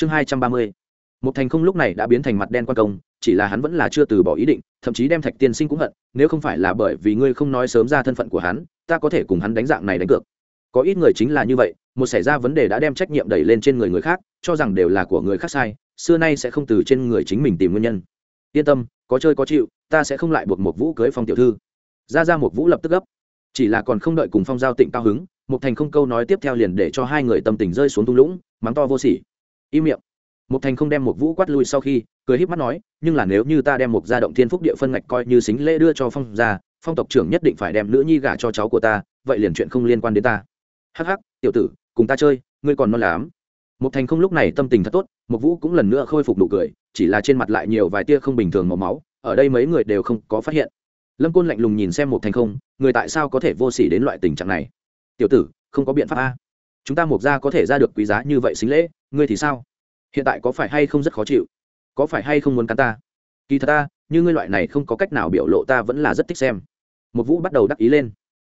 chương hai trăm ba mươi. Một thành không lúc này đã biến thành mặt đen quan công, chỉ là hắn vẫn là chưa từ bỏ ý định, thậm chí đem thạch tiên sinh cũng hận, nếu không phải là bởi vì ngươi không nói sớm ra thân phận của hắn, ta có thể cùng hắn đánh dạng này đánh cược. Có ít người chính là như vậy, một xảy ra vấn đề đã đem trách nhiệm đẩy lên trên người người khác, cho rằng đều là của người khác sai, xưa nay sẽ không từ trên người chính mình tìm nguyên nhân. Yên tâm, có chơi có chịu, ta sẽ không lại buộc một vũ cưới phong tiểu thư. Ra ra một vũ lập tức gấp. Chỉ là còn không đợi cùng phong giao tịnh cao hứng một thành không câu nói tiếp theo liền để cho hai người tâm tình rơi xuống thung lũng, mắng to vô sỉ im miệng. Một thành không đem một vũ quát lui sau khi, cười híp mắt nói, nhưng là nếu như ta đem một gia động thiên phúc địa phân ngạch coi như xính lễ đưa cho phong gia, phong tộc trưởng nhất định phải đem nữ nhi gả cho cháu của ta, vậy liền chuyện không liên quan đến ta. Hắc hắc, tiểu tử, cùng ta chơi, ngươi còn non lắm. Một thành không lúc này tâm tình thật tốt một vũ cũng lần nữa khôi phục nụ cười, chỉ là trên mặt lại nhiều vài tia không bình thường màu máu, ở đây mấy người đều không có phát hiện. Lâm côn lạnh lùng nhìn xem một thành không, người tại sao có thể vô s ỉ đến loại tình trạng này? Tiểu tử, không có biện pháp a chúng ta mục ra có thể ra được quý giá như vậy xính lễ, ngươi thì sao? Hiện tại có phải hay không rất khó chịu? Có phải hay không muốn cắn ta? Kỳ thật ta, như ngươi loại này không có cách nào biểu lộ ta vẫn là rất thích xem. Một vũ bắt đầu đắc ý lên.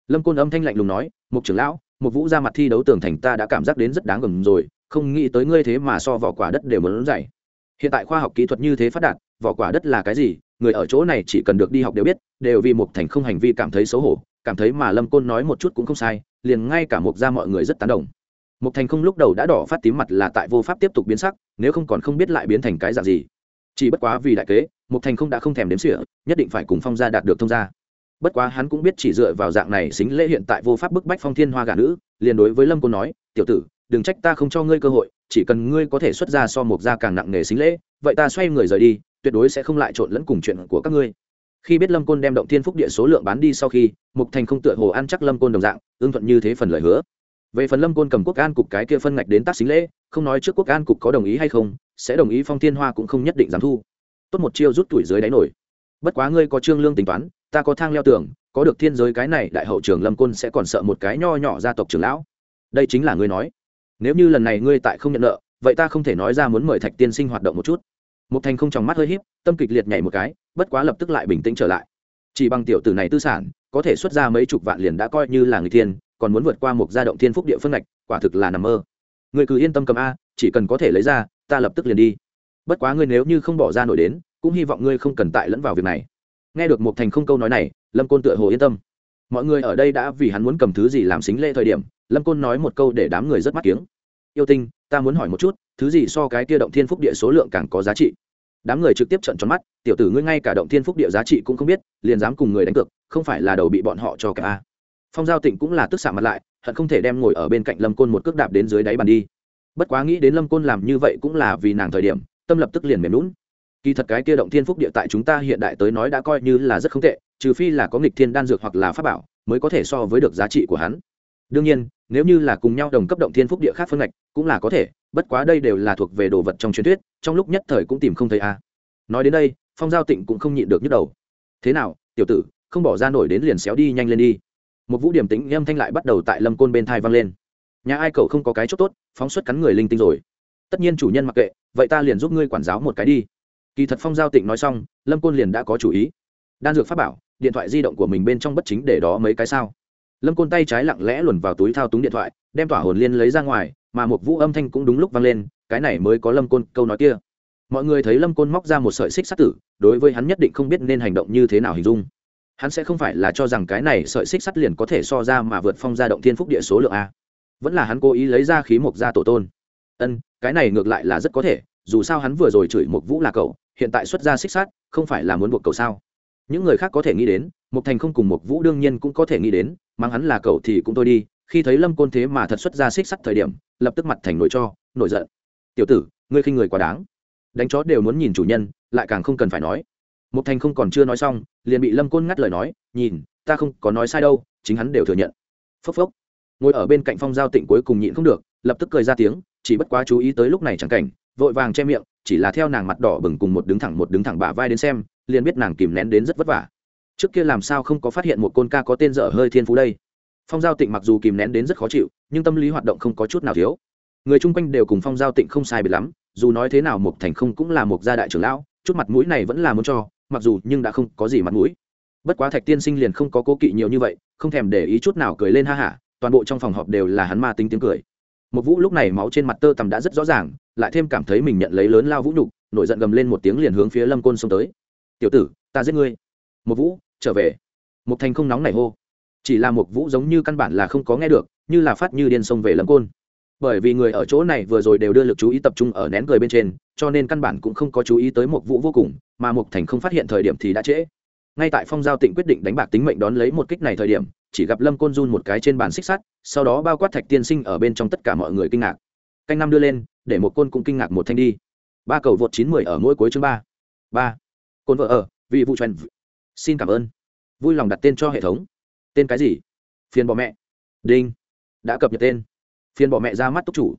Lâm côn âm thanh lạnh lùng nói một trưởng lão một vũ ra mặt thi đấu tường thành ta đã cảm giác đến rất đáng gầm rồi, không nghĩ tới ngươi thế mà so vỏ quả đất đều muốn dạy hiện tại khoa học kỹ thuật như thế phát đạt, vỏ quả đất là cái gì? Người ở chỗ này chỉ cần được đi học đều biết, đều vì một thành không hành vi cảm thấy xấu hổ, cảm thấy mà lâm côn nói một chút cũng không sai, liền ngay cả mục ra mọi người rất tán đồng. Mục thành không lúc đầu đã đỏ phát tím mặt là tại vô pháp tiếp tục biến sắc, nếu không còn không biết lại biến thành cái dạng gì. Chỉ bất quá vì đại kế Mục thành không đã không thèm đếm xỉa, nhất định phải cùng phong gia đạt được thông gia. Bất quá hắn cũng biết chỉ dựa vào dạng này xính lễ hiện tại vô pháp bức bách phong thiên hoa gả nữ, liền đối với lâm côn nói, tiểu tử, đừng trách ta không cho ngươi cơ hội, chỉ cần ngươi có thể xuất ra so Mục gia càng nặng nghề xính lễ, vậy ta xoay người rời đi, tuyệt đối sẽ không lại trộn lẫn cùng chuyện của các ngươi. Khi biết lâm côn đem động thiên phúc địa số lượng bán đi sau khi mục thành không tựa hồ ăn chắc lâm côn đồng dạng, ưng thuận như thế phần lời hứa về phần lâm côn cầm quốc an cục cái kia phân ngạch đến tác xính lễ, không nói trước quốc an cục có đồng ý hay không, sẽ đồng ý phong thiên hoa cũng không nhất định dám thu. Tốt một chiêu rút tuổi dưới đáy nổi. Bất quá ngươi có trương lương tính toán, ta có thang leo tường, có được thiên giới cái này, đại hậu trưởng lâm côn sẽ còn sợ một cái nho nhỏ gia tộc trưởng lão. Đây chính là ngươi nói. Nếu như lần này ngươi tại không nhận nợ, vậy ta không thể nói ra muốn mời thạch tiên sinh hoạt động một chút. Một thành không tròng mắt hơi híp, tâm kịch liệt nhảy một cái, bất quá lập tức lại bình tĩnh trở lại. Chỉ bằng tiểu tử này tư sản, có thể xuất ra mấy chục vạn liền đã coi như là người thiên còn muốn vượt qua một gia động thiên phúc địa phân ngạch, quả thực là nằm mơ. Người cứ yên tâm cầm a, chỉ cần có thể lấy ra, ta lập tức liền đi. Bất quá ngươi nếu như không bỏ ra nổi đến, cũng hy vọng ngươi không cần tại lẫn vào việc này. Nghe được một thành không câu nói này, lâm côn tựa hồ yên tâm. Mọi người ở đây đã vì hắn muốn cầm thứ gì làm xính lễ thời điểm, lâm côn nói một câu để đám người rất mắt tiếng yêu tinh, ta muốn hỏi một chút, thứ gì so cái kia động thiên phúc địa số lượng càng có giá trị? Đám người trực tiếp trận tròn mắt, tiểu tử ngươi ngay cả động thiên phúc địa giá trị cũng không biết, liền dám cùng người đánh cược, không phải là đầu bị bọn họ cho cả a phong giao tịnh cũng là tức xạ mặt lại, hận không thể đem ngồi ở bên cạnh lâm côn một cước đạp đến dưới đáy bàn đi. Bất quá nghĩ đến lâm côn làm như vậy cũng là vì nàng thời điểm, tâm lập tức liền mềm lún kỳ thật cái kia động thiên phúc địa tại chúng ta hiện đại tới nói đã coi như là rất không tệ, trừ phi là có nghịch thiên đan dược hoặc là pháp bảo, mới có thể so với được giá trị của hắn. Đương nhiên, nếu như là cùng nhau đồng cấp động thiên phúc địa khác phân ngạch, cũng là có thể, bất quá đây đều là thuộc về đồ vật trong truyền thuyết, trong lúc nhất thời cũng tìm không thấy a. Nói đến đây, phong giao tịnh cũng không nhịn được nhức đầu. Thế nào, tiểu tử, không bỏ ra nổi đến liền xéo đi nhanh lên đi một vũ điểm tính âm thanh lại bắt đầu tại lâm côn bên thai vang lên. Nhà ai cậu không có cái chốt tốt, phóng xuất cắn người linh tinh rồi. Tất nhiên chủ nhân mặc kệ, vậy ta liền giúp ngươi quản giáo một cái đi. Kỳ thật phong giao tịnh nói xong, lâm côn liền đã có chủ ý. Đan dược pháp bảo, điện thoại di động của mình bên trong bất chính để đó mấy cái sao. Lâm côn tay trái lặng lẽ luồn vào túi thao túng điện thoại, đem tỏa hồn liên lấy ra ngoài, mà một vũ âm thanh cũng đúng lúc vang lên, cái này mới có lâm côn câu nói kia. Mọi người thấy lâm côn móc ra một sợi xích sát tử, đối với hắn nhất định không biết nên hành động như thế nào hình dung hắn sẽ không phải là cho rằng cái này sợi xích sắt liền có thể so ra mà vượt phong ra động thiên phúc địa số lượng a. Vẫn là hắn cố ý lấy ra khí mộc ra tổ tôn. Ân, cái này ngược lại là rất có thể, dù sao hắn vừa rồi chửi một vũ là cậu, hiện tại xuất ra xích sắt, không phải là muốn buộc cậu sao? Những người khác có thể nghĩ đến một thành không cùng một vũ đương nhiên cũng có thể nghĩ đến, mang hắn là cậu thì cũng thôi đi, khi thấy lâm côn thế mà thật xuất ra xích sắt thời điểm, lập tức mặt thành nổi cho, nổi giận. Tiểu tử, ngươi khinh người quá đáng. Đánh chó đều muốn nhìn chủ nhân, lại càng không cần phải nói một thành không còn chưa nói xong, liền bị lâm côn ngắt lời nói, nhìn, ta không có nói sai đâu, chính hắn đều thừa nhận. Phốc phốc. Ngồi ở bên cạnh phong giao tịnh cuối cùng nhịn không được, lập tức cười ra tiếng, chỉ bất quá chú ý tới lúc này chẳng cảnh, vội vàng che miệng, chỉ là theo nàng mặt đỏ bừng cùng một đứng thẳng một đứng thẳng bả vai đến xem, liền biết nàng kìm nén đến rất vất vả. Trước kia làm sao không có phát hiện một côn ca có tên dở hơi thiên phú đây? Phong giao tịnh mặc dù kìm nén đến rất khó chịu, nhưng tâm lý hoạt động không có chút nào thiếu. Người chung quanh đều cùng phong giao tịnh không sai biệt lắm, dù nói thế nào mục thành không cũng là một gia đại trưởng lão, chút mặt mũi này vẫn là muốn cho mặc dù nhưng đã không có gì mặt mũi. Bất quá thạch tiên sinh liền không có cố kỵ nhiều như vậy, không thèm để ý chút nào cười lên ha hả, toàn bộ trong phòng họp đều là hắn ma tính tiếng cười. Một vũ lúc này máu trên mặt tơ tằm đã rất rõ ràng, lại thêm cảm thấy mình nhận lấy lớn lao vũ nhục, nổi giận gầm lên một tiếng liền hướng phía lâm côn xông tới. Tiểu tử, ta giết ngươi. Một vũ, trở về. Một thành không nóng nảy hô. Chỉ là một vũ giống như căn bản là không có nghe được, như là phát như điên xông về lâm côn bởi vì người ở chỗ này vừa rồi đều đưa lực chú ý tập trung ở nén cười bên trên, cho nên căn bản cũng không có chú ý tới một vụ vô cùng, mà một thành không phát hiện thời điểm thì đã trễ. Ngay tại phong giao tịnh quyết định đánh bạc tính mệnh đón lấy một kích này thời điểm, chỉ gặp lâm côn run một cái trên bàn xích sắt, sau đó bao quát thạch tiên sinh ở bên trong tất cả mọi người kinh ngạc. Canh năm đưa lên, để một côn cũng kinh ngạc một thanh đi. Ba cầu vượt chín mười ở mỗi cuối chương ba. Ba. Côn vợ ở, vị vụ truyền xin cảm ơn. Vui lòng đặt tên cho hệ thống. Tên cái gì? Phiền bỏ mẹ. Đinh. Đã cập nhật tên phiền bỏ mẹ ra mắt túc chủ.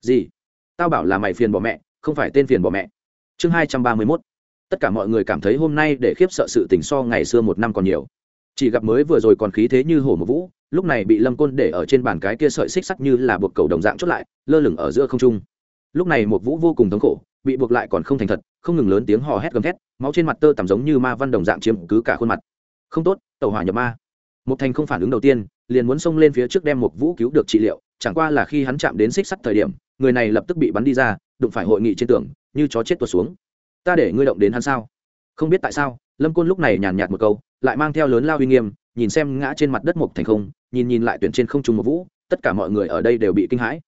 Gì? Tao bảo là mày phiền bỏ mẹ, không phải tên phiền bỏ mẹ. Chương hai trăm ba mươi mốt. Tất cả mọi người cảm thấy hôm nay để khiếp sợ sự tình so ngày xưa một năm còn nhiều. Chỉ gặp mới vừa rồi còn khí thế như hổ một vũ, lúc này bị lâm côn để ở trên bàn cái kia sợi xích sắt như là buộc cầu đồng dạng chốt lại, lơ lửng ở giữa không trung. Lúc này một vũ vô cùng thống khổ, bị buộc lại còn không thành thật, không ngừng lớn tiếng hò hét gầm thét, máu trên mặt tơ tằm giống như ma văn đồng dạng chiếm cứ cả khuôn mặt. Không tốt tàu hỏa nhập ma một thành không phản ứng đầu tiên, liền muốn xông lên phía trước đem một vũ cứu được trị liệu, chẳng qua là khi hắn chạm đến xích sắt thời điểm, người này lập tức bị bắn đi ra, đụng phải hội nghị trên tường, như chó chết tuột xuống. Ta để ngươi động đến hắn sao? Không biết tại sao. Lâm côn lúc này nhàn nhạt một câu, lại mang theo lớn lao uy nghiêm, nhìn xem ngã trên mặt đất Mục thành không, nhìn nhìn lại tuyển trên không trung một vũ, tất cả mọi người ở đây đều bị kinh hãi.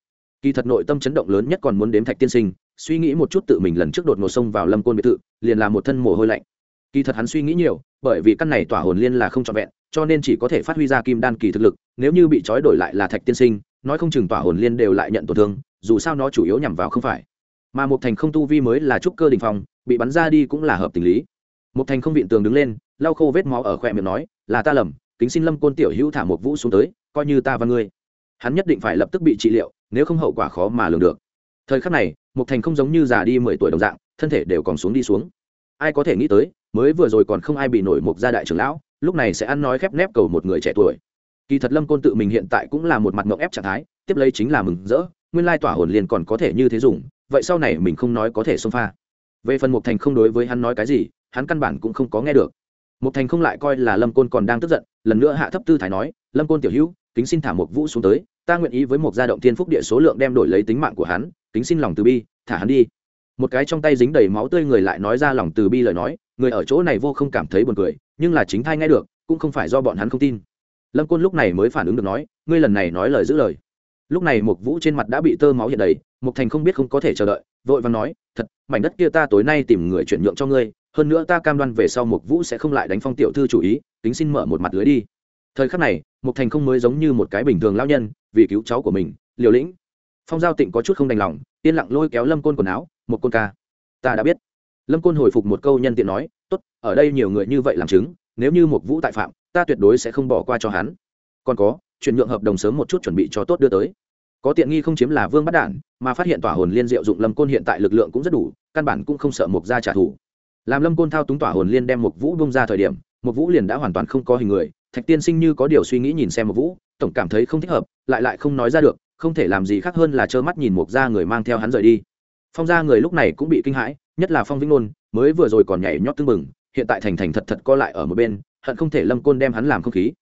Kỳ thật nội tâm chấn động lớn nhất còn muốn đếm thạch tiên sinh, suy nghĩ một chút tự mình lần trước đột ngột xông vào lâm côn biệt thự, liền là một thân mồ hôi lạnh. Kỳ thật hắn suy nghĩ nhiều, bởi vì căn này tỏa hồn liên là không trọn vẹn cho nên chỉ có thể phát huy ra kim đan kỳ thực lực, nếu như bị trói đổi lại là thạch tiên sinh, nói không chừng tỏa hồn liên đều lại nhận tổn thương, dù sao nó chủ yếu nhằm vào không phải. Mà một thành không tu vi mới là trúc cơ đình phòng bị bắn ra đi cũng là hợp tình lý. Một thành không vịn tường đứng lên, lau khô vết máu ở khỏe miệng nói, là ta lầm, kính xin lâm côn tiểu hữu thả một vũ xuống tới, coi như ta và ngươi. Hắn nhất định phải lập tức bị trị liệu, nếu không hậu quả khó mà lường được. Thời khắc này một thành không giống như già đi mười tuổi đồng dạng, thân thể đều còn xuống đi xuống. Ai có thể nghĩ tới, mới vừa rồi còn không ai bị nổi một gia đại trưởng lão lúc này sẽ ăn nói khép nép cầu một người trẻ tuổi. Kỳ thật lâm côn tự mình hiện tại cũng là một mặt ngộng ép trạng thái, tiếp lấy chính là mừng rỡ, nguyên lai tỏa hồn liền còn có thể như thế dùng, vậy sau này mình không nói có thể xông pha. Về phần mục thành không đối với hắn nói cái gì, hắn căn bản cũng không có nghe được. Mục thành không lại coi là lâm côn còn đang tức giận, lần nữa hạ thấp tư thái nói, lâm côn tiểu hữu, kính xin thả một vũ xuống tới, ta nguyện ý với một gia động tiên phúc địa số lượng đem đổi lấy tính mạng của hắn, kính xin lòng từ bi, thả hắn đi. Một cái trong tay dính đầy máu tươi người lại nói ra lòng từ bi lời nói người ở chỗ này vô không cảm thấy buồn cười, nhưng là chính thai nghe được, cũng không phải do bọn hắn không tin. Lâm côn lúc này mới phản ứng được nói, ngươi lần này nói lời giữ lời. Lúc này một vũ trên mặt đã bị tơ máu hiện đầy, mục thành không biết không có thể chờ đợi, vội vàng nói, thật, mảnh đất kia ta tối nay tìm người chuyển nhượng cho ngươi, hơn nữa ta cam đoan về sau mục vũ sẽ không lại đánh phong tiểu thư chủ ý, tính xin mở một mặt lưới đi. Thời khắc này, mục thành không mới giống như một cái bình thường lao nhân, vì cứu cháu của mình, liều lĩnh. Phong giao tịnh có chút không đành lòng, yên lặng lôi kéo lâm côn quần áo một côn ca, ta đã biết lâm côn hồi phục một câu nhân tiện nói, tốt, ở đây nhiều người như vậy làm chứng, nếu như một vũ tại phạm, ta tuyệt đối sẽ không bỏ qua cho hắn. Còn có, chuyển nhượng hợp đồng sớm một chút chuẩn bị cho tốt đưa tới. Có tiện nghi không chiếm là vương bắt đản, mà phát hiện tỏa hồn liên diệu dụng lâm côn hiện tại lực lượng cũng rất đủ, căn bản cũng không sợ mục gia trả thù. Làm lâm côn thao túng tỏa hồn liên đem mục vũ bông ra thời điểm, mục vũ liền đã hoàn toàn không có hình người, thạch tiên sinh như có điều suy nghĩ nhìn xem mục vũ, tổng cảm thấy không thích hợp, lại lại không nói ra được, không thể làm gì khác hơn là trơ mắt nhìn mục gia người mang theo hắn rời đi. Phong gia người lúc này cũng bị kinh hãi nhất là phong vĩnh ngôn mới vừa rồi còn nhảy nhót tưng bừng, hiện tại thành thành thật thật co lại ở một bên, hận không thể lâm côn đem hắn làm không khí.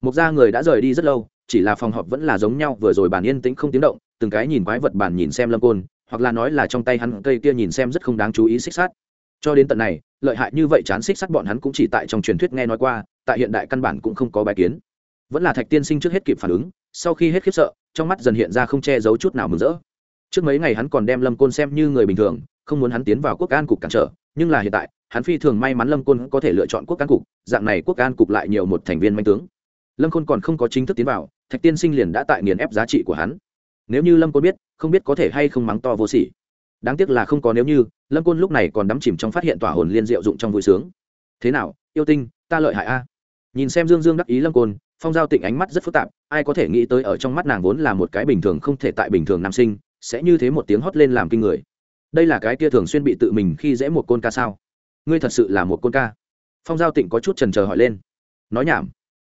Mục gia người đã rời đi rất lâu, chỉ là phòng họp vẫn là giống nhau, vừa rồi bàn yên tĩnh không tiếng động, từng cái nhìn quái vật bàn nhìn xem lâm côn, hoặc là nói là trong tay hắn cây kia nhìn xem rất không đáng chú ý xích sát cho đến tận này, lợi hại như vậy chán xích sắt bọn hắn cũng chỉ tại trong truyền thuyết nghe nói qua, tại hiện đại căn bản cũng không có bài kiến. Vẫn là thạch tiên sinh trước hết kịp phản ứng, sau khi hết khiếp sợ, trong mắt dần hiện ra không che giấu chút nào mừng rỡ. Trước mấy ngày hắn còn đem lâm côn xem như người bình thường không muốn hắn tiến vào quốc an cục cản trở, nhưng là hiện tại, hắn phi thường may mắn lâm côn có thể lựa chọn quốc an cục, dạng này quốc an cục lại nhiều một thành viên manh tướng. Lâm côn còn không có chính thức tiến vào, thạch tiên sinh liền đã tại nghiền ép giá trị của hắn. Nếu như lâm côn biết, không biết có thể hay không mắng to vô sỉ. Đáng tiếc là không có nếu như, lâm côn lúc này còn đắm chìm trong phát hiện tỏa hồn liên diệu dụng trong vui sướng. Thế nào, yêu tinh, ta lợi hại a? Nhìn xem dương dương đắc ý lâm côn, phong giao tịnh ánh mắt rất phức tạp, ai có thể nghĩ tới ở trong mắt nàng vốn là một cái bình thường không thể tại bình thường nam sinh, sẽ như thế một tiếng hót lên làm kinh người đây là cái kia thường xuyên bị tự mình khi dễ một côn ca sao? Ngươi thật sự là một côn ca. Phong giao tịnh có chút trần trờ hỏi lên. Nói nhảm.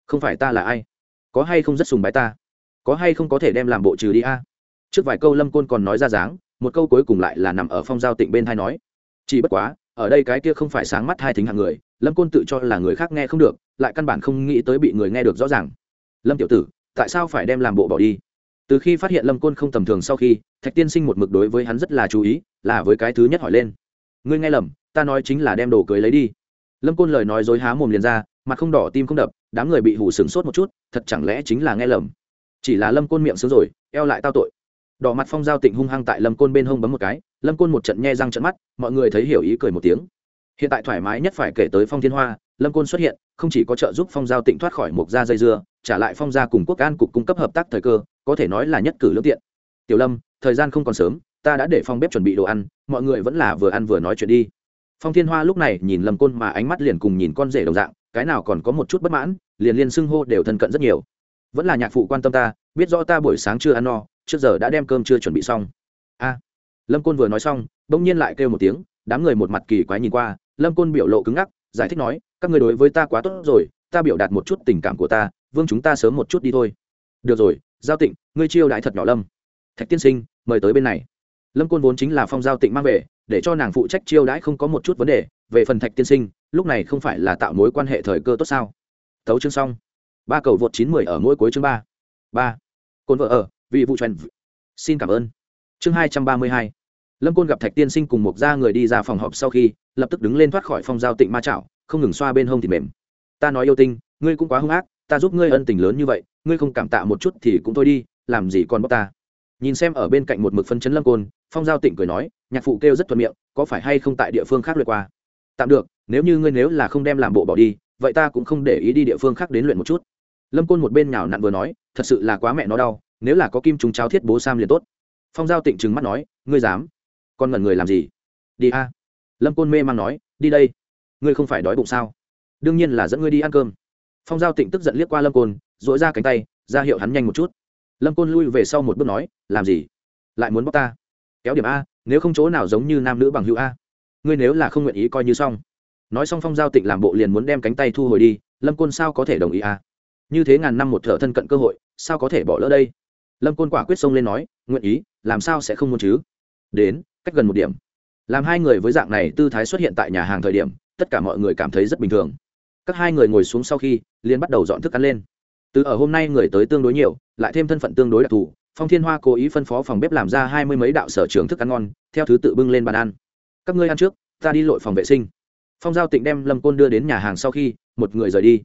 Không phải ta là ai? Có hay không rất sùng bái ta? Có hay không có thể đem làm bộ trừ đi a? Trước vài câu lâm côn còn nói ra dáng, một câu cuối cùng lại là nằm ở phong giao tịnh bên thai nói. Chỉ bất quá, ở đây cái kia không phải sáng mắt hai thính hạng người, lâm côn tự cho là người khác nghe không được, lại căn bản không nghĩ tới bị người nghe được rõ ràng. Lâm tiểu tử, tại sao phải đem làm bộ bỏ đi? Từ khi phát hiện lâm côn không tầm thường sau khi, thạch tiên sinh một mực đối với hắn rất là chú ý, là với cái thứ nhất hỏi lên. Ngươi nghe lầm, ta nói chính là đem đồ cưới lấy đi. Lâm côn lời nói dối há mồm liền ra, mặt không đỏ tim không đập, đám người bị hủ sửng sốt một chút, thật chẳng lẽ chính là nghe lầm? Chỉ là lâm côn miệng sướng rồi, eo lại tao tội. Đỏ mặt phong giao tịnh hung hăng tại lâm côn bên hông bấm một cái, lâm côn một trận nhe răng trận mắt, mọi người thấy hiểu ý cười một tiếng. Hiện tại thoải mái nhất phải kể tới phong thiên hoa lâm côn xuất hiện, không chỉ có trợ giúp phong giao tịnh thoát khỏi một da dây dưa, trả lại phong gia cùng quốc an cục cung cấp hợp tác thời cơ, có thể nói là nhất cử lương tiện. Tiểu lâm, thời gian không còn sớm, ta đã để phong bếp chuẩn bị đồ ăn, mọi người vẫn là vừa ăn vừa nói chuyện đi. Phong thiên hoa lúc này nhìn lâm côn mà ánh mắt liền cùng nhìn con rể đồng dạng, cái nào còn có một chút bất mãn, liền liên xưng hô đều thân cận rất nhiều. Vẫn là nhạc phụ quan tâm ta, biết rõ ta buổi sáng chưa ăn no, trước giờ đã đem cơm chưa chuẩn bị xong. A. Lâm côn vừa nói xong, bỗng nhiên lại kêu một tiếng, đám người một mặt kỳ quái nhìn qua, lâm côn biểu lộ cứng ngắc, giải thích nói các người đối với ta quá tốt rồi, ta biểu đạt một chút tình cảm của ta, vương chúng ta sớm một chút đi thôi. Được rồi, giao tịnh, ngươi chiêu đại thật nhỏ lâm. Thạch tiên sinh, mời tới bên này. Lâm côn vốn chính là phong giao tịnh mang về, để cho nàng phụ trách chiêu đãi không có một chút vấn đề. Về phần thạch tiên sinh, lúc này không phải là tạo mối quan hệ thời cơ tốt sao? Thấu chương xong. Ba cầu vượt chín mười ở mỗi cuối chương ba. Ba. Côn vợ ở, vị vụ truyền xin cảm ơn. Chương hai trăm ba mươi hai. Lâm côn gặp thạch tiên sinh cùng một gia người đi ra phòng họp sau khi, lập tức đứng lên thoát khỏi phong giao tịnh ma chảo không ngừng xoa bên hông thì mềm. Ta nói yêu tinh, ngươi cũng quá hung ác, ta giúp ngươi ân tình lớn như vậy, ngươi không cảm tạ một chút thì cũng thôi đi, làm gì còn bóc ta? Nhìn xem ở bên cạnh một mực phân chấn lâm côn, phong giao tịnh cười nói, nhạc phụ kêu rất thuận miệng, có phải hay không tại địa phương khác luyện qua? Tạm được, nếu như ngươi nếu là không đem làm bộ bỏ đi, vậy ta cũng không để ý đi địa phương khác đến luyện một chút. Lâm côn một bên nhào nặn vừa nói, thật sự là quá mẹ nó đau, nếu là có kim trùng cháo thiết bố sam liền tốt. Phong giao tịnh trừng mắt nói, ngươi dám? Con ngẩn người làm gì? Đi a. Lâm côn mê mang nói, đi đây ngươi không phải đói bụng sao? Đương nhiên là dẫn ngươi đi ăn cơm. Phong giao tịnh tức giận liếc qua lâm côn dội ra cánh tay, ra hiệu hắn nhanh một chút. Lâm côn lui về sau một bước nói, làm gì? Lại muốn bóc ta? Kéo điểm a, nếu không chỗ nào giống như nam nữ bằng hữu a. Ngươi nếu là không nguyện ý coi như xong. Nói xong phong giao tịnh làm bộ liền muốn đem cánh tay thu hồi đi, lâm côn sao có thể đồng ý a? Như thế ngàn năm một thợ thân cận cơ hội, sao có thể bỏ lỡ đây? Lâm côn quả quyết xông lên nói, nguyện ý, làm sao sẽ không muốn chứ? Đến, cách gần một điểm. Làm hai người với dạng này tư thái xuất hiện tại nhà hàng thời điểm tất cả mọi người cảm thấy rất bình thường. Các hai người ngồi xuống sau khi liên bắt đầu dọn thức ăn lên. Từ ở hôm nay người tới tương đối nhiều, lại thêm thân phận tương đối đặc thù, phong thiên hoa cố ý phân phó phòng bếp làm ra hai mươi mấy đạo sở trường thức ăn ngon, theo thứ tự bưng lên bàn ăn. Các ngươi ăn trước, ta đi lội phòng vệ sinh. Phong giao tịnh đem lâm côn đưa đến nhà hàng sau khi, một người rời đi.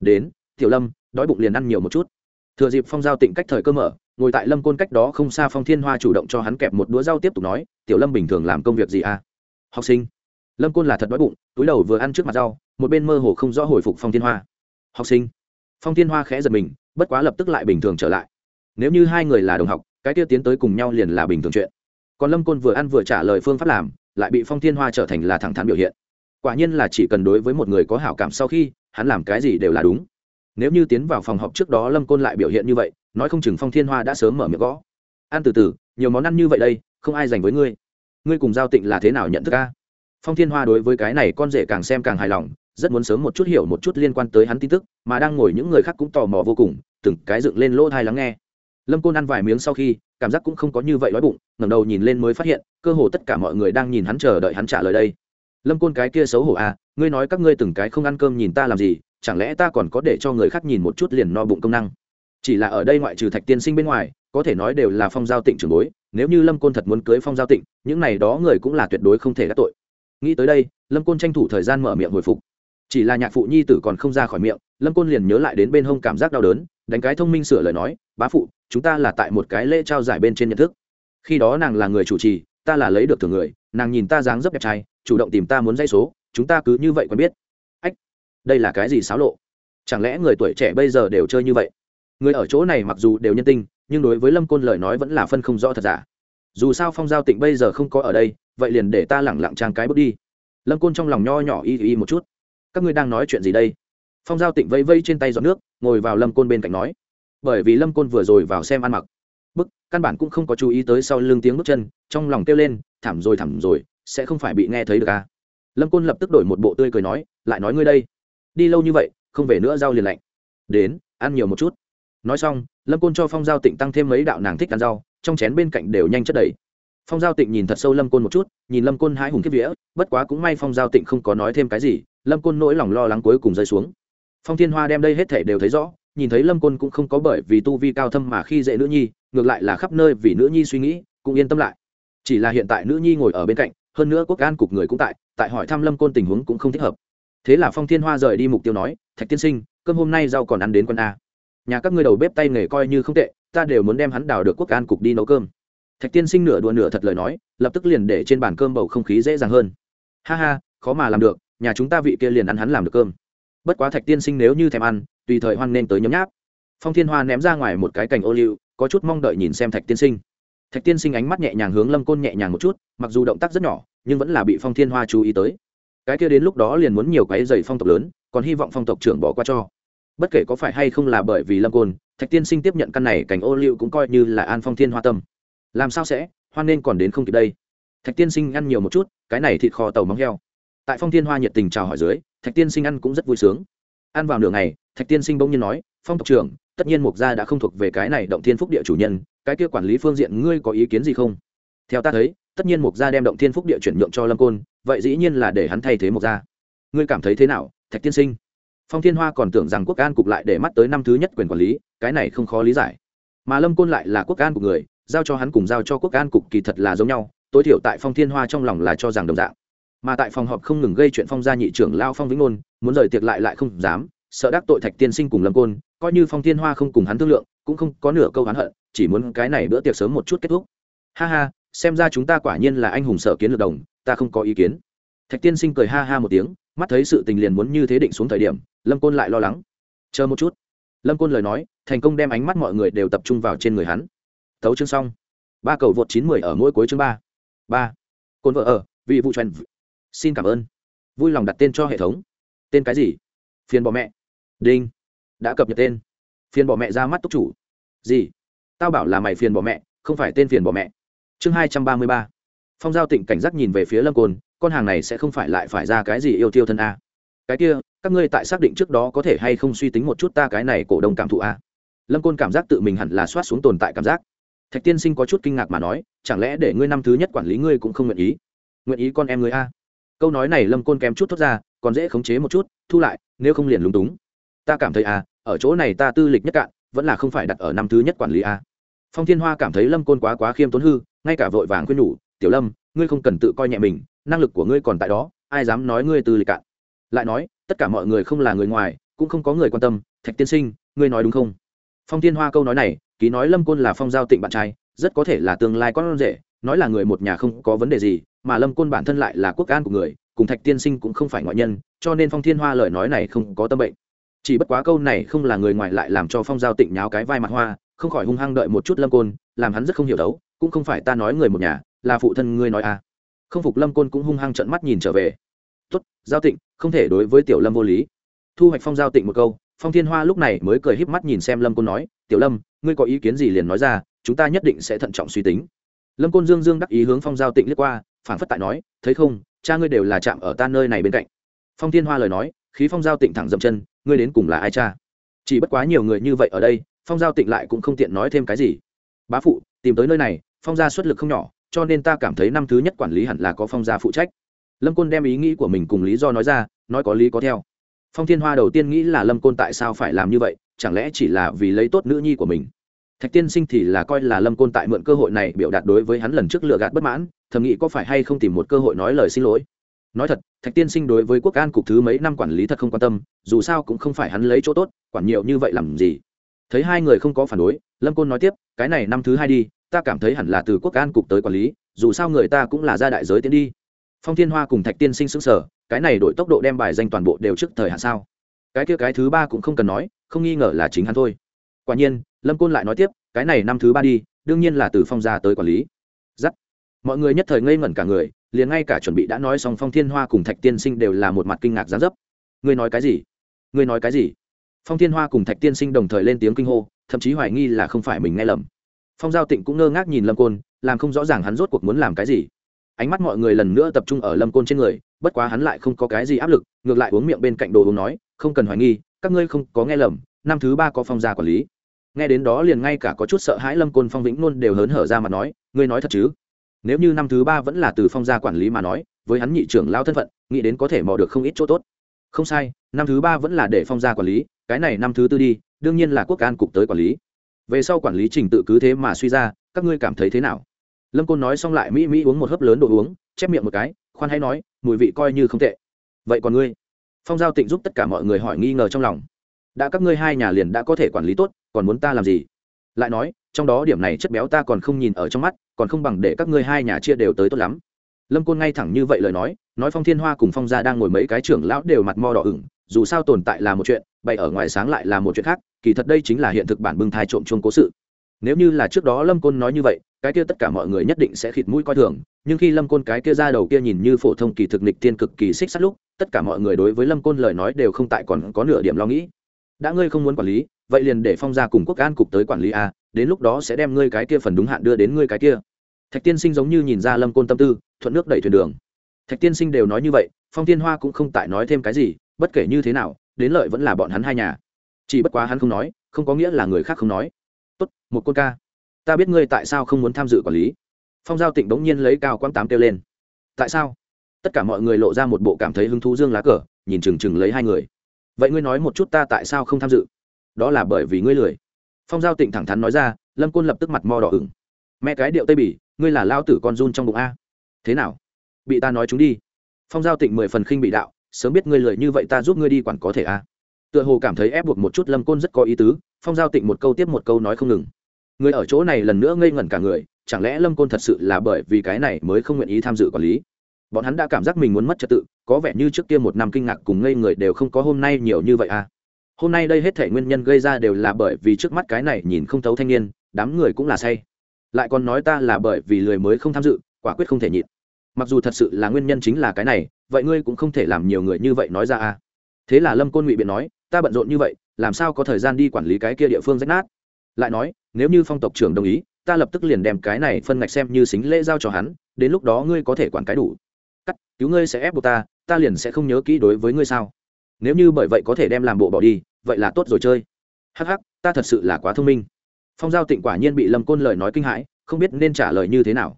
Đến, tiểu lâm, đói bụng liền ăn nhiều một chút. Thừa dịp phong giao tịnh cách thời cơ mở, ngồi tại lâm côn cách đó không xa phong thiên hoa chủ động cho hắn kẹp một đũa rau tiếp tục nói, tiểu lâm bình thường làm công việc gì à? Học sinh. Lâm côn là thật đói bụng túi đầu vừa ăn trước mặt rau, một bên mơ hồ không rõ hồi phục phong thiên hoa. Học sinh. Phong thiên hoa khẽ giật mình, bất quá lập tức lại bình thường trở lại. Nếu như hai người là đồng học, cái tiêu tiến tới cùng nhau liền là bình thường chuyện. Còn lâm côn vừa ăn vừa trả lời phương pháp làm, lại bị phong thiên hoa trở thành là thẳng thắn biểu hiện. Quả nhiên là chỉ cần đối với một người có hảo cảm sau khi, hắn làm cái gì đều là đúng. Nếu như tiến vào phòng họp trước đó lâm côn lại biểu hiện như vậy, nói không chừng phong thiên hoa đã sớm mở miệng gõ. Ăn từ từ, nhiều món ăn như vậy đây, không ai dành với ngươi. Ngươi cùng giao tịnh là thế nào nhận thức ca phong thiên hoa đối với cái này con rể càng xem càng hài lòng, rất muốn sớm một chút hiểu một chút liên quan tới hắn tin tức, mà đang ngồi những người khác cũng tò mò vô cùng, từng cái dựng lên lỗ thai lắng nghe. Lâm côn ăn vài miếng sau khi, cảm giác cũng không có như vậy đói bụng, ngẩng đầu nhìn lên mới phát hiện, cơ hồ tất cả mọi người đang nhìn hắn chờ đợi hắn trả lời đây. Lâm côn cái kia xấu hổ à ngươi nói các ngươi từng cái không ăn cơm nhìn ta làm gì, chẳng lẽ ta còn có để cho người khác nhìn một chút liền no bụng công năng? Chỉ là ở đây ngoại trừ thạch tiên sinh bên ngoài, có thể nói đều là phong giao tịnh trường bối, nếu như lâm côn thật muốn cưới phong giao tịnh, những này đó người cũng là tuyệt đối không thể đắc tội nghĩ tới đây, lâm côn tranh thủ thời gian mở miệng hồi phục. Chỉ là nhạc phụ nhi tử còn không ra khỏi miệng, lâm côn liền nhớ lại đến bên hông cảm giác đau đớn, đánh cái thông minh sửa lời nói, bá phụ, chúng ta là tại một cái lễ trao giải bên trên nhận thức. Khi đó nàng là người chủ trì, ta là lấy được thường người, nàng nhìn ta dáng dấp đẹp trai, chủ động tìm ta muốn dây số, chúng ta cứ như vậy quen biết. Ách, đây là cái gì xáo lộ? Chẳng lẽ người tuổi trẻ bây giờ đều chơi như vậy? Người ở chỗ này mặc dù đều nhân tinh nhưng đối với lâm côn lời nói vẫn là phân không rõ thật giả dù sao phong giao tịnh bây giờ không có ở đây, vậy liền để ta lẳng lặng trang cái bước đi. Lâm côn trong lòng nho nhỏ y y một chút. Các ngươi đang nói chuyện gì đây? Phong giao tịnh vây vây trên tay giọt nước, ngồi vào lâm côn bên cạnh nói. Bởi vì lâm côn vừa rồi vào xem ăn mặc. Bức, căn bản cũng không có chú ý tới sau lưng tiếng bước chân, trong lòng kêu lên, thảm rồi thảm rồi, sẽ không phải bị nghe thấy được à. lâm côn lập tức đổi một bộ tươi cười nói, lại nói ngươi đây. Đi lâu như vậy, không về nữa rau liền lạnh. Đến, ăn nhiều một chút. Nói xong, lâm côn cho phong giao tịnh tăng thêm mấy đạo nàng thích ăn rau trong chén bên cạnh đều nhanh chất đầy. Phong giao tịnh nhìn thật sâu lâm côn một chút, nhìn lâm côn hai hùng kiếp vía, bất quá cũng may phong giao tịnh không có nói thêm cái gì, lâm côn nỗi lòng lo lắng cuối cùng rơi xuống. Phong thiên hoa đem đây hết thể đều thấy rõ, nhìn thấy lâm côn cũng không có bởi vì tu vi cao thâm mà khi dễ nữ nhi, ngược lại là khắp nơi vì nữ nhi suy nghĩ, cũng yên tâm lại. Chỉ là hiện tại nữ nhi ngồi ở bên cạnh, hơn nữa quốc an cục người cũng tại tại hỏi thăm lâm côn tình huống cũng không thích hợp. Thế là phong thiên hoa rời đi mục tiêu nói, thạch tiên sinh, cơm hôm nay rau còn ăn đến con a. Nhà các ngươi đầu bếp tay nghề coi như không tệ ta đều muốn đem hắn đào được quốc an cục đi nấu cơm. Thạch tiên sinh nửa đùa nửa thật lời nói, lập tức liền để trên bàn cơm bầu không khí dễ dàng hơn. Ha ha, khó mà làm được, nhà chúng ta vị kia liền ăn hắn làm được cơm. Bất quá thạch tiên sinh nếu như thèm ăn, tùy thời hoan nên tới nhấm nháp. Phong thiên hoa ném ra ngoài một cái cành ô liu, có chút mong đợi nhìn xem thạch tiên sinh. Thạch tiên sinh ánh mắt nhẹ nhàng hướng lâm côn nhẹ nhàng một chút, mặc dù động tác rất nhỏ, nhưng vẫn là bị phong thiên hoa chú ý tới. Cái kia đến lúc đó liền muốn nhiều cái giày phong tộc lớn, còn hy vọng phong tộc trưởng bỏ qua cho. Bất kể có phải hay không là bởi vì lâm côn thạch tiên sinh tiếp nhận căn này cảnh ô liu cũng coi như là an phong thiên hoa tâm. Làm sao sẽ? Hoan nên còn đến không kịp đây. Thạch tiên sinh ăn nhiều một chút, cái này thịt kho tàu móng heo. Tại phong thiên hoa nhiệt tình chào hỏi dưới, thạch tiên sinh ăn cũng rất vui sướng. Ăn vào nửa ngày, thạch tiên sinh bỗng nhiên nói, phong tộc trưởng, tất nhiên mục gia đã không thuộc về cái này động thiên phúc địa chủ nhân, cái kia quản lý phương diện ngươi có ý kiến gì không? Theo ta thấy, tất nhiên mục gia đem động thiên phúc địa chuyển nhượng cho lâm côn, vậy dĩ nhiên là để hắn thay thế mục gia. Ngươi cảm thấy thế nào, thạch tiên sinh? Phong thiên hoa còn tưởng rằng quốc an cục lại để mắt tới năm thứ nhất quyền quản lý, cái này không khó lý giải. Mà lâm côn lại là quốc an cục người, giao cho hắn cùng giao cho quốc an cục kỳ thật là giống nhau, tối thiểu tại phong thiên hoa trong lòng là cho rằng đồng dạng. Mà tại phòng họp không ngừng gây chuyện phong gia nhị trưởng lao phong vĩnh ngôn, muốn rời tiệc lại lại không dám, sợ đắc tội thạch tiên sinh cùng lâm côn, coi như phong thiên hoa không cùng hắn thương lượng, cũng không có nửa câu hắn hận, chỉ muốn cái này bữa tiệc sớm một chút kết thúc. Ha ha, xem ra chúng ta quả nhiên là anh hùng sở kiến lược đồng, ta không có ý kiến thạch tiên sinh cười ha ha một tiếng, mắt thấy sự tình liền muốn như thế định xuống thời điểm, lâm côn lại lo lắng. Chờ một chút. Lâm côn lời nói, thành công đem ánh mắt mọi người đều tập trung vào trên người hắn. Thấu chương xong. Ba cầu vượt chín mười ở mỗi cuối chương ba. Ba. Côn vợ ở vị vụ trần xin cảm ơn. Vui lòng đặt tên cho hệ thống. Tên cái gì? Phiền bỏ mẹ. Đinh. Đã cập nhật tên. Phiền bỏ mẹ ra mắt túc chủ. Gì? Tao bảo là mày phiền bỏ mẹ, không phải tên phiền bỏ mẹ. Chương hai trăm ba mươi ba phong giao tịnh cảnh giác nhìn về phía lâm côn, con hàng này sẽ không phải lại phải ra cái gì yêu tiêu thân a. Cái kia, các ngươi tại xác định trước đó có thể hay không suy tính một chút ta cái này cổ đông cảm thụ a? Lâm côn cảm giác tự mình hẳn là soát xuống tồn tại cảm giác. Thạch tiên sinh có chút kinh ngạc mà nói, chẳng lẽ để ngươi năm thứ nhất quản lý ngươi cũng không nguyện ý? Nguyện ý con em ngươi a? Câu nói này lâm côn kém chút thốt ra, còn dễ khống chế một chút, thu lại, nếu không liền lúng túng. Ta cảm thấy a, ở chỗ này ta tư lịch nhất cạn, vẫn là không phải đặt ở năm thứ nhất quản lý a. Phong thiên hoa cảm thấy lâm côn quá quá khiêm tốn hư, ngay cả vội vàng khuyên nhủ tiểu lâm, ngươi không cần tự coi nhẹ mình, năng lực của ngươi còn tại đó, ai dám nói ngươi từ lịch cạn? Lại nói, tất cả mọi người không là người ngoài, cũng không có người quan tâm, thạch tiên sinh, ngươi nói đúng không? Phong thiên hoa câu nói này, ký nói lâm côn là phong giao tịnh bạn trai, rất có thể là tương lai con rể, nói là người một nhà không có vấn đề gì, mà lâm côn bản thân lại là quốc an của người, cùng thạch tiên sinh cũng không phải ngoại nhân, cho nên phong thiên hoa lời nói này không có tâm bệnh. Chỉ bất quá câu này không là người ngoài lại làm cho phong giao tịnh nháo cái vai mặt hoa, không khỏi hung hăng đợi một chút lâm côn, làm hắn rất không hiểu đấu, cũng không phải ta nói người một nhà là phụ thân ngươi nói à. Không phục lâm côn cũng hung hăng trận mắt nhìn trở về. Tốt, giao tịnh, không thể đối với tiểu lâm vô lý. Thu hoạch phong giao tịnh một câu, phong thiên hoa lúc này mới cười híp mắt nhìn xem lâm côn nói, tiểu lâm, ngươi có ý kiến gì liền nói ra, chúng ta nhất định sẽ thận trọng suy tính. Lâm côn dương dương đắc ý hướng phong giao tịnh liếc qua phản phất tại nói, thấy không, cha ngươi đều là chạm ở ta nơi này bên cạnh. Phong thiên hoa lời nói, khí phong giao tịnh thẳng dậm chân, ngươi đến cùng là ai cha? Chỉ bất quá nhiều người như vậy ở đây, phong giao tịnh lại cũng không tiện nói thêm cái gì. Bá phụ, tìm tới nơi này, phong gia xuất lực không nhỏ cho nên ta cảm thấy năm thứ nhất quản lý hẳn là có phong gia phụ trách. Lâm côn đem ý nghĩ của mình cùng lý do nói ra, nói có lý có theo. Phong thiên hoa đầu tiên nghĩ là lâm côn tại sao phải làm như vậy, chẳng lẽ chỉ là vì lấy tốt nữ nhi của mình? Thạch tiên sinh thì là coi là lâm côn tại mượn cơ hội này biểu đạt đối với hắn lần trước lựa gạt bất mãn, thầm nghĩ có phải hay không tìm một cơ hội nói lời xin lỗi. Nói thật, thạch tiên sinh đối với quốc an cục thứ mấy năm quản lý thật không quan tâm, dù sao cũng không phải hắn lấy chỗ tốt, quản nhiều như vậy làm gì? Thấy hai người không có phản đối, lâm côn nói tiếp, cái này năm thứ hai đi ta cảm thấy hẳn là từ quốc an cục tới quản lý, dù sao người ta cũng là gia đại giới tiến đi. Phong thiên hoa cùng thạch tiên sinh xứng sở cái này đổi tốc độ đem bài danh toàn bộ đều trước thời hạn sao? Cái kia cái thứ ba cũng không cần nói, không nghi ngờ là chính hắn thôi. Quả nhiên, lâm côn lại nói tiếp, cái này năm thứ ba đi, đương nhiên là từ phong gia tới quản lý. Giắt. Mọi người nhất thời ngây ngẩn cả người, liền ngay cả chuẩn bị đã nói xong phong thiên hoa cùng thạch tiên sinh đều là một mặt kinh ngạc gián dấp. Ngươi nói cái gì? Ngươi nói cái gì? Phong thiên hoa cùng thạch tiên sinh đồng thời lên tiếng kinh hô, thậm chí hoài nghi là không phải mình nghe lầm phong giao tịnh cũng ngơ ngác nhìn lâm côn, làm không rõ ràng hắn rốt cuộc muốn làm cái gì. Ánh mắt mọi người lần nữa tập trung ở lâm côn trên người, bất quá hắn lại không có cái gì áp lực, ngược lại uống miệng bên cạnh đồ uống nói, không cần hoài nghi, các ngươi không có nghe lầm, năm thứ ba có phong gia quản lý. Nghe đến đó liền ngay cả có chút sợ hãi lâm côn phong vĩnh luôn đều hớn hở ra mà nói, ngươi nói thật chứ? Nếu như năm thứ ba vẫn là từ phong gia quản lý mà nói, với hắn nhị trưởng lao thân phận, nghĩ đến có thể mò được không ít chỗ tốt. Không sai, năm thứ ba vẫn là để phong gia quản lý, cái này năm thứ tư đi, đương nhiên là quốc an cục tới quản lý về sau quản lý trình tự cứ thế mà suy ra, các ngươi cảm thấy thế nào? Lâm côn nói xong lại mỹ mỹ uống một hớp lớn đồ uống, chép miệng một cái, khoan hay nói, mùi vị coi như không tệ. Vậy còn ngươi? Phong giao tịnh giúp tất cả mọi người hỏi nghi ngờ trong lòng. Đã các ngươi hai nhà liền đã có thể quản lý tốt, còn muốn ta làm gì? Lại nói, trong đó điểm này chất béo ta còn không nhìn ở trong mắt, còn không bằng để các ngươi hai nhà chia đều tới tốt lắm. Lâm côn ngay thẳng như vậy lời nói nói phong thiên hoa cùng phong gia đang ngồi mấy cái trưởng lão đều mặt mo đỏ ửng, dù sao tồn tại là một chuyện, bày ở ngoài sáng lại là một chuyện khác kỳ thật đây chính là hiện thực bản bưng thai trộm chuông cố sự. Nếu như là trước đó lâm côn nói như vậy, cái kia tất cả mọi người nhất định sẽ khịt mũi coi thường, nhưng khi lâm côn cái kia ra đầu kia nhìn như phổ thông kỳ thực nịch tiên cực kỳ xích sắt lúc, tất cả mọi người đối với lâm côn lời nói đều không tại còn có nửa điểm lo nghĩ. Đã ngươi không muốn quản lý, vậy liền để phong gia cùng quốc an cục tới quản lý a, đến lúc đó sẽ đem ngươi cái kia phần đúng hạn đưa đến ngươi cái kia. Thạch tiên sinh giống như nhìn ra lâm côn tâm tư, thuận nước đẩy thuyền đường. Thạch tiên sinh đều nói như vậy, phong tiên hoa cũng không tại nói thêm cái gì, bất kể như thế nào, đến lợi vẫn là bọn hắn hai nhà chỉ bất quá hắn không nói, không có nghĩa là người khác không nói. Tốt, một côn ca. Ta biết ngươi tại sao không muốn tham dự quản lý. Phong giao tịnh bỗng nhiên lấy cao quãng tám kêu lên. Tại sao? Tất cả mọi người lộ ra một bộ cảm thấy hứng thú dương lá cờ, nhìn chừng chừng lấy hai người. Vậy ngươi nói một chút ta tại sao không tham dự? Đó là bởi vì ngươi lười. Phong giao tịnh thẳng thắn nói ra, lâm côn lập tức mặt mò đỏ ửng. Mẹ cái điệu tây bỉ, ngươi là lao tử con run trong bụng a. Thế nào? Bị ta nói chúng đi. Phong giao tịnh mười phần khinh bị đạo, sớm biết ngươi lười như vậy ta giúp ngươi đi quản có thể a tựa hồ cảm thấy ép buộc một chút lâm côn rất có ý tứ, phong giao tịnh một câu tiếp một câu nói không ngừng. Người ở chỗ này lần nữa ngây ngẩn cả người, chẳng lẽ lâm côn thật sự là bởi vì cái này mới không nguyện ý tham dự quản lý? Bọn hắn đã cảm giác mình muốn mất trật tự, có vẻ như trước kia một năm kinh ngạc cùng ngây người đều không có hôm nay nhiều như vậy à. Hôm nay đây hết thể nguyên nhân gây ra đều là bởi vì trước mắt cái này nhìn không thấu thanh niên, đám người cũng là say. Lại còn nói ta là bởi vì lười mới không tham dự, quả quyết không thể nhịn. Mặc dù thật sự là nguyên nhân chính là cái này, vậy ngươi cũng không thể làm nhiều người như vậy nói ra à. Thế là lâm côn ngụy biện nói ta bận rộn như vậy, làm sao có thời gian đi quản lý cái kia địa phương rách nát? Lại nói, nếu như phong tộc trưởng đồng ý, ta lập tức liền đem cái này phân ngạch xem như xính lễ giao cho hắn, đến lúc đó ngươi có thể quản cái đủ. Cắt, cứu ngươi sẽ ép buộc ta ta liền sẽ không nhớ kỹ đối với ngươi sao? Nếu như bởi vậy có thể đem làm bộ bỏ đi, vậy là tốt rồi chơi. Hắc hắc, ta thật sự là quá thông minh. Phong giao tịnh quả nhiên bị lâm côn lời nói kinh hãi, không biết nên trả lời như thế nào.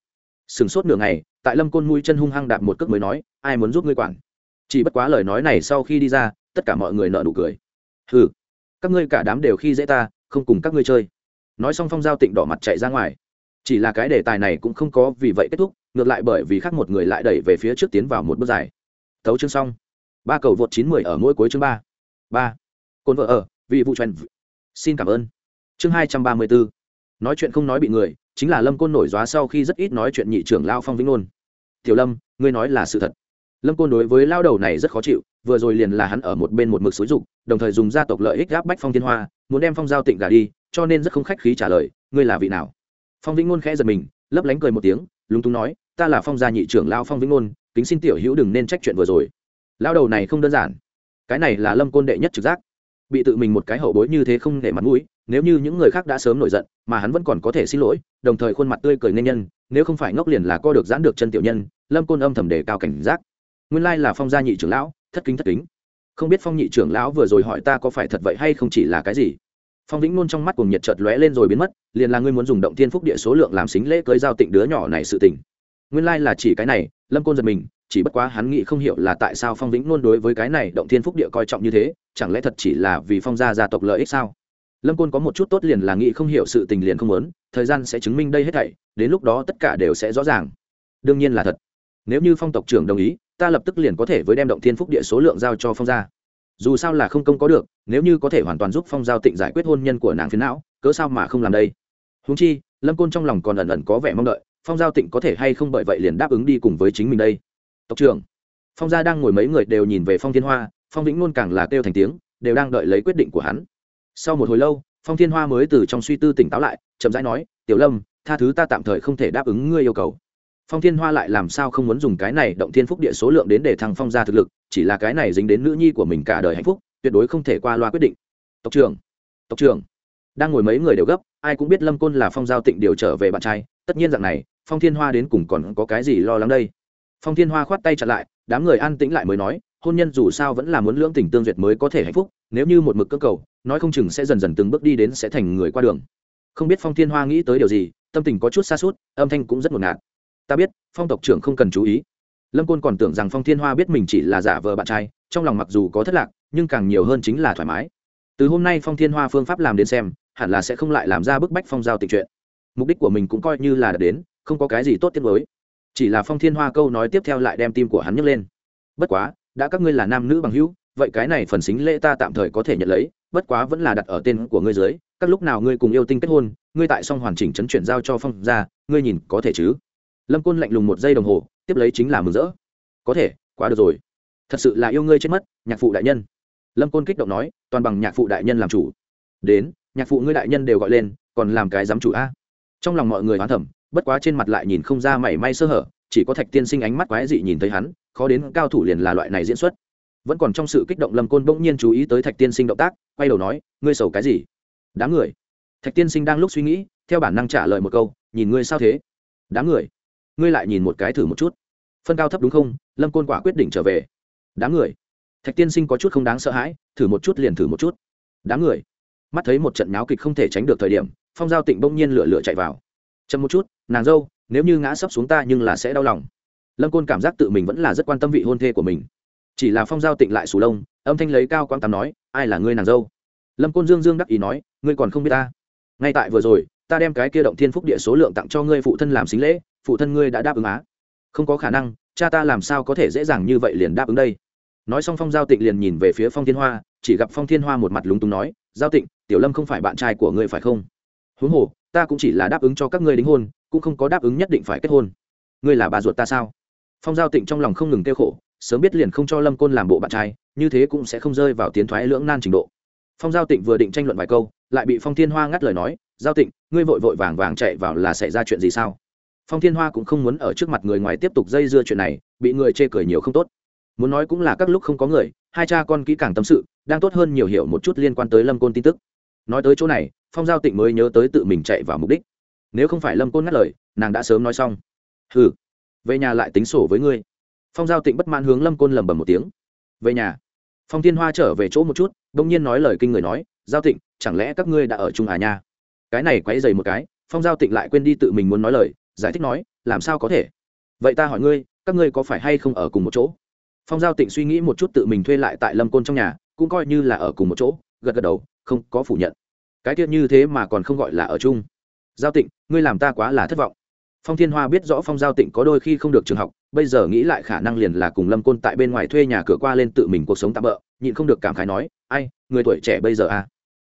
Sừng sốt nửa ngày, tại lâm côn mũi chân hung hăng đạp một cước mới nói, ai muốn giúp ngươi quản? Chỉ bất quá lời nói này sau khi đi ra tất cả mọi người nợ nụ cười. Hừ, các ngươi cả đám đều khi dễ ta không cùng các ngươi chơi. Nói xong phong giao tịnh đỏ mặt chạy ra ngoài. Chỉ là cái đề tài này cũng không có vì vậy kết thúc ngược lại bởi vì khác một người lại đẩy về phía trước tiến vào một bước dài. Thấu chương xong. Ba cầu vượt chín mười ở mỗi cuối chương ba. Ba. Cồn vợ ở vị vụ truyền xin cảm ơn. Chương hai trăm ba mươi bốn. Nói chuyện không nói bị người chính là lâm côn nổi dóa sau khi rất ít nói chuyện nhị trưởng lao phong vĩnh ngôn tiểu lâm ngươi nói là sự thật. Lâm côn đối với lao đầu này rất khó chịu vừa rồi liền là hắn ở một bên một mực xúi dục, đồng thời dùng gia tộc lợi ích gáp bách phong thiên hoa, muốn đem phong giao tịnh gà đi, cho nên rất không khách khí trả lời, ngươi là vị nào? Phong vĩnh ngôn khẽ giật mình, lấp lánh cười một tiếng, lúng túng nói, ta là phong gia nhị trưởng lao phong vĩnh ngôn, kính xin tiểu hữu đừng nên trách chuyện vừa rồi. Lao đầu này không đơn giản. Cái này là lâm côn đệ nhất trực giác. Bị tự mình một cái hậu bối như thế không để mặt mũi, nếu như những người khác đã sớm nổi giận, mà hắn vẫn còn có thể xin lỗi, đồng thời khuôn mặt tươi cười nên nhân, nếu không phải ngốc liền là co được giãn được chân tiểu nhân, lâm côn âm thầm đề cao cảnh giác. Nguyên lai là phong gia nhị trưởng lão thất kính thất kính. Không biết phong nhị trưởng lão vừa rồi hỏi ta có phải thật vậy hay không chỉ là cái gì. Phong vĩnh nôn trong mắt cùng nhiệt chợt lóe lên rồi biến mất, liền là ngươi muốn dùng động thiên phúc địa số lượng làm xính lễ cưới giao tịnh đứa nhỏ này sự tình. Nguyên lai là chỉ cái này, lâm côn giật mình, chỉ bất quá hắn nghĩ không hiểu là tại sao phong vĩnh nôn đối với cái này động thiên phúc địa coi trọng như thế, chẳng lẽ thật chỉ là vì phong gia gia tộc lợi ích sao? Lâm côn có một chút tốt liền là nghĩ không hiểu sự tình liền không muốn, thời gian sẽ chứng minh đây hết thảy, đến lúc đó tất cả đều sẽ rõ ràng. Đương nhiên là thật nếu như phong tộc trưởng đồng ý, ta lập tức liền có thể với đem động thiên phúc địa số lượng giao cho phong gia. Dù sao là không công có được, nếu như có thể hoàn toàn giúp phong giao tịnh giải quyết hôn nhân của nàng phiến não, cớ sao mà không làm đây? Húng chi, lâm côn trong lòng còn ẩn ẩn có vẻ mong đợi, phong giao tịnh có thể hay không bởi vậy liền đáp ứng đi cùng với chính mình đây? Tộc trưởng, phong gia đang ngồi mấy người đều nhìn về phong thiên hoa, phong vĩnh luôn càng là kêu thành tiếng, đều đang đợi lấy quyết định của hắn. Sau một hồi lâu, phong thiên hoa mới từ trong suy tư tỉnh táo lại, chậm rãi nói, tiểu lâm, tha thứ ta tạm thời không thể đáp ứng ngươi yêu cầu phong thiên hoa lại làm sao không muốn dùng cái này động thiên phúc địa số lượng đến để thăng phong ra thực lực, chỉ là cái này dính đến nữ nhi của mình cả đời hạnh phúc, tuyệt đối không thể qua loa quyết định. Tộc trưởng tộc trưởng. Đang ngồi mấy người đều gấp, ai cũng biết lâm côn là phong giao tịnh điều trở về bạn trai, tất nhiên rằng này, phong thiên hoa đến cùng còn có cái gì lo lắng đây? Phong thiên hoa khoát tay chặt lại, đám người an tĩnh lại mới nói, hôn nhân dù sao vẫn là muốn lưỡng tình tương duyệt mới có thể hạnh phúc, nếu như một mực cơ cầu, nói không chừng sẽ dần dần từng bước đi đến sẽ thành người qua đường. Không biết phong thiên hoa nghĩ tới điều gì, tâm tình có chút xa suốt, âm thanh cũng rất ngột ngạt ta biết, phong tộc trưởng không cần chú ý. Lâm côn còn tưởng rằng phong thiên hoa biết mình chỉ là giả vờ bạn trai, trong lòng mặc dù có thất lạc, nhưng càng nhiều hơn chính là thoải mái. Từ hôm nay phong thiên hoa phương pháp làm đến xem, hẳn là sẽ không lại làm ra bức bách phong giao tịch chuyện. Mục đích của mình cũng coi như là đến, không có cái gì tốt tiết mới chỉ là phong thiên hoa câu nói tiếp theo lại đem tim của hắn nhấc lên. Bất quá, đã các ngươi là nam nữ bằng hữu, vậy cái này phần xính lễ ta tạm thời có thể nhận lấy, bất quá vẫn là đặt ở tên của ngươi dưới, các lúc nào ngươi cùng yêu tinh kết hôn, ngươi tại xong hoàn chỉnh chấn chuyển giao cho phong ra ngươi nhìn có thể chứ? Lâm côn lạnh lùng một giây đồng hồ, tiếp lấy chính là mừng rỡ. Có thể, quá được rồi. Thật sự là yêu ngươi chết mất, nhạc phụ đại nhân. Lâm côn kích động nói, toàn bằng nhạc phụ đại nhân làm chủ. Đến, nhạc phụ ngươi đại nhân đều gọi lên, còn làm cái giám chủ a. Trong lòng mọi người hoán thẩm bất quá trên mặt lại nhìn không ra mảy may sơ hở, chỉ có thạch tiên sinh ánh mắt quái dị nhìn thấy hắn, khó đến cao thủ liền là loại này diễn xuất. Vẫn còn trong sự kích động lâm côn bỗng nhiên chú ý tới thạch tiên sinh động tác, quay đầu nói, ngươi sầu cái gì? Đám người. Thạch tiên sinh đang lúc suy nghĩ, theo bản năng trả lời một câu, nhìn ngươi sao thế? Đám người ngươi lại nhìn một cái thử một chút. Phân cao thấp đúng không? Lâm côn quả quyết định trở về. Đám người. Thạch tiên sinh có chút không đáng sợ hãi, thử một chút liền thử một chút. Đám người. Mắt thấy một trận náo kịch không thể tránh được thời điểm, phong giao tịnh bỗng nhiên lửa lửa chạy vào. Chậm một chút, nàng dâu, nếu như ngã sấp xuống ta nhưng là sẽ đau lòng. Lâm côn cảm giác tự mình vẫn là rất quan tâm vị hôn thê của mình. Chỉ là phong giao tịnh lại sù lông, âm thanh lấy cao quang tâm nói, ai là ngươi nàng dâu? Lâm côn dương dương đắc ý nói, ngươi còn không biết ta. Ngay tại vừa rồi ta đem cái kia động thiên phúc địa số lượng tặng cho ngươi phụ thân làm xính lễ, phụ thân ngươi đã đáp ứng á. Không có khả năng, cha ta làm sao có thể dễ dàng như vậy liền đáp ứng đây? Nói xong phong giao tịnh liền nhìn về phía phong thiên hoa, chỉ gặp phong thiên hoa một mặt lúng túng nói, giao tịnh, tiểu lâm không phải bạn trai của ngươi phải không? Huống hồ, ta cũng chỉ là đáp ứng cho các ngươi đính hôn, cũng không có đáp ứng nhất định phải kết hôn. Ngươi là bà ruột ta sao? Phong giao tịnh trong lòng không ngừng kêu khổ, sớm biết liền không cho lâm côn làm bộ bạn trai, như thế cũng sẽ không rơi vào tiến thoái lưỡng nan trình độ. Phong giao tịnh vừa định tranh luận vài câu, lại bị phong thiên hoa ngắt lời nói giao tịnh, ngươi vội vội vàng vàng chạy vào là xảy ra chuyện gì sao? Phong thiên hoa cũng không muốn ở trước mặt người ngoài tiếp tục dây dưa chuyện này, bị người chê cười nhiều không tốt. Muốn nói cũng là các lúc không có người, hai cha con kỹ càng tâm sự, đang tốt hơn nhiều hiểu một chút liên quan tới lâm côn tin tức. Nói tới chỗ này, phong giao tịnh mới nhớ tới tự mình chạy vào mục đích. Nếu không phải lâm côn ngắt lời, nàng đã sớm nói xong. Hừ, về nhà lại tính sổ với ngươi. Phong giao tịnh bất mãn hướng lâm côn lầm bầm một tiếng. Về nhà. Phong thiên hoa trở về chỗ một chút đ ỗ n g nhiên nói lời kinh người nói, giao tịnh, chẳng lẽ các ngươi đã ở chung à nha? Cái này quấy dày một cái, phong giao tịnh lại quên đi tự mình muốn nói lời, giải thích nói, làm sao có thể? Vậy ta hỏi ngươi, các ngươi có phải hay không ở cùng một chỗ? Phong giao tịnh suy nghĩ một chút tự mình thuê lại tại lâm côn trong nhà, cũng coi như là ở cùng một chỗ, gật gật đầu, không có phủ nhận. Cái tiết như thế mà còn không gọi là ở chung. Giao tịnh, ngươi làm ta quá là thất vọng. Phong thiên hoa biết rõ phong giao tịnh có đôi khi không được trường học, bây giờ nghĩ lại khả năng liền là cùng lâm côn tại bên ngoài thuê nhà cửa qua lên tự mình cuộc sống tạm bỡ nhịn không được cảm khái nói, ai, người tuổi trẻ bây giờ à?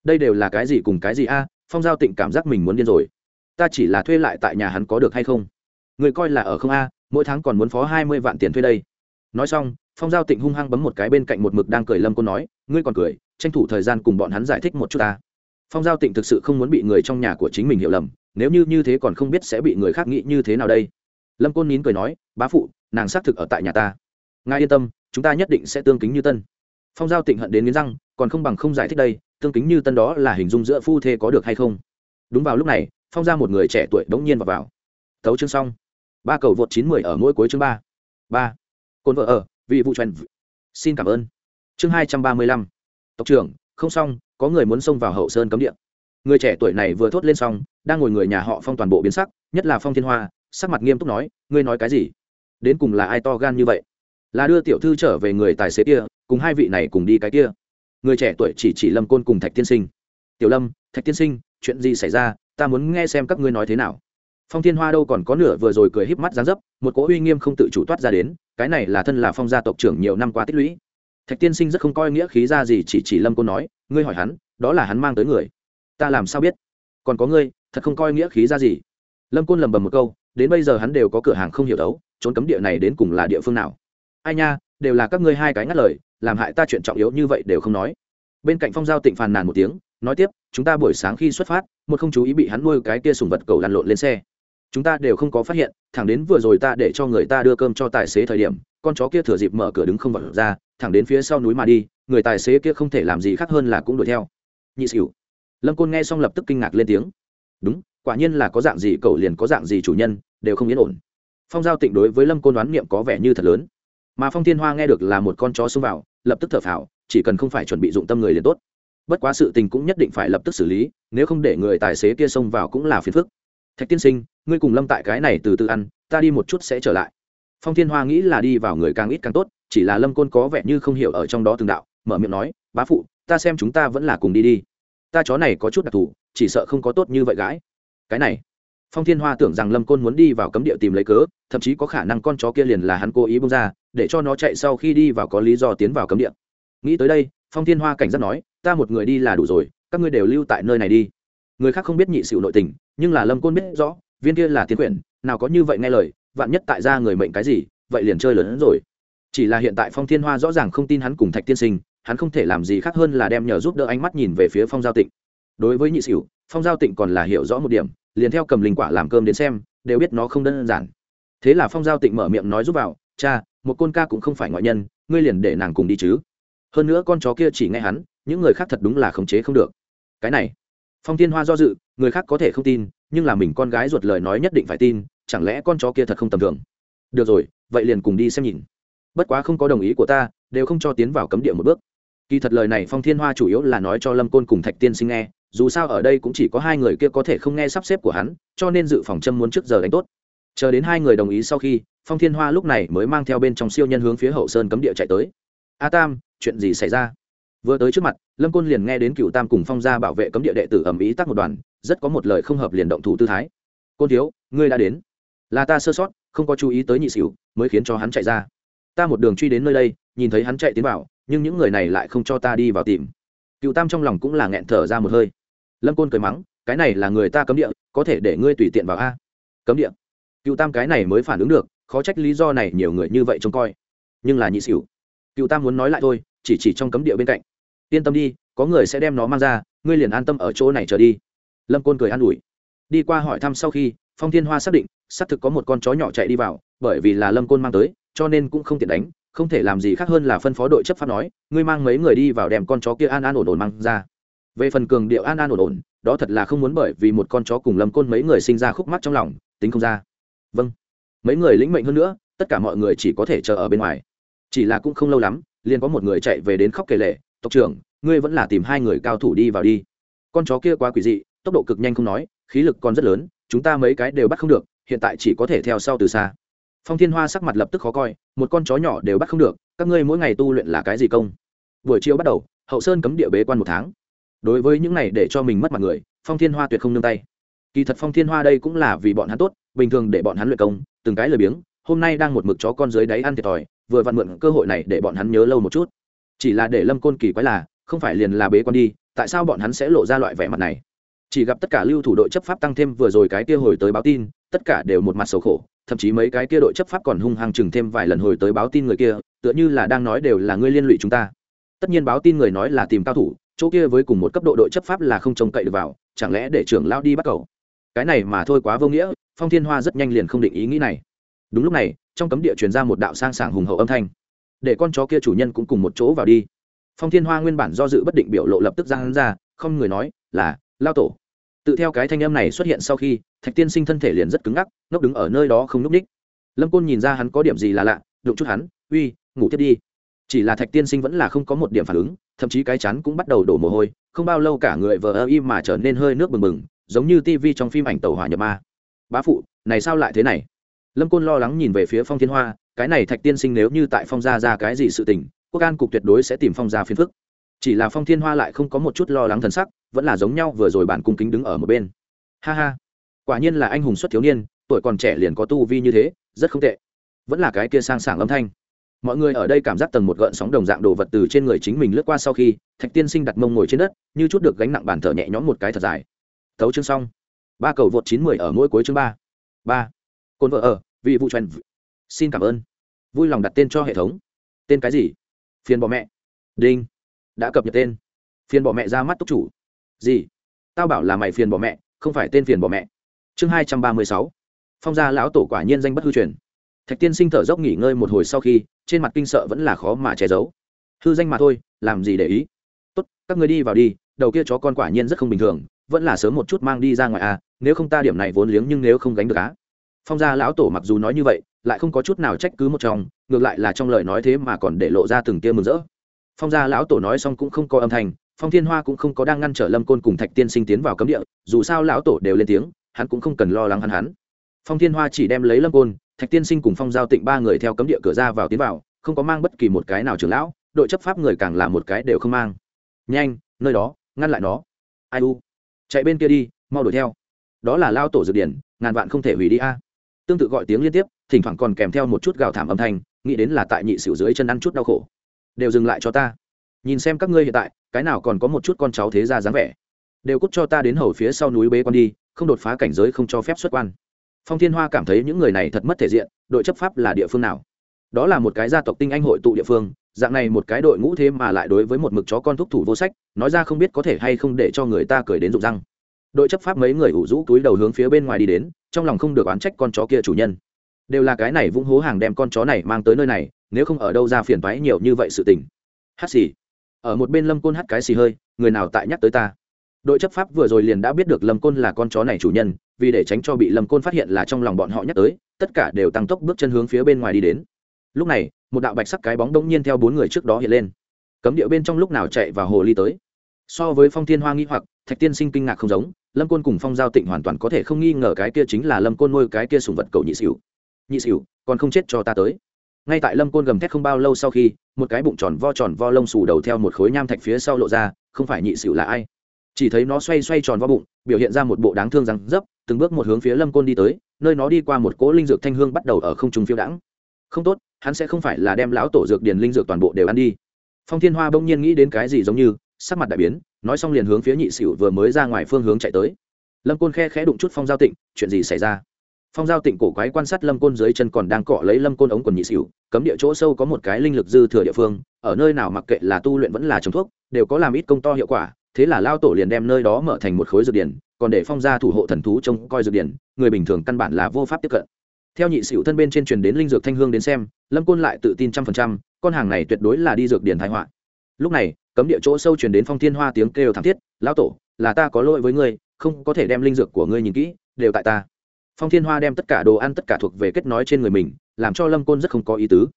đây đều là cái gì cùng cái gì a à? Phong giao tịnh cảm giác mình muốn điên rồi. Ta chỉ là thuê lại tại nhà hắn có được hay không? Người coi là ở không a, mỗi tháng còn muốn phó hai mươi vạn tiền thuê đây. Nói xong, phong giao tịnh hung hăng bấm một cái bên cạnh một mực đang cười lâm côn nói, ngươi còn cười, tranh thủ thời gian cùng bọn hắn giải thích một chút ta. Phong giao tịnh thực sự không muốn bị người trong nhà của chính mình hiểu lầm, nếu như như thế còn không biết sẽ bị người khác nghĩ như thế nào đây. Lâm côn nín cười nói, bá phụ, nàng xác thực ở tại nhà ta. Ngài yên tâm, chúng ta nhất định sẽ tương kính như tân. Phong giao tịnh hận đến nghiến răng, còn không bằng không giải thích đây tương kính như tân đó là hình dung giữa phu thê có được hay không? Đúng vào lúc này, phong ra một người trẻ tuổi bỗng nhiên vào vào. Tấu chương xong. Ba cầu vượt chín mười ở mỗi cuối chương ba. Ba. Cồn vợ ở, vị vụ truyền xin cảm ơn. Chương hai trăm ba mươi lăm. Tộc trưởng, không xong, có người muốn xông vào hậu sơn cấm địa. Người trẻ tuổi này vừa thốt lên xong, đang ngồi người nhà họ phong toàn bộ biến sắc, nhất là phong thiên hoa, sắc mặt nghiêm túc nói, ngươi nói cái gì? Đến cùng là ai to gan như vậy? Là đưa tiểu thư trở về người tài xế kia, cùng hai vị này cùng đi cái kia người trẻ tuổi chỉ chỉ lâm côn cùng thạch tiên sinh. Tiểu lâm, thạch tiên sinh, chuyện gì xảy ra? Ta muốn nghe xem các ngươi nói thế nào. Phong thiên hoa đâu còn có nửa vừa rồi cười híp mắt dán dấp, một cỗ uy nghiêm không tự chủ toát ra đến, cái này là thân là phong gia tộc trưởng nhiều năm qua tích lũy. Thạch tiên sinh rất không coi nghĩa khí ra gì chỉ chỉ lâm côn nói, ngươi hỏi hắn, đó là hắn mang tới người. Ta làm sao biết? Còn có ngươi, thật không coi nghĩa khí ra gì. Lâm côn lầm bầm một câu, đến bây giờ hắn đều có cửa hàng không hiểu đấu, trốn cấm địa này đến cùng là địa phương nào? Ai nha đều là các ngươi hai cái ngắt lời, làm hại ta chuyện trọng yếu như vậy đều không nói. Bên cạnh phong giao tịnh phàn nàn một tiếng, nói tiếp, chúng ta buổi sáng khi xuất phát, một không chú ý bị hắn nuôi cái kia sùng vật cầu lăn lộn lên xe. Chúng ta đều không có phát hiện, thẳng đến vừa rồi ta để cho người ta đưa cơm cho tài xế thời điểm, con chó kia thừa dịp mở cửa đứng không vật ra, thẳng đến phía sau núi mà đi, người tài xế kia không thể làm gì khác hơn là cũng đuổi theo. Nhị xỉu. Lâm côn nghe xong lập tức kinh ngạc lên tiếng. Đúng, quả nhiên là có dạng gì cậu liền có dạng gì chủ nhân, đều không yên ổn. Phong giao tịnh đối với lâm côn đoán niệm có vẻ như thật lớn mà phong thiên hoa nghe được là một con chó xông vào, lập tức thở phào, chỉ cần không phải chuẩn bị dụng tâm người liền tốt. Bất quá sự tình cũng nhất định phải lập tức xử lý, nếu không để người tài xế kia xông vào cũng là phiền phức. Thạch tiên sinh, ngươi cùng lâm tại cái này từ từ ăn, ta đi một chút sẽ trở lại. Phong thiên hoa nghĩ là đi vào người càng ít càng tốt, chỉ là lâm côn có vẻ như không hiểu ở trong đó từng đạo, mở miệng nói, bá phụ, ta xem chúng ta vẫn là cùng đi đi. Ta chó này có chút đặc thù, chỉ sợ không có tốt như vậy gái. Cái này, phong thiên hoa tưởng rằng lâm côn muốn đi vào cấm địa tìm lấy cớ, thậm chí có khả năng con chó kia liền là hắn cố ý bông ra để cho nó chạy sau khi đi vào có lý do tiến vào cấm địa. Nghĩ tới đây, phong thiên hoa cảnh giác nói, ta một người đi là đủ rồi, các ngươi đều lưu tại nơi này đi. Người khác không biết nhị sự nội tình, nhưng là lâm côn biết rõ, viên kia là tiến quyển, nào có như vậy nghe lời, vạn nhất tại ra người mệnh cái gì, vậy liền chơi lớn hơn rồi. Chỉ là hiện tại phong thiên hoa rõ ràng không tin hắn cùng thạch tiên sinh, hắn không thể làm gì khác hơn là đem nhờ giúp đỡ ánh mắt nhìn về phía phong giao tịnh. Đối với nhị sửu, phong giao tịnh còn là hiểu rõ một điểm, liền theo cầm linh quả làm cơm đến xem, đều biết nó không đơn giản. Thế là phong giao tịnh mở miệng nói giúp vào, cha một côn ca cũng không phải ngoại nhân, ngươi liền để nàng cùng đi chứ. Hơn nữa con chó kia chỉ nghe hắn, những người khác thật đúng là khống chế không được. Cái này, phong thiên hoa do dự, người khác có thể không tin, nhưng là mình con gái ruột lời nói nhất định phải tin, chẳng lẽ con chó kia thật không tầm thường? Được rồi, vậy liền cùng đi xem nhìn. Bất quá không có đồng ý của ta, đều không cho tiến vào cấm địa một bước. Kỳ thật lời này phong thiên hoa chủ yếu là nói cho lâm côn cùng thạch tiên sinh nghe, dù sao ở đây cũng chỉ có hai người kia có thể không nghe sắp xếp của hắn, cho nên dự phòng châm muốn trước giờ đánh tốt chờ đến hai người đồng ý sau khi, phong thiên hoa lúc này mới mang theo bên trong siêu nhân hướng phía hậu sơn cấm địa chạy tới. A tam, chuyện gì xảy ra? Vừa tới trước mặt, lâm côn liền nghe đến cựu tam cùng phong gia bảo vệ cấm địa đệ tử ẩm ý tắc một đoàn, rất có một lời không hợp liền động thủ tư thái. Côn thiếu, ngươi đã đến. Là ta sơ sót, không có chú ý tới nhị xỉu, mới khiến cho hắn chạy ra. Ta một đường truy đến nơi đây, nhìn thấy hắn chạy tiến vào, nhưng những người này lại không cho ta đi vào tìm. Cựu tam trong lòng cũng là nghẹn thở ra một hơi. Lâm côn cười mắng, cái này là người ta cấm địa, có thể để ngươi tùy tiện vào a. Cấm địa? Cựu tam cái này mới phản ứng được, khó trách lý do này nhiều người như vậy trông coi. Nhưng là nhị xỉu. Cựu tam muốn nói lại thôi, chỉ chỉ trong cấm địa bên cạnh. Yên tâm đi, có người sẽ đem nó mang ra, ngươi liền an tâm ở chỗ này trở đi. Lâm côn cười an ủi. Đi qua hỏi thăm sau khi, phong thiên hoa xác định, xác thực có một con chó nhỏ chạy đi vào, bởi vì là lâm côn mang tới, cho nên cũng không tiện đánh, không thể làm gì khác hơn là phân phó đội chấp pháp nói, ngươi mang mấy người đi vào đem con chó kia an an ổn ổn mang ra. Về phần cường điệu an an ổn ổn, đó thật là không muốn bởi vì một con chó cùng lâm côn mấy người sinh ra khúc mắt trong lòng, tính không ra vâng. Mấy người lĩnh mệnh hơn nữa, tất cả mọi người chỉ có thể chờ ở bên ngoài. Chỉ là cũng không lâu lắm, liền có một người chạy về đến khóc kể lệ tộc trưởng, ngươi vẫn là tìm hai người cao thủ đi vào đi. Con chó kia quá quỷ dị, tốc độ cực nhanh không nói, khí lực còn rất lớn, chúng ta mấy cái đều bắt không được, hiện tại chỉ có thể theo sau từ xa. Phong thiên hoa sắc mặt lập tức khó coi, một con chó nhỏ đều bắt không được, các ngươi mỗi ngày tu luyện là cái gì công? Buổi chiều bắt đầu, hậu sơn cấm địa bế quan một tháng. Đối với những này để cho mình mất mặt người, phong thiên hoa tuyệt không nương tay. Kỳ thật phong thiên hoa đây cũng là vì bọn hắn tốt bình thường để bọn hắn luyện công, từng cái lười biếng, hôm nay đang một mực chó con dưới đáy ăn thiệt thòi, vừa vặn mượn cơ hội này để bọn hắn nhớ lâu một chút. Chỉ là để lâm côn kỳ quái là, không phải liền là bế quan đi, tại sao bọn hắn sẽ lộ ra loại vẻ mặt này? Chỉ gặp tất cả lưu thủ đội chấp pháp tăng thêm vừa rồi cái kia hồi tới báo tin, tất cả đều một mặt sầu khổ, thậm chí mấy cái kia đội chấp pháp còn hung hăng chừng thêm vài lần hồi tới báo tin người kia, tựa như là đang nói đều là ngươi liên lụy chúng ta. Tất nhiên báo tin người nói là tìm cao thủ, chỗ kia với cùng một cấp độ đội chấp pháp là không trông cậy được vào, chẳng lẽ để trưởng lao đi bắt cầu? Cái này mà thôi quá vô nghĩa phong thiên hoa rất nhanh liền không định ý nghĩ này. Đúng lúc này, trong cấm địa truyền ra một đạo sang sảng hùng hậu âm thanh. Để con chó kia chủ nhân cũng cùng một chỗ vào đi. Phong thiên hoa nguyên bản do dự bất định biểu lộ lập tức ra hắn ra, không người nói, là, lao tổ. Tự theo cái thanh âm này xuất hiện sau khi, thạch tiên sinh thân thể liền rất cứng ngắc, ngốc đứng ở nơi đó không núp ních. Lâm côn nhìn ra hắn có điểm gì là lạ, đụng chút hắn, uy, ngủ tiếp đi. Chỉ là thạch tiên sinh vẫn là không có một điểm phản ứng, thậm chí cái chắn cũng bắt đầu đổ mồ hôi, không bao lâu cả người vờ ơ im mà trở nên hơi nước bừng bừng, giống như tivi trong phim ảnh tàu hỏa nhập ma bá phụ, này sao lại thế này? Lâm côn lo lắng nhìn về phía phong thiên hoa, cái này thạch tiên sinh nếu như tại phong gia ra cái gì sự tình, quốc an cục tuyệt đối sẽ tìm phong gia phiền phức. Chỉ là phong thiên hoa lại không có một chút lo lắng thần sắc, vẫn là giống nhau vừa rồi bản cung kính đứng ở một bên. Ha ha, quả nhiên là anh hùng xuất thiếu niên, tuổi còn trẻ liền có tu vi như thế, rất không tệ. Vẫn là cái kia sang sảng âm thanh. Mọi người ở đây cảm giác tầng một gợn sóng đồng dạng đồ vật từ trên người chính mình lướt qua sau khi, thạch tiên sinh đặt mông ngồi trên đất, như chút được gánh nặng bàn thở nhẹ nhõm một cái thật dài. Thấu chương xong ba cầu vượt chín mười ở mỗi cuối chương ba. Ba. Côn vợ ở, vì vụ truyền xin cảm ơn. Vui lòng đặt tên cho hệ thống. Tên cái gì? Phiền bỏ mẹ. Đinh. Đã cập nhật tên. Phiền bỏ mẹ ra mắt tốc chủ. Gì? Tao bảo là mày phiền bỏ mẹ, không phải tên phiền bỏ mẹ. Chương hai trăm ba mươi sáu. Phong gia lão tổ quả nhiên danh bất hư truyền. Thạch tiên sinh thở dốc nghỉ ngơi một hồi sau khi, trên mặt kinh sợ vẫn là khó mà che giấu. Hư danh mà thôi, làm gì để ý? Tốt, các ngươi đi vào đi, đầu kia chó con quả nhiên rất không bình thường vẫn là sớm một chút mang đi ra ngoài à nếu không ta điểm này vốn liếng nhưng nếu không gánh được á. Phong gia lão tổ mặc dù nói như vậy, lại không có chút nào trách cứ một trong ngược lại là trong lời nói thế mà còn để lộ ra từng tia mừng rỡ. Phong gia lão tổ nói xong cũng không có âm thanh, phong thiên hoa cũng không có đang ngăn trở lâm côn cùng thạch tiên sinh tiến vào cấm địa, dù sao lão tổ đều lên tiếng, hắn cũng không cần lo lắng hắn hắn. Phong thiên hoa chỉ đem lấy lâm côn, thạch tiên sinh cùng phong giao tịnh ba người theo cấm địa cửa ra vào tiến vào, không có mang bất kỳ một cái nào trưởng lão, đội chấp pháp người càng là một cái đều không mang. Nhanh, nơi đó, ngăn lại nó. Ai u chạy bên kia đi, mau đuổi theo. Đó là lao tổ dược điển, ngàn vạn không thể hủy đi a. Tương tự gọi tiếng liên tiếp, thỉnh thoảng còn kèm theo một chút gào thảm âm thanh, nghĩ đến là tại nhị xỉu dưới chân ăn chút đau khổ. Đều dừng lại cho ta. Nhìn xem các ngươi hiện tại, cái nào còn có một chút con cháu thế ra dáng vẻ. Đều cút cho ta đến hầu phía sau núi bế quan đi, không đột phá cảnh giới không cho phép xuất quan. Phong thiên hoa cảm thấy những người này thật mất thể diện, đội chấp pháp là địa phương nào? Đó là một cái gia tộc tinh anh hội tụ địa phương dạng này một cái đội ngũ thế mà lại đối với một mực chó con thúc thủ vô sách, nói ra không biết có thể hay không để cho người ta cười đến rụng răng. Đội chấp pháp mấy người ủ rũ túi đầu hướng phía bên ngoài đi đến, trong lòng không được oán trách con chó kia chủ nhân. Đều là cái này vung hố hàng đem con chó này mang tới nơi này, nếu không ở đâu ra phiền toái nhiều như vậy sự tình. Hát xì. Ở một bên lâm côn hắt cái xì hơi, người nào tại nhắc tới ta? Đội chấp pháp vừa rồi liền đã biết được lâm côn là con chó này chủ nhân, vì để tránh cho bị lâm côn phát hiện là trong lòng bọn họ nhắc tới, tất cả đều tăng tốc bước chân hướng phía bên ngoài đi đến lúc này, một đạo bạch sắc cái bóng đông nhiên theo bốn người trước đó hiện lên. Cấm điệu bên trong lúc nào chạy vào hồ ly tới? So với phong thiên hoa nghi hoặc, thạch tiên sinh kinh ngạc không giống, lâm côn cùng phong giao tịnh hoàn toàn có thể không nghi ngờ cái kia chính là lâm côn nuôi cái kia sùng vật cầu nhị xỉu. Nhị xỉu, còn không chết cho ta tới. Ngay tại lâm côn gầm thét không bao lâu sau khi, một cái bụng tròn vo tròn vo lông xù đầu theo một khối nham thạch phía sau lộ ra, không phải nhị xỉu là ai? Chỉ thấy nó xoay xoay tròn vo bụng, biểu hiện ra một bộ đáng thương rằng dấp, từng bước một hướng phía lâm côn đi tới, nơi nó đi qua một cỗ linh dược thanh hương bắt đầu ở không trung phiêu đãng. Không tốt hắn sẽ không phải là đem lão tổ dược điền linh dược toàn bộ đều ăn đi. Phong thiên hoa bỗng nhiên nghĩ đến cái gì giống như, sắc mặt đại biến, nói xong liền hướng phía nhị xỉu vừa mới ra ngoài phương hướng chạy tới. Lâm côn khe khẽ đụng chút phong giao tịnh, chuyện gì xảy ra? Phong giao tịnh cổ quái quan sát lâm côn dưới chân còn đang cọ lấy lâm côn ống quần nhị xỉu cấm địa chỗ sâu có một cái linh lực dư thừa địa phương, ở nơi nào mặc kệ là tu luyện vẫn là trồng thuốc, đều có làm ít công to hiệu quả, thế là lao tổ liền đem nơi đó mở thành một khối dược điển còn để phong gia thủ hộ thần thú trông coi dược điển người bình thường căn bản là vô pháp tiếp cận theo nhị xỉu thân bên trên truyền đến linh dược thanh hương đến xem, lâm côn lại tự tin trăm phần trăm, con hàng này tuyệt đối là đi dược điển thái họa. Lúc này, cấm địa chỗ sâu truyền đến phong thiên hoa tiếng kêu thảm thiết, lão tổ, là ta có lỗi với ngươi, không có thể đem linh dược của ngươi nhìn kỹ, đều tại ta. Phong thiên hoa đem tất cả đồ ăn tất cả thuộc về kết nói trên người mình, làm cho lâm côn rất không có ý tứ.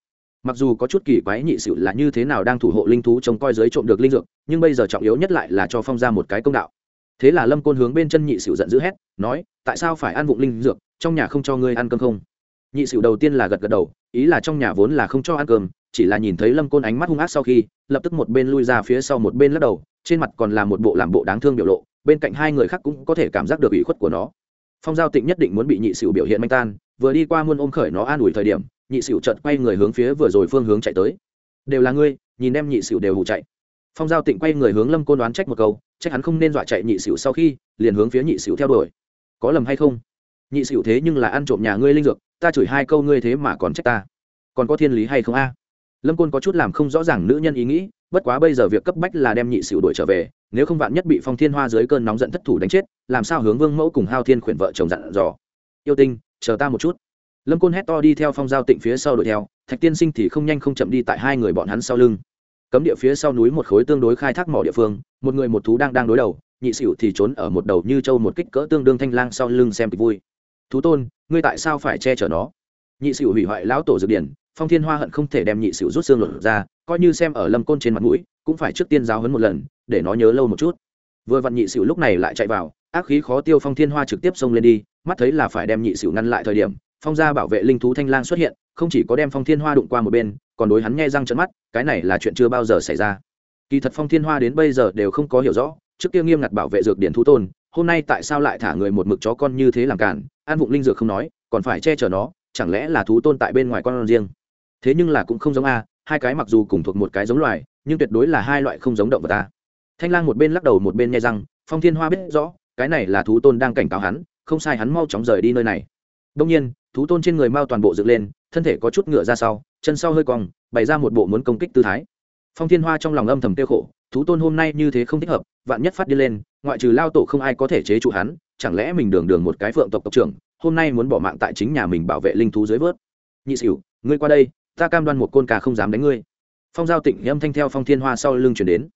Mặc dù có chút kỳ quái nhị sự là như thế nào đang thủ hộ linh thú trông coi giới trộm được linh dược, nhưng bây giờ trọng yếu nhất lại là cho phong ra một cái công đạo. Thế là lâm côn hướng bên chân nhị sự giận dữ hét, nói, tại sao phải ăn vụng linh dược, trong nhà không cho ngươi ăn cơm không? Nhị sửu đầu tiên là gật gật đầu, ý là trong nhà vốn là không cho ăn cơm, chỉ là nhìn thấy lâm côn ánh mắt hung ác sau khi, lập tức một bên lui ra phía sau một bên lắc đầu, trên mặt còn là một bộ làm bộ đáng thương biểu lộ, bên cạnh hai người khác cũng có thể cảm giác được ủy khuất của nó. Phong giao tịnh nhất định muốn bị nhị sửu biểu hiện manh tan, vừa đi qua muôn ôm khởi nó an ủi thời điểm, nhị sửu chợt quay người hướng phía vừa rồi phương hướng chạy tới. Đều là ngươi, nhìn em nhị sửu đều hụ chạy. Phong giao tịnh quay người hướng lâm côn đoán trách một câu trách hắn không nên dọa chạy nhị sửu sau khi, liền hướng phía nhị sửu theo đuổi. Có lầm hay không? Nhị sửu thế nhưng là ăn trộm nhà ngươi linh dược ta chửi hai câu ngươi thế mà còn trách ta. Còn có thiên lý hay không a? Lâm côn có chút làm không rõ ràng nữ nhân ý nghĩ, bất quá bây giờ việc cấp bách là đem nhị xỉu đuổi trở về, nếu không vạn nhất bị phong thiên hoa dưới cơn nóng giận thất thủ đánh chết, làm sao hướng vương mẫu cùng hao thiên khuyển vợ chồng dặn dò? Yêu tinh, chờ ta một chút. Lâm côn hét to đi theo phong giao tịnh phía sau đuổi theo, thạch tiên sinh thì không nhanh không chậm đi tại hai người bọn hắn sau lưng. Cấm địa phía sau núi một khối tương đối khai thác mỏ địa phương, một người một thú đang đang đối đầu, nhị xỉu thì trốn ở một đầu như châu một kích cỡ tương đương thanh lang sau lưng xem kịch vui thú tôn, ngươi tại sao phải che chở nó? Nhị sửu hủy hoại lão tổ dược điển, phong thiên hoa hận không thể đem nhị sửu rút xương lột ra, coi như xem ở lâm côn trên mặt mũi, cũng phải trước tiên giáo hấn một lần, để nó nhớ lâu một chút. Vừa vặn nhị sửu lúc này lại chạy vào, ác khí khó tiêu phong thiên hoa trực tiếp xông lên đi, mắt thấy là phải đem nhị sửu ngăn lại thời điểm, phong gia bảo vệ linh thú thanh lang xuất hiện, không chỉ có đem phong thiên hoa đụng qua một bên, còn đối hắn nghe răng trận mắt, cái này là chuyện chưa bao giờ xảy ra. Kỳ thật phong thiên hoa đến bây giờ đều không có hiểu rõ, trước kia nghiêm ngặt bảo vệ dược điển thú tôn, hôm nay tại sao lại thả người một mực chó con như thế làm cản an vụng linh dược không nói, còn phải che chở nó, chẳng lẽ là thú tôn tại bên ngoài con riêng? Thế nhưng là cũng không giống a, hai cái mặc dù cùng thuộc một cái giống loài, nhưng tuyệt đối là hai loại không giống động vật ta thanh lang một bên lắc đầu một bên nghe răng phong thiên hoa biết rõ, cái này là thú tôn đang cảnh cáo hắn, không sai hắn mau chóng rời đi nơi này. Đông nhiên, thú tôn trên người mau toàn bộ dựng lên, thân thể có chút ngựa ra sau, chân sau hơi cong, bày ra một bộ muốn công kích tư thái. Phong thiên hoa trong lòng âm thầm tiêu khổ thú tôn hôm nay như thế không thích hợp, vạn nhất phát đi lên, ngoại trừ lao tổ không ai có thể chế trụ hắn, chẳng lẽ mình đường đường một cái phượng tộc tộc trưởng, hôm nay muốn bỏ mạng tại chính nhà mình bảo vệ linh thú dưới vớt? Nhị xỉu ngươi qua đây, ta cam đoan một côn cà không dám đánh ngươi. Phong giao tịnh âm thanh theo phong thiên hoa sau lưng chuyển đến.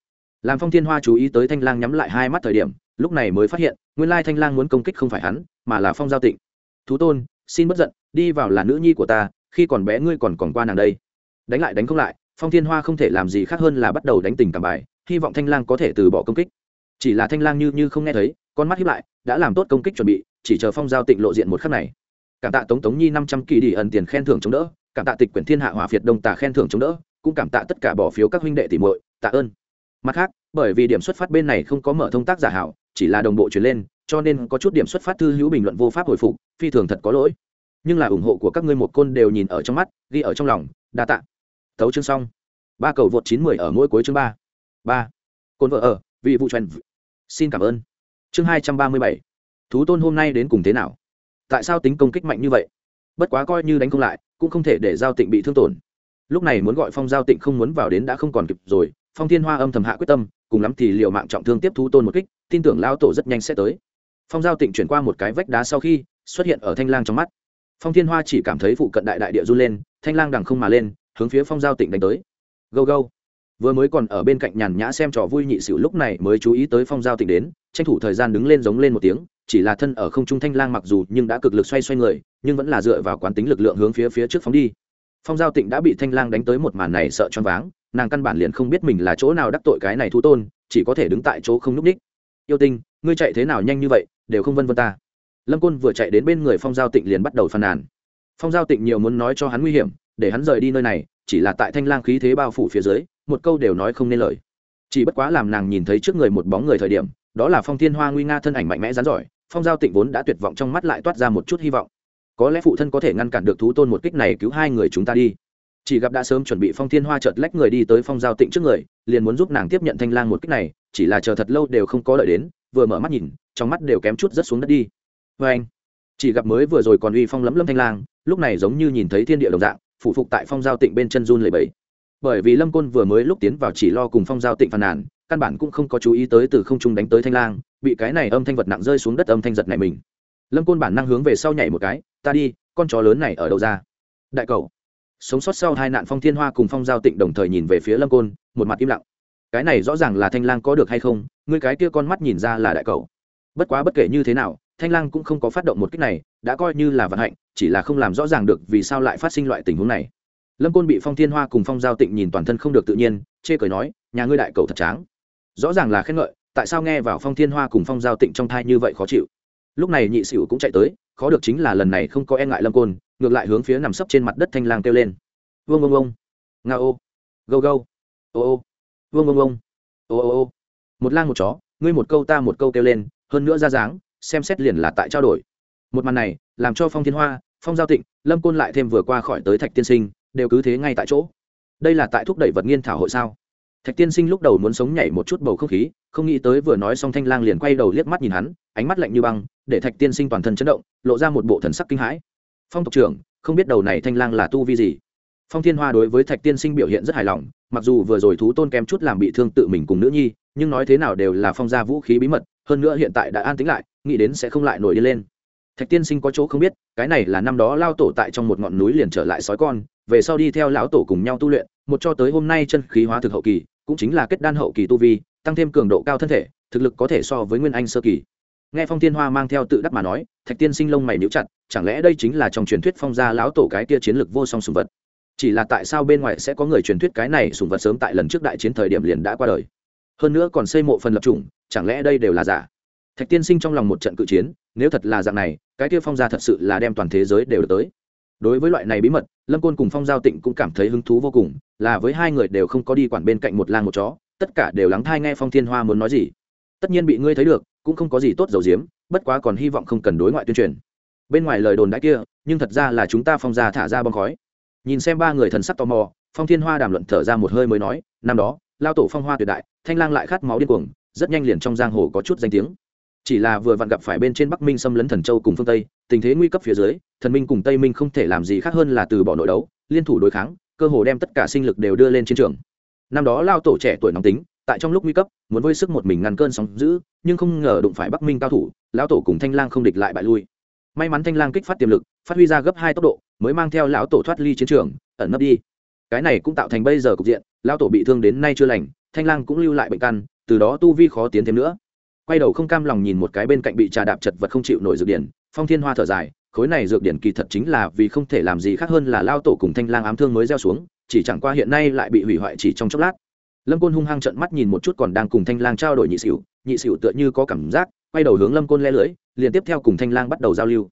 Làm phong thiên hoa chú ý tới thanh lang nhắm lại hai mắt thời điểm, lúc này mới phát hiện, nguyên lai thanh lang muốn công kích không phải hắn, mà là phong giao tịnh. Thú tôn, xin bất giận, đi vào là nữ nhi của ta, khi còn bé ngươi còn còn qua nàng đây. Đánh lại đánh không lại phong thiên hoa không thể làm gì khác hơn là bắt đầu đánh tình cảm bài, hy vọng thanh lang có thể từ bỏ công kích. Chỉ là thanh lang như như không nghe thấy, con mắt hiếp lại, đã làm tốt công kích chuẩn bị, chỉ chờ phong giao tịnh lộ diện một khắc này. Cảm tạ tống tống nhi năm trăm kỳ đi ẩn tiền khen thưởng chống đỡ, cảm tạ tịch quyển thiên hạ hỏa việt đông tà khen thưởng chống đỡ, cũng cảm tạ tất cả bỏ phiếu các huynh đệ tỷ muội, tạ ơn. Mặt khác, bởi vì điểm xuất phát bên này không có mở thông tác giả hảo, chỉ là đồng bộ chuyển lên, cho nên có chút điểm xuất phát thư hữu bình luận vô pháp hồi phục, phi thường thật có lỗi. Nhưng là ủng hộ của các ngươi một côn đều nhìn ở trong mắt, ghi ở trong lòng, đa tạ thấu chương xong. Ba cầu vượt chín mười ở mỗi cuối chương ba. Ba. Côn vợ ở, vị vụ trần. Xin cảm ơn. Chương hai trăm ba mươi bảy. Thú tôn hôm nay đến cùng thế nào? Tại sao tính công kích mạnh như vậy? Bất quá coi như đánh không lại, cũng không thể để giao tịnh bị thương tổn. Lúc này muốn gọi phong giao tịnh không muốn vào đến đã không còn kịp rồi, phong thiên hoa âm thầm hạ quyết tâm, cùng lắm thì liệu mạng trọng thương tiếp thú tôn một kích, tin tưởng lao tổ rất nhanh sẽ tới. Phong giao tịnh chuyển qua một cái vách đá sau khi, xuất hiện ở thanh lang trong mắt. Phong thiên hoa chỉ cảm thấy phụ cận đại đại địa run lên, thanh lang đằng không mà lên hướng phía phong giao tịnh đánh tới. Go go vừa mới còn ở bên cạnh nhàn nhã xem trò vui nhị xỉu lúc này mới chú ý tới phong giao tịnh đến, tranh thủ thời gian đứng lên giống lên một tiếng, chỉ là thân ở không trung thanh lang mặc dù nhưng đã cực lực xoay xoay người, nhưng vẫn là dựa vào quán tính lực lượng hướng phía phía trước phóng đi. Phong giao tịnh đã bị thanh lang đánh tới một màn này sợ choáng váng, nàng căn bản liền không biết mình là chỗ nào đắc tội cái này thú tôn, chỉ có thể đứng tại chỗ không n ú c ních. Yêu tinh, ngươi chạy thế nào nhanh như vậy, đều không vân vân ta. Lâm côn vừa chạy đến bên người phong giao tịnh liền bắt đầu phàn nàn. Phong giao tịnh nhiều muốn nói cho hắn nguy hiểm để hắn rời đi nơi này, chỉ là tại thanh lang khí thế bao phủ phía dưới, một câu đều nói không nên lời. Chỉ bất quá làm nàng nhìn thấy trước người một bóng người thời điểm, đó là phong thiên hoa nguy nga thân ảnh mạnh mẽ rán giỏi, phong giao tịnh vốn đã tuyệt vọng trong mắt lại toát ra một chút hy vọng. Có lẽ phụ thân có thể ngăn cản được thú tôn một kích này cứu hai người chúng ta đi. Chỉ gặp đã sớm chuẩn bị phong thiên hoa chợt lách người đi tới phong giao tịnh trước người, liền muốn giúp nàng tiếp nhận thanh lang một kích này, chỉ là chờ thật lâu đều không có lợi đến, vừa mở mắt nhìn, trong mắt đều kém chút rất xuống đất đi. Vê anh chỉ gặp mới vừa rồi còn uy phong lấm lấm thanh lang, lúc này giống như nhìn thấy thiên địa đồng dạng phụ phục tại phong giao tịnh bên chân run lầy bẫy bởi vì lâm côn vừa mới lúc tiến vào chỉ lo cùng phong giao tịnh phàn nàn, căn bản cũng không có chú ý tới từ không trung đánh tới thanh lang, bị cái này âm thanh vật nặng rơi xuống đất âm thanh giật này mình. Lâm côn bản năng hướng về sau nhảy một cái, ta đi, con chó lớn này ở đâu ra? Đại cầu sống sót sau hai nạn phong thiên hoa cùng phong giao tịnh đồng thời nhìn về phía lâm côn, một mặt im lặng. Cái này rõ ràng là thanh lang có được hay không? Ngươi cái kia con mắt nhìn ra là đại cầu bất quá bất kể như thế nào, thanh lang cũng không có phát động một cách này đã coi như là vận hạnh, chỉ là không làm rõ ràng được vì sao lại phát sinh loại tình huống này. Lâm côn bị phong thiên hoa cùng phong giao tịnh nhìn toàn thân không được tự nhiên, chê cười nói, nhà ngươi đại cầu thật tráng. Rõ ràng là khen ngợi, tại sao nghe vào phong thiên hoa cùng phong giao tịnh trong thai như vậy khó chịu? Lúc này nhị sửu cũng chạy tới, khó được chính là lần này không có e ngại lâm côn, ngược lại hướng phía nằm sấp trên mặt đất thanh lang kêu lên. Vương ông ông nga ô. Gâu gâu. Ô ô. Vương ông ông ô ô ô. Một lang một chó, ngươi một câu ta một câu kêu lên, hơn nữa ra dáng, xem xét liền là tại trao đổi một màn này, làm cho phong thiên hoa, phong giao tịnh, lâm côn lại thêm vừa qua khỏi tới thạch tiên sinh, đều cứ thế ngay tại chỗ. Đây là tại thúc đẩy vật nghiên thảo hội sao? Thạch tiên sinh lúc đầu muốn sống nhảy một chút bầu không khí, không nghĩ tới vừa nói xong thanh lang liền quay đầu liếc mắt nhìn hắn, ánh mắt lạnh như băng, để thạch tiên sinh toàn thân chấn động, lộ ra một bộ thần sắc kinh hãi. Phong tộc trưởng, không biết đầu này thanh lang là tu vi gì? Phong thiên hoa đối với thạch tiên sinh biểu hiện rất hài lòng, mặc dù vừa rồi thú tôn kém chút làm bị thương tự mình cùng nữ nhi, nhưng nói thế nào đều là phong gia vũ khí bí mật, hơn nữa hiện tại đã an tính lại, nghĩ đến sẽ không lại nổi đi lên thạch tiên sinh có chỗ không biết, cái này là năm đó lao tổ tại trong một ngọn núi liền trở lại sói con, về sau đi theo lão tổ cùng nhau tu luyện, một cho tới hôm nay chân khí hóa thực hậu kỳ, cũng chính là kết đan hậu kỳ tu vi, tăng thêm cường độ cao thân thể, thực lực có thể so với nguyên anh sơ kỳ. Nghe phong tiên hoa mang theo tự đắc mà nói, thạch tiên sinh lông mày níu chặt, chẳng lẽ đây chính là trong truyền thuyết phong gia lão tổ cái kia chiến lược vô song sùng vật? Chỉ là tại sao bên ngoài sẽ có người truyền thuyết cái này sùng vật sớm tại lần trước đại chiến thời điểm liền đã qua đời? Hơn nữa còn xây mộ phần lập chủng, chẳng lẽ đây đều là giả? Thạch tiên sinh trong lòng một trận cự chiến, nếu thật là dạng này, cái kia phong gia thật sự là đem toàn thế giới đều được tới. Đối với loại này bí mật, lâm côn cùng phong giao tịnh cũng cảm thấy hứng thú vô cùng, là với hai người đều không có đi quản bên cạnh một lang một chó, tất cả đều lắng thai nghe phong thiên hoa muốn nói gì. Tất nhiên bị ngươi thấy được, cũng không có gì tốt dầu diếm, bất quá còn hy vọng không cần đối ngoại tuyên truyền. Bên ngoài lời đồn đã kia, nhưng thật ra là chúng ta phong gia thả ra bong khói. Nhìn xem ba người thần sắc tò mò, phong thiên hoa đàm luận thở ra một hơi mới nói, năm đó, lao tổ phong hoa tuyệt đại, thanh lang lại khát máu điên cuồng, rất nhanh liền trong giang hồ có chút danh tiếng chỉ là vừa vặn gặp phải bên trên bắc minh xâm lấn thần châu cùng phương tây, tình thế nguy cấp phía dưới, thần minh cùng tây minh không thể làm gì khác hơn là từ bỏ nội đấu, liên thủ đối kháng, cơ hồ đem tất cả sinh lực đều đưa lên chiến trường. Năm đó lao tổ trẻ tuổi nóng tính, tại trong lúc nguy cấp, muốn vơi sức một mình ngăn cơn sóng giữ nhưng không ngờ đụng phải bắc minh cao thủ, lão tổ cùng thanh lang không địch lại bại lui. May mắn thanh lang kích phát tiềm lực, phát huy ra gấp hai tốc độ, mới mang theo lão tổ thoát ly chiến trường, ẩn nấp đi. Cái này cũng tạo thành bây giờ cục diện, lão tổ bị thương đến nay chưa lành, thanh lang cũng lưu lại bệnh căn, từ đó tu vi khó tiến thêm nữa quay đầu không cam lòng nhìn một cái bên cạnh bị trà đạp chật vật không chịu nổi dược điển, phong thiên hoa thở dài, khối này dược điển kỳ thật chính là vì không thể làm gì khác hơn là lao tổ cùng thanh lang ám thương mới gieo xuống, chỉ chẳng qua hiện nay lại bị hủy hoại chỉ trong chốc lát. Lâm côn hung hăng trận mắt nhìn một chút còn đang cùng thanh lang trao đổi nhị xỉu nhị xỉu tựa như có cảm giác, quay đầu hướng lâm côn le lưỡi, liền tiếp theo cùng thanh lang bắt đầu giao lưu.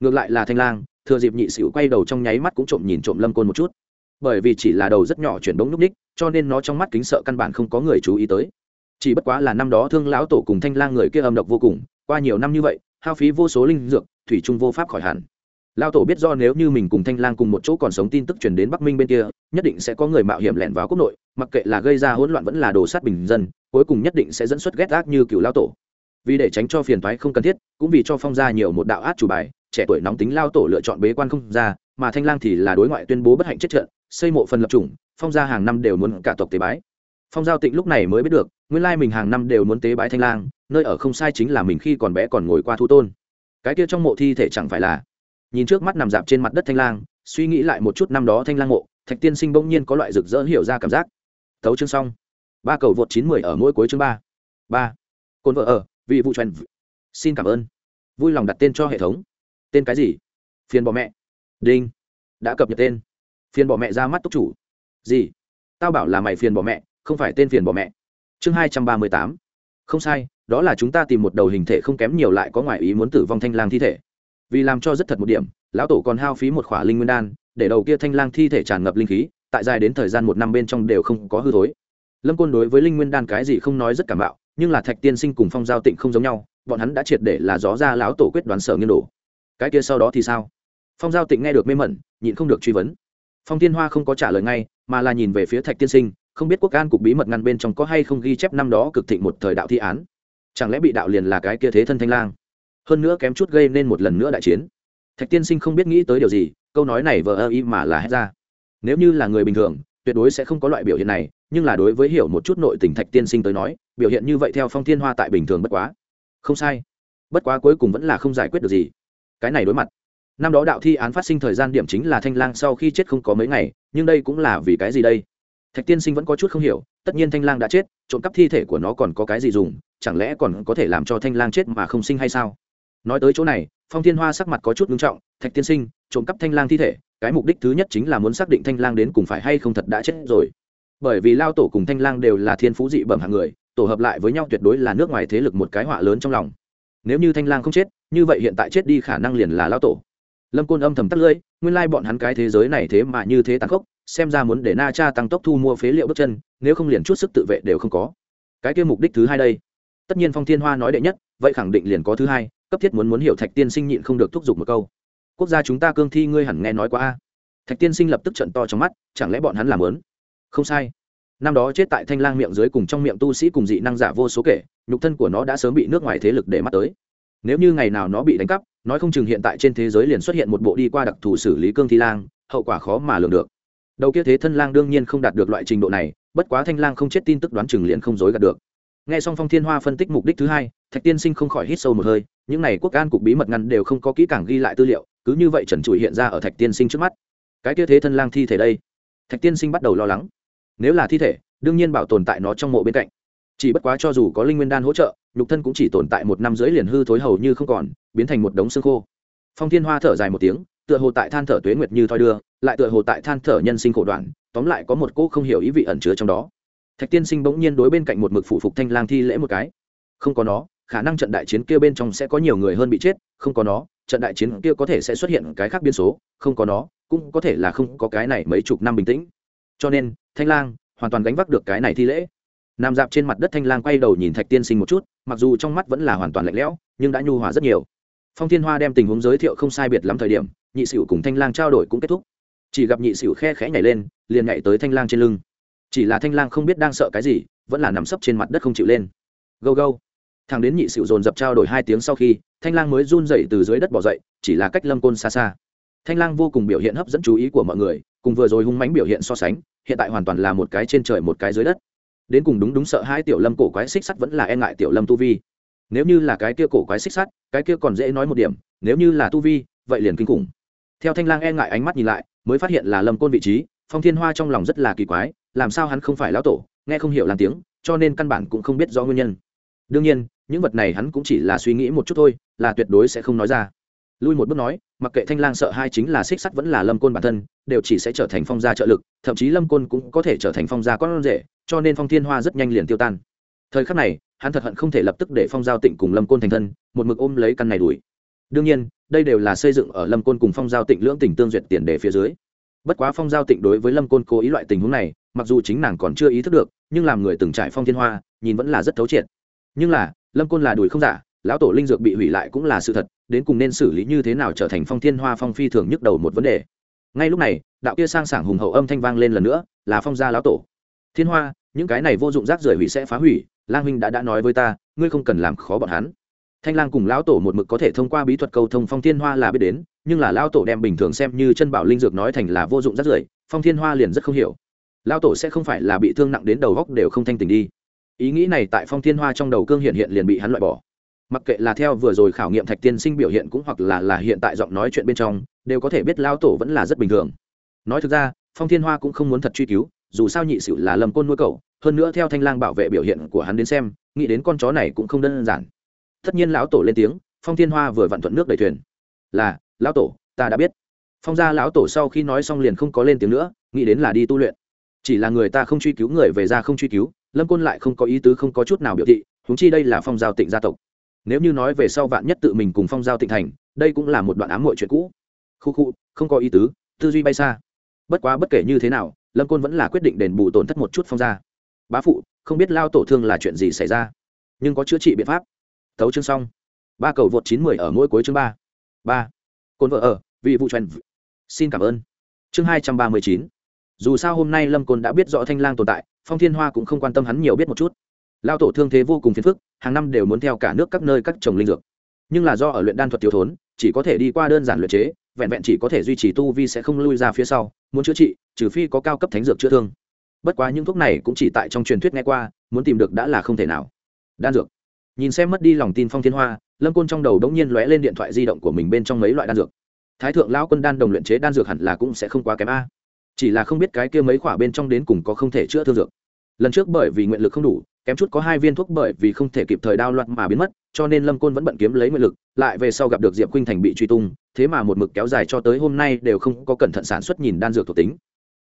Ngược lại là thanh lang, thừa dịp nhị xỉu quay đầu trong nháy mắt cũng trộm nhìn trộm lâm côn một chút. Bởi vì chỉ là đầu rất nhỏ chuyển bóng núp ních, cho nên nó trong mắt kính sợ căn bản không có người chú ý tới chỉ bất quá là năm đó thương lão tổ cùng thanh lang người kia âm độc vô cùng, qua nhiều năm như vậy, hao phí vô số linh dược, thủy trung vô pháp khỏi hẳn. Lao tổ biết do nếu như mình cùng thanh lang cùng một chỗ còn sống tin tức truyền đến bắc minh bên kia, nhất định sẽ có người mạo hiểm lẻn vào quốc nội, mặc kệ là gây ra hỗn loạn vẫn là đồ sát bình dân, cuối cùng nhất định sẽ dẫn xuất ghét ác như cựu lao tổ. Vì để tránh cho phiền thoái không cần thiết, cũng vì cho phong gia nhiều một đạo át chủ bài, trẻ tuổi nóng tính lao tổ lựa chọn bế quan không ra, mà thanh lang thì là đối ngoại tuyên bố bất hạnh chết trận, xây mộ phần lập chủng, phong gia hàng năm đều muốn cả tộc tế bái. Phong giao tịnh lúc này mới biết được nguyên lai mình hàng năm đều muốn tế bái thanh lang, nơi ở không sai chính là mình khi còn bé còn ngồi qua thu tôn. Cái kia trong mộ thi thể chẳng phải là? Nhìn trước mắt nằm dạp trên mặt đất thanh lang, suy nghĩ lại một chút năm đó thanh lang mộ, thạch tiên sinh bỗng nhiên có loại rực rỡ hiểu ra cảm giác. Thấu chương xong. Ba cầu vượt chín mười ở mỗi cuối chương ba. Ba. Cồn vợ ở, vị vụ truyền xin cảm ơn. Vui lòng đặt tên cho hệ thống. Tên cái gì? Phiền bỏ mẹ. Đinh. Đã cập nhật tên. Phiền bỏ mẹ ra mắt túc chủ. Gì? Tao bảo là mày phiền bỏ mẹ, không phải tên phiền bỏ mẹ chương hai trăm ba mươi tám. Không sai, đó là chúng ta tìm một đầu hình thể không kém nhiều lại có ngoại ý muốn tử vong thanh lang thi thể. Vì làm cho rất thật một điểm, lão tổ còn hao phí một khỏa linh nguyên đan, để đầu kia thanh lang thi thể tràn ngập linh khí, tại dài đến thời gian một năm bên trong đều không có hư thối. Lâm côn đối với linh nguyên đan cái gì không nói rất cảm bạo, nhưng là thạch tiên sinh cùng phong giao tịnh không giống nhau, bọn hắn đã triệt để là gió ra lão tổ quyết đoán sở nghiên đổ cái kia sau đó thì sao? Phong giao tịnh nghe được mê mẩn, nhịn không được truy vấn. Phong tiên hoa không có trả lời ngay, mà là nhìn về phía thạch tiên sinh không biết quốc an cục bí mật ngăn bên trong có hay không ghi chép năm đó cực thịnh một thời đạo thi án. Chẳng lẽ bị đạo liền là cái kia thế thân thanh lang? Hơn nữa kém chút gây nên một lần nữa đại chiến. Thạch tiên sinh không biết nghĩ tới điều gì, câu nói này vờ ơ y mà là hết ra. Nếu như là người bình thường, tuyệt đối sẽ không có loại biểu hiện này, nhưng là đối với hiểu một chút nội tình thạch tiên sinh tới nói, biểu hiện như vậy theo phong thiên hoa tại bình thường bất quá. Không sai. Bất quá cuối cùng vẫn là không giải quyết được gì. Cái này đối mặt. Năm đó đạo thi án phát sinh thời gian điểm chính là thanh lang sau khi chết không có mấy ngày, nhưng đây cũng là vì cái gì đây? Thạch tiên sinh vẫn có chút không hiểu, tất nhiên thanh lang đã chết, trộm cắp thi thể của nó còn có cái gì dùng, chẳng lẽ còn có thể làm cho thanh lang chết mà không sinh hay sao? Nói tới chỗ này, phong thiên hoa sắc mặt có chút ngưng trọng, thạch tiên sinh, trộm cắp thanh lang thi thể, cái mục đích thứ nhất chính là muốn xác định thanh lang đến cùng phải hay không thật đã chết rồi. Bởi vì lao tổ cùng thanh lang đều là thiên phú dị bẩm hạng người, tổ hợp lại với nhau tuyệt đối là nước ngoài thế lực một cái họa lớn trong lòng. Nếu như thanh lang không chết, như vậy hiện tại chết đi khả năng liền là lao tổ lâm côn âm thầm tắt lưỡi, nguyên lai bọn hắn cái thế giới này thế mà như thế tàn khốc, xem ra muốn để na cha tăng tốc thu mua phế liệu bước chân, nếu không liền chút sức tự vệ đều không có. Cái kia mục đích thứ hai đây. Tất nhiên phong thiên hoa nói đệ nhất, vậy khẳng định liền có thứ hai, cấp thiết muốn muốn hiểu thạch tiên sinh nhịn không được thúc giục một câu. Quốc gia chúng ta cương thi ngươi hẳn nghe nói qua a. Thạch tiên sinh lập tức trận to trong mắt, chẳng lẽ bọn hắn làm lớn? Không sai. Năm đó chết tại thanh lang miệng dưới cùng trong miệng tu sĩ cùng dị năng giả vô số kể, nhục thân của nó đã sớm bị nước ngoài thế lực để mắt tới nếu như ngày nào nó bị đánh cắp, nói không chừng hiện tại trên thế giới liền xuất hiện một bộ đi qua đặc thù xử lý cương thi lang, hậu quả khó mà lường được. Đầu kia thế thân lang đương nhiên không đạt được loại trình độ này, bất quá thanh lang không chết tin tức đoán chừng liền không dối gạt được. Nghe xong phong thiên hoa phân tích mục đích thứ hai, thạch tiên sinh không khỏi hít sâu một hơi, những này quốc an cục bí mật ngăn đều không có kỹ càng ghi lại tư liệu, cứ như vậy trần trụi hiện ra ở thạch tiên sinh trước mắt. Cái kia thế thân lang thi thể đây. Thạch tiên sinh bắt đầu lo lắng. Nếu là thi thể, đương nhiên bảo tồn tại nó trong mộ bên cạnh. Chỉ bất quá cho dù có linh nguyên đan hỗ trợ nhục thân cũng chỉ tồn tại một năm rưỡi liền hư thối hầu như không còn, biến thành một đống xương khô. Phong thiên hoa thở dài một tiếng, tựa hồ tại than thở tuế nguyệt như thoi đưa, lại tựa hồ tại than thở nhân sinh khổ đoạn, tóm lại có một cô không hiểu ý vị ẩn chứa trong đó. Thạch tiên sinh bỗng nhiên đối bên cạnh một mực phụ phục thanh lang thi lễ một cái. Không có nó, khả năng trận đại chiến kia bên trong sẽ có nhiều người hơn bị chết, không có nó, trận đại chiến kia có thể sẽ xuất hiện cái khác biên số, không có nó, cũng có thể là không có cái này mấy chục năm bình tĩnh. Cho nên, thanh lang hoàn toàn gánh vác được cái này thi lễ nằm dạp trên mặt đất thanh lang quay đầu nhìn thạch tiên sinh một chút, mặc dù trong mắt vẫn là hoàn toàn lạnh lẽo, nhưng đã nhu hòa rất nhiều. Phong thiên hoa đem tình huống giới thiệu không sai biệt lắm thời điểm, nhị sửu cùng thanh lang trao đổi cũng kết thúc. Chỉ gặp nhị sửu khe khẽ nhảy lên, liền nhảy tới thanh lang trên lưng. Chỉ là thanh lang không biết đang sợ cái gì, vẫn là nằm sấp trên mặt đất không chịu lên. Gâu gâu. Thằng đến nhị sửu dồn dập trao đổi hai tiếng sau khi, thanh lang mới run dậy từ dưới đất bỏ dậy, chỉ là cách lâm côn xa xa. Thanh lang vô cùng biểu hiện hấp dẫn chú ý của mọi người, cùng vừa rồi hung mánh biểu hiện so sánh, hiện tại hoàn toàn là một cái trên trời một cái dưới đất đến cùng đúng đúng sợ hai tiểu lâm cổ quái xích sắt vẫn là e ngại tiểu lâm tu vi. Nếu như là cái kia cổ quái xích sắt, cái kia còn dễ nói một điểm, nếu như là tu vi, vậy liền kinh khủng. Theo thanh lang e ngại ánh mắt nhìn lại, mới phát hiện là lâm côn vị trí, phong thiên hoa trong lòng rất là kỳ quái, làm sao hắn không phải lão tổ, nghe không hiểu làm tiếng, cho nên căn bản cũng không biết do nguyên nhân. Đương nhiên, những vật này hắn cũng chỉ là suy nghĩ một chút thôi, là tuyệt đối sẽ không nói ra lui một bước nói, mặc kệ thanh lang sợ hai chính là xích sắt vẫn là lâm côn bản thân, đều chỉ sẽ trở thành phong gia trợ lực, thậm chí lâm côn cũng có thể trở thành phong gia con rể, cho nên phong thiên hoa rất nhanh liền tiêu tan. Thời khắc này, hắn thật hận không thể lập tức để phong giao tịnh cùng lâm côn thành thân, một mực ôm lấy căn này đuổi. Đương nhiên, đây đều là xây dựng ở lâm côn cùng phong giao tịnh lưỡng tỉnh tương duyệt tiền đề phía dưới. Bất quá phong giao tịnh đối với lâm côn cố ý loại tình huống này, mặc dù chính nàng còn chưa ý thức được, nhưng làm người từng trải phong thiên hoa, nhìn vẫn là rất thấu triệt. Nhưng là, lâm côn là đùi không giả lão tổ linh dược bị hủy lại cũng là sự thật, đến cùng nên xử lý như thế nào trở thành phong thiên hoa phong phi thường nhức đầu một vấn đề. Ngay lúc này, đạo kia sang sảng hùng hậu âm thanh vang lên lần nữa, là phong gia lão tổ. Thiên hoa, những cái này vô dụng rác rưởi hủy sẽ phá hủy, lang huynh đã đã nói với ta, ngươi không cần làm khó bọn hắn. Thanh lang cùng lão tổ một mực có thể thông qua bí thuật cầu thông phong thiên hoa là biết đến, nhưng là lão tổ đem bình thường xem như chân bảo linh dược nói thành là vô dụng rác rưởi, phong thiên hoa liền rất không hiểu. Lão tổ sẽ không phải là bị thương nặng đến đầu góc đều không thanh tình đi. Ý nghĩ này tại phong thiên hoa trong đầu cương hiện hiện liền bị hắn loại bỏ mặc kệ là theo vừa rồi khảo nghiệm thạch tiên sinh biểu hiện cũng hoặc là là hiện tại giọng nói chuyện bên trong, đều có thể biết lão tổ vẫn là rất bình thường. Nói thực ra, phong thiên hoa cũng không muốn thật truy cứu, dù sao nhị sự là lầm côn nuôi cậu, hơn nữa theo thanh lang bảo vệ biểu hiện của hắn đến xem, nghĩ đến con chó này cũng không đơn giản. Tất nhiên lão tổ lên tiếng, phong thiên hoa vừa vặn thuận nước đầy thuyền. Là, lão tổ, ta đã biết. Phong gia lão tổ sau khi nói xong liền không có lên tiếng nữa, nghĩ đến là đi tu luyện. Chỉ là người ta không truy cứu người về ra không truy cứu, lâm côn lại không có ý tứ không có chút nào biểu thị húng chi đây là phong giao tịnh gia tộc nếu như nói về sau vạn nhất tự mình cùng phong giao tịnh thành, đây cũng là một đoạn ám mội chuyện cũ. Khu khu, không có ý tứ, tư duy bay xa. Bất quá bất kể như thế nào, lâm côn vẫn là quyết định đền bù tổn thất một chút phong gia. Bá phụ, không biết lao tổ thương là chuyện gì xảy ra? Nhưng có chữa trị biện pháp. Thấu chương xong. Ba cầu vượt chín mười ở mỗi cuối chương ba. Ba. Côn vợ ở, vị vụ truyền xin cảm ơn. Chương hai trăm ba mươi chín. Dù sao hôm nay lâm côn đã biết rõ thanh lang tồn tại, phong thiên hoa cũng không quan tâm hắn nhiều biết một chút lao tổ thương thế vô cùng phiền phức, hàng năm đều muốn theo cả nước các nơi các trồng linh dược. Nhưng là do ở luyện đan thuật thiếu thốn, chỉ có thể đi qua đơn giản luyện chế, vẹn vẹn chỉ có thể duy trì tu vi sẽ không lui ra phía sau, muốn chữa trị, trừ phi có cao cấp thánh dược chữa thương. Bất quá những thuốc này cũng chỉ tại trong truyền thuyết nghe qua, muốn tìm được đã là không thể nào. Đan dược. Nhìn xem mất đi lòng tin phong thiên hoa, lâm côn trong đầu đống nhiên lóe lên điện thoại di động của mình bên trong mấy loại đan dược. Thái thượng lão quân đan đồng luyện chế đan dược hẳn là cũng sẽ không quá kém a. Chỉ là không biết cái kia mấy khoả bên trong đến cùng có không thể chữa thương dược. Lần trước bởi vì nguyện lực không đủ kém chút có hai viên thuốc bởi vì không thể kịp thời đao loạn mà biến mất, cho nên lâm côn vẫn bận kiếm lấy nguyện lực, lại về sau gặp được diệp khuynh thành bị truy tung, thế mà một mực kéo dài cho tới hôm nay đều không có cẩn thận sản xuất nhìn đan dược thuộc tính.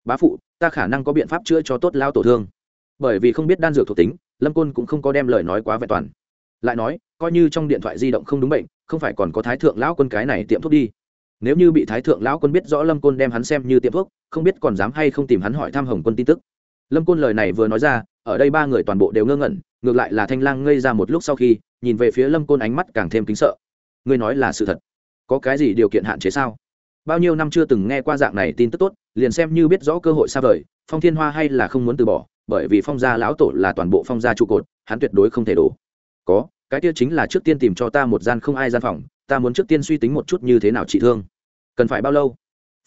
Bá phụ, ta khả năng có biện pháp chữa cho tốt lao tổ thương. Bởi vì không biết đan dược thuộc tính, lâm côn cũng không có đem lời nói quá vẹn toàn. Lại nói, coi như trong điện thoại di động không đúng bệnh, không phải còn có thái thượng lão quân cái này tiệm thuốc đi. Nếu như bị thái thượng lão quân biết rõ lâm côn đem hắn xem như tiệm thuốc, không biết còn dám hay không tìm hắn hỏi thăm hồng quân tin tức. Lâm côn lời này vừa nói ra ở đây ba người toàn bộ đều ngơ ngẩn, ngược lại là thanh lang ngây ra một lúc sau khi, nhìn về phía lâm côn ánh mắt càng thêm kính sợ. Ngươi nói là sự thật? Có cái gì điều kiện hạn chế sao? Bao nhiêu năm chưa từng nghe qua dạng này tin tức tốt, liền xem như biết rõ cơ hội xa vời, phong thiên hoa hay là không muốn từ bỏ, bởi vì phong gia lão tổ là toàn bộ phong gia trụ cột, hắn tuyệt đối không thể đổ. Có, cái kia chính là trước tiên tìm cho ta một gian không ai gian phòng, ta muốn trước tiên suy tính một chút như thế nào trị thương. Cần phải bao lâu?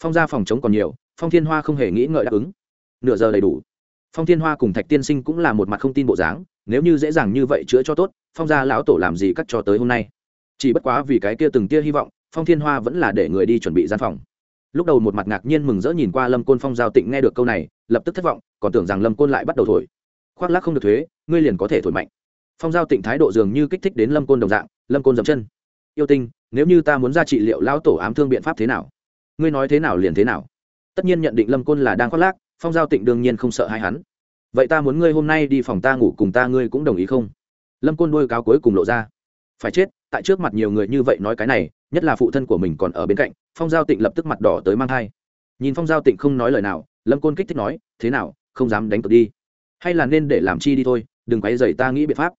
Phong gia phòng chống còn nhiều, phong thiên hoa không hề nghĩ ngợi đáp ứng. Nửa giờ đầy đủ phong thiên hoa cùng thạch tiên sinh cũng là một mặt không tin bộ dáng, nếu như dễ dàng như vậy chữa cho tốt, phong gia lão tổ làm gì cắt cho tới hôm nay? Chỉ bất quá vì cái kia từng tia hy vọng, phong thiên hoa vẫn là để người đi chuẩn bị gian phòng. Lúc đầu một mặt ngạc nhiên mừng rỡ nhìn qua lâm côn phong giao tịnh nghe được câu này, lập tức thất vọng, còn tưởng rằng lâm côn lại bắt đầu thổi. Khoác lắc không được thuế, ngươi liền có thể thổi mạnh. Phong giao tịnh thái độ dường như kích thích đến lâm côn đồng dạng, lâm côn dậm chân. Yêu tinh, nếu như ta muốn ra trị liệu lão tổ ám thương biện pháp thế nào? Ngươi nói thế nào liền thế nào? Tất nhiên nhận định lâm côn là đang khoác lác phong giao tịnh đương nhiên không sợ hai hắn. Vậy ta muốn ngươi hôm nay đi phòng ta ngủ cùng ta ngươi cũng đồng ý không? Lâm côn đôi cáo cuối cùng lộ ra. Phải chết, tại trước mặt nhiều người như vậy nói cái này, nhất là phụ thân của mình còn ở bên cạnh, phong giao tịnh lập tức mặt đỏ tới mang thai. Nhìn phong giao tịnh không nói lời nào, lâm côn kích thích nói, thế nào, không dám đánh cực đi. Hay là nên để làm chi đi thôi, đừng quấy dày ta nghĩ biện pháp.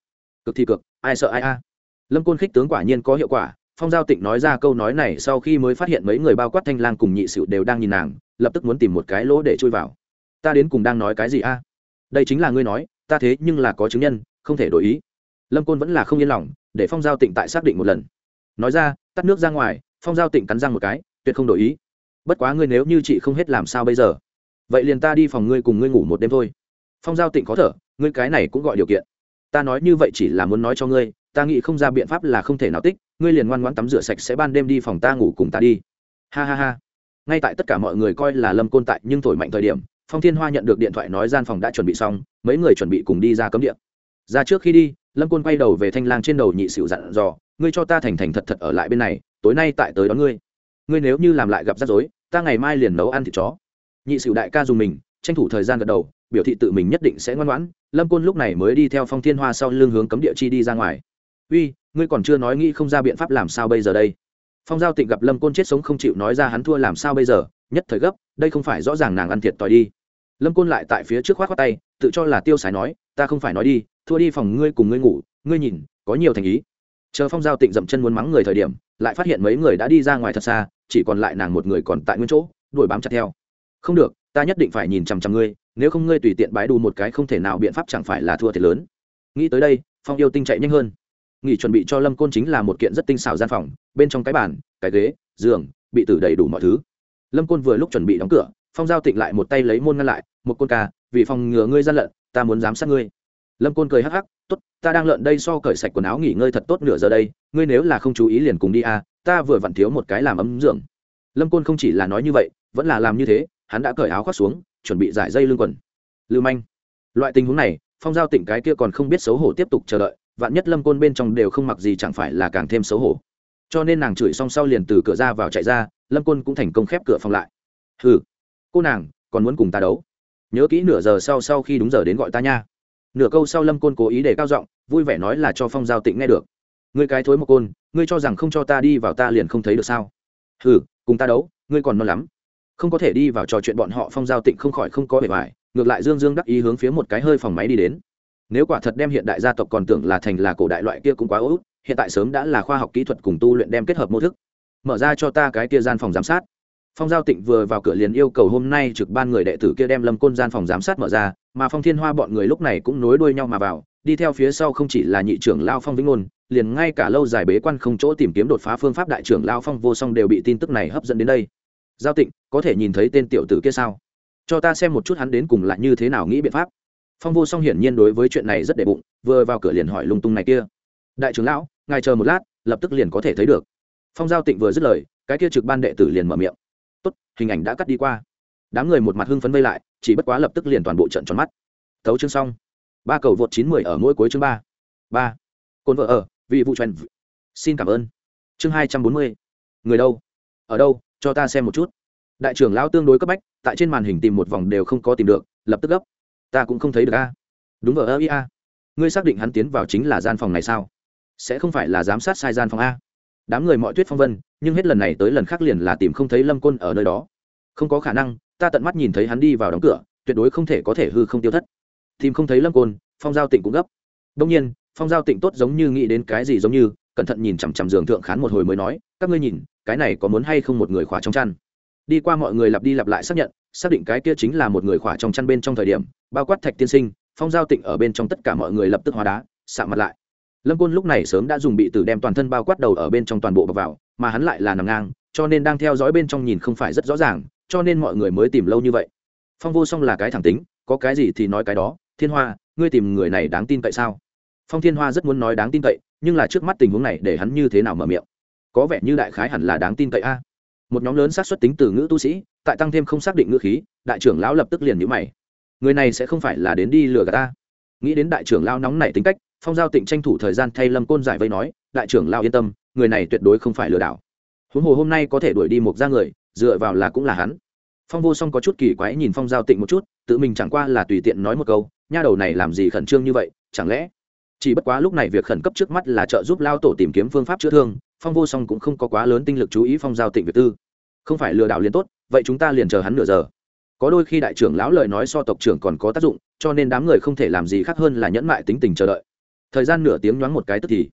Cực thì cực ai sợ ai a? Lâm côn khích tướng quả nhiên có hiệu quả, phong giao tịnh nói ra câu nói này sau khi mới phát hiện mấy người bao quát thanh lang cùng nhị sự đều đang nhìn nàng, lập tức muốn tìm một cái lỗ để chui vào ta đến cùng đang nói cái gì a? Đây chính là ngươi nói, ta thế nhưng là có chứng nhân, không thể đổi ý. Lâm côn vẫn là không yên lòng, để phong giao tịnh tại xác định một lần. Nói ra, tắt nước ra ngoài, phong giao tịnh cắn răng một cái, tuyệt không đổi ý. Bất quá ngươi nếu như chị không hết làm sao bây giờ? Vậy liền ta đi phòng ngươi cùng ngươi ngủ một đêm thôi. Phong giao tịnh khó thở, ngươi cái này cũng gọi điều kiện. Ta nói như vậy chỉ là muốn nói cho ngươi, ta nghĩ không ra biện pháp là không thể nào tích, ngươi liền ngoan ngoãn tắm rửa sạch sẽ ban đêm đi phòng ta ngủ cùng ta đi. Ha ha ha. Ngay tại tất cả mọi người coi là lâm côn tại nhưng thổi mạnh thời điểm phong thiên hoa nhận được điện thoại nói gian phòng đã chuẩn bị xong, mấy người chuẩn bị cùng đi ra cấm điện ra trước khi đi, lâm côn quay đầu về thanh lang trên đầu nhị xịu dặn dò, ngươi cho ta thành thành thật thật ở lại bên này, tối nay tại tới đón ngươi. Ngươi nếu như làm lại gặp rắc rối, ta ngày mai liền nấu ăn thịt chó. Nhị xịu đại ca dùng mình, tranh thủ thời gian gật đầu, biểu thị tự mình nhất định sẽ ngoan ngoãn. Lâm côn lúc này mới đi theo phong thiên hoa sau lưng hướng cấm địa chi đi ra ngoài. Uy, ngươi còn chưa nói nghĩ không ra biện pháp làm sao bây giờ đây? Phong giao tịnh gặp lâm côn chết sống không chịu nói ra hắn thua làm sao bây giờ, nhất thời gấp, đây không phải rõ ràng nàng ăn thiệt t đi lâm côn lại tại phía trước khoát khoát tay, tự cho là tiêu sái nói, ta không phải nói đi, thua đi phòng ngươi cùng ngươi ngủ, ngươi nhìn, có nhiều thành ý. Chờ phong giao tịnh dậm chân muốn mắng người thời điểm, lại phát hiện mấy người đã đi ra ngoài thật xa, chỉ còn lại nàng một người còn tại nguyên chỗ, đuổi bám chặt theo. Không được, ta nhất định phải nhìn chằm chằm ngươi, nếu không ngươi tùy tiện bái đủ một cái không thể nào biện pháp chẳng phải là thua thiệt lớn. Nghĩ tới đây, phong yêu tinh chạy nhanh hơn. Nghỉ chuẩn bị cho lâm côn chính là một kiện rất tinh xảo gian phòng, bên trong cái bàn, cái ghế, giường, bị tử đầy đủ mọi thứ. Lâm côn vừa lúc chuẩn bị đóng cửa, phong giao tịnh lại một tay lấy môn ngăn lại một côn ca, vì phòng ngừa ngươi gian lận, ta muốn giám sát ngươi. Lâm côn cười hắc hắc, tốt, ta đang lợn đây so cởi sạch quần áo nghỉ ngơi thật tốt nửa giờ đây, ngươi nếu là không chú ý liền cùng đi à ta vừa vặn thiếu một cái làm ấm dưỡng lâm côn không chỉ là nói như vậy, vẫn là làm như thế, hắn đã cởi áo khoác xuống, chuẩn bị giải dây lưng quần. Lưu manh. Loại tình huống này, phong giao tỉnh cái kia còn không biết xấu hổ tiếp tục chờ đợi, vạn nhất lâm côn bên trong đều không mặc gì chẳng phải là càng thêm xấu hổ. Cho nên nàng chửi xong sau liền từ cửa ra vào chạy ra, lâm côn cũng thành công khép cửa phòng lại. Hừ, cô nàng, còn muốn cùng ta đấu? Nhớ kỹ nửa giờ sau sau khi đúng giờ đến gọi ta nha. Nửa câu sau lâm côn cố ý để cao giọng, vui vẻ nói là cho phong giao tịnh nghe được. Ngươi cái thối một côn, ngươi cho rằng không cho ta đi vào ta liền không thấy được sao? Hừ, cùng ta đấu, ngươi còn non lắm. Không có thể đi vào trò chuyện bọn họ, phong giao tịnh không khỏi không có bề bài ngược lại dương dương đắc ý hướng phía một cái hơi phòng máy đi đến. Nếu quả thật đem hiện đại gia tộc còn tưởng là thành là cổ đại loại kia cũng quá ố hiện tại sớm đã là khoa học kỹ thuật cùng tu luyện đem kết hợp mô thức. Mở ra cho ta cái kia gian phòng giám sát phong giao tịnh vừa vào cửa liền yêu cầu hôm nay trực ban người đệ tử kia đem lâm côn gian phòng giám sát mở ra, mà phong thiên hoa bọn người lúc này cũng nối đuôi nhau mà vào, đi theo phía sau không chỉ là nhị trưởng lao phong vĩnh ngôn, liền ngay cả lâu dài bế quan không chỗ tìm kiếm đột phá phương pháp đại trưởng lao phong vô song đều bị tin tức này hấp dẫn đến đây. Giao tịnh, có thể nhìn thấy tên tiểu tử kia sao? Cho ta xem một chút hắn đến cùng lại như thế nào nghĩ biện pháp. Phong vô song hiển nhiên đối với chuyện này rất đệ bụng, vừa vào cửa liền hỏi lung tung này kia. Đại trưởng lão, ngài chờ một lát, lập tức liền có thể thấy được. Phong giao tịnh vừa dứt lời, cái kia trực ban đệ tử liền mở miệng tốt, hình ảnh đã cắt đi qua. Đám người một mặt hưng phấn vây lại, chỉ bất quá lập tức liền toàn bộ trận tròn mắt. Thấu chương xong. Ba cầu vượt chín mười ở mỗi cuối chương ba. Ba. Cồn vợ ở, vị vụ truyền xin cảm ơn. Chương hai trăm bốn mươi. Người đâu? Ở đâu? Cho ta xem một chút. Đại trưởng lão tương đối cấp bách, tại trên màn hình tìm một vòng đều không có tìm được, lập tức gấp. Ta cũng không thấy được a. Đúng vợ ơ ia ngươi xác định hắn tiến vào chính là gian phòng này sao? Sẽ không phải là giám sát sai gian phòng a đám người mọi tuyết phong vân, nhưng hết lần này tới lần khác liền là tìm không thấy lâm côn ở nơi đó. Không có khả năng, ta tận mắt nhìn thấy hắn đi vào đóng cửa, tuyệt đối không thể có thể hư không tiêu thất. Tìm không thấy lâm côn, phong giao tịnh cũng gấp. Đông nhiên, phong giao tịnh tốt giống như nghĩ đến cái gì giống như, cẩn thận nhìn chằm chằm giường thượng khán một hồi mới nói, các ngươi nhìn, cái này có muốn hay không một người khỏa trong chăn? Đi qua mọi người lặp đi lặp lại xác nhận, xác định cái kia chính là một người khỏa trong chăn bên trong thời điểm, bao quát thạch tiên sinh, phong giao tịnh ở bên trong tất cả mọi người lập tức hóa đá sạ mặt lại lâm côn lúc này sớm đã dùng bị tử đem toàn thân bao quát đầu ở bên trong toàn bộ bọc vào, mà hắn lại là nằm ngang, cho nên đang theo dõi bên trong nhìn không phải rất rõ ràng, cho nên mọi người mới tìm lâu như vậy. Phong vô song là cái thẳng tính, có cái gì thì nói cái đó. Thiên hoa, ngươi tìm người này đáng tin cậy sao? Phong thiên hoa rất muốn nói đáng tin cậy, nhưng là trước mắt tình huống này để hắn như thế nào mở miệng? Có vẻ như đại khái hẳn là đáng tin cậy a. Một nhóm lớn xác suất tính từ ngữ tu sĩ, tại tăng thêm không xác định ngữ khí, đại trưởng lão lập tức liền nhữ mày. Người này sẽ không phải là đến đi lừa gạt ta. Nghĩ đến đại trưởng lão nóng nảy tính cách phong giao tịnh tranh thủ thời gian thay lâm côn giải vây nói, đại trưởng lao yên tâm, người này tuyệt đối không phải lừa đảo. Huống hồ hôm nay có thể đuổi đi một ra người, dựa vào là cũng là hắn. Phong vô song có chút kỳ quái nhìn phong giao tịnh một chút, tự mình chẳng qua là tùy tiện nói một câu, nha đầu này làm gì khẩn trương như vậy, chẳng lẽ? Chỉ bất quá lúc này việc khẩn cấp trước mắt là trợ giúp lao tổ tìm kiếm phương pháp chữa thương, phong vô song cũng không có quá lớn tinh lực chú ý phong giao tịnh việc tư. Không phải lừa đảo liền tốt, vậy chúng ta liền chờ hắn nửa giờ. Có đôi khi đại trưởng lão lời nói so tộc trưởng còn có tác dụng, cho nên đám người không thể làm gì khác hơn là nhẫn mại tính tình chờ đợi thời gian nửa tiếng nhoáng một cái tức thì.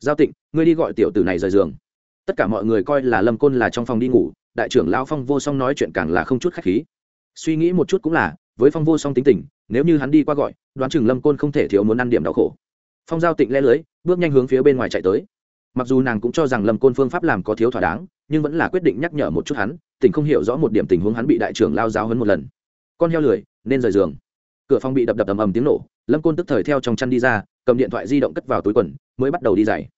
Giao tịnh, ngươi đi gọi tiểu tử này rời giường. Tất cả mọi người coi là lâm côn là trong phòng đi ngủ, đại trưởng lão phong vô song nói chuyện càng là không chút khách khí. Suy nghĩ một chút cũng là, với phong vô song tính tình, nếu như hắn đi qua gọi, đoán chừng lâm côn không thể thiếu muốn ăn điểm đau khổ. Phong giao tịnh lê lưới, bước nhanh hướng phía bên ngoài chạy tới. Mặc dù nàng cũng cho rằng lâm côn phương pháp làm có thiếu thỏa đáng, nhưng vẫn là quyết định nhắc nhở một chút hắn, tỉnh không hiểu rõ một điểm tình huống hắn bị đại trưởng lao giáo hơn một lần. Con heo lười, nên rời giường. Cửa phòng bị đập đập ầm ầm tiếng nổ, lâm côn tức thời theo trong chăn đi ra cầm điện thoại di động cất vào túi quần, mới bắt đầu đi dày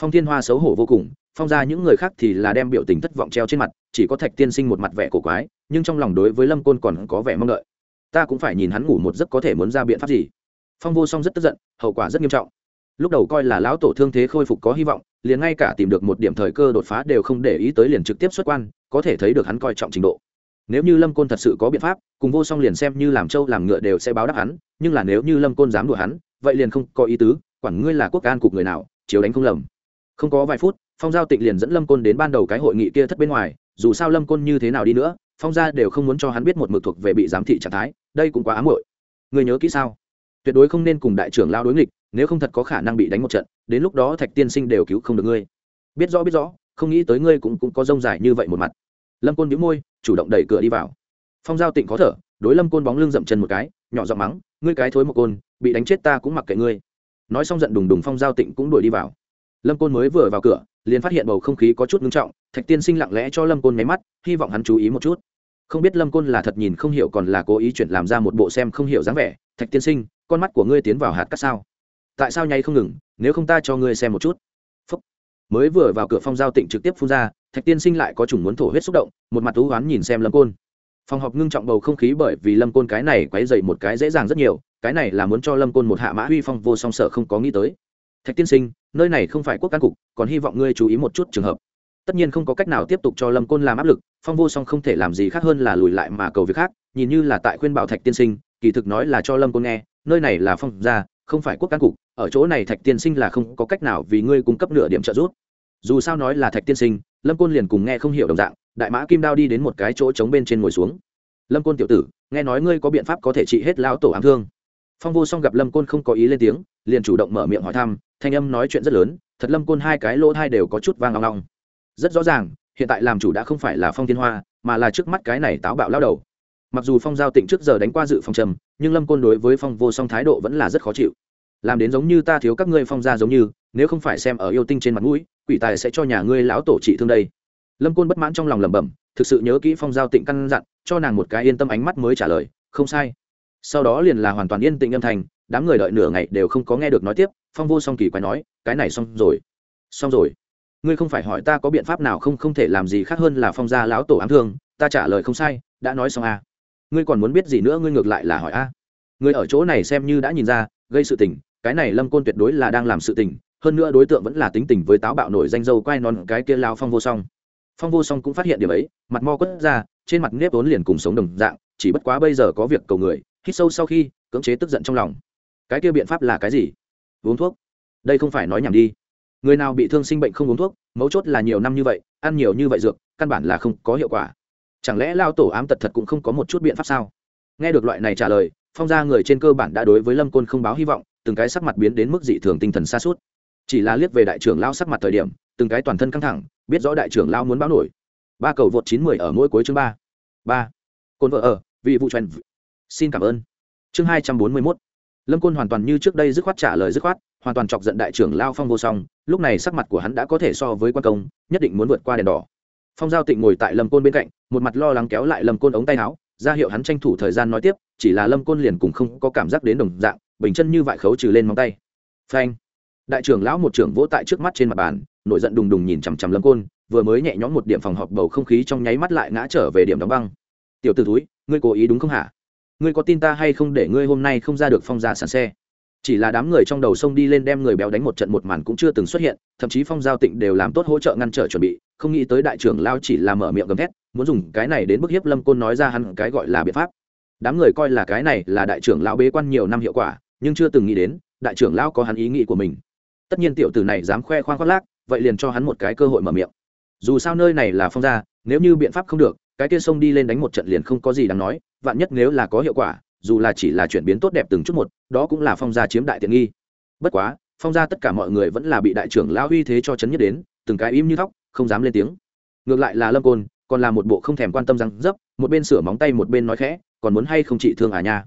phong thiên hoa xấu hổ vô cùng, phong ra những người khác thì là đem biểu tình thất vọng treo trên mặt, chỉ có thạch tiên sinh một mặt vẻ cổ quái, nhưng trong lòng đối với lâm côn còn có vẻ mong đợi. Ta cũng phải nhìn hắn ngủ một giấc có thể muốn ra biện pháp gì. Phong vô song rất tức giận, hậu quả rất nghiêm trọng. Lúc đầu coi là lão tổ thương thế khôi phục có hy vọng, liền ngay cả tìm được một điểm thời cơ đột phá đều không để ý tới liền trực tiếp xuất quan, có thể thấy được hắn coi trọng trình độ. Nếu như lâm côn thật sự có biện pháp, cùng vô song liền xem như làm trâu làm ngựa đều sẽ báo đáp hắn, nhưng là nếu như lâm côn dám đùa hắn vậy liền không có ý tứ quản ngươi là quốc an cục người nào chiếu đánh không lầm. Không có vài phút phong giao tịnh liền dẫn lâm côn đến ban đầu cái hội nghị kia thất bên ngoài dù sao lâm côn như thế nào đi nữa phong gia đều không muốn cho hắn biết một mực thuộc về bị giám thị trạng thái đây cũng quá ám hội người nhớ kỹ sao? Tuyệt đối không nên cùng đại trưởng lao đối nghịch nếu không thật có khả năng bị đánh một trận đến lúc đó thạch tiên sinh đều cứu không được ngươi. Biết rõ biết rõ không nghĩ tới ngươi cũng, cũng có rông dài như vậy một mặt. Lâm côn nhíu môi chủ động đẩy cửa đi vào. Phong giao tịnh khó thở đối lâm côn bóng lưng dậm chân một cái, nhỏ giọng mắng, ngươi cái thối một côn, bị đánh chết ta cũng mặc kệ ngươi. Nói xong giận đùng đùng phong giao tịnh cũng đuổi đi vào. Lâm côn mới vừa vào cửa, liền phát hiện bầu không khí có chút ngưng trọng, thạch tiên sinh lặng lẽ cho lâm côn nháy mắt, hy vọng hắn chú ý một chút. Không biết lâm côn là thật nhìn không hiểu còn là cố ý chuyển làm ra một bộ xem không hiểu dáng vẻ, thạch tiên sinh, con mắt của ngươi tiến vào hạt cắt sao? Tại sao nháy không ngừng, nếu không ta cho ngươi xem một chút. Phúc. mới vừa vào cửa phong giao tịnh trực tiếp phun ra, thạch tiên sinh lại có chủng muốn thổ huyết xúc động, một mặt thú oán nhìn xem lâm côn phòng họp ngưng trọng bầu không khí bởi vì lâm côn cái này quấy dậy một cái dễ dàng rất nhiều, cái này là muốn cho lâm côn một hạ mã huy phong vô song sở không có nghĩ tới. Thạch tiên sinh, nơi này không phải quốc căn cục, còn hy vọng ngươi chú ý một chút trường hợp. Tất nhiên không có cách nào tiếp tục cho lâm côn làm áp lực, phong vô song không thể làm gì khác hơn là lùi lại mà cầu việc khác, nhìn như là tại khuyên bảo thạch tiên sinh, kỳ thực nói là cho lâm côn nghe, nơi này là phong gia, không phải quốc căn cục, ở chỗ này thạch tiên sinh là không có cách nào vì ngươi cung cấp nửa điểm trợ giúp. Dù sao nói là thạch tiên sinh, lâm côn liền cùng nghe không hiểu đồng dạng đại mã kim đao đi đến một cái chỗ trống bên trên ngồi xuống. Lâm côn tiểu tử, nghe nói ngươi có biện pháp có thể trị hết lao tổ ám thương. Phong vô song gặp lâm côn không có ý lên tiếng, liền chủ động mở miệng hỏi thăm, thanh âm nói chuyện rất lớn, thật lâm côn hai cái lỗ thai đều có chút vang long long rất rõ ràng, hiện tại làm chủ đã không phải là phong thiên hoa, mà là trước mắt cái này táo bạo lao đầu. Mặc dù phong giao tịnh trước giờ đánh qua dự phong trầm, nhưng lâm côn đối với phong vô song thái độ vẫn là rất khó chịu. Làm đến giống như ta thiếu các ngươi phong gia giống như, nếu không phải xem ở yêu tinh trên mặt mũi, quỷ tài sẽ cho nhà ngươi lão tổ trị thương đây lâm côn bất mãn trong lòng lẩm bẩm, thực sự nhớ kỹ phong giao tịnh căn dặn, cho nàng một cái yên tâm ánh mắt mới trả lời, không sai sau đó liền là hoàn toàn yên tĩnh âm thanh, đám người đợi nửa ngày đều không có nghe được nói tiếp, phong vô song kỳ quái nói, cái này xong rồi xong rồi ngươi không phải hỏi ta có biện pháp nào không không thể làm gì khác hơn là phong gia lão tổ ám thương, ta trả lời không sai, đã nói xong a à. ngươi còn muốn biết gì nữa ngươi ngược lại là hỏi a à. ngươi ở chỗ này xem như đã nhìn ra, gây sự tình, cái này lâm côn tuyệt đối là đang làm sự tình, hơn nữa đối tượng vẫn là tính tình với táo bạo nổi danh dâu quay non cái kia lao phong vô song phong vô song cũng phát hiện điểm ấy, mặt mo quất ra, trên mặt nếp vốn liền cùng sống đồng dạng, chỉ bất quá bây giờ có việc cầu người, hít sâu sau khi, cưỡng chế tức giận trong lòng. Cái kia biện pháp là cái gì? Uống thuốc. Đây không phải nói nhảm đi. Người nào bị thương sinh bệnh không uống thuốc, mấu chốt là nhiều năm như vậy, ăn nhiều như vậy dược, căn bản là không có hiệu quả. Chẳng lẽ lao tổ ám tật thật cũng không có một chút biện pháp sao? Nghe được loại này trả lời, phong ra người trên cơ bản đã đối với lâm côn không báo hy vọng, từng cái sắc mặt biến đến mức dị thường tinh thần xa suốt chỉ là liếc về đại trưởng lao sắc mặt thời điểm từng cái toàn thân căng thẳng, biết rõ đại trưởng lao muốn báo nổi. Ba cầu vượt chín mười ở mỗi cuối chương ba. Ba. Côn vợ ở, vì vụ trần xin cảm ơn. Chương hai trăm bốn mươi mốt. Lâm côn hoàn toàn như trước đây dứt khoát trả lời dứt khoát, hoàn toàn chọc giận đại trưởng lao phong vô song, lúc này sắc mặt của hắn đã có thể so với quan công, nhất định muốn vượt qua đèn đỏ. Phong giao tịnh ngồi tại lâm côn bên cạnh, một mặt lo lắng kéo lại lâm côn ống tay áo, ra hiệu hắn tranh thủ thời gian nói tiếp, chỉ là lâm côn liền cùng không có cảm giác đến đồng dạng, bình chân như vại khấu trừ lên móng tay. Phanh. Đại trưởng lão một trưởng vỗ tại trước mắt trên mặt bàn nổi giận đùng đùng nhìn chằm chằm lâm côn, vừa mới nhẹ nhõm một điểm phòng họp bầu không khí trong nháy mắt lại ngã trở về điểm đóng băng. Tiểu t ử túi ngươi cố ý đúng không hả? Ngươi có tin ta hay không để ngươi hôm nay không ra được phong ra sàn xe? Chỉ là đám người trong đầu sông đi lên đem người béo đánh một trận một màn cũng chưa từng xuất hiện, thậm chí phong giao tịnh đều làm tốt hỗ trợ ngăn trở chuẩn bị, không nghĩ tới đại trưởng lao chỉ là mở miệng gầm thét, muốn dùng cái này đến bức hiếp lâm côn nói ra hẳn cái gọi là biện pháp. Đám người coi là cái này là đại trưởng lão bế quan nhiều năm hiệu quả, nhưng chưa từng nghĩ đến, đại trưởng lão có hắn ý nghĩ của mình. Tất nhiên tiểu tử này dám khoe khoang khoác lác vậy liền cho hắn một cái cơ hội mở miệng. Dù sao nơi này là phong gia, nếu như biện pháp không được, cái kia sông đi lên đánh một trận liền không có gì đáng nói, vạn nhất nếu là có hiệu quả, dù là chỉ là chuyển biến tốt đẹp từng chút một, đó cũng là phong gia chiếm đại tiện nghi. Bất quá, phong gia tất cả mọi người vẫn là bị đại trưởng lão uy thế cho chấn nhất đến, từng cái im như thóc, không dám lên tiếng. Ngược lại là lâm côn, còn là một bộ không thèm quan tâm răng dấp, một bên sửa móng tay một bên nói khẽ, còn muốn hay không trị thương à nha?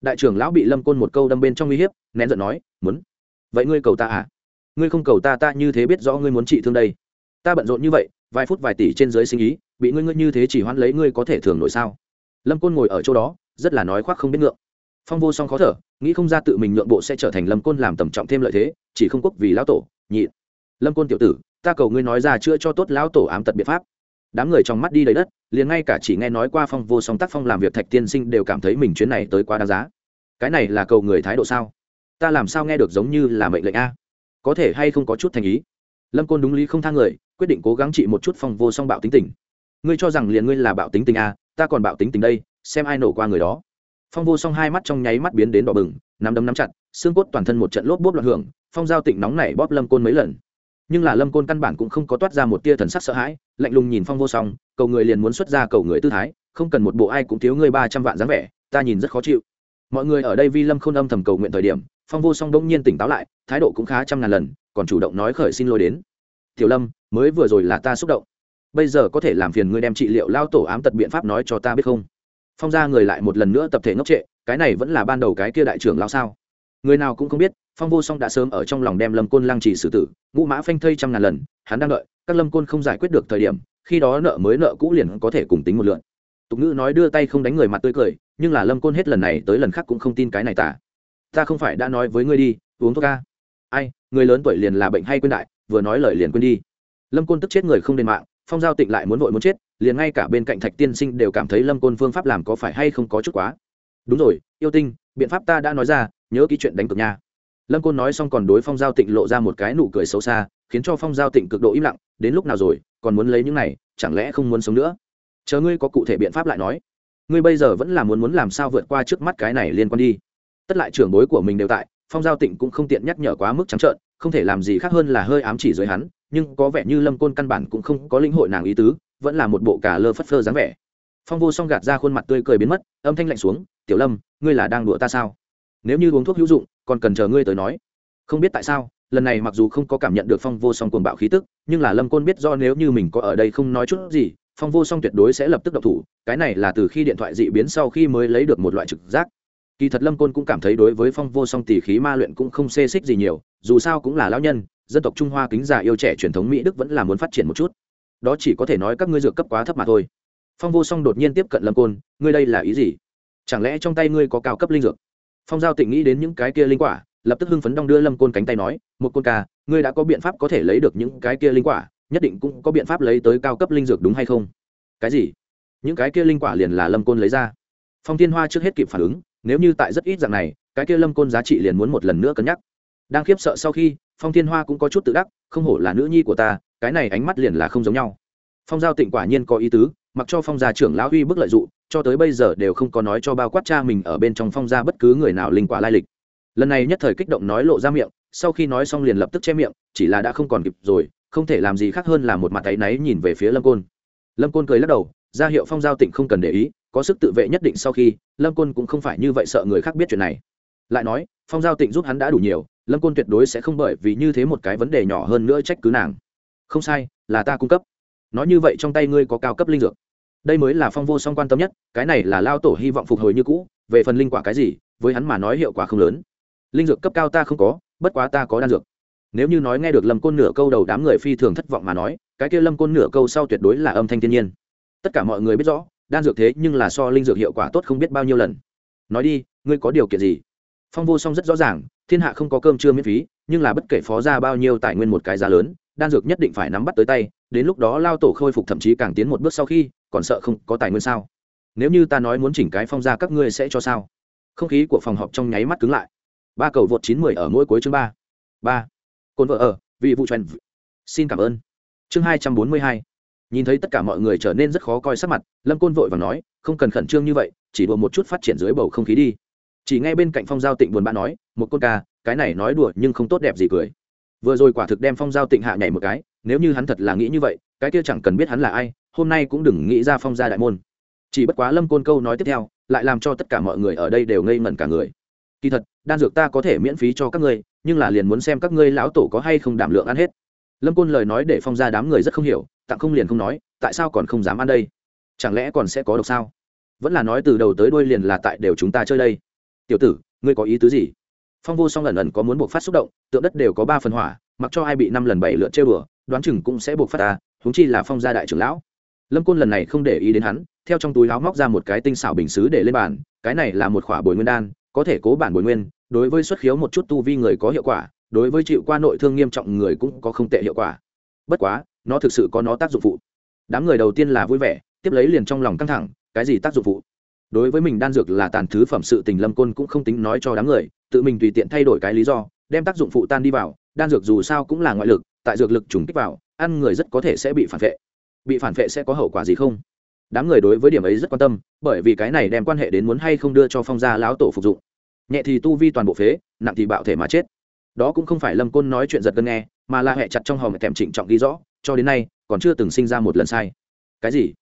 Đại trưởng lão bị lâm côn một câu đâm bên trong uy hiếp, nén giận nói, muốn. Vậy ngươi cầu ta à? Ngươi không cầu ta ta như thế biết rõ ngươi muốn trị thương đây. Ta bận rộn như vậy, vài phút vài tỷ trên dưới sinh ý, bị ngươi ngươi như thế chỉ hoãn lấy ngươi có thể thường nổi sao? Lâm côn ngồi ở chỗ đó, rất là nói khoác không biết ngượng. Phong vô song khó thở, nghĩ không ra tự mình nhượng bộ sẽ trở thành lâm côn làm tầm trọng thêm lợi thế, chỉ không quốc vì lão tổ, nhị. Lâm côn tiểu tử, ta cầu ngươi nói ra chữa cho tốt lão tổ ám tật biện pháp. Đám người trong mắt đi đầy đất, liền ngay cả chỉ nghe nói qua phong vô song tác phong làm việc thạch tiên sinh đều cảm thấy mình chuyến này tới quá đáng giá. Cái này là cầu người thái độ sao? Ta làm sao nghe được giống như là mệnh lệnh a? Có thể hay không có chút thành ý. Lâm côn đúng lý không thang người, quyết định cố gắng trị một chút phong vô song bạo tính tình. Ngươi cho rằng liền ngươi là bạo tính tình a ta còn bạo tính tình đây, xem ai nổ qua người đó. Phong vô song hai mắt trong nháy mắt biến đến đỏ bừng, nắm đấm nắm chặt, xương cốt toàn thân một trận lốp bốp loạn hưởng, phong giao tịnh nóng nảy bóp lâm côn mấy lần. Nhưng là lâm côn căn bản cũng không có toát ra một tia thần sắc sợ hãi, lạnh lùng nhìn phong vô song, cầu người liền muốn xuất ra cầu người tư thái, không cần một bộ ai cũng thiếu ngươi ba trăm vạn dáng vẻ, ta nhìn rất khó chịu. Mọi người ở đây vi lâm không âm thầm cầu nguyện thời điểm phong vô song đông nhiên tỉnh táo lại, thái độ cũng khá trăm ngàn lần, còn chủ động nói khởi xin lỗi đến. Tiểu lâm, mới vừa rồi là ta xúc động. Bây giờ có thể làm phiền ngươi đem trị liệu lao tổ ám tật biện pháp nói cho ta biết không? Phong ra người lại một lần nữa tập thể ngốc trệ, cái này vẫn là ban đầu cái kia đại trưởng lao sao? Người nào cũng không biết, phong vô song đã sớm ở trong lòng đem lâm côn lăng trì xử tử, ngũ mã phanh thây trăm ngàn lần, hắn đang đợi, các lâm côn không giải quyết được thời điểm, khi đó nợ mới nợ cũ liền có thể cùng tính một lượn. Tục ngữ nói đưa tay không đánh người mặt tươi cười, nhưng là lâm côn hết lần này tới lần khác cũng không tin cái này tả ta không phải đã nói với ngươi đi, uống thuốc ca. Ai, người lớn tuổi liền là bệnh hay quên đại, vừa nói lời liền quên đi. Lâm côn tức chết người không đền mạng, phong giao tịnh lại muốn vội muốn chết, liền ngay cả bên cạnh thạch tiên sinh đều cảm thấy lâm côn phương pháp làm có phải hay không có chút quá. Đúng rồi, yêu tinh, biện pháp ta đã nói ra, nhớ ký chuyện đánh cược nha. Lâm côn nói xong còn đối phong giao tịnh lộ ra một cái nụ cười xấu xa, khiến cho phong giao tịnh cực độ im lặng, đến lúc nào rồi, còn muốn lấy những này, chẳng lẽ không muốn sống nữa? Chờ ngươi có cụ thể biện pháp lại nói. Ngươi bây giờ vẫn là muốn muốn làm sao vượt qua trước mắt cái này liên quan đi tất lại trưởng bối của mình đều tại, phong giao tịnh cũng không tiện nhắc nhở quá mức trắng trợn, không thể làm gì khác hơn là hơi ám chỉ dưới hắn, nhưng có vẻ như lâm côn căn bản cũng không có linh hội nàng ý tứ, vẫn là một bộ cả lơ phất phơ dáng vẻ. Phong vô song gạt ra khuôn mặt tươi cười biến mất, âm thanh lạnh xuống, tiểu lâm, ngươi là đang đùa ta sao? Nếu như uống thuốc hữu dụng, còn cần chờ ngươi tới nói. Không biết tại sao, lần này mặc dù không có cảm nhận được phong vô song cuồng bạo khí tức, nhưng là lâm côn biết do nếu như mình có ở đây không nói chút gì, phong vô song tuyệt đối sẽ lập tức độc thủ, cái này là từ khi điện thoại dị biến sau khi mới lấy được một loại trực giác kỳ thật lâm côn cũng cảm thấy đối với phong vô song tỷ khí ma luyện cũng không xê xích gì nhiều, dù sao cũng là lão nhân, dân tộc trung hoa kính già yêu trẻ truyền thống mỹ đức vẫn là muốn phát triển một chút. Đó chỉ có thể nói các ngươi dược cấp quá thấp mà thôi. Phong vô song đột nhiên tiếp cận lâm côn, ngươi đây là ý gì? Chẳng lẽ trong tay ngươi có cao cấp linh dược? Phong giao tịnh nghĩ đến những cái kia linh quả, lập tức hưng phấn đong đưa lâm côn cánh tay nói, một côn ca, ngươi đã có biện pháp có thể lấy được những cái kia linh quả, nhất định cũng có biện pháp lấy tới cao cấp linh dược đúng hay không? Cái gì? Những cái kia linh quả liền là lâm côn lấy ra. Phong thiên hoa trước hết kịp phản ứng nếu như tại rất ít dạng này, cái kia lâm côn giá trị liền muốn một lần nữa cân nhắc. Đang khiếp sợ sau khi, phong thiên hoa cũng có chút tự đắc, không hổ là nữ nhi của ta, cái này ánh mắt liền là không giống nhau. Phong giao tịnh quả nhiên có ý tứ, mặc cho phong gia trưởng lão uy bức lợi dụng, cho tới bây giờ đều không có nói cho bao quát cha mình ở bên trong phong gia bất cứ người nào linh quả lai lịch. Lần này nhất thời kích động nói lộ ra miệng, sau khi nói xong liền lập tức che miệng, chỉ là đã không còn kịp rồi, không thể làm gì khác hơn là một mặt tay náy nhìn về phía lâm côn. Lâm côn cười lắc đầu, ra hiệu phong giao tịnh không cần để ý có sức tự vệ nhất định sau khi, lâm côn cũng không phải như vậy sợ người khác biết chuyện này. Lại nói, phong giao tịnh giúp hắn đã đủ nhiều, lâm côn tuyệt đối sẽ không bởi vì như thế một cái vấn đề nhỏ hơn nữa trách cứ nàng. Không sai, là ta cung cấp. Nói như vậy trong tay ngươi có cao cấp linh dược. Đây mới là phong vô song quan tâm nhất, cái này là lao tổ hy vọng phục hồi như cũ, về phần linh quả cái gì, với hắn mà nói hiệu quả không lớn. Linh dược cấp cao ta không có, bất quá ta có đan dược. Nếu như nói nghe được lâm côn nửa câu đầu đám người phi thường thất vọng mà nói, cái kia lâm côn nửa câu sau tuyệt đối là âm thanh thiên nhiên. Tất cả mọi người biết rõ đan dược thế nhưng là so linh dược hiệu quả tốt không biết bao nhiêu lần. Nói đi, ngươi có điều kiện gì? Phong vô song rất rõ ràng, thiên hạ không có cơm chưa miễn phí, nhưng là bất kể phó ra bao nhiêu tài nguyên một cái giá lớn, đan dược nhất định phải nắm bắt tới tay, đến lúc đó lao tổ khôi phục thậm chí càng tiến một bước sau khi, còn sợ không có tài nguyên sao? Nếu như ta nói muốn chỉnh cái phong ra các ngươi sẽ cho sao? Không khí của phòng họp trong nháy mắt cứng lại. Ba cầu vượt chín mười ở mỗi cuối chương ba. Ba. Cồn vợ ở, vị vụ truyền xin cảm ơn. Chương hai trăm bốn mươi hai nhìn thấy tất cả mọi người trở nên rất khó coi sắc mặt, lâm côn vội và nói, không cần khẩn trương như vậy, chỉ đùa một chút phát triển dưới bầu không khí đi. Chỉ ngay bên cạnh phong giao tịnh buồn bã nói, một côn ca, cái này nói đùa nhưng không tốt đẹp gì cười. Vừa rồi quả thực đem phong giao tịnh hạ nhảy một cái, nếu như hắn thật là nghĩ như vậy, cái kia chẳng cần biết hắn là ai, hôm nay cũng đừng nghĩ ra phong gia đại môn. Chỉ bất quá lâm côn câu nói tiếp theo, lại làm cho tất cả mọi người ở đây đều ngây ngẩn cả người. Kỳ thật, đan dược ta có thể miễn phí cho các ngươi, nhưng là liền muốn xem các ngươi lão tổ có hay không đảm lượng ăn hết. Lâm côn lời nói để phong ra đám người rất không hiểu tặng không liền không nói, tại sao còn không dám ăn đây? Chẳng lẽ còn sẽ có độc sao? Vẫn là nói từ đầu tới đuôi liền là tại đều chúng ta chơi đây. Tiểu tử, ngươi có ý tứ gì? Phong vô song lần lần có muốn buộc phát xúc động, tượng đất đều có ba phần hỏa, mặc cho ai bị năm lần bảy lượt chơi bừa đoán chừng cũng sẽ buộc phát ta húng chi là phong gia đại trưởng lão. Lâm côn lần này không để ý đến hắn, theo trong túi áo móc ra một cái tinh xảo bình xứ để lên bàn, cái này là một khỏa bồi nguyên đan, có thể cố bản bồi nguyên, đối với xuất khiếu một chút tu vi người có hiệu quả, đối với chịu qua nội thương nghiêm trọng người cũng có không tệ hiệu quả. Bất quá nó thực sự có nó tác dụng phụ. Đám người đầu tiên là vui vẻ, tiếp lấy liền trong lòng căng thẳng, cái gì tác dụng phụ? Đối với mình đan dược là tàn thứ phẩm sự tình lâm côn cũng không tính nói cho đám người, tự mình tùy tiện thay đổi cái lý do, đem tác dụng phụ tan đi vào, đan dược dù sao cũng là ngoại lực, tại dược lực trùng kích vào, ăn người rất có thể sẽ bị phản vệ. Bị phản vệ sẽ có hậu quả gì không? Đám người đối với điểm ấy rất quan tâm, bởi vì cái này đem quan hệ đến muốn hay không đưa cho phong gia lão tổ phục dụng. Nhẹ thì tu vi toàn bộ phế, nặng thì bạo thể mà chết. Đó cũng không phải lâm côn nói chuyện giật gân nghe, mà là hẹ chặt trong hòm thèm chỉnh trọng ghi rõ cho đến nay, còn chưa từng sinh ra một lần sai. Cái gì?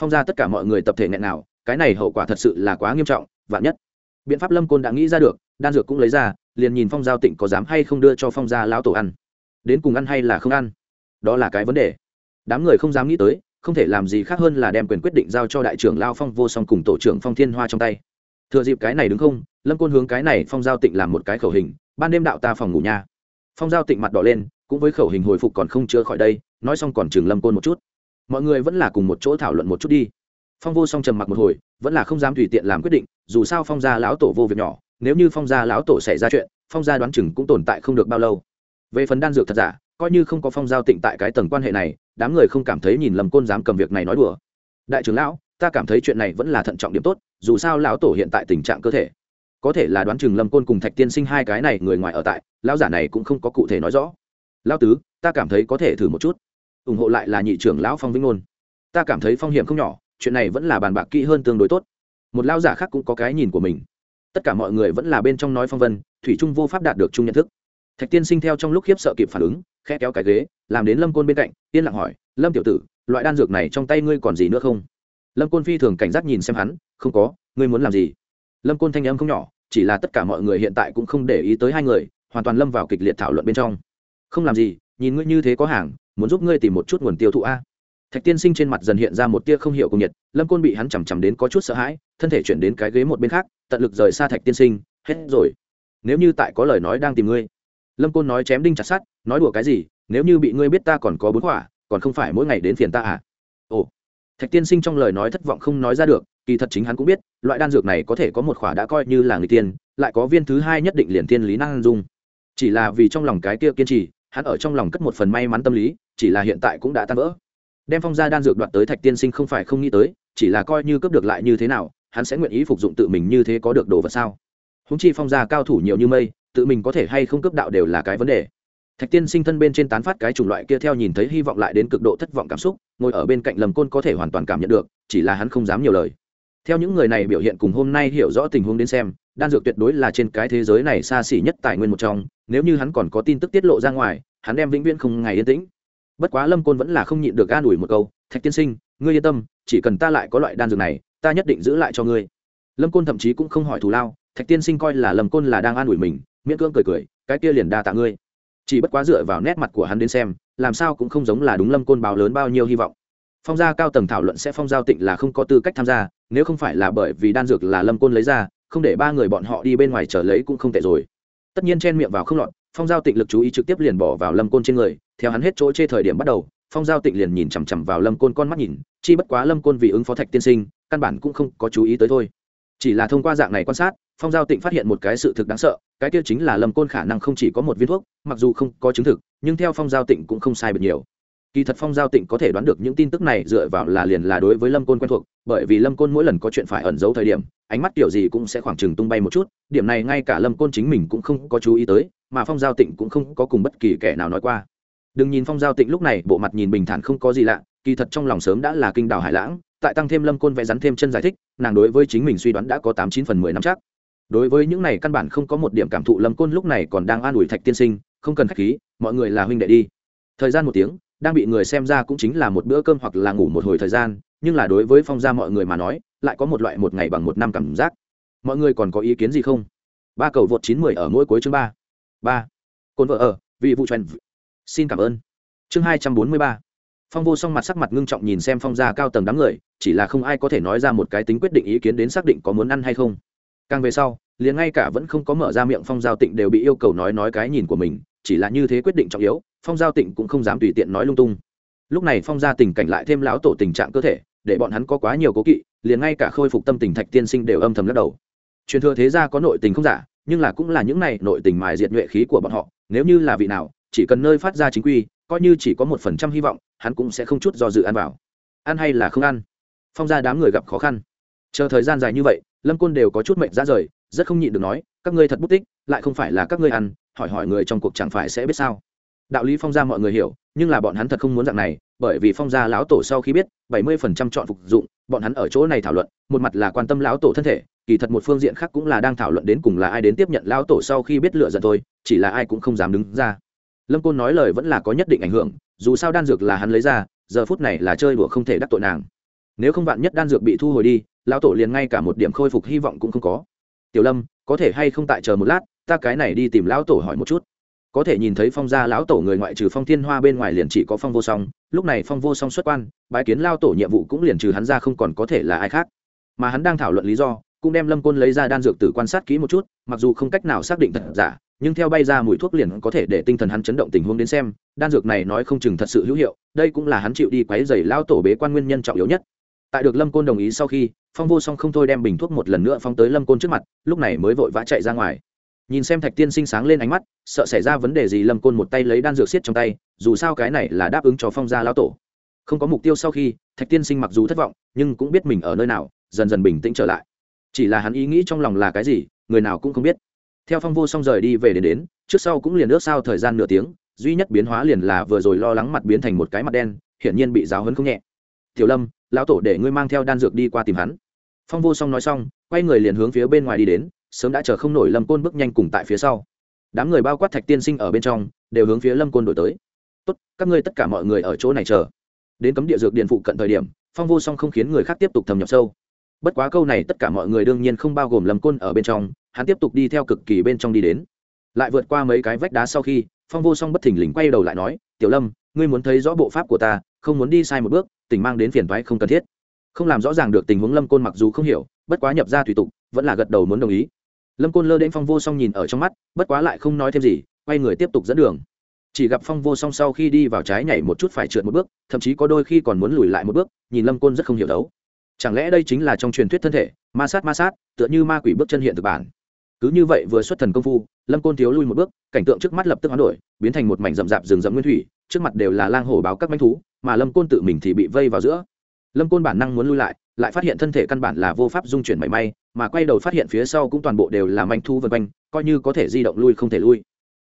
Phong ra tất cả mọi người tập thể nghẹn nào, cái này hậu quả thật sự là quá nghiêm trọng, vạn nhất. Biện pháp lâm côn đã nghĩ ra được, đan dược cũng lấy ra, liền nhìn phong giao tịnh có dám hay không đưa cho phong gia lão tổ ăn. Đến cùng ăn hay là không ăn? Đó là cái vấn đề. Đám người không dám nghĩ tới, không thể làm gì khác hơn là đem quyền quyết định giao cho đại trưởng lao phong vô song cùng tổ trưởng phong thiên hoa trong tay. Thừa dịp cái này đứng không, lâm côn hướng cái này phong giao tịnh làm một cái khẩu hình, ban đêm đạo ta phòng ngủ nha. Phong giao tịnh mặt đỏ lên, cũng với khẩu hình hồi phục còn không chưa khỏi đây nói xong còn chừng lâm côn một chút. Mọi người vẫn là cùng một chỗ thảo luận một chút đi. Phong vô song trầm mặc một hồi, vẫn là không dám tùy tiện làm quyết định, dù sao phong gia lão tổ vô việc nhỏ, nếu như phong gia lão tổ xảy ra chuyện, phong gia đoán chừng cũng tồn tại không được bao lâu. Về phần đan dược thật giả, coi như không có phong giao tịnh tại cái tầng quan hệ này, đám người không cảm thấy nhìn lầm côn dám cầm việc này nói đùa. Đại trưởng lão, ta cảm thấy chuyện này vẫn là thận trọng điểm tốt, dù sao lão tổ hiện tại tình trạng cơ thể. Có thể là đoán chừng lâm côn cùng thạch tiên sinh hai cái này người ngoài ở tại, lão giả này cũng không có cụ thể nói rõ. Lão tứ, ta cảm thấy có thể thử một chút ủng hộ lại là nhị trưởng lão phong vĩnh ngôn. Ta cảm thấy phong hiểm không nhỏ, chuyện này vẫn là bàn bạc kỹ hơn tương đối tốt. Một lão giả khác cũng có cái nhìn của mình. Tất cả mọi người vẫn là bên trong nói phong vân, thủy trung vô pháp đạt được chung nhận thức. Thạch tiên sinh theo trong lúc khiếp sợ kịp phản ứng khe kéo cái ghế, làm đến lâm côn bên cạnh Tiên lặng hỏi, lâm tiểu tử, loại đan dược này trong tay ngươi còn gì nữa không? Lâm côn phi thường cảnh giác nhìn xem hắn, không có, ngươi muốn làm gì? Lâm côn thanh âm không nhỏ, chỉ là tất cả mọi người hiện tại cũng không để ý tới hai người, hoàn toàn lâm vào kịch liệt thảo luận bên trong. Không làm gì, nhìn ngươi như thế có hàng muốn giúp ngươi tìm một chút nguồn tiêu thụ a. Thạch tiên sinh trên mặt dần hiện ra một tia không hiểu cùng nhiệt, lâm côn bị hắn chằm chằm đến có chút sợ hãi, thân thể chuyển đến cái ghế một bên khác, tận lực rời xa thạch tiên sinh, hết rồi. Nếu như tại có lời nói đang tìm ngươi. Lâm côn nói chém đinh chặt sát nói đùa cái gì? Nếu như bị ngươi biết ta còn có bốn quả, còn không phải mỗi ngày đến phiền ta à? Ồ. Thạch tiên sinh trong lời nói thất vọng không nói ra được, kỳ thật chính hắn cũng biết, loại đan dược này có thể có một khỏa đã coi như là người tiên, lại có viên thứ hai nhất định liền tiên lý năng dung. Chỉ là vì trong lòng cái kia kiên trì, hắn ở trong lòng cất một phần may mắn tâm lý chỉ là hiện tại cũng đã tan vỡ. Đem phong gia đan dược đoạt tới thạch tiên sinh không phải không nghĩ tới, chỉ là coi như cướp được lại như thế nào, hắn sẽ nguyện ý phục dụng tự mình như thế có được đồ vật sao? Húng chi phong gia cao thủ nhiều như mây, tự mình có thể hay không cướp đạo đều là cái vấn đề. Thạch tiên sinh thân bên trên tán phát cái chủng loại kia theo nhìn thấy hy vọng lại đến cực độ thất vọng cảm xúc, ngồi ở bên cạnh lầm côn có thể hoàn toàn cảm nhận được, chỉ là hắn không dám nhiều lời. Theo những người này biểu hiện cùng hôm nay hiểu rõ tình huống đến xem, đan dược tuyệt đối là trên cái thế giới này xa xỉ nhất tài nguyên một trong, nếu như hắn còn có tin tức tiết lộ ra ngoài, hắn đem vĩnh viễn không ngày yên tĩnh bất quá lâm côn vẫn là không nhịn được an ủi một câu, thạch tiên sinh, ngươi yên tâm, chỉ cần ta lại có loại đan dược này, ta nhất định giữ lại cho ngươi. Lâm côn thậm chí cũng không hỏi thù lao, thạch tiên sinh coi là lâm côn là đang an ủi mình, miễn cưỡng cười cười, cái kia liền đa tạ ngươi. Chỉ bất quá dựa vào nét mặt của hắn đến xem, làm sao cũng không giống là đúng lâm côn báo lớn bao nhiêu hy vọng. Phong gia cao tầng thảo luận sẽ phong giao tịnh là không có tư cách tham gia, nếu không phải là bởi vì đan dược là lâm côn lấy ra, không để ba người bọn họ đi bên ngoài trở lấy cũng không tệ rồi. Tất nhiên chen miệng vào không lọt, phong giao tịnh lực chú ý trực tiếp liền bỏ vào lâm côn trên người theo hắn hết chỗ chê thời điểm bắt đầu, phong giao tịnh liền nhìn chằm chằm vào lâm côn con mắt nhìn, chi bất quá lâm côn vì ứng phó thạch tiên sinh, căn bản cũng không có chú ý tới thôi. Chỉ là thông qua dạng này quan sát, phong giao tịnh phát hiện một cái sự thực đáng sợ, cái kia chính là lâm côn khả năng không chỉ có một viên thuốc, mặc dù không có chứng thực, nhưng theo phong giao tịnh cũng không sai bật nhiều. Kỳ thật phong giao tịnh có thể đoán được những tin tức này dựa vào là liền là đối với lâm côn quen thuộc, bởi vì lâm côn mỗi lần có chuyện phải ẩn giấu thời điểm, ánh mắt kiểu gì cũng sẽ khoảng chừng tung bay một chút, điểm này ngay cả lâm côn chính mình cũng không có chú ý tới, mà phong giao tịnh cũng không có cùng bất kỳ kẻ nào nói qua đừng nhìn phong giao tịnh lúc này bộ mặt nhìn bình thản không có gì lạ, kỳ thật trong lòng sớm đã là kinh đảo hải lãng, tại tăng thêm lâm côn vẽ rắn thêm chân giải thích, nàng đối với chính mình suy đoán đã có tám chín phần mười năm chắc. Đối với những này căn bản không có một điểm cảm thụ, lâm côn lúc này còn đang an ủi thạch tiên sinh, không cần k h á c h khí, mọi người là huynh đệ đi. Thời gian một tiếng, đang bị người xem ra cũng chính là một bữa cơm hoặc là ngủ một hồi thời gian, nhưng là đối với phong gia mọi người mà nói, lại có một loại một ngày bằng một năm cảm giác. Mọi người còn có ý kiến gì không? Ba cầu vượt chín mười ở mỗi cuối chương ba. Ba. Cồn vợ ở vị vụ truyền xin cảm ơn. Chương hai trăm bốn mươi ba. Phong vô song mặt sắc mặt ngưng trọng nhìn xem phong gia cao tầng đám người, chỉ là không ai có thể nói ra một cái tính quyết định ý kiến đến xác định có muốn ăn hay không. Càng về sau, liền ngay cả vẫn không có mở ra miệng phong giao tịnh đều bị yêu cầu nói nói cái nhìn của mình, chỉ là như thế quyết định trọng yếu, phong giao tịnh cũng không dám tùy tiện nói lung tung. Lúc này phong gia tình cảnh lại thêm lão tổ tình trạng cơ thể, để bọn hắn có quá nhiều cố kỵ, liền ngay cả khôi phục tâm tình thạch tiên sinh đều âm thầm lắc đầu. Truyền thừa thế gia có nội tình không giả, nhưng là cũng là những này nội tình mài diệt nhuệ khí của bọn họ, nếu như là vị nào chỉ cần nơi phát ra chính quy, coi như chỉ có một phần trăm hy vọng, hắn cũng sẽ không chút do dự ăn vào. Ăn hay là không ăn? Phong gia đám người gặp khó khăn. Chờ thời gian dài như vậy, lâm côn đều có chút mệnh ra rời, rất không nhịn được nói, các ngươi thật bút tích, lại không phải là các ngươi ăn, hỏi hỏi người trong cuộc chẳng phải sẽ biết sao? Đạo lý phong gia mọi người hiểu, nhưng là bọn hắn thật không muốn dạng này, bởi vì phong gia lão tổ sau khi biết, bảy mươi phần trăm chọn phục dụng, bọn hắn ở chỗ này thảo luận, một mặt là quan tâm lão tổ thân thể, kỳ thật một phương diện khác cũng là đang thảo luận đến cùng là ai đến tiếp nhận lão tổ sau khi biết lựa giận thôi, chỉ là ai cũng không dám đứng ra lâm côn nói lời vẫn là có nhất định ảnh hưởng, dù sao đan dược là hắn lấy ra, giờ phút này là chơi đùa không thể đắc tội nàng. Nếu không vạn nhất đan dược bị thu hồi đi, lão tổ liền ngay cả một điểm khôi phục hy vọng cũng không có. Tiểu lâm, có thể hay không tại chờ một lát, ta cái này đi tìm lão tổ hỏi một chút. Có thể nhìn thấy phong gia lão tổ người ngoại trừ phong thiên hoa bên ngoài liền chỉ có phong vô song, lúc này phong vô song xuất quan, bái kiến lao tổ nhiệm vụ cũng liền trừ hắn ra không còn có thể là ai khác. Mà hắn đang thảo luận lý do, cũng đem lâm côn lấy ra đan dược tử quan sát kỹ một chút, mặc dù không cách nào xác định thật giả nhưng theo bay ra mùi thuốc liền có thể để tinh thần hắn chấn động tình huống đến xem, đan dược này nói không chừng thật sự hữu hiệu, đây cũng là hắn chịu đi quấy dày lao tổ bế quan nguyên nhân trọng yếu nhất. Tại được lâm côn đồng ý sau khi, phong vô song không thôi đem bình thuốc một lần nữa phong tới lâm côn trước mặt, lúc này mới vội vã chạy ra ngoài. Nhìn xem thạch tiên sinh sáng lên ánh mắt, sợ xảy ra vấn đề gì lâm côn một tay lấy đan dược xiết trong tay, dù sao cái này là đáp ứng cho phong gia lao tổ. Không có mục tiêu sau khi, thạch tiên sinh mặc dù thất vọng, nhưng cũng biết mình ở nơi nào, dần dần bình tĩnh trở lại. Chỉ là hắn ý nghĩ trong lòng là cái gì, người nào cũng không biết theo phong vô song rời đi về đến đến, trước sau cũng liền ước sao thời gian nửa tiếng, duy nhất biến hóa liền là vừa rồi lo lắng mặt biến thành một cái mặt đen, hiển nhiên bị giáo hấn không nhẹ. Tiểu lâm, lão tổ để ngươi mang theo đan dược đi qua tìm hắn. Phong vô song nói xong, quay người liền hướng phía bên ngoài đi đến, sớm đã chờ không nổi lâm côn bước nhanh cùng tại phía sau. Đám người bao quát thạch tiên sinh ở bên trong, đều hướng phía lâm côn đổi tới. Tốt, các ngươi tất cả mọi người ở chỗ này chờ. Đến cấm địa dược điện phụ cận thời điểm, phong vô song không khiến người khác tiếp tục thâm nhập sâu. Bất quá câu này tất cả mọi người đương nhiên không bao gồm lâm côn ở bên trong hắn tiếp tục đi theo cực kỳ bên trong đi đến. Lại vượt qua mấy cái vách đá sau khi, phong vô song bất thình lình quay đầu lại nói, tiểu lâm, ngươi muốn thấy rõ bộ pháp của ta, không muốn đi sai một bước, tình mang đến phiền thoái không cần thiết. Không làm rõ ràng được tình huống lâm côn mặc dù không hiểu, bất quá nhập ra tùy tục, vẫn là gật đầu muốn đồng ý. Lâm côn lơ đến phong vô song nhìn ở trong mắt, bất quá lại không nói thêm gì, quay người tiếp tục dẫn đường. Chỉ gặp phong vô song sau khi đi vào trái nhảy một chút phải trượt một bước, thậm chí có đôi khi còn muốn lùi lại một bước, nhìn lâm côn rất không hiểu đấu. Chẳng lẽ đây chính là trong truyền thuyết thân thể, ma sát ma sát, tựa như ma quỷ bước chân hiện thực bản? Cứ như vậy vừa xuất thần công phu, lâm côn thiếu lui một bước, cảnh tượng trước mắt lập tức hoán đổi, biến thành một mảnh rậm rạp rừng rậm nguyên thủy, trước mặt đều là lang hổ báo các manh thú, mà lâm côn tự mình thì bị vây vào giữa. Lâm côn bản năng muốn lui lại lại phát hiện thân thể căn bản là vô pháp dung chuyển mảy may, mà quay đầu phát hiện phía sau cũng toàn bộ đều là manh thu vân quanh, coi như có thể di động lui không thể lui.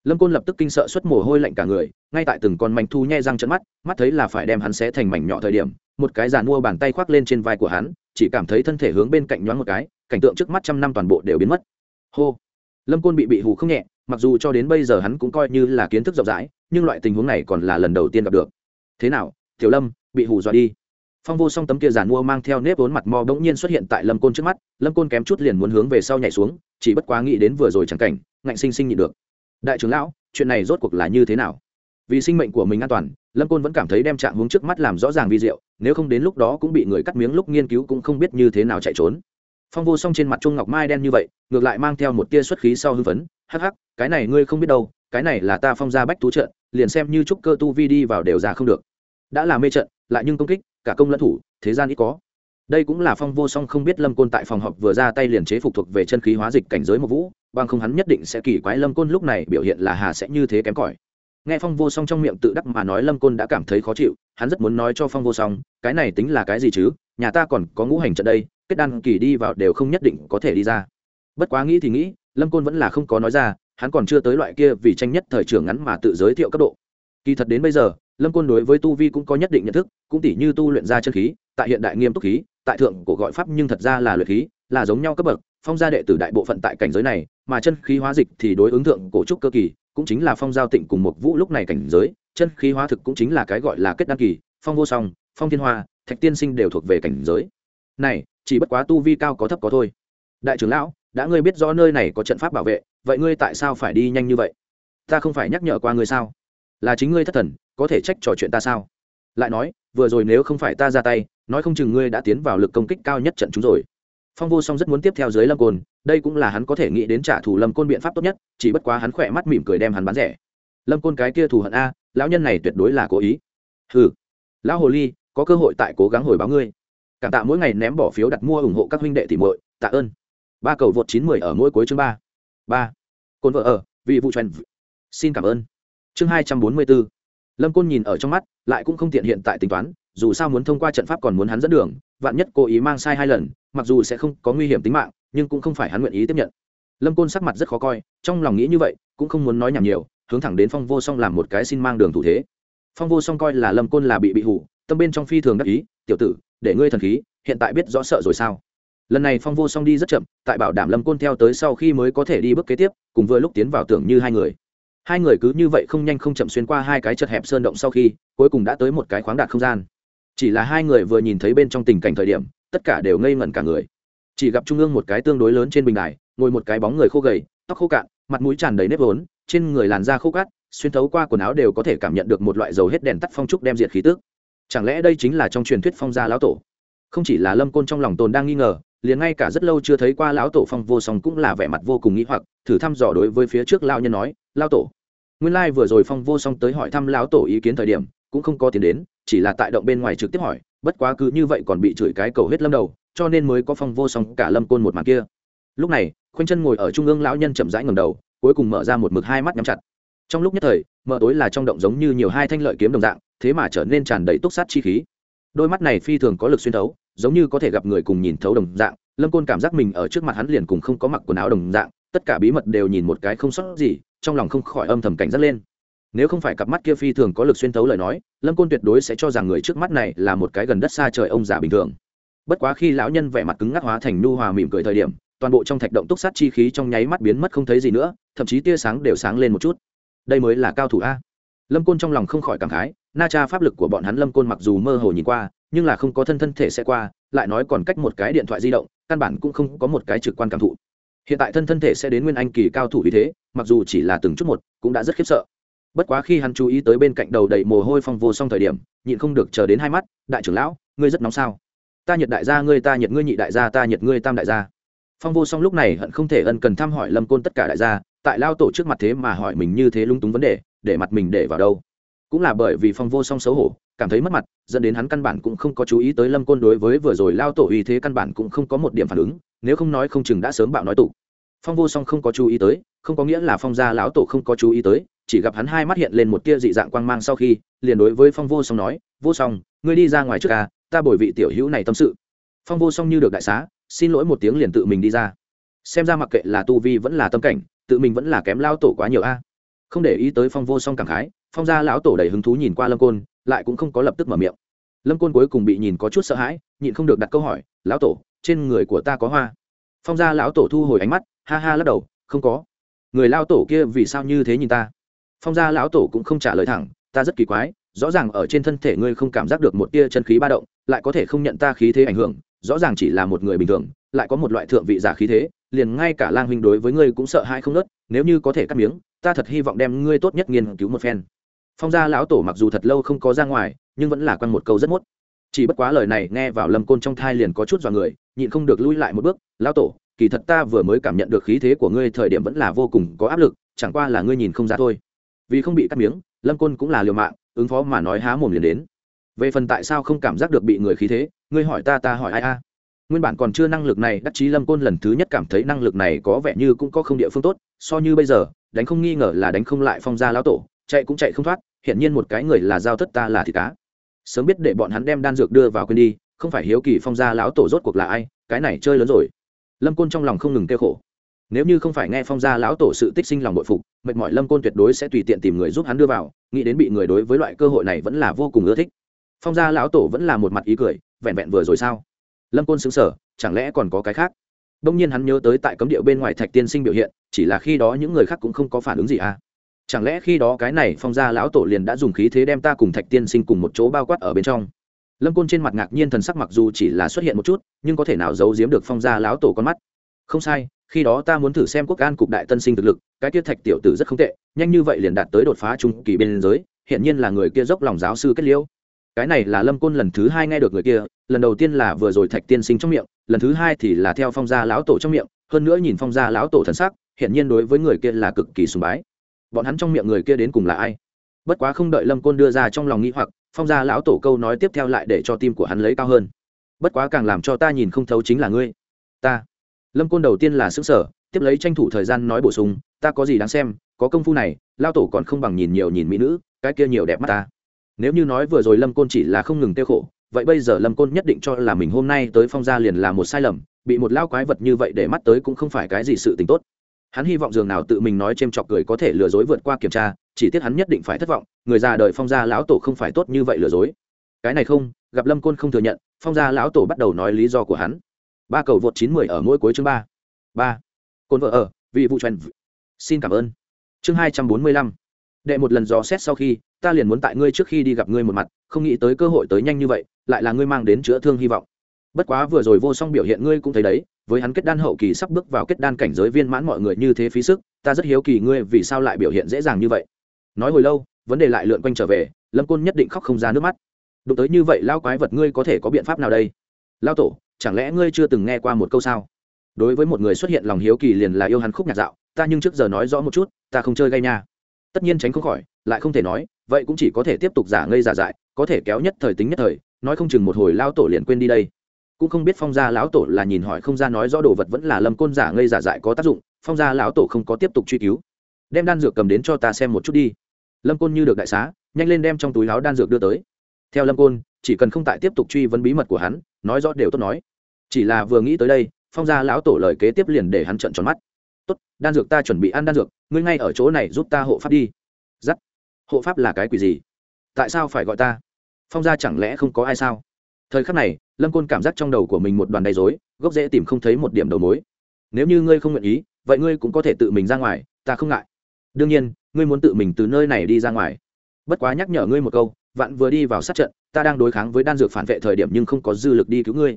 Lâm côn lập tức kinh sợ xuất mồ hôi lạnh cả người, ngay tại từng con manh thu nhai răng trận mắt mắt thấy là phải đem hắn xé thành mảnh nhỏ thời điểm, một cái giàn mua bàn tay khoác lên trên vai của hắn, chỉ cảm thấy thân thể hướng bên cạnh nhoáng một cái, cảnh tượng trước mắt trăm năm toàn bộ đều biến mất hô. Lâm côn bị bị hù không nhẹ, mặc dù cho đến bây giờ hắn cũng coi như là kiến thức rộng rãi, nhưng loại tình huống này còn là lần đầu tiên gặp được. Thế nào, tiểu lâm, bị hù dọa đi. Phong vô song tấm kia giàn mua mang theo nếp vốn mặt mò bỗng nhiên xuất hiện tại lâm côn trước mắt, lâm côn kém chút liền muốn hướng về sau nhảy xuống, chỉ bất quá nghĩ đến vừa rồi chẳng cảnh, ngạnh sinh sinh nhịn được. Đại trưởng lão, chuyện này rốt cuộc là như thế nào? Vì sinh mệnh của mình an toàn, lâm côn vẫn cảm thấy đem trạng hướng trước mắt làm rõ ràng vi diệu, nếu không đến lúc đó cũng bị người cắt miếng lúc nghiên cứu cũng không biết như thế nào chạy trốn phong vô song trên mặt trung ngọc mai đen như vậy, ngược lại mang theo một tia xuất khí sau hưng phấn, hắc hắc, cái này ngươi không biết đâu, cái này là ta phong ra bách tú trận, liền xem như trúc cơ tu vi đi vào đều ra không được. Đã là mê trận, lại nhưng công kích, cả công lẫn thủ, thế gian ít có. Đây cũng là phong vô song không biết lâm côn tại phòng họp vừa ra tay liền chế phục thuộc về chân khí hóa dịch cảnh giới một vũ, bằng không hắn nhất định sẽ kỳ quái lâm côn lúc này biểu hiện là hà sẽ như thế kém cỏi. Nghe phong vô song trong miệng tự đắc mà nói lâm côn đã cảm thấy khó chịu, hắn rất muốn nói cho phong vô song, cái này tính là cái gì chứ? Nhà ta còn có ngũ hành trận đây, kết đan kỳ đi vào đều không nhất định có thể đi ra. Bất quá nghĩ thì nghĩ, lâm côn vẫn là không có nói ra, hắn còn chưa tới loại kia vì tranh nhất thời trưởng ngắn mà tự giới thiệu cấp độ. Kỳ thật đến bây giờ, lâm côn đối với tu vi cũng có nhất định nhận thức, cũng tỉ như tu luyện ra chân khí, tại hiện đại nghiêm túc khí, tại thượng cổ gọi pháp nhưng thật ra là luyện khí, là giống nhau cấp bậc, phong gia đệ tử đại bộ phận tại cảnh giới này, mà chân khí hóa dịch thì đối ứng thượng cổ trúc cơ kỳ, cũng chính là phong giao tịnh cùng một vũ lúc này cảnh giới, chân khí hóa thực cũng chính là cái gọi là kết đăng kỳ, phong vô song, phong thiên hoa thạch tiên sinh đều thuộc về cảnh giới. Này chỉ bất quá tu vi cao có thấp có thôi. Đại trưởng lão đã ngươi biết rõ nơi này có trận pháp bảo vệ vậy ngươi tại sao phải đi nhanh như vậy? Ta không phải nhắc nhở qua ngươi sao? Là chính ngươi thất thần có thể trách trò chuyện ta sao? Lại nói vừa rồi nếu không phải ta ra tay nói không chừng ngươi đã tiến vào lực công kích cao nhất trận chúng rồi. Phong vô song rất muốn tiếp theo dưới lâm côn đây cũng là hắn có thể nghĩ đến trả thù lâm côn biện pháp tốt nhất chỉ bất quá hắn khỏe mắt mỉm cười đem hắn bán rẻ. Lâm côn cái kia thù hận a lão nhân này tuyệt đối là cố ý. Hừ, lão hồ ly có cơ hội tại cố gắng hồi báo ngươi. Cảm tạ mỗi ngày ném bỏ phiếu đặt mua ủng hộ các huynh đệ tỷ muội. Tạ ơn. Ba cầu vượt chín mười ở mỗi cuối chương ba. Ba. Côn vợ ở vị vụ trần xin cảm ơn. Chương hai trăm bốn mươi bốn lâm côn nhìn ở trong mắt, lại cũng không tiện hiện tại tính toán, dù sao muốn thông qua trận pháp còn muốn hắn dẫn đường, vạn nhất cố ý mang sai hai lần, mặc dù sẽ không có nguy hiểm tính mạng, nhưng cũng không phải hắn nguyện ý tiếp nhận. Lâm côn sắc mặt rất khó coi, trong lòng nghĩ như vậy, cũng không muốn nói nhảm nhiều, hướng thẳng đến phong vô song làm một cái xin mang đường thủ thế. Phong vô song coi là lâm côn là bị bị hủ tâm bên trong phi thường đắc ý, tiểu tử, để ngươi thần khí, hiện tại biết rõ sợ rồi sao? Lần này phong vô song đi rất chậm, tại bảo đảm lâm côn theo tới sau khi mới có thể đi bước kế tiếp, cùng vừa lúc tiến vào tưởng như hai người. Hai người cứ như vậy không nhanh không chậm xuyên qua hai cái chật hẹp sơn động sau khi, cuối cùng đã tới một cái khoáng đạt không gian. Chỉ là hai người vừa nhìn thấy bên trong tình cảnh thời điểm, tất cả đều ngây ngẩn cả người. Chỉ gặp trung ương một cái tương đối lớn trên bình đài, ngồi một cái bóng người khô gầy, tóc khô cạn, mặt mũi tràn đầy nếp vốn, trên người làn da khô cát, xuyên thấu qua quần áo đều có thể cảm nhận được một loại dầu hết đèn tắt phong trúc đem diệt khí tước chẳng lẽ đây chính là trong truyền thuyết phong gia lão tổ? Không chỉ là lâm côn trong lòng tồn đang nghi ngờ, liền ngay cả rất lâu chưa thấy qua lão tổ phong vô song cũng là vẻ mặt vô cùng nghĩ hoặc, thử thăm dò đối với phía trước lao nhân nói lao tổ, nguyên lai、like、vừa rồi phong vô song tới hỏi thăm lão tổ ý kiến thời điểm, cũng không có tiền đến, chỉ là tại động bên ngoài trực tiếp hỏi, bất quá cứ như vậy còn bị chửi cái cầu hết lâm đầu, cho nên mới có phong vô song cả lâm côn một màn kia. Lúc này khoanh chân ngồi ở trung ương lão nhân chậm rãi ngầm đầu, cuối cùng mở ra một mực hai mắt nhắm chặt. Trong lúc nhất thời, mở tối là trong động giống như nhiều hai thanh lợi kiếm đồng dạng thế mà trở nên tràn đầy túc sát chi khí. Đôi mắt này phi thường có lực xuyên thấu, giống như có thể gặp người cùng nhìn thấu đồng dạng. Lâm côn cảm giác mình ở trước mặt hắn liền cùng không có mặc quần áo đồng dạng, tất cả bí mật đều nhìn một cái không sót gì, trong lòng không khỏi âm thầm cảnh giác lên. Nếu không phải cặp mắt kia phi thường có lực xuyên thấu lời nói, lâm côn tuyệt đối sẽ cho rằng người trước mắt này là một cái gần đất xa trời ông già bình thường. Bất quá khi lão nhân vẻ mặt cứng ngắc hóa thành nu hòa mỉm cười thời điểm, toàn bộ trong thạch động túc sát chi khí trong nháy mắt biến mất không thấy gì nữa, thậm chí tia sáng đều sáng lên một chút. Đây mới là cao thủ a. Lâm côn trong lòng không khỏi cảm khái na cha pháp lực của bọn hắn lâm côn mặc dù mơ hồ nhìn qua, nhưng là không có thân thân thể sẽ qua, lại nói còn cách một cái điện thoại di động, căn bản cũng không có một cái trực quan cảm thụ. Hiện tại thân thân thể sẽ đến nguyên anh kỳ cao thủ vì thế, mặc dù chỉ là từng chút một, cũng đã rất khiếp sợ. Bất quá khi hắn chú ý tới bên cạnh đầu đầy mồ hôi phong vô song thời điểm, nhịn không được chờ đến hai mắt, đại trưởng lão, ngươi rất nóng sao? Ta nhiệt đại gia ngươi, ta nhiệt ngươi nhị đại gia, ta nhiệt ngươi tam đại gia. Phong vô song lúc này hận không thể ân cần thăm hỏi lâm côn tất cả đại gia, tại lao tổ trước mặt thế mà hỏi mình như thế lung túng vấn đề, để mặt mình để vào đâu? Cũng là bởi vì phong vô song xấu hổ, cảm thấy mất mặt, dẫn đến hắn căn bản cũng không có chú ý tới lâm côn đối với vừa rồi lao tổ uy thế căn bản cũng không có một điểm phản ứng, nếu không nói không chừng đã sớm bạo nói tụ. Phong vô song không có chú ý tới, không có nghĩa là phong gia lão tổ không có chú ý tới, chỉ gặp hắn hai mắt hiện lên một tia dị dạng quang mang sau khi, liền đối với phong vô song nói, vô song, ngươi đi ra ngoài trước ca ta bồi vị tiểu hữu này tâm sự. Phong vô song như được đại xá, xin lỗi một tiếng liền tự mình đi ra. Xem ra mặc kệ là tu vi vẫn là tâm cảnh, tự mình vẫn là kém lao tổ quá nhiều a. Không để ý tới phong vô song cảm khái phong gia lão tổ đầy hứng thú nhìn qua lâm côn, lại cũng không có lập tức mở miệng. Lâm côn cuối cùng bị nhìn có chút sợ hãi, nhịn không được đặt câu hỏi, lão tổ, trên người của ta có hoa? Phong gia lão tổ thu hồi ánh mắt, ha ha lắc đầu, không có. Người lao tổ kia vì sao như thế nhìn ta? Phong gia lão tổ cũng không trả lời thẳng, ta rất kỳ quái, rõ ràng ở trên thân thể ngươi không cảm giác được một tia chân khí ba động, lại có thể không nhận ta khí thế ảnh hưởng, rõ ràng chỉ là một người bình thường, lại có một loại thượng vị giả khí thế, liền ngay cả lang huynh đối với ngươi cũng sợ hãi không nớt nếu như có thể cắt miếng, ta thật hy vọng đem ngươi tốt nhất nghiên cứu một phen phong gia lão tổ mặc dù thật lâu không có ra ngoài, nhưng vẫn là quăng một câu rất mốt. Chỉ bất quá lời này nghe vào lâm côn trong thai liền có chút vào người, nhịn không được lui lại một bước, lão tổ, kỳ thật ta vừa mới cảm nhận được khí thế của ngươi thời điểm vẫn là vô cùng có áp lực, chẳng qua là ngươi nhìn không ra thôi. Vì không bị cắt miếng, lâm côn cũng là liều mạng, ứng phó mà nói há mồm liền đến. Về phần tại sao không cảm giác được bị người khí thế, ngươi hỏi ta ta hỏi ai a? Nguyên bản còn chưa năng lực này, đắc chí lâm côn lần thứ nhất cảm thấy năng lực này có vẻ như cũng có không địa phương tốt, so như bây giờ, đánh không nghi ngờ là đánh không lại phong gia lão tổ, chạy cũng chạy không thoát hiện nhiên một cái người là giao thất ta là thịt cá. Sớm biết để bọn hắn đem đan dược đưa vào quên đi, không phải hiếu kỳ phong gia lão tổ rốt cuộc là ai, cái này chơi lớn rồi. Lâm côn trong lòng không ngừng kêu khổ. Nếu như không phải nghe phong gia lão tổ sự tích sinh lòng bội phục, mệt mỏi lâm côn tuyệt đối sẽ tùy tiện tìm người giúp hắn đưa vào, nghĩ đến bị người đối với loại cơ hội này vẫn là vô cùng ưa thích. Phong gia lão tổ vẫn là một mặt ý cười, vẹn vẹn vừa rồi sao? Lâm côn xứng sở chẳng lẽ còn có cái khác? Đông nhiên hắn nhớ tới tại cấm điệu bên ngoài thạch tiên sinh biểu hiện, chỉ là khi đó những người khác cũng không có phản ứng gì à? Chẳng lẽ khi đó cái này phong gia lão tổ liền đã dùng khí thế đem ta cùng thạch tiên sinh cùng một chỗ bao quát ở bên trong? Lâm côn trên mặt ngạc nhiên thần sắc mặc dù chỉ là xuất hiện một chút, nhưng có thể nào giấu giếm được phong gia lão tổ con mắt? Không sai, khi đó ta muốn thử xem quốc an cục đại tân sinh thực lực, cái kia thạch tiểu tử rất không tệ, nhanh như vậy liền đạt tới đột phá trung kỳ bên giới hiện nhiên là người kia dốc lòng giáo sư kết liễu. Cái này là lâm côn lần thứ hai nghe được người kia, lần đầu tiên là vừa rồi thạch tiên sinh trong miệng, lần thứ hai thì là theo phong gia lão tổ trong miệng, hơn nữa nhìn phong gia lão tổ thần sắc hiện nhiên đối với người kia là cực kỳ sùng bái bọn hắn trong miệng người kia đến cùng là ai? Bất quá không đợi lâm côn đưa ra trong lòng nghĩ hoặc, phong gia lão tổ câu nói tiếp theo lại để cho tim của hắn lấy cao hơn. Bất quá càng làm cho ta nhìn không thấu chính là ngươi. Ta. Lâm côn đầu tiên là xứng sở tiếp lấy tranh thủ thời gian nói bổ sung, ta có gì đáng xem, có công phu này lao tổ còn không bằng nhìn nhiều nhìn mỹ nữ, cái kia nhiều đẹp mắt ta. Nếu như nói vừa rồi lâm côn chỉ là không ngừng tiêu khổ, vậy bây giờ lâm côn nhất định cho là mình hôm nay tới phong gia liền là một sai lầm, bị một lao quái vật như vậy để mắt tới cũng không phải cái gì sự t ì n h tốt hắn hy vọng dường nào tự mình nói c h ê m chọc cười có thể lừa dối vượt qua kiểm tra, chỉ tiếc hắn nhất định phải thất vọng, người già đời phong gia lão tổ không phải tốt như vậy lừa dối. Cái này không, gặp lâm côn không thừa nhận, phong gia lão tổ bắt đầu nói lý do của hắn. Ba cầu vượt chín mười ở mỗi cuối chương ba. Ba. Côn vợ ở vị vụ truyền xin cảm ơn. Chương hai trăm bốn mươi lăm. Đệ một lần dò xét sau khi, ta liền muốn tại ngươi trước khi đi gặp ngươi một mặt, không nghĩ tới cơ hội tới nhanh như vậy, lại là ngươi mang đến chữa thương hy vọng. Bất quá vừa rồi vô song biểu hiện ngươi cũng thấy đấy với hắn kết đan hậu kỳ sắp bước vào kết đan cảnh giới viên mãn mọi người như thế phí sức, ta rất hiếu kỳ ngươi vì sao lại biểu hiện dễ dàng như vậy. Nói hồi lâu, vấn đề lại lượn quanh trở về, lâm côn nhất định khóc không ra nước mắt. Đụng tới như vậy lao quái vật ngươi có thể có biện pháp nào đây? Lao tổ, chẳng lẽ ngươi chưa từng nghe qua một câu sao? Đối với một người xuất hiện lòng hiếu kỳ liền là yêu hắn khúc nhạc dạo, ta nhưng trước giờ nói rõ một chút, ta không chơi gây nha. Tất nhiên tránh không khỏi, lại không thể nói, vậy cũng chỉ có thể tiếp tục giả ngây giả dại, có thể kéo nhất thời tính nhất thời, nói không chừng một hồi lao tổ liền quên đi đây cũng không biết phong gia lão tổ là nhìn hỏi không ra nói rõ đồ vật vẫn là lâm côn giả ngây giả dại có tác dụng, phong gia lão tổ không có tiếp tục truy cứu. Đem đan dược cầm đến cho ta xem một chút đi. Lâm côn như được đại xá, nhanh lên đem trong túi láo đan dược đưa tới. Theo lâm côn, chỉ cần không tại tiếp tục truy vấn bí mật của hắn, nói rõ đều tốt nói. Chỉ là vừa nghĩ tới đây, phong gia lão tổ lời kế tiếp liền để hắn trận tròn mắt. Tốt, đan dược ta chuẩn bị ăn đan dược, ngươi ngay ở chỗ này giúp ta hộ pháp đi. Giắt hộ pháp là cái quỷ gì? Tại sao phải gọi ta? Phong gia chẳng lẽ không có ai sao? Thời khắc này, lâm côn cảm giác trong đầu của mình một đoàn đầy dối gốc dễ tìm không thấy một điểm đầu mối. Nếu như ngươi không nguyện ý, vậy ngươi cũng có thể tự mình ra ngoài, ta không ngại. Đương nhiên, ngươi muốn tự mình từ nơi này đi ra ngoài. Bất quá nhắc nhở ngươi một câu, vạn vừa đi vào sát trận, ta đang đối kháng với đan dược phản vệ thời điểm nhưng không có dư lực đi cứu ngươi.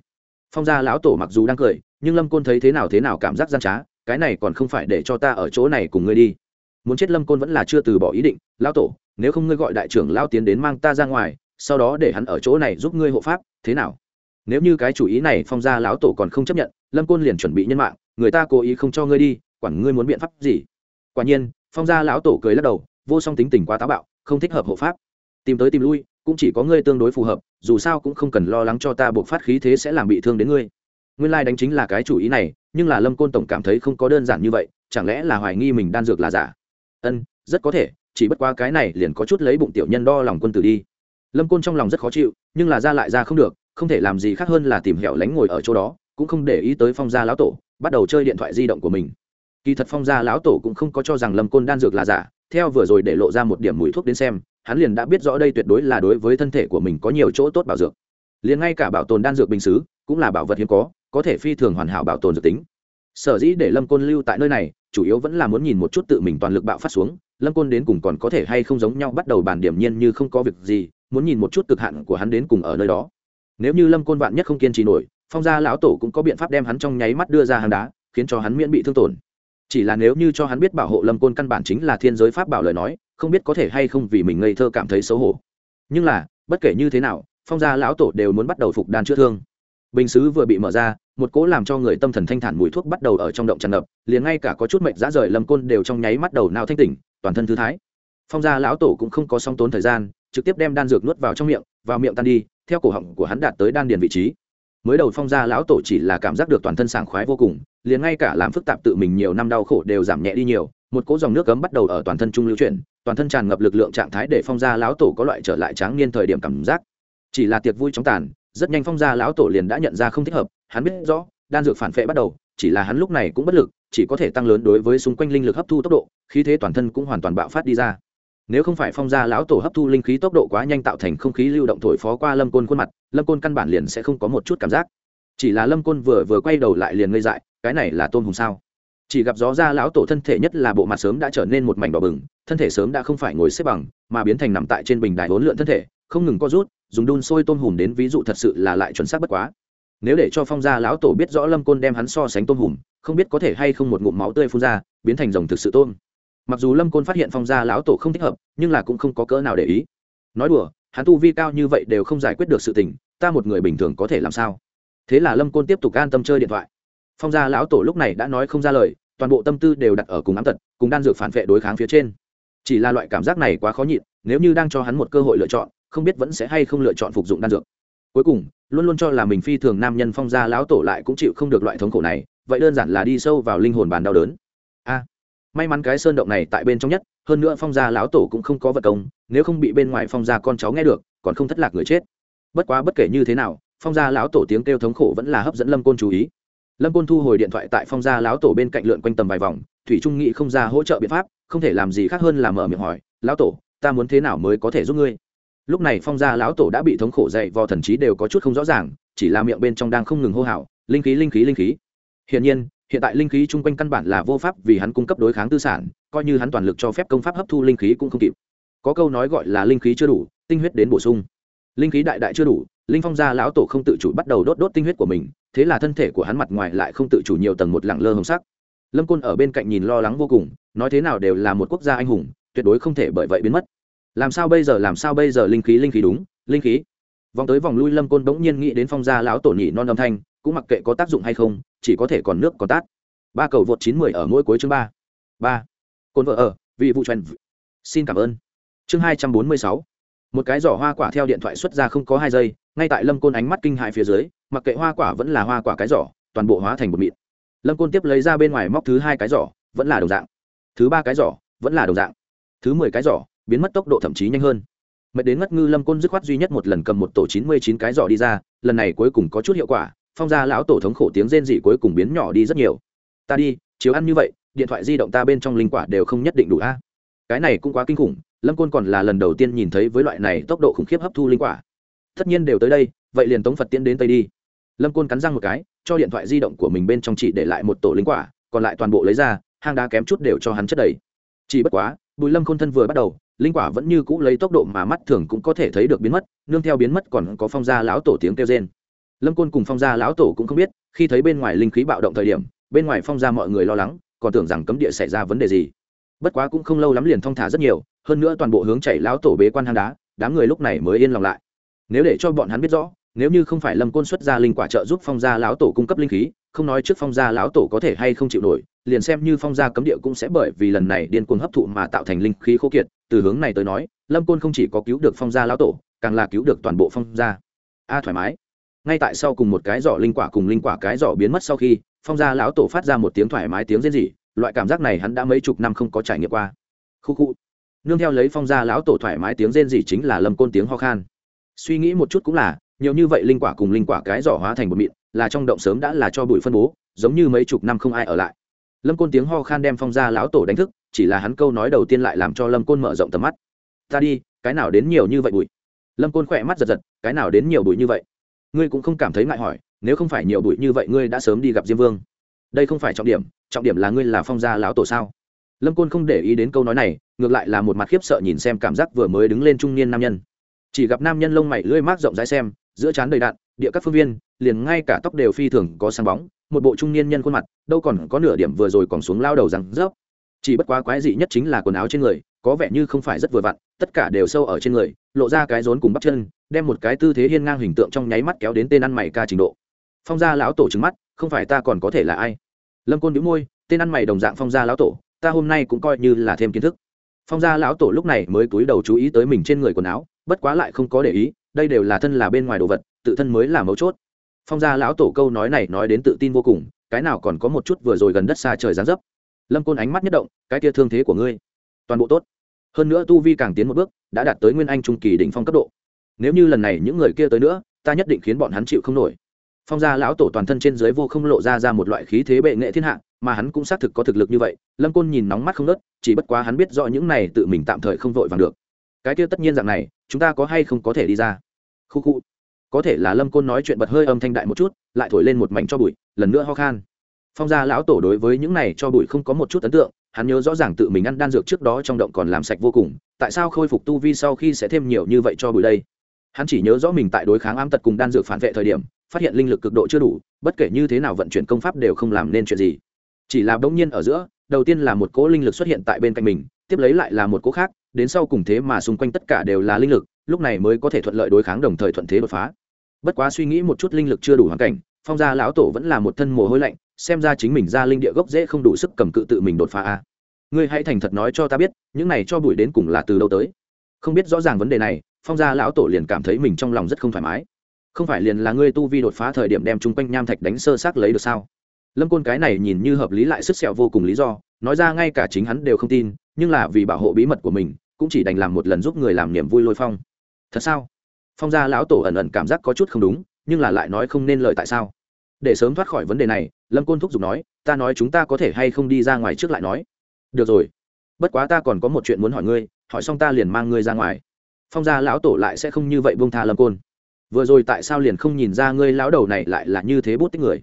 Phong gia lão tổ mặc dù đang cười, nhưng lâm côn thấy thế nào thế nào cảm giác gian trá, cái này còn không phải để cho ta ở chỗ này cùng ngươi đi. Muốn chết lâm côn vẫn là chưa từ bỏ ý định, lão tổ, nếu không ngươi gọi đại trưởng lao tiến đến mang ta ra ngoài sau đó để hắn ở chỗ này giúp ngươi hộ pháp, thế nào? Nếu như cái chủ ý này phong gia lão tổ còn không chấp nhận, lâm côn liền chuẩn bị nhân mạng, người ta cố ý không cho ngươi đi, quản ngươi muốn biện pháp gì? Quả nhiên, phong gia lão tổ cười lắc đầu, vô song tính tình quá táo bạo, không thích hợp hộ pháp. Tìm tới tìm lui, cũng chỉ có ngươi tương đối phù hợp, dù sao cũng không cần lo lắng cho ta buộc phát khí thế sẽ làm bị thương đến ngươi. Nguyên lai、like、đánh chính là cái chủ ý này, nhưng là lâm côn tổng cảm thấy không có đơn giản như vậy, chẳng lẽ là hoài nghi mình đan dược là giả? Ân, rất có thể, chỉ bất qua cái này liền có chút lấy bụng tiểu nhân đo lòng quân tử đi lâm côn trong lòng rất khó chịu, nhưng là ra lại ra không được, không thể làm gì khác hơn là tìm hẻo lánh ngồi ở chỗ đó, cũng không để ý tới phong gia lão tổ, bắt đầu chơi điện thoại di động của mình. Kỳ thật phong gia lão tổ cũng không có cho rằng lâm côn đan dược là giả, theo vừa rồi để lộ ra một điểm mùi thuốc đến xem, hắn liền đã biết rõ đây tuyệt đối là đối với thân thể của mình có nhiều chỗ tốt bảo dược. Liền ngay cả bảo tồn đan dược bình xứ, cũng là bảo vật hiếm có có thể phi thường hoàn hảo bảo tồn dược tính. Sở dĩ để lâm côn lưu tại nơi này, chủ yếu vẫn là muốn nhìn một chút tự mình toàn lực bạo phát xuống, lâm côn đến cùng còn có thể hay không giống nhau bắt đầu bàn điểm nhiên như không có việc gì muốn nhìn một chút cực hạn của hắn đến cùng ở nơi đó. Nếu như lâm côn vạn nhất không kiên trì nổi, phong gia lão tổ cũng có biện pháp đem hắn trong nháy mắt đưa ra hàng đá, khiến cho hắn miễn bị thương tổn. Chỉ là nếu như cho hắn biết bảo hộ lâm côn căn bản chính là thiên giới pháp bảo lời nói, không biết có thể hay không vì mình ngây thơ cảm thấy xấu hổ. Nhưng là, bất kể như thế nào, phong gia lão tổ đều muốn bắt đầu phục đan chữa thương. Bình xứ vừa bị mở ra, một cỗ làm cho người tâm thần thanh thản mùi thuốc bắt đầu ở trong động tràn ngập, liền ngay cả có chút mệnh dã rời lâm côn đều trong nháy mắt đầu nào thanh tỉnh, toàn thân thư thái. Phong gia lão tổ cũng không có song tốn thời gian trực tiếp đem đan dược nuốt vào trong miệng, vào miệng tan đi, theo cổ họng của hắn đạt tới đan điền vị trí. Mới đầu phong gia lão tổ chỉ là cảm giác được toàn thân sảng khoái vô cùng, liền ngay cả làm phức tạp tự mình nhiều năm đau khổ đều giảm nhẹ đi nhiều, một cỗ dòng nước cấm bắt đầu ở toàn thân trung lưu chuyển, toàn thân tràn ngập lực lượng trạng thái để phong gia lão tổ có loại trở lại tráng niên thời điểm cảm giác. Chỉ là tiệc vui chóng tàn, rất nhanh phong gia lão tổ liền đã nhận ra không thích hợp, hắn biết rõ, đan dược phản phệ bắt đầu, chỉ là hắn lúc này cũng bất lực, chỉ có thể tăng lớn đối với xung quanh linh lực hấp thu tốc độ, khí thế toàn thân cũng hoàn toàn bạo phát đi ra nếu không phải phong gia lão tổ hấp thu linh khí tốc độ quá nhanh tạo thành không khí lưu động thổi phó qua lâm côn khuôn mặt, lâm côn căn bản liền sẽ không có một chút cảm giác. Chỉ là lâm côn vừa vừa quay đầu lại liền ngây dại, cái này là tôn hùng sao? Chỉ gặp gió ra lão tổ thân thể nhất là bộ mặt sớm đã trở nên một mảnh đỏ bừng, thân thể sớm đã không phải ngồi xếp bằng, mà biến thành nằm tại trên bình đài hỗn lượn thân thể, không ngừng co rút, dùng đun sôi tôm hùm đến ví dụ thật sự là lại chuẩn xác bất quá. Nếu để cho phong gia lão tổ biết rõ lâm côn đem hắn so sánh tôm hùm, không biết có thể hay không một ngụm máu tươi phun ra, biến thành rồng thực sự tôm mặc dù lâm côn phát hiện phong gia lão tổ không thích hợp, nhưng là cũng không có cỡ nào để ý. Nói đùa, hắn tu vi cao như vậy đều không giải quyết được sự tình, ta một người bình thường có thể làm sao? Thế là lâm côn tiếp tục an tâm chơi điện thoại. Phong gia lão tổ lúc này đã nói không ra lời, toàn bộ tâm tư đều đặt ở cùng ám tật, cùng đan dược phản vệ đối kháng phía trên. Chỉ là loại cảm giác này quá khó nhịn, nếu như đang cho hắn một cơ hội lựa chọn, không biết vẫn sẽ hay không lựa chọn phục dụng đan dược. Cuối cùng, luôn luôn cho là mình phi thường nam nhân phong gia lão tổ lại cũng chịu không được loại thống khổ này, vậy đơn giản là đi sâu vào linh hồn bàn đau đớn may mắn cái sơn động này tại bên trong nhất, hơn nữa phong gia lão tổ cũng không có vật công, nếu không bị bên ngoài phong gia con cháu nghe được, còn không thất lạc người chết. Bất quá bất kể như thế nào, phong gia lão tổ tiếng kêu thống khổ vẫn là hấp dẫn lâm côn chú ý. Lâm côn thu hồi điện thoại tại phong gia lão tổ bên cạnh lượn quanh tầm vài vòng, thủy trung nghị không ra hỗ trợ biện pháp, không thể làm gì khác hơn là mở miệng hỏi, lão tổ, ta muốn thế nào mới có thể giúp ngươi? Lúc này phong gia lão tổ đã bị thống khổ dậy vò thần trí đều có chút không rõ ràng, chỉ là miệng bên trong đang không ngừng hô hào, linh khí linh khí linh khí. Hiển nhiên hiện tại linh khí chung quanh căn bản là vô pháp vì hắn cung cấp đối kháng tư sản, coi như hắn toàn lực cho phép công pháp hấp thu linh khí cũng không kịp. Có câu nói gọi là linh khí chưa đủ, tinh huyết đến bổ sung. Linh khí đại đại chưa đủ, linh phong gia lão tổ không tự chủ bắt đầu đốt đốt tinh huyết của mình, thế là thân thể của hắn mặt ngoài lại không tự chủ nhiều tầng một lẳng lơ hồng sắc. Lâm côn ở bên cạnh nhìn lo lắng vô cùng, nói thế nào đều là một quốc gia anh hùng, tuyệt đối không thể bởi vậy biến mất. Làm sao bây giờ, làm sao bây giờ linh khí linh khí đúng, linh khí. Vòng tới vòng lui lâm côn bỗng nhiên nghĩ đến phong gia lão tổ nhị non âm thanh, cũng mặc kệ có tác dụng hay không chỉ có thể còn nước còn tát. Ba cầu vượt chín mười ở mỗi cuối chương ba. Ba. Côn vợ ở vì vụ truyền xin cảm ơn. Chương hai trăm bốn mươi sáu. Một cái giỏ hoa quả theo điện thoại xuất ra không có hai giây, ngay tại lâm côn ánh mắt kinh hại phía dưới, mặc kệ hoa quả vẫn là hoa quả cái giỏ, toàn bộ hóa thành một mịn. Lâm côn tiếp lấy ra bên ngoài móc thứ hai cái giỏ, vẫn là đồng dạng. Thứ ba cái giỏ, vẫn là đồng dạng. Thứ mười cái giỏ, biến mất tốc độ thậm chí nhanh hơn. Mệt đến ngất ngư lâm côn dứt khoát duy nhất một lần cầm một tổ chín mươi chín cái giỏ đi ra, lần này cuối cùng có chút hiệu quả phong gia lão tổ thống khổ tiếng rên dị cuối cùng biến nhỏ đi rất nhiều. Ta đi, chiếu ăn như vậy, điện thoại di động ta bên trong linh quả đều không nhất định đủ a. Cái này cũng quá kinh khủng, lâm côn còn là lần đầu tiên nhìn thấy với loại này tốc độ khủng khiếp hấp thu linh quả. Tất nhiên đều tới đây, vậy liền tống phật tiến đến tây đi. Lâm côn cắn răng một cái, cho điện thoại di động của mình bên trong chỉ để lại một tổ linh quả, còn lại toàn bộ lấy ra, hang đá kém chút đều cho hắn chất đầy. Chỉ bất quá, bùi lâm khôn thân vừa bắt đầu, linh quả vẫn như cũ lấy tốc độ mà mắt thường cũng có thể thấy được biến mất, nương theo biến mất còn có phong gia lão tổ tiếng kêu rên lâm côn cùng phong gia lão tổ cũng không biết, khi thấy bên ngoài linh khí bạo động thời điểm, bên ngoài phong gia mọi người lo lắng, còn tưởng rằng cấm địa xảy ra vấn đề gì. Bất quá cũng không lâu lắm liền thong thả rất nhiều, hơn nữa toàn bộ hướng chảy lão tổ bế quan hang đá, đám người lúc này mới yên lòng lại. Nếu để cho bọn hắn biết rõ, nếu như không phải lâm côn xuất ra linh quả trợ giúp phong gia lão tổ cung cấp linh khí, không nói trước phong gia lão tổ có thể hay không chịu nổi, liền xem như phong gia cấm địa cũng sẽ bởi vì lần này điên cuồng hấp thụ mà tạo thành linh khí khô kiệt, từ hướng này tới nói, lâm côn không chỉ có cứu được phong gia lão tổ, càng là cứu được toàn bộ phong gia. A thoải mái ngay tại sau cùng một cái giỏ linh quả cùng linh quả cái giỏ biến mất sau khi, phong gia lão tổ phát ra một tiếng thoải mái tiếng rên rỉ, loại cảm giác này hắn đã mấy chục năm không có trải nghiệm qua. Khu khu. Nương theo lấy phong gia lão tổ thoải mái tiếng rên rỉ chính là lâm côn tiếng ho khan. Suy nghĩ một chút cũng là, nhiều như vậy linh quả cùng linh quả cái giỏ hóa thành một mịn, là trong động sớm đã là cho bụi phân bố, giống như mấy chục năm không ai ở lại. Lâm côn tiếng ho khan đem phong gia lão tổ đánh thức, chỉ là hắn câu nói đầu tiên lại làm cho lâm côn mở rộng tầm mắt. Ta đi, cái nào đến nhiều như vậy bụi? Lâm côn khỏe mắt giật giật, cái nào đến nhiều bụi như vậy? Ngươi cũng không cảm thấy ngại hỏi, nếu không phải nhiều bụi như vậy ngươi đã sớm đi gặp diêm vương. Đây không phải trọng điểm trọng điểm là ngươi là phong gia lão tổ sao? Lâm côn không để ý đến câu nói này, ngược lại là một mặt khiếp sợ nhìn xem cảm giác vừa mới đứng lên trung niên nam nhân. Chỉ gặp nam nhân lông mày lưỡi mát rộng rãi xem, giữa trán đầy đạn, địa các phương viên, liền ngay cả tóc đều phi thường có sáng bóng, một bộ trung niên nhân khuôn mặt, đâu còn có nửa điểm vừa rồi còn xuống lao đầu rằng rớp. Chỉ bất quá quái dị nhất chính là quần áo trên người, có vẻ như không phải rất vừa vặn, tất cả đều sâu ở trên người, lộ ra cái rốn cùng bắp chân đem một cái tư thế hiên ngang hình tượng trong nháy mắt kéo đến tên ăn mày ca trình độ. Phong gia lão tổ trứng mắt, không phải ta còn có thể là ai? Lâm côn đĩu môi, tên ăn mày đồng dạng phong gia lão tổ, ta hôm nay cũng coi như là thêm kiến thức. Phong gia lão tổ lúc này mới cúi đầu chú ý tới mình trên người quần áo, bất quá lại không có để ý, đây đều là thân là bên ngoài đồ vật, tự thân mới là mấu chốt. Phong gia lão tổ câu nói này nói đến tự tin vô cùng, cái nào còn có một chút vừa rồi gần đất xa trời gián dấp. Lâm côn ánh mắt nhất động, cái kia thương thế của ngươi, toàn bộ tốt. Hơn nữa tu vi càng tiến một bước, đã đạt tới nguyên anh trung kỳ đỉnh phong cấp độ nếu như lần này những người kia tới nữa, ta nhất định khiến bọn hắn chịu không nổi. Phong gia lão tổ toàn thân trên dưới vô không lộ ra ra một loại khí thế bệ nghệ thiên hạ, mà hắn cũng xác thực có thực lực như vậy, lâm côn nhìn nóng mắt không nớt chỉ bất quá hắn biết rõ những này tự mình tạm thời không vội vàng được. Cái kia tất nhiên dạng này, chúng ta có hay không có thể đi ra? Khu khu. Có thể là lâm côn nói chuyện bật hơi âm thanh đại một chút, lại thổi lên một mảnh cho bụi, lần nữa ho khan. Phong gia lão tổ đối với những này cho bụi không có một chút ấn tượng, hắn nhớ rõ ràng tự mình ăn đan dược trước đó trong động còn làm sạch vô cùng, tại sao khôi phục tu vi sau khi sẽ thêm nhiều như vậy cho bụi đây? Hắn chỉ nhớ rõ mình tại đối kháng ám tật cùng đan dược phản vệ thời điểm, phát hiện linh lực cực độ chưa đủ, bất kể như thế nào vận chuyển công pháp đều không làm nên chuyện gì. Chỉ là bỗng nhiên ở giữa, đầu tiên là một cỗ linh lực xuất hiện tại bên cạnh mình, tiếp lấy lại là một cỗ khác, đến sau cùng thế mà xung quanh tất cả đều là linh lực, lúc này mới có thể thuận lợi đối kháng đồng thời thuận thế đột phá. Bất quá suy nghĩ một chút linh lực chưa đủ hoàn cảnh, phong gia lão tổ vẫn là một thân mồ hôi lạnh, xem ra chính mình ra linh địa gốc dễ không đủ sức cầm cự tự mình đột phá a ngươi hãy thành thật nói cho ta biết, những này cho bụi đến cùng là từ đâu tới? Không biết rõ ràng vấn đề này phong gia lão tổ liền cảm thấy mình trong lòng rất không thoải mái. Không phải liền là ngươi tu vi đột phá thời điểm đem chung quanh nham thạch đánh sơ xác lấy được sao? Lâm côn cái này nhìn như hợp lý lại sức sẹo vô cùng lý do, nói ra ngay cả chính hắn đều không tin, nhưng là vì bảo hộ bí mật của mình, cũng chỉ đành làm một lần giúp người làm niềm vui lôi phong. Thật sao? Phong gia lão tổ ẩn ẩn cảm giác có chút không đúng, nhưng là lại nói không nên lời tại sao? Để sớm thoát khỏi vấn đề này, lâm côn thúc giục nói, ta nói chúng ta có thể hay không đi ra ngoài trước lại nói. Được rồi. Bất quá ta còn có một chuyện muốn hỏi ngươi, hỏi xong ta liền mang ngươi ra ngoài phong gia lão tổ lại sẽ không như vậy buông tha lâm côn. Vừa rồi tại sao liền không nhìn ra ngươi lão đầu này lại là như thế bút tích người?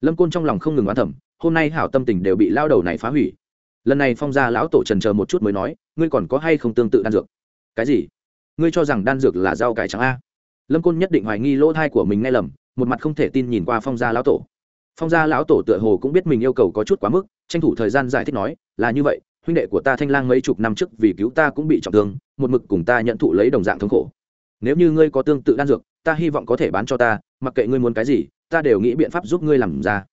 Lâm côn trong lòng không ngừng oán thẩm hôm nay hảo tâm tình đều bị lão đầu này phá hủy. Lần này phong gia lão tổ trần chờ một chút mới nói, ngươi còn có hay không tương tự đan dược? Cái gì? Ngươi cho rằng đan dược là rau cải trắng a? Lâm côn nhất định hoài nghi lỗ thai của mình nghe lầm, một mặt không thể tin nhìn qua phong gia lão tổ. Phong gia lão tổ tựa hồ cũng biết mình yêu cầu có chút quá mức, tranh thủ thời gian giải thích nói, là như vậy huynh đệ của ta thanh lang mấy chục năm trước vì cứu ta cũng bị trọng thương, một mực cùng ta nhận thụ lấy đồng dạng thống khổ. Nếu như ngươi có tương tự đan dược, ta hy vọng có thể bán cho ta, mặc kệ ngươi muốn cái gì, ta đều nghĩ biện pháp giúp ngươi làm ra.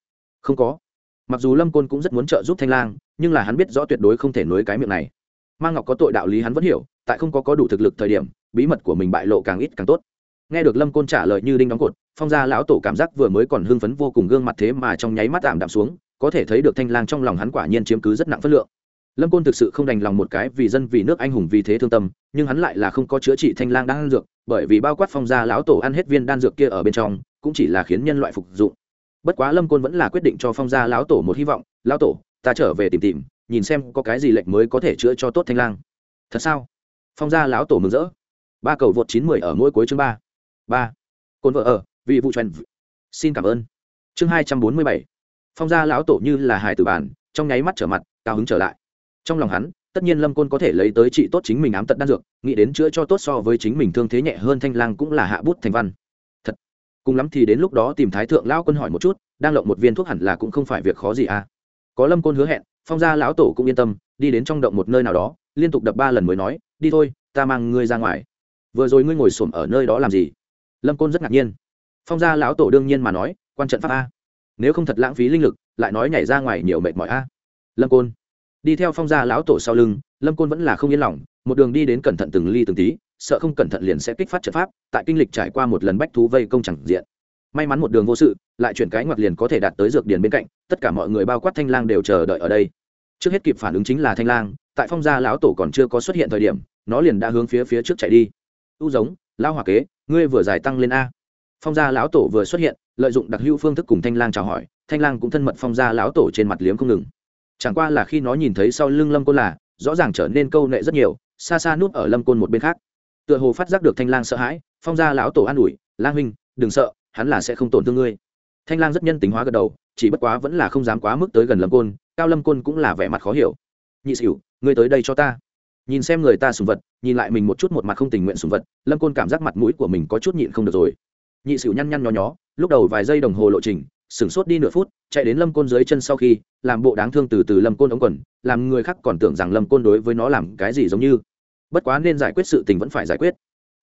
Không có. Mặc dù lâm côn cũng rất muốn trợ giúp thanh lang, nhưng là hắn biết rõ tuyệt đối không thể nối cái miệng này. Mang ngọc có tội đạo lý hắn vẫn hiểu, tại không có có đủ thực lực thời điểm, bí mật của mình bại lộ càng ít càng tốt. Nghe được lâm côn trả lời như đinh đóng cột, phong gia lão tổ cảm giác vừa mới còn hưng phấn vô cùng gương mặt thế mà trong nháy mắt tạm đạm xuống, có thể thấy được thanh lang trong lòng hắn quả nhiên chiếm cứ rất nặng phất lượng lâm côn thực sự không đành lòng một cái vì dân vì nước anh hùng vì thế thương tâm, nhưng hắn lại là không có chữa trị thanh lang đan dược, bởi vì bao quát phong gia lão tổ ăn hết viên đan dược kia ở bên trong, cũng chỉ là khiến nhân loại phục dụng. Bất quá lâm côn vẫn là quyết định cho phong gia lão tổ một hy vọng, lão tổ, ta trở về tìm tìm, nhìn xem có cái gì lệnh mới có thể chữa cho tốt thanh lang. Thật sao? Phong gia lão tổ mừng rỡ. Ba cầu vượt chín mười ở mỗi cuối chương ba. Ba. Côn vợ ở vị vụ trần xin cảm ơn. Chương hai trăm bốn mươi bảy. Phong gia lão tổ như là hài tử bản, trong nháy mắt trở mặt, cao hứng trở lại trong lòng hắn, tất nhiên lâm côn có thể lấy tới trị tốt chính mình ám tận đan dược, nghĩ đến chữa cho tốt so với chính mình thương thế nhẹ hơn thanh lang cũng là hạ bút thành văn. Thật, cùng lắm thì đến lúc đó tìm thái thượng lão quân hỏi một chút, đang lộng một viên thuốc hẳn là cũng không phải việc khó gì à. Có lâm côn hứa hẹn, phong gia lão tổ cũng yên tâm, đi đến trong động một nơi nào đó, liên tục đập ba lần mới nói, đi thôi, ta mang ngươi ra ngoài. Vừa rồi ngươi ngồi xổm ở nơi đó làm gì? Lâm côn rất ngạc nhiên. Phong gia lão tổ đương nhiên mà nói, quan trận pháp a. Nếu không thật lãng phí linh lực, lại nói nhảy ra ngoài nhiều mệt mỏi a. Lâm côn đi theo phong gia lão tổ sau lưng, lâm côn vẫn là không yên lòng, một đường đi đến cẩn thận từng ly từng tí, sợ không cẩn thận liền sẽ kích phát trận pháp, tại kinh lịch trải qua một lần bách thú vây công chẳng diện. May mắn một đường vô sự, lại chuyển cái ngoặt liền có thể đạt tới dược điền bên cạnh, tất cả mọi người bao quát thanh lang đều chờ đợi ở đây. Trước hết kịp phản ứng chính là thanh lang, tại phong gia lão tổ còn chưa có xuất hiện thời điểm, nó liền đã hướng phía phía trước chạy đi. U giống lao hòa kế, ngươi vừa giải tăng lên a. Phong gia lão tổ vừa xuất hiện, lợi dụng đặc hữu phương thức cùng thanh lang chào hỏi, thanh lang cũng thân mật phong gia lão tổ trên mặt liếm không ngừng chẳng qua là khi nó nhìn thấy sau lưng lâm côn là, rõ ràng trở nên câu nệ rất nhiều, xa xa núp ở lâm côn một bên khác. Tựa hồ phát giác được thanh lang sợ hãi, phong gia lão tổ an ủi, lang huynh, đừng sợ, hắn là sẽ không tổn thương ngươi. Thanh lang rất nhân tính hóa gật đầu, chỉ bất quá vẫn là không dám quá mức tới gần lâm côn, cao lâm côn cũng là vẻ mặt khó hiểu. Nhị xỉu, ngươi tới đây cho ta. Nhìn xem người ta sùng vật, nhìn lại mình một chút một mặt không tình nguyện sùng vật, lâm côn cảm giác mặt mũi của mình có chút nhịn không được rồi. Nhị xỉu nhăn nhăn nhó nhó, lúc đầu vài giây đồng hồ lộ trình sửng sốt đi nửa phút, chạy đến lâm côn dưới chân sau khi, làm bộ đáng thương từ từ lâm côn ống quần, làm người khác còn tưởng rằng lâm côn đối với nó làm cái gì giống như. Bất quá nên giải quyết sự tình vẫn phải giải quyết.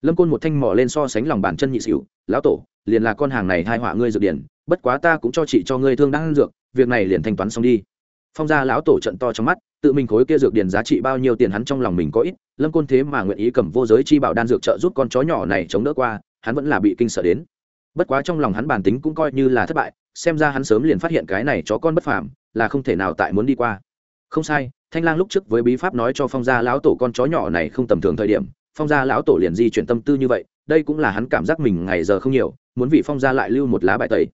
Lâm côn một thanh mỏ lên so sánh lòng bàn chân nhị xỉu, lão tổ, liền là con hàng này hai họa ngươi dược điển, bất quá ta cũng cho chị cho ngươi thương đang dược, việc này liền thanh toán xong đi. Phong gia lão tổ trận to trong mắt, tự mình khối kia dược điển giá trị bao nhiêu tiền hắn trong lòng mình có ít, lâm côn thế mà nguyện ý cầm vô giới chi bảo đan dược trợ giúp con chó nhỏ này chống đỡ qua, hắn vẫn là bị kinh sợ đến. Bất quá trong lòng hắn bản tính cũng coi như là thất bại xem ra hắn sớm liền phát hiện cái này chó con bất phàm, là không thể nào tại muốn đi qua. Không sai, thanh lang lúc trước với bí pháp nói cho phong gia lão tổ con chó nhỏ này không tầm thường thời điểm, phong gia lão tổ liền di chuyển tâm tư như vậy, đây cũng là hắn cảm giác mình ngày giờ không nhiều, muốn vị phong gia lại lưu một lá bài tẩy.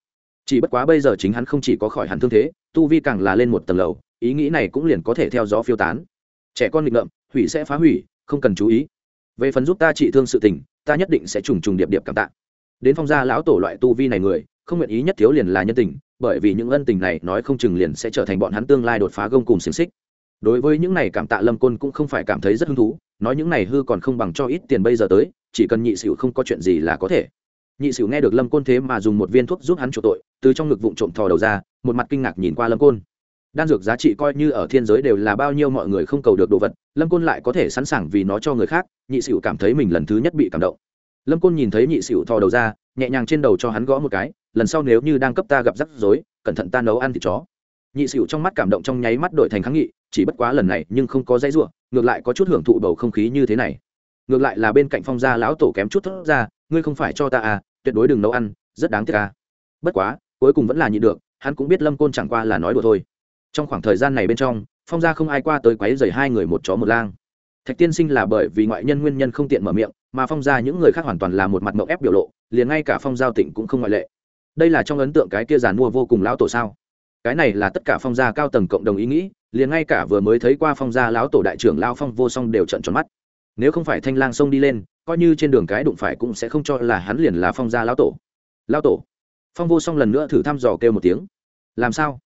Chỉ bất quá bây giờ chính hắn không chỉ có khỏi hẳn thương thế, tu vi càng là lên một tầng lầu, ý nghĩ này cũng liền có thể theo gió phiêu tán. Trẻ con nghịch ngợm, hủy sẽ phá hủy, không cần chú ý. Về phần giúp ta trị thương sự tình, ta nhất định sẽ trùng trùng điệp điệp cảm tạ. Đến phong gia lão tổ loại tu vi này người không nguyện ý nhất thiếu liền là nhân tình, bởi vì những ân tình này nói không chừng liền sẽ trở thành bọn hắn tương lai đột phá gông cùng xiềng xích. Đối với những này cảm tạ lâm côn cũng không phải cảm thấy rất hứng thú, nói những này hư còn không bằng cho ít tiền bây giờ tới, chỉ cần nhị xỉu không có chuyện gì là có thể. Nhị xỉu nghe được lâm côn thế mà dùng một viên thuốc giúp hắn chuộc tội, từ trong ngực vụn trộm thò đầu ra, một mặt kinh ngạc nhìn qua lâm côn. Đan dược giá trị coi như ở thiên giới đều là bao nhiêu mọi người không cầu được đồ vật, lâm côn lại có thể sẵn sàng vì nó cho người khác, nhị xỉu cảm thấy mình lần thứ nhất bị cảm động. Lâm côn nhìn thấy nhị xỉu thò đầu ra nhẹ nhàng trên đầu cho hắn gõ một cái, lần sau nếu như đang cấp ta gặp rắc rối, cẩn thận ta nấu ăn thịt chó. Nhị sửu trong mắt cảm động trong nháy mắt đổi thành kháng nghị, chỉ bất quá lần này nhưng không có dãy ruộng ngược lại có chút hưởng thụ bầu không khí như thế này. Ngược lại là bên cạnh phong gia lão tổ kém chút thốt ra, ngươi không phải cho ta à tuyệt đối đừng nấu ăn, rất đáng tiếc à. Bất quá, cuối cùng vẫn là nhị được, hắn cũng biết lâm côn chẳng qua là nói đùa thôi. Trong khoảng thời gian này bên trong, phong gia không ai qua tới quấy dày hai người một chó một lang. Thạch tiên sinh là bởi vì ngoại nhân nguyên nhân không tiện mở miệng, mà phong gia những người khác hoàn toàn là một mặt mậu ép biểu lộ liền ngay cả phong giao tịnh cũng không ngoại lệ. Đây là trong ấn tượng cái kia giàn mua vô cùng lão tổ sao? Cái này là tất cả phong gia cao tầng cộng đồng ý nghĩ, liền ngay cả vừa mới thấy qua phong gia lão tổ đại trưởng lao phong vô song đều trận tròn mắt. Nếu không phải thanh lang sông đi lên, coi như trên đường cái đụng phải cũng sẽ không cho là hắn liền là phong gia lão tổ. Lão tổ? Phong vô song lần nữa thử thăm dò kêu một tiếng. Làm sao?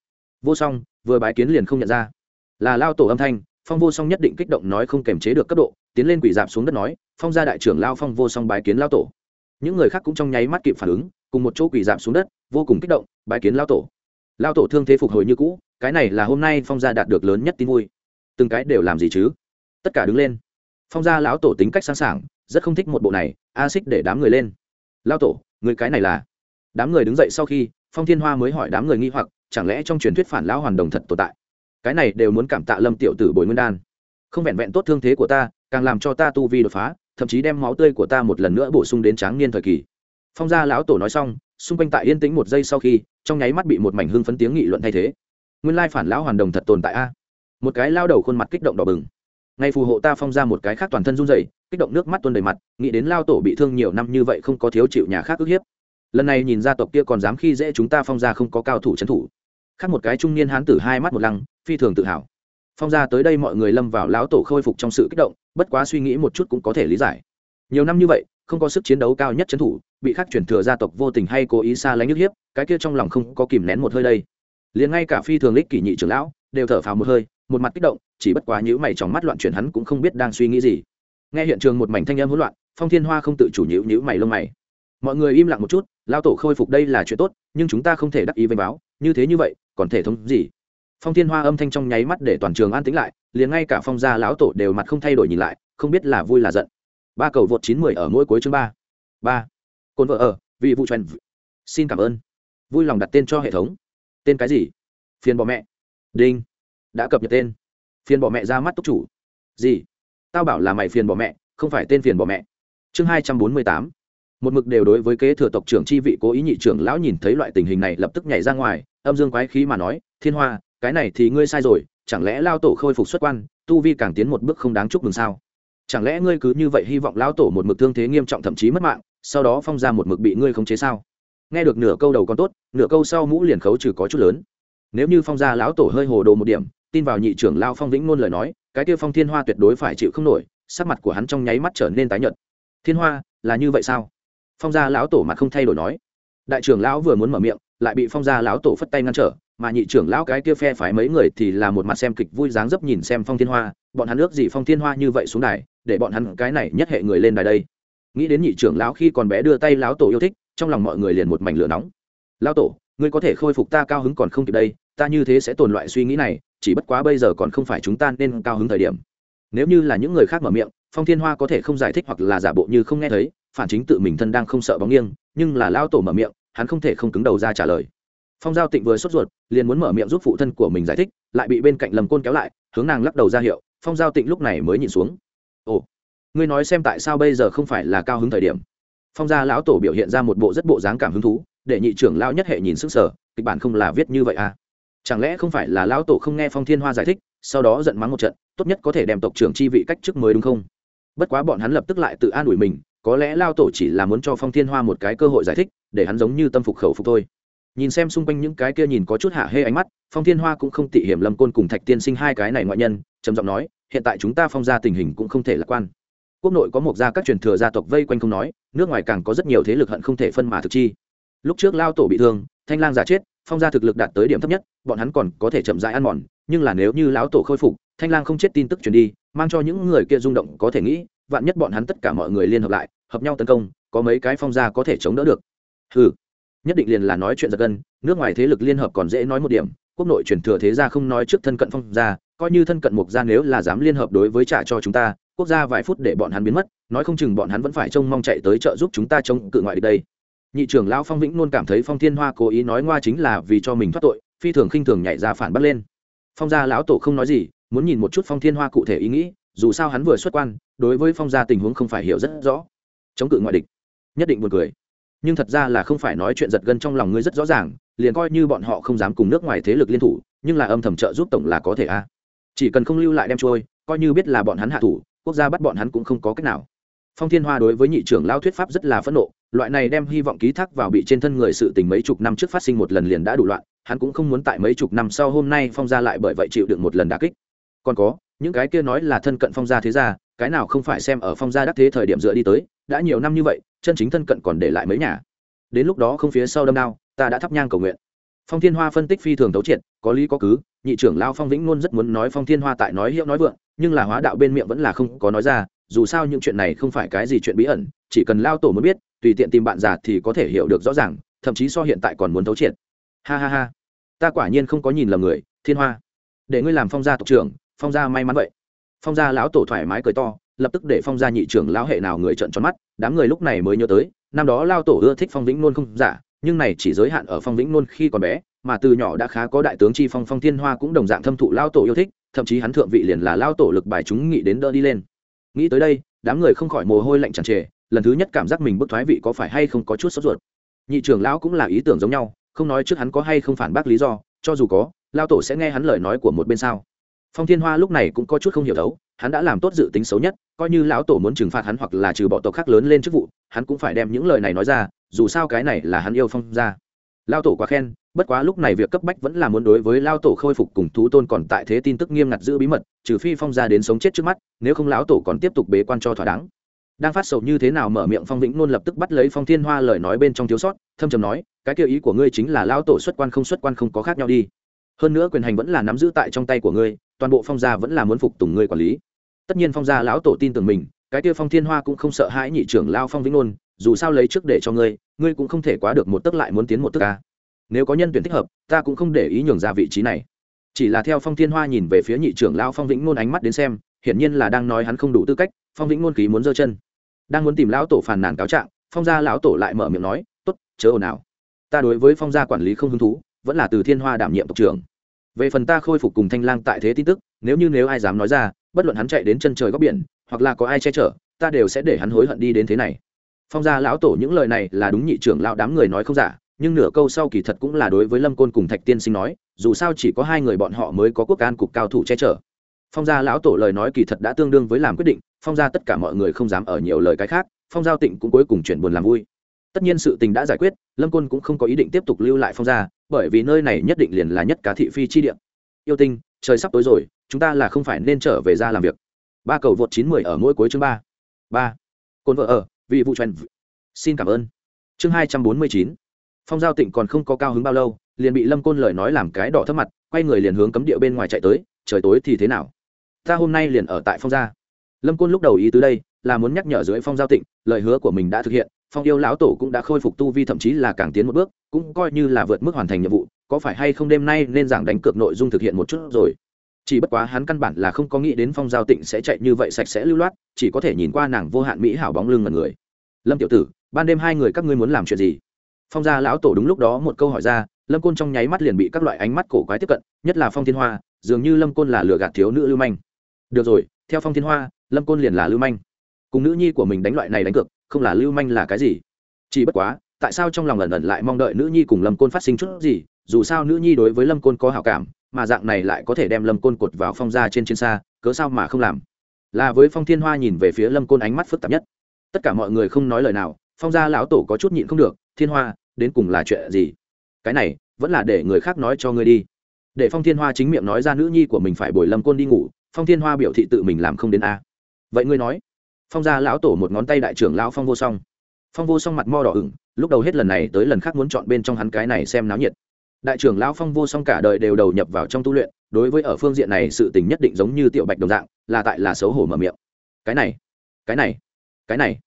Vô song, vừa bái kiến liền không nhận ra. Là lao tổ âm thanh, phong vô song nhất định kích động nói không kềm chế được cấp độ, tiến lên quỷ dạp xuống đất nói, phong gia đại trưởng lao phong vô song bái kiến lao tổ những người khác cũng trong nháy mắt kịp phản ứng, cùng một chỗ quỷ giảm xuống đất, vô cùng kích động bãi kiến lao tổ. Lao tổ thương thế phục hồi như cũ, cái này là hôm nay phong gia đạt được lớn nhất tin vui. Từng cái đều làm gì chứ? Tất cả đứng lên. Phong gia lão tổ tính cách sẵn sàng rất không thích một bộ này, a xích để đám người lên. Lao tổ, người cái này là? Đám người đứng dậy sau khi, phong thiên hoa mới hỏi đám người nghi hoặc, chẳng lẽ trong truyền thuyết phản lão hoàn đồng thật tồn tại? Cái này đều muốn cảm tạ lâm tiểu tử bồi nguyên đan. Không vẹn vẹn tốt thương thế của ta, càng làm cho ta tu vi đột phá thậm chí đem máu tươi của ta một lần nữa bổ sung đến tráng niên thời kỳ. Phong gia lão tổ nói xong, xung quanh tại yên tĩnh một giây sau khi, trong nháy mắt bị một mảnh hưng phấn tiếng nghị luận thay thế. Nguyên lai phản lão hoàn đồng thật tồn tại a. Một cái lao đầu khuôn mặt kích động đỏ bừng. Ngay phù hộ ta phong ra một cái khác toàn thân run rẩy, kích động nước mắt tuôn đầy mặt, nghĩ đến lao tổ bị thương nhiều năm như vậy không có thiếu chịu nhà khác ức hiếp. Lần này nhìn gia tộc kia còn dám khi dễ chúng ta phong ra không có cao thủ trấn thủ. Khác một cái trung niên hán tử hai mắt một lăng, phi thường tự hào. Phong ra tới đây mọi người lâm vào lão tổ khôi phục trong sự kích động bất quá suy nghĩ một chút cũng có thể lý giải. Nhiều năm như vậy, không có sức chiến đấu cao nhất trấn thủ, bị khắc chuyển thừa gia tộc vô tình hay cố ý xa lánh nhức hiếp, cái kia trong lòng không có kìm nén một hơi đây. Liền ngay cả phi thường lích kỷ nhị trưởng lão, đều thở phào một hơi, một mặt kích động, chỉ bất quá nhữ mày trong mắt loạn chuyển hắn cũng không biết đang suy nghĩ gì. Nghe hiện trường một mảnh thanh âm hỗn loạn, phong thiên hoa không tự chủ nhữ nhữ mày lông mày. Mọi người im lặng một chút, lao tổ khôi phục đây là chuyện tốt, nhưng chúng ta không thể đắc ý vênh báo, như thế như vậy, còn thể thống gì? Phong thiên hoa âm thanh trong nháy mắt để toàn trường an tĩnh lại, liền ngay cả phong gia lão tổ đều mặt không thay đổi nhìn lại, không biết là vui là giận. Ba cầu vượt chín mười ở mỗi cuối chương ba. Ba. Cồn vợ ở, vì vụ trần xin cảm ơn. Vui lòng đặt tên cho hệ thống. Tên cái gì? Phiền bỏ mẹ. Đinh. Đã cập nhật tên. Phiền bỏ mẹ ra mắt túc chủ. Gì? Tao bảo là mày phiền bỏ mẹ, không phải tên phiền bỏ mẹ. Chương hai trăm bốn mươi tám. Một mực đều đối với kế thừa tộc trưởng chi vị cố ý nhị trưởng lão nhìn thấy loại tình hình này lập tức nhảy ra ngoài, âm dương quái khí mà nói, thiên hoa cái này thì ngươi sai rồi, chẳng lẽ lao tổ khôi phục xuất quan, tu vi càng tiến một bước không đáng chúc mừng sao? Chẳng lẽ ngươi cứ như vậy hy vọng lao tổ một mực thương thế nghiêm trọng thậm chí mất mạng, sau đó phong ra một mực bị ngươi khống chế sao? Nghe được nửa câu đầu còn tốt, nửa câu sau mũ liền khấu trừ có chút lớn. Nếu như phong gia lão tổ hơi hồ đồ một điểm, tin vào nhị trưởng lao phong vĩnh ngôn lời nói, cái kia phong thiên hoa tuyệt đối phải chịu không nổi, sắc mặt của hắn trong nháy mắt trở nên tái nhợt. Thiên hoa, là như vậy sao? Phong gia lão tổ mặt không thay đổi nói. Đại trưởng lão vừa muốn mở miệng, lại bị phong gia lão tổ phất tay ngăn trở mà nhị trưởng lão cái kia phe phái mấy người thì là một mặt xem kịch vui dáng dấp nhìn xem phong thiên hoa, bọn hắn ước gì phong thiên hoa như vậy xuống đài, để bọn hắn cái này nhất hệ người lên đài đây. Nghĩ đến nhị trưởng lão khi còn bé đưa tay lão tổ yêu thích, trong lòng mọi người liền một mảnh lửa nóng. Lão tổ, ngươi có thể khôi phục ta cao hứng còn không kịp đây, ta như thế sẽ tồn loại suy nghĩ này, chỉ bất quá bây giờ còn không phải chúng ta nên cao hứng thời điểm. Nếu như là những người khác mở miệng, phong thiên hoa có thể không giải thích hoặc là giả bộ như không nghe thấy, phản chính tự mình thân đang không sợ bóng nghiêng, nhưng là lão tổ mở miệng, hắn không thể không cứng đầu ra trả lời phong giao tịnh vừa sốt ruột, liền muốn mở miệng giúp phụ thân của mình giải thích, lại bị bên cạnh lầm côn kéo lại, hướng nàng lắc đầu ra hiệu, phong giao tịnh lúc này mới nhìn xuống. Ồ, ngươi nói xem tại sao bây giờ không phải là cao hứng thời điểm? Phong gia lão tổ biểu hiện ra một bộ rất bộ dáng cảm hứng thú, để nhị trưởng lão nhất hệ nhìn sức sở kịch bản không là viết như vậy à? Chẳng lẽ không phải là lão tổ không nghe phong thiên hoa giải thích, sau đó giận mắng một trận, tốt nhất có thể đem tộc trưởng chi vị cách chức mới đúng không? Bất quá bọn hắn lập tức lại tự an ủi mình, có lẽ lao tổ chỉ là muốn cho phong thiên hoa một cái cơ hội giải thích, để hắn giống như tâm phục khẩu phục thôi nhìn xem xung quanh những cái kia nhìn có chút hạ hê ánh mắt, phong thiên hoa cũng không tị hiểm lâm côn cùng thạch tiên sinh hai cái này ngoại nhân, trầm giọng nói, hiện tại chúng ta phong ra tình hình cũng không thể lạc quan. Quốc nội có một gia các truyền thừa gia tộc vây quanh không nói, nước ngoài càng có rất nhiều thế lực hận không thể phân mà thực chi. Lúc trước lao tổ bị thương, thanh lang giả chết, phong gia thực lực đạt tới điểm thấp nhất, bọn hắn còn có thể chậm rãi ăn mòn, nhưng là nếu như lão tổ khôi phục, thanh lang không chết tin tức truyền đi, mang cho những người kia rung động có thể nghĩ, vạn nhất bọn hắn tất cả mọi người liên hợp lại, hợp nhau tấn công, có mấy cái phong gia có thể chống đỡ được. Ừ nhất định liền là nói chuyện giật gân, nước ngoài thế lực liên hợp còn dễ nói một điểm, quốc nội chuyển thừa thế gia không nói trước thân cận phong gia, coi như thân cận mục gia nếu là dám liên hợp đối với trả cho chúng ta, quốc gia vài phút để bọn hắn biến mất, nói không chừng bọn hắn vẫn phải trông mong chạy tới trợ giúp chúng ta chống cự ngoại đây. Nhị trưởng lão phong vĩnh luôn cảm thấy phong thiên hoa cố ý nói ngoa chính là vì cho mình thoát tội, phi thường khinh thường nhảy ra phản bắt lên. Phong gia lão tổ không nói gì, muốn nhìn một chút phong thiên hoa cụ thể ý nghĩ, dù sao hắn vừa xuất quan, đối với phong gia tình huống không phải hiểu rất rõ. Chống cự ngoại địch, nhất định buồn cười nhưng thật ra là không phải nói chuyện giật gân trong lòng ngươi rất rõ ràng, liền coi như bọn họ không dám cùng nước ngoài thế lực liên thủ, nhưng là âm thầm trợ giúp tổng là có thể a. Chỉ cần không lưu lại đem trôi, coi như biết là bọn hắn hạ thủ, quốc gia bắt bọn hắn cũng không có cách nào. Phong thiên hoa đối với nhị trưởng lao thuyết pháp rất là phẫn nộ, loại này đem hy vọng ký thác vào bị trên thân người sự tình mấy chục năm trước phát sinh một lần liền đã đủ loạn, hắn cũng không muốn tại mấy chục năm sau hôm nay phong gia lại bởi vậy chịu được một lần đà kích. Còn có, những cái kia nói là thân cận phong gia thế gia, cái nào không phải xem ở phong gia đắc thế thời điểm dựa đi tới đã nhiều năm như vậy, chân chính thân cận còn để lại mấy nhà. Đến lúc đó không phía sau đâm đao, ta đã thắp nhang cầu nguyện. Phong thiên hoa phân tích phi thường tấu triệt, có lý có cứ, nhị trưởng lao phong vĩnh luôn rất muốn nói phong thiên hoa tại nói hiệu nói vượng, nhưng là hóa đạo bên miệng vẫn là không có nói ra, dù sao những chuyện này không phải cái gì chuyện bí ẩn, chỉ cần lao tổ muốn biết, tùy tiện tìm bạn già thì có thể hiểu được rõ ràng, thậm chí so hiện tại còn muốn thấu triệt. Ha ha ha. Ta quả nhiên không có nhìn lầm người, thiên hoa. Để ngươi làm phong gia tộc trưởng, phong gia may mắn vậy. Phong gia lão tổ thoải mái cười to lập tức để phong gia nhị trưởng lão hệ nào người trợn tròn mắt, đám người lúc này mới nhớ tới, năm đó lao tổ ưa thích phong vĩnh nôn không giả, nhưng này chỉ giới hạn ở phong vĩnh nôn khi còn bé, mà từ nhỏ đã khá có đại tướng chi phong phong thiên hoa cũng đồng dạng thâm thụ lao tổ yêu thích, thậm chí hắn thượng vị liền là lao tổ lực bài chúng nghị đến đỡ đi lên. Nghĩ tới đây, đám người không khỏi mồ hôi lạnh tràn trề, lần thứ nhất cảm giác mình bức thoái vị có phải hay không có chút sốt ruột. Nhị trưởng lão cũng là ý tưởng giống nhau, không nói trước hắn có hay không phản bác lý do, cho dù có, lao tổ sẽ nghe hắn lời nói của một bên sao phong thiên hoa lúc này cũng có chút không hiểu đấu hắn đã làm tốt dự tính xấu nhất, coi như lão tổ muốn trừng phạt hắn hoặc là trừ bỏ tộc khác lớn lên chức vụ, hắn cũng phải đem những lời này nói ra, dù sao cái này là hắn yêu phong ra lao tổ quá khen, bất quá lúc này việc cấp bách vẫn là muốn đối với lao tổ khôi phục cùng thú tôn còn tại thế tin tức nghiêm ngặt giữ bí mật, trừ phi phong ra đến sống chết trước mắt, nếu không lão tổ còn tiếp tục bế quan cho thỏa đáng. Đang phát sầu như thế nào mở miệng phong vĩnh nôn lập tức bắt lấy phong thiên hoa lời nói bên trong thiếu sót, thâm trầm nói, cái kêu ý của ngươi chính là lao tổ xuất quan không xuất quan không có khác nhau đi hơn nữa quyền hành vẫn là nắm giữ tại trong tay của ngươi, toàn bộ phong gia vẫn là muốn phục tùng ngươi quản lý. Tất nhiên phong gia lão tổ tin tưởng mình, cái tiêu phong thiên hoa cũng không sợ hãi nhị trưởng lao phong vĩnh nôn, dù sao lấy trước để cho ngươi ngươi cũng không thể quá được một tấc lại muốn tiến một tấc ca nếu có nhân tuyển thích hợp, ta cũng không để ý nhường ra vị trí này. Chỉ là theo phong thiên hoa nhìn về phía nhị trưởng lao phong vĩnh nôn ánh mắt đến xem, hiển nhiên là đang nói hắn không đủ tư cách, phong vĩnh nôn khí muốn giơ chân. Đang muốn tìm lão tổ phàn nàn cáo trạng, phong gia lão tổ lại mở miệng nói t ố t chớ ồn ào. Ta đối với phong gia quản lý không hứng thú vẫn là từ thiên hoa đảm nhiệm tộc trưởng. Về phần ta khôi phục cùng thanh lang tại thế tin tức, nếu như nếu ai dám nói ra, bất luận hắn chạy đến chân trời góc biển, hoặc là có ai che chở, ta đều sẽ để hắn hối hận đi đến thế này. Phong gia lão tổ những lời này là đúng nhị trưởng lão đám người nói không giả, nhưng nửa câu sau kỳ thật cũng là đối với lâm côn cùng thạch tiên sinh nói, dù sao chỉ có hai người bọn họ mới có quốc can cục cao thủ che chở. Phong gia lão tổ lời nói kỳ thật đã tương đương với làm quyết định, phong gia tất cả mọi người không dám ở nhiều lời cái khác, phong giao tịnh cũng cuối cùng chuyển buồn làm vui. Tất nhiên sự tình đã giải quyết, lâm côn cũng không có ý định tiếp tục lưu lại phong gia bởi vì nơi này nhất định liền là nhất cá thị phi chi địa. Yêu tinh, trời sắp tối rồi, chúng ta là không phải nên trở về ra làm việc. Ba cầu vượt chín mười ở mỗi cuối chương ba. Ba. Cồn vợ ở, vì vụ truyền xin cảm ơn. Chương hai trăm bốn mươi chín. Phong giao tịnh còn không có cao hứng bao lâu, liền bị lâm côn lời nói làm cái đỏ thấp mặt, quay người liền hướng cấm địa bên ngoài chạy tới, trời tối thì thế nào? Ta hôm nay liền ở tại phong gia. Lâm côn lúc đầu ý tứ đây, là muốn nhắc nhở dưới phong giao tịnh, lời hứa của mình đã thực hiện phong yêu lão tổ cũng đã khôi phục tu vi, thậm chí là càng tiến một bước, cũng coi như là vượt mức hoàn thành nhiệm vụ, có phải hay không đêm nay nên giảng đánh cược nội dung thực hiện một chút rồi? Chỉ bất quá hắn căn bản là không có nghĩ đến phong giao tịnh sẽ chạy như vậy sạch sẽ lưu loát, chỉ có thể nhìn qua nàng vô hạn mỹ hảo bóng lưng mật người. Lâm tiểu tử, ban đêm hai người các ngươi muốn làm chuyện gì? Phong gia lão tổ đúng lúc đó một câu hỏi ra, lâm côn trong nháy mắt liền bị các loại ánh mắt cổ quái tiếp cận, nhất là phong thiên hoa, dường như lâm côn là lừa gạt thiếu nữ lưu manh. Được rồi, theo phong thiên hoa, lâm côn liền là lưu manh. Cùng nữ nhi của mình đánh loại này đánh cược không là lưu manh là cái gì? Chỉ bất quá, tại sao trong lòng ẩn ẩn lại mong đợi nữ nhi cùng lâm côn phát sinh chút gì? Dù sao nữ nhi đối với lâm côn có hảo cảm, mà dạng này lại có thể đem lâm côn cột vào phong ra trên trên xa, cớ sao mà không làm? Là với phong thiên hoa nhìn về phía lâm côn ánh mắt phức tạp nhất. Tất cả mọi người không nói lời nào, phong gia lão tổ có chút nhịn không được, thiên hoa, đến cùng là chuyện gì? Cái này, vẫn là để người khác nói cho ngươi đi. Để phong thiên hoa chính miệng nói ra nữ nhi của mình phải bồi lâm côn đi ngủ, phong thiên hoa biểu thị tự mình làm không đến a. Vậy ngươi nói phong gia lão tổ một ngón tay đại trưởng lão phong vô song. Phong vô song mặt mo đỏ ửng, lúc đầu hết lần này tới lần khác muốn chọn bên trong hắn cái này xem náo nhiệt. Đại trưởng lão phong vô song cả đời đều đầu nhập vào trong tu luyện, đối với ở phương diện này sự tình nhất định giống như tiểu bạch đồng dạng, là tại là xấu hổ mở miệng. Cái này cái này cái này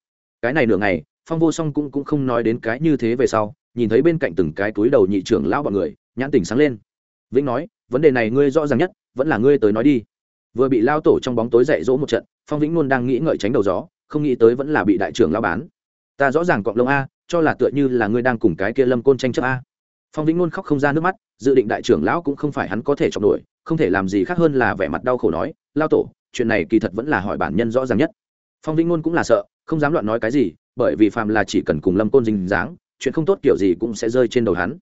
cái này nửa ngày, phong vô song cũng cũng không nói đến cái như thế về sau, nhìn thấy bên cạnh từng cái túi đầu nhị trưởng lão bọn người, nhãn tỉnh sáng lên. Vĩnh nói, vấn đề này ngươi rõ ràng nhất, vẫn là ngươi tới nói đi vừa bị lao tổ trong bóng tối dạy dỗ một trận, phong vĩnh luôn đang nghĩ ngợi tránh đầu gió, không nghĩ tới vẫn là bị đại trưởng lao bán. Ta rõ ràng cọng lông a, cho là tựa như là ngươi đang cùng cái kia lâm côn tranh chấp a. Phong vĩnh luôn khóc không ra nước mắt, dự định đại trưởng lão cũng không phải hắn có thể chọc nổi, không thể làm gì khác hơn là vẻ mặt đau khổ nói, lao tổ, chuyện này kỳ thật vẫn là hỏi bản nhân rõ ràng nhất. Phong vĩnh luôn cũng là sợ, không dám loạn nói cái gì, bởi vì phàm là chỉ cần cùng lâm côn dính dáng, chuyện không tốt kiểu gì cũng sẽ rơi trên đầu hắn.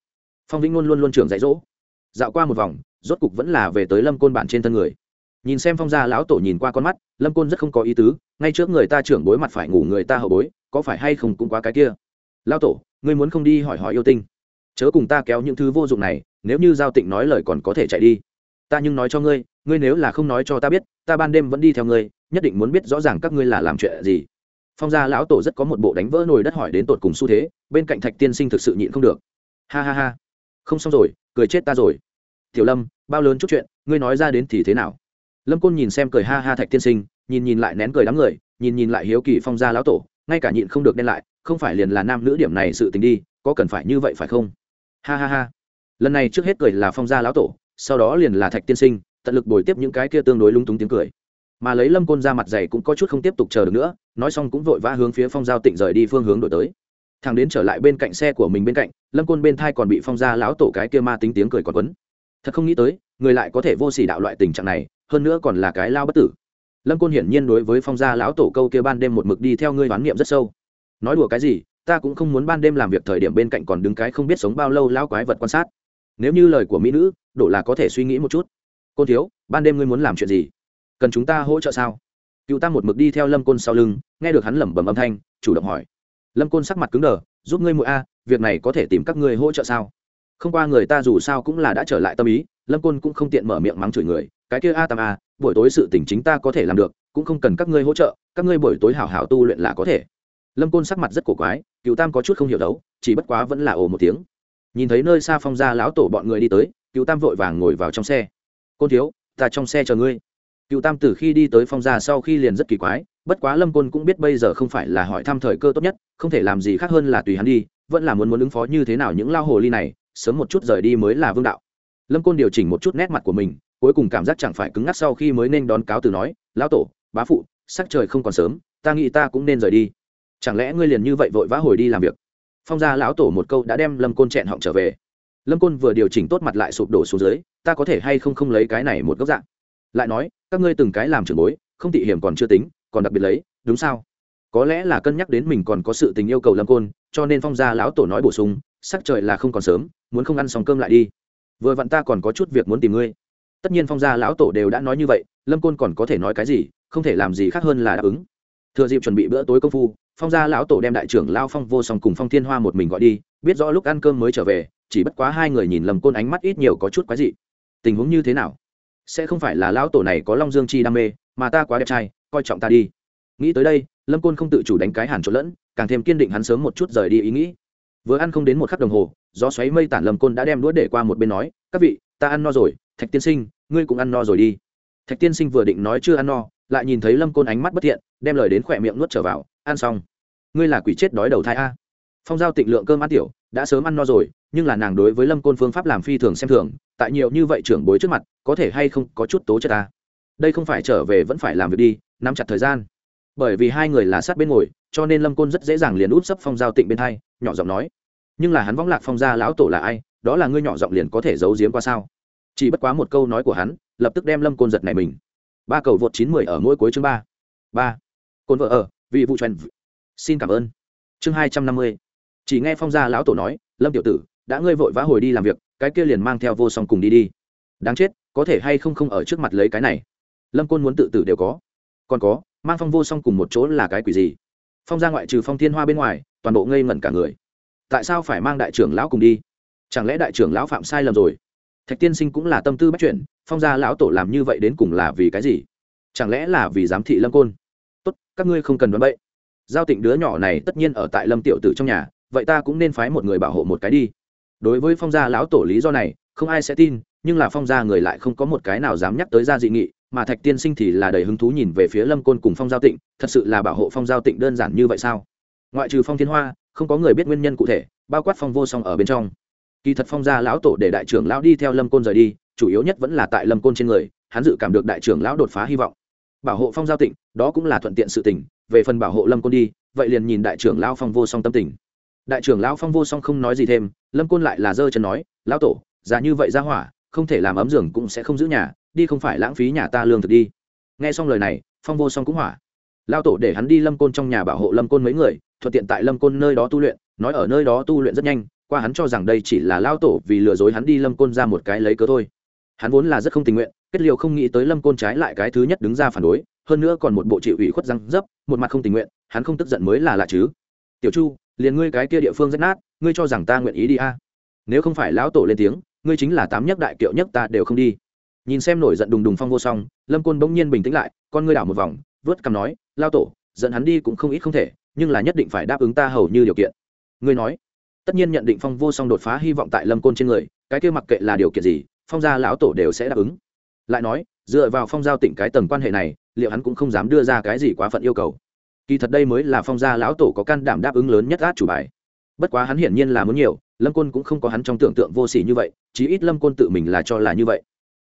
Phong vĩnh luôn luôn luôn trưởng dạy dỗ. Dạo qua một vòng, rốt cục vẫn là về tới lâm côn bản trên thân người nhìn xem phong gia lão tổ nhìn qua con mắt, lâm côn rất không có ý tứ, ngay trước người ta trưởng bối mặt phải ngủ người ta hậu bối, có phải hay không cũng quá cái kia. Lão tổ, ngươi muốn không đi hỏi hỏi yêu tinh. Chớ cùng ta kéo những thứ vô dụng này, nếu như giao tịnh nói lời còn có thể chạy đi. Ta nhưng nói cho ngươi ngươi nếu là không nói cho ta biết, ta ban đêm vẫn đi theo ngươi, nhất định muốn biết rõ ràng các ngươi là làm chuyện gì. Phong gia lão tổ rất có một bộ đánh vỡ nồi đất hỏi đến tột cùng xu thế, bên cạnh thạch tiên sinh thực sự nhịn không được. Ha ha ha. Không xong rồi, cười chết ta rồi. Tiểu lâm, bao lớn chút chuyện, ngươi nói ra đến thì thế nào? Lâm côn nhìn xem cười ha ha thạch tiên sinh, nhìn nhìn lại nén cười đám người, nhìn nhìn lại hiếu kỳ phong gia lão tổ, ngay cả nhịn không được đen lại, không phải liền là nam nữ điểm này sự tình đi, có cần phải như vậy phải không? Ha ha ha. Lần này trước hết cười là phong gia lão tổ, sau đó liền là thạch tiên sinh, tận lực bồi tiếp những cái kia tương đối lung túng tiếng cười. Mà lấy lâm côn ra mặt dày cũng có chút không tiếp tục chờ được nữa, nói xong cũng vội vã hướng phía phong giao tịnh rời đi phương hướng đổi tới. Thằng đến trở lại bên cạnh xe của mình bên cạnh, lâm côn bên thai còn bị phong gia lão tổ cái kia ma tính tiếng cười còn quấn. Thật không nghĩ tới, người lại có thể vô s ỉ đạo loại tình trạng này hơn nữa còn là cái lao bất tử. Lâm côn hiển nhiên đối với phong gia lão tổ câu kia ban đêm một mực đi theo ngươi đoán niệm rất sâu. Nói đùa cái gì, ta cũng không muốn ban đêm làm việc thời điểm bên cạnh còn đứng cái không biết sống bao lâu lao quái vật quan sát. Nếu như lời của mỹ nữ, đổ là có thể suy nghĩ một chút. Côn thiếu, ban đêm ngươi muốn làm chuyện gì? Cần chúng ta hỗ trợ sao? Cựu tam một mực đi theo lâm côn sau lưng, nghe được hắn lẩm bẩm âm thanh, chủ động hỏi. Lâm côn sắc mặt cứng đờ, giúp ngươi mũi a, việc này có thể tìm các ngươi hỗ trợ sao? Không qua người ta dù sao cũng là đã trở lại tâm ý, lâm côn cũng không tiện mở miệng mắng chửi người cái kia a tam a, buổi tối sự tỉnh chính ta có thể làm được, cũng không cần các ngươi hỗ trợ, các ngươi buổi tối hảo hảo tu luyện là có thể. Lâm côn sắc mặt rất cổ quái cựu tam có chút không hiểu đấu, chỉ bất quá vẫn là ồ một tiếng. Nhìn thấy nơi xa phong ra lão tổ bọn người đi tới cựu tam vội vàng ngồi vào trong xe. Côn thiếu, ta trong xe chờ ngươi. Cựu tam từ khi đi tới phong gia sau khi liền rất kỳ quái, bất quá lâm côn cũng biết bây giờ không phải là hỏi thăm thời cơ tốt nhất, không thể làm gì khác hơn là tùy hắn đi, vẫn là muốn muốn ứng phó như thế nào những lao hồ ly này, sớm một chút rời đi mới là vương đạo. Lâm côn điều chỉnh một chút nét mặt của mình cuối cùng cảm giác chẳng phải cứng ngắc sau khi mới nên đón cáo từ nói, lão tổ, bá phụ, sắc trời không còn sớm, ta nghĩ ta cũng nên rời đi. Chẳng lẽ ngươi liền như vậy vội vã hồi đi làm việc? Phong gia lão tổ một câu đã đem lâm côn chẹn họng trở về. Lâm côn vừa điều chỉnh tốt mặt lại sụp đổ xuống dưới, ta có thể hay không không lấy cái này một góc dạng? Lại nói, các ngươi từng cái làm trưởng bối, không tị hiểm còn chưa tính, còn đặc biệt lấy, đúng sao? Có lẽ là cân nhắc đến mình còn có sự tình yêu cầu lâm côn, cho nên phong gia lão tổ nói bổ sung, sắc trời là không còn sớm, muốn không ăn xong cơm lại đi. Vừa vặn ta còn có chút việc muốn tìm ngươi tất nhiên phong gia lão tổ đều đã nói như vậy, lâm côn còn có thể nói cái gì, không thể làm gì khác hơn là đáp ứng. Thừa dịp chuẩn bị bữa tối công phu, phong gia lão tổ đem đại trưởng lao phong vô song cùng phong thiên hoa một mình gọi đi, biết rõ lúc ăn cơm mới trở về, chỉ bất quá hai người nhìn lầm côn ánh mắt ít nhiều có chút quái dị. Tình huống như thế nào? Sẽ không phải là lão tổ này có long dương chi đam mê, mà ta quá đẹp trai, coi trọng ta đi. Nghĩ tới đây, lâm côn không tự chủ đánh cái hàn trộn lẫn, càng thêm kiên định hắn sớm một chút rời đi ý nghĩ. Vừa ăn không đến một khắc đồng hồ, gió xoáy mây tản lâm côn đã đem đũa để qua một bên nói, các vị, ta ăn no rồi thạch tiên sinh, ngươi cũng ăn no rồi đi. Thạch tiên sinh vừa định nói chưa ăn no, lại nhìn thấy lâm côn ánh mắt bất thiện, đem lời đến khỏe miệng nuốt trở vào, ăn xong. Ngươi là quỷ chết đói đầu thai a. Phong giao tịnh lượng cơm ăn tiểu, đã sớm ăn no rồi, nhưng là nàng đối với lâm côn phương pháp làm phi thường xem thường, tại nhiều như vậy trưởng bối trước mặt, có thể hay không có chút tố chất ta? Đây không phải trở về vẫn phải làm việc đi, nắm chặt thời gian. Bởi vì hai người là sát bên ngồi, cho nên lâm côn rất dễ dàng liền út sấp phong giao tịnh bên thay nhỏ giọng nói. Nhưng là hắn võng lạc phong gia lão tổ là ai, đó là ngươi nhỏ giọng liền có thể giấu giếm qua sao? Chỉ bất quá một câu nói của hắn, lập tức đem lâm côn giật này mình. Ba cầu vượt chín mười ở mỗi cuối chương ba. Ba. Côn vợ ở, vì vụ truyền xin cảm ơn. Chương hai trăm năm mươi. Chỉ nghe phong gia lão tổ nói, lâm tiểu tử, đã ngươi vội vã hồi đi làm việc, cái kia liền mang theo vô song cùng đi đi. Đáng chết, có thể hay không không ở trước mặt lấy cái này? Lâm côn muốn tự tử đều có. Còn có, mang phong vô song cùng một chỗ là cái quỷ gì? Phong gia ngoại trừ phong thiên hoa bên ngoài, toàn bộ ngây ngẩn cả người. Tại sao phải mang đại trưởng lão cùng đi? Chẳng lẽ đại trưởng lão phạm sai lầm rồi? Thạch tiên sinh cũng là tâm tư bắt chuyển, phong gia lão tổ làm như vậy đến cùng là vì cái gì? Chẳng lẽ là vì giám thị lâm côn? Tốt, các ngươi không cần đoán bậy. Giao tịnh đứa nhỏ này tất nhiên ở tại lâm tiểu tử trong nhà, vậy ta cũng nên phái một người bảo hộ một cái đi. Đối với phong gia lão tổ lý do này, không ai sẽ tin, nhưng là phong gia người lại không có một cái nào dám nhắc tới gia dị nghị, mà thạch tiên sinh thì là đầy hứng thú nhìn về phía lâm côn cùng phong giao tịnh, thật sự là bảo hộ phong giao tịnh đơn giản như vậy sao? Ngoại trừ phong thiên hoa, không có người biết nguyên nhân cụ thể, bao quát phong vô song ở bên trong kỳ thật phong gia lão tổ để đại trưởng lão đi theo lâm côn rời đi, chủ yếu nhất vẫn là tại lâm côn trên người, hắn dự cảm được đại trưởng lão đột phá hy vọng. Bảo hộ phong giao tịnh, đó cũng là thuận tiện sự tình, về phần bảo hộ lâm côn đi, vậy liền nhìn đại trưởng lão phong vô song tâm tình. Đại trưởng lão phong vô song không nói gì thêm, lâm côn lại là dơ chân nói, lão tổ, già như vậy ra hỏa, không thể làm ấm giường cũng sẽ không giữ nhà, đi không phải lãng phí nhà ta lương thực đi. Nghe xong lời này, phong vô song cũng hỏa. Lao tổ để hắn đi lâm côn trong nhà bảo hộ lâm côn mấy người, thuận tiện tại lâm côn nơi đó tu luyện, nói ở nơi đó tu luyện rất nhanh qua hắn cho rằng đây chỉ là lao tổ vì lừa dối hắn đi lâm côn ra một cái lấy cớ thôi. Hắn vốn là rất không tình nguyện, kết liều không nghĩ tới lâm côn trái lại cái thứ nhất đứng ra phản đối, hơn nữa còn một bộ chịu ủy khuất răng dấp, một mặt không tình nguyện, hắn không tức giận mới là lạ chứ. Tiểu chu, liền ngươi cái kia địa phương rách nát, ngươi cho rằng ta nguyện ý đi a? À? nếu không phải lão tổ lên tiếng, ngươi chính là tám nhất đại kiệu nhất ta đều không đi. Nhìn xem nổi giận đùng đùng phong vô song, lâm côn bỗng nhiên bình tĩnh lại, con ngươi đảo một vòng, vớt cằm nói lao tổ dẫn hắn đi cũng không ít không thể, nhưng là nhất định phải đáp ứng ta hầu như điều kiện. Ngươi nói tất nhiên nhận định phong vô song đột phá hy vọng tại lâm côn trên người, cái kia mặc kệ là điều kiện gì, phong gia lão tổ đều sẽ đáp ứng. Lại nói, dựa vào phong giao tỉnh cái tầng quan hệ này, liệu hắn cũng không dám đưa ra cái gì quá phận yêu cầu. Kỳ thật đây mới là phong gia lão tổ có can đảm đáp ứng lớn nhất át chủ bài. Bất quá hắn hiển nhiên là muốn nhiều, lâm côn cũng không có hắn trong tưởng tượng vô s ỉ như vậy, chí ít lâm côn tự mình là cho là như vậy.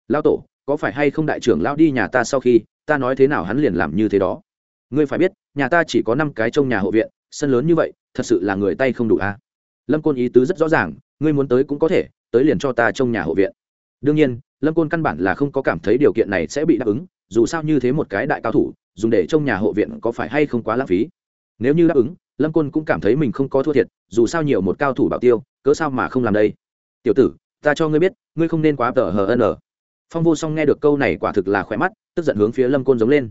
Lão tổ, có phải hay không đại trưởng lão đi nhà ta sau khi, ta nói thế nào hắn liền làm như thế đó. Ngươi phải biết, nhà ta chỉ có năm cái trong nhà hộ viện, sân lớn như vậy, thật sự là người tay không đủ a. à? Lâm côn ý tứ rất rõ ràng, ngươi muốn tới cũng có thể, tới liền cho ta trong nhà hộ viện. Đương nhiên, lâm côn căn bản là không có cảm thấy điều kiện này sẽ bị đáp ứng, dù sao như thế một cái đại cao thủ, dùng để trong nhà hộ viện có phải hay không quá lãng phí. Nếu như đáp ứng, lâm côn cũng cảm thấy mình không có thua thiệt, dù sao nhiều một cao thủ bảo tiêu, cớ sao mà không làm đây? Tiểu tử, ta cho ngươi biết, ngươi không nên quá tờ hờ n phong vô song nghe được câu này quả thực là khỏe mắt, tức giận hướng phía lâm côn giống lên.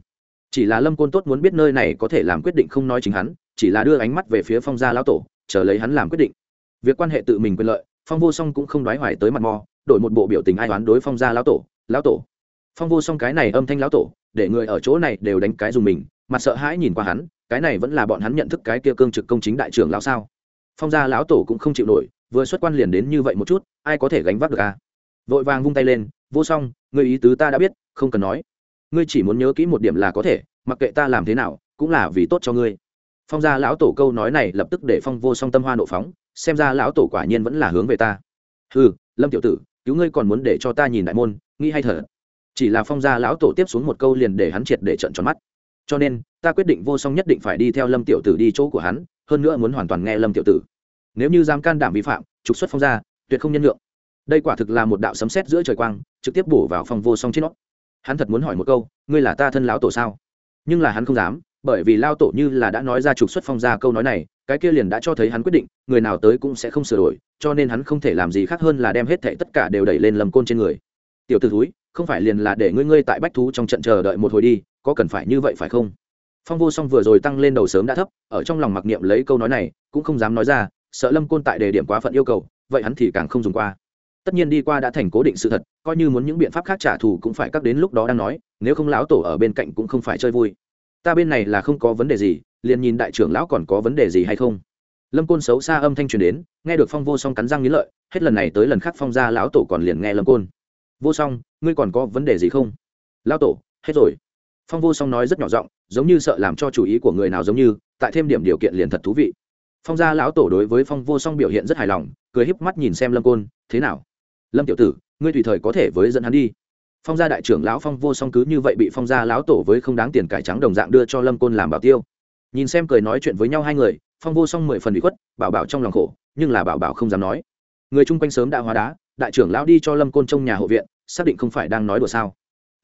Chỉ là lâm côn tốt muốn biết nơi này có thể làm quyết định không nói chính hắn, chỉ là đưa ánh mắt về phía phong gia lão tổ, chờ lấy hắn làm quyết định việc quan hệ tự mình quyền lợi, phong vô song cũng không đoái hoài tới mặt mò, đổi một bộ biểu tình ai toán đối phong gia lão tổ lão tổ. Phong vô song cái này âm thanh lão tổ, để người ở chỗ này đều đánh cái dùng mình, mặt sợ hãi nhìn qua hắn, cái này vẫn là bọn hắn nhận thức cái kia cương trực công chính đại trưởng lão sao? Phong gia lão tổ cũng không chịu nổi, vừa xuất quan liền đến như vậy một chút, ai có thể gánh vác được à? Vội vàng vung tay lên, vô song, người ý tứ ta đã biết, không cần nói. Ngươi chỉ muốn nhớ kỹ một điểm là có thể, mặc kệ ta làm thế nào, cũng là vì tốt cho ngươi phong gia lão tổ câu nói này lập tức để phong vô song tâm hoa nộ phóng, xem ra lão tổ quả nhiên vẫn là hướng về ta. Ừ lâm tiểu tử, cứu ngươi còn muốn để cho ta nhìn đại môn, nghĩ hay thở chỉ là phong gia lão tổ tiếp xuống một câu liền để hắn triệt để trận tròn mắt. Cho nên, ta quyết định vô song nhất định phải đi theo lâm tiểu tử đi chỗ của hắn, hơn nữa muốn hoàn toàn nghe lâm tiểu tử. Nếu như dám can đảm vi phạm, trục xuất phong gia, tuyệt không nhân lượng đây quả thực là một đạo sấm sét giữa trời quang, trực tiếp bổ vào phong vô song trên nó. Hắn thật muốn hỏi một câu, ngươi là ta thân lão tổ sao? Nhưng là hắn không dám bởi vì lao tổ như là đã nói ra trục xuất phong ra câu nói này, cái kia liền đã cho thấy hắn quyết định, người nào tới cũng sẽ không sửa đổi, cho nên hắn không thể làm gì khác hơn là đem hết thệ tất cả đều đẩy lên lầm côn trên người. Tiểu t ử thúi, không phải liền là để ngươi ngươi tại bách thú trong trận chờ đợi một hồi đi, có cần phải như vậy phải không? Phong vô song vừa rồi tăng lên đầu sớm đã thấp, ở trong lòng mặc niệm lấy câu nói này, cũng không dám nói ra, sợ lâm côn tại đề điểm quá phận yêu cầu, vậy hắn thì càng không dùng qua. Tất nhiên đi qua đã thành cố định sự thật, coi như muốn những biện pháp khác trả thù cũng phải các đến lúc đó đang nói, nếu không lão tổ ở bên cạnh cũng không phải chơi vui ta bên này là không có vấn đề gì, liền nhìn đại trưởng lão còn có vấn đề gì hay không. Lâm côn xấu xa âm thanh truyền đến, nghe được phong vô song cắn răng nghĩ lợi, hết lần này tới lần khác phong ra lão tổ còn liền nghe lâm côn. Vô song, ngươi còn có vấn đề gì không? Lão tổ, hết rồi. Phong vô song nói rất nhỏ giọng, giống như sợ làm cho chủ ý của người nào giống như, tại thêm điểm điều kiện liền thật thú vị. Phong gia lão tổ đối với phong vô song biểu hiện rất hài lòng, cười híp mắt nhìn xem lâm côn, thế nào? Lâm tiểu tử, ngươi tùy thời có thể với dẫn hắn đi phong gia đại trưởng lão phong vô song cứ như vậy bị phong gia lão tổ với không đáng tiền cải trắng đồng dạng đưa cho lâm côn làm bảo tiêu. Nhìn xem cười nói chuyện với nhau hai người, phong vô song mười phần bị khuất, bảo bảo trong lòng khổ, nhưng là bảo bảo không dám nói. Người chung quanh sớm đã hóa đá, đại trưởng lão đi cho lâm côn trong nhà hộ viện, xác định không phải đang nói đùa sao.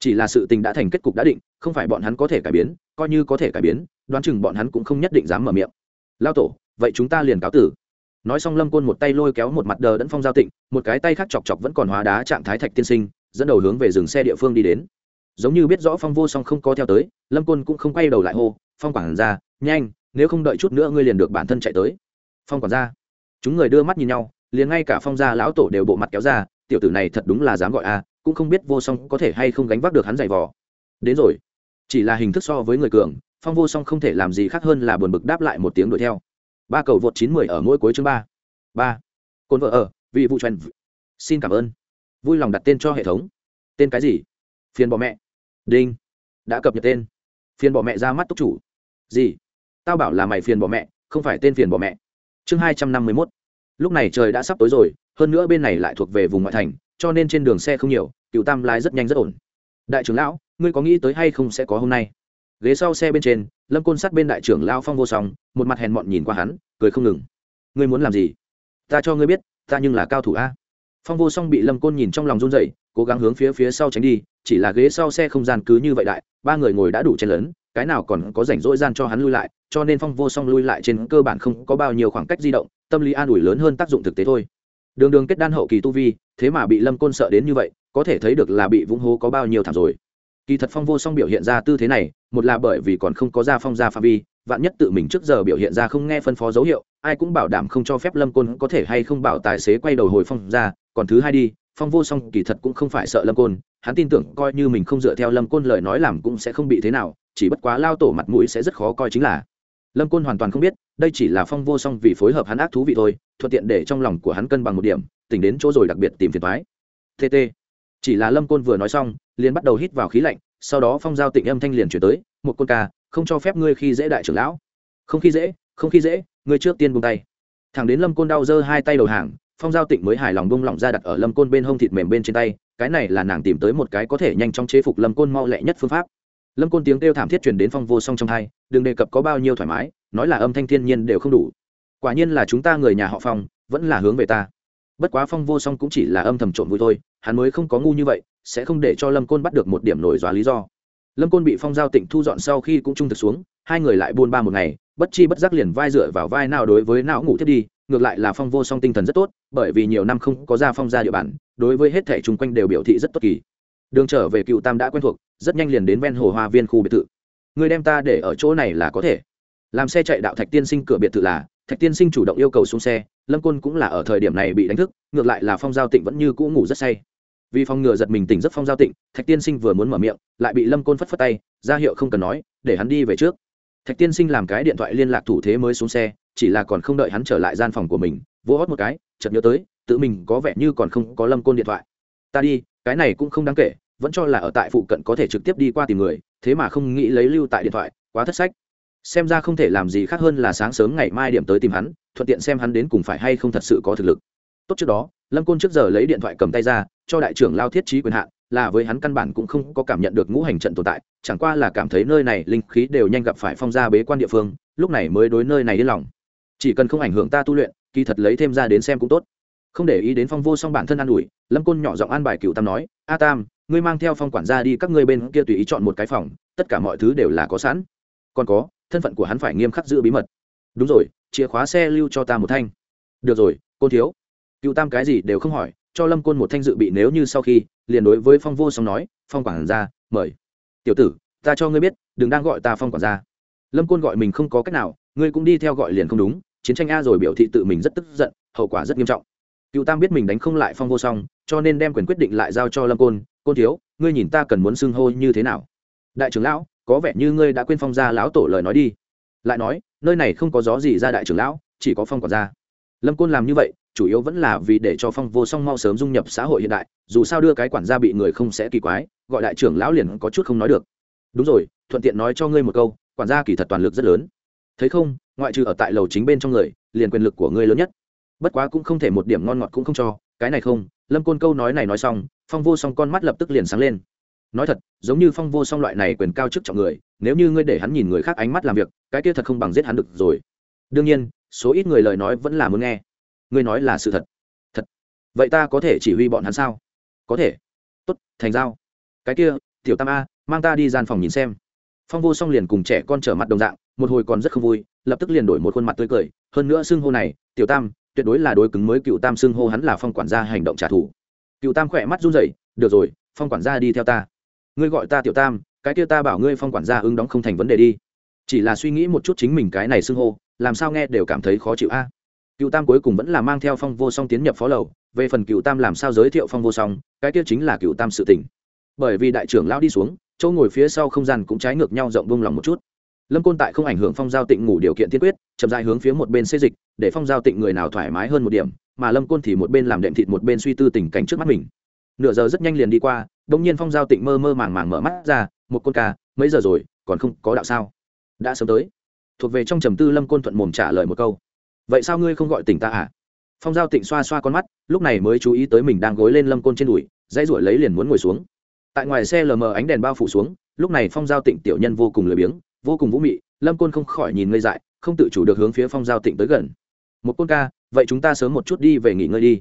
Chỉ là sự tình đã thành kết cục đã định, không phải bọn hắn có thể cải biến, coi như có thể cải biến, đoán chừng bọn hắn cũng không nhất định dám mở miệng. Lao tổ, vậy chúng ta liền cáo tử. Nói xong lâm côn một tay lôi kéo một mặt đờ đẫn phong giao tịnh, một cái tay khác chọc chọc vẫn còn hóa đá trạng thái thạch tiên sinh dẫn đầu hướng về dừng xe địa phương đi đến. Giống như biết rõ phong vô song không có theo tới, lâm côn cũng không quay đầu lại hô, phong quản ra nhanh, nếu không đợi chút nữa ngươi liền được bản thân chạy tới. Phong quản ra chúng người đưa mắt nhìn nhau, liền ngay cả phong gia lão tổ đều bộ mặt kéo ra, tiểu tử này thật đúng là dám gọi a, cũng không biết vô song có thể hay không gánh vác được hắn giày vò. Đến rồi. Chỉ là hình thức so với người cường, phong vô song không thể làm gì khác hơn là buồn bực đáp lại một tiếng đuổi theo. Ba cầu vượt chín mười ở mỗi cuối chương ba. Ba. Cồn vợ ở, vì vụ truyền xin cảm ơn vui lòng đặt tên cho hệ thống. Tên cái gì? Phiền bỏ mẹ. Đinh. Đã cập nhật tên. Phiền bỏ mẹ ra mắt túc chủ. Gì? Tao bảo là mày phiền bỏ mẹ, không phải tên phiền bỏ mẹ. Chương hai trăm năm mươi mốt. Lúc này trời đã sắp tối rồi, hơn nữa bên này lại thuộc về vùng ngoại thành, cho nên trên đường xe không nhiều, cựu tam lái rất nhanh rất ổn. Đại trưởng lão, ngươi có nghĩ tới hay không sẽ có hôm nay? Ghế sau xe bên trên, lâm côn sát bên đại trưởng lao phong vô song, một mặt hèn mọn nhìn qua hắn, cười không ngừng. Ngươi muốn làm gì? Ta cho ngươi biết, ta nhưng là cao thủ a phong vô song bị lâm côn nhìn trong lòng run dậy cố gắng hướng phía phía sau tránh đi, chỉ là ghế sau xe không gian cứ như vậy đại, ba người ngồi đã đủ chen lớn cái nào còn có rảnh rỗi gian cho hắn lui lại, cho nên phong vô song lui lại trên cơ bản không có bao nhiêu khoảng cách di động, tâm lý an ủi lớn hơn tác dụng thực tế thôi. Đường đường kết đan hậu kỳ tu vi, thế mà bị lâm côn sợ đến như vậy, có thể thấy được là bị vũng hố có bao nhiêu thảm rồi. Kỳ thật phong vô song biểu hiện ra tư thế này, một là bởi vì còn không có ra phong ra phạm vi, vạn nhất tự mình trước giờ biểu hiện ra không nghe phân phó dấu hiệu ai cũng bảo đảm không cho phép lâm côn có thể hay không bảo tài xế quay đầu hồi phong ra, còn thứ hai đi, phong vô song kỳ thật cũng không phải sợ lâm côn, hắn tin tưởng coi như mình không dựa theo lâm côn lời nói làm cũng sẽ không bị thế nào, chỉ bất quá lao tổ mặt mũi sẽ rất khó coi chính là. Lâm côn hoàn toàn không biết, đây chỉ là phong vô song vì phối hợp hắn ác thú vị thôi, thuận tiện để trong lòng của hắn cân bằng một điểm, tỉnh đến chỗ rồi đặc biệt tìm phiền thoái tt chỉ là lâm côn vừa nói xong, liền bắt đầu hít vào khí lạnh, sau đó phong giao tịnh âm thanh liền chuyển tới, một côn ca, không cho phép ngươi khi dễ đại trưởng lão. Không khi dễ, không khi dễ ngươi trước tiên buông tay. Thẳng đến lâm côn đau giơ hai tay đầu hàng, phong giao tịnh mới hài lòng bông lỏng ra đặt ở lâm côn bên hông thịt mềm bên trên tay, cái này là nàng tìm tới một cái có thể nhanh chóng chế phục lâm côn mau lẹ nhất phương pháp. Lâm côn tiếng kêu thảm thiết truyền đến phong vô song trong thai đừng đề cập có bao nhiêu thoải mái, nói là âm thanh thiên nhiên đều không đủ. Quả nhiên là chúng ta người nhà họ phong, vẫn là hướng về ta. Bất quá phong vô song cũng chỉ là âm thầm trộm vui thôi, hắn mới không có ngu như vậy, sẽ không để cho lâm côn bắt được một điểm nổi dóa lý do. Lâm côn bị phong giao tịnh thu dọn sau khi cũng trung thực xuống, hai người lại buôn ba một ngày bất chi bất giác liền vai dựa vào vai nào đối với não ngủ thiết đi, ngược lại là phong vô song tinh thần rất tốt, bởi vì nhiều năm không có ra phong ra địa bàn, đối với hết thể chung quanh đều biểu thị rất tốt kỳ. Đường trở về cựu tam đã quen thuộc, rất nhanh liền đến ven hồ hoa viên khu biệt thự. Người đem ta để ở chỗ này là có thể. Làm xe chạy đạo thạch tiên sinh cửa biệt thự là, thạch tiên sinh chủ động yêu cầu xuống xe, lâm côn cũng là ở thời điểm này bị đánh thức, ngược lại là phong giao tịnh vẫn như cũ ngủ rất say. Vì phong ngừa giật mình tỉnh giấc phong giao tịnh, thạch tiên sinh vừa muốn mở miệng, lại bị lâm côn phất phất tay, ra hiệu không cần nói, để hắn đi về trước thạch tiên sinh làm cái điện thoại liên lạc thủ thế mới xuống xe, chỉ là còn không đợi hắn trở lại gian phòng của mình vỗ hót một cái, chợt nhớ tới, tự mình có vẻ như còn không có lâm côn điện thoại. Ta đi, cái này cũng không đáng kể, vẫn cho là ở tại phụ cận có thể trực tiếp đi qua tìm người, thế mà không nghĩ lấy lưu tại điện thoại, quá thất sách. Xem ra không thể làm gì khác hơn là sáng sớm ngày mai điểm tới tìm hắn, thuận tiện xem hắn đến cùng phải hay không thật sự có thực lực. Tốt trước đó, lâm côn trước giờ lấy điện thoại cầm tay ra, cho đại trưởng lao thiết trí quyền hạn, là với hắn căn bản cũng không có cảm nhận được ngũ hành trận tồn tại chẳng qua là cảm thấy nơi này linh khí đều nhanh gặp phải phong gia bế quan địa phương, lúc này mới đối nơi này yên lòng. Chỉ cần không ảnh hưởng ta tu luyện, kỳ thật lấy thêm ra đến xem cũng tốt. Không để ý đến phong vô song bản thân an ủi, lâm côn nhỏ giọng an bài cựu tam nói, a tam, ngươi mang theo phong quản gia đi các ngươi bên kia tùy ý chọn một cái phòng, tất cả mọi thứ đều là có sẵn. Còn có, thân phận của hắn phải nghiêm khắc giữ bí mật. Đúng rồi, chìa khóa xe lưu cho ta một thanh. Được rồi, côn thiếu. Cựu tam cái gì đều không hỏi, cho lâm côn một thanh dự bị nếu như sau khi, liền đối với phong vô song nói, phong quản gia, mời tiểu tử, ta cho ngươi biết, đừng đang gọi ta phong quản gia. Lâm côn gọi mình không có cách nào, ngươi cũng đi theo gọi liền không đúng, chiến tranh a rồi biểu thị tự mình rất tức giận, hậu quả rất nghiêm trọng. Cựu tam biết mình đánh không lại phong vô song, cho nên đem quyền quyết định lại giao cho lâm côn côn thiếu, ngươi nhìn ta cần muốn xưng hô như thế nào? Đại trưởng lão, có vẻ như ngươi đã quên phong gia lão tổ lời nói đi. Lại nói, nơi này không có gió gì ra đại trưởng lão, chỉ có phong quản gia lâm côn làm như vậy, chủ yếu vẫn là vì để cho phong vô song mau sớm dung nhập xã hội hiện đại, dù sao đưa cái quản gia bị người không sẽ kỳ quái, gọi đại trưởng lão liền có chút không nói được. Đúng rồi, thuận tiện nói cho ngươi một câu, quản gia kỳ thật toàn lực rất lớn. Thấy không, ngoại trừ ở tại lầu chính bên trong người, liền quyền lực của ngươi lớn nhất. Bất quá cũng không thể một điểm ngon ngọt cũng không cho, cái này không, lâm côn câu nói này nói xong, phong vô song con mắt lập tức liền sáng lên. Nói thật, giống như phong vô song loại này quyền cao chức trọng người, nếu như ngươi để hắn nhìn người khác ánh mắt làm việc, cái kia thật không bằng giết hắn được rồi. Đương nhiên số ít người lời nói vẫn là muốn nghe. Ngươi nói là sự thật. Thật. Vậy ta có thể chỉ huy bọn hắn sao? Có thể. Tốt, thành giao. Cái kia, tiểu tam a, mang ta đi gian phòng nhìn xem. Phong vô song liền cùng trẻ con trở mặt đồng dạng, một hồi còn rất không vui, lập tức liền đổi một khuôn mặt tươi cười. Hơn nữa xưng hô này, tiểu tam, tuyệt đối là đối cứng mới cựu tam xưng hô hắn là phong quản gia hành động trả thù. Cựu tam khỏe mắt run rẩy, được rồi, phong quản gia đi theo ta. Ngươi gọi ta tiểu tam, cái kia ta bảo ngươi phong quản gia ứng đóng không thành vấn đề đi. Chỉ là suy nghĩ một chút chính mình cái này xưng hô làm sao nghe đều cảm thấy khó chịu a. À? Cựu tam cuối cùng vẫn là mang theo phong vô song tiến nhập phó lầu, về phần cựu tam làm sao giới thiệu phong vô song, cái kia chính là cựu tam sự tỉnh bởi vì đại trưởng lão đi xuống, chỗ ngồi phía sau không gian cũng trái ngược nhau rộng bông lòng một chút. Lâm côn tại không ảnh hưởng phong giao tịnh ngủ điều kiện tiên quyết, chậm dài hướng phía một bên xây dịch, để phong giao tịnh người nào thoải mái hơn một điểm, mà lâm côn thì một bên làm đệm thịt một bên suy tư tình cảnh trước mắt mình. Nửa giờ rất nhanh liền đi qua đông nhiên phong giao tịnh mơ mơ màng màng mở mắt ra, một côn ca, mấy giờ rồi, còn không có đạo sao? Đã sớm tới thuộc về trong trầm tư lâm côn thuận mồm trả lời một câu. Vậy sao ngươi không gọi tỉnh ta à? Phong giao tịnh xoa xoa con mắt, lúc này mới chú ý tới mình đang gối lên lâm côn trên đùi, dãy ruổi lấy liền muốn ngồi xuống. Tại ngoài xe lờ mờ ánh đèn bao phủ xuống, lúc này phong giao tịnh tiểu nhân vô cùng lười biếng, vô cùng vũ mị, lâm côn không khỏi nhìn ngây dại, không tự chủ được hướng phía phong giao tịnh tới gần. Một côn ca, vậy chúng ta sớm một chút đi về nghỉ ngơi đi.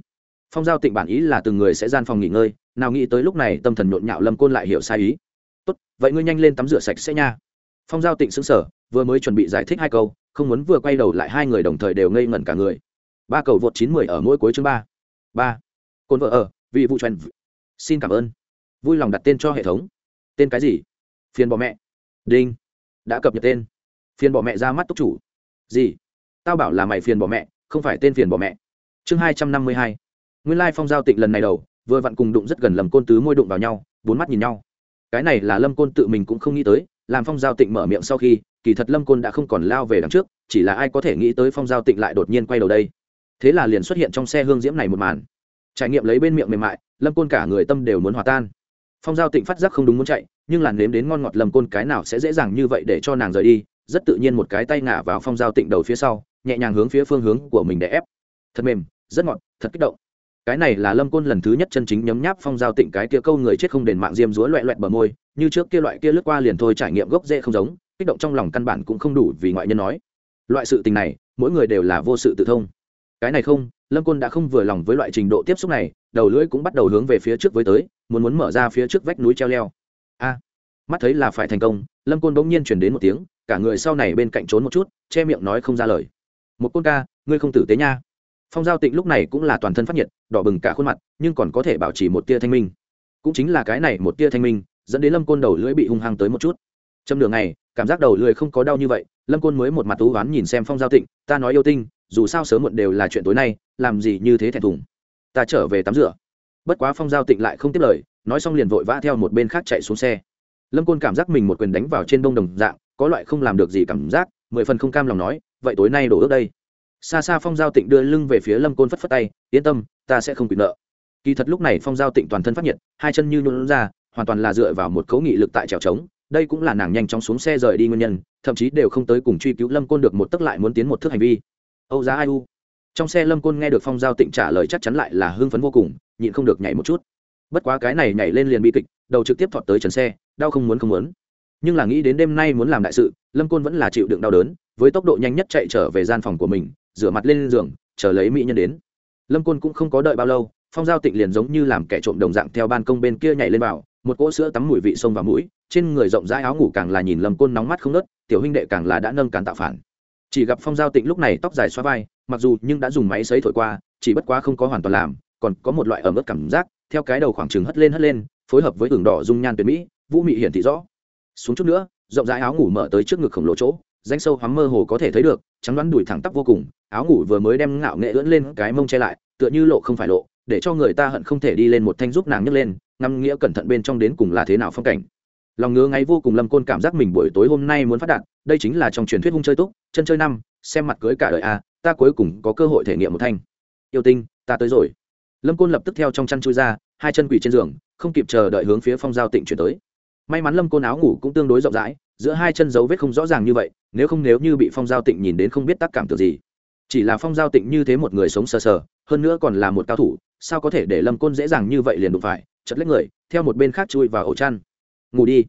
Phong giao tịnh bản ý là từng người sẽ gian phòng nghỉ ngơi, nào nghĩ tới lúc này tâm thần nhộn nhạo lâm côn lại hiểu sai ý. Tốt, vậy ngươi nhanh lên tắm rửa sạch sẽ nha phong giao tịnh xứng sở vừa mới chuẩn bị giải thích hai câu, không muốn vừa quay đầu lại hai người đồng thời đều ngây ngẩn cả người. Ba cầu vượt chín mười ở mỗi cuối chương ba. Ba. Côn vợ ở, vì vụ Trần. xin cảm ơn. Vui lòng đặt tên cho hệ thống. Tên cái gì? Phiền bỏ mẹ. Đinh. Đã cập nhật tên. Phiền bỏ mẹ ra mắt túc chủ. Gì? Tao bảo là mày phiền bỏ mẹ, không phải tên phiền bỏ mẹ. Chương hai trăm năm mươi hai. Nguyên lai phong giao tịnh lần này đầu, vừa vặn cùng đụng rất gần lầm côn tứ môi đụng vào nhau, bốn mắt nhìn nhau. Cái này là lâm côn tự mình cũng không nghĩ tới làm phong giao tịnh mở miệng sau khi, kỳ thật lâm côn đã không còn lao về đằng trước, chỉ là ai có thể nghĩ tới phong giao tịnh lại đột nhiên quay đầu đây. Thế là liền xuất hiện trong xe hương diễm này một màn. Trải nghiệm lấy bên miệng mềm mại, lâm côn cả người tâm đều muốn hòa tan. Phong giao tịnh phát giác không đúng muốn chạy, nhưng làn nếm đến ngon ngọt lâm côn cái nào sẽ dễ dàng như vậy để cho nàng rời đi, rất tự nhiên một cái tay ngả vào phong giao tịnh đầu phía sau, nhẹ nhàng hướng phía phương hướng của mình để ép. Thật mềm, rất ngọt, thật kích động cái này là lâm côn lần thứ nhất chân chính nhấm nháp phong giao tịnh cái kia câu người chết không đền mạng diêm rúa loẹ loẹt bờ môi, như trước kia loại kia lướt qua liền thôi trải nghiệm gốc dễ không giống, kích động trong lòng căn bản cũng không đủ vì ngoại nhân nói. Loại sự tình này, mỗi người đều là vô sự tự thông. Cái này không, lâm côn đã không vừa lòng với loại trình độ tiếp xúc này, đầu lưỡi cũng bắt đầu hướng về phía trước với tới, muốn muốn mở ra phía trước vách núi treo leo. A, mắt thấy là phải thành công, lâm côn bỗng nhiên chuyển đến một tiếng, cả người sau này bên cạnh trốn một chút, che miệng nói không ra lời. Một côn ca, ngươi không tử tế nha phong giao tịnh lúc này cũng là toàn thân phát nhiệt, đỏ bừng cả khuôn mặt, nhưng còn có thể bảo trì một tia thanh minh. Cũng chính là cái này một tia thanh minh, dẫn đến lâm côn đầu lưỡi bị hung hăng tới một chút. Châm đường này cảm giác đầu lưỡi không có đau như vậy, lâm côn mới một mặt tú ván nhìn xem phong giao tịnh, ta nói yêu tinh, dù sao sớm muộn đều là chuyện tối nay, làm gì như thế thẹn thùng. Ta trở về tắm rửa. Bất quá phong giao tịnh lại không tiếp lời, nói xong liền vội vã theo một bên khác chạy xuống xe. Lâm côn cảm giác mình một quyền đánh vào trên bông đồng dạng, có loại không làm được gì cảm giác, mười phần không cam lòng nói, vậy tối nay đổ ước đây xa xa phong giao tịnh đưa lưng về phía lâm côn phất phất tay, yên tâm, ta sẽ không bị nợ. Kỳ thật lúc này phong giao tịnh toàn thân phát nhiệt, hai chân như nhuận ra, hoàn toàn là dựa vào một cấu nghị lực tại trèo trống. Đây cũng là nàng nhanh chóng xuống xe rời đi nguyên nhân, thậm chí đều không tới cùng truy cứu lâm côn được một tức lại muốn tiến một thước hành vi. Âu giá ai u. Trong xe lâm côn nghe được phong giao tịnh trả lời chắc chắn lại là hưng phấn vô cùng, nhịn không được nhảy một chút. Bất quá cái này nhảy lên liền bi kịch, đầu trực tiếp thọt tới trần xe, đau không muốn không muốn. Nhưng là nghĩ đến đêm nay muốn làm đại sự, lâm côn vẫn là chịu đựng đau đớn với tốc độ nhanh nhất chạy trở về gian phòng của mình, rửa mặt lên giường, chờ lấy mỹ nhân đến. Lâm côn cũng không có đợi bao lâu, phong giao tịnh liền giống như làm kẻ trộm đồng dạng theo ban công bên kia nhảy lên vào, một cỗ sữa tắm mùi vị sông vào mũi, trên người rộng rãi áo ngủ càng là nhìn lâm côn nóng mắt không nớt tiểu huynh đệ càng là đã nâng cán tạo phản. Chỉ gặp phong giao tịnh lúc này tóc dài xoa vai, mặc dù nhưng đã dùng máy xấy thổi qua, chỉ bất quá không có hoàn toàn làm, còn có một loại ẩm ướt cảm giác, theo cái đầu khoảng trừng hất lên hất lên, phối hợp với tường đỏ dung nhan tuyệt mỹ, vũ mị hiển thị rõ. Xuống chút nữa, rộng rãi áo ngủ mở tới trước ngực khổng lồ chỗ danh sâu hoắm mơ hồ có thể thấy được, trắng đoán đùi thẳng tắp vô cùng, áo ngủ vừa mới đem ngạo nghệ ưỡn lên cái mông che lại, tựa như lộ không phải lộ, để cho người ta hận không thể đi lên một thanh giúp nàng nhấc lên, ngắm nghĩa cẩn thận bên trong đến cùng là thế nào phong cảnh. Lòng ngứa ngáy vô cùng lâm côn cảm giác mình buổi tối hôm nay muốn phát đạt, đây chính là trong truyền thuyết hung chơi túc, chân chơi năm, xem mặt cưới cả đời a, ta cuối cùng có cơ hội thể nghiệm một thanh. Yêu tinh, ta tới rồi. Lâm côn lập tức theo trong chăn chui ra, hai chân quỷ trên giường, không kịp chờ đợi hướng phía phong giao tịnh chuyển tới. May mắn lâm côn áo ngủ cũng tương đối rộng rãi, giữa hai chân dấu vết không rõ ràng như vậy nếu không nếu như bị phong giao tịnh nhìn đến không biết tác cảm tưởng gì, chỉ là phong giao tịnh như thế một người sống sờ sờ, hơn nữa còn là một cao thủ, sao có thể để lâm côn dễ dàng như vậy liền đụng phải, chật lấy người, theo một bên khác chui vào ổ chăn. Ngủ đi.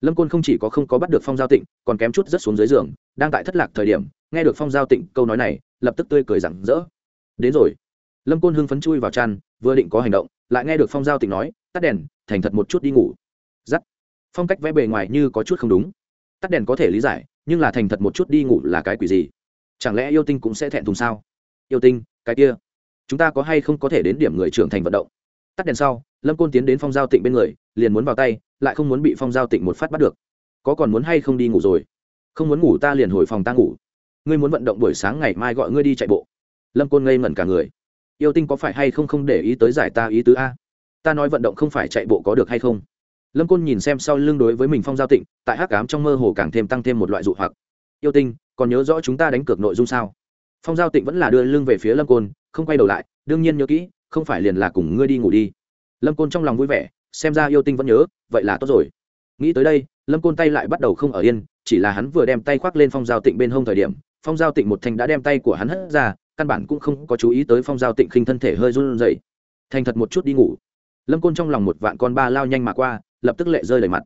Lâm côn không chỉ có không có bắt được phong giao tịnh, còn kém chút rất xuống dưới giường, đang tại thất lạc thời điểm, nghe được phong giao tịnh câu nói này, lập tức tươi cười rặng rỡ. Đến rồi. Lâm côn hưng phấn chui vào chăn, vừa định có hành động, lại nghe được phong giao tịnh nói, tắt đèn, thành thật một chút đi ngủ. Giắt. Phong cách vẽ bề ngoài như có chút không đúng. Tắt đèn có thể lý giải nhưng là thành thật một chút đi ngủ là cái quỷ gì? Chẳng lẽ yêu tinh cũng sẽ thẹn thùng sao? Yêu tinh, cái kia, chúng ta có hay không có thể đến điểm người trưởng thành vận động? Tắt đèn sau, lâm côn tiến đến phong giao tịnh bên người, liền muốn vào tay, lại không muốn bị phong giao tịnh một phát bắt được. Có còn muốn hay không đi ngủ rồi? Không muốn ngủ ta liền hồi phòng ta ngủ. Ngươi muốn vận động buổi sáng ngày mai gọi ngươi đi chạy bộ. Lâm côn ngây ngẩn cả người. Yêu tinh có phải hay không không để ý tới giải ta ý tứ a? Ta nói vận động không phải chạy bộ có được hay không? Lâm côn nhìn xem sau lưng đối với mình phong giao tịnh, tại hắc cám trong mơ hồ càng thêm tăng thêm một loại dụ hoặc. Yêu tinh, còn nhớ rõ chúng ta đánh cược nội dung sao? Phong giao tịnh vẫn là đưa lưng về phía lâm côn, không quay đầu lại, đương nhiên nhớ kỹ, không phải liền là cùng ngươi đi ngủ đi. Lâm côn trong lòng vui vẻ, xem ra yêu tinh vẫn nhớ, vậy là tốt rồi. Nghĩ tới đây, lâm côn tay lại bắt đầu không ở yên, chỉ là hắn vừa đem tay khoác lên phong giao tịnh bên hông thời điểm, phong giao tịnh một thanh đã đem tay của hắn hất ra, căn bản cũng không có chú ý tới phong giao tịnh khinh thân thể hơi run rẩy. Thành thật một chút đi ngủ. Lâm côn trong lòng một vạn con ba lao nhanh mà qua lập tức lệ rơi đầy mặt.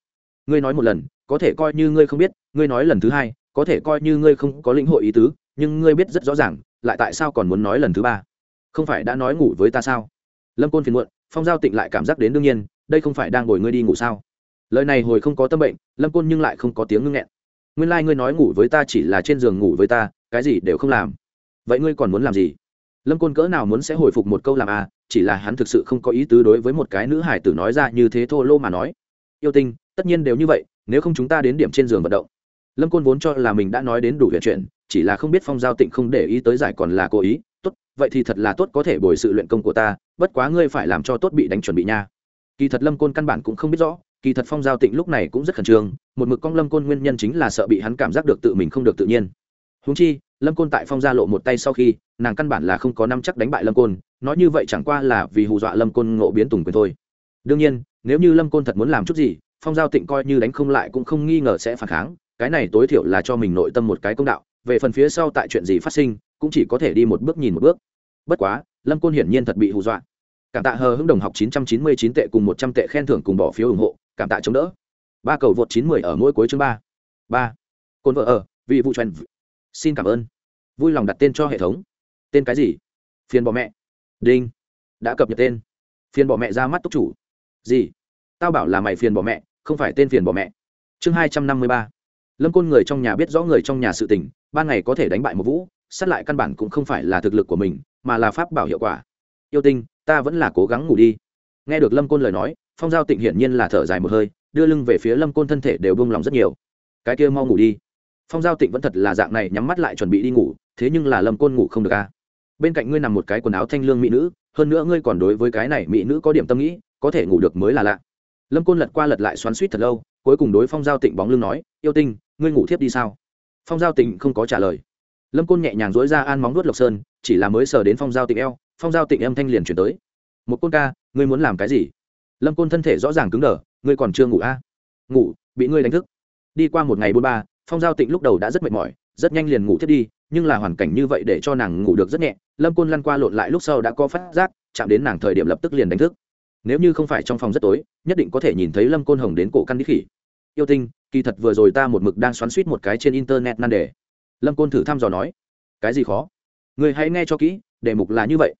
Ngươi nói một lần, có thể coi như ngươi không biết, ngươi nói lần thứ hai, có thể coi như ngươi không có lĩnh hội ý tứ, nhưng ngươi biết rất rõ ràng, lại tại sao còn muốn nói lần thứ ba? Không phải đã nói ngủ với ta sao? Lâm côn phiền muộn, phong giao tịnh lại cảm giác đến đương nhiên, đây không phải đang ngồi ngươi đi ngủ sao? Lời này hồi không có tâm bệnh, lâm côn nhưng lại không có tiếng ngưng nghẹn. Nguyên lai、like、ngươi nói ngủ với ta chỉ là trên giường ngủ với ta, cái gì đều không làm. Vậy ngươi còn muốn làm gì? Lâm côn cỡ nào muốn sẽ hồi phục một câu làm à chỉ là hắn thực sự không có ý tứ đối với một cái nữ hải tử nói ra như thế thô lô mà nói yêu tinh, tất nhiên đều như vậy, nếu không chúng ta đến điểm trên giường vận động. Lâm côn vốn cho là mình đã nói đến đủ huyện chuyện chỉ là không biết phong giao tịnh không để ý tới giải còn là cố ý. Tốt, vậy thì thật là tốt có thể bồi sự luyện công của ta, bất quá ngươi phải làm cho tốt bị đánh chuẩn bị nha. Kỳ thật lâm côn căn bản cũng không biết rõ, kỳ thật phong giao tịnh lúc này cũng rất khẩn trương, một mực con lâm côn nguyên nhân chính là sợ bị hắn cảm giác được tự mình không được tự nhiên. Húng chi, lâm côn tại phong gia lộ một tay sau khi, nàng căn bản là không có năm chắc đánh bại lâm côn, nói như vậy chẳng qua là vì hù dọa lâm côn ngộ biến tùng quyền thôi. Đương nhiên nếu như lâm côn thật muốn làm chút gì, phong giao tịnh coi như đánh không lại cũng không nghi ngờ sẽ phản kháng, cái này tối thiểu là cho mình nội tâm một cái công đạo, về phần phía sau tại chuyện gì phát sinh, cũng chỉ có thể đi một bước nhìn một bước. Bất quá, lâm côn hiển nhiên thật bị hù dọa. Cảm tạ hờ hững đồng học 999 tệ cùng 100 tệ khen thưởng cùng bỏ phiếu ủng hộ, cảm tạ chống đỡ. Ba cầu vượt 90 ở mỗi cuối chương ba. Ba. Côn vợ ở vị vụ truyền xin cảm ơn. Vui lòng đặt tên cho hệ thống. Tên cái gì? Phiền bỏ mẹ. Đinh. Đã cập nhật tên. Phiền bỏ mẹ ra mắt túc chủ. Gì? Tao bảo là mày phiền bỏ mẹ, không phải tên phiền bỏ mẹ. Chương hai trăm năm mươi ba. Lâm côn người trong nhà biết rõ người trong nhà sự tình, ban ngày có thể đánh bại một vũ, sát lại căn bản cũng không phải là thực lực của mình, mà là pháp bảo hiệu quả. Yêu tinh, ta vẫn là cố gắng ngủ đi. Nghe được lâm côn lời nói, phong giao tịnh hiển nhiên là thở dài một hơi, đưa lưng về phía lâm côn thân thể đều buông lòng rất nhiều. Cái kia mau ngủ đi. Phong giao tịnh vẫn thật là dạng này nhắm mắt lại chuẩn bị đi ngủ, thế nhưng là lâm côn ngủ không được a bên cạnh ngươi nằm một cái quần áo thanh lương mỹ nữ, hơn nữa ngươi còn đối với cái này mỹ nữ có điểm tâm nghĩ, có thể ngủ được mới là lạ lâm côn lật qua lật lại xoắn suýt thật lâu, cuối cùng đối phong giao tịnh bóng lưng nói, yêu tinh, ngươi ngủ thiếp đi sao? Phong giao tịnh không có trả lời. Lâm côn nhẹ nhàng dối ra an móng nuốt lộc sơn, chỉ là mới sờ đến phong giao tịnh eo, phong giao tịnh em thanh liền chuyển tới. Một côn ca, ngươi muốn làm cái gì? Lâm côn thân thể rõ ràng cứng đờ, ngươi còn chưa ngủ a à? ngủ, bị ngươi đánh thức. Đi qua một ngày bôn ba, phong giao tịnh lúc đầu đã rất mệt mỏi, rất nhanh liền ngủ thiết đi, nhưng là hoàn cảnh như vậy để cho nàng ngủ được rất nhẹ, lâm côn lăn qua lộn lại lúc sau đã có phát giác, chạm đến nàng thời điểm lập tức liền đánh thức nếu như không phải trong phòng rất tối, nhất định có thể nhìn thấy lâm côn hồng đến cổ căn đích khỉ. Yêu tinh, kỳ thật vừa rồi ta một mực đang xoắn suýt một cái trên internet nan đề. Lâm côn thử thăm dò nói, cái gì khó? Người hãy nghe cho kỹ, đề mục là như vậy.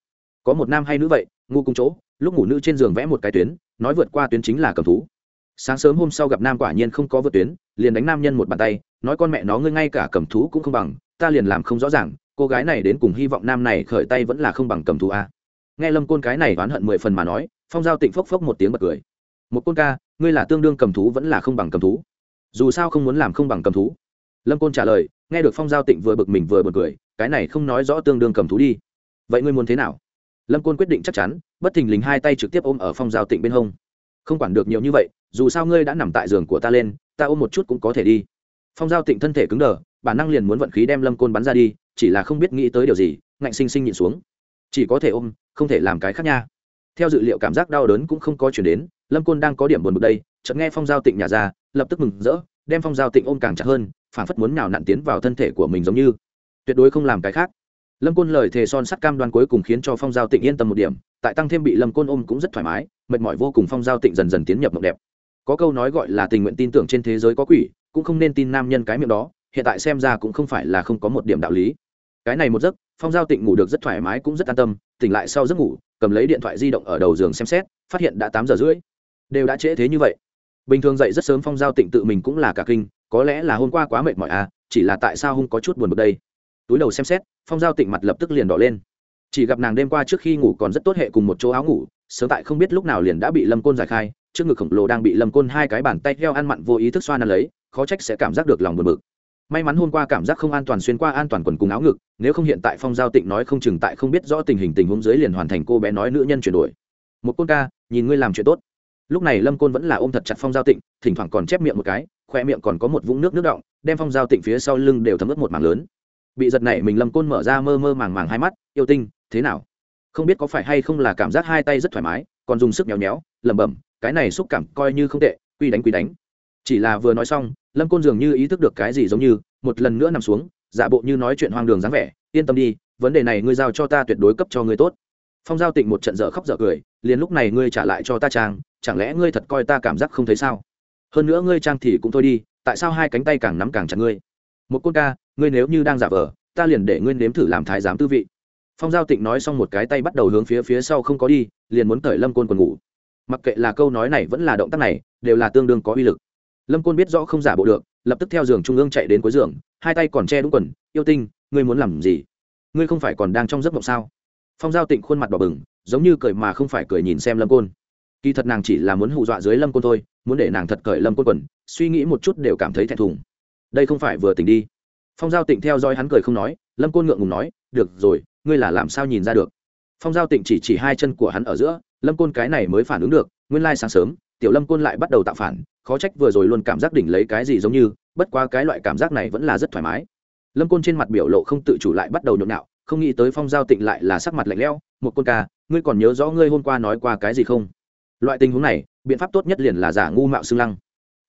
Có một nam hay nữ vậy, ngu cung chỗ, lúc ngủ nữ trên giường vẽ một cái tuyến, nói vượt qua tuyến chính là cầm thú. Sáng sớm hôm sau gặp nam quả nhiên không có vượt tuyến, liền đánh nam nhân một bàn tay, nói con mẹ nó ngươi ngay cả cầm thú cũng không bằng, ta liền làm không rõ ràng, cô gái này đến cùng hy vọng nam này khởi tay vẫn là không bằng cầm thú a. Nghe lâm côn cái này oán hận mười phần mà nói phong giao tịnh phốc phốc một tiếng bật cười. Một côn ca, ngươi là tương đương cầm thú vẫn là không bằng cầm thú. Dù sao không muốn làm không bằng cầm thú. Lâm côn trả lời, nghe được phong giao tịnh vừa bực mình vừa bật cười, cái này không nói rõ tương đương cầm thú đi. Vậy ngươi muốn thế nào? Lâm côn quyết định chắc chắn, bất thình lình hai tay trực tiếp ôm ở phong giao tịnh bên hông. Không quản được nhiều như vậy, dù sao ngươi đã nằm tại giường của ta lên, ta ôm một chút cũng có thể đi. Phong giao tịnh thân thể cứng đờ, bản năng liền muốn vận khí đem lâm côn bắn ra đi, chỉ là không biết nghĩ tới điều gì, ngạnh sinh sinh nhịn xuống. Chỉ có thể ôm, không thể làm cái khác nha theo dự liệu cảm giác đau đớn cũng không có chuyển đến, lâm côn đang có điểm buồn bực đây, chợt nghe phong giao tịnh nhả ra, lập tức mừng rỡ, đem phong giao tịnh ôm càng chặt hơn phản phất muốn nào nặn tiến vào thân thể của mình giống như. Tuyệt đối không làm cái khác. Lâm côn lời thề son sắt cam đoan cuối cùng khiến cho phong giao tịnh yên tâm một điểm, tại tăng thêm bị lâm côn ôm cũng rất thoải mái, mệt mỏi vô cùng phong giao tịnh dần dần tiến nhập mộng đẹp. Có câu nói gọi là tình nguyện tin tưởng trên thế giới có quỷ, cũng không nên tin nam nhân cái miệng đó, hiện tại xem ra cũng không phải là không có một điểm đạo lý. Cái này một giấc, phong giao tịnh ngủ được rất thoải mái cũng rất an tâm, tỉnh lại sau giấc ngủ cầm lấy điện thoại di động ở đầu giường xem xét, phát hiện đã tám giờ rưỡi. Đều đã trễ thế như vậy. Bình thường dậy rất sớm phong giao tịnh tự mình cũng là cả kinh, có lẽ là hôm qua quá mệt mỏi à chỉ là tại sao không có chút buồn bực đây? Túi đầu xem xét, phong giao tịnh mặt lập tức liền đỏ lên. Chỉ gặp nàng đêm qua trước khi ngủ còn rất tốt hệ cùng một chỗ áo ngủ, sớm tại không biết lúc nào liền đã bị lâm côn giải khai, trước ngực khổng lồ đang bị lâm côn hai cái bàn tay heo ăn mặn vô ý thức xoa năn lấy, khó trách sẽ cảm giác được lòng buồn bực may mắn hôm qua cảm giác không an toàn xuyên qua an toàn quần cùng áo ngực, nếu không hiện tại phong giao tịnh nói không chừng tại không biết rõ tình hình tình huống dưới liền hoàn thành cô bé nói nữ nhân chuyển đổi. Một côn ca, nhìn ngươi làm chuyện tốt. Lúc này lâm côn vẫn là ôm thật chặt phong giao tịnh, thỉnh thoảng còn chép miệng một cái khoe miệng còn có một vũng nước nước động đem phong giao tịnh phía sau lưng đều thấm ướt một mảng lớn. Bị giật này mình lâm côn mở ra mơ mơ màng màng hai mắt, yêu tinh, thế nào? Không biết có phải hay không là cảm giác hai tay rất thoải mái, còn dùng sức nhéo nhéo, lẩm bẩm, cái này xúc cảm coi như không tệ, quy đánh quy đánh chỉ là vừa nói xong, lâm côn dường như ý thức được cái gì giống như, một lần nữa nằm xuống, giả bộ như nói chuyện hoang đường dáng vẻ, yên tâm đi, vấn đề này ngươi giao cho ta tuyệt đối cấp cho ngươi tốt. Phong giao tịnh một trận dở khóc dở cười, liền lúc này ngươi trả lại cho ta trang, chẳng lẽ ngươi thật coi ta cảm giác không thấy sao? Hơn nữa ngươi trang thì cũng thôi đi, tại sao hai cánh tay càng nắm càng chặt ngươi? Một côn ca, ngươi nếu như đang giả vờ, ta liền để ngươi nếm thử làm thái giám tư vị. Phong giao tịnh nói xong một cái tay bắt đầu hướng phía phía sau không có đi, liền muốn cởi lâm côn quần ngủ. Mặc kệ là câu nói này vẫn là động tác này, đều là tương đương có uy lực lâm côn biết rõ không giả bộ được, lập tức theo giường trung ương chạy đến cuối giường, hai tay còn che đúng quần, yêu tinh, ngươi muốn làm gì? Ngươi không phải còn đang trong giấc mộng sao? Phong giao tịnh khuôn mặt đỏ bừng, giống như cười mà không phải cười nhìn xem lâm côn. Kỳ thật nàng chỉ là muốn hù dọa dưới lâm côn thôi, muốn để nàng thật cởi lâm côn quần, suy nghĩ một chút đều cảm thấy thẹn thùng. Đây không phải vừa tỉnh đi. Phong giao tịnh theo dõi hắn cười không nói, lâm côn ngượng ngùng nói, được rồi, ngươi là làm sao nhìn ra được? Phong giao tịnh chỉ chỉ hai chân của hắn ở giữa, lâm côn cái này mới phản ứng được, nguyên lai sáng sớm, tiểu lâm côn lại bắt đầu tạo phản khó trách vừa rồi luôn cảm giác đỉnh lấy cái gì giống như, bất qua cái loại cảm giác này vẫn là rất thoải mái. Lâm côn trên mặt biểu lộ không tự chủ lại bắt đầu nhộn nhạo, không nghĩ tới phong giao tịnh lại là sắc mặt lạnh lẽo, một côn ca, ngươi còn nhớ rõ ngươi hôm qua nói qua cái gì không? Loại tình huống này, biện pháp tốt nhất liền là giả ngu mạo xương lăng.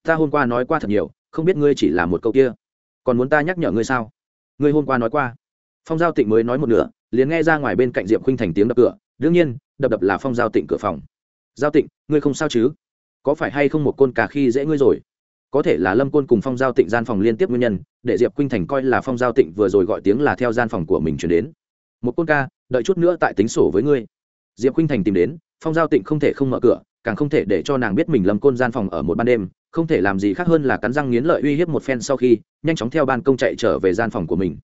Ta hôm qua nói qua thật nhiều, không biết ngươi chỉ là một câu kia. Còn muốn ta nhắc nhở ngươi sao? Ngươi hôm qua nói qua. Phong giao tịnh mới nói một nửa, liền nghe ra ngoài bên cạnh Diệm khuynh thành tiếng đập cửa. Đương nhiên, đập đập là phong giao tịnh cửa phòng. Giao tịnh, ngươi không sao chứ? Có phải hay không một côn cà khi dễ ngươi rồi? Có thể là lâm côn cùng phong giao tịnh gian phòng liên tiếp nguyên nhân, để diệp khuynh thành coi là phong giao tịnh vừa rồi gọi tiếng là theo gian phòng của mình chuyển đến. Một côn ca, đợi chút nữa tại tính sổ với ngươi. Diệp khuynh thành tìm đến, phong giao tịnh không thể không mở cửa, càng không thể để cho nàng biết mình lâm côn gian phòng ở một ban đêm, không thể làm gì khác hơn là cắn răng nghiến lợi uy hiếp một phen sau khi, nhanh chóng theo ban công chạy trở về gian phòng của mình.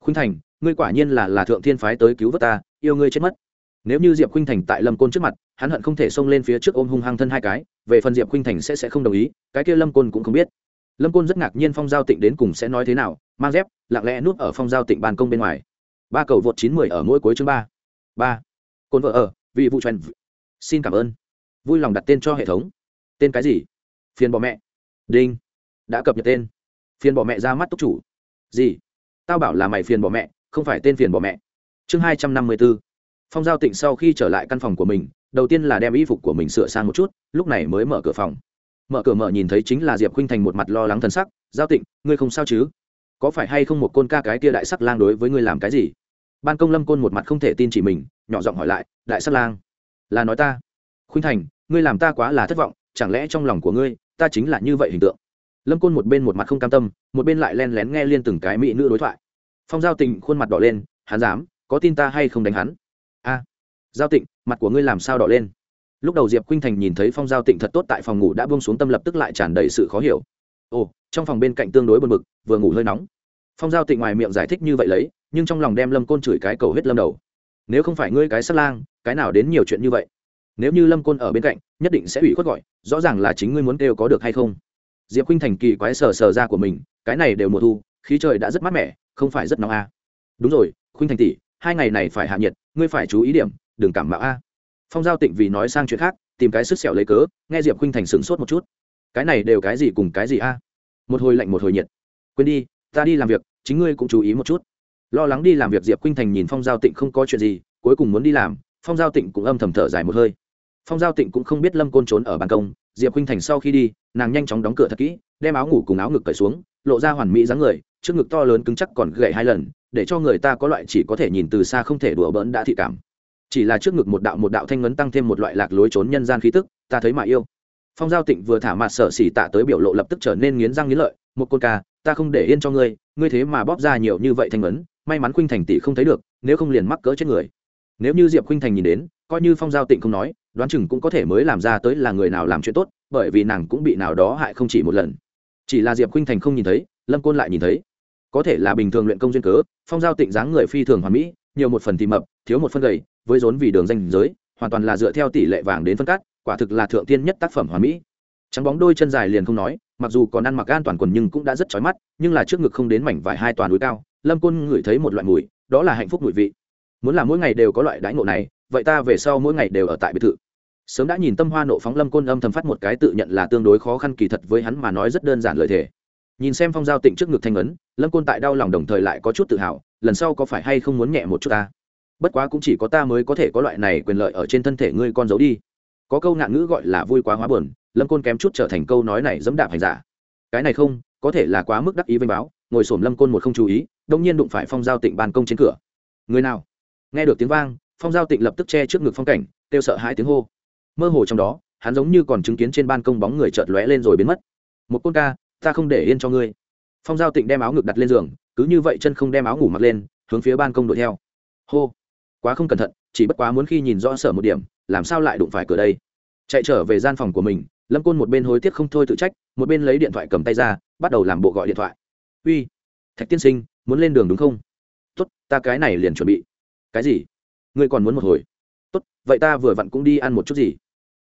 Khuynh thành, ngươi quả nhiên là là thượng thiên phái tới cứu vớt ta, yêu ngươi chết mất nếu như diệp khuynh thành tại lâm côn trước mặt, hắn hận không thể xông lên phía trước ôm hung hăng thân hai cái, về phần diệp khuynh thành sẽ sẽ không đồng ý, cái kia lâm côn cũng không biết. Lâm côn rất ngạc nhiên phong giao tịnh đến cùng sẽ nói thế nào, mang dép, lặng lẽ núp ở phong giao tịnh ban công bên ngoài. Ba cầu vượt chín mười ở mỗi cuối chương ba. Ba. Côn vợ ở vị vụ trần xin cảm ơn. Vui lòng đặt tên cho hệ thống. Tên cái gì? Phiền bỏ mẹ. Đinh. Đã cập nhật tên. Phiền bỏ mẹ ra mắt túc chủ. Gì? Tao bảo là mày phiền bỏ mẹ, không phải tên phiền bỏ mẹ. Chương hai trăm năm mươi bốn phong giao tịnh sau khi trở lại căn phòng của mình, đầu tiên là đem y phục của mình sửa sang một chút, lúc này mới mở cửa phòng. Mở cửa mở nhìn thấy chính là diệp khinh thành một mặt lo lắng thân sắc, giao tịnh, ngươi không sao chứ? Có phải hay không một côn ca cái kia đại sắc lang đối với ngươi làm cái gì? Ban công lâm côn một mặt không thể tin chỉ mình, nhỏ giọng hỏi lại, đại sắc lang? Là nói ta. Khuynh thành, ngươi làm ta quá là thất vọng, chẳng lẽ trong lòng của ngươi, ta chính là như vậy hình tượng? Lâm côn một bên một mặt không cam tâm, một bên lại len lén nghe liên từng cái mỹ nữ đối thoại. Phong giao tịnh khuôn mặt đỏ lên, hắn dám, có tin ta hay không đánh hắn? A giao tịnh mặt của ngươi làm sao đỏ lên? Lúc đầu diệp khuynh thành nhìn thấy phong giao tịnh thật tốt tại phòng ngủ đã buông xuống tâm lập tức lại tràn đầy sự khó hiểu. Ồ trong phòng bên cạnh tương đối bật bực, vừa ngủ hơi nóng. Phong giao tịnh ngoài miệng giải thích như vậy lấy nhưng trong lòng đem lâm côn chửi cái cầu hết lâm đầu. Nếu không phải ngươi cái sắt lang cái nào đến nhiều chuyện như vậy? Nếu như lâm côn ở bên cạnh nhất định sẽ ủy khuất gọi rõ ràng là chính ngươi muốn kêu có được hay không? Diệp khinh thành kỳ quái sờ sờ ra của mình cái này đều mùa thu khí trời đã rất mát mẻ không phải rất nóng à. đúng rồi khuynh thành tỷ hai ngày này phải hạ nhiệt, ngươi phải chú ý điểm, đừng cảm mạo a. Phong giao tịnh vì nói sang chuyện khác, tìm cái sức sẹo lấy cớ, nghe diệp khinh thành sửng sốt một chút. Cái này đều cái gì cùng cái gì a? Một hồi lạnh một hồi nhiệt. Quên đi, ta đi làm việc, chính ngươi cũng chú ý một chút. Lo lắng đi làm việc, diệp khinh thành nhìn phong giao tịnh không có chuyện gì, cuối cùng muốn đi làm, phong giao tịnh cũng âm thầm thở dài một hơi. Phong giao tịnh cũng không biết lâm côn trốn ở ban công, diệp khinh thành sau khi đi, nàng nhanh chóng đóng cửa thật kỹ, đem áo ngủ cùng áo ngực cởi xuống, lộ ra hoàn mỹ dáng người, trước ngực to lớn cứng chắc còn gậy hai lần để cho người ta có loại chỉ có thể nhìn từ xa không thể đùa bỡn đã thị cảm. Chỉ là trước ngực một đạo một đạo thanh ngấn tăng thêm một loại lạc lối trốn nhân gian khí tức, ta thấy mà yêu. Phong giao tịnh vừa thả mặt sở xỉ tạ tới biểu lộ lập tức trở nên nghiến răng nghiến lợi, một côn ca, ta không để yên cho ngươi ngươi thế mà bóp ra nhiều như vậy thanh ngấn, may mắn khuynh thành tỷ không thấy được, nếu không liền mắc cỡ chết người. Nếu như diệp khuynh thành nhìn đến, coi như phong giao tịnh không nói, đoán chừng cũng có thể mới làm ra tới là người nào làm chuyện tốt, bởi vì nàng cũng bị nào đó hại không chỉ một lần. Chỉ là diệp khuynh thành không nhìn thấy, lâm côn lại nhìn thấy có thể là bình thường luyện công duyên cớ phong giao tịnh dáng người phi thường hoàn mỹ nhiều một phần thì mập thiếu một phân gầy với rốn vì đường danh giới hoàn toàn là dựa theo tỷ lệ vàng đến phân cắt, quả thực là thượng tiên nhất tác phẩm hoàn mỹ. Trắng bóng đôi chân dài liền không nói mặc dù còn ăn mặc an toàn quần nhưng cũng đã rất chói mắt nhưng là trước ngực không đến mảnh vải hai toàn núi cao lâm côn ngửi thấy một loại mùi đó là hạnh phúc mùi vị. Muốn là mỗi ngày đều có loại đãi ngộ này vậy ta về sau mỗi ngày đều ở tại biệt thự. Sớm đã nhìn tâm hoa nộ phóng lâm côn âm thầm phát một cái tự nhận là tương đối khó khăn kỳ thật với hắn mà nói rất đơn giản lợi thế nhìn xem phong giao tịnh trước ngực thanh ấn, lâm côn tại đau lòng đồng thời lại có chút tự hào, lần sau có phải hay không muốn nhẹ một chút ta? Bất quá cũng chỉ có ta mới có thể có loại này quyền lợi ở trên thân thể ngươi con giấu đi. Có câu ngạn ngữ gọi là vui quá hóa buồn, lâm côn kém chút trở thành câu nói này dẫm đạp hành giả. Cái này không, có thể là quá mức đắc ý vênh báo, ngồi sổm lâm côn một không chú ý, đông nhiên đụng phải phong giao tịnh ban công trên cửa. Người nào? Nghe được tiếng vang, phong giao tịnh lập tức che trước ngực phong cảnh, kêu sợ hai tiếng hô. Mơ hồ trong đó, hắn giống như còn chứng kiến trên ban công bóng người chợt lóe lên rồi biến mất. Một côn ca ta không để yên cho ngươi. Phong giao tịnh đem áo ngực đặt lên giường, cứ như vậy chân không đem áo ngủ mặc lên, hướng phía ban công đuổi theo. Hô! Quá không cẩn thận, chỉ bất quá muốn khi nhìn rõ sở một điểm, làm sao lại đụng phải cửa đây? Chạy trở về gian phòng của mình, lâm côn một bên hối tiếc không thôi tự trách, một bên lấy điện thoại cầm tay ra, bắt đầu làm bộ gọi điện thoại. Uy, thạch tiên sinh, muốn lên đường đúng không? Tốt, ta cái này liền chuẩn bị. Cái gì? Ngươi còn muốn một hồi? Tốt, vậy ta vừa vặn cũng đi ăn một chút gì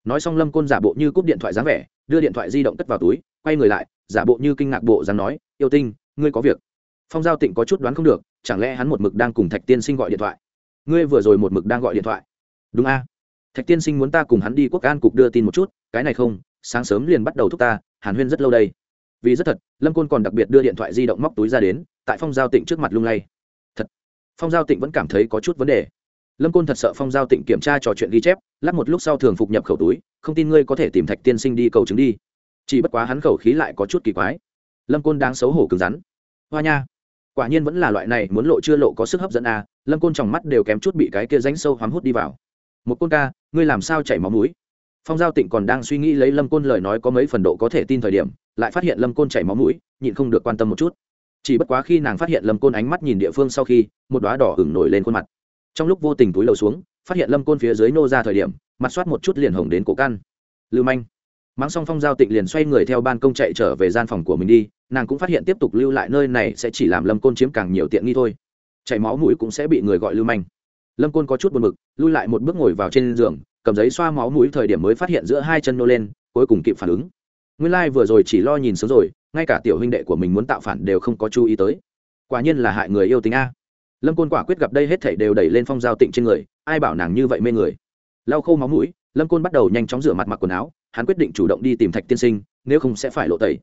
nói xong lâm côn giả bộ như cúp điện thoại dáng vẻ, đưa điện thoại di động cất vào túi, quay người lại, giả bộ như kinh ngạc bộ dáng nói, yêu tinh, ngươi có việc. Phong giao tịnh có chút đoán không được, chẳng lẽ hắn một mực đang cùng thạch tiên sinh gọi điện thoại? Ngươi vừa rồi một mực đang gọi điện thoại. Đúng a. Thạch tiên sinh muốn ta cùng hắn đi quốc an cục đưa tin một chút, cái này không, sáng sớm liền bắt đầu thúc ta, hàn huyên rất lâu đây. Vì rất thật, lâm côn còn đặc biệt đưa điện thoại di động móc túi ra đến, tại phong giao tịnh trước mặt lung lay. Thật. Phong giao tịnh vẫn cảm thấy có chút vấn đề lâm côn thật sợ phong giao tịnh kiểm tra trò chuyện ghi chép lắp một lúc sau thường phục nhập khẩu túi, không tin ngươi có thể tìm thạch tiên sinh đi cầu chứng đi. Chỉ bất quá hắn khẩu khí lại có chút kỳ quái. Lâm côn đang xấu hổ cứng rắn. Hoa nha, quả nhiên vẫn là loại này, muốn lộ chưa lộ có sức hấp dẫn à lâm côn trong mắt đều kém chút bị cái kia ránh sâu hoắm hút đi vào. Một côn ca, ngươi làm sao chảy máu mũi? Phong giao tịnh còn đang suy nghĩ lấy lâm côn lời nói có mấy phần độ có thể tin thời điểm, lại phát hiện lâm côn chảy máu mũi, nhịn không được quan tâm một chút. Chỉ bất quá khi nàng phát hiện lâm côn ánh mắt nhìn địa phương sau khi, một đoá đỏ hửng nổi lên khuôn mặt trong lúc vô tình túi lầu xuống, phát hiện lâm côn phía dưới nô ra thời điểm, mặt soát một chút liền hồng đến cổ căn. Lưu manh. Mắng xong phong giao tịnh liền xoay người theo ban công chạy trở về gian phòng của mình đi, nàng cũng phát hiện tiếp tục lưu lại nơi này sẽ chỉ làm lâm côn chiếm càng nhiều tiện nghi thôi. Chảy máu mũi cũng sẽ bị người gọi lưu manh. Lâm côn có chút buồn mực lui lại một bước ngồi vào trên giường, cầm giấy xoa máu mũi thời điểm mới phát hiện giữa hai chân nô lên, cuối cùng kịp phản ứng. Nguyên lai、like、vừa rồi chỉ lo nhìn sớm rồi, ngay cả tiểu huynh đệ của mình muốn tạo phản đều không có chú ý tới. Quả nhiên là hại người yêu tính a lâm côn quả quyết gặp đây hết thảy đều đẩy lên phong giao tịnh trên người, ai bảo nàng như vậy mê người. Lau khô máu mũi, lâm côn bắt đầu nhanh chóng rửa mặt mặc quần áo, hắn quyết định chủ động đi tìm thạch tiên sinh, nếu không sẽ phải lộ tẩy.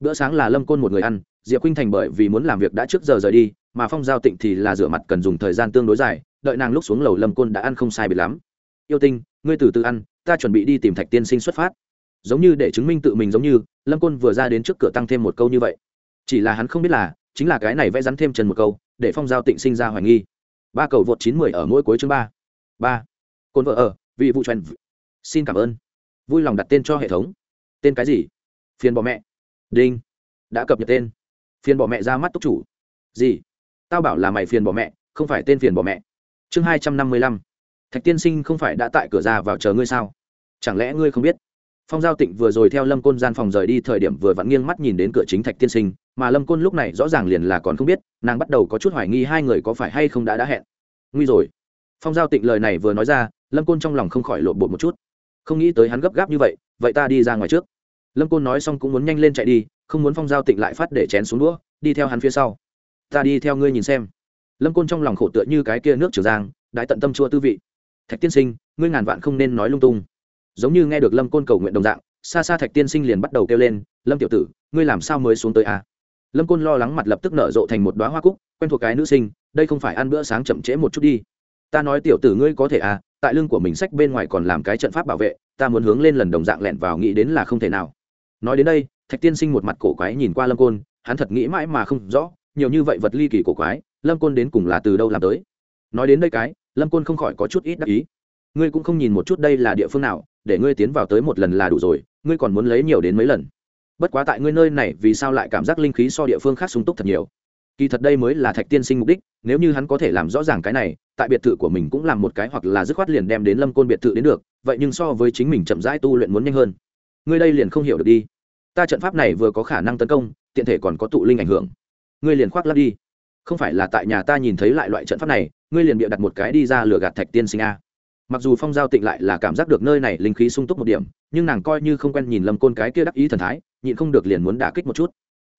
Bữa sáng là lâm côn một người ăn, diệp khinh thành bởi vì muốn làm việc đã trước giờ rời đi, mà phong giao tịnh thì là rửa mặt cần dùng thời gian tương đối dài, đợi nàng lúc xuống lầu lâm côn đã ăn không sai bị lắm. Yêu tinh, ngươi từ từ ăn, ta chuẩn bị đi tìm thạch tiên sinh xuất phát. Giống như để chứng minh tự mình giống như, lâm côn vừa ra đến trước cửa tăng thêm một câu như vậy. Chỉ là hắn không biết là, chính là cái này vẽ rắn thêm chân một câu để phong giao tịnh sinh ra hoài nghi. Ba cầu vượt chín mười ở mỗi cuối chương ba. Ba. Côn vợ ở, vị vụ truyền xin cảm ơn. Vui lòng đặt tên cho hệ thống. Tên cái gì? Phiền bỏ mẹ. Đinh. Đã cập nhật tên. Phiền bỏ mẹ ra mắt túc chủ. Gì? Tao bảo là mày phiền bỏ mẹ, không phải tên phiền bỏ mẹ. Chương hai trăm năm mươi lăm. Thạch tiên sinh không phải đã tại cửa ra vào chờ ngươi sao? Chẳng lẽ ngươi không biết? Phong giao tịnh vừa rồi theo lâm côn gian phòng rời đi thời điểm vừa vặn nghiêng mắt nhìn đến cửa chính thạch tiên sinh mà lâm côn lúc này rõ ràng liền là còn không biết, nàng bắt đầu có chút hoài nghi hai người có phải hay không đã đã hẹn. Nguy rồi. Phong giao tịnh lời này vừa nói ra, lâm côn trong lòng không khỏi lộn bột một chút. Không nghĩ tới hắn gấp gáp như vậy vậy ta đi ra ngoài trước. Lâm côn nói xong cũng muốn nhanh lên chạy đi, không muốn phong giao tịnh lại phát để chén xuống đũa, đi theo hắn phía sau. Ta đi theo ngươi nhìn xem. Lâm côn trong lòng khổ tựa như cái kia nước trường giang, đại tận tâm chua tư vị. Thạch tiên sinh, ngươi ngàn vạn không nên nói lung tung. Giống như nghe được lâm côn cầu nguyện đồng dạng, xa xa thạch tiên sinh liền bắt đầu kêu lên, lâm tiểu tử, ngươi làm sao mới xuống tới à? Lâm côn lo lắng mặt lập tức nở rộ thành một đoá hoa cúc, quen thuộc cái nữ sinh, đây không phải ăn bữa sáng chậm trễ một chút đi. Ta nói tiểu tử ngươi có thể à tại lưng của mình sách bên ngoài còn làm cái trận pháp bảo vệ, ta muốn hướng lên lần đồng dạng lẹn vào nghĩ đến là không thể nào. Nói đến đây, thạch tiên sinh một mặt cổ quái nhìn qua lâm côn, hắn thật nghĩ mãi mà không rõ, nhiều như vậy vật ly kỳ cổ quái, lâm côn đến cùng là từ đâu làm tới? Nói đến đây cái, lâm côn không khỏi có chút ít đắc ý. Ngươi cũng không nhìn một chút đây là địa phương nào, để ngươi tiến vào tới một lần là đủ rồi, ngươi còn muốn lấy nhiều đến mấy lần? Bất quá tại ngươi nơi này, vì sao lại cảm giác linh khí so địa phương khác sung túc thật nhiều? Kỳ thật đây mới là thạch tiên sinh mục đích, nếu như hắn có thể làm rõ ràng cái này, tại biệt thự của mình cũng làm một cái hoặc là dứt khoát liền đem đến lâm côn biệt thự đến được, vậy nhưng so với chính mình chậm rãi tu luyện muốn nhanh hơn. Ngươi đây liền không hiểu được đi. Ta trận pháp này vừa có khả năng tấn công, tiện thể còn có tụ linh ảnh hưởng. Ngươi liền khoác lắp đi. Không phải là tại nhà ta nhìn thấy lại loại trận pháp này, ngươi liền bịa đặt một cái đi ra lừa gạt thạch tiên sinh a. Mặc dù phong giao tịnh lại là cảm giác được nơi này linh khí sung túc một điểm, nhưng nàng coi như không quen nhìn lâm côn cái kia đắc ý thần thái nhịn không được liền muốn đả kích một chút.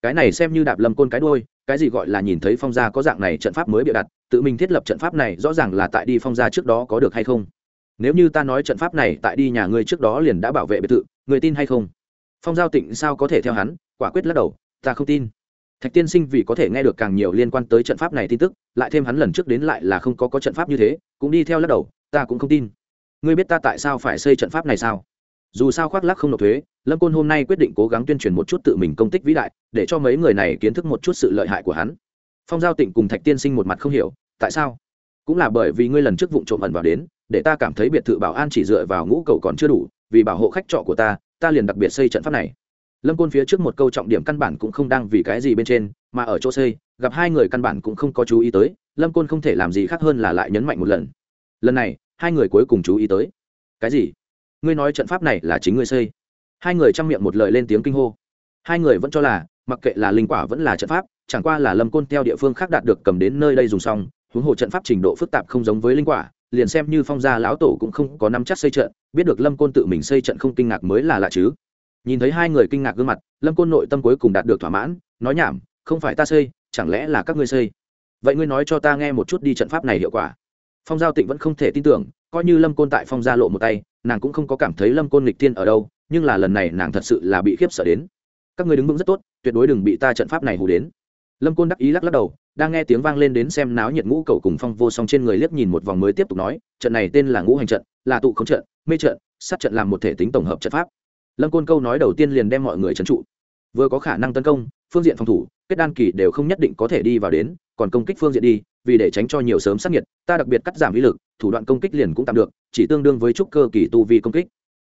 Cái này xem như đạp lâm côn cái đôi cái gì gọi là nhìn thấy phong gia có dạng này trận pháp mới bịa đặt, tự mình thiết lập trận pháp này rõ ràng là tại đi phong gia trước đó có được hay không? Nếu như ta nói trận pháp này tại đi nhà ngươi trước đó liền đã bảo vệ biệt thự người tin hay không? Phong giao tịnh sao có thể theo hắn, quả quyết lắc đầu, ta không tin. Thạch tiên sinh vì có thể nghe được càng nhiều liên quan tới trận pháp này tin tức, lại thêm hắn lần trước đến lại là không có có trận pháp như thế, cũng đi theo lắc đầu, ta cũng không tin. Ngươi biết ta tại sao phải xây trận pháp này sao? Dù sao khoác lắc không nộp thuế, lâm côn hôm nay quyết định cố gắng tuyên truyền một chút tự mình công tích vĩ đại, để cho mấy người này kiến thức một chút sự lợi hại của hắn. Phong giao tịnh cùng thạch tiên sinh một mặt không hiểu, tại sao? Cũng là bởi vì ngươi lần trước vụ trộm ẩn vào đến, để ta cảm thấy biệt thự bảo an chỉ dựa vào ngũ cầu còn chưa đủ, vì bảo hộ khách trọ của ta ta liền đặc biệt xây trận pháp này. Lâm côn phía trước một câu trọng điểm căn bản cũng không đang vì cái gì bên trên, mà ở chỗ xây, gặp hai người căn bản cũng không có chú ý tới, lâm côn không thể làm gì khác hơn là lại nhấn mạnh một lần. Lần này, hai người cuối cùng chú ý tới. Cái gì? Ngươi nói trận pháp này là chính ngươi xây. Hai người chăm miệng một lời lên tiếng kinh hô. Hai người vẫn cho là, mặc kệ là linh quả vẫn là trận pháp, chẳng qua là lâm côn theo địa phương khác đạt được cầm đến nơi đây dùng xong, huống hồ trận pháp trình độ phức tạp không giống với linh quả, liền xem như phong gia lão tổ cũng không có nắm chắc xây trận, biết được lâm côn tự mình xây trận không kinh ngạc mới là lạ chứ. Nhìn thấy hai người kinh ngạc gương mặt, lâm côn nội tâm cuối cùng đạt được thỏa mãn, nói nhảm, không phải ta xây, chẳng lẽ là các ngươi xây? Vậy ngươi nói cho ta nghe một chút đi trận pháp này hiệu quả. Phong giao tịnh vẫn không thể tin tưởng coi như lâm côn tại phong gia lộ một tay, nàng cũng không có cảm thấy lâm côn lịch tiên ở đâu, nhưng là lần này nàng thật sự là bị khiếp sợ đến. Các người đứng vững rất tốt, tuyệt đối đừng bị ta trận pháp này hù đến. Lâm côn đắc ý lắc lắc đầu, đang nghe tiếng vang lên đến xem náo nhiệt ngũ cầu cùng phong vô song trên người liếc nhìn một vòng mới tiếp tục nói, trận này tên là ngũ hành trận, là tụ không trận, mê trận, sát trận làm một thể tính tổng hợp trận pháp. Lâm côn câu nói đầu tiên liền đem mọi người trấn trụ. Vừa có khả năng tấn công, phương diện phòng thủ, kết đan kỳ đều không nhất định có thể đi vào đến, còn công kích phương diện đi vì để tránh cho nhiều sớm sát nhiệt ta đặc biệt cắt giảm uy lực, thủ đoạn công kích liền cũng tạm được, chỉ tương đương với trúc cơ kỳ tu vi công kích.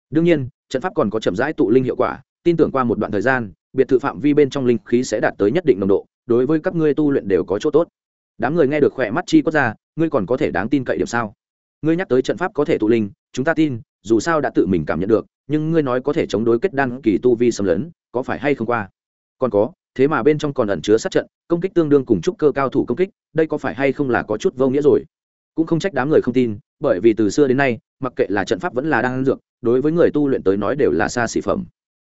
Đương nhiên, trận pháp còn có chậm rãi tụ linh hiệu quả, tin tưởng qua một đoạn thời gian, biệt thự phạm vi bên trong linh khí sẽ đạt tới nhất định nồng độ, đối với các ngươi tu luyện đều có chỗ tốt. Đám người nghe được khỏe mắt chi quất ra, ngươi còn có thể đáng tin cậy điểm sao? Ngươi nhắc tới trận pháp có thể tụ linh, chúng ta tin, dù sao đã tự mình cảm nhận được, nhưng ngươi nói có thể chống đối kết đan kỳ tu vi xâm lấn, có phải hay không qua? Còn có thế mà bên trong còn ẩn chứa sát trận, công kích tương đương cùng trúc cơ cao thủ công kích, đây có phải hay không là có chút vô nghĩa rồi? Cũng không trách đám người không tin, bởi vì từ xưa đến nay, mặc kệ là trận pháp vẫn là đan dược, đối với người tu luyện tới nói đều là xa xỉ phẩm.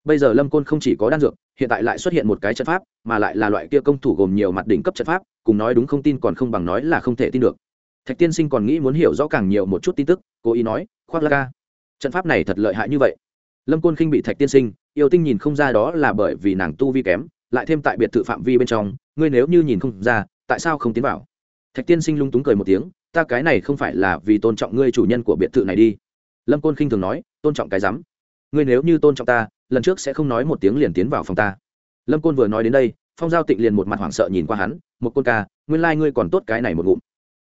Bây giờ lâm côn không chỉ có đan dược, hiện tại lại xuất hiện một cái trận pháp, mà lại là loại kia công thủ gồm nhiều mặt đỉnh cấp trận pháp, cùng nói đúng không tin còn không bằng nói là không thể tin được. Thạch tiên sinh còn nghĩ muốn hiểu rõ càng nhiều một chút tin tức, cố ý nói, khoác la ca trận pháp này thật lợi hại như vậy. Lâm côn khinh bị thạch tiên sinh, yêu tinh nhìn không ra đó là bởi vì nàng tu vi kém lại thêm tại biệt thự phạm vi bên trong, ngươi nếu như nhìn không ra, tại sao không tiến vào? Thạch tiên sinh lung túng cười một tiếng, ta cái này không phải là vì tôn trọng ngươi chủ nhân của biệt thự này đi. Lâm côn khinh thường nói, tôn trọng cái rắm. Ngươi nếu như tôn trọng ta, lần trước sẽ không nói một tiếng liền tiến vào phòng ta. Lâm côn vừa nói đến đây, phong giao tịnh liền một mặt hoảng sợ nhìn qua hắn, một côn ca, nguyên lai、like、ngươi còn tốt cái này một ngụm.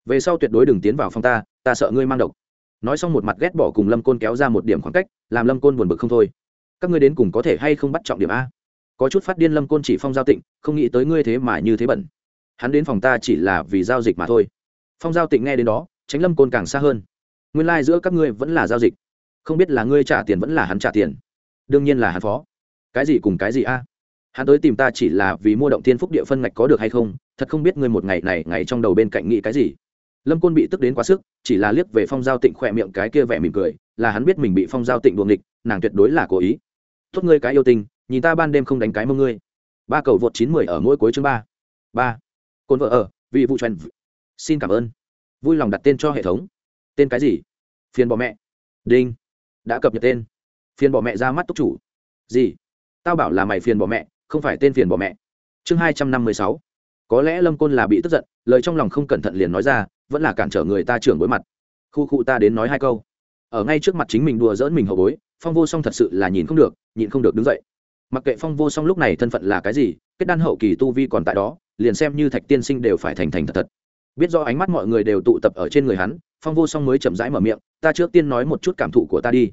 Về sau tuyệt đối đừng tiến vào phòng ta ta sợ ngươi mang độc. Nói xong một mặt ghét bỏ cùng lâm côn kéo ra một điểm khoảng cách, làm lâm côn buồn bực không thôi. Các ngươi đến cùng có thể hay không bắt trọng điểm a? Có chút phát điên lâm côn chỉ phong giao tịnh, không nghĩ tới ngươi thế mà như thế bẩn. Hắn đến phòng ta chỉ là vì giao dịch mà thôi. Phong giao tịnh nghe đến đó, tránh lâm côn càng xa hơn. Nguyên lai、like、giữa các ngươi vẫn là giao dịch. Không biết là ngươi trả tiền vẫn là hắn trả tiền. Đương nhiên là hắn phó. Cái gì cùng cái gì a? Hắn tới tìm ta chỉ là vì mua động thiên phúc địa phân ngạch có được hay không, thật không biết ngươi một ngày này, ngày trong đầu bên cạnh nghĩ cái gì. Lâm côn bị tức đến quá sức, chỉ là liếc về phong giao tịnh khỏe miệng cái kia vẻ mỉm cười, là hắn biết mình bị phong giao tịnh đuồng địch nàng tuyệt đối là cố ý. Tốt ngươi cái yêu tinh nhìn ta ban đêm không đánh cái mông ngươi. Ba cầu vượt chín mười ở mỗi cuối chương ba. Ba. Côn vợ ở, vị vụ truyền xin cảm ơn. Vui lòng đặt tên cho hệ thống. Tên cái gì? Phiền bỏ mẹ. Đinh. Đã cập nhật tên. Phiền bỏ mẹ ra mắt túc chủ. Gì? Tao bảo là mày phiền bỏ mẹ, không phải tên phiền bỏ mẹ. Chương hai trăm năm mươi sáu. Có lẽ lâm côn là bị tức giận, lời trong lòng không cẩn thận liền nói ra, vẫn là cản trở người ta trưởng bối mặt. Khu khu ta đến nói hai câu. Ở ngay trước mặt chính mình đùa dỡn mình hậu bối, phong vô song thật sự là nhìn không được nhìn không được đứng dậy mặc kệ phong vô song lúc này thân phận là cái gì, kết đan hậu kỳ tu vi còn tại đó, liền xem như thạch tiên sinh đều phải thành thành thật thật. Biết do ánh mắt mọi người đều tụ tập ở trên người hắn, phong vô song mới chậm rãi mở miệng, ta trước tiên nói một chút cảm thụ của ta đi.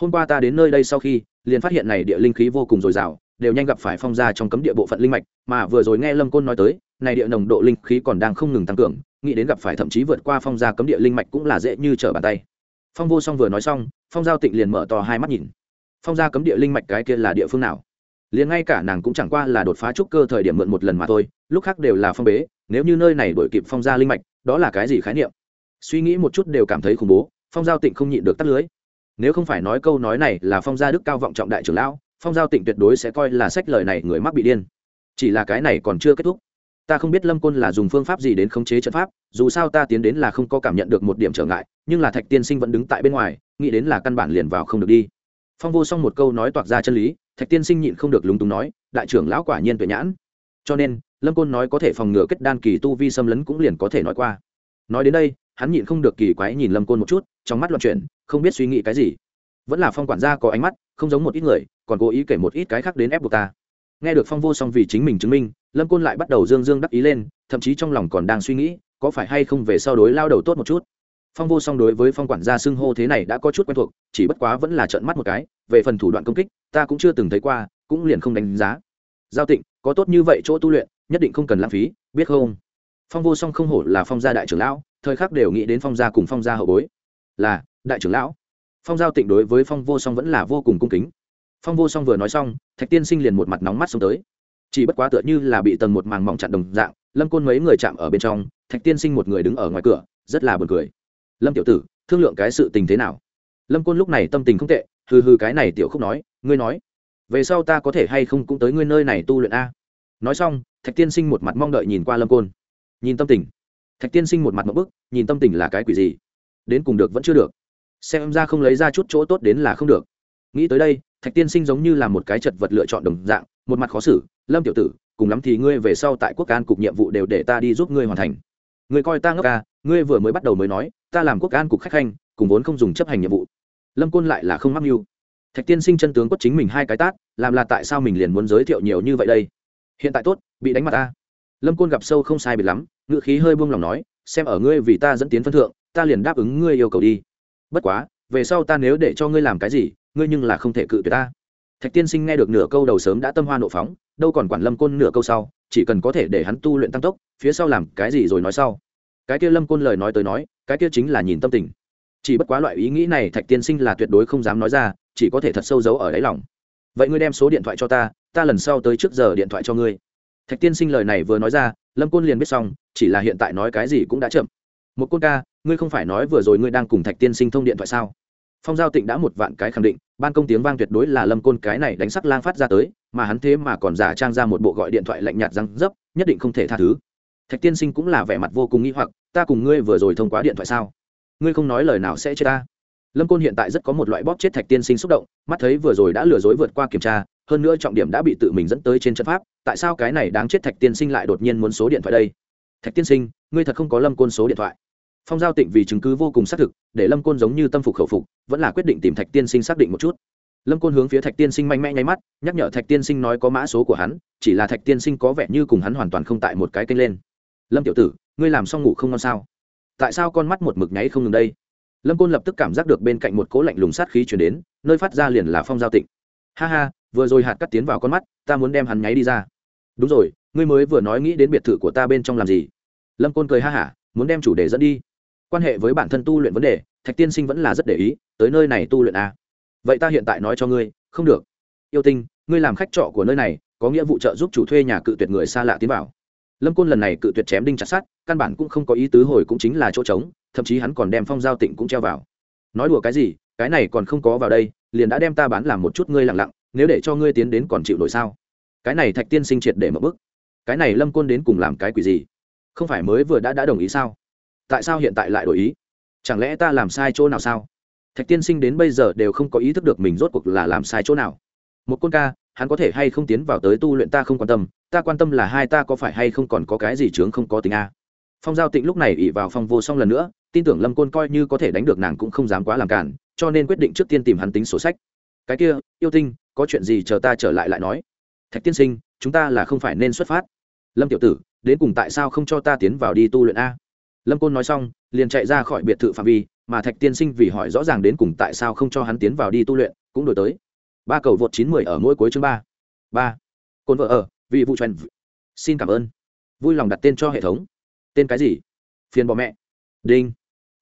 Hôm qua ta đến nơi đây sau khi, liền phát hiện này địa linh khí vô cùng dồi dào, đều nhanh gặp phải phong gia trong cấm địa bộ phận linh mạch, mà vừa rồi nghe lâm côn nói tới, này địa nồng độ linh khí còn đang không ngừng tăng cường, nghĩ đến gặp phải thậm chí vượt qua phong gia cấm địa linh mạch cũng là dễ như trở bàn tay. Phong vô song vừa nói xong, phong giao tịnh liền mở to hai mắt nhìn. Phong gia cấm địa linh mạch cái kia là địa phương nào? Liền ngay cả nàng cũng chẳng qua là đột phá trúc cơ thời điểm mượn một lần mà thôi, lúc khác đều là phong bế, nếu như nơi này đổi kịp phong gia linh mạch, đó là cái gì khái niệm? Suy nghĩ một chút đều cảm thấy khủng bố, phong giao tịnh không nhịn được tắt lưới. Nếu không phải nói câu nói này là phong gia đức cao vọng trọng đại trưởng lão, phong giao tịnh tuyệt đối sẽ coi là sách lời này người mắc bị điên. Chỉ là cái này còn chưa kết thúc. Ta không biết lâm côn là dùng phương pháp gì đến khống chế trận pháp, dù sao ta tiến đến là không có cảm nhận được một điểm trở ngại, nhưng là thạch tiên sinh vẫn đứng tại bên ngoài, nghĩ đến là căn bản liền vào không được đi. Phong vô xong một câu nói toạc ra chân lý thạch tiên sinh nhịn không được lúng túng nói, đại trưởng lão quả nhiên tuệ nhãn. Cho nên, lâm côn nói có thể phòng ngừa kết đan kỳ tu vi xâm lấn cũng liền có thể nói qua. Nói đến đây, hắn nhịn không được kỳ quái nhìn lâm côn một chút, trong mắt loạn chuyển, không biết suy nghĩ cái gì. Vẫn là phong quản gia có ánh mắt, không giống một ít người, còn cố ý kể một ít cái khác đến ép buộc ta. Nghe được phong vô song vì chính mình chứng minh, lâm côn lại bắt đầu dương dương đắc ý lên, thậm chí trong lòng còn đang suy nghĩ, có phải hay không về sau đối lao đầu tốt một chút phong vô song đối với phong quản gia xưng hô thế này đã có chút quen thuộc, chỉ bất quá vẫn là trợn mắt một cái, về phần thủ đoạn công kích, ta cũng chưa từng thấy qua, cũng liền không đánh giá. Giao tịnh, có tốt như vậy chỗ tu luyện, nhất định không cần lãng phí, biết không? Phong vô song không hổ là phong gia đại trưởng lão, thời khắc đều nghĩ đến phong gia cùng phong gia hậu bối. Là, đại trưởng lão. Phong giao tịnh đối với phong vô song vẫn là vô cùng cung kính. Phong vô song vừa nói xong, thạch tiên sinh liền một mặt nóng mắt xông tới. Chỉ bất quá tựa như là bị tầng một màng mỏng chặn đồng dạng, lâm côn mấy người chạm ở bên trong, thạch tiên sinh một người đứng ở ngoài cửa, rất là b u ồ n cười lâm tiểu tử, thương lượng cái sự tình thế nào? Lâm côn lúc này tâm tình không tệ, hừ hừ cái này tiểu khúc nói, ngươi nói, về sau ta có thể hay không cũng tới ngươi nơi này tu luyện a? Nói xong, thạch tiên sinh một mặt mong đợi nhìn qua lâm côn. Nhìn tâm tình. Thạch tiên sinh một mặt một bức, nhìn tâm tình là cái quỷ gì? Đến cùng được vẫn chưa được. Xem ra không lấy ra chút chỗ tốt đến là không được. Nghĩ tới đây, thạch tiên sinh giống như là một cái chật vật lựa chọn đồng dạng, một mặt khó xử, lâm tiểu tử, cùng lắm thì ngươi về sau tại quốc an cục nhiệm vụ đều để ta đi giúp ngươi hoàn thành. Ngươi coi ta ngốc ca ngươi vừa mới bắt đầu mới nói ta làm quốc an cục khách khanh, cùng vốn không dùng chấp hành nhiệm vụ. Lâm côn lại là không mắc mưu. Thạch tiên sinh chân tướng quất chính mình hai cái tát, làm là tại sao mình liền muốn giới thiệu nhiều như vậy đây? Hiện tại tốt, bị đánh mặt ta. Lâm côn gặp sâu không sai biệt lắm ngự khí hơi buông lòng nói, xem ở ngươi vì ta dẫn tiến phân thượng, ta liền đáp ứng ngươi yêu cầu đi. Bất quá, về sau ta nếu để cho ngươi làm cái gì, ngươi nhưng là không thể cự tuyệt ta. Thạch tiên sinh nghe được nửa câu đầu sớm đã tâm hoa nộ phóng, đâu còn quản lâm côn nửa câu sau, chỉ cần có thể để hắn tu luyện tăng tốc, phía sau làm cái gì rồi nói sau cái kia lâm côn lời nói tới nói, cái kia chính là nhìn tâm tình. Chỉ bất quá loại ý nghĩ này thạch tiên sinh là tuyệt đối không dám nói ra, chỉ có thể thật sâu giấu ở đáy lòng. Vậy ngươi đem số điện thoại cho ta ta lần sau tới trước giờ điện thoại cho ngươi. Thạch tiên sinh lời này vừa nói ra, lâm côn liền biết xong, chỉ là hiện tại nói cái gì cũng đã chậm. Một côn ca, ngươi không phải nói vừa rồi ngươi đang cùng thạch tiên sinh thông điện thoại sao? Phong giao tịnh đã một vạn cái khẳng định, ban công tiếng vang tuyệt đối là lâm côn cái này đánh sắc lang phát ra tới, mà hắn thế mà còn giả trang ra một bộ gọi điện thoại lạnh nhạt răng dấp, nhất định không thể tha thứ thạch tiên sinh cũng là vẻ mặt vô cùng nghi hoặc, ta cùng ngươi vừa rồi thông qua điện thoại sao? Ngươi không nói lời nào sẽ chết ta? Lâm côn hiện tại rất có một loại bóp chết thạch tiên sinh xúc động, mắt thấy vừa rồi đã lừa dối vượt qua kiểm tra, hơn nữa trọng điểm đã bị tự mình dẫn tới trên trận pháp, tại sao cái này đáng chết thạch tiên sinh lại đột nhiên muốn số điện thoại đây? Thạch tiên sinh, ngươi thật không có lâm côn số điện thoại. Phong giao tịnh vì chứng cứ vô cùng xác thực, để lâm côn giống như tâm phục khẩu phục, vẫn là quyết định tìm thạch tiên sinh xác định một chút. Lâm côn hướng phía thạch tiên sinh mạnh mẽ nháy mắt, nhắc nhở thạch tiên sinh nói có mã số của hắn, chỉ là thạch tiên sinh có vẻ như cùng hắn hoàn toàn không tại một cái kênh lên lâm tiểu tử, ngươi làm xong ngủ không ngon sao? Tại sao con mắt một mực nháy không ngừng đây? Lâm côn lập tức cảm giác được bên cạnh một cố lạnh lùng sát khí chuyển đến, nơi phát ra liền là phong giao tịnh. Ha ha, vừa rồi hạt cắt tiến vào con mắt, ta muốn đem hắn nháy đi ra. Đúng rồi, ngươi mới vừa nói nghĩ đến biệt thự của ta bên trong làm gì? Lâm côn cười ha hả, muốn đem chủ đề dẫn đi. Quan hệ với bản thân tu luyện vấn đề, thạch tiên sinh vẫn là rất để ý, tới nơi này tu luyện à. vậy ta hiện tại nói cho ngươi, không được. Yêu tinh, ngươi làm khách trọ của nơi này, có nghĩa vụ trợ giúp chủ thuê nhà cự tuyệt người xa lạ tiến vào lâm côn lần này cự tuyệt chém đinh chặt sát căn bản cũng không có ý tứ hồi cũng chính là chỗ trống, thậm chí hắn còn đem phong giao tịnh cũng treo vào. Nói đùa cái gì, cái này còn không có vào đây, liền đã đem ta bán làm một chút ngươi lặng lặng, nếu để cho ngươi tiến đến còn chịu nổi sao? Cái này thạch tiên sinh triệt để mở bức. Cái này lâm côn đến cùng làm cái quỷ gì? Không phải mới vừa đã đã đồng ý sao? Tại sao hiện tại lại đổi ý? Chẳng lẽ ta làm sai chỗ nào sao? Thạch tiên sinh đến bây giờ đều không có ý thức được mình rốt cuộc là làm sai chỗ nào. Một côn ca hắn có thể hay không tiến vào tới tu luyện ta không quan tâm, ta quan tâm là hai ta có phải hay không còn có cái gì chướng không có tính a. Phong giao tịnh lúc này ỉ vào phong vô xong lần nữa, tin tưởng lâm côn coi như có thể đánh được nàng cũng không dám quá làm cản, cho nên quyết định trước tiên tìm hắn tính sổ sách. Cái kia, yêu tinh, có chuyện gì chờ ta trở lại lại nói. Thạch tiên sinh, chúng ta là không phải nên xuất phát. Lâm tiểu tử, đến cùng tại sao không cho ta tiến vào đi tu luyện a? Lâm côn nói xong, liền chạy ra khỏi biệt thự phạm vi, mà thạch tiên sinh vì hỏi rõ ràng đến cùng tại sao không cho hắn tiến vào đi tu luyện, cũng đổi tới ba cầu vượt chín mười ở mỗi cuối chương ba. Ba. Côn vợ ở, vì vụ truyền xin cảm ơn. Vui lòng đặt tên cho hệ thống. Tên cái gì? Phiền bỏ mẹ. Đinh.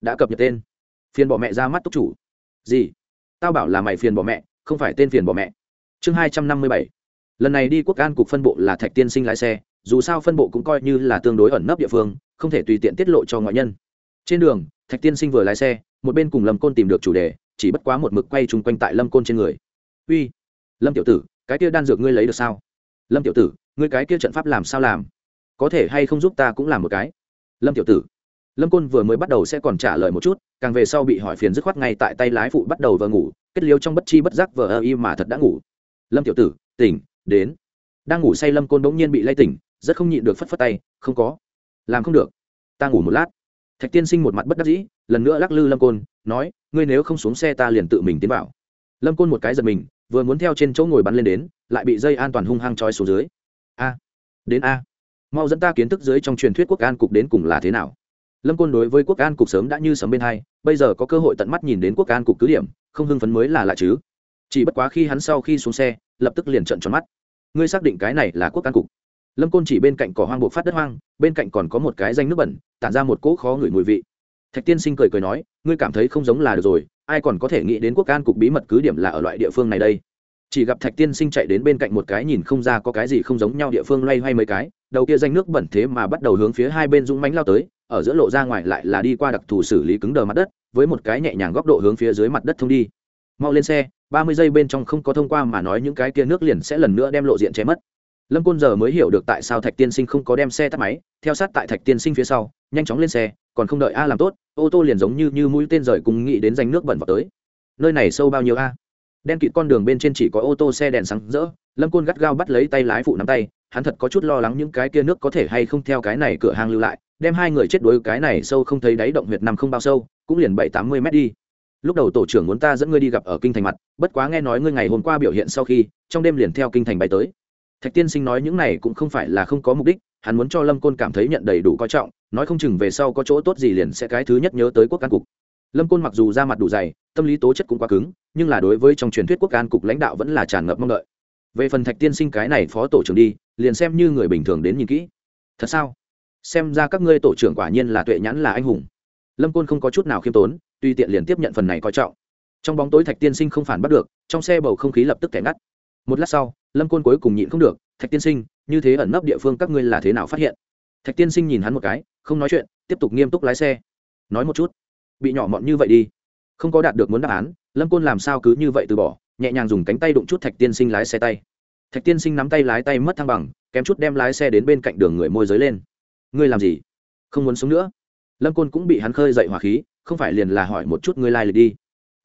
Đã cập nhật tên. Phiền bỏ mẹ ra mắt túc chủ. Gì? Tao bảo là mày phiền bỏ mẹ, không phải tên phiền bỏ mẹ. Chương hai trăm năm mươi bảy. Lần này đi quốc an cục phân bộ là thạch tiên sinh lái xe, dù sao phân bộ cũng coi như là tương đối ẩn nấp địa phương, không thể tùy tiện tiết lộ cho ngoại nhân. Trên đường, thạch tiên sinh vừa lái xe, một bên cùng lâm côn tìm được chủ đề, chỉ bất quá một mực quay chung quanh tại lâm côn trên người uy, lâm tiểu tử, cái kia đan dược ngươi lấy được sao? Lâm tiểu tử, ngươi cái kia trận pháp làm sao làm? Có thể hay không giúp ta cũng làm một cái. Lâm tiểu tử, lâm côn vừa mới bắt đầu sẽ còn trả lời một chút, càng về sau bị hỏi phiền dứt khoát ngay tại tay lái phụ bắt đầu vờ ngủ, kết liêu trong bất chi bất giác vờ ơ y mà thật đã ngủ. Lâm tiểu tử, tỉnh, đến. Đang ngủ say lâm côn bỗng nhiên bị lay tỉnh, rất không nhịn được phất phất tay, không có. Làm không được. Ta ngủ một lát. Thạch tiên sinh một mặt bất đắc dĩ, lần nữa lắc lư lâm côn, nói, ngươi nếu không xuống xe ta liền tự mình tiến vào. Lâm côn một cái giật mình vừa muốn theo trên chỗ ngồi bắn lên đến, lại bị dây an toàn hung hăng trói xuống dưới. A, đến a. Mau dẫn ta kiến thức dưới trong truyền thuyết quốc an cục đến cùng là thế nào. Lâm côn đối với quốc an cục sớm đã như sấm bên hai, bây giờ có cơ hội tận mắt nhìn đến quốc an cục cứ điểm, không hưng phấn mới là lạ chứ. Chỉ bất quá khi hắn sau khi xuống xe, lập tức liền trận tròn mắt. Ngươi xác định cái này là quốc an cục. Lâm côn chỉ bên cạnh cỏ hoang buộc phát đất hoang, bên cạnh còn có một cái danh nước bẩn, tản ra một cỗ khó ngửi mùi vị. Thạch tiên sinh cười cười nói, ngươi cảm thấy không giống là được rồi ai còn có thể nghĩ đến quốc an cục bí mật cứ điểm là ở loại địa phương này đây? Chỉ gặp thạch tiên sinh chạy đến bên cạnh một cái nhìn không ra có cái gì không giống nhau địa phương loay hoay mấy cái, đầu kia danh nước bẩn thế mà bắt đầu hướng phía hai bên dũng mánh lao tới, ở giữa lộ ra ngoài lại là đi qua đặc thù xử lý cứng đờ mặt đất, với một cái nhẹ nhàng góc độ hướng phía dưới mặt đất thông đi. Mau lên xe, ba mươi giây bên trong không có thông qua mà nói những cái kia nước liền sẽ lần nữa đem lộ diện che mất. Lâm côn giờ mới hiểu được tại sao thạch tiên sinh không có đem xe tắt máy, theo sát tại thạch tiên sinh phía sau, nhanh chóng lên xe còn không đợi a làm tốt, ô tô liền giống như như mũi tên rời cùng nghĩ đến danh nước bẩn vào tới. Nơi này sâu bao nhiêu a? Đen kịt con đường bên trên chỉ có ô tô xe đèn sáng rỡ, lâm côn gắt gao bắt lấy tay lái phụ nắm tay, hắn thật có chút lo lắng những cái kia nước có thể hay không theo cái này cửa hàng lưu lại, đem hai người chết đuối cái này sâu không thấy đáy động huyệt nằm không bao sâu, cũng liền bảy tám mươi mét đi. Lúc đầu tổ trưởng muốn ta dẫn ngươi đi gặp ở kinh thành mặt, bất quá nghe nói ngươi ngày hôm qua biểu hiện sau khi, trong đêm liền theo kinh thành bay tới. Thạch tiên sinh nói những này cũng không phải là không có mục đích hắn muốn cho lâm côn cảm thấy nhận đầy đủ coi trọng, nói không chừng về sau có chỗ tốt gì liền sẽ cái thứ nhất nhớ tới quốc an cục. Lâm côn mặc dù ra mặt đủ dày, tâm lý tố chất cũng quá cứng, nhưng là đối với trong truyền thuyết quốc an cục lãnh đạo vẫn là tràn ngập mong đợi. Về phần thạch tiên sinh cái này phó tổ trưởng đi, liền xem như người bình thường đến nhìn kỹ. Thật sao? Xem ra các ngươi tổ trưởng quả nhiên là tuệ nhãn là anh hùng. Lâm côn không có chút nào khiêm tốn, tuy tiện liền tiếp nhận phần này coi trọng. Trong bóng tối thạch tiên sinh không phản bắt được, trong xe bầu không khí lập tức kẻ ngắt. Một lát sau, lâm côn cuối cùng nhịn không được, thạch tiên sinh như thế ẩn nấp địa phương các ngươi là thế nào phát hiện? Thạch tiên sinh nhìn hắn một cái, không nói chuyện, tiếp tục nghiêm túc lái xe. Nói một chút. Bị nhỏ mọn như vậy đi. Không có đạt được muốn đáp án, lâm côn làm sao cứ như vậy từ bỏ, nhẹ nhàng dùng cánh tay đụng chút thạch tiên sinh lái xe tay. Thạch tiên sinh nắm tay lái tay mất thăng bằng, kém chút đem lái xe đến bên cạnh đường người môi giới lên. Ngươi làm gì? Không muốn sống nữa. Lâm côn cũng bị hắn khơi dậy hỏa khí, không phải liền là hỏi một chút ngươi lai、like、lịch đi.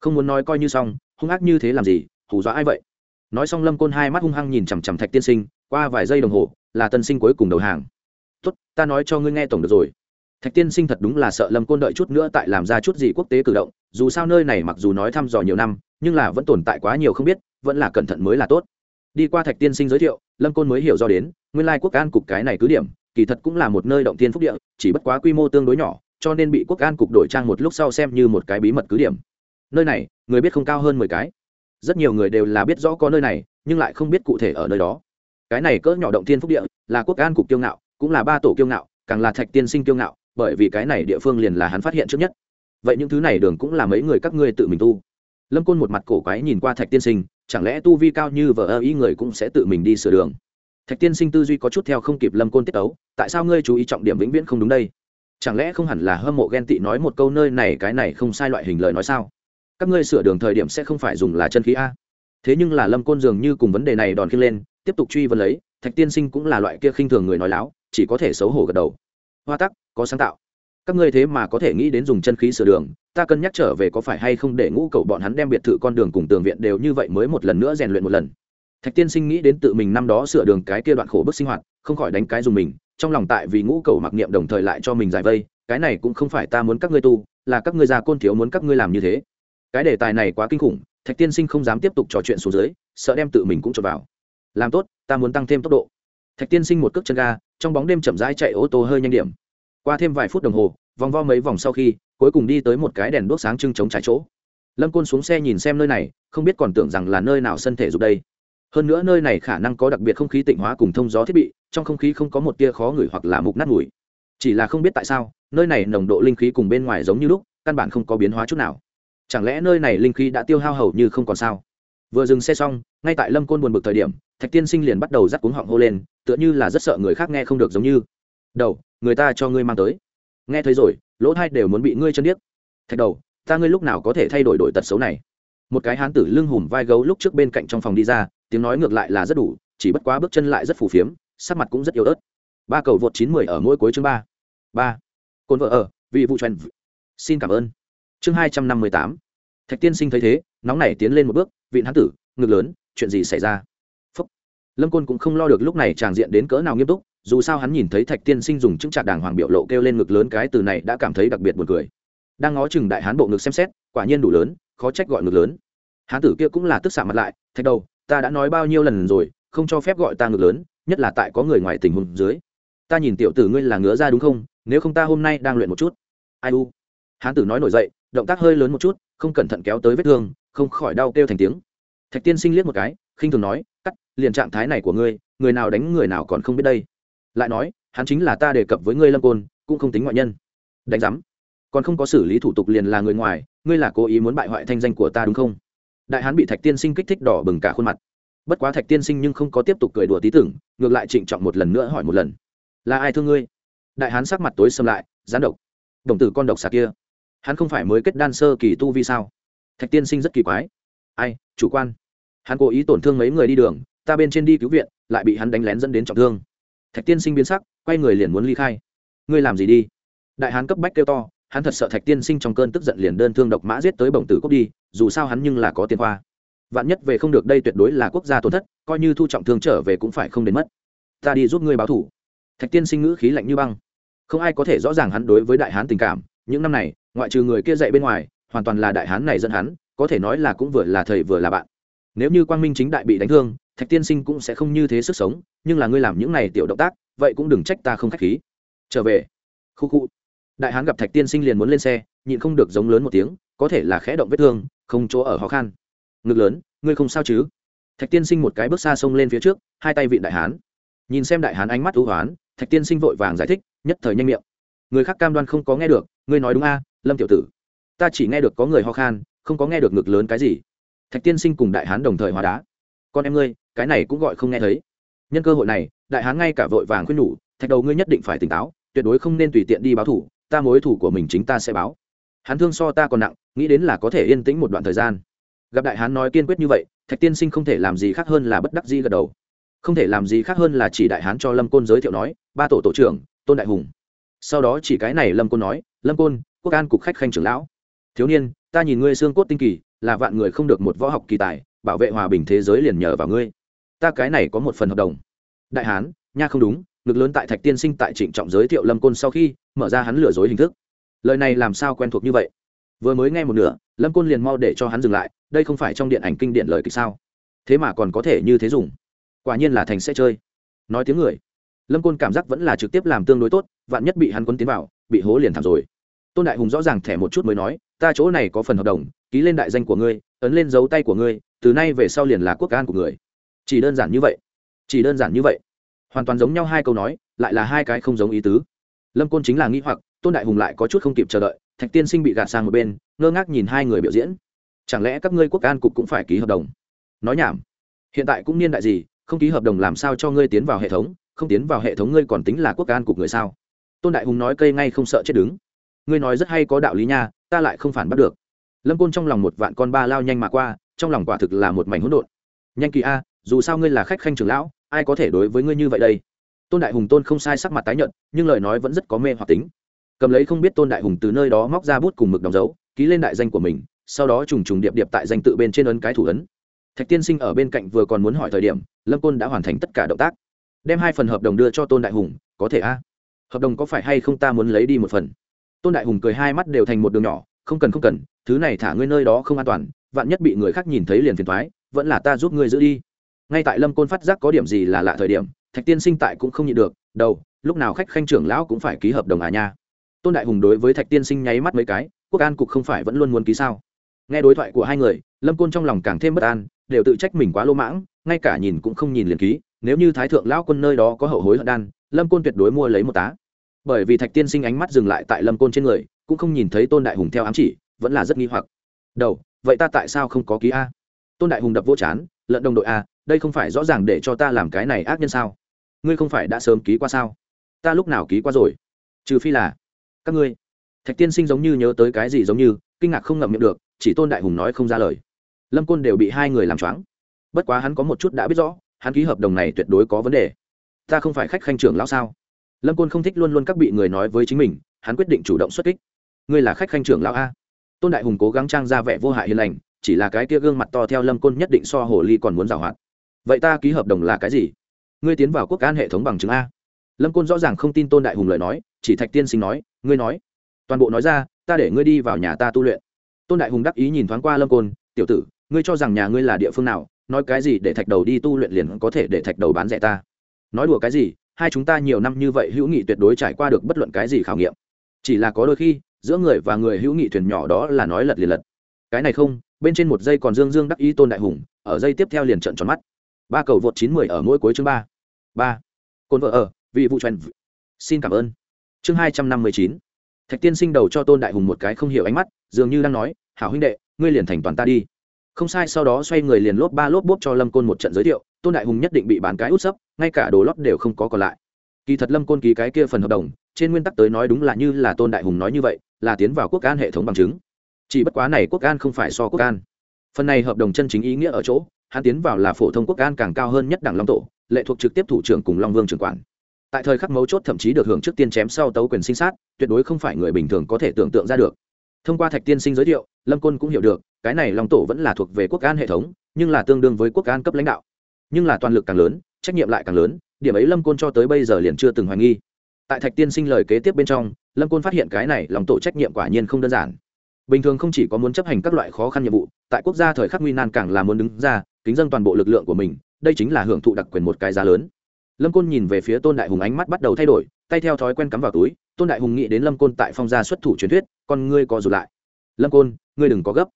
Không muốn nói coi như xong, hung ác như thế làm gì? Hù dọa ai vậy? Nói xong lâm côn hai mắt hung hăng nhìn chằm chằm thạch tiên sinh qua vài giây đồng hồ, là tân sinh cuối cùng đầu hàng. Tốt, ta nói cho ngươi nghe tổng được rồi. Thạch tiên sinh thật đúng là sợ lâm côn đợi chút nữa tại làm ra chút gì quốc tế cử động, dù sao nơi này mặc dù nói thăm dò nhiều năm, nhưng là vẫn tồn tại quá nhiều không biết, vẫn là cẩn thận mới là tốt. Đi qua thạch tiên sinh giới thiệu, lâm côn mới hiểu do đến, nguyên lai quốc an cục cái này cứ điểm, kỳ thật cũng là một nơi động tiên phúc địa, chỉ bất quá quy mô tương đối nhỏ, cho nên bị quốc an cục đổi trang một lúc sau xem như một cái bí mật cứ điểm. Nơi này, người biết không cao hơn mười cái. Rất nhiều người đều là biết rõ có nơi này, nhưng lại không biết cụ thể ở nơi đó cái này cỡ nhỏ động thiên phúc địa là quốc an cục kiêu ngạo, cũng là ba tổ kiêu ngạo, càng là thạch tiên sinh kiêu ngạo, bởi vì cái này địa phương liền là hắn phát hiện trước nhất. Vậy những thứ này đường cũng là mấy người các ngươi tự mình tu. Lâm côn một mặt cổ quái nhìn qua thạch tiên sinh, chẳng lẽ tu vi cao như vợ ơ ý người cũng sẽ tự mình đi sửa đường? Thạch tiên sinh tư duy có chút theo không kịp lâm côn tiết ấu tại sao ngươi chú ý trọng điểm vĩnh viễn không đúng đây? Chẳng lẽ không hẳn là hâm mộ ghen tị nói một câu nơi này cái này không sai loại hình lời nói sao? Các ngươi sửa đường thời điểm sẽ không phải dùng là chân khí a. Thế nhưng là lâm côn dường như cùng vấn đề này đòn khi lên tiếp tục truy vấn lấy, thạch tiên sinh cũng là loại kia khinh thường người nói láo, chỉ có thể xấu hổ gật đầu. Hoa tắc, có sáng tạo. Các ngươi thế mà có thể nghĩ đến dùng chân khí sửa đường, ta cân nhắc trở về có phải hay không để ngũ cầu bọn hắn đem biệt thự con đường cùng tường viện đều như vậy mới một lần nữa rèn luyện một lần. Thạch tiên sinh nghĩ đến tự mình năm đó sửa đường cái kia đoạn khổ bức sinh hoạt, không khỏi đánh cái dùng mình, trong lòng tại vì ngũ cầu mặc niệm đồng thời lại cho mình giải vây, cái này cũng không phải ta muốn các ngươi tu, là các ngươi già côn thiếu muốn các ngươi làm như thế. Cái đề tài này quá kinh khủng, thạch tiên sinh không dám tiếp tục trò chuyện xuống dưới, sợ đem tự mình cũng cho vào làm tốt, ta muốn tăng thêm tốc độ. Thạch tiên sinh một cước chân ga, trong bóng đêm chậm rãi chạy ô tô hơi nhanh điểm. Qua thêm vài phút đồng hồ, vòng vo mấy vòng sau khi, cuối cùng đi tới một cái đèn đuốc sáng trưng chống trái chỗ. Lâm côn xuống xe nhìn xem nơi này, không biết còn tưởng rằng là nơi nào sân thể dục đây. Hơn nữa nơi này khả năng có đặc biệt không khí tịnh hóa cùng thông gió thiết bị, trong không khí không có một tia khó ngửi hoặc là mục nát mùi. Chỉ là không biết tại sao, nơi này nồng độ linh khí cùng bên ngoài giống như lúc, căn bản không có biến hóa chút nào. Chẳng lẽ nơi này linh khí đã tiêu hao hầu như không còn sao? Vừa dừng xe xong, ngay tại lâm côn buồn bực thời điểm thạch tiên sinh liền bắt đầu rắc cuống họng hô lên, tựa như là rất sợ người khác nghe không được giống như. Đầu, người ta cho ngươi mang tới. Nghe thấy rồi, lỗ thai đều muốn bị ngươi chân điếc. Thạch đầu, ta ngươi lúc nào có thể thay đổi đổi tật xấu này? Một cái hán tử lưng hùm vai gấu lúc trước bên cạnh trong phòng đi ra, tiếng nói ngược lại là rất đủ, chỉ bất quá bước chân lại rất phù phiếm, sắc mặt cũng rất yếu ớt. Ba cầu vượt chín mười ở mỗi cuối chương ba. Ba. Cồn vợ ở, vị vụ truyền xin cảm ơn. Chương hai trăm năm mươi tám. Thạch tiên sinh thấy thế, nóng nảy tiến lên một bước, vịn hán tử, ngực lớn, chuyện gì xảy ra? Lâm côn cũng không lo được lúc này tràng diện đến cỡ nào nghiêm túc, dù sao hắn nhìn thấy thạch tiên sinh dùng chứng trạc đàng hoàng biểu lộ kêu lên ngực lớn cái từ này đã cảm thấy đặc biệt buồn cười. Đang ngó chừng đại hán bộ ngực xem xét, quả nhiên đủ lớn, khó trách gọi ngực lớn. Hán tử kia cũng là tức xạ mặt lại, thạch đầu, ta đã nói bao nhiêu lần rồi, không cho phép gọi ta ngực lớn, nhất là tại có người ngoài tình huống dưới. Ta nhìn tiểu tử ngươi là ngứa ra đúng không? Nếu không ta hôm nay đang luyện một chút. Ai u? Hán tử nói nổi dậy, động tác hơi lớn một chút, không cẩn thận kéo tới vết thương, không khỏi đau kêu thành tiếng. Thạch tiên sinh liếc một cái, khinh thường nói cắt, liền trạng thái này của ngươi, người nào đánh người nào còn không biết đây. Lại nói, hắn chính là ta đề cập với ngươi lâm côn, cũng không tính ngoại nhân. Đánh giám. Còn không có xử lý thủ tục liền là người ngoài, ngươi là cố ý muốn bại hoại thanh danh của ta đúng không? Đại hán bị thạch tiên sinh kích thích đỏ bừng cả khuôn mặt. Bất quá thạch tiên sinh nhưng không có tiếp tục cười đùa tí tưởng, ngược lại trịnh trọng một lần nữa hỏi một lần. Là ai thương ngươi? Đại hán sắc mặt tối xâm lại, gián độc. Đồng tử con độc xà kia. Hắn không phải mới kết đan sơ kỳ tu vi sao? Thạch tiên sinh rất kỳ quái. Ai, chủ quan hắn cố ý tổn thương mấy người đi đường, ta bên trên đi cứu viện, lại bị hắn đánh lén dẫn đến trọng thương. Thạch tiên sinh biến sắc, quay người liền muốn ly khai. Ngươi làm gì đi? Đại hán cấp bách kêu to, hắn thật sợ thạch tiên sinh trong cơn tức giận liền đơn thương độc mã giết tới bổng tử cốc đi, dù sao hắn nhưng là có tiền khoa. Vạn nhất về không được đây tuyệt đối là quốc gia tổn thất, coi như thu trọng thương trở về cũng phải không đến mất. Ta đi giúp ngươi báo thủ. Thạch tiên sinh ngữ khí lạnh như băng. Không ai có thể rõ ràng hắn đối với đại hán tình cảm, những năm này, ngoại trừ người kia dạy bên ngoài, hoàn toàn là đại hán này dẫn hắn, có thể nói là cũng vừa là thầy vừa là bạn nếu như quang minh chính đại bị đánh thương, thạch tiên sinh cũng sẽ không như thế sức sống, nhưng là ngươi làm những này tiểu động tác, vậy cũng đừng trách ta không k h á c h khí. Trở về. Khu khu. Đại hán gặp thạch tiên sinh liền muốn lên xe, nhịn không được giống lớn một tiếng, có thể là khẽ động vết thương, không chỗ ở khó khăn. Ngực lớn, ngươi không sao chứ? Thạch tiên sinh một cái bước xa xông lên phía trước, hai tay vịn đại hán. Nhìn xem đại hán ánh mắt thú hoán, thạch tiên sinh vội vàng giải thích, nhất thời nhanh miệng. Người khác cam đoan không có nghe được, ngươi nói đúng a, lâm tiểu tử. Ta chỉ nghe được có người ho khan, không có nghe được ngực lớn cái gì thạch tiên sinh cùng đại hán đồng thời hóa đá. Con em ngươi, cái này cũng gọi không nghe thấy. Nhân cơ hội này, đại hán ngay cả vội vàng khuyên nhủ, thạch đầu ngươi nhất định phải tỉnh táo, tuyệt đối không nên tùy tiện đi báo thủ, ta mối thủ của mình chính ta sẽ báo. Hắn thương so ta còn nặng, nghĩ đến là có thể yên tĩnh một đoạn thời gian. Gặp đại hán nói kiên quyết như vậy, thạch tiên sinh không thể làm gì khác hơn là bất đắc di gật đầu. Không thể làm gì khác hơn là chỉ đại hán cho lâm côn giới thiệu nói, ba tổ tổ trưởng, tôn đại hùng. Sau đó chỉ cái này lâm côn nói, lâm côn, quốc an cục khách khanh trưởng lão. Thiếu niên, ta nhìn ngươi xương cốt tinh kỳ là vạn người không được một võ học kỳ tài, bảo vệ hòa bình thế giới liền nhờ vào ngươi. Ta cái này có một phần hợp đồng. Đại hán, nha không đúng, ngực lớn tại thạch tiên sinh tại trịnh trọng giới thiệu lâm côn sau khi mở ra hắn lừa dối hình thức. Lời này làm sao quen thuộc như vậy? Vừa mới nghe một nửa, lâm côn liền mau để cho hắn dừng lại, đây không phải trong điện ảnh kinh điện lời kịch sao? Thế mà còn có thể như thế dùng. Quả nhiên là thành sẽ chơi. Nói tiếng người. Lâm côn cảm giác vẫn là trực tiếp làm tương đối tốt, vạn nhất bị hắn quân tiến vào, bị hố liền thảm rồi. Tôn đại hùng rõ ràng thẻ một chút mới nói, ta chỗ này có phần hợp đồng ký lên đại danh của ngươi, ấn lên dấu tay của ngươi, từ nay về sau liền là quốc an của người. Chỉ đơn giản như vậy. Chỉ đơn giản như vậy. Hoàn toàn giống nhau hai câu nói, lại là hai cái không giống ý tứ. Lâm côn chính là nghĩ hoặc, tôn đại hùng lại có chút không kịp chờ đợi, thạch tiên sinh bị gạt sang một bên, ngơ ngác nhìn hai người biểu diễn. Chẳng lẽ các ngươi quốc an cục cũng phải ký hợp đồng? Nói nhảm. Hiện tại cũng niên đại gì, không ký hợp đồng làm sao cho ngươi tiến vào hệ thống, không tiến vào hệ thống ngươi còn tính là quốc an cục người sao? Tôn đại hùng nói cây ngay không sợ chết đứng. Ngươi nói rất hay có đạo lý nha, ta lại không phản bắt được lâm côn trong lòng một vạn con ba lao nhanh mà qua trong lòng quả thực là một mảnh hỗn độn. Nhanh kỳ a dù sao ngươi là khách khanh trưởng lão ai có thể đối với ngươi như vậy đây? Tôn đại hùng tôn không sai sắc mặt tái nhận, nhưng lời nói vẫn rất có mê hoặc tính. Cầm lấy không biết tôn đại hùng từ nơi đó móc ra bút cùng mực đóng dấu ký lên đại danh của mình sau đó trùng trùng điệp điệp tại danh tự bên trên ấn cái thủ ấn. Thạch tiên sinh ở bên cạnh vừa còn muốn hỏi thời điểm lâm côn đã hoàn thành tất cả động tác. Đem hai phần hợp đồng đưa cho tôn đại hùng có thể a? Hợp đồng có phải hay không ta muốn lấy đi một phần? Tôn đại hùng cười hai mắt đều thành một đường nhỏ không cần không cần thứ này thả ngươi nơi đó không an toàn, vạn nhất bị người khác nhìn thấy liền phiền thoái vẫn là ta giúp ngươi giữ đi. Ngay tại lâm côn phát giác có điểm gì là lạ thời điểm, thạch tiên sinh tại cũng không nhịn được, đầu, lúc nào khách khanh trưởng lão cũng phải ký hợp đồng à nha. Tôn đại hùng đối với thạch tiên sinh nháy mắt mấy cái, quốc an cục không phải vẫn luôn muốn ký sao? Nghe đối thoại của hai người, lâm côn trong lòng càng thêm bất an, đều tự trách mình quá lô mãng, ngay cả nhìn cũng không nhìn liền ký, nếu như thái thượng lão quân nơi đó có hậu hối hận đan, lâm côn tuyệt đối mua lấy một tá. Bởi vì thạch tiên sinh ánh mắt dừng lại tại lâm côn trên người, cũng không nhìn thấy tôn đại hùng theo ám chỉ vẫn là rất nghi hoặc. Đầu, vậy ta tại sao không có ký a? Tôn đại hùng đập vô chán lợn đồng đội a, đây không phải rõ ràng để cho ta làm cái này ác nhân sao? Ngươi không phải đã sớm ký qua sao? Ta lúc nào ký qua rồi? Trừ phi là các ngươi. Thạch tiên sinh giống như nhớ tới cái gì giống như, kinh ngạc không ngậm miệng được, chỉ tôn đại hùng nói không ra lời. Lâm côn đều bị hai người làm choáng. Bất quá hắn có một chút đã biết rõ, hắn ký hợp đồng này tuyệt đối có vấn đề. Ta không phải khách khanh trưởng lão sao? Lâm côn không thích luôn luôn các bị người nói với chính mình, hắn quyết định chủ động xuất kích. Ngươi là khách khanh trưởng lão a? Tôn đại hùng cố gắng trang ra vẻ vô hại hiền lành, chỉ là cái kia gương mặt to theo lâm côn nhất định so hồ ly còn muốn giảo hoạt. Vậy ta ký hợp đồng là cái gì? Ngươi tiến vào quốc an hệ thống bằng chứng a. Lâm côn rõ ràng không tin tôn đại hùng lời nói, chỉ thạch tiên sinh nói, ngươi nói. Toàn bộ nói ra, ta để ngươi đi vào nhà ta tu luyện. Tôn đại hùng đắc ý nhìn thoáng qua lâm côn, tiểu tử, ngươi cho rằng nhà ngươi là địa phương nào, nói cái gì để thạch đầu đi tu luyện liền có thể để thạch đầu bán rẻ ta. Nói đùa cái gì, hai chúng ta nhiều năm như vậy hữu nghị tuyệt đối trải qua được bất luận cái gì khảo nghiệm. Chỉ là có đôi khi giữa người và người hữu nghị thuyền nhỏ đó là nói lật liền lật. Cái này không, bên trên một giây còn dương dương đắc ý tôn đại hùng, ở giây tiếp theo liền trận tròn mắt. Ba cầu vượt chín mười ở mỗi cuối chương ba. Ba. Cồn vợ ở, vị vụ truyền xin cảm ơn. Chương hai trăm năm mươi chín. Thạch tiên sinh đầu cho tôn đại hùng một cái không hiểu ánh mắt, dường như đang nói, hảo huynh đệ, ngươi liền thành toàn ta đi. Không sai, sau đó xoay người liền lốp ba lốp bốp cho lâm côn một trận giới thiệu, tôn đại hùng nhất định bị bán cái út sấp, ngay cả đồ lót đều không có còn lại. Kỳ thật lâm côn ký cái kia phần hợp đồng trên nguyên tắc tới nói đúng là như là tôn đại hùng nói như vậy, là tiến vào quốc an hệ thống bằng chứng. Chỉ bất quá này quốc an không phải so quốc an. Phần này hợp đồng chân chính ý nghĩa ở chỗ, hắn tiến vào là phổ thông quốc an càng cao hơn nhất đảng long tổ, lệ thuộc trực tiếp thủ trưởng cùng long vương trưởng quản. Tại thời khắc mấu chốt thậm chí được hưởng trước tiên chém sau tấu quyền sinh sát, tuyệt đối không phải người bình thường có thể tưởng tượng ra được. Thông qua thạch tiên sinh giới thiệu, lâm quân cũng hiểu được, cái này long tổ vẫn là thuộc về quốc an hệ thống, nhưng là tương đương với quốc an cấp lãnh đạo. Nhưng là toàn lực càng lớn, trách nhiệm lại càng lớn, điểm ấy lâm côn cho tới bây giờ liền chưa từng hoài nghi tại thạch tiên sinh lời kế tiếp bên trong, lâm côn phát hiện cái này lòng tổ trách nhiệm quả nhiên không đơn giản. Bình thường không chỉ có muốn chấp hành các loại khó khăn nhiệm vụ, tại quốc gia thời khắc nguy nan càng là muốn đứng ra, kính dân toàn bộ lực lượng của mình, đây chính là hưởng thụ đặc quyền một cái giá lớn. Lâm côn nhìn về phía tôn đại hùng ánh mắt bắt đầu thay đổi, tay theo thói quen cắm vào túi, tôn đại hùng nghĩ đến lâm côn tại phong gia xuất thủ truyền thuyết, con ngươi có dù lại. Lâm côn, ngươi đừng có gấp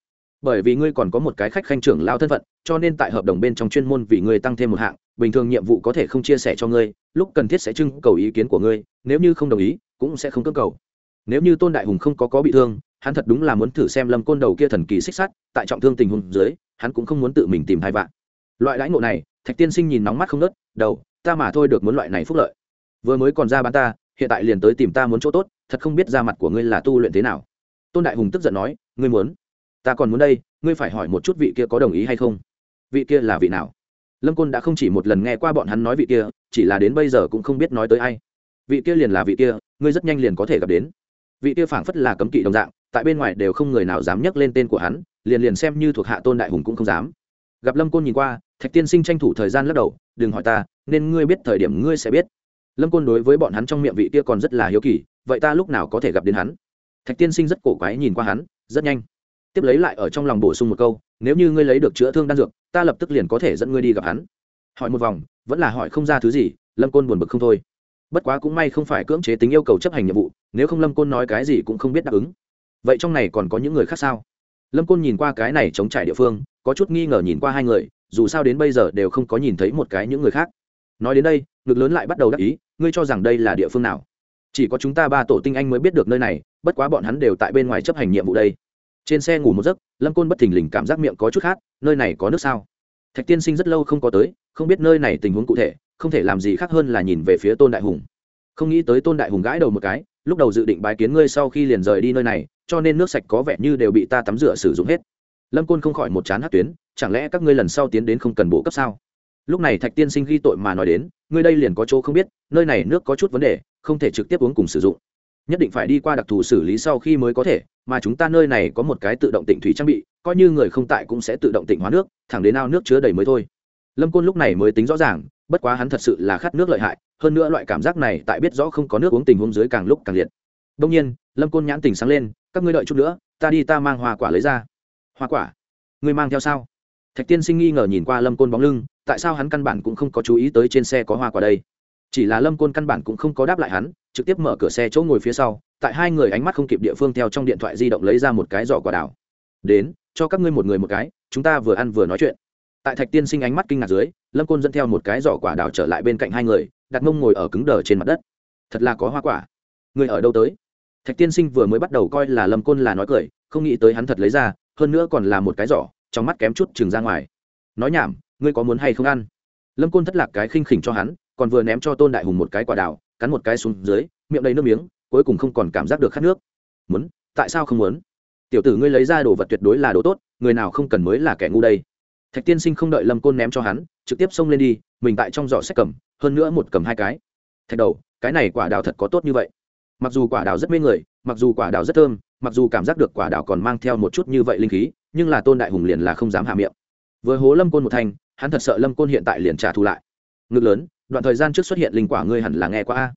bởi vì ngươi còn có một cái khách khanh trưởng lao thân phận, cho nên tại hợp đồng bên trong chuyên môn vì ngươi tăng thêm một hạng, bình thường nhiệm vụ có thể không chia sẻ cho ngươi, lúc cần thiết sẽ trưng cầu ý kiến của ngươi, nếu như không đồng ý, cũng sẽ không cưỡng cầu. Nếu như tôn đại hùng không có có bị thương, hắn thật đúng là muốn thử xem lâm côn đầu kia thần kỳ xích sắt, tại trọng thương tình huống dưới, hắn cũng không muốn tự mình tìm hai vạn. Loại đãi ngộ này, thạch tiên sinh nhìn nóng mắt không nớt đầu, ta mà thôi được muốn loại này phúc lợi. Vừa mới còn ra bán ta, hiện tại liền tới tìm ta muốn chỗ tốt, thật không biết ra mặt của ngươi là tu luyện thế nào. Tôn đại hùng tức giận nói, ngươi muốn? Ta còn muốn đây, ngươi phải hỏi một chút vị kia có đồng ý hay không. Vị kia là vị nào? Lâm côn đã không chỉ một lần nghe qua bọn hắn nói vị kia, chỉ là đến bây giờ cũng không biết nói tới ai. Vị kia liền là vị kia, ngươi rất nhanh liền có thể gặp đến. Vị kia phảng phất là cấm kỵ đồng dạng, tại bên ngoài đều không người nào dám nhắc lên tên của hắn, liền liền xem như thuộc hạ tôn đại hùng cũng không dám. Gặp lâm côn nhìn qua, thạch tiên sinh tranh thủ thời gian lắc đầu, đừng hỏi ta, nên ngươi biết thời điểm ngươi sẽ biết. Lâm côn đối với bọn hắn trong miệng vị kia còn rất là hiếu kỳ, vậy ta lúc nào có thể gặp đến hắn? Thạch tiên sinh rất cổ quái nhìn qua hắn, rất nhanh tiếp lấy lại ở trong lòng bổ sung một câu, nếu như ngươi lấy được chữa thương đan dược, ta lập tức liền có thể dẫn ngươi đi gặp hắn. Hỏi một vòng, vẫn là hỏi không ra thứ gì, lâm côn buồn bực không thôi. Bất quá cũng may không phải cưỡng chế tính yêu cầu chấp hành nhiệm vụ, nếu không lâm côn nói cái gì cũng không biết đáp ứng. Vậy trong này còn có những người khác sao? Lâm côn nhìn qua cái này chống trải địa phương, có chút nghi ngờ nhìn qua hai người, dù sao đến bây giờ đều không có nhìn thấy một cái những người khác. Nói đến đây, ngực lớn lại bắt đầu đắc ý, ngươi cho rằng đây là địa phương nào? Chỉ có chúng ta ba tổ tinh anh mới biết được nơi này, bất quá bọn hắn đều tại bên ngoài chấp hành nhiệm vụ đây trên xe ngủ một giấc, lâm côn bất thình lình cảm giác miệng có chút khát, nơi này có nước sao? Thạch tiên sinh rất lâu không có tới, không biết nơi này tình huống cụ thể, không thể làm gì khác hơn là nhìn về phía tôn đại hùng. Không nghĩ tới tôn đại hùng gãi đầu một cái, lúc đầu dự định bái kiến ngươi sau khi liền rời đi nơi này, cho nên nước sạch có vẻ như đều bị ta tắm rửa sử dụng hết. Lâm côn không khỏi một chán hát tuyến, chẳng lẽ các ngươi lần sau tiến đến không cần bổ cấp sao? Lúc này thạch tiên sinh ghi tội mà nói đến, ngươi đây liền có chỗ không biết, nơi này nước có chút vấn đề, không thể trực tiếp uống cùng sử dụng nhất định phải đi qua đặc thù xử lý sau khi mới có thể, mà chúng ta nơi này có một cái tự động tịnh thủy trang bị, coi như người không tại cũng sẽ tự động tịnh hóa nước, thẳng đến ao nước chứa đầy mới thôi. Lâm côn lúc này mới tính rõ ràng, bất quá hắn thật sự là khát nước lợi hại, hơn nữa loại cảm giác này tại biết rõ không có nước uống tình huống dưới càng lúc càng liệt. Đông nhiên, lâm côn nhãn tình sáng lên, các ngươi đợi chút nữa, ta đi ta mang hoa quả lấy ra. Hoa quả? Ngươi mang theo sao? Thạch tiên sinh nghi ngờ nhìn qua lâm côn bóng lưng, tại sao hắn căn bản cũng không có chú ý tới trên xe có hoa quả đây? Chỉ là lâm côn căn bản cũng không có đáp lại hắn, trực tiếp mở cửa xe chỗ ngồi phía sau, tại hai người ánh mắt không kịp địa phương theo trong điện thoại di động lấy ra một cái giỏ quả đảo đến, cho các ngươi một người một cái, chúng ta vừa ăn vừa nói chuyện. Tại thạch tiên sinh ánh mắt kinh ngạc dưới, lâm côn dẫn theo một cái giỏ quả đảo trở lại bên cạnh hai người, đặt mông ngồi ở cứng đờ trên mặt đất. Thật là có hoa quả. Người ở đâu tới? Thạch tiên sinh vừa mới bắt đầu coi là lâm côn là nói cười, không nghĩ tới hắn thật lấy ra, hơn nữa còn là một cái giỏ, trong mắt kém chút chừng ra ngoài. Nói nhảm, ngươi có muốn hay không ăn? Lâm côn thất lạc cái khinh khỉnh cho hắn còn vừa ném cho tôn đại hùng một cái quả đào, cắn một cái xuống dưới, miệng đầy nước miếng, cuối cùng không còn cảm giác được khát nước. Muốn, tại sao không muốn? Tiểu tử ngươi lấy ra đồ vật tuyệt đối là đồ tốt, người nào không cần mới là kẻ ngu đây? Thạch tiên sinh không đợi lâm côn ném cho hắn, trực tiếp xông lên đi, mình tại trong giỏ sách cầm, hơn nữa một cầm hai cái. Thạch đầu, cái này quả đào thật có tốt như vậy. Mặc dù quả đào rất mê người, mặc dù quả đào rất thơm, mặc dù cảm giác được quả đào còn mang theo một chút như vậy linh khí, nhưng là tôn đại hùng liền là không dám hạ miệng. Vừa hố lâm côn một thanh hắn thật sợ lâm côn hiện tại liền trả thù lại. Ngực lớn đoạn thời gian trước xuất hiện linh quả ngươi hẳn là nghe qua a.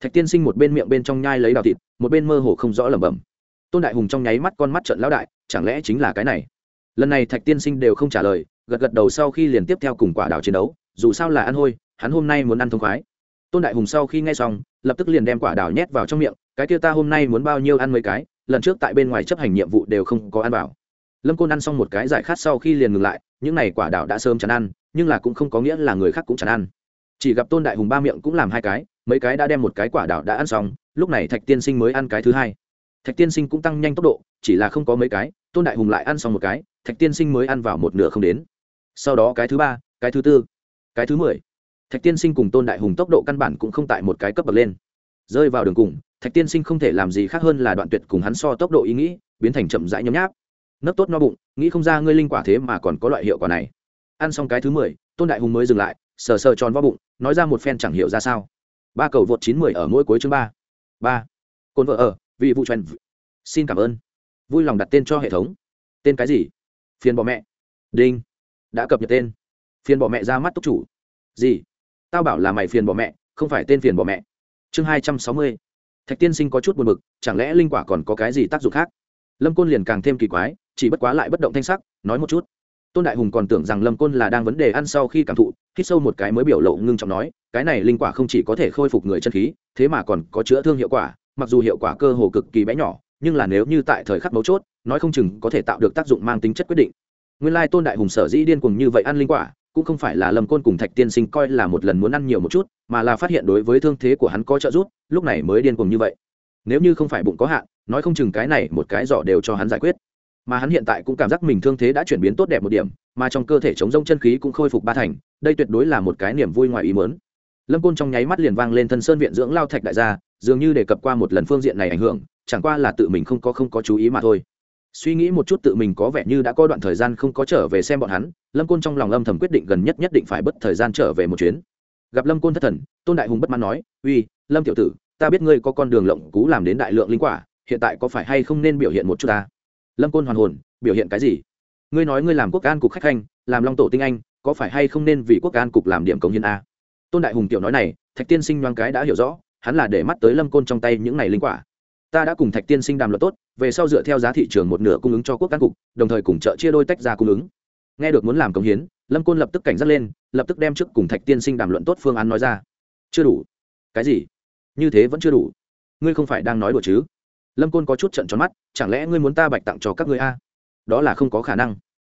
Thạch tiên sinh một bên miệng bên trong nhai lấy đào thịt, một bên mơ hồ không rõ lẩm bẩm. Tôn đại hùng trong nháy mắt con mắt trận lão đại, chẳng lẽ chính là cái này? Lần này thạch tiên sinh đều không trả lời, gật gật đầu sau khi liền tiếp theo cùng quả đào chiến đấu, dù sao là ăn hôi, hắn hôm nay muốn ăn thông khoái. Tôn đại hùng sau khi nghe xong, lập tức liền đem quả đào nhét vào trong miệng, cái kia ta hôm nay muốn bao nhiêu ăn mấy cái, lần trước tại bên ngoài chấp hành nhiệm vụ đều không có ăn vào. Lâm côn ăn xong một cái giải khát sau khi liền ngừng lại, những n à y quả đào đã sớm chán ăn, nhưng là cũng không có nghĩa là người khác cũng chán ăn chỉ gặp tôn đại hùng ba miệng cũng làm hai cái, mấy cái đã đem một cái quả đào đã ăn xong, lúc này thạch tiên sinh mới ăn cái thứ hai. Thạch tiên sinh cũng tăng nhanh tốc độ, chỉ là không có mấy cái, tôn đại hùng lại ăn xong một cái, thạch tiên sinh mới ăn vào một nửa không đến. Sau đó cái thứ ba, cái thứ tư, cái thứ mười. Thạch tiên sinh cùng tôn đại hùng tốc độ căn bản cũng không tại một cái cấp bậc lên. Rơi vào đường cùng, thạch tiên sinh không thể làm gì khác hơn là đoạn tuyệt cùng hắn so tốc độ ý nghĩ, biến thành chậm rãi nhấm nháp. Nấc tốt no bụng, nghĩ không ra ngươi linh quả thế mà còn có loại hiệu quả này. Ăn xong cái thứ mười tôn đại hùng mới dừng lại, sờ sờ tròn vo bụng, nói ra một phen chẳng hiểu ra sao. Ba cầu vượt chín mười ở mỗi cuối chương ba. Ba. Cồn vợ ở, vị vụ truyền xin cảm ơn. Vui lòng đặt tên cho hệ thống. Tên cái gì? Phiền bỏ mẹ. Đinh. Đã cập nhật tên. Phiền bỏ mẹ ra mắt túc chủ. Gì? Tao bảo là mày phiền bỏ mẹ, không phải tên phiền bỏ mẹ. Chương hai trăm sáu mươi. Thạch tiên sinh có chút buồn b ự c chẳng lẽ linh quả còn có cái gì tác dụng khác? Lâm côn liền càng thêm kỳ quái, chỉ bất quá lại bất động thanh sắc, nói một chút tôn đại hùng còn tưởng rằng lâm côn là đang vấn đề ăn sau khi cảm thụ, hít sâu một cái mới biểu lộ ngưng trọng nói, cái này linh quả không chỉ có thể khôi phục người chân khí, thế mà còn có chữa thương hiệu quả, mặc dù hiệu quả cơ hồ cực kỳ bé nhỏ, nhưng là nếu như tại thời khắc mấu chốt, nói không chừng có thể tạo được tác dụng mang tính chất quyết định. Nguyên lai tôn đại hùng sở dĩ điên cuồng như vậy ăn linh quả, cũng không phải là lâm côn cùng thạch tiên sinh coi là một lần muốn ăn nhiều một chút, mà là phát hiện đối với thương thế của hắn có trợ giúp, lúc này mới điên cuồng như vậy. Nếu như không phải bụng có hạn, nói không chừng cái này một cái giỏ đều cho hắn giải quyết mà hắn hiện tại cũng cảm giác mình thương thế đã chuyển biến tốt đẹp một điểm, mà trong cơ thể chống rông chân khí cũng khôi phục ba thành, đây tuyệt đối là một cái niềm vui ngoài ý mớn lâm côn trong nháy mắt liền vang lên thân sơn viện dưỡng lao thạch đại gia, dường như đề cập qua một lần phương diện này ảnh hưởng, chẳng qua là tự mình không có không có chú ý mà thôi. Suy nghĩ một chút tự mình có vẻ như đã có đoạn thời gian không có trở về xem bọn hắn, lâm côn trong lòng âm thầm quyết định gần nhất nhất định phải bất thời gian trở về một chuyến. Gặp lâm côn thất thần, tôn đại hùng bất mãn nói, uy, lâm tiểu tử, ta biết ngươi có con đường lộng cú làm đến đại lượng linh quả, hiện tại có phải hay không nên biểu hiện một chút ta? Lâm côn hoàn hồn, biểu hiện cái gì? Ngươi nói ngươi làm quốc an cục khách khanh, làm long tổ tinh anh, có phải hay không nên vì quốc an cục làm điểm cống hiến a? Tôn đại hùng tiểu nói này, thạch tiên sinh nhoáng cái đã hiểu rõ, hắn là để mắt tới lâm côn trong tay những này linh quả. Ta đã cùng thạch tiên sinh đàm luật tốt, về sau dựa theo giá thị trường một nửa cung ứng cho quốc an cục, đồng thời cùng chợ chia đôi tách ra cung ứng. Nghe được muốn làm cống hiến, lâm côn lập tức cảnh giác lên, lập tức đem trước cùng thạch tiên sinh đàm luận tốt phương án nói ra. Chưa đủ. Cái gì? Như thế vẫn chưa đủ. Ngươi không phải đang nói đùa chứ? Lâm côn có chút trận tròn mắt, chẳng lẽ ngươi muốn ta bạch tặng cho các ngươi a? Đó là không có khả năng.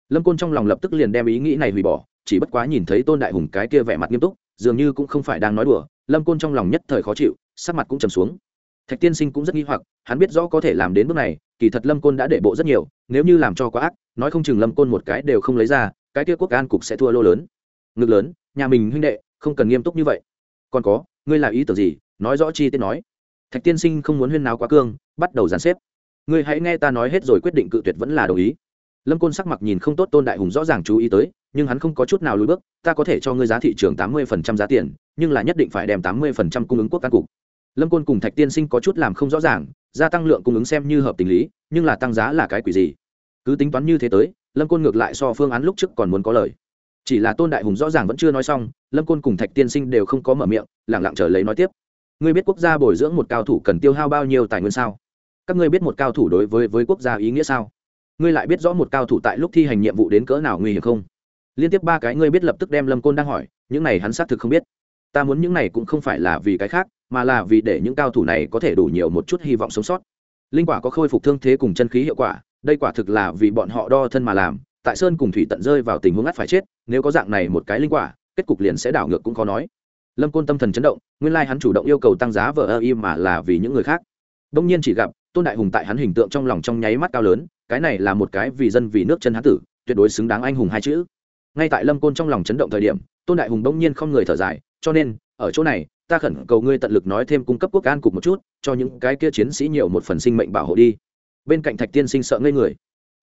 Lâm côn trong lòng lập tức liền đem ý nghĩ này hủy bỏ, chỉ bất quá nhìn thấy tôn đại hùng cái kia vẻ mặt nghiêm túc, dường như cũng không phải đang nói đùa, lâm côn trong lòng nhất thời khó chịu, sắc mặt cũng trầm xuống. Thạch tiên sinh cũng rất nghi hoặc, hắn biết rõ có thể làm đến bước này, kỳ thật lâm côn đã để bộ rất nhiều, nếu như làm cho quá ác, nói không chừng lâm côn một cái đều không lấy ra, cái kia quốc an cục sẽ thua lô lớn. Ngực lớn, nhà mình huynh đệ, không cần nghiêm túc như vậy. Còn có, ngươi là ý tưởng gì? Nói rõ chi tiết nói thạch tiên sinh không muốn huyên náo quá cương, bắt đầu dàn xếp. Ngươi hãy nghe ta nói hết rồi quyết định cự tuyệt vẫn là đồng ý. Lâm côn sắc mặt nhìn không tốt tôn đại hùng rõ ràng chú ý tới, nhưng hắn không có chút nào lùi bước, ta có thể cho ngươi giá thị trường tám mươi phần trăm giá tiền, nhưng là nhất định phải đem tám mươi phần trăm cung ứng quốc căn cục. Lâm côn cùng thạch tiên sinh có chút làm không rõ ràng, gia tăng lượng cung ứng xem như hợp tình lý, nhưng là tăng giá là cái quỷ gì? Cứ tính toán như thế tới, lâm côn ngược lại so phương án lúc trước còn muốn có lời. Chỉ là tôn đại hùng rõ ràng vẫn chưa nói xong, lâm côn cùng thạch tiên sinh đều không có mở miệng lẳng lặng chờ lấy nói tiếp ngươi biết quốc gia bồi dưỡng một cao thủ cần tiêu hao bao nhiêu tài nguyên sao? Các ngươi biết một cao thủ đối với với quốc gia ý nghĩa sao? Ngươi lại biết rõ một cao thủ tại lúc thi hành nhiệm vụ đến cỡ nào nguy hiểm không? Liên tiếp ba cái ngươi biết lập tức đem lâm côn đang hỏi, những này hắn xác thực không biết. Ta muốn những này cũng không phải là vì cái khác, mà là vì để những cao thủ này có thể đủ nhiều một chút hy vọng sống sót. Linh quả có khôi phục thương thế cùng chân khí hiệu quả, đây quả thực là vì bọn họ đo thân mà làm, tại sơn cùng thủy tận rơi vào tình huống ngắt phải chết, nếu có dạng này một cái linh quả, kết cục liền sẽ đảo ngược cũng khó nói lâm côn tâm thần chấn động, nguyên lai hắn chủ động yêu cầu tăng giá vờ ơ im mà là vì những người khác. Đông nhiên chỉ gặp, tôn đại hùng tại hắn hình tượng trong lòng trong nháy mắt cao lớn, cái này là một cái vì dân vì nước chân hán tử, tuyệt đối xứng đáng anh hùng hai chữ. Ngay tại lâm côn trong lòng chấn động thời điểm, tôn đại hùng đông nhiên không người thở dài, cho nên, ở chỗ này, ta khẩn cầu ngươi tận lực nói thêm cung cấp quốc an cục một chút, cho những cái kia chiến sĩ nhiều một phần sinh mệnh bảo hộ đi. Bên cạnh thạch tiên sinh sợ ngây người.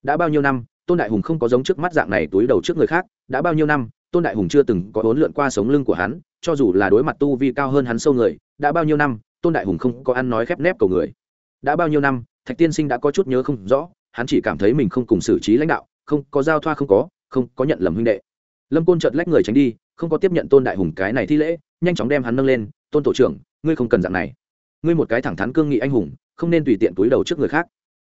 Đã bao nhiêu năm, tôn đại hùng không có giống trước mắt dạng này túi đầu trước người khác, đã bao nhiêu năm tôn đại hùng chưa từng có hốn lượn qua sống lưng của hắn, cho dù là đối mặt tu vi cao hơn hắn sâu người, đã bao nhiêu năm, tôn đại hùng không có ăn nói khép nép cầu người. Đã bao nhiêu năm, thạch tiên sinh đã có chút nhớ không rõ, hắn chỉ cảm thấy mình không cùng xử trí lãnh đạo, không có giao thoa không có không có nhận lầm huynh đệ. Lâm côn chợt lách người tránh đi, không có tiếp nhận tôn đại hùng cái này thi lễ, nhanh chóng đem hắn nâng lên, tôn tổ trưởng, ngươi không cần dạng này. Ngươi một cái thẳng thắn cương nghị anh hùng, không nên tùy tiện túi đầu trước người khác.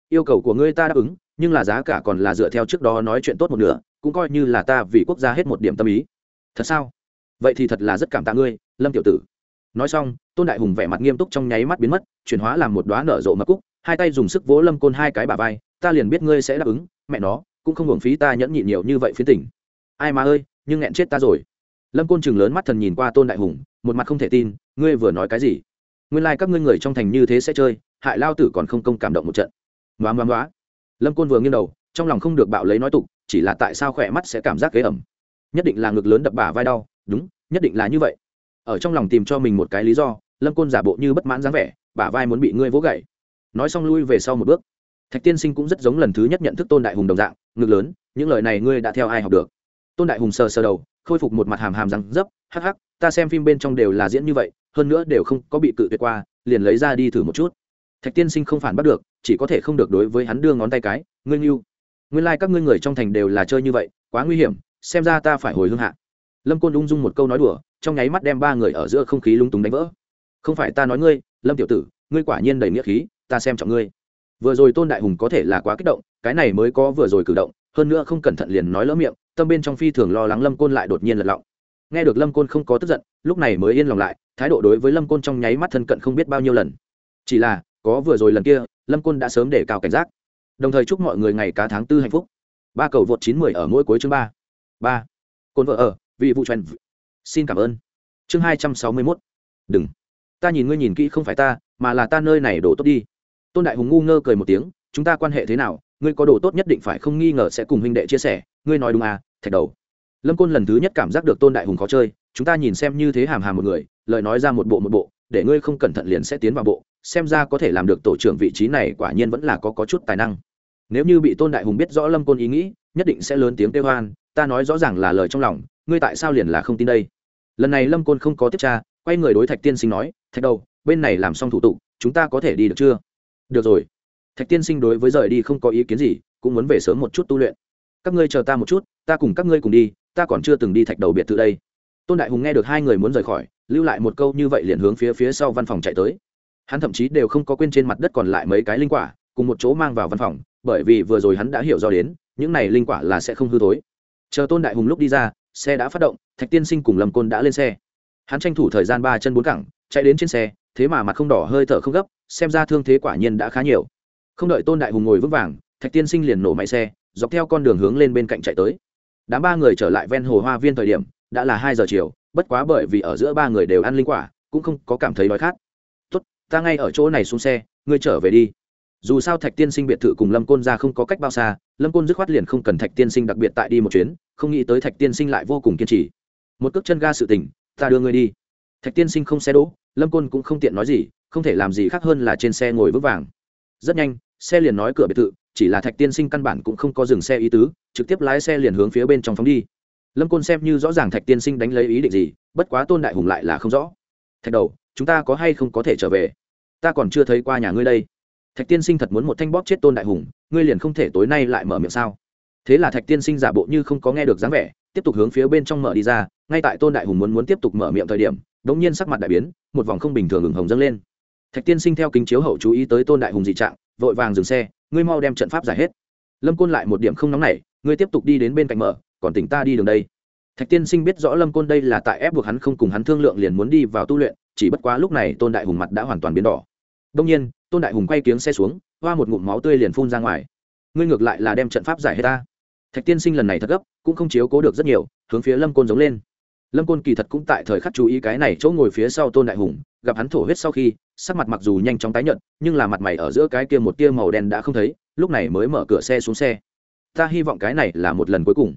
Yêu cầu của ngươi ta đáp ứng, nhưng là giá cả còn là dựa theo trước đó nói chuyện tốt một nửa cũng coi như là ta vì quốc gia hết một điểm tâm ý. Thật sao? Vậy thì thật là rất cảm tạ ngươi, lâm tiểu tử. Nói xong, tôn đại hùng vẻ mặt nghiêm túc trong nháy mắt biến mất, chuyển hóa làm một đoá nở rộ mập cúc, hai tay dùng sức vỗ lâm côn hai cái bà vai, ta liền biết ngươi sẽ đáp ứng, mẹ nó, cũng không hưởng phí ta nhẫn nhịn nhiều như vậy phiến tỉnh ai mà ơi, nhưng nghẹn chết ta rồi. Lâm côn chừng lớn mắt thần nhìn qua tôn đại hùng, một mặt không thể tin, ngươi vừa nói cái gì? Nguyên lai、like、các ngươi người trong thành như thế sẽ chơi, hại lao tử còn không công cảm động một trận. Ngoá ngoá ngoá. Lâm côn vừa nghiêng đầu, trong lòng không được bạo lấy nói tục chỉ là tại sao khỏe mắt sẽ cảm giác ghế ẩm. Nhất định là ngực lớn đập bả vai đau, đúng, nhất định là như vậy. Ở trong lòng tìm cho mình một cái lý do, lâm côn giả bộ như bất mãn dáng vẻ, bả vai muốn bị ngươi vỗ gậy. Nói xong lui về sau một bước. Thạch tiên sinh cũng rất giống lần thứ nhất nhận thức tôn đại hùng đồng dạng, ngực lớn, những lời này ngươi đã theo ai học được? Tôn đại hùng sờ sờ đầu, khôi phục một mặt hàm hàm răng dấp, hắc hắc, ta xem phim bên trong đều là diễn như vậy, hơn nữa đều không có bị cự tuyệt qua, liền lấy ra đi thử một chút. Thạch tiên sinh không phản bắt được, chỉ có thể không được đối với hắn đưa ngón tay cái, ngươi nghiêu nguyên lai、like、các ngươi người trong thành đều là chơi như vậy, quá nguy hiểm, xem ra ta phải hồi hương hạ. Lâm côn ung dung một câu nói đùa, trong nháy mắt đem ba người ở giữa không khí lung túng đánh vỡ. Không phải ta nói ngươi, lâm tiểu tử, ngươi quả nhiên đầy nghĩa khí, ta xem trọng ngươi. Vừa rồi tôn đại hùng có thể là quá kích động, cái này mới có vừa rồi cử động, hơn nữa không cẩn thận liền nói lỡ miệng, tâm bên trong phi thường lo lắng lâm côn lại đột nhiên lật lọng. Nghe được lâm côn không có tức giận, lúc này mới yên lòng lại, thái độ đối với lâm côn trong nháy mắt thân cận không biết bao nhiêu lần. Chỉ là, có vừa rồi lần kia, lâm côn đã sớm để cao cảnh giác đồng thời chúc mọi người ngày cá tháng tư hạnh phúc. Ba cầu vượt chín mười ở mỗi cuối chương ba. Ba. Côn vợ ở vì vụ trần xin cảm ơn. Chương hai trăm sáu mươi mốt. Đừng. Ta nhìn ngươi nhìn kỹ không phải ta mà là ta nơi này đổ tốt đi. Tôn đại hùng ngu ngơ cười một tiếng chúng ta quan hệ thế nào ngươi có đồ tốt nhất định phải không nghi ngờ sẽ cùng huynh đệ chia sẻ ngươi nói đúng à thạch đầu. Lâm côn lần thứ nhất cảm giác được tôn đại hùng khó chơi chúng ta nhìn xem như thế hàm hàm một người lời nói ra một bộ một bộ để ngươi không cẩn thận liền sẽ tiến vào bộ xem ra có thể làm được tổ trưởng vị trí này quả nhiên vẫn là có, có chút tài năng nếu như bị tôn đại hùng biết rõ lâm côn ý nghĩ, nhất định sẽ lớn tiếng kêu hoan ta nói rõ ràng là lời trong lòng, ngươi tại sao liền là không tin đây? Lần này lâm côn không có tiếp tra, quay người đối thạch tiên sinh nói, thạch đầu, bên này làm xong thủ tục, chúng ta có thể đi được chưa? Được rồi. Thạch tiên sinh đối với rời đi không có ý kiến gì, cũng muốn về sớm một chút tu luyện. Các ngươi chờ ta một chút, ta cùng các ngươi cùng đi, ta còn chưa từng đi thạch đầu biệt thự đây. Tôn đại hùng nghe được hai người muốn rời khỏi, lưu lại một câu như vậy liền hướng phía phía sau văn phòng chạy tới. Hắn thậm chí đều không có quên trên mặt đất còn lại mấy cái linh quả cùng một chỗ mang vào văn phòng, bởi vì vừa rồi hắn đã hiểu do đến, những này linh quả là sẽ không hư thối. Chờ tôn đại hùng lúc đi ra, xe đã phát động, thạch tiên sinh cùng lầm côn đã lên xe. Hắn tranh thủ thời gian ba chân bốn cẳng, chạy đến trên xe, thế mà mặt không đỏ, hơi thở không gấp, xem ra thương thế quả nhiên đã khá nhiều. Không đợi tôn đại hùng ngồi vững vàng, thạch tiên sinh liền nổ máy xe, dọc theo con đường hướng lên bên cạnh chạy tới. Đám ba người trở lại ven hồ hoa viên thời điểm, đã là hai giờ chiều, bất quá bởi vì ở giữa ba người đều ăn linh quả, cũng không có cảm thấy đói khát. Tốt, ta ngay ở chỗ này xuống xe, ngươi trở về đi dù sao thạch tiên sinh biệt thự cùng lâm côn ra không có cách bao xa, lâm côn dứt khoát liền không cần thạch tiên sinh đặc biệt tại đi một chuyến, không nghĩ tới thạch tiên sinh lại vô cùng kiên trì. Một cước chân ga sự tình, ta đưa ngươi đi. Thạch tiên sinh không xe đỗ, lâm côn cũng không tiện nói gì, không thể làm gì khác hơn là trên xe ngồi vững vàng. Rất nhanh, xe liền nói cửa biệt thự, chỉ là thạch tiên sinh căn bản cũng không có dừng xe ý tứ, trực tiếp lái xe liền hướng phía bên trong phóng đi. Lâm côn xem như rõ ràng thạch tiên sinh đánh lấy ý định gì, bất quá tôn đại hùng lại là không rõ. Thạch đầu, chúng ta có hay không có thể trở về? Ta còn chưa thấy qua nhà ngươi đây thạch tiên sinh thật muốn một thanh bóp chết tôn đại hùng, ngươi liền không thể tối nay lại mở miệng sao? Thế là thạch tiên sinh giả bộ như không có nghe được dáng vẻ, tiếp tục hướng phía bên trong mở đi ra, ngay tại tôn đại hùng muốn muốn tiếp tục mở miệng thời điểm đ ỗ n g nhiên sắc mặt đại biến, một vòng không bình thường ửng hồng dâng lên. Thạch tiên sinh theo kính chiếu hậu chú ý tới tôn đại hùng dị trạng, vội vàng dừng xe, ngươi mau đem trận pháp giải hết. Lâm côn lại một điểm không nóng nảy, ngươi tiếp tục đi đến bên cạnh mở, còn tỉnh ta đi đường đây. Thạch tiên sinh biết rõ lâm côn đây là tại ép buộc hắn không cùng hắn thương lượng liền muốn đi vào tu luyện, chỉ bất quá lúc này tôn đại hùng mặt đã hoàn toàn biến đỏ đông nhiên, tôn đại hùng quay kiếng xe xuống, hoa một ngụm máu tươi liền phun ra ngoài. Ngươi ngược lại là đem trận pháp giải hết ta. Thạch tiên sinh lần này thật gấp, cũng không chiếu cố được rất nhiều, hướng phía lâm côn giống lên. Lâm côn kỳ thật cũng tại thời khắc chú ý cái này chỗ ngồi phía sau tôn đại hùng, gặp hắn thổ huyết sau khi, sắc mặt mặc dù nhanh chóng tái nhợt, nhưng là mặt mày ở giữa cái kia một tia màu đen đã không thấy, lúc này mới mở cửa xe xuống xe. Ta hy vọng cái này là một lần cuối cùng.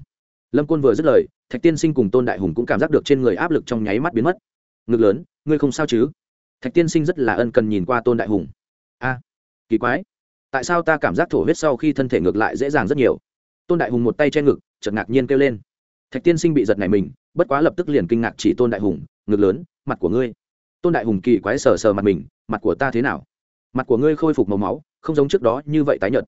Lâm côn vừa dứt lời, thạch tiên sinh cùng tôn đại hùng cũng cảm giác được trên người áp lực trong nháy mắt biến mất. Ngực lớn, ngươi không sao chứ? Thạch tiên sinh rất là ân cần nhìn qua tôn đại hùng. A, kỳ quái. Tại sao ta cảm giác thổ huyết sau khi thân thể ngược lại dễ dàng rất nhiều? Tôn đại hùng một tay che ngực, chợt ngạc nhiên kêu lên. Thạch tiên sinh bị giật này mình, bất quá lập tức liền kinh ngạc chỉ tôn đại hùng, ngực lớn, mặt của ngươi. Tôn đại hùng kỳ quái sờ sờ mặt mình, mặt của ta thế nào? Mặt của ngươi khôi phục màu máu, không giống trước đó như vậy tái nhợt.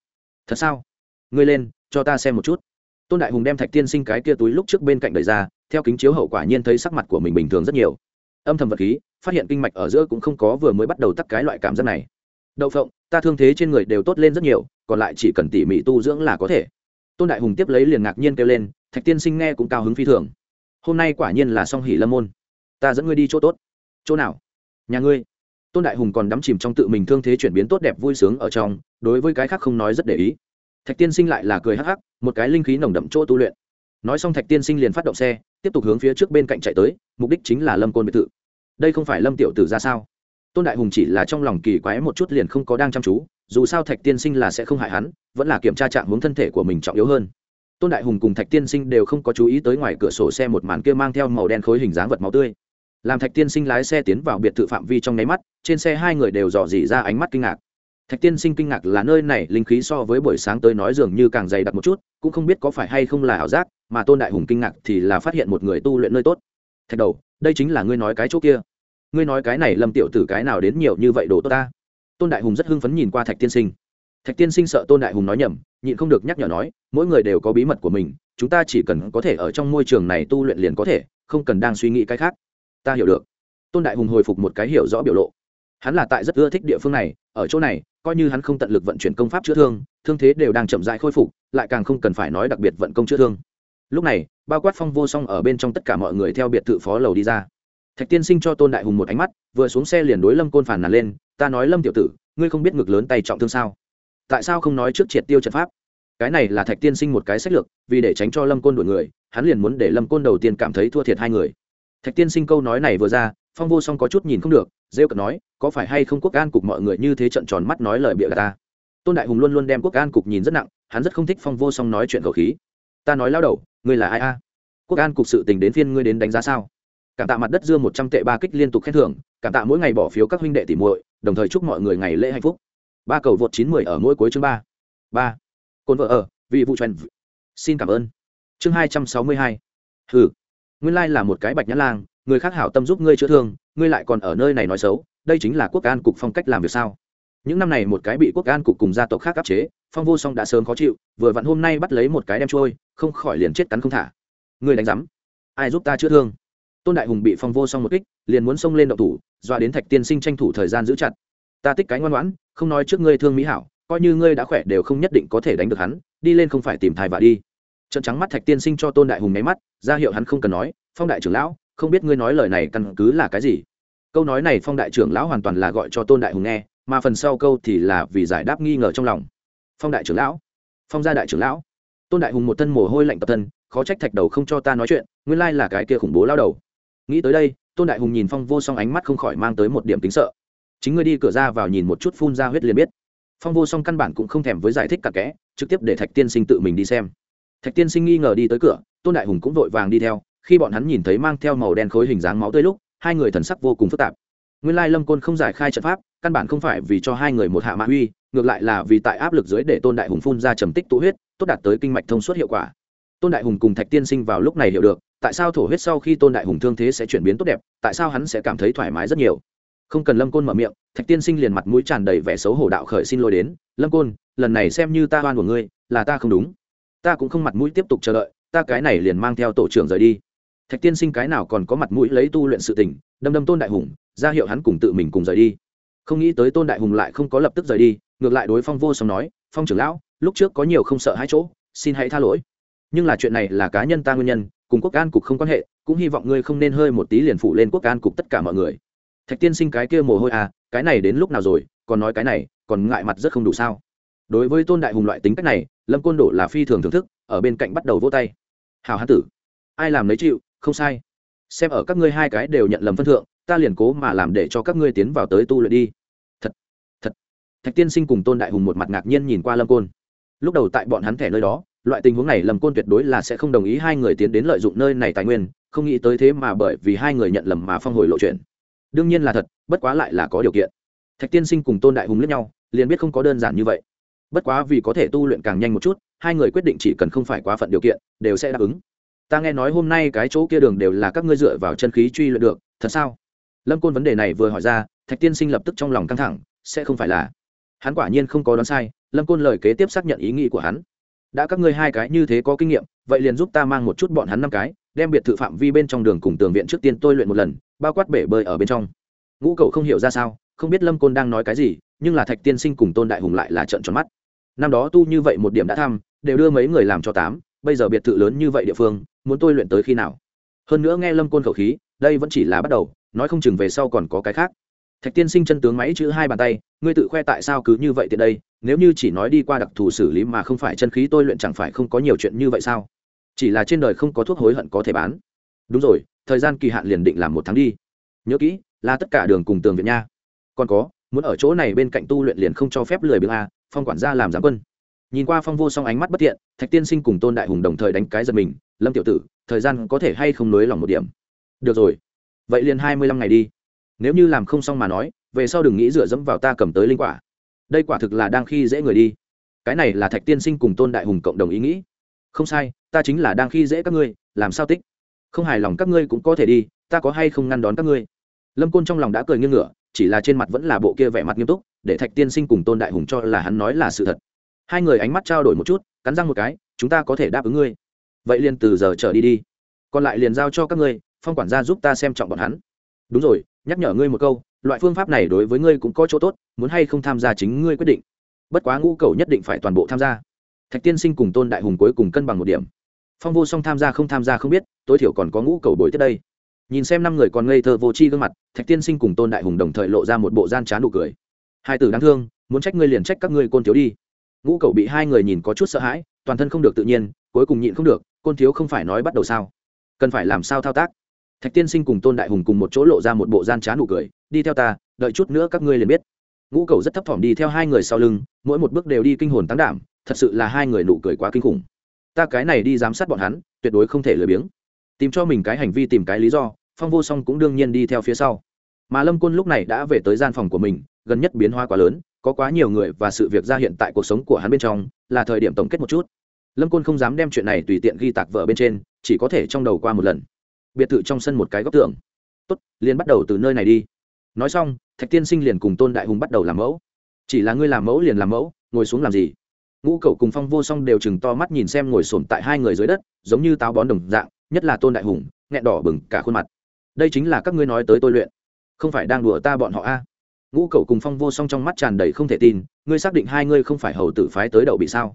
Thật sao? Ngươi lên, cho ta xem một chút. Tôn đại hùng đem thạch tiên sinh cái kia túi lúc trước bên cạnh đời ra, theo kính chiếu hậu quả nhiên thấy sắc mặt của mình bình thường rất nhiều. Âm thầm vật khí phát hiện kinh mạch ở giữa cũng không có vừa mới bắt đầu tắt cái loại cảm giác này. Đậu phộng, ta thương thế trên người đều tốt lên rất nhiều, còn lại chỉ cần tỉ mỉ tu dưỡng là có thể. Tôn đại hùng tiếp lấy liền ngạc nhiên kêu lên, thạch tiên sinh nghe cũng cao hứng phi thường. Hôm nay quả nhiên là song hỷ lâm môn. Ta dẫn ngươi đi chỗ tốt. Chỗ nào? Nhà ngươi. Tôn đại hùng còn đắm chìm trong tự mình thương thế chuyển biến tốt đẹp vui sướng ở trong, đối với cái khác không nói rất để ý. Thạch tiên sinh lại là cười hắc hắc, một cái linh khí nồng đậm chỗ tu luyện. Nói xong thạch tiên sinh liền phát động xe, tiếp tục hướng phía trước bên cạnh chạy tới, mục đích chính là lâm côn biệt thự đây không phải lâm tiểu tử ra sao? Tôn đại hùng chỉ là trong lòng kỳ quái một chút liền không có đang chăm chú, dù sao thạch tiên sinh là sẽ không hại hắn, vẫn là kiểm tra trạng hướng thân thể của mình trọng yếu hơn. Tôn đại hùng cùng thạch tiên sinh đều không có chú ý tới ngoài cửa sổ xe một màn kia mang theo màu đen khối hình dáng vật máu tươi. Làm thạch tiên sinh lái xe tiến vào biệt thự phạm vi trong nháy mắt, trên xe hai người đều dò dỉ ra ánh mắt kinh ngạc. Thạch tiên sinh kinh ngạc là nơi này linh khí so với buổi sáng tới nói dường như càng dày đặc một chút, cũng không biết có phải hay không là ảo giác, mà tôn đại hùng kinh ngạc thì là phát hiện một người tu luyện nơi tốt. Thạch đầu, đây chính là ngươi nói cái chỗ kia ngươi nói cái này lâm tiểu tử cái nào đến nhiều như vậy đồ tốt ta? Tôn đại hùng rất hưng phấn nhìn qua thạch tiên sinh. Thạch tiên sinh sợ tôn đại hùng nói nhầm, nhịn không được nhắc nhở nói, mỗi người đều có bí mật của mình, chúng ta chỉ cần có thể ở trong môi trường này tu luyện liền có thể, không cần đang suy nghĩ cái khác. Ta hiểu được. Tôn đại hùng hồi phục một cái hiểu rõ biểu lộ. Hắn là tại rất ưa thích địa phương này, ở chỗ này, coi như hắn không tận lực vận chuyển công pháp chữa thương thương thế đều đang chậm dại khôi phục, lại càng không cần phải nói đặc biệt vận công chữa thương. Lúc này, bao quát phong vô song ở bên trong tất cả mọi người theo biệt thự phó lầu đi ra thạch tiên sinh cho tôn đại hùng một ánh mắt, vừa xuống xe liền đối lâm côn phản nàn lên, ta nói lâm tiểu tử, ngươi không biết ngực lớn tay trọng thương sao? Tại sao không nói trước triệt tiêu trận pháp? Cái này là thạch tiên sinh một cái sách lược, vì để tránh cho lâm côn đổi người, hắn liền muốn để lâm côn đầu tiên cảm thấy thua thiệt hai người. Thạch tiên sinh câu nói này vừa ra, phong vô song có chút nhìn không được, rêu cợt nói, có phải hay không quốc an cục mọi người như thế trận tròn mắt nói lời bịa gà ta? Tôn đại hùng luôn luôn đem quốc an cục nhìn rất nặng, hắn rất không thích phong vô song nói chuyện khẩu khí. Ta nói lao đầu, ngươi là ai a? Quốc an cục sự tình đến phiên ngươi đến đánh giá sao? Cảm tạ mặt đất dưa một trăm tệ ba kích liên tục khen thưởng, cảm tạ mỗi ngày bỏ phiếu các huynh đệ tỉ muội, đồng thời chúc mọi người ngày lễ hạnh phúc. Ba cầu vượt chín mười ở mỗi cuối chương ba. Ba. Cồn vợ ở vị vụ truyền xin cảm ơn. Chương hai trăm sáu mươi hai. Hừ. Nguyên lai là một cái bạch nhã lang, người khác hảo tâm giúp ngươi chữa thương, ngươi lại còn ở nơi này nói xấu, đây chính là quốc an cục phong cách làm việc sao? Những năm này một cái bị quốc an cục cùng gia tộc khác áp chế, phong vô song đã sớm khó chịu, vừa vặn hôm nay bắt lấy một cái đem trôi, không khỏi liền chết cắn không thả. Ngươi đánh rắm ai giúp ta chữa thương? Tôn đại hùng bị phong vô song một kích, liền muốn xông lên động thủ, dọa đến thạch tiên sinh tranh thủ thời gian giữ chặt. Ta tích cái ngoan ngoãn, không nói trước ngươi thương mỹ hảo, coi như ngươi đã khỏe đều không nhất định có thể đánh được hắn, đi lên không phải tìm thai và đi. Trận trắng mắt thạch tiên sinh cho tôn đại hùng nháy mắt, ra hiệu hắn không cần nói, phong đại trưởng lão, không biết ngươi nói lời này căn cứ là cái gì? Câu nói này phong đại trưởng lão hoàn toàn là gọi cho tôn đại hùng nghe, mà phần sau câu thì là vì giải đáp nghi ngờ trong lòng. Phong đại trưởng lão, phong gia đại trưởng lão. Tôn đại hùng một thân mồ hôi lạnh tập thân, khó trách thạch đầu không cho ta nói chuyện, nguyên lai là cái kia khủng bố lao đầu nghĩ tới đây, tôn đại hùng nhìn phong vô song ánh mắt không khỏi mang tới một điểm tính sợ. Chính ngươi đi cửa ra vào nhìn một chút phun ra huyết liền biết. Phong vô song căn bản cũng không thèm với giải thích cả kẽ, trực tiếp để thạch tiên sinh tự mình đi xem. Thạch tiên sinh nghi ngờ đi tới cửa, tôn đại hùng cũng vội vàng đi theo, khi bọn hắn nhìn thấy mang theo màu đen khối hình dáng máu tươi lúc, hai người thần sắc vô cùng phức tạp. Nguyên lai lâm côn không giải khai trận pháp, căn bản không phải vì cho hai người một hạ mạ huy ngược lại là vì tại áp lực dưới để tôn đại hùng phun ra trầm tích tụ huyết, tốt đạt tới kinh mạch thông suốt hiệu quả. Tôn đại hùng cùng thạch tiên sinh vào lúc này hiểu được tại sao thổ huyết sau khi tôn đại hùng thương thế sẽ chuyển biến tốt đẹp, tại sao hắn sẽ cảm thấy thoải mái rất nhiều? Không cần lâm côn mở miệng, thạch tiên sinh liền mặt mũi tràn đầy vẻ xấu hổ đạo khởi xin lỗi đến, lâm côn, lần này xem như ta oan của ngươi, là ta không đúng. Ta cũng không mặt mũi tiếp tục chờ đợi, ta cái này liền mang theo tổ trưởng rời đi. Thạch tiên sinh cái nào còn có mặt mũi lấy tu luyện sự tình, đâm đâm tôn đại hùng, ra hiệu hắn cùng tự mình cùng rời đi. Không nghĩ tới tôn đại hùng lại không có lập tức rời đi, ngược lại đối phong vô song nói, phong trưởng lão, lúc trước có nhiều không sợ hai chỗ, xin hãy tha lỗi. Nhưng là chuyện này là cá nhân ta nguyên nhân cùng quốc an cục không quan hệ, cũng hy vọng ngươi không nên hơi một tí liền phụ lên quốc an cục tất cả mọi người. Thạch tiên sinh cái kia mồ hôi à cái này đến lúc nào rồi, còn nói cái này, còn ngại mặt rất không đủ sao? Đối với tôn đại hùng loại tính cách này, lâm côn đổ là phi thường thưởng thức, ở bên cạnh bắt đầu vô tay. Hào hán tử, ai làm lấy chịu, không sai. Xem ở các ngươi hai cái đều nhận lầm phân thượng, ta liền cố mà làm để cho các ngươi tiến vào tới tu luyện đi. Thật thật. Thạch tiên sinh cùng tôn đại hùng một mặt ngạc nhiên nhìn qua lâm côn. Lúc đầu tại bọn hắn thẻ nơi đó loại tình huống này lâm côn tuyệt đối là sẽ không đồng ý hai người tiến đến lợi dụng nơi này tài nguyên, không nghĩ tới thế mà bởi vì hai người nhận lầm mà phong hồi lộ chuyện. Đương nhiên là thật, bất quá lại là có điều kiện. Thạch tiên sinh cùng tôn đại hùng lẫn nhau, liền biết không có đơn giản như vậy. Bất quá vì có thể tu luyện càng nhanh một chút, hai người quyết định chỉ cần không phải quá phận điều kiện, đều sẽ đáp ứng. Ta nghe nói hôm nay cái chỗ kia đường đều là các ngươi dựa vào chân khí truy luyện được, thật sao? Lâm côn vấn đề này vừa hỏi ra, thạch tiên sinh lập tức trong lòng căng thẳng, sẽ không phải là. Hắn quả nhiên không có đoán sai, lâm côn lời kế tiếp xác nhận ý nghĩ của hắn đã các ngươi hai cái như thế có kinh nghiệm, vậy liền giúp ta mang một chút bọn hắn năm cái, đem biệt thự phạm vi bên trong đường cùng tường viện trước tiên tôi luyện một lần, bao quát bể bơi ở bên trong. Ngũ cậu không hiểu ra sao, không biết lâm côn đang nói cái gì, nhưng là thạch tiên sinh cùng tôn đại hùng lại là trận tròn mắt. Năm đó tu như vậy một điểm đã thăm, đều đưa mấy người làm cho tám, bây giờ biệt thự lớn như vậy địa phương, muốn tôi luyện tới khi nào? Hơn nữa nghe lâm côn khẩu khí, đây vẫn chỉ là bắt đầu, nói không chừng về sau còn có cái khác. Thạch tiên sinh chân tướng máy chữ hai bàn tay, ngươi tự khoe tại sao cứ như vậy tiện đây? Nếu như chỉ nói đi qua đặc thù xử lý mà không phải chân khí tôi luyện chẳng phải không có nhiều chuyện như vậy sao? Chỉ là trên đời không có thuốc hối hận có thể bán. Đúng rồi, thời gian kỳ hạn liền định làm một tháng đi. Nhớ kỹ, là tất cả đường cùng tường viện nha. Còn có, muốn ở chỗ này bên cạnh tu luyện liền không cho phép lười biếng a, phong quản gia làm giám quân. Nhìn qua phong vô song ánh mắt bất thiện, thạch tiên sinh cùng tôn đại hùng đồng thời đánh cái giật mình, lâm tiểu tử, thời gian có thể hay không nới lỏng một điểm? Được rồi, vậy liền hai mươi lăm ngày đi. Nếu như làm không xong mà nói, về sau đừng nghĩ dựa dẫm vào ta cầm tới linh quả đây quả thực là đang khi dễ người đi. Cái này là thạch tiên sinh cùng tôn đại hùng cộng đồng ý nghĩ. Không sai, ta chính là đang khi dễ các ngươi, làm sao tích? Không hài lòng các ngươi cũng có thể đi, ta có hay không ngăn đón các ngươi? Lâm côn trong lòng đã cười nghiêng ngửa, chỉ là trên mặt vẫn là bộ kia vẻ mặt nghiêm túc, để thạch tiên sinh cùng tôn đại hùng cho là hắn nói là sự thật. Hai người ánh mắt trao đổi một chút, cắn răng một cái, chúng ta có thể đáp ứng ngươi. Vậy liền từ giờ trở đi đi. Còn lại liền giao cho các ngươi, phong quản gia giúp ta xem trọng bọn hắn. Đúng rồi nhắc nhở ngươi một câu, loại phương pháp này đối với ngươi cũng có chỗ tốt, muốn hay không tham gia chính ngươi quyết định. Bất quá ngũ cầu nhất định phải toàn bộ tham gia. Thạch tiên sinh cùng tôn đại hùng cuối cùng cân bằng một điểm. Phong vô song tham gia không tham gia không biết, tối thiểu còn có ngũ cầu bồi tiếp đây. Nhìn xem năm người còn ngây thơ vô c h i gương mặt, thạch tiên sinh cùng tôn đại hùng đồng thời lộ ra một bộ gian trá nụ cười. Hai tử đáng thương, muốn trách ngươi liền trách các ngươi côn thiếu đi. Ngũ cầu bị hai người nhìn có chút sợ hãi, toàn thân không được tự nhiên, cuối cùng nhịn không được, côn thiếu không phải nói bắt đầu sao? Cần phải làm sao thao tác? Thạch tiên sinh cùng tôn đại hùng cùng một chỗ lộ ra một bộ gian trá nụ cười, đi theo ta, đợi chút nữa các ngươi liền biết. Ngũ cầu rất thấp thỏm đi theo hai người sau lưng, mỗi một bước đều đi kinh hồn tăng đảm, thật sự là hai người nụ cười quá kinh khủng. Ta cái này đi giám sát bọn hắn, tuyệt đối không thể lười biếng. Tìm cho mình cái hành vi tìm cái lý do, phong vô song cũng đương nhiên đi theo phía sau. Mà lâm quân lúc này đã về tới gian phòng của mình, gần nhất biến hoa quá lớn, có quá nhiều người và sự việc ra hiện tại cuộc sống của hắn bên trong, là thời điểm tổng kết một chút. Lâm quân không dám đem chuyện này tùy tiện ghi tạc vợ bên trên, chỉ có thể trong đầu qua một lần biệt thự trong sân một cái góc tường. Tốt, liền bắt đầu từ nơi này đi. Nói xong, thạch tiên sinh liền cùng tôn đại hùng bắt đầu làm mẫu. Chỉ là ngươi làm mẫu liền làm mẫu, ngồi xuống làm gì? Ngũ cậu cùng phong vô song đều chừng to mắt nhìn xem ngồi sổm tại hai người dưới đất, giống như táo bón đồng dạng, nhất là tôn đại hùng, nghẹn đỏ bừng cả khuôn mặt. Đây chính là các ngươi nói tới tôi luyện, không phải đang đùa ta bọn họ a? Ngũ cậu cùng phong vô song trong mắt tràn đầy không thể tin, ngươi xác định hai ngươi không phải hầu tử phái tới đậu bị sao?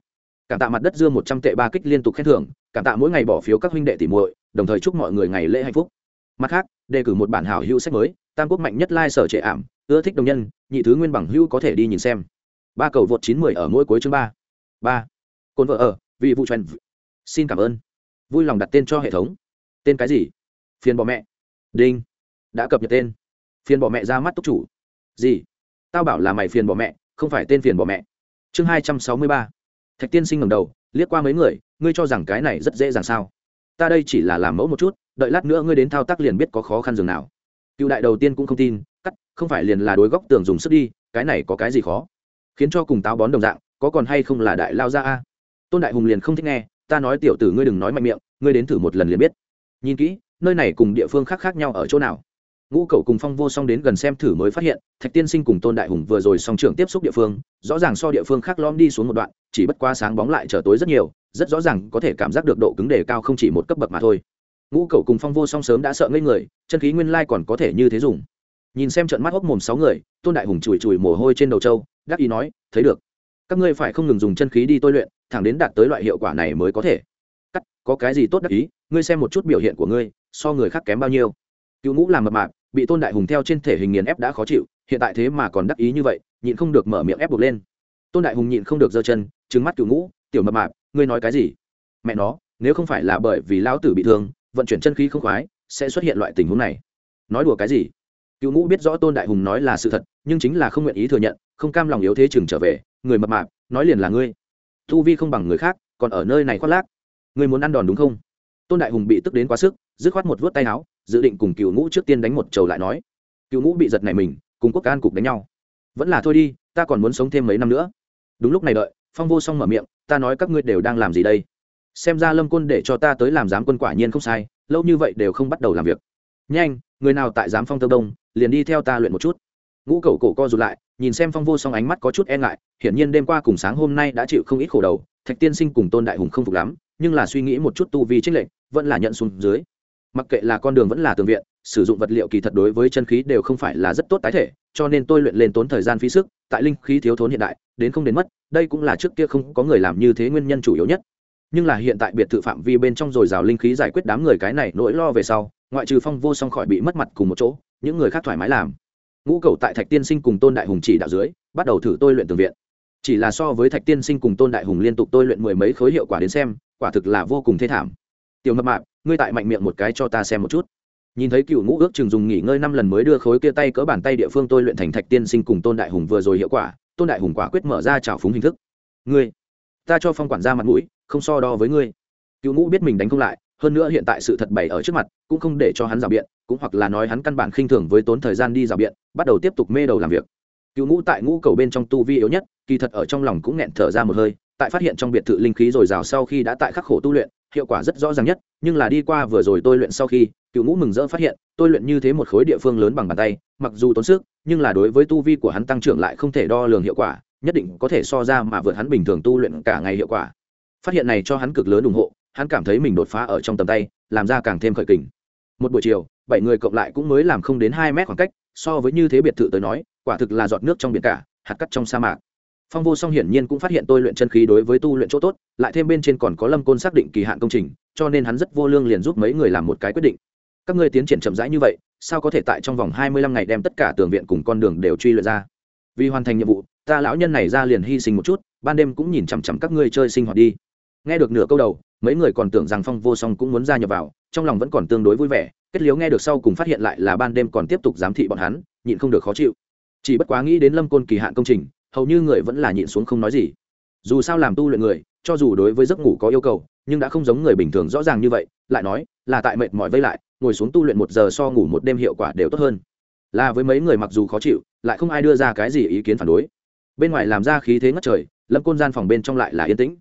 Cảm tạ mặt đất dương một trăm tệ ba kích liên tục khen thưởng, cảm tạ mỗi ngày bỏ phiếu các huynh đệ tỉ muội đồng thời chúc mọi người ngày lễ hạnh phúc. Mặt khác, đề cử một bản hảo hữu sách mới, tam quốc mạnh nhất lai sở trệ ảm, ưa thích đồng nhân, nhị thứ nguyên bằng hữu có thể đi nhìn xem. Ba cầu vượt chín mười ở mỗi cuối chương ba. Ba. Cồn vợ ở vị vụ truyền xin cảm ơn. Vui lòng đặt tên cho hệ thống. Tên cái gì? Phiền bỏ mẹ. Đinh. Đã cập nhật tên. Phiền bỏ mẹ ra mắt túc chủ. Gì? Tao bảo là mày phiền bỏ mẹ, không phải tên phiền bỏ mẹ. Chương hai trăm sáu mươi ba. Thạch tiên sinh ngầm đầu, liếc qua mấy người, ngươi cho rằng cái này rất dễ dàng sao? Ta đây chỉ là làm mẫu một chút, đợi lát nữa ngươi đến thao tác liền biết có khó khăn dường nào. Cựu đại đầu tiên cũng không tin, cắt, không phải liền là đối góc tường dùng sức đi, cái này có cái gì khó? Khiến cho cùng táo bón đồng dạng, có còn hay không là đại lao ra a? Tôn đại hùng liền không thích nghe, ta nói tiểu tử ngươi đừng nói mạnh miệng, ngươi đến thử một lần liền biết. Nhìn kỹ, nơi này cùng địa phương khác khác nhau ở chỗ nào? Ngũ cậu cùng phong vô song đến gần xem thử mới phát hiện, thạch tiên sinh cùng tôn đại hùng vừa rồi song trưởng tiếp xúc địa phương, rõ ràng so địa phương khác lom đi xuống một đoạn chỉ bất qua sáng bóng lại trở tối rất nhiều, rất rõ ràng có thể cảm giác được độ cứng đề cao không chỉ một cấp bậc mà thôi. Ngũ cầu cùng phong vô song sớm đã sợ ngây người, chân khí nguyên lai còn có thể như thế dùng. Nhìn xem trận mắt hốc mồm sáu người, tôn đại hùng chùi chùi mồ hôi trên đầu trâu, đắc ý nói, thấy được. Các ngươi phải không ngừng dùng chân khí đi tôi luyện, thẳng đến đạt tới loại hiệu quả này mới có thể. Cắt, có cái gì tốt đắc ý? Ngươi xem một chút biểu hiện của ngươi, so người khác kém bao nhiêu. Cựu ngũ làm mập mạp, bị tôn đại hùng theo trên thể hình nghiền ép đã khó chịu, hiện tại thế mà còn đắc ý như vậy, nhịn không được mở miệng ép buộc lên tôn đại hùng nhịn không được giơ chân trứng mắt cựu ngũ, tiểu mập mạp, ngươi nói cái gì? Mẹ nó, nếu không phải là bởi vì lão tử bị thương, vận chuyển chân khí không khoái, sẽ xuất hiện loại tình huống này. Nói đùa cái gì? Cựu ngũ biết rõ tôn đại hùng nói là sự thật, nhưng chính là không nguyện ý thừa nhận, không cam lòng yếu thế chừng trở về, người mập mạp, nói liền là ngươi. Thu vi không bằng người khác, còn ở nơi này khoác lác. Ngươi muốn ăn đòn đúng không? Tôn đại hùng bị tức đến quá sức, dứt khoát một vớt tay áo, dự định cùng cựu ngũ trước tiên đánh một trầu lại nói cựu ngũ bị giật này mình, cùng quốc an cục đánh nhau. Vẫn là thôi đi, ta còn muốn sống thêm mấy năm nữa đúng lúc này đợi, phong vô song mở miệng, ta nói các ngươi đều đang làm gì đây? Xem ra lâm quân để cho ta tới làm giám quân quả nhiên không sai, lâu như vậy đều không bắt đầu làm việc. Nhanh, người nào tại giám phong tơ đông, liền đi theo ta luyện một chút. Ngũ cầu cổ co rụt lại, nhìn xem phong vô song ánh mắt có chút e ngại, hiển nhiên đêm qua cùng sáng hôm nay đã chịu không ít khổ đầu, thạch tiên sinh cùng tôn đại hùng không phục lắm, nhưng là suy nghĩ một chút tu vi trích lệnh vẫn là nhận xuống dưới mặc kệ là con đường vẫn là tường viện, sử dụng vật liệu kỳ thật đối với chân khí đều không phải là rất tốt tái thể, cho nên tôi luyện lên tốn thời gian phí sức, tại linh khí thiếu thốn hiện đại, đến không đến mất, đây cũng là trước kia không có người làm như thế nguyên nhân chủ yếu nhất. Nhưng là hiện tại biệt thự phạm vi bên trong dồi dào linh khí giải quyết đám người cái này nỗi lo về sau, ngoại trừ phong vô song khỏi bị mất mặt cùng một chỗ, những người khác thoải mái làm. Ngũ cầu tại thạch tiên sinh cùng tôn đại hùng chỉ đạo dưới, bắt đầu thử tôi luyện tường viện. Chỉ là so với thạch tiên sinh cùng tôn đại hùng liên tục tôi luyện mười mấy khối hiệu quả đến xem, quả thực là vô cùng thê thảm tiểu mập mạp, ngươi tại mạnh miệng một cái cho ta xem một chút. Nhìn thấy cựu ngũ ước chừng dùng nghỉ ngơi năm lần mới đưa khối kia tay cỡ bàn tay địa phương tôi luyện thành thạch tiên sinh cùng tôn đại hùng vừa rồi hiệu quả, tôn đại hùng quả quyết mở ra trào phúng hình thức. Ngươi, ta cho phong quản ra mặt mũi, không so đo với ngươi. Cựu ngũ biết mình đánh không lại, hơn nữa hiện tại sự thật bày ở trước mặt, cũng không để cho hắn rào biện, cũng hoặc là nói hắn căn bản khinh thường với tốn thời gian đi rào biện, bắt đầu tiếp tục mê đầu làm việc. Cựu ngũ tại ngũ cầu bên trong tu vi yếu nhất, kỳ thật ở trong lòng cũng nghẹn thở ra một hơi, tại phát hiện trong biệt thự linh khí dồi dào sau khi đã tại khắc khổ tu luyện hiệu quả rất rõ ràng nhất, nhưng là đi qua vừa rồi tôi luyện sau khi, cựu ngũ mừng rỡ phát hiện, tôi luyện như thế một khối địa phương lớn bằng bàn tay, mặc dù tốn sức, nhưng là đối với tu vi của hắn tăng trưởng lại không thể đo lường hiệu quả, nhất định có thể so ra mà vượt hắn bình thường tu luyện cả ngày hiệu quả. Phát hiện này cho hắn cực lớn ủng hộ, hắn cảm thấy mình đột phá ở trong tầm tay, làm ra càng thêm khởi kình. Một buổi chiều, bảy người cộng lại cũng mới làm không đến hai mét khoảng cách, so với như thế biệt thự tới nói, quả thực là giọt nước trong biển cả, hạt cắt trong sa mạc phong vô song hiển nhiên cũng phát hiện tôi luyện chân khí đối với tu luyện chỗ tốt, lại thêm bên trên còn có lâm côn xác định kỳ hạn công trình, cho nên hắn rất vô lương liền giúp mấy người làm một cái quyết định. Các ngươi tiến triển chậm rãi như vậy, sao có thể tại trong vòng hai mươi lăm ngày đem tất cả tường viện cùng con đường đều truy luyện ra? Vì hoàn thành nhiệm vụ, ta lão nhân này ra liền hy sinh một chút, ban đêm cũng nhìn chằm chằm các ngươi chơi sinh hoạt đi. Nghe được nửa câu đầu, mấy người còn tưởng rằng phong vô song cũng muốn ra nhập vào, trong lòng vẫn còn tương đối vui vẻ, kết liếu nghe được sau cùng phát hiện lại là ban đêm còn tiếp tục giám thị bọn hắn, nhịn không được khó chịu. Chỉ bất quá nghĩ đến lâm côn kỳ hạn công trình hầu như người vẫn là nhịn xuống không nói gì. Dù sao làm tu luyện người, cho dù đối với giấc ngủ có yêu cầu, nhưng đã không giống người bình thường rõ ràng như vậy, lại nói, là tại mệt mỏi vây lại, ngồi xuống tu luyện một giờ so ngủ một đêm hiệu quả đều tốt hơn. Là với mấy người mặc dù khó chịu, lại không ai đưa ra cái gì ý kiến phản đối. Bên ngoài làm ra khí thế ngất trời, lâm côn gian phòng bên trong lại là yên tĩnh.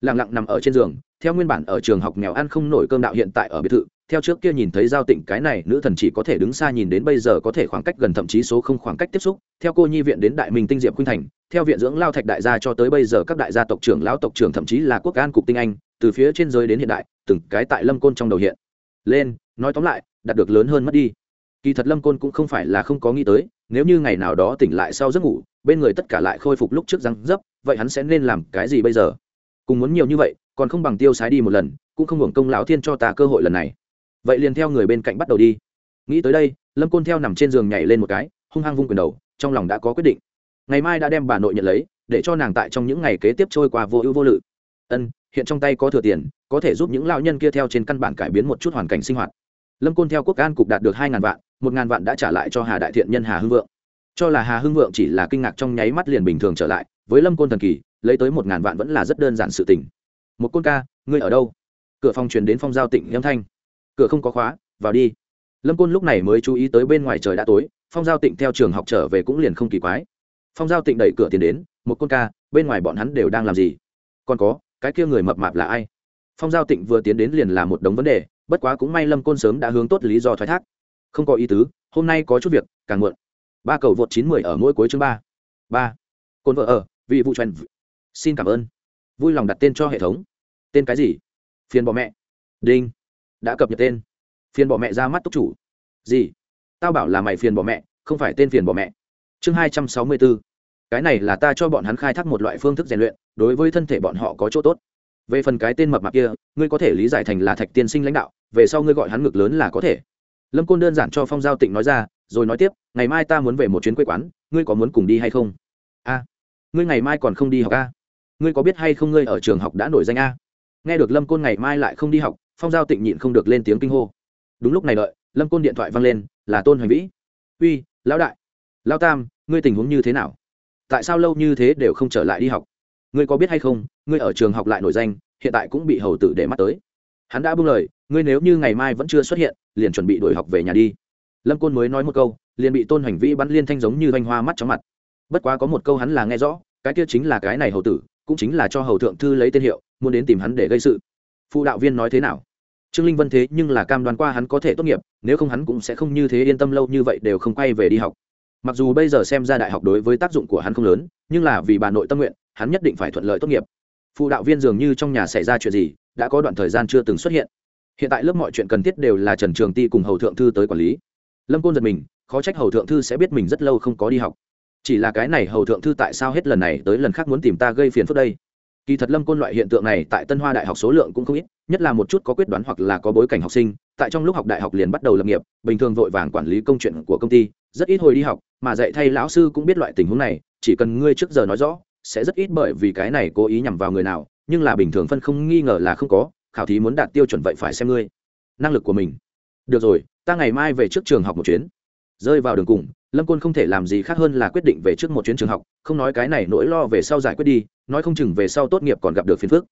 Lẳng lặng nằm ở trên giường theo nguyên bản ở trường học nghèo ăn không nổi cơm đạo hiện tại ở biệt thự, theo trước kia nhìn thấy giao tịnh cái này, nữ thần chỉ có thể đứng xa nhìn đến bây giờ có thể khoảng cách gần thậm chí số không khoảng cách tiếp xúc. Theo cô nhi viện đến đại minh tinh diệm khuynh thành, theo viện dưỡng lao thạch đại gia cho tới bây giờ các đại gia tộc trưởng, lão tộc trưởng thậm chí là quốc an cục tinh anh, từ phía trên giới đến hiện đại, từng cái tại lâm côn trong đầu hiện. Lên, nói tóm lại, đạt được lớn hơn mất đi. Kỳ thật lâm côn cũng không phải là không có nghĩ tới, nếu như ngày nào đó tỉnh lại sau giấc ngủ, bên người tất cả lại khôi phục lúc trước răng dấp, vậy hắn sẽ nên làm cái gì bây giờ? Cùng muốn nhiều như vậy còn không bằng tiêu sái đi một lần, cũng không hưởng công lão thiên cho ta cơ hội lần này. Vậy liền theo người bên cạnh bắt đầu đi. Nghĩ tới đây, lâm côn theo nằm trên giường nhảy lên một cái, hung hăng vung quyền đầu, trong lòng đã có quyết định. Ngày mai đã đem bà nội nhận lấy, để cho nàng tại trong những ngày kế tiếp trôi qua vô ưu vô lự. Ân, hiện trong tay có thừa tiền, có thể giúp những lão nhân kia theo trên căn bản cải biến một chút hoàn cảnh sinh hoạt. Lâm côn theo quốc an cục đạt được hai ngàn vạn, một ngàn vạn đã trả lại cho hà đại thiện nhân hà hưng vượng. Cho là hà hưng vượng chỉ là kinh ngạc trong nháy mắt liền bình thường trở lại, với lâm côn thần kỳ, lấy tới một ngàn vạn vẫn là rất đơn giản sự tình một côn ca, ngươi ở đâu? Cửa phòng truyền đến phong giao tịnh âm thanh. Cửa không có khóa, vào đi. Lâm côn lúc này mới chú ý tới bên ngoài trời đã tối, phong giao tịnh theo trường học trở về cũng liền không kỳ quái. Phong giao tịnh đẩy cửa tiền đến, một côn ca, bên ngoài bọn hắn đều đang làm gì? Còn có, cái kia người mập mạp là ai? Phong giao tịnh vừa tiến đến liền là một đống vấn đề, bất quá cũng may lâm côn sớm đã hướng tốt lý do thoái thác. Không có ý tứ, hôm nay có chút việc, càng muộn. Ba cầu vượt chín mười ở mỗi cuối chương ba. Ba. Côn vợ ở, vị vụ truyền xin cảm ơn vui lòng đặt tên cho hệ thống. Tên cái gì? Phiền bỏ mẹ. Đinh. Đã cập nhật tên. Phiền bỏ mẹ ra mắt túc chủ. Gì? Tao bảo là mày phiền bỏ mẹ, không phải tên phiền bỏ mẹ. Chương hai trăm sáu mươi bốn. Cái này là ta cho bọn hắn khai thác một loại phương thức rèn luyện, đối với thân thể bọn họ có chỗ tốt. Về phần cái tên mập mạp kia, ngươi có thể lý giải thành là thạch tiên sinh lãnh đạo, về sau ngươi gọi hắn ngực lớn là có thể. Lâm côn đơn giản cho phong giao tịnh nói ra, rồi nói tiếp, ngày mai ta muốn về một chuyến quê quán, ngươi có muốn cùng đi hay không? A. Ngươi ngày mai còn không đi học a ngươi có biết hay không ngươi ở trường học đã nổi danh a? Nghe được lâm côn ngày mai lại không đi học, phong giao tịnh nhịn không được lên tiếng kinh hô. Đúng lúc này đợi, lâm côn điện thoại văng lên, là tôn hoành vĩ. Uy, lão đại, lão tam, ngươi tình huống như thế nào? Tại sao lâu như thế đều không trở lại đi học? Ngươi có biết hay không, ngươi ở trường học lại nổi danh, hiện tại cũng bị hầu tử để mắt tới. Hắn đã buông lời, ngươi nếu như ngày mai vẫn chưa xuất hiện, liền chuẩn bị đuổi học về nhà đi. Lâm côn mới nói một câu, liền bị tôn Hoành vĩ bắn liên thanh giống như vanh hoa mắt chóng mặt. Bất quá có một câu hắn là nghe rõ, cái kia chính là cái này hầu tử cũng chính là cho hầu thượng thư lấy tên hiệu, muốn đến tìm hắn để gây sự. Phụ đạo viên nói thế nào? Trương linh vân thế nhưng là cam đoan qua hắn có thể tốt nghiệp, nếu không hắn cũng sẽ không như thế yên tâm lâu như vậy đều không quay về đi học. Mặc dù bây giờ xem ra đại học đối với tác dụng của hắn không lớn, nhưng là vì bà nội tâm nguyện, hắn nhất định phải thuận lợi tốt nghiệp. Phụ đạo viên dường như trong nhà xảy ra chuyện gì, đã có đoạn thời gian chưa từng xuất hiện. Hiện tại lớp mọi chuyện cần thiết đều là trần trường ti cùng hầu thượng thư tới quản lý. Lâm côn giật mình, khó trách hầu thượng thư sẽ biết mình rất lâu không có đi học chỉ là cái này hầu thượng thư tại sao hết lần này tới lần khác muốn tìm ta gây phiền phức đây? Kỳ thật lâm côn loại hiện tượng này tại tân hoa đại học số lượng cũng không ít, nhất là một chút có quyết đoán hoặc là có bối cảnh học sinh, tại trong lúc học đại học liền bắt đầu lập nghiệp, bình thường vội vàng quản lý công chuyện của công ty, rất ít hồi đi học, mà dạy thay lão sư cũng biết loại tình huống này, chỉ cần ngươi trước giờ nói rõ, sẽ rất ít bởi vì cái này cố ý nhằm vào người nào, nhưng là bình thường phân không nghi ngờ là không có, khảo thí muốn đạt tiêu chuẩn vậy phải xem ngươi năng lực của mình. Được rồi, ta ngày mai về trước trường học một chuyến rơi vào đường cùng, lâm côn không thể làm gì khác hơn là quyết định về trước một chuyến trường học, không nói cái này nỗi lo về sau giải quyết đi, nói không chừng về sau tốt nghiệp còn gặp được phiền phức.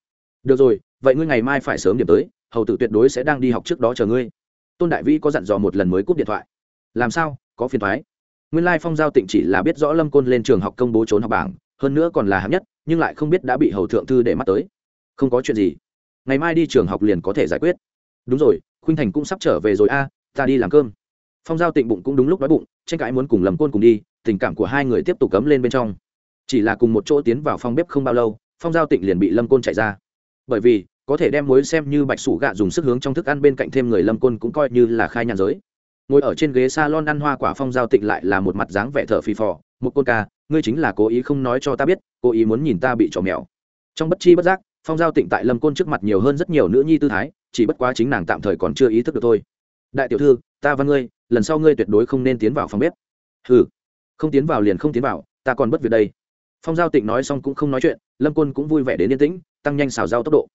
Được rồi, vậy ngươi ngày mai phải sớm điểm tới, hầu tử tuyệt đối sẽ đang đi học trước đó chờ ngươi. Tôn đại vĩ có dặn dò một lần mới cúp điện thoại. Làm sao, có phiền thoái nguyên lai phong giao tịnh chỉ là biết rõ lâm côn lên trường học công bố trốn học bảng, hơn nữa còn là hạng nhất, nhưng lại không biết đã bị hầu thượng thư để mắt tới. Không có chuyện gì. Ngày mai đi trường học liền có thể giải quyết. Đúng rồi, khuynh thành cũng sắp trở về rồi a, ta đi làm cơm phong giao tịnh bụng cũng đúng lúc đói bụng, tranh cãi muốn cùng lầm côn cùng đi, tình cảm của hai người tiếp tục cấm lên bên trong. Chỉ là cùng một chỗ tiến vào phòng bếp không bao lâu, phong giao tịnh liền bị lâm côn chạy ra. Bởi vì, có thể đem muối xem như bạch sủ gạ dùng sức hướng trong thức ăn bên cạnh thêm người lâm côn cũng coi như là khai nhàn giới. Ngồi ở trên ghế s a lon ăn hoa quả phong giao tịnh lại là một mặt dáng vẻ thở phì phò một côn ca, ngươi chính là cố ý không nói cho ta biết, cố ý muốn nhìn ta bị trò mèo. Trong bất chi bất giác, phong giao tịnh tại lâm côn trước mặt nhiều hơn rất nhiều nữ nhi tư thái, chỉ bất quá chính nàng tạm thời còn chưa ý thức được thôi. Đại tiểu thư, ta văn ngươi lần sau ngươi tuyệt đối không nên tiến vào phòng bếp. Hừ, không tiến vào liền không tiến vào ta còn bất việc đây. Phong giao tịnh nói xong cũng không nói chuyện lâm côn cũng vui vẻ đến yên tĩnh tăng nhanh xào giao tốc độ.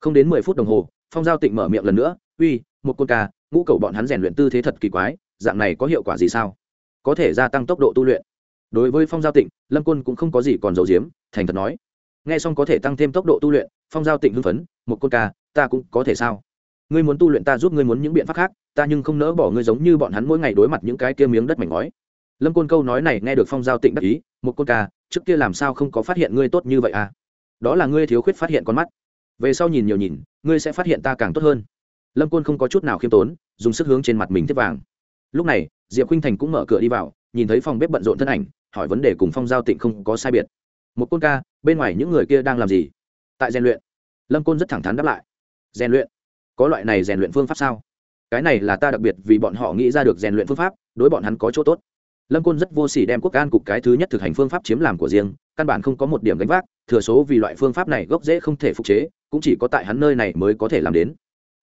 Không đến mười phút đồng hồ phong giao tịnh mở miệng lần nữa uy một côn ca ngũ cầu bọn hắn rèn luyện tư thế thật kỳ quái dạng này có hiệu quả gì sao? Có thể gia tăng tốc độ tu luyện. Đối với phong giao tịnh lâm côn cũng không có gì còn giấu giếm thành thật nói nghe xong có thể tăng thêm tốc độ tu luyện. Phong giao tịnh hưng phấn một côn ca ta cũng có thể sao? Ngươi muốn tu luyện ta giúp ngươi muốn những biện pháp khác, ta nhưng không nỡ bỏ ngươi giống như bọn hắn mỗi ngày đối mặt những cái kia miếng đất mảnh ngói. Lâm côn câu nói này nghe được phong giao tịnh đắc ý, một côn ca trước kia làm sao không có phát hiện ngươi tốt như vậy à? Đó là ngươi thiếu khuyết phát hiện con mắt. Về sau nhìn nhiều nhìn, ngươi sẽ phát hiện ta càng tốt hơn. Lâm côn không có chút nào khiêm tốn, dùng sức hướng trên mặt mình tiếp vàng. Lúc này, diệp khinh thành cũng mở cửa đi vào, nhìn thấy phòng bếp bận rộn thân ảnh, hỏi vấn đề cùng phong giao tịnh không có sai biệt. Một côn ca bên ngoài những người kia đang làm gì? Tại rèn luyện. Lâm côn rất thẳng thắn đáp lại. Rèn luyện? Có loại này rèn luyện phương pháp sao? Cái này là ta đặc biệt vì bọn họ nghĩ ra được rèn luyện phương pháp, đối bọn hắn có chỗ tốt. Lâm côn rất vô s ỉ đem quốc an cục cái thứ nhất thực hành phương pháp chiếm làm của riêng, căn bản không có một điểm gánh vác, thừa số vì loại phương pháp này gốc dễ không thể phục chế, cũng chỉ có tại hắn nơi này mới có thể làm đến.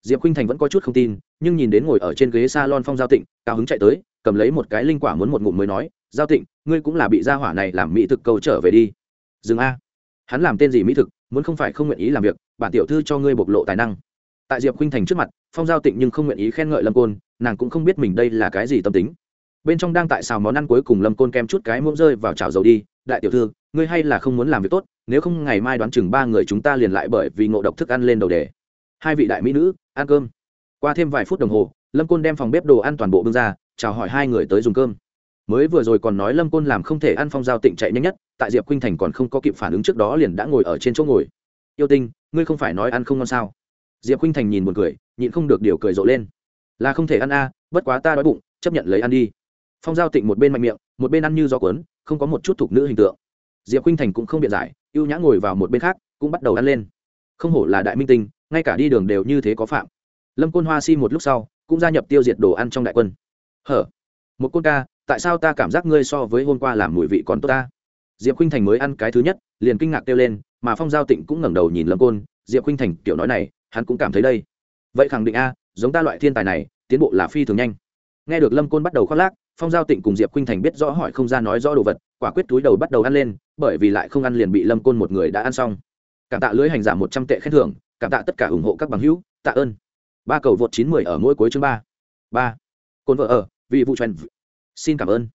Diệp khinh thành vẫn có chút không tin, nhưng nhìn đến ngồi ở trên ghế s a lon phong giao tịnh, cao hứng chạy tới, cầm lấy một cái linh quả muốn một ngụm mới nói, giao tịnh, ngươi cũng là bị gia hỏa này làm mỹ thực câu trở về đi. Dừng a. Hắn làm tên gì mỹ thực, muốn không phải không nguyện ý làm việc, bản tiểu thư cho ngươi bộc lộ tài năng tại diệp khinh thành trước mặt phong giao tịnh nhưng không nguyện ý khen ngợi lâm côn nàng cũng không biết mình đây là cái gì tâm tính bên trong đang tại xào món ăn cuối cùng lâm côn kem chút cái muỗng rơi vào chảo dầu đi đại tiểu thư ngươi hay là không muốn làm việc tốt nếu không ngày mai đoán chừng ba người chúng ta liền lại bởi vì ngộ độc thức ăn lên đầu đề hai vị đại mỹ nữ ăn cơm qua thêm vài phút đồng hồ lâm côn đem phòng bếp đồ ăn toàn bộ bưng ra chào hỏi hai người tới dùng cơm mới vừa rồi còn nói lâm côn làm không thể ăn phong giao tịnh chạy nhanh nhất tại diệp khinh thành còn không có kịp phản ứng trước đó liền đã ngồi ở trên chỗ ngồi yêu tinh ngươi không phải nói ăn không ngon sao diệp khuynh thành nhìn buồn cười, nhịn không được điều cười rộ lên. Là không thể ăn a, bất quá ta đói bụng, chấp nhận lấy ăn đi. Phong giao tịnh một bên mạnh miệng, một bên ăn như gió cuốn, không có một chút thục nữ hình tượng. Diệp khuynh thành cũng không biện giải, ưu nhã ngồi vào một bên khác, cũng bắt đầu ăn lên. Không hổ là đại minh tinh, ngay cả đi đường đều như thế có phạm. Lâm côn hoa si một lúc sau, cũng gia nhập tiêu diệt đồ ăn trong đại quân. Hở? Một côn ca, tại sao ta cảm giác ngươi so với hôm qua làm mùi vị còn tốt ta? Diệp khinh thành mới ăn cái thứ nhất, liền kinh ngạc kêu lên, mà phong giao tịnh cũng ngẩng đầu nhìn lâm côn. Diệp khinh thành kiểu nói này hắn cũng cảm thấy đây. Vậy khẳng định a, giống ta loại thiên tài này, tiến bộ là phi thường nhanh. Nghe được lâm côn bắt đầu khoác lác, phong giao tịnh cùng diệp khinh thành biết rõ hỏi không ra nói rõ đồ vật, quả quyết túi đầu bắt đầu ăn lên, bởi vì lại không ăn liền bị lâm côn một người đã ăn xong. Cảm tạ lưới hành giả một trăm tệ khen thưởng, cảm tạ tất cả ủng hộ các bằng hữu, tạ ơn. Ba cầu vượt chín mười ở mỗi cuối chương ba. Ba. Côn vợ ở, vì vụ trần xin cảm ơn.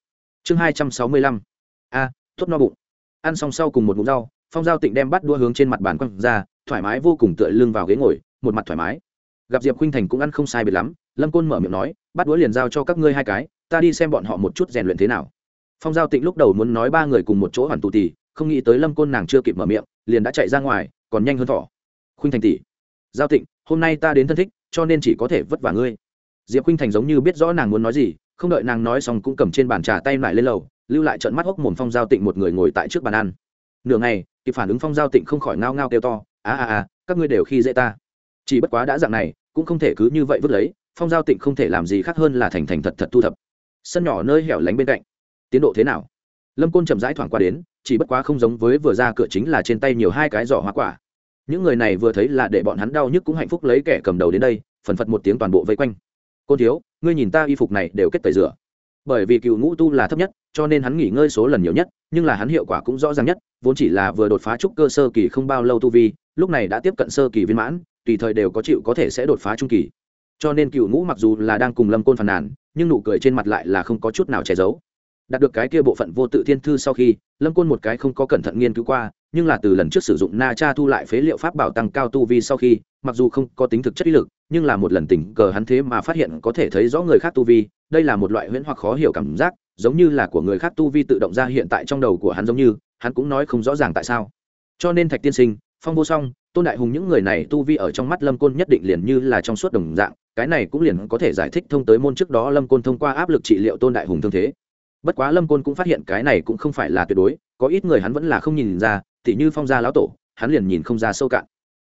Chương hai trăm sáu mươi lăm. A thốt no bụng. Ăn xong sau cùng một mụn rau phong giao tịnh đem bắt đua hướng trên mặt bàn quăng ra, thoải mái vô cùng tựa lưng vào ghế ngồi, một mặt thoải mái. Gặp diệp khuynh thành cũng ăn không sai biệt lắm, lâm côn mở miệng nói, bắt đũa liền giao cho các ngươi hai cái, ta đi xem bọn họ một chút rèn luyện thế nào. Phong giao tịnh lúc đầu muốn nói ba người cùng một chỗ hoàn tù tì, không nghĩ tới lâm côn nàng chưa kịp mở miệng, liền đã chạy ra ngoài, còn nhanh hơn thỏ. Khuynh thành tỷ, giao tịnh, hôm nay ta đến thân thích, cho nên chỉ có thể vất vả ngươi. Diệp khuynh thành giống như biết rõ nàng muốn nói gì, không đợi nàng nói xong cũng cầm trên bàn trà tay lại lên lầu, lưu lại trận mắt hốc mồm phong giao tịnh một người ngồi tại trước bàn ăn. Nửa ngày kịp phản ứng phong giao tịnh không khỏi ngao ngao kêu to, a a a, các ngươi đều khi dễ ta. Chỉ bất quá đã dạng này, cũng không thể cứ như vậy vứt lấy, phong giao tịnh không thể làm gì khác hơn là thành thành thật thật thu thập. Sân nhỏ nơi hẻo lánh bên cạnh. Tiến độ thế nào? Lâm côn chậm rãi thoảng qua đến, chỉ bất quá không giống với vừa ra cửa chính là trên tay nhiều hai cái giỏ hoa quả. Những người này vừa thấy là để bọn hắn đau nhức cũng hạnh phúc lấy kẻ cầm đầu đến đây, phần phật một tiếng toàn bộ vây quanh. Côn thiếu, ngươi nhìn ta y phục này đều kết tẩy rửa bởi vì cựu ngũ tu là thấp nhất, cho nên hắn nghỉ ngơi số lần nhiều nhất, nhưng là hắn hiệu quả cũng rõ ràng nhất, vốn chỉ là vừa đột phá trúc cơ sơ kỳ không bao lâu tu vi, lúc này đã tiếp cận sơ kỳ viên mãn, tùy thời đều có chịu có thể sẽ đột phá trung kỳ. Cho nên cựu ngũ mặc dù là đang cùng lâm côn phàn nàn, nhưng nụ cười trên mặt lại là không có chút nào che giấu. Đạt được cái kia bộ phận vô tự thiên thư sau khi, lâm côn một cái không có cẩn thận nghiên cứu qua, nhưng là từ lần trước sử dụng na cha thu lại phế liệu pháp bảo tăng cao tu vi sau khi, mặc dù không có tính thực chất ý lực, nhưng là một lần tình cờ hắn thế mà phát hiện có thể thấy rõ người khác tu vi đây là một loại huyễn hoặc khó hiểu cảm giác, giống như là của người khác tu vi tự động ra hiện tại trong đầu của hắn giống như, hắn cũng nói không rõ ràng tại sao. Cho nên thạch tiên sinh, phong vô song, tôn đại hùng những người này tu vi ở trong mắt lâm côn nhất định liền như là trong suốt đồng dạng, cái này cũng liền có thể giải thích thông tới môn trước đó lâm côn thông qua áp lực trị liệu tôn đại hùng thương thế. Bất quá lâm côn cũng phát hiện cái này cũng không phải là tuyệt đối, có ít người hắn vẫn là không nhìn ra t h như phong gia lão tổ, hắn liền nhìn không ra sâu cạn.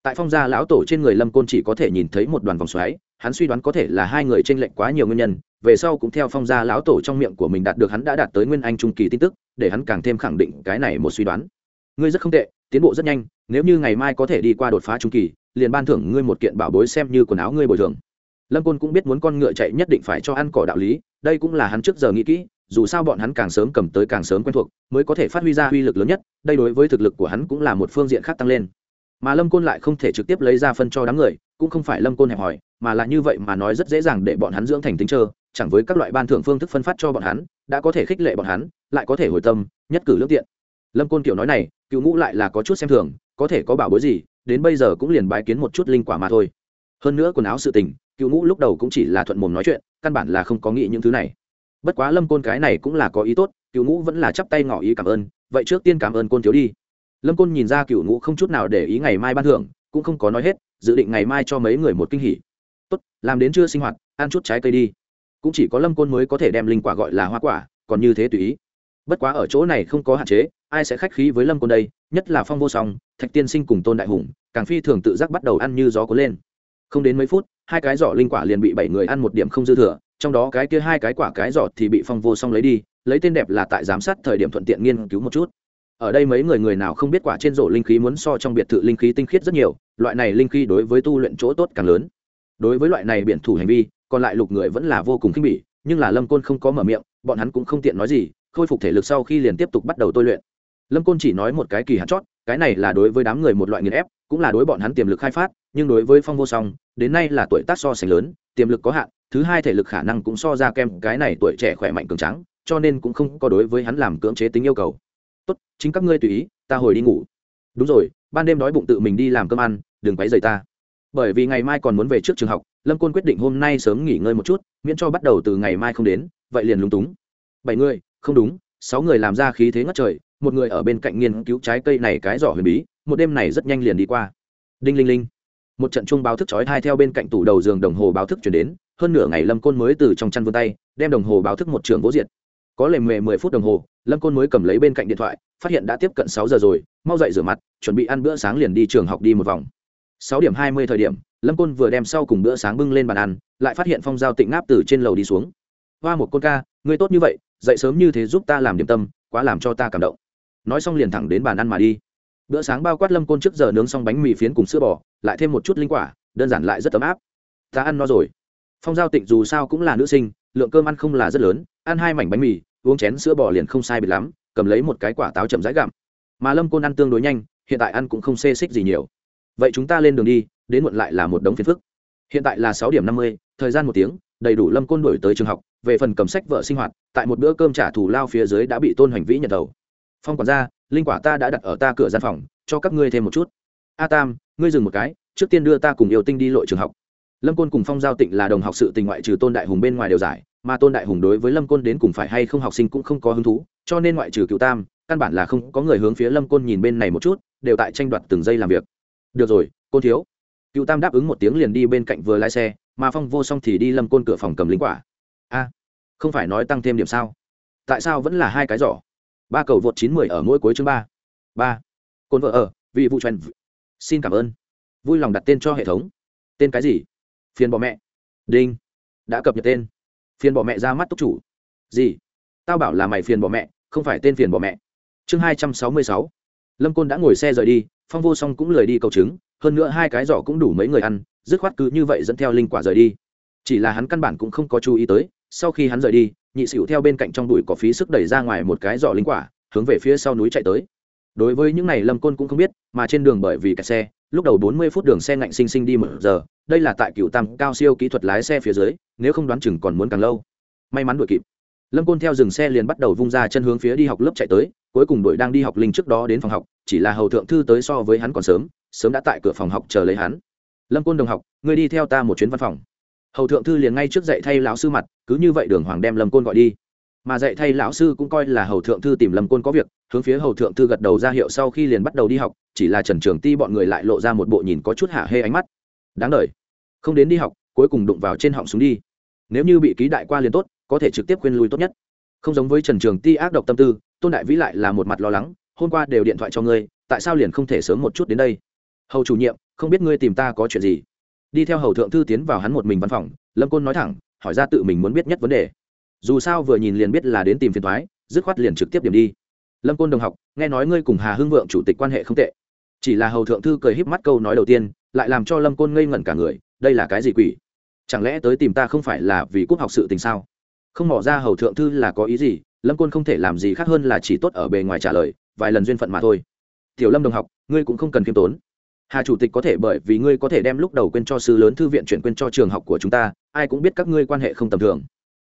Tại phong gia lão tổ trên người lâm côn chỉ có thể nhìn thấy một đoàn vòng xoáy hắn suy đoán có thể là hai người t r ê n lệch quá nhiều nguyên nhân, về sau cũng theo phong gia lão tổ trong miệng của mình đạt được hắn đã đạt tới nguyên anh trung kỳ tin tức, để hắn càng thêm khẳng định cái này một suy đoán. Ngươi rất không tệ, tiến bộ rất nhanh, nếu như ngày mai có thể đi qua đột phá trung kỳ, liền ban thưởng ngươi một kiện bảo bối xem như quần áo ngươi bồi thường. Lâm côn cũng biết muốn con ngựa chạy nhất định phải cho ăn cỏ đạo lý, đây cũng là hắn trước giờ nghĩ kỹ, dù sao bọn hắn càng sớm cầm tới càng sớm quen thuộc, mới có thể phát huy ra uy lực lớn nhất, đây đối với thực lực của hắn cũng là một phương diện khác tăng lên mà lâm côn lại không thể trực tiếp lấy ra phân cho đám người, cũng không phải lâm côn hẹp hòi mà là như vậy mà nói rất dễ dàng để bọn hắn dưỡng thành tính trơ, chẳng với các loại ban thưởng phương thức phân phát cho bọn hắn, đã có thể khích lệ bọn hắn, lại có thể hồi tâm, nhất cử lương tiện. Lâm côn kiểu nói này, cựu ngũ lại là có chút xem thường, có thể có bảo bối gì, đến bây giờ cũng liền bái kiến một chút linh quả mà thôi. Hơn nữa quần áo sự tình, cựu ngũ lúc đầu cũng chỉ là thuận mồm nói chuyện, căn bản là không có nghĩ những thứ này. Bất quá lâm côn cái này cũng là có ý tốt, cựu ngũ vẫn là chắp tay ngỏ ý cảm ơn, vậy trước tiên cảm ơn côn thiếu đi lâm côn nhìn ra cựu ngũ không chút nào để ý ngày mai ban thưởng, cũng không có nói hết, dự định ngày mai cho mấy người một kinh hỉ. Tốt, làm đến chưa sinh hoạt, ăn chút trái cây đi. Cũng chỉ có lâm côn mới có thể đem linh quả gọi là hoa quả, còn như thế tùy ý. Bất quá ở chỗ này không có hạn chế, ai sẽ khách khí với lâm côn đây, nhất là phong vô song, thạch tiên sinh cùng tôn đại hùng, càng phi thường tự giác bắt đầu ăn như gió cuốn lên. Không đến mấy phút, hai cái giỏ linh quả liền bị bảy người ăn một điểm không dư thừa, trong đó cái kia hai cái quả cái giỏ thì bị phong vô song lấy đi, lấy tên đẹp là tại giám sát thời điểm thuận tiện nghiên cứu một chút ở đây mấy người người nào không biết quả trên rổ linh khí muốn so trong biệt thự linh khí tinh khiết rất nhiều, loại này linh khí đối với tu luyện chỗ tốt càng lớn. Đối với loại này biện thủ hành vi, còn lại lục người vẫn là vô cùng khinh bỉ, nhưng là lâm côn không có mở miệng, bọn hắn cũng không tiện nói gì, khôi phục thể lực sau khi liền tiếp tục bắt đầu tôi luyện. Lâm côn chỉ nói một cái kỳ hạn chót, cái này là đối với đám người một loại nghiền ép, cũng là đối bọn hắn tiềm lực khai phát, nhưng đối với phong vô song, đến nay là tuổi tác so sánh lớn, tiềm lực có hạn, thứ hai thể lực khả năng cũng so ra kem, cái này tuổi trẻ khỏe mạnh cường trắng cho nên cũng không có đối với hắn làm cưỡng chế tính yêu cầu tốt, chính các ngươi tùy ý, ta hồi đi ngủ. Đúng rồi, ban đêm đói bụng tự mình đi làm cơm ăn, đừng quấy rầy ta. Bởi vì ngày mai còn muốn về trước trường học, lâm côn quyết định hôm nay sớm nghỉ ngơi một chút, miễn cho bắt đầu từ ngày mai không đến, vậy liền lúng túng. Bảy người, không đúng, sáu người làm ra khí thế ngất trời, một người ở bên cạnh nghiên cứu trái cây này cái giỏ huyền bí, một đêm này rất nhanh liền đi qua. Đinh linh linh. Một trận chung báo thức chói thai theo bên cạnh tủ đầu giường đồng hồ báo thức chuyển đến, hơn nửa ngày lâm côn mới từ trong chăn vươn tay, đem đồng hồ báo thức một trường vỗ diệt có lề mề mười phút đồng hồ, lâm côn mới cầm lấy bên cạnh điện thoại, phát hiện đã tiếp cận sáu giờ rồi, mau dậy rửa mặt, chuẩn bị ăn bữa sáng liền đi trường học đi một vòng. Sáu điểm hai mươi thời điểm, lâm côn vừa đem sau cùng bữa sáng bưng lên bàn ăn, lại phát hiện phong giao tịnh ngáp từ trên lầu đi xuống. Hoa một côn ca người tốt như vậy, dậy sớm như thế giúp ta làm điểm tâm, quá làm cho ta cảm động. Nói xong liền thẳng đến bàn ăn mà đi. Bữa sáng bao quát lâm côn trước giờ nướng xong bánh mì phiến cùng sữa bò, lại thêm một chút linh quả, đơn giản lại rất ấm áp. Ta ăn no rồi. Phong giao tịnh dù sao cũng là nữ sinh, lượng cơm ăn không là rất lớn ăn hai mảnh bánh mì, uống chén sữa bò liền không sai biệt lắm, cầm lấy một cái quả táo chậm rãi gặm. Mà lâm côn ăn tương đối nhanh, hiện tại ăn cũng không xê xích gì nhiều. Vậy chúng ta lên đường đi, đến muộn lại là một đống phiền phức. Hiện tại là sáu điểm năm mươi, thời gian một tiếng, đầy đủ lâm côn đổi tới trường học, về phần cầm sách vợ sinh hoạt, tại một bữa cơm trả thù lao phía dưới đã bị tôn hành vĩ nhận đầu. Phong quản gia, linh quả ta đã đặt ở ta cửa gian phòng, cho các ngươi thêm một chút. A tam, ngươi dừng một cái, trước tiên đưa ta cùng yêu tinh đi lội trường học. Lâm côn cùng phong giao tịnh là đồng học sự tình ngoại trừ tôn đại hùng bên ngoài đều giải mà tôn đại hùng đối với lâm côn đến cùng phải hay không học sinh cũng không có hứng thú, cho nên ngoại trừ cựu tam, căn bản là không có người hướng phía lâm côn nhìn bên này một chút, đều tại tranh đoạt từng giây làm việc. Được rồi, côn thiếu. Cựu tam đáp ứng một tiếng liền đi bên cạnh vừa lái xe, mà phong vô xong thì đi lâm côn cửa phòng cầm lính quả. A, không phải nói tăng thêm điểm sao? Tại sao vẫn là hai cái giỏ? Ba cầu vượt chín mười ở mỗi cuối chương ba. Ba. Côn vợ ở, vì vụ truyền xin cảm ơn. Vui lòng đặt tên cho hệ thống. Tên cái gì? Phiền bỏ mẹ. Đinh. Đã cập nhật tên phiền bỏ mẹ ra mắt túc chủ. Gì? Tao bảo là mày phiền bỏ mẹ, không phải tên phiền bỏ mẹ. Chương hai trăm sáu mươi sáu. Lâm côn đã ngồi xe rời đi, phong vô song cũng lời đi cầu chứng, hơn nữa hai cái giỏ cũng đủ mấy người ăn, dứt khoát cứ như vậy dẫn theo linh quả rời đi. Chỉ là hắn căn bản cũng không có chú ý tới, sau khi hắn rời đi, nhị xỉu theo bên cạnh trong đùi có phí sức đẩy ra ngoài một cái giỏ linh quả, hướng về phía sau núi chạy tới. Đối với những này lâm côn cũng không biết, mà trên đường bởi vì kẹt xe lúc đầu bốn mươi phút đường xe ngạnh sinh sinh đi một giờ, đây là tại cựu tam cao siêu kỹ thuật lái xe phía dưới, nếu không đoán chừng còn muốn càng lâu. May mắn đuổi kịp. Lâm côn theo dừng xe liền bắt đầu vung ra chân hướng phía đi học lớp chạy tới, cuối cùng đội đang đi học linh trước đó đến phòng học, chỉ là hầu thượng thư tới so với hắn còn sớm sớm đã tại cửa phòng học chờ lấy hắn. Lâm côn đồng học, ngươi đi theo ta một chuyến văn phòng. Hầu thượng thư liền ngay trước dạy thay lão sư mặt, cứ như vậy đường hoàng đem lâm côn gọi đi mà dạy thay lão sư cũng coi là hầu thượng thư tìm lâm côn có việc, hướng phía hầu thượng thư gật đầu ra hiệu sau khi liền bắt đầu đi học, chỉ là trần trường ti bọn người lại lộ ra một bộ nhìn có chút hạ hê ánh mắt. Đáng đ không đến đi học, cuối cùng đụng vào trên họng súng đi. Nếu như bị ký đại qua liền tốt, có thể trực tiếp khuyên lui tốt nhất. Không giống với trần trường ti ác độc tâm tư, tôn đại vĩ lại là một mặt lo lắng, hôm qua đều điện thoại cho ngươi, tại sao liền không thể sớm một chút đến đây? Hầu chủ nhiệm, không biết ngươi tìm ta có chuyện gì? Đi theo hầu thượng thư tiến vào hắn một mình văn phòng, lâm côn nói thẳng, hỏi ra tự mình muốn biết nhất vấn đề dù sao vừa nhìn liền biết là đến tìm phiền thoái, dứt khoát liền trực tiếp điểm đi. Lâm côn đồng học, nghe nói ngươi cùng hà hưng vượng chủ tịch quan hệ không tệ. Chỉ là hầu thượng thư cười híp mắt câu nói đầu tiên, lại làm cho lâm côn ngây ngẩn cả người, đây là cái gì quỷ? Chẳng lẽ tới tìm ta không phải là vì cúp học sự tình sao? Không mỏ ra hầu thượng thư là có ý gì, lâm côn không thể làm gì khác hơn là chỉ tốt ở bề ngoài trả lời, vài lần duyên phận mà thôi. Tiểu lâm đồng học, ngươi cũng không cần khiêm tốn. Hà chủ tịch có thể bởi vì ngươi có thể đem lúc đầu quên cho sư lớn thư viện chuyển quên cho trường học của chúng ta, ai cũng biết các ngươi quan hệ không tầm thường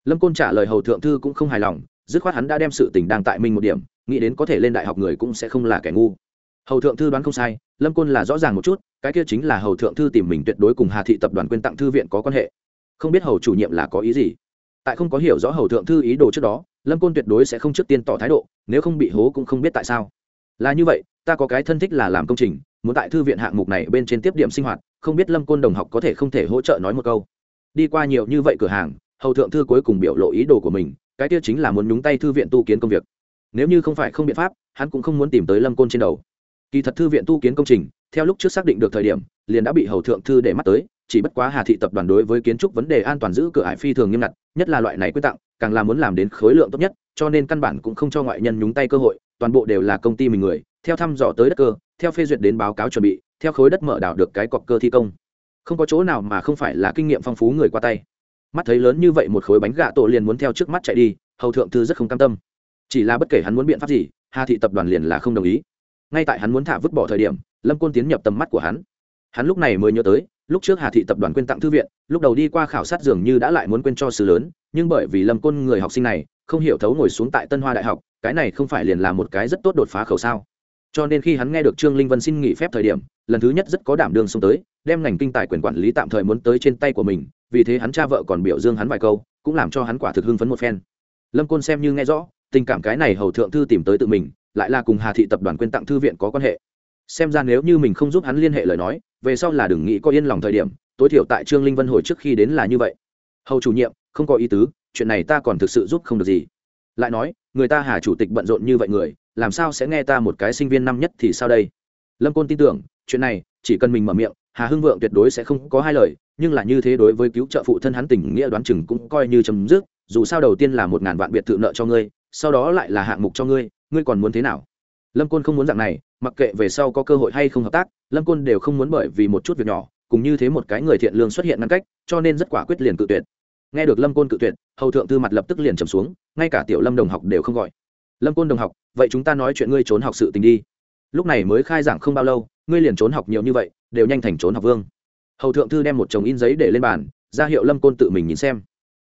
lâm côn trả lời hầu thượng thư cũng không hài lòng, dứt khoát hắn đã đem sự tình đang tại mình một điểm, nghĩ đến có thể lên đại học người cũng sẽ không là kẻ ngu. Hầu thượng thư đoán không sai, lâm côn là rõ ràng một chút, cái kia chính là hầu thượng thư tìm mình tuyệt đối cùng hà thị tập đoàn quyên tặng thư viện có quan hệ. Không biết hầu chủ nhiệm là có ý gì. Tại không có hiểu rõ hầu thượng thư ý đồ trước đó, lâm côn tuyệt đối sẽ không trước tiên tỏ thái độ, nếu không bị hố cũng không biết tại sao. Là như vậy, ta có cái thân thích là làm công trình, muốn tại thư viện hạng mục này bên trên tiếp điểm sinh hoạt, không biết lâm côn đồng học có thể không thể hỗ trợ nói một câu. Đi qua nhiều như vậy cửa hàng hầu thượng thư cuối cùng biểu lộ ý đồ của mình, cái kia chính là muốn nhúng tay thư viện tu kiến công việc. Nếu như không phải không biện pháp, hắn cũng không muốn tìm tới lâm côn trên đầu. Kỳ thật thư viện tu kiến công trình, theo lúc trước xác định được thời điểm, liền đã bị hầu thượng thư để mắt tới, chỉ bất quá hà thị tập đoàn đối với kiến trúc vấn đề an toàn giữ cửa ải phi thường nghiêm ngặt, nhất là loại này quyết tặng, càng là muốn làm đến khối lượng tốt nhất, cho nên căn bản cũng không cho ngoại nhân nhúng tay cơ hội, toàn bộ đều là công ty mình người, theo thăm dò tới đất cơ, theo phê duyệt đến báo cáo chuẩn bị, theo khối đất mở đảo được cái cọc cơ thi công. Không có chỗ nào mà không phải là kinh nghiệm phong phú người qua tay mắt thấy lớn như vậy một khối bánh gà tổ liền muốn theo trước mắt chạy đi, hầu thượng thư rất không cam tâm. Chỉ là bất kể hắn muốn biện pháp gì, hà thị tập đoàn liền là không đồng ý. Ngay tại hắn muốn thả vứt bỏ thời điểm, lâm côn tiến nhập tầm mắt của hắn. Hắn lúc này mới nhớ tới, lúc trước hà thị tập đoàn quyên tặng thư viện, lúc đầu đi qua khảo sát dường như đã lại muốn quên cho sự lớn, nhưng bởi vì lâm côn người học sinh này, không hiểu thấu ngồi xuống tại tân hoa đại học, cái này không phải liền là một cái rất tốt đột phá khẩu sao. Cho nên khi hắn nghe được trương linh vân xin nghỉ phép thời điểm, lần thứ nhất rất có đảm đương xông tới, đem ngành kinh tài quyền quản lý tạm thời muốn tới trên tay của mình vì thế hắn cha vợ còn biểu dương hắn vài câu, cũng làm cho hắn quả thực hưng phấn một phen. Lâm côn xem như nghe rõ, tình cảm cái này hầu thượng thư tìm tới tự mình, lại là cùng hà thị tập đoàn quyên tặng thư viện có quan hệ. Xem ra nếu như mình không giúp hắn liên hệ lời nói, về sau là đừng nghĩ có yên lòng thời điểm, tối thiểu tại trương linh vân hồi trước khi đến là như vậy. Hầu chủ nhiệm, không có ý tứ, chuyện này ta còn thực sự giúp không được gì. Lại nói, người ta hà chủ tịch bận rộn như vậy người, làm sao sẽ nghe ta một cái sinh viên năm nhất thì sao đây? Lâm côn tin tưởng, chuyện này, chỉ cần mình mở miệng, hà hưng vượng tuyệt đối sẽ không có hai lời nhưng là như thế đối với cứu trợ phụ thân hắn tình nghĩa đoán chừng cũng coi như chấm dứt, dù sao đầu tiên là một ngàn vạn biệt thự nợ cho ngươi, sau đó lại là hạng mục cho ngươi ngươi còn muốn thế nào? Lâm côn không muốn dạng này, mặc kệ về sau có cơ hội hay không hợp tác, lâm côn đều không muốn bởi vì một chút việc nhỏ, cùng như thế một cái người thiện lương xuất hiện ngăn cách, cho nên rất quả quyết liền cự tuyệt. Nghe được lâm côn cự tuyệt, hầu thượng thư mặt lập tức liền trầm xuống, ngay cả tiểu lâm đồng học đều không gọi. Lâm côn đồng học, vậy chúng ta nói chuyện ngươi trốn học sự tình đi. Lúc này mới khai giảng không bao lâu, ngươi liền trốn học nhiều như vậy, đều nhanh thành trốn học vương hầu thượng thư đem một chồng in giấy để lên bàn, ra hiệu lâm côn tự mình nhìn xem.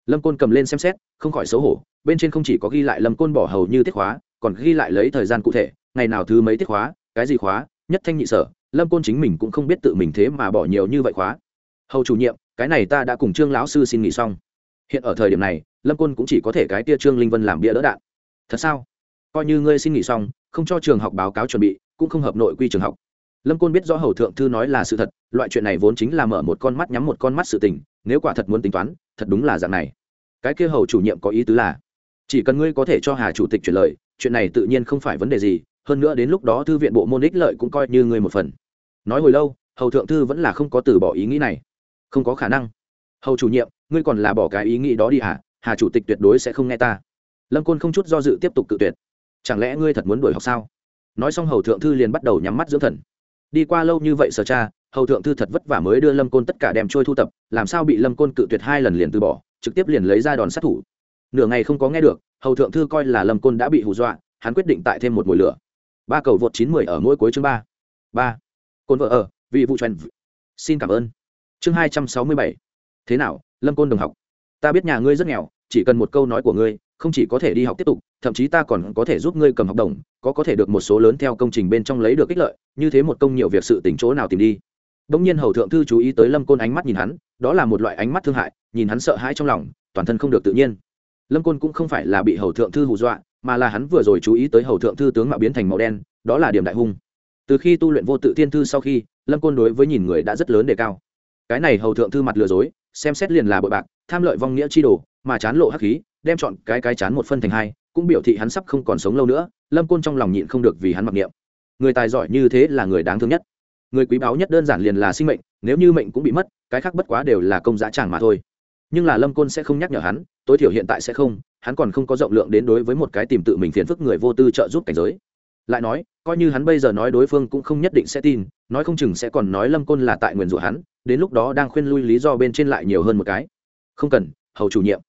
Lâm côn cầm lên xem xét, không khỏi xấu hổ, bên trên không chỉ có ghi lại lâm côn bỏ hầu như tiết khóa, còn ghi lại lấy thời gian cụ thể, ngày nào thứ mấy tiết khóa, cái gì khóa, nhất thanh nhị sở, lâm côn chính mình cũng không biết tự mình thế mà bỏ nhiều như vậy khóa. Hầu chủ nhiệm, cái này ta đã cùng trương lão sư xin nghỉ xong. Hiện ở thời điểm này, lâm côn cũng chỉ có thể cái tia trương linh vân làm bia đỡ đạn. Thật sao? Coi như ngươi xin nghỉ xong, không cho trường học báo cáo chuẩn bị, cũng không hợp nội quy trường học lâm côn biết rõ hầu thượng thư nói là sự thật, loại chuyện này vốn chính là mở một con mắt nhắm một con mắt sự tình, nếu quả thật muốn tính toán, thật đúng là dạng này. Cái kia hầu chủ nhiệm có ý tứ là, chỉ cần ngươi có thể cho hà chủ tịch chuyển lời, chuyện này tự nhiên không phải vấn đề gì, hơn nữa đến lúc đó thư viện bộ môn ích lợi cũng coi như ngươi một phần. Nói hồi lâu, hầu thượng thư vẫn là không có từ bỏ ý nghĩ này. Không có khả năng. Hầu chủ nhiệm, ngươi còn là bỏ cái ý nghĩ đó đi hả? hà chủ tịch tuyệt đối sẽ không nghe ta. Lâm côn không chút do dự tiếp tục cự tuyệt. Chẳng lẽ ngươi thật muốn đuổi học sao? Nói xong hầu thượng thư liền bắt đầu nhắm mắt dưỡng thần đi qua lâu như vậy sở cha, hầu thượng thư thật vất vả mới đưa lâm côn tất cả đem trôi thu tập, làm sao bị lâm côn cự tuyệt hai lần liền từ bỏ, trực tiếp liền lấy ra đòn sát thủ. Nửa ngày không có nghe được, hầu thượng thư coi là lâm côn đã bị hù dọa, hắn quyết định tại thêm một mùi lửa. Ba cầu vượt chín mười ở mỗi cuối chương ba. Ba. Côn vợ ở, vị vụ trần xin cảm ơn. Chương hai trăm sáu mươi bảy. Thế nào, lâm côn đồng học? Ta biết nhà ngươi rất nghèo, chỉ cần một câu nói của ngươi, không chỉ có thể đi học tiếp tục thậm chí ta còn có thể giúp ngươi cầm học đồng có có thể được một số lớn theo công trình bên trong lấy được ích lợi như thế một công nhiều việc sự tỉnh chỗ nào tìm đi Đống nhiên Hầu thượng thư chú ý tới Lâm Côn ánh mắt nhìn hắn, đó là một loại ánh mắt thương hại, nhìn hắn sợ hãi trong lòng, toàn thân không được tự nhiên. Lâm Côn cũng không phải là bị Hầu thượng thư hù dọa, mà là hắn vừa rồi chú ý tới Hầu thượng thư tướng mạo biến thành màu đen, đó là điểm đại hung. Từ khi tu luyện vô tự tiên thư sau khi, Lâm Côn đối với nhìn người đã rất lớn đề cao. Cái này Hầu thượng thư mặt lừa dối, xem xét liền là bội bạc, tham lợi vong nghĩa chi đồ, mà chán lộ hắc khí, đem chọn cái cái chán một phân thành hai, cũng biểu thị hắn sắp không còn sống lâu nữa, Lâm Côn trong lòng nhịn không được vì hắn mặc niệm. Người tài giỏi như thế là người đáng thương nhất. Người quý báu nhất đơn giản liền là sinh mệnh nếu như mệnh cũng bị mất cái khác bất quá đều là công giá tràng mà thôi. Nhưng là lâm côn sẽ không nhắc nhở hắn tối thiểu hiện tại sẽ không hắn còn không có rộng lượng đến đối với một cái tìm tự mình phiền phức người vô tư trợ giúp cảnh giới. Lại nói coi như hắn bây giờ nói đối phương cũng không nhất định sẽ tin nói không chừng sẽ còn nói lâm côn là tại nguyền rủa hắn đến lúc đó đang khuyên lui lý do bên trên lại nhiều hơn một cái. Không cần hầu chủ nhiệm.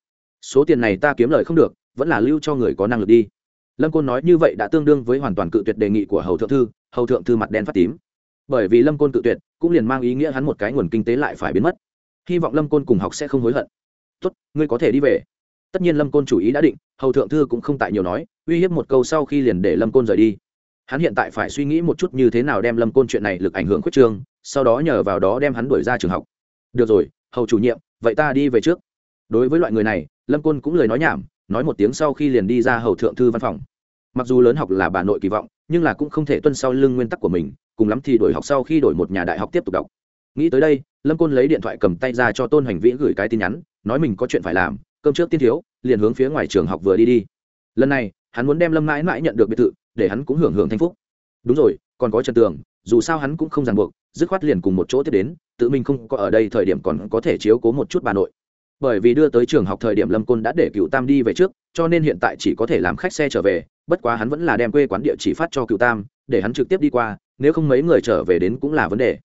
Số tiền này ta kiếm lời không được vẫn là lưu cho người có năng lực đi. Lâm côn nói như vậy đã tương đương với hoàn toàn cự tuyệt đề nghị của hầu thượng thư, hầu thượng thư mặt đen phát tím. Bởi vì lâm côn cự tuyệt, cũng liền mang ý nghĩa hắn một cái nguồn kinh tế lại phải biến mất. Hy vọng lâm côn cùng học sẽ không hối hận. Tốt, ngươi có thể đi về. Tất nhiên lâm côn chủ ý đã định, hầu thượng thư cũng không tại nhiều nói, uy hiếp một câu sau khi liền để lâm côn rời đi. Hắn hiện tại phải suy nghĩ một chút như thế nào đem lâm côn chuyện này lực ảnh hưởng khuyết trương, sau đó nhờ vào đó đem hắn đuổi ra trường học. Được rồi, hầu chủ nhiệm, vậy ta đi về trước. Đối với loại người này, lâm côn cũng lời nói nhảm nói một tiếng sau khi liền đi ra hầu thượng thư văn phòng. Mặc dù lớn học là bà nội kỳ vọng, nhưng là cũng không thể tuân sau lưng nguyên tắc của mình, cùng lắm thì đổi học sau khi đổi một nhà đại học tiếp tục đọc. Nghĩ tới đây, lâm côn lấy điện thoại cầm tay ra cho tôn hành vĩ gửi cái tin nhắn, nói mình có chuyện phải làm, cơm trước tiên thiếu, liền hướng phía ngoài trường học vừa đi đi. Lần này, hắn muốn đem lâm mãi mãi nhận được biệt thự, để hắn cũng hưởng hưởng thanh phúc. Đúng rồi, còn có trần tường, dù sao hắn cũng không ràng buộc, dứt khoát liền cùng một chỗ tiếp đến, tự mình không có ở đây thời điểm còn có thể chiếu cố một chút bà nội bởi vì đưa tới trường học thời điểm lâm côn đã để cựu tam đi về trước, cho nên hiện tại chỉ có thể làm khách xe trở về, bất quá hắn vẫn là đem quê quán địa chỉ phát cho cựu tam, để hắn trực tiếp đi qua, nếu không mấy người trở về đến cũng là vấn đề.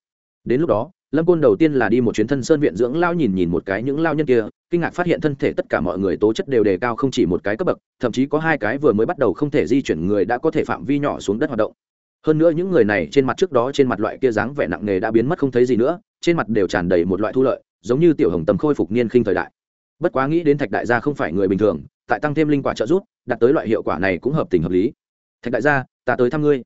Đến lúc đó, lâm côn đầu tiên là đi một chuyến thân sơn viện dưỡng lao nhìn nhìn một cái những lao nhân kia, kinh ngạc phát hiện thân thể tất cả mọi người tố chất đều đề cao không chỉ một cái cấp bậc, thậm chí có hai cái vừa mới bắt đầu không thể di chuyển người đã có thể phạm vi nhỏ xuống đất hoạt động. Hơn nữa những người này trên mặt trước đó trên mặt loại kia dáng vẻ nặng nề đã biến mất không thấy gì nữa, trên mặt đều tràn đầy một loại thu lợi giống như tiểu hồng tầm khôi phục niên khinh thời đại. Bất quá nghĩ đến thạch đại gia không phải người bình thường, tại tăng thêm linh quả trợ giúp, đạt tới loại hiệu quả này cũng hợp tình hợp lý. Thạch đại gia, ta tới thăm ngươi.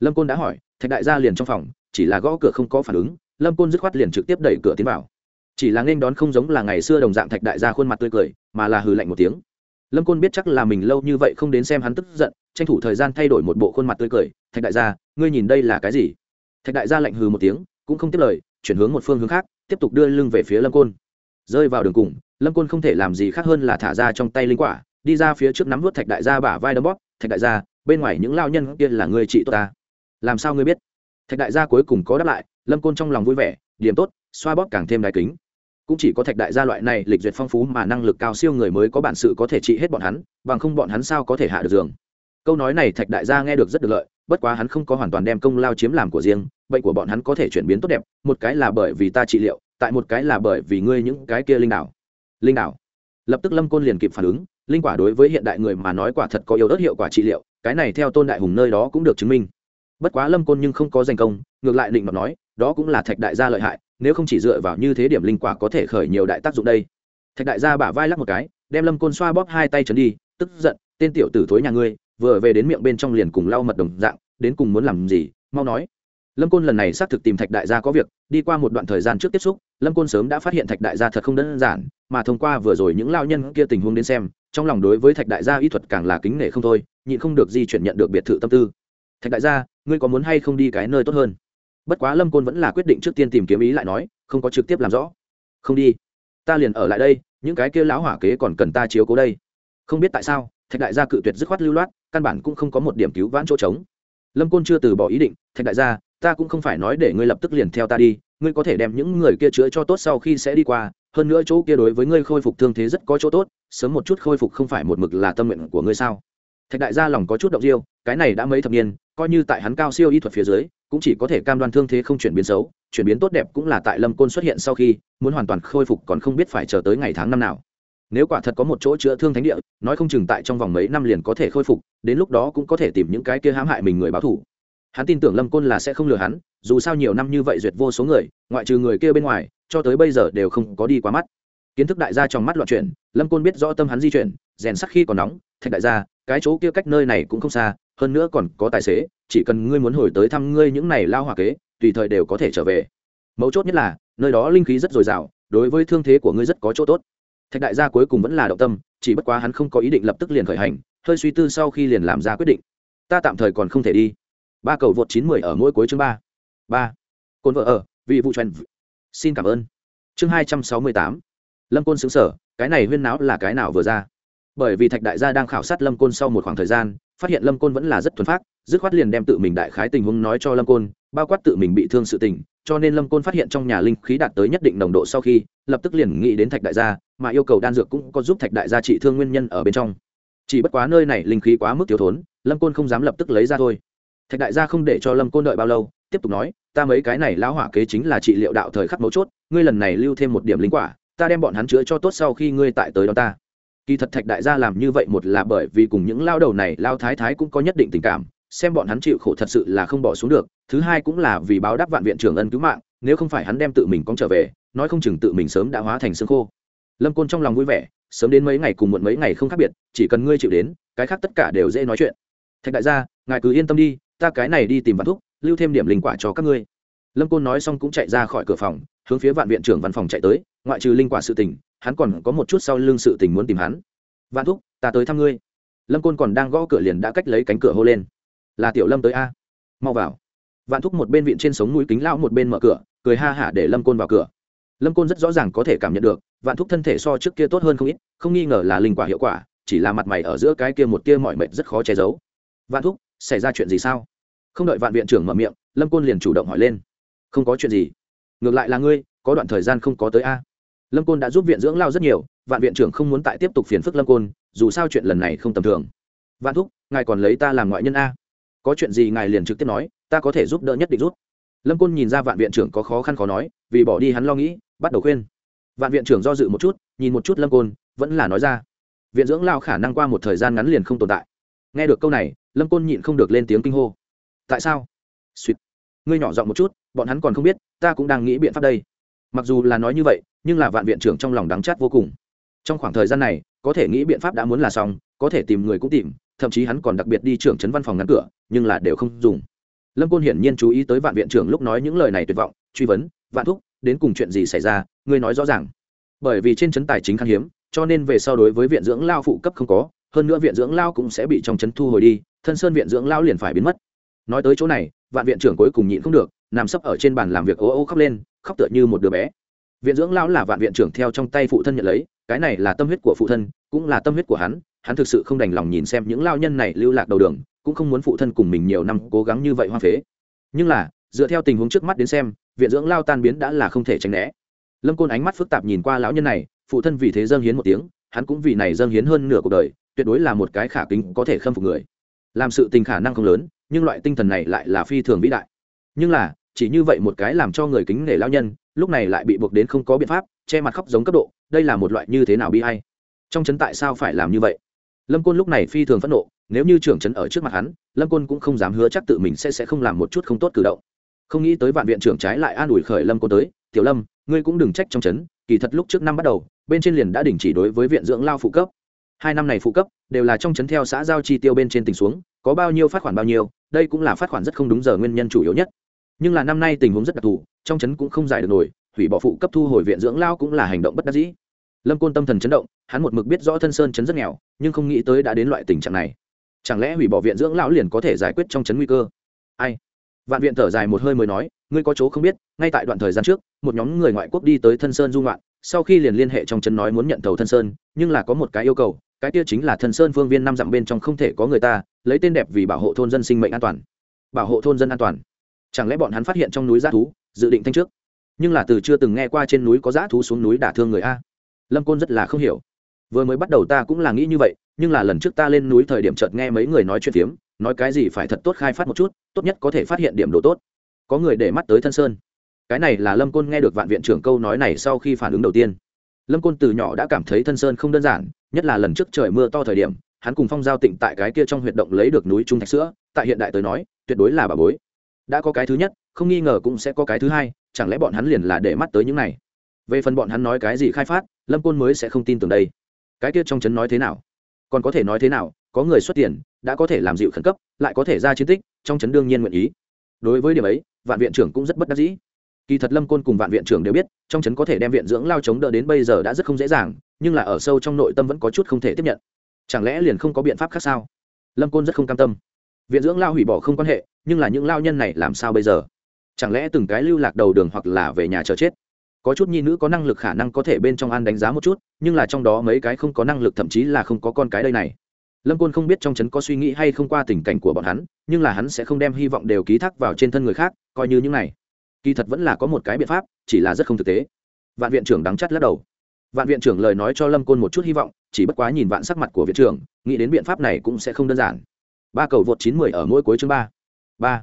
Lâm côn đã hỏi, thạch đại gia liền trong phòng, chỉ là gõ cửa không có phản ứng, lâm côn dứt khoát liền trực tiếp đẩy cửa tiến vào. Chỉ là nên đón không giống là ngày xưa đồng dạng thạch đại gia khuôn mặt tươi cười, mà là hừ lạnh một tiếng. Lâm côn biết chắc là mình lâu như vậy không đến xem hắn tức giận, tranh thủ thời gian thay đổi một bộ khuôn mặt tươi cười. Thạch đại gia, ngươi nhìn đây là cái gì? Thạch đại gia lạnh hừ một tiếng, cũng không tiếp lời, chuyển hướng một phương hướng khác tiếp tục đưa lưng về phía lâm côn. Rơi vào đường cùng, lâm côn không thể làm gì khác hơn là thả ra trong tay linh quả, đi ra phía trước nắm vút thạch đại gia bả vai đấm bóp. Thạch đại gia, bên ngoài những lao nhân kia là người chị tốt ta. Làm sao ngươi biết? Thạch đại gia cuối cùng có đáp lại, lâm côn trong lòng vui vẻ, điểm tốt, xoa bóp càng thêm đài kính. Cũng chỉ có thạch đại gia loại này lịch duyệt phong phú mà năng lực cao siêu người mới có bản sự có thể trị hết bọn hắn, bằng không bọn hắn sao có thể hạ được giường? Câu nói này thạch đại gia nghe được rất được lợi bất quá hắn không có hoàn toàn đem công lao chiếm làm của riêng, bệnh của bọn hắn có thể chuyển biến tốt đẹp, một cái là bởi vì ta trị liệu, tại một cái là bởi vì ngươi những cái kia linh đảo. Linh đảo. Lập tức lâm côn liền kịp phản ứng, linh quả đối với hiện đại người mà nói quả thật có yếu ớt hiệu quả trị liệu, cái này theo tôn đại hùng nơi đó cũng được chứng minh. Bất quá lâm côn nhưng không có danh công, ngược lại định mà nói, đó cũng là thạch đại gia lợi hại, nếu không chỉ dựa vào như thế điểm linh quả có thể khởi nhiều đại tác dụng đây. Thạch đại gia bả vai lắc một cái, đem lâm côn xoa bóp hai tay trấn đi, tức giận, tên tiểu tử thối nhà ngươi vừa về đến miệng bên trong liền cùng lau mật đồng dạng, đến cùng muốn làm gì, mau nói. Lâm côn lần này xác thực tìm thạch đại gia có việc, đi qua một đoạn thời gian trước tiếp xúc, lâm côn sớm đã phát hiện thạch đại gia thật không đơn giản, mà thông qua vừa rồi những lao nhân kia tình huống đến xem, trong lòng đối với thạch đại gia y thuật càng là kính nể không thôi, nhịn không được di chuyển nhận được biệt thự tâm tư. Thạch đại gia, ngươi có muốn hay không đi cái nơi tốt hơn? Bất quá lâm côn vẫn là quyết định trước tiên tìm kiếm ý lại nói, không có trực tiếp làm rõ. Không đi, ta liền ở lại đây, những cái kia lão hỏa kế còn cần ta chiếu cố đây. Không biết tại sao thạch đại gia cự tuyệt dứt khoát lưu loát, căn bản cũng không có một điểm cứu vãn chỗ trống. Lâm côn chưa từ bỏ ý định, thạch đại gia, ta cũng không phải nói để ngươi lập tức liền theo ta đi, ngươi có thể đem những người kia chữa cho tốt sau khi sẽ đi qua, hơn nữa chỗ kia đối với ngươi khôi phục thương thế rất có chỗ tốt, sớm một chút khôi phục không phải một mực là tâm nguyện của ngươi sao? Thạch đại gia lòng có chút động riêu, cái này đã mấy thập niên, coi như tại hắn cao siêu y thuật phía dưới, cũng chỉ có thể cam đoan thương thế không chuyển biến xấu, chuyển biến tốt đẹp cũng là tại lâm côn xuất hiện sau khi, muốn hoàn toàn khôi phục còn không biết phải chờ tới ngày tháng năm nào nếu quả thật có một chỗ chữa thương thánh địa, nói không chừng tại trong vòng mấy năm liền có thể khôi phục, đến lúc đó cũng có thể tìm những cái kia hãm hại mình người báo thủ hắn tin tưởng lâm côn là sẽ không lừa hắn, dù sao nhiều năm như vậy duyệt vô số người, ngoại trừ người kia bên ngoài, cho tới bây giờ đều không có đi qua mắt. Kiến thức đại gia trong mắt loạn chuyển, lâm côn biết rõ tâm hắn di chuyển, rèn sắc khi còn nóng, thạch đại gia, cái chỗ kia cách nơi này cũng không xa, hơn nữa còn có tài xế, chỉ cần ngươi muốn hồi tới thăm ngươi những này lao hòa kế, tùy thời đều có thể trở về. Mấu chốt nhất là, nơi đó linh khí rất dồi dào, đối với thương thế của ngươi rất có chỗ tốt thạch đại gia cuối cùng vẫn là động tâm, chỉ bất quá hắn không có ý định lập tức liền khởi hành, hơi suy tư sau khi liền làm ra quyết định. Ta tạm thời còn không thể đi. Ba cầu vượt chín mười ở mỗi cuối chương ba. Ba. Cồn vợ ở, vị vụ truyền xin cảm ơn. Chương hai trăm sáu mươi tám. Lâm côn xứng sở, cái này huyên náo là cái nào vừa ra? Bởi vì thạch đại gia đang khảo sát lâm côn sau một khoảng thời gian, phát hiện lâm côn vẫn là rất thuần phát dứt khoát liền đem tự mình đại khái tình huống nói cho lâm côn, bao quát tự mình bị thương sự tình, cho nên lâm côn phát hiện trong nhà linh khí đạt tới nhất định nồng độ sau khi lập tức liền nghĩ đến thạch đại gia, mà yêu cầu đan dược cũng có giúp thạch đại gia trị thương nguyên nhân ở bên trong. Chỉ bất quá nơi này linh khí quá mức thiếu thốn, lâm côn không dám lập tức lấy ra thôi. Thạch đại gia không để cho lâm côn đợi bao lâu, tiếp tục nói, ta mấy cái này lão hỏa kế chính là trị liệu đạo thời khắc mấu chốt, ngươi lần này lưu thêm một điểm linh quả, ta đem bọn hắn chữa cho tốt sau khi ngươi tại tới đó ta. Kỳ thật thạch đại gia làm như vậy một là bởi vì cùng những lao đầu này, lao thái thái cũng có nhất định tình cảm, xem bọn hắn chịu khổ thật sự là không bỏ xuống được, thứ hai cũng là vì báo đáp vạn viện trưởng ân cứu mạng nếu không phải hắn đem tự mình cóng trở về, nói không chừng tự mình sớm đã hóa thành xương khô. Lâm côn trong lòng vui vẻ, sớm đến mấy ngày cùng muộn mấy ngày không khác biệt, chỉ cần ngươi chịu đến, cái khác tất cả đều dễ nói chuyện. Thạch đại gia, ngài cứ yên tâm đi, ta cái này đi tìm vạn thúc, lưu thêm điểm linh quả cho các ngươi. Lâm côn nói xong cũng chạy ra khỏi cửa phòng, hướng phía vạn viện trưởng văn phòng chạy tới, ngoại trừ linh quả sự tình, hắn còn có một chút sau lưng sự tình muốn tìm hắn. Vạn thúc, ta tới thăm ngươi. Lâm côn còn đang gõ cửa liền đã cách lấy cánh cửa hô lên. Là tiểu lâm tới a. Mau vào vạn thúc một bên viện trên sống núi kính lão một bên mở cửa, cười ha hả để lâm côn vào cửa. Lâm côn rất rõ ràng có thể cảm nhận được, vạn thúc thân thể so trước kia tốt hơn không ít, không nghi ngờ là linh quả hiệu quả, chỉ là mặt mày ở giữa cái kia một kia mọi mệt rất khó che giấu. Vạn thúc, xảy ra chuyện gì sao? Không đợi vạn viện trưởng mở miệng, lâm côn liền chủ động hỏi lên. Không có chuyện gì. Ngược lại là ngươi, có đoạn thời gian không có tới a. Lâm côn đã giúp viện dưỡng lao rất nhiều, vạn viện trưởng không muốn tại tiếp tục phiền phức lâm côn, dù sao chuyện lần này không tầm thường. Vạn thúc, ngài còn lấy ta làm ngoại nhân a? Có chuyện gì ngài liền trực tiếp nói ta có thể giúp đỡ nhất định rút. Lâm côn nhìn ra vạn viện trưởng có khó khăn khó nói, vì bỏ đi hắn lo nghĩ, bắt đầu khuyên. Vạn viện trưởng do dự một chút, nhìn một chút lâm côn, vẫn là nói ra. Viện dưỡng lao khả năng qua một thời gian ngắn liền không tồn tại. Nghe được câu này, lâm côn nhịn không được lên tiếng kinh hô. Tại sao? Suýt. Ngươi nhỏ giọng một chút, bọn hắn còn không biết, ta cũng đang nghĩ biện pháp đây. Mặc dù là nói như vậy, nhưng là vạn viện trưởng trong lòng đắng chát vô cùng. Trong khoảng thời gian này, có thể nghĩ biện pháp đã muốn là xong, có thể tìm người cũng tìm, thậm chí hắn còn đặc biệt đi trưởng trấn văn phòng ngắn cửa, nhưng là đều không dùng lâm côn hiển nhiên chú ý tới vạn viện trưởng lúc nói những lời này tuyệt vọng, truy vấn, vạn thúc, đến cùng chuyện gì xảy ra? Ngươi nói rõ ràng. Bởi vì trên trấn tài chính khan hiếm, cho nên về sau đối với viện dưỡng lao phụ cấp không có, hơn nữa viện dưỡng lao cũng sẽ bị trong trấn thu hồi đi, thân sơn viện dưỡng lao liền phải biến mất. Nói tới chỗ này, vạn viện trưởng cuối cùng nhịn không được, nằm sấp ở trên bàn làm việc ố ô khóc lên, khóc tựa như một đứa bé. Viện dưỡng lao là vạn viện trưởng theo trong tay phụ thân nhận lấy, cái này là tâm huyết của phụ thân, cũng là tâm huyết của hắn hắn thực sự không đành lòng nhìn xem những lao nhân này lưu lạc đầu đường cũng không muốn phụ thân cùng mình nhiều năm cố gắng như vậy hoa phế. Nhưng là, dựa theo tình huống trước mắt đến xem, viện dưỡng lao tan biến đã là không thể tránh né. Lâm côn ánh mắt phức tạp nhìn qua lão nhân này, phụ thân vì thế dâng hiến một tiếng, hắn cũng vì này dâng hiến hơn nửa cuộc đời, tuyệt đối là một cái khả kính có thể khâm phục người. Làm sự tình khả năng không lớn, nhưng loại tinh thần này lại là phi thường vĩ đại. Nhưng là, chỉ như vậy một cái làm cho người kính nể lao nhân, lúc này lại bị buộc đến không có biện pháp, che mặt khóc giống cấp độ, đây là một loại như thế nào bi hay trong chấn tại sao phải làm như vậy? Lâm côn lúc này phi thường phẫn nộ nếu như trưởng trấn ở trước mặt hắn, lâm côn cũng không dám hứa chắc tự mình sẽ sẽ không làm một chút không tốt cử động. Không nghĩ tới vạn viện trưởng trái lại an ủi khởi lâm côn tới, tiểu lâm, ngươi cũng đừng trách trong trấn, kỳ thật lúc trước năm bắt đầu, bên trên liền đã đình chỉ đối với viện dưỡng lao phụ cấp. Hai năm này phụ cấp đều là trong trấn theo xã giao chi tiêu bên trên tình xuống, có bao nhiêu phát khoản bao nhiêu, đây cũng là phát khoản rất không đúng giờ nguyên nhân chủ yếu nhất. Nhưng là năm nay tình huống rất đặc thù, trong trấn cũng không giải được nổi, hủy bỏ phụ cấp thu hồi viện dưỡng lao cũng là hành động bất đắc dĩ. Lâm côn tâm thần chấn động, hắn một mực biết rõ thân sơn chấn rất nghèo, nhưng không nghĩ tới đã đến loại tình trạng này chẳng lẽ hủy bỏ viện dưỡng lão liền có thể giải quyết trong chấn nguy cơ? Ai? Vạn viện thở dài một hơi mới nói ngươi có chỗ không biết ngay tại đoạn thời gian trước một nhóm người ngoại quốc đi tới thân sơn dung ngoạn, sau khi liền liên hệ trong chấn nói muốn nhận tàu thân sơn nhưng là có một cái yêu cầu cái kia chính là thân sơn phương viên năm dặm bên trong không thể có người ta lấy tên đẹp vì bảo hộ thôn dân sinh mệnh an toàn. Bảo hộ thôn dân an toàn. Chẳng lẽ bọn hắn phát hiện trong núi g thú dự định thanh trước? Nhưng là từ chưa từng nghe qua trên núi có g thú xuống núi đả thương người a. Lâm côn rất là không hiểu. Vừa mới bắt đầu ta cũng là nghĩ như vậy nhưng là lần trước ta lên núi thời điểm chợt nghe mấy người nói chuyện phiếm, nói cái gì phải thật tốt khai phát một chút, tốt nhất có thể phát hiện điểm đồ tốt. Có người để mắt tới thân sơn. Cái này là lâm côn nghe được vạn viện trưởng câu nói này sau khi phản ứng đầu tiên. Lâm côn từ nhỏ đã cảm thấy thân sơn không đơn giản, nhất là lần trước trời mưa to thời điểm, hắn cùng phong giao tịnh tại cái kia trong huyệt động lấy được núi trung thạch sữa, tại hiện đại tới nói, tuyệt đối là bà bối. Đã có cái thứ nhất, không nghi ngờ cũng sẽ có cái thứ hai, chẳng lẽ bọn hắn liền là để mắt tới những này? Về phần bọn hắn nói cái gì khai phát, lâm côn mới sẽ không tin tưởng đây. Cái kia trong trấn nói thế nào? Còn có thể nói thế nào, có người xuất tiền, đã có thể làm dịu khẩn cấp, lại có thể ra chiến tích, trong chấn đương nhiên nguyện ý. Đối với điểm ấy, vạn viện trưởng cũng rất bất đắc dĩ. Kỳ thật lâm côn cùng vạn viện trưởng đều biết, trong chấn có thể đem viện dưỡng lao chống đỡ đến bây giờ đã rất không dễ dàng, nhưng là ở sâu trong nội tâm vẫn có chút không thể tiếp nhận. Chẳng lẽ liền không có biện pháp khác sao? Lâm côn rất không cam tâm. Viện dưỡng lao hủy bỏ không quan hệ, nhưng là những lao nhân này làm sao bây giờ? Chẳng lẽ từng cái lưu lạc đầu đường hoặc là về nhà chờ chết? Có chút nhi nữ có năng lực khả năng có thể bên trong ăn đánh giá một chút, nhưng là trong đó mấy cái không có năng lực thậm chí là không có con cái đây này. Lâm côn không biết trong trấn có suy nghĩ hay không qua tình cảnh của bọn hắn, nhưng là hắn sẽ không đem hy vọng đều ký thác vào trên thân người khác, coi như những này. Kỳ thật vẫn là có một cái biện pháp, chỉ là rất không thực tế. Vạn viện trưởng đắng chắt lắc đầu. Vạn viện trưởng lời nói cho lâm côn một chút hy vọng, chỉ bất quá nhìn vạn sắc mặt của viện trưởng, nghĩ đến biện pháp này cũng sẽ không đơn giản. Ba cầu vượt chín mươi ở mỗi cuối chương ba. Ba.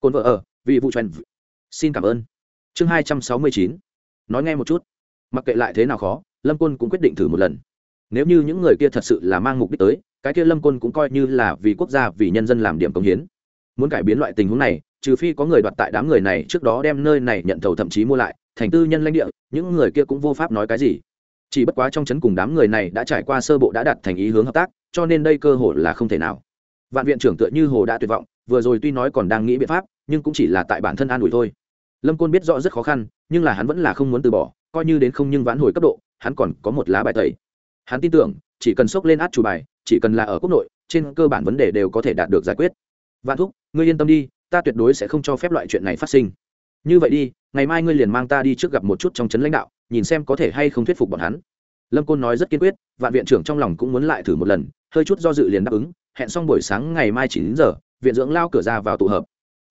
Côn vợ ở, vì vụ truyền xin cảm ơn. Chương hai trăm sáu mươi chín nói nghe một chút. Mặc kệ lại thế nào khó, lâm côn cũng quyết định thử một lần. Nếu như những người kia thật sự là mang mục đích tới, cái kia lâm côn cũng coi như là vì quốc gia, vì nhân dân làm điểm công hiến. Muốn cải biến loại tình huống này, trừ phi có người đoạt tại đám người này trước đó đem nơi này nhận thầu thậm chí mua lại, thành tư nhân lãnh địa, những người kia cũng vô pháp nói cái gì. Chỉ bất quá trong chấn cùng đám người này đã trải qua sơ bộ đã đặt thành ý hướng hợp tác, cho nên đây cơ hội là không thể nào. Vạn viện trưởng tựa như hồ đã tuyệt vọng, vừa rồi tuy nói còn đang nghĩ biện pháp, nhưng cũng chỉ là tại bản thân an ủi thôi lâm côn biết rõ rất khó khăn, nhưng là hắn vẫn là không muốn từ bỏ, coi như đến không nhưng vãn hồi cấp độ, hắn còn có một lá bài tẩy. Hắn tin tưởng, chỉ cần sốc lên át chủ bài, chỉ cần là ở quốc nội, trên cơ bản vấn đề đều có thể đạt được giải quyết. Vạn thúc, ngươi yên tâm đi, ta tuyệt đối sẽ không cho phép loại chuyện này phát sinh. Như vậy đi, ngày mai ngươi liền mang ta đi trước gặp một chút trong trấn lãnh đạo, nhìn xem có thể hay không thuyết phục bọn hắn. Lâm côn nói rất kiên quyết, vạn viện trưởng trong lòng cũng muốn lại thử một lần, hơi chút do dự liền đáp ứng, hẹn xong buổi sáng ngày mai chín giờ, viện dưỡng lao cửa ra vào tụ hợp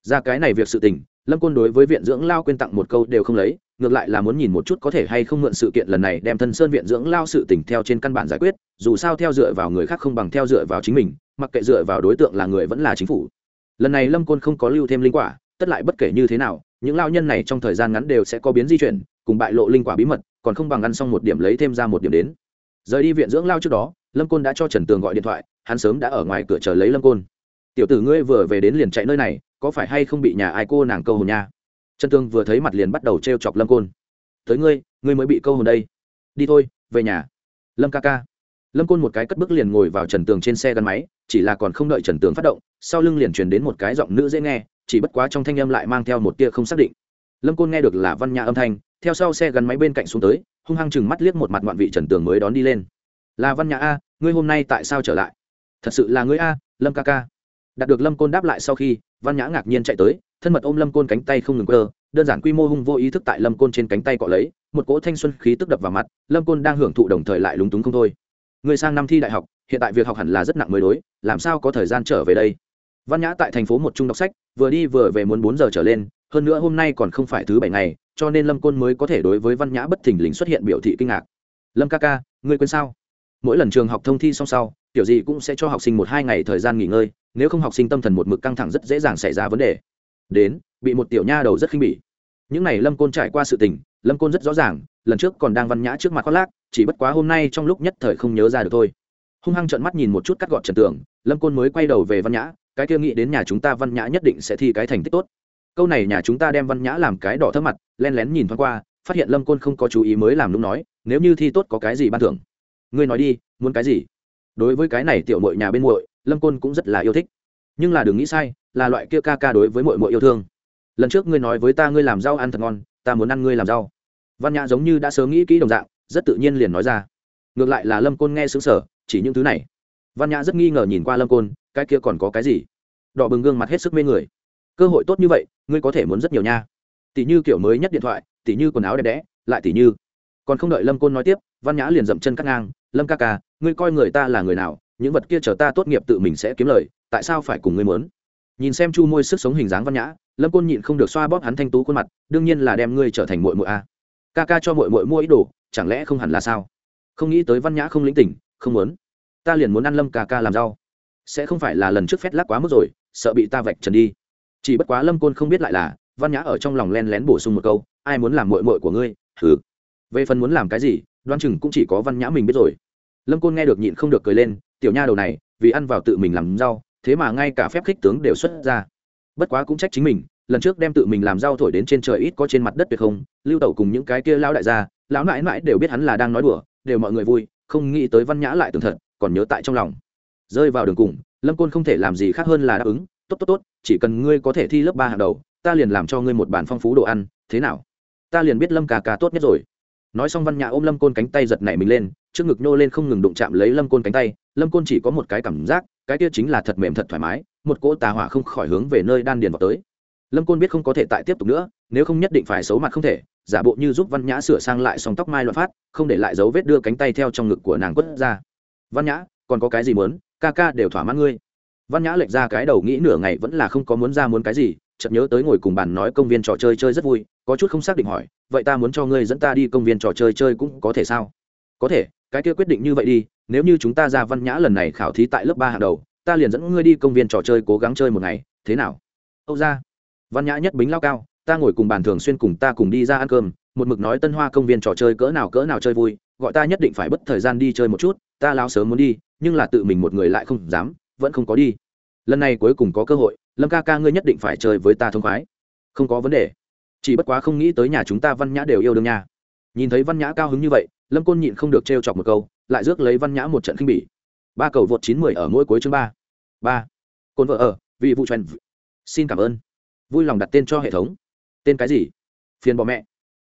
ra cái này việc sự tình, lâm côn đối với viện dưỡng lao quên tặng một câu đều không lấy, ngược lại là muốn nhìn một chút có thể hay không mượn sự kiện lần này đem thân sơn viện dưỡng lao sự tình theo trên căn bản giải quyết, dù sao theo dựa vào người khác không bằng theo dựa vào chính mình, mặc kệ dựa vào đối tượng là người vẫn là chính phủ. Lần này lâm côn không có lưu thêm linh quả, tất lại bất kể như thế nào, những lao nhân này trong thời gian ngắn đều sẽ có biến di chuyển, cùng bại lộ linh quả bí mật, còn không bằng ăn xong một điểm lấy thêm ra một điểm đến. Rời đi viện dưỡng lao trước đó, lâm côn đã cho trần tường gọi điện thoại, hắn sớm đã ở ngoài cửa chờ lấy lâm côn. Tiểu tử ngươi vừa về đến liền chạy nơi này có phải hay không bị nhà ai cô nàng câu hồn nha? Trần tường vừa thấy mặt liền bắt đầu t r e o chọc lâm côn. Tới ngươi ngươi mới bị câu hồn đây. Đi thôi, về nhà. Lâm ca ca. Lâm côn một cái cất bước liền ngồi vào trần tường trên xe gắn máy, chỉ là còn không đợi trần tường phát động, sau lưng liền truyền đến một cái giọng nữ dễ nghe, chỉ bất quá trong thanh âm lại mang theo một tia không xác định. Lâm côn nghe được là văn nhã âm thanh, theo sau xe gắn máy bên cạnh xuống tới, hung hăng chừng mắt liếc một mặt ngoạn vị trần tường mới đón đi lên. Là văn nhã a, ngươi hôm nay tại sao trở lại? Thật sự là ngươi a, lâm ca ca đạt được lâm côn đáp lại sau khi, văn nhã ngạc nhiên chạy tới, thân mật ôm lâm côn cánh tay không ngừng cơ đơn giản quy mô hung vô ý thức tại lâm côn trên cánh tay cọ lấy, một cỗ thanh xuân khí tức đập vào mặt, lâm côn đang hưởng thụ đồng thời lại lúng túng không thôi. Người sang năm thi đại học, hiện tại việc học hẳn là rất nặng mới đối, làm sao có thời gian trở về đây? Văn nhã tại thành phố một trung đọc sách, vừa đi vừa về muốn bốn giờ trở lên, hơn nữa hôm nay còn không phải thứ bảy ngày, cho nên lâm côn mới có thể đối với văn nhã bất thình lình xuất hiện biểu thị kinh ngạc. Lâm ca ca, ngươi quên sao? Mỗi lần trường học thông thi xong sau kiểu gì cũng sẽ cho học sinh một hai ngày thời gian nghỉ ngơi nếu không học sinh tâm thần một mực căng thẳng rất dễ dàng xảy ra vấn đề. Đến bị một tiểu nha đầu rất khinh bỉ. Những n à y lâm côn trải qua sự tình lâm côn rất rõ ràng lần trước còn đang văn nhã trước mặt khoác lác chỉ bất quá hôm nay trong lúc nhất thời không nhớ ra được thôi. Hung hăng trợn mắt nhìn một chút cắt gọt trần tưởng, lâm côn mới quay đầu về văn nhã cái kia nghĩ đến nhà chúng ta văn nhã nhất định sẽ thi cái thành tích tốt. Câu này nhà chúng ta đem văn nhã làm cái đỏ thấp mặt len lén nhìn thoáng qua phát hiện lâm côn không có chú ý mới làm lúc nói nếu như thi tốt có cái gì ban thưởng? Ngươi nói đi, muốn cái gì? Đối với cái này tiểu mội nhà bên muội, lâm côn cũng rất là yêu thích. Nhưng là đừng nghĩ sai, là loại kia ca ca đối với mội mội yêu thương. Lần trước ngươi nói với ta ngươi làm rau ăn thật ngon, ta muốn ăn ngươi làm rau. Văn nhã giống như đã sớm nghĩ kỹ đồng dạng, rất tự nhiên liền nói ra. Ngược lại là lâm côn nghe xứng sở chỉ những thứ này. Văn nhã rất nghi ngờ nhìn qua lâm côn, cái kia còn có cái gì? Đỏ bừng gương mặt hết sức mê người. Cơ hội tốt như vậy, ngươi có thể muốn rất nhiều nha. Tỷ như kiểu mới nhất điện thoại, tỷ như quần áo đẹp đẽ, lại tỷ như. Còn không đợi lâm côn nói tiếp, văn nhã liền dậm chân cắt ngang lâm ca ca, ngươi coi người ta là người nào, những vật kia chờ ta tốt nghiệp tự mình sẽ kiếm lời, tại sao phải cùng ngươi mớn? Nhìn xem chu môi sức sống hình dáng văn nhã, lâm côn nhịn không được xoa bóp hắn thanh tú khuôn mặt, đương nhiên là đem ngươi trở thành mội mội a. Ca ca cho mội mội mua ý đồ, chẳng lẽ không hẳn là sao? Không nghĩ tới văn nhã không lĩnh tỉnh, không muốn. Ta liền muốn ăn lâm ca ca làm rau. Sẽ không phải là lần trước phét lắc quá mức rồi, sợ bị ta vạch trần đi. Chỉ bất quá lâm côn không biết lại là, văn nhã ở trong lòng len lén bổ sung một câu, ai muốn làm mội mội của ngươi? Thử về phần muốn làm cái gì đoan chừng cũng chỉ có văn nhã mình biết rồi lâm côn nghe được nhịn không được cười lên, tiểu nha đầu này, vì ăn vào tự mình làm rau, thế mà ngay cả phép khích tướng đều xuất ra. Bất quá cũng trách chính mình, lần trước đem tự mình làm rau thổi đến trên trời ít có trên mặt đất tuyệt không, lưu tẩu cùng những cái kia lão đại gia, lão mãi mãi đều biết hắn là đang nói đùa, đều mọi người vui, không nghĩ tới văn nhã lại tường thật, còn nhớ tại trong lòng. Rơi vào đường cùng, lâm côn không thể làm gì khác hơn là đáp ứng, tốt tốt tốt, chỉ cần ngươi có thể thi lớp ba hàng đầu, ta liền làm cho ngươi một bản phong phú đồ ăn, thế nào? Ta liền biết lâm cà cà tốt nhất rồi. Nói xong văn nhã ôm lâm côn cánh tay giật nảy mình lên trước ngực nô lên không ngừng đụng chạm lấy lâm côn cánh tay, lâm côn chỉ có một cái cảm giác, cái kia chính là thật mềm thật thoải mái, một cỗ tà hỏa không khỏi hướng về nơi đan điền vào tới. Lâm côn biết không có thể tại tiếp tục nữa, nếu không nhất định phải xấu mặt không thể, giả bộ như giúp văn nhã sửa sang lại sòng tóc mai loạn phát, không để lại dấu vết đưa cánh tay theo trong ngực của nàng quất ra. Văn nhã, còn có cái gì muốn? Ca ca đều thỏa mãn ngươi. Văn nhã lệch ra cái đầu nghĩ nửa ngày vẫn là không có muốn ra muốn cái gì, chợt nhớ tới ngồi cùng bàn nói công viên trò chơi chơi rất vui, có chút không xác định hỏi, vậy ta muốn cho ngươi dẫn ta đi công viên trò chơi chơi cũng có thể sao? Có thể cái kia quyết định như vậy đi, nếu như chúng ta ra văn nhã lần này khảo thí tại lớp ba hàng đầu, ta liền dẫn ngươi đi công viên trò chơi cố gắng chơi một ngày, thế nào? Âu ra, văn nhã nhất bính lao cao, ta ngồi cùng bàn thường xuyên cùng ta cùng đi ra ăn cơm, một mực nói tân hoa công viên trò chơi cỡ nào cỡ nào chơi vui, gọi ta nhất định phải bất thời gian đi chơi một chút, ta lao sớm muốn đi, nhưng là tự mình một người lại không dám, vẫn không có đi. Lần này cuối cùng có cơ hội, lâm ca ca ngươi nhất định phải chơi với ta thông khoái. Không có vấn đề. Chỉ bất quá không nghĩ tới nhà chúng ta văn nhã đều yêu đương nha nhìn thấy văn nhã cao hứng như vậy, lâm côn nhịn không được trêu chọc một câu, lại rước lấy văn nhã một trận khinh bỉ. Ba cầu vượt chín mười ở mỗi cuối chương ba. Ba. Côn vợ ở vị vụ trần xin cảm ơn. Vui lòng đặt tên cho hệ thống. Tên cái gì? Phiền bỏ mẹ.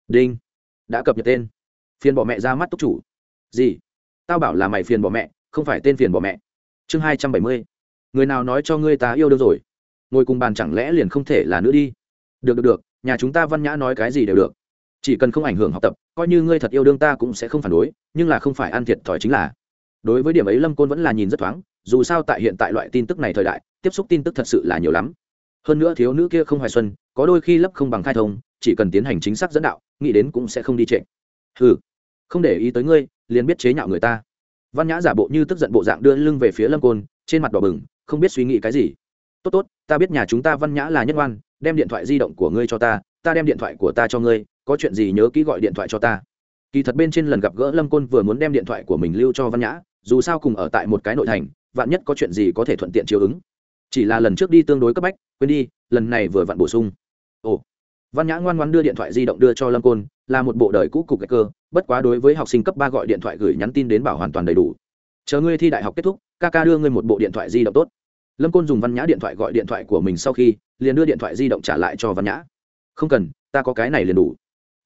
Đinh. Đã cập nhật tên. Phiền bỏ mẹ ra mắt túc chủ. Gì? Tao bảo là mày phiền bỏ mẹ, không phải tên phiền bỏ mẹ. Chương hai trăm bảy mươi. Người nào nói cho ngươi ta yêu đương rồi? Ngồi cùng bàn chẳng lẽ liền không thể là nữa đi? Được được được, nhà chúng ta văn nhã nói cái gì đều được chỉ cần không ảnh hưởng học tập, coi như ngươi thật yêu đương ta cũng sẽ không phản đối, nhưng là không phải ăn thiệt thòi chính là. Đối với điểm ấy lâm côn vẫn là nhìn rất thoáng, dù sao tại hiện tại loại tin tức này thời đại, tiếp xúc tin tức thật sự là nhiều lắm. Hơn nữa thiếu nữ kia không hoài xuân, có đôi khi lấp không bằng khai thông, chỉ cần tiến hành chính xác dẫn đạo, nghĩ đến cũng sẽ không đi trệ. Ừ không để ý tới ngươi, liền biết chế nhạo người ta. Văn nhã giả bộ như tức giận bộ dạng đưa lưng về phía lâm côn, trên mặt đỏ bừng, không biết suy nghĩ cái gì. Tốt tốt, ta biết nhà chúng ta văn nhã là nhất oan đem điện thoại di động của ngươi cho ta ta đem điện thoại của ta cho ngươi có chuyện gì nhớ kỹ gọi điện thoại cho ta. Kỳ thật bên trên lần gặp gỡ lâm côn vừa muốn đem điện thoại của mình lưu cho văn nhã, dù sao cùng ở tại một cái nội thành, vạn nhất có chuyện gì có thể thuận tiện chiếu ứng. Chỉ là lần trước đi tương đối cấp bách, quên đi, lần này vừa vặn bổ sung. Ồ. Văn nhã ngoan ngoan đưa điện thoại di động đưa cho lâm côn, là một bộ đời cũ cục gạch cơ bất quá đối với học sinh cấp ba gọi điện thoại gửi nhắn tin đến bảo hoàn toàn đầy đủ. Chờ ngươi thi đại học kết thúc, ca ca đưa ngươi một bộ điện thoại di động tốt. Lâm côn dùng văn nhã điện thoại gọi điện thoại của mình sau khi, liền đưa điện thoại di động trả lại cho văn nhã. Không cần, ta có cái này liền đủ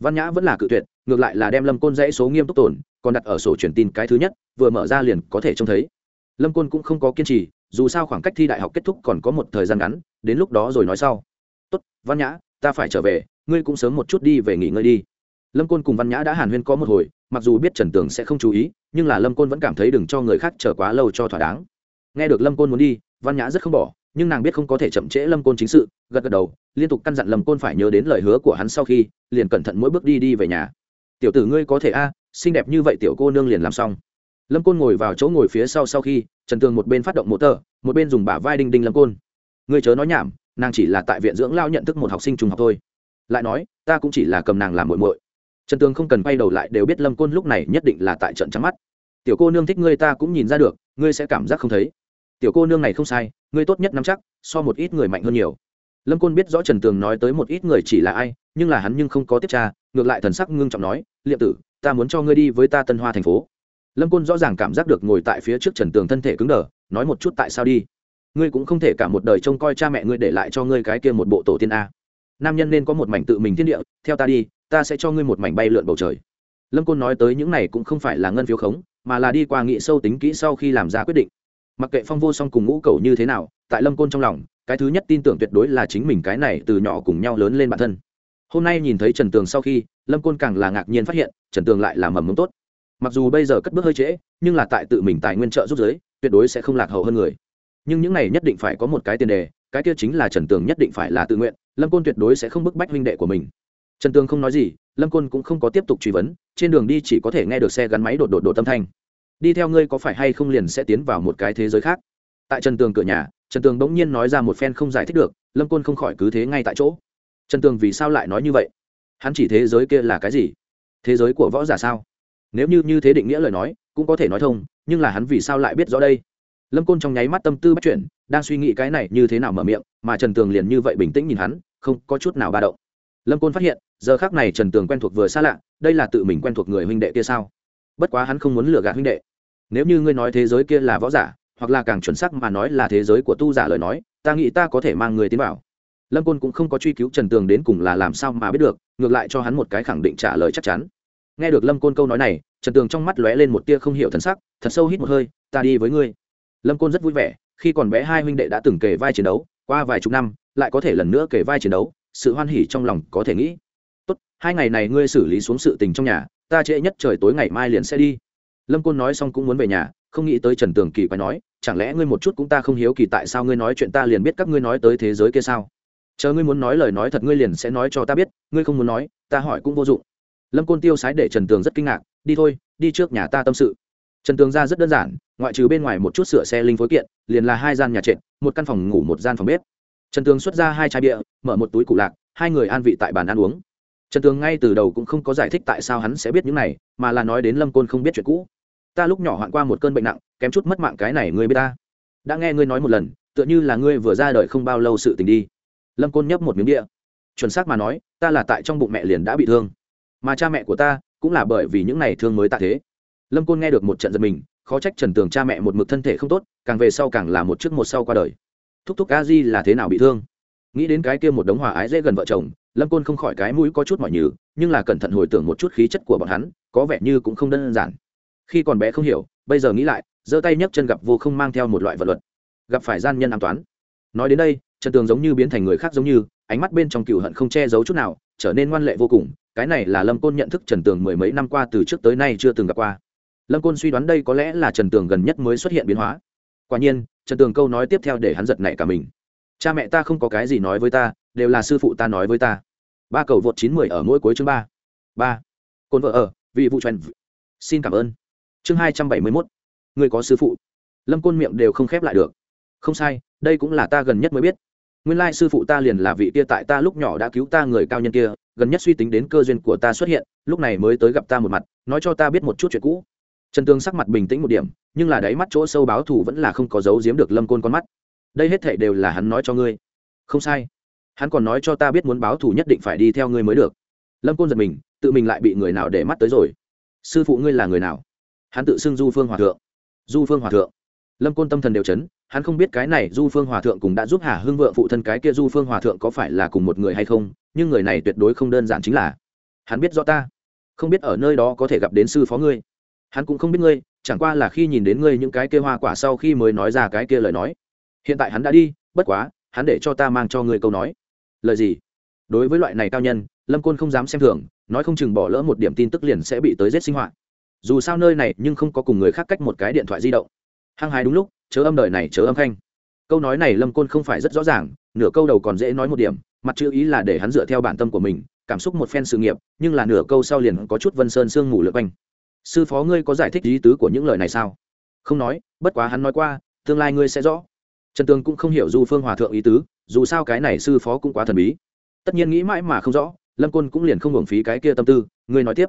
văn nhã vẫn là cự tuyệt, ngược lại là đem lâm côn dãy số nghiêm túc tổn còn đặt ở sổ truyền tin cái thứ nhất, vừa mở ra liền có thể trông thấy. Lâm côn cũng không có kiên trì, dù sao khoảng cách thi đại học kết thúc còn có một thời gian ngắn, đến lúc đó rồi nói sau. Tốt, văn nhã, ta phải trở về, ngươi cũng sớm một chút đi về nghỉ ngơi đi. Lâm côn cùng văn nhã đã hàn huyên có một hồi, mặc dù biết trần tường sẽ không chú ý, nhưng là lâm côn vẫn cảm thấy đừng cho người khác chờ quá lâu cho thỏa đáng. Nghe được lâm côn muốn đi, văn nhã rất không bỏ, nhưng nàng biết không có thể chậm trễ lâm côn chính sự, gật gật đầu liên tục căn dặn lâm côn phải nhớ đến lời hứa của hắn sau khi, liền cẩn thận mỗi bước đi đi về nhà. Tiểu tử ngươi có thể a, xinh đẹp như vậy tiểu cô nương liền làm xong. Lâm côn ngồi vào chỗ ngồi phía sau sau khi, trần tường một bên phát động mô tờ, một bên dùng bả vai đinh đinh lâm côn. Ngươi chớ nói nhảm, nàng chỉ là tại viện dưỡng lao nhận thức một học sinh trung học thôi. Lại nói, ta cũng chỉ là cầm nàng làm muội muội. Trần tường không cần quay đầu lại đều biết lâm côn lúc này nhất định là tại trận trắng mắt. Tiểu cô nương thích ngươi ta cũng nhìn ra được, ngươi sẽ cảm giác không thấy. Tiểu cô nương này không sai, ngươi tốt nhất nắm chắc, so một ít người mạnh hơn nhiều lâm côn biết rõ trần tường nói tới một ít người chỉ là ai, nhưng là hắn nhưng không có tiếp tra, ngược lại thần sắc ngưng trọng nói, liệm tử, ta muốn cho ngươi đi với ta tân hoa thành phố. Lâm côn rõ ràng cảm giác được ngồi tại phía trước trần tường thân thể cứng đờ, nói một chút tại sao đi. Ngươi cũng không thể cả một đời trông coi cha mẹ ngươi để lại cho ngươi cái kia một bộ tổ tiên a. Nam nhân nên có một mảnh tự mình thiên địa, theo ta đi, ta sẽ cho ngươi một mảnh bay lượn bầu trời. Lâm côn nói tới những này cũng không phải là ngân phiếu khống, mà là đi qua nghị sâu tính kỹ sau khi làm ra quyết định. Mặc kệ phong vô song cùng ngũ cầu như thế nào, tại lâm côn trong lòng cái thứ nhất tin tưởng tuyệt đối là chính mình cái này từ nhỏ cùng nhau lớn lên bản thân. Hôm nay nhìn thấy trần tường sau khi, lâm côn càng là ngạc nhiên phát hiện, trần tường lại là mầm mống tốt. Mặc dù bây giờ cất bước hơi trễ, nhưng là tại tự mình tài nguyên trợ giúp giới, tuyệt đối sẽ không lạc hậu hơn người. Nhưng những này nhất định phải có một cái tiền đề, cái kia chính là trần tường nhất định phải là tự nguyện, lâm côn tuyệt đối sẽ không bức bách huynh đệ của mình. Trần tường không nói gì, lâm côn cũng không có tiếp tục truy vấn, trên đường đi chỉ có thể nghe được xe gắn máy đột đột đột tâm thanh. Đi theo ngươi có phải hay không liền sẽ tiến vào một cái thế giới khác? Tại trần tường cửa nhà trần tường bỗng nhiên nói ra một phen không giải thích được, lâm côn không khỏi cứ thế ngay tại chỗ. Trần tường vì sao lại nói như vậy? Hắn chỉ thế giới kia là cái gì? Thế giới của võ giả sao? Nếu như như thế định nghĩa lời nói, cũng có thể nói thông, nhưng là hắn vì sao lại biết rõ đây? Lâm côn trong nháy mắt tâm tư bắt chuyển, đang suy nghĩ cái này như thế nào mở miệng, mà trần tường liền như vậy bình tĩnh nhìn hắn, không có chút nào ba động. Lâm côn phát hiện, giờ khác này trần tường quen thuộc vừa xa lạ, đây là tự mình quen thuộc người huynh đệ kia sao? Bất quá hắn không muốn lừa gạt huynh đệ. Nếu như ngươi nói thế giới kia là võ giả hoặc là càng chuẩn xác mà nói là thế giới của tu giả lời nói, ta nghĩ ta có thể mang người tiến vào. Lâm côn cũng không có truy cứu trần tường đến cùng là làm sao mà biết được, ngược lại cho hắn một cái khẳng định trả lời chắc chắn. Nghe được lâm côn câu nói này, trần tường trong mắt lóe lên một tia không hiểu thân sắc, thật sâu hít một hơi, ta đi với ngươi. Lâm côn rất vui vẻ, khi còn bé hai huynh đệ đã từng kể vai chiến đấu, qua vài chục năm, lại có thể lần nữa kể vai chiến đấu, sự hoan hỉ trong lòng có thể nghĩ. Tốt, hai ngày này ngươi xử lý xuống sự tình trong nhà, ta trễ nhất trời tối ngày mai liền sẽ đi. Lâm côn nói xong cũng muốn về nhà không nghĩ tới trần tường kỳ quái nói, chẳng lẽ ngươi một chút cũng ta không hiếu kỳ tại sao ngươi nói chuyện ta liền biết các ngươi nói tới thế giới kia sao? Chờ ngươi muốn nói lời nói thật ngươi liền sẽ nói cho ta biết, ngươi không muốn nói, ta hỏi cũng vô dụng. Lâm côn tiêu sái để trần tường rất kinh ngạc, đi thôi, đi trước nhà ta tâm sự. Trần tường ra rất đơn giản, ngoại trừ bên ngoài một chút sửa xe linh phối kiện, liền là hai gian nhà trệt, một căn phòng ngủ một gian phòng bếp. Trần tường xuất ra hai chai bia, mở một túi cụ lạc, hai người an vị tại bàn ăn uống. Trần tường ngay từ đầu cũng không có giải thích tại sao hắn sẽ biết những này, mà là nói đến lâm côn không biết chuyện cũ ta lúc nhỏ hoạn qua một cơn bệnh nặng, kém chút mất mạng cái này ngươi biết ta. Đã nghe ngươi nói một lần, tựa như là ngươi vừa ra đời không bao lâu sự tình đi. Lâm côn nhấp một miếng địa chuẩn xác mà nói, ta là tại trong bụng mẹ liền đã bị thương. Mà cha mẹ của ta cũng là bởi vì những này thương mới tạ thế. Lâm côn nghe được một trận giật mình, khó trách trần tường cha mẹ một mực thân thể không tốt, càng về sau càng là một trước một sau qua đời. Thúc thúc a di là thế nào bị thương? Nghĩ đến cái kia một đống hòa ái dễ gần vợ chồng, lâm côn không khỏi cái mũi có chút mỏi nhừ, nhưng là cẩn thận hồi tưởng một chút khí chất của bọn hắn, có vẻ như cũng không đơn giản khi còn bé không hiểu, bây giờ nghĩ lại, giơ tay nhấc chân gặp vô không mang theo một loại vật luật. Gặp phải gian nhân an toán. Nói đến đây trần tường giống như biến thành người khác giống như, ánh mắt bên trong cựu hận không che giấu chút nào, trở nên ngoan lệ vô cùng. Cái này là lâm côn nhận thức trần tường mười mấy năm qua từ trước tới nay chưa từng gặp qua. Lâm côn suy đoán đây có lẽ là trần tường gần nhất mới xuất hiện biến hóa. Quả nhiên trần tường câu nói tiếp theo để hắn giật nảy cả mình. Cha mẹ ta không có cái gì nói với ta, đều là sư phụ ta nói với ta. Ba cầu vượt chín mười ở mỗi cuối chương ba. Ba. Côn vợ ở, vì vụ truyền xin cảm ơn chương hai trăm bảy mươi mốt. Người có sư phụ. Lâm côn miệng đều không khép lại được. Không sai, đây cũng là ta gần nhất mới biết. Nguyên lai sư phụ ta liền là vị kia tại ta lúc nhỏ đã cứu ta người cao nhân kia, gần nhất suy tính đến cơ duyên của ta xuất hiện, lúc này mới tới gặp ta một mặt, nói cho ta biết một chút chuyện cũ. Trần tương sắc mặt bình tĩnh một điểm, nhưng là đáy mắt chỗ sâu báo thù vẫn là không có dấu giếm được lâm côn con mắt. Đây hết thể đều là hắn nói cho ngươi. Không sai. Hắn còn nói cho ta biết muốn báo thù nhất định phải đi theo ngươi mới được. Lâm côn giật mình, tự mình lại bị người nào để mắt tới rồi? Sư phụ ngươi là người nào? Hắn tự xưng du phương hòa thượng. Du phương hòa thượng. Lâm côn tâm thần đều chấn, hắn không biết cái này du phương hòa thượng cũng đã giúp hà hưng vợ phụ thân cái kia du phương hòa thượng có phải là cùng một người hay không, nhưng người này tuyệt đối không đơn giản chính là, hắn biết rõ ta, không biết ở nơi đó có thể gặp đến sư phó ngươi. Hắn cũng không biết ngươi, chẳng qua là khi nhìn đến ngươi những cái kia hoa quả sau khi mới nói ra cái kia lời nói. Hiện tại hắn đã đi, bất quá, hắn để cho ta mang cho ngươi câu nói. Lời gì? Đối với loại này cao nhân, lâm côn không dám xem thường, nói không chừng bỏ lỡ một điểm tin tức liền sẽ bị tới giết sinh hoạt dù sao nơi này nhưng không có cùng người khác cách một cái điện thoại di động. Hăng hái đúng lúc, chớ âm đời này chớ âm khanh. Câu nói này lâm côn không phải rất rõ ràng, nửa câu đầu còn dễ nói một điểm, mặt chữ ý là để hắn dựa theo bản tâm của mình, cảm xúc một phen sự nghiệp, nhưng là nửa câu sau liền có chút vân sơn sương mù lượt quanh. Sư phó ngươi có giải thích ý tứ của những lời này sao? Không nói, bất quá hắn nói qua, tương lai ngươi sẽ rõ. Trần tường cũng không hiểu du phương hòa thượng ý tứ, dù sao cái này sư phó cũng quá thần bí. Tất nhiên nghĩ mãi mà không rõ, lâm côn cũng liền không hưởng phí cái kia tâm tư, ngươi nói tiếp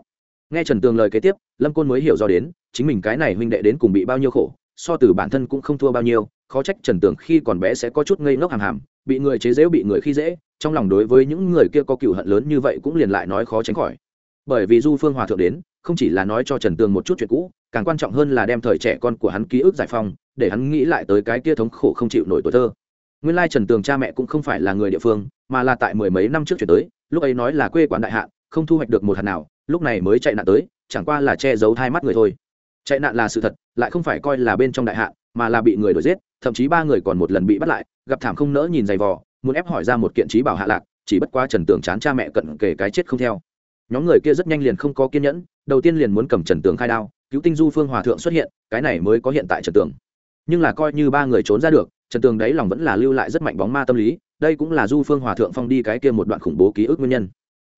nghe trần tường lời kế tiếp, lâm côn mới hiểu do đến, chính mình cái này huynh đệ đến cùng bị bao nhiêu khổ, so từ bản thân cũng không thua bao nhiêu, khó trách trần tường khi còn bé sẽ có chút ngây ngốc hàm hàm, bị người chế dễu bị người khi dễ, trong lòng đối với những người kia có cựu hận lớn như vậy cũng liền lại nói khó tránh khỏi. Bởi vì du phương hòa thượng đến, không chỉ là nói cho trần tường một chút chuyện cũ, càng quan trọng hơn là đem thời trẻ con của hắn ký ức giải phong để hắn nghĩ lại tới cái kia thống khổ không chịu nổi tuổi thơ. Nguyên lai trần tường cha mẹ cũng không phải là người địa phương, mà là tại mười mấy năm trước chuyển tới, lúc ấy nói là quê quán đại hạ, không thu hoạch được một hạt nào lúc này mới chạy nạn tới, chẳng qua là che giấu hai mắt người thôi. Chạy nạn là sự thật, lại không phải coi là bên trong đại hạ, mà là bị người đuổi giết, thậm chí ba người còn một lần bị bắt lại, gặp thảm không nỡ nhìn giày vò, muốn ép hỏi ra một kiện trí bảo hạ lạc, chỉ bất quá trần tường chán cha mẹ cận kể cái chết không theo. Nhóm người kia rất nhanh liền không có kiên nhẫn, đầu tiên liền muốn cầm trần tường khai đao, cứu tinh du phương hòa thượng xuất hiện, cái này mới có hiện tại trần tường. Nhưng là coi như ba người trốn ra được, trần tường đấy lòng vẫn là lưu lại rất mạnh bóng ma tâm lý, đây cũng là du phương hòa thượng phong đi cái kia một đoạn khủng bố ký ức nguyên nhân.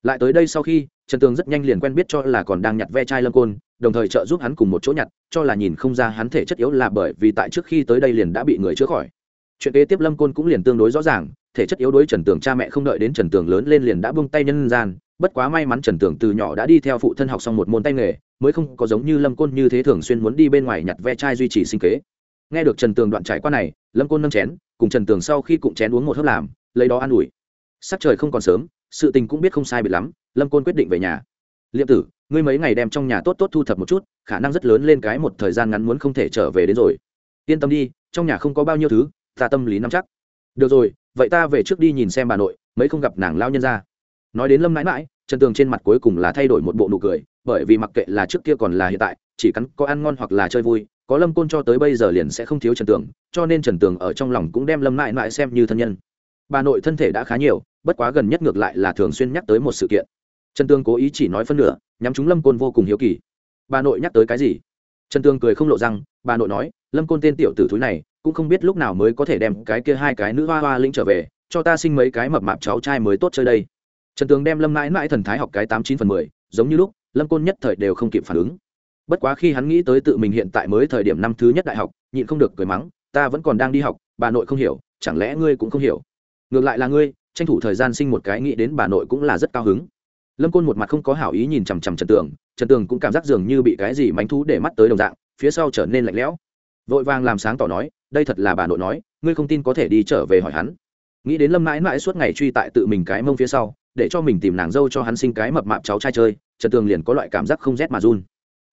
Lại tới đây sau khi trần tường rất nhanh liền quen biết cho là còn đang nhặt ve chai lâm côn, đồng thời trợ giúp hắn cùng một chỗ nhặt, cho là nhìn không ra hắn thể chất yếu là bởi vì tại trước khi tới đây liền đã bị người chữa khỏi. Chuyện kế tiếp lâm côn cũng liền tương đối rõ ràng, thể chất yếu đối trần tường cha mẹ không đợi đến trần tường lớn lên liền đã bung tay nhân gian, bất quá may mắn trần tường từ nhỏ đã đi theo phụ thân học xong một môn tay nghề, mới không có giống như lâm côn như thế thường xuyên muốn đi bên ngoài nhặt ve chai duy trì sinh kế. Nghe được trần tường đoạn trải qua này, lâm côn nâng chén, cùng trần tường sau khi cụm chén uống một hớp làm, lấy đó an ủi. Sắc trời không còn sớm sự tình cũng biết không sai biệt lắm, lâm côn quyết định về nhà. Liệm tử, ngươi mấy ngày đem trong nhà tốt tốt thu thập một chút, khả năng rất lớn lên cái một thời gian ngắn muốn không thể trở về đến rồi. Yên tâm đi, trong nhà không có bao nhiêu thứ, ta tâm lý nắm chắc. Được rồi, vậy ta về trước đi nhìn xem bà nội, mấy không gặp nàng lao nhân ra. Nói đến lâm mãi mãi, trần tường trên mặt cuối cùng là thay đổi một bộ nụ cười, bởi vì mặc kệ là trước kia còn là hiện tại, chỉ cắn có ăn ngon hoặc là chơi vui, có lâm côn cho tới bây giờ liền sẽ không thiếu trần tường, cho nên trần tường ở trong lòng cũng đem lâm mãi mãi xem như thân nhân. Bà nội thân thể đã khá nhiều bất quá gần nhất ngược lại là thường xuyên nhắc tới một sự kiện. Trần tương cố ý chỉ nói phân nửa, nhắm chúng lâm côn vô cùng hiếu kỳ. Bà nội nhắc tới cái gì? Trần tương cười không lộ răng, bà nội nói, lâm côn tên tiểu tử thúi này, cũng không biết lúc nào mới có thể đem cái kia hai cái nữ hoa hoa linh trở về, cho ta sinh mấy cái mập mạp cháu trai mới tốt chơi đây. Trần tương đem lâm mãi mãi thần thái học cái tám chín phần mười, giống như lúc, lâm côn nhất thời đều không kịp phản ứng. Bất quá khi hắn nghĩ tới tự mình hiện tại mới thời điểm năm thứ nhất đại học, nhịn không được cười mắng, ta vẫn còn đang đi học, bà nội không hiểu, chẳng lẽ ngươi cũng không hiểu? Ngược lại là ngươi tranh thủ thời gian sinh một cái nghĩ đến bà nội cũng là rất cao hứng. Lâm côn một mặt không có hảo ý nhìn chằm chằm trần tường trần tường cũng cảm giác dường như bị cái gì mánh thú để mắt tới đồng dạng, phía sau trở nên lạnh lẽo. Vội vàng làm sáng tỏ nói, đây thật là bà nội nói, ngươi không tin có thể đi trở về hỏi hắn. Nghĩ đến lâm mãi mãi suốt ngày truy tại tự mình cái mông phía sau, để cho mình tìm nàng dâu cho hắn sinh cái mập mạp cháu trai chơi, trần tường liền có loại cảm giác không rét mà run.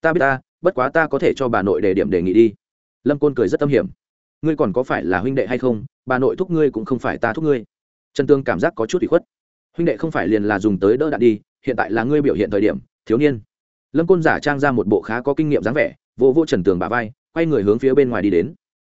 Ta biết ta, bất quá ta có thể cho bà nội đề điểm đề nghị đi. Lâm côn cười rất tâm hiểm. Ngươi còn có phải là huynh đệ hay không? Bà nội thúc ngươi cũng không phải ta thúc ngươi trần tương cảm giác có chút bị khuất. Huynh đệ không phải liền là dùng tới đỡ đạn đi, hiện tại là ngươi biểu hiện thời điểm, thiếu niên. Lâm côn giả trang ra một bộ khá có kinh nghiệm dáng vẻ vô vô trần tường bà vai, quay người hướng phía bên ngoài đi đến.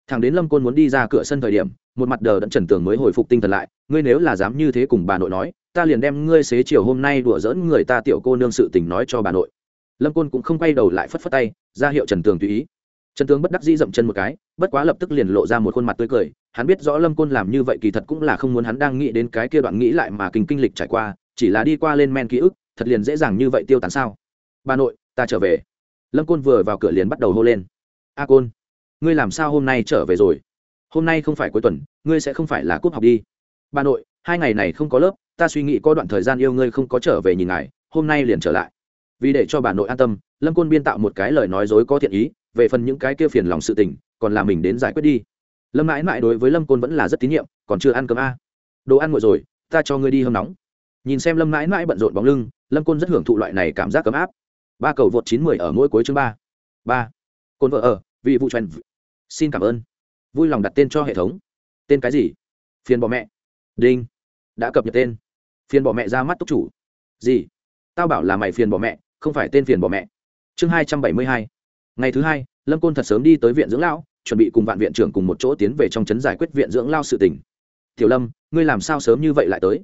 Thằng đến lâm côn muốn đi ra cửa sân thời điểm, một mặt đờ đẫn trần tường mới hồi phục tinh thần lại, ngươi nếu là dám như thế cùng bà nội nói, ta liền đem ngươi xế chiều hôm nay đùa dỡn người ta tiểu cô nương sự tình nói cho bà nội. Lâm côn cũng không quay đầu lại phất phất tay, ra hiệu trần tường tùy ý. Trần tường bất đắc dĩ dậm chân một cái, bất quá lập tức liền lộ ra một khuôn mặt tươi cười hắn biết rõ lâm côn làm như vậy kỳ thật cũng là không muốn hắn đang nghĩ đến cái kia đoạn nghĩ lại mà kinh kinh lịch trải qua, chỉ là đi qua lên men ký ức, thật liền dễ dàng như vậy tiêu tán sao? Bà nội, ta trở về. Lâm côn vừa vào cửa liền bắt đầu hô lên. A côn, ngươi làm sao hôm nay trở về rồi? Hôm nay không phải cuối tuần, ngươi sẽ không phải là cúp học đi. Bà nội, hai ngày này không có lớp, ta suy nghĩ có đoạn thời gian yêu ngươi không có trở về nhìn ngài, hôm nay liền trở lại. Vì để cho bà nội an tâm, lâm côn biên tạo một cái lời nói dối có thiện ý, về phần những cái kia phiền lòng sự tình, còn là mình đến giải quyết đi lâm mãi mãi đối với lâm côn vẫn là rất tín nhiệm, còn chưa ăn cơm a. Đồ ăn nguội rồi, ta cho ngươi đi hâm nóng. Nhìn xem lâm mãi mãi bận rộn bóng lưng, lâm côn rất hưởng thụ loại này cảm giác ấm áp. Ba cầu vượt chín mười ở mỗi cuối chương ba. Ba. Côn vợ ở vị vụ trần xin cảm ơn. Vui lòng đặt tên cho hệ thống. Tên cái gì? Phiền bỏ mẹ. Đinh. Đã cập nhật tên. Phiền bỏ mẹ ra mắt túc chủ. Gì? Tao bảo là mày phiền bỏ mẹ, không phải tên phiền bỏ mẹ. Chương hai trăm bảy mươi hai. Ngày thứ hai, lâm côn thật sớm đi tới viện dưỡng lão chuẩn bị cùng vạn viện trưởng cùng một chỗ tiến về trong trấn giải quyết viện dưỡng lao sự tỉnh tiểu lâm, ngươi làm sao sớm như vậy lại tới?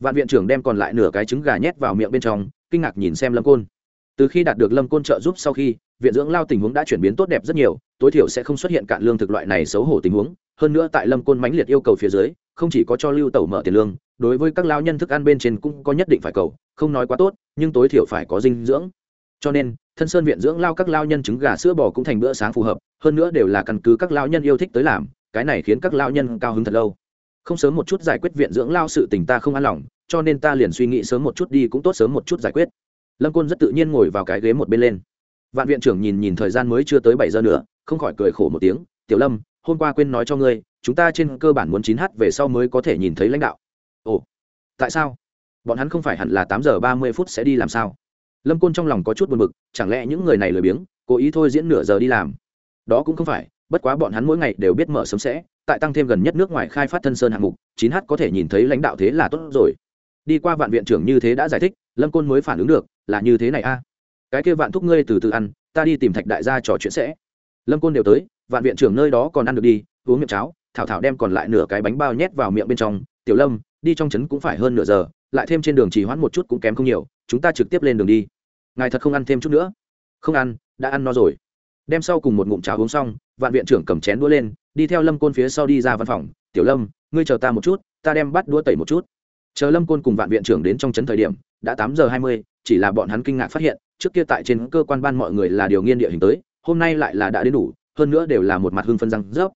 Vạn viện trưởng đem còn lại nửa cái trứng gà nhét vào miệng bên trong, kinh ngạc nhìn xem lâm côn. Từ khi đạt được lâm côn trợ giúp sau khi, viện dưỡng lao tình huống đã chuyển biến tốt đẹp rất nhiều, tối thiểu sẽ không xuất hiện cạn lương thực loại này xấu hổ tình huống. Hơn nữa tại lâm côn mãnh liệt yêu cầu phía dưới, không chỉ có cho lưu tẩu mở tiền lương, đối với các lao nhân thức ăn bên trên cũng có nhất định phải cầu, không nói quá tốt, nhưng tối thiểu phải có dinh dưỡng cho nên, thân sơn viện dưỡng lao các lao nhân trứng gà sữa bò cũng thành bữa sáng phù hợp, hơn nữa đều là căn cứ các lao nhân yêu thích tới làm, cái này khiến các lao nhân cao hứng thật lâu. Không sớm một chút giải quyết viện dưỡng lao sự tình ta không an lòng, cho nên ta liền suy nghĩ sớm một chút đi cũng tốt sớm một chút giải quyết. Lâm côn rất tự nhiên ngồi vào cái ghế một bên lên. Vạn viện trưởng nhìn nhìn thời gian mới chưa tới bảy giờ nữa, không khỏi cười khổ một tiếng, tiểu lâm, hôm qua quên nói cho ngươi, chúng ta trên cơ bản muốn chín h về sau mới có thể nhìn thấy lãnh đạo. Ồ, tại sao? Bọn hắn không phải hẳn là tám giờ ba mươi phút sẽ đi làm sao? Lâm côn trong lòng có chút buồn b ự c chẳng lẽ những người này lười biếng, cố ý thôi diễn nửa giờ đi làm? Đó cũng không phải, bất quá bọn hắn mỗi ngày đều biết mở sớm sẽ, tại tăng thêm gần nhất nước ngoài khai phát thân sơn hạng mục, chín h có thể nhìn thấy lãnh đạo thế là tốt rồi. Đi qua vạn viện trưởng như thế đã giải thích, lâm côn mới phản ứng được, là như thế này a. Cái kia vạn thúc ngươi từ từ ăn, ta đi tìm thạch đại gia trò chuyện sẽ. Lâm côn đều tới, vạn viện trưởng nơi đó còn ăn được đi, uống miệng cháo, thảo thảo đem còn lại nửa cái bánh bao nhét vào miệng bên trong. Tiểu lâm, đi trong trấn cũng phải hơn nửa giờ lại thêm trên đường trì hoãn một chút cũng kém không nhiều, chúng ta trực tiếp lên đường đi. Ngài thật không ăn thêm chút nữa. Không ăn, đã ăn no rồi. Đem sau cùng một ngụm cháo uống xong, vạn viện trưởng cầm chén đũa lên, đi theo lâm côn phía sau đi ra văn phòng. Tiểu lâm, ngươi chờ ta một chút, ta đem bắt đũa tẩy một chút. Chờ lâm côn cùng vạn viện trưởng đến trong trấn thời điểm, đã tám giờ hai mươi, chỉ là bọn hắn kinh ngạc phát hiện, trước kia tại trên cơ quan ban mọi người là điều nghiên địa hình tới, hôm nay lại là đã đến đủ, hơn nữa đều là một mặt hưng phân răng rớp.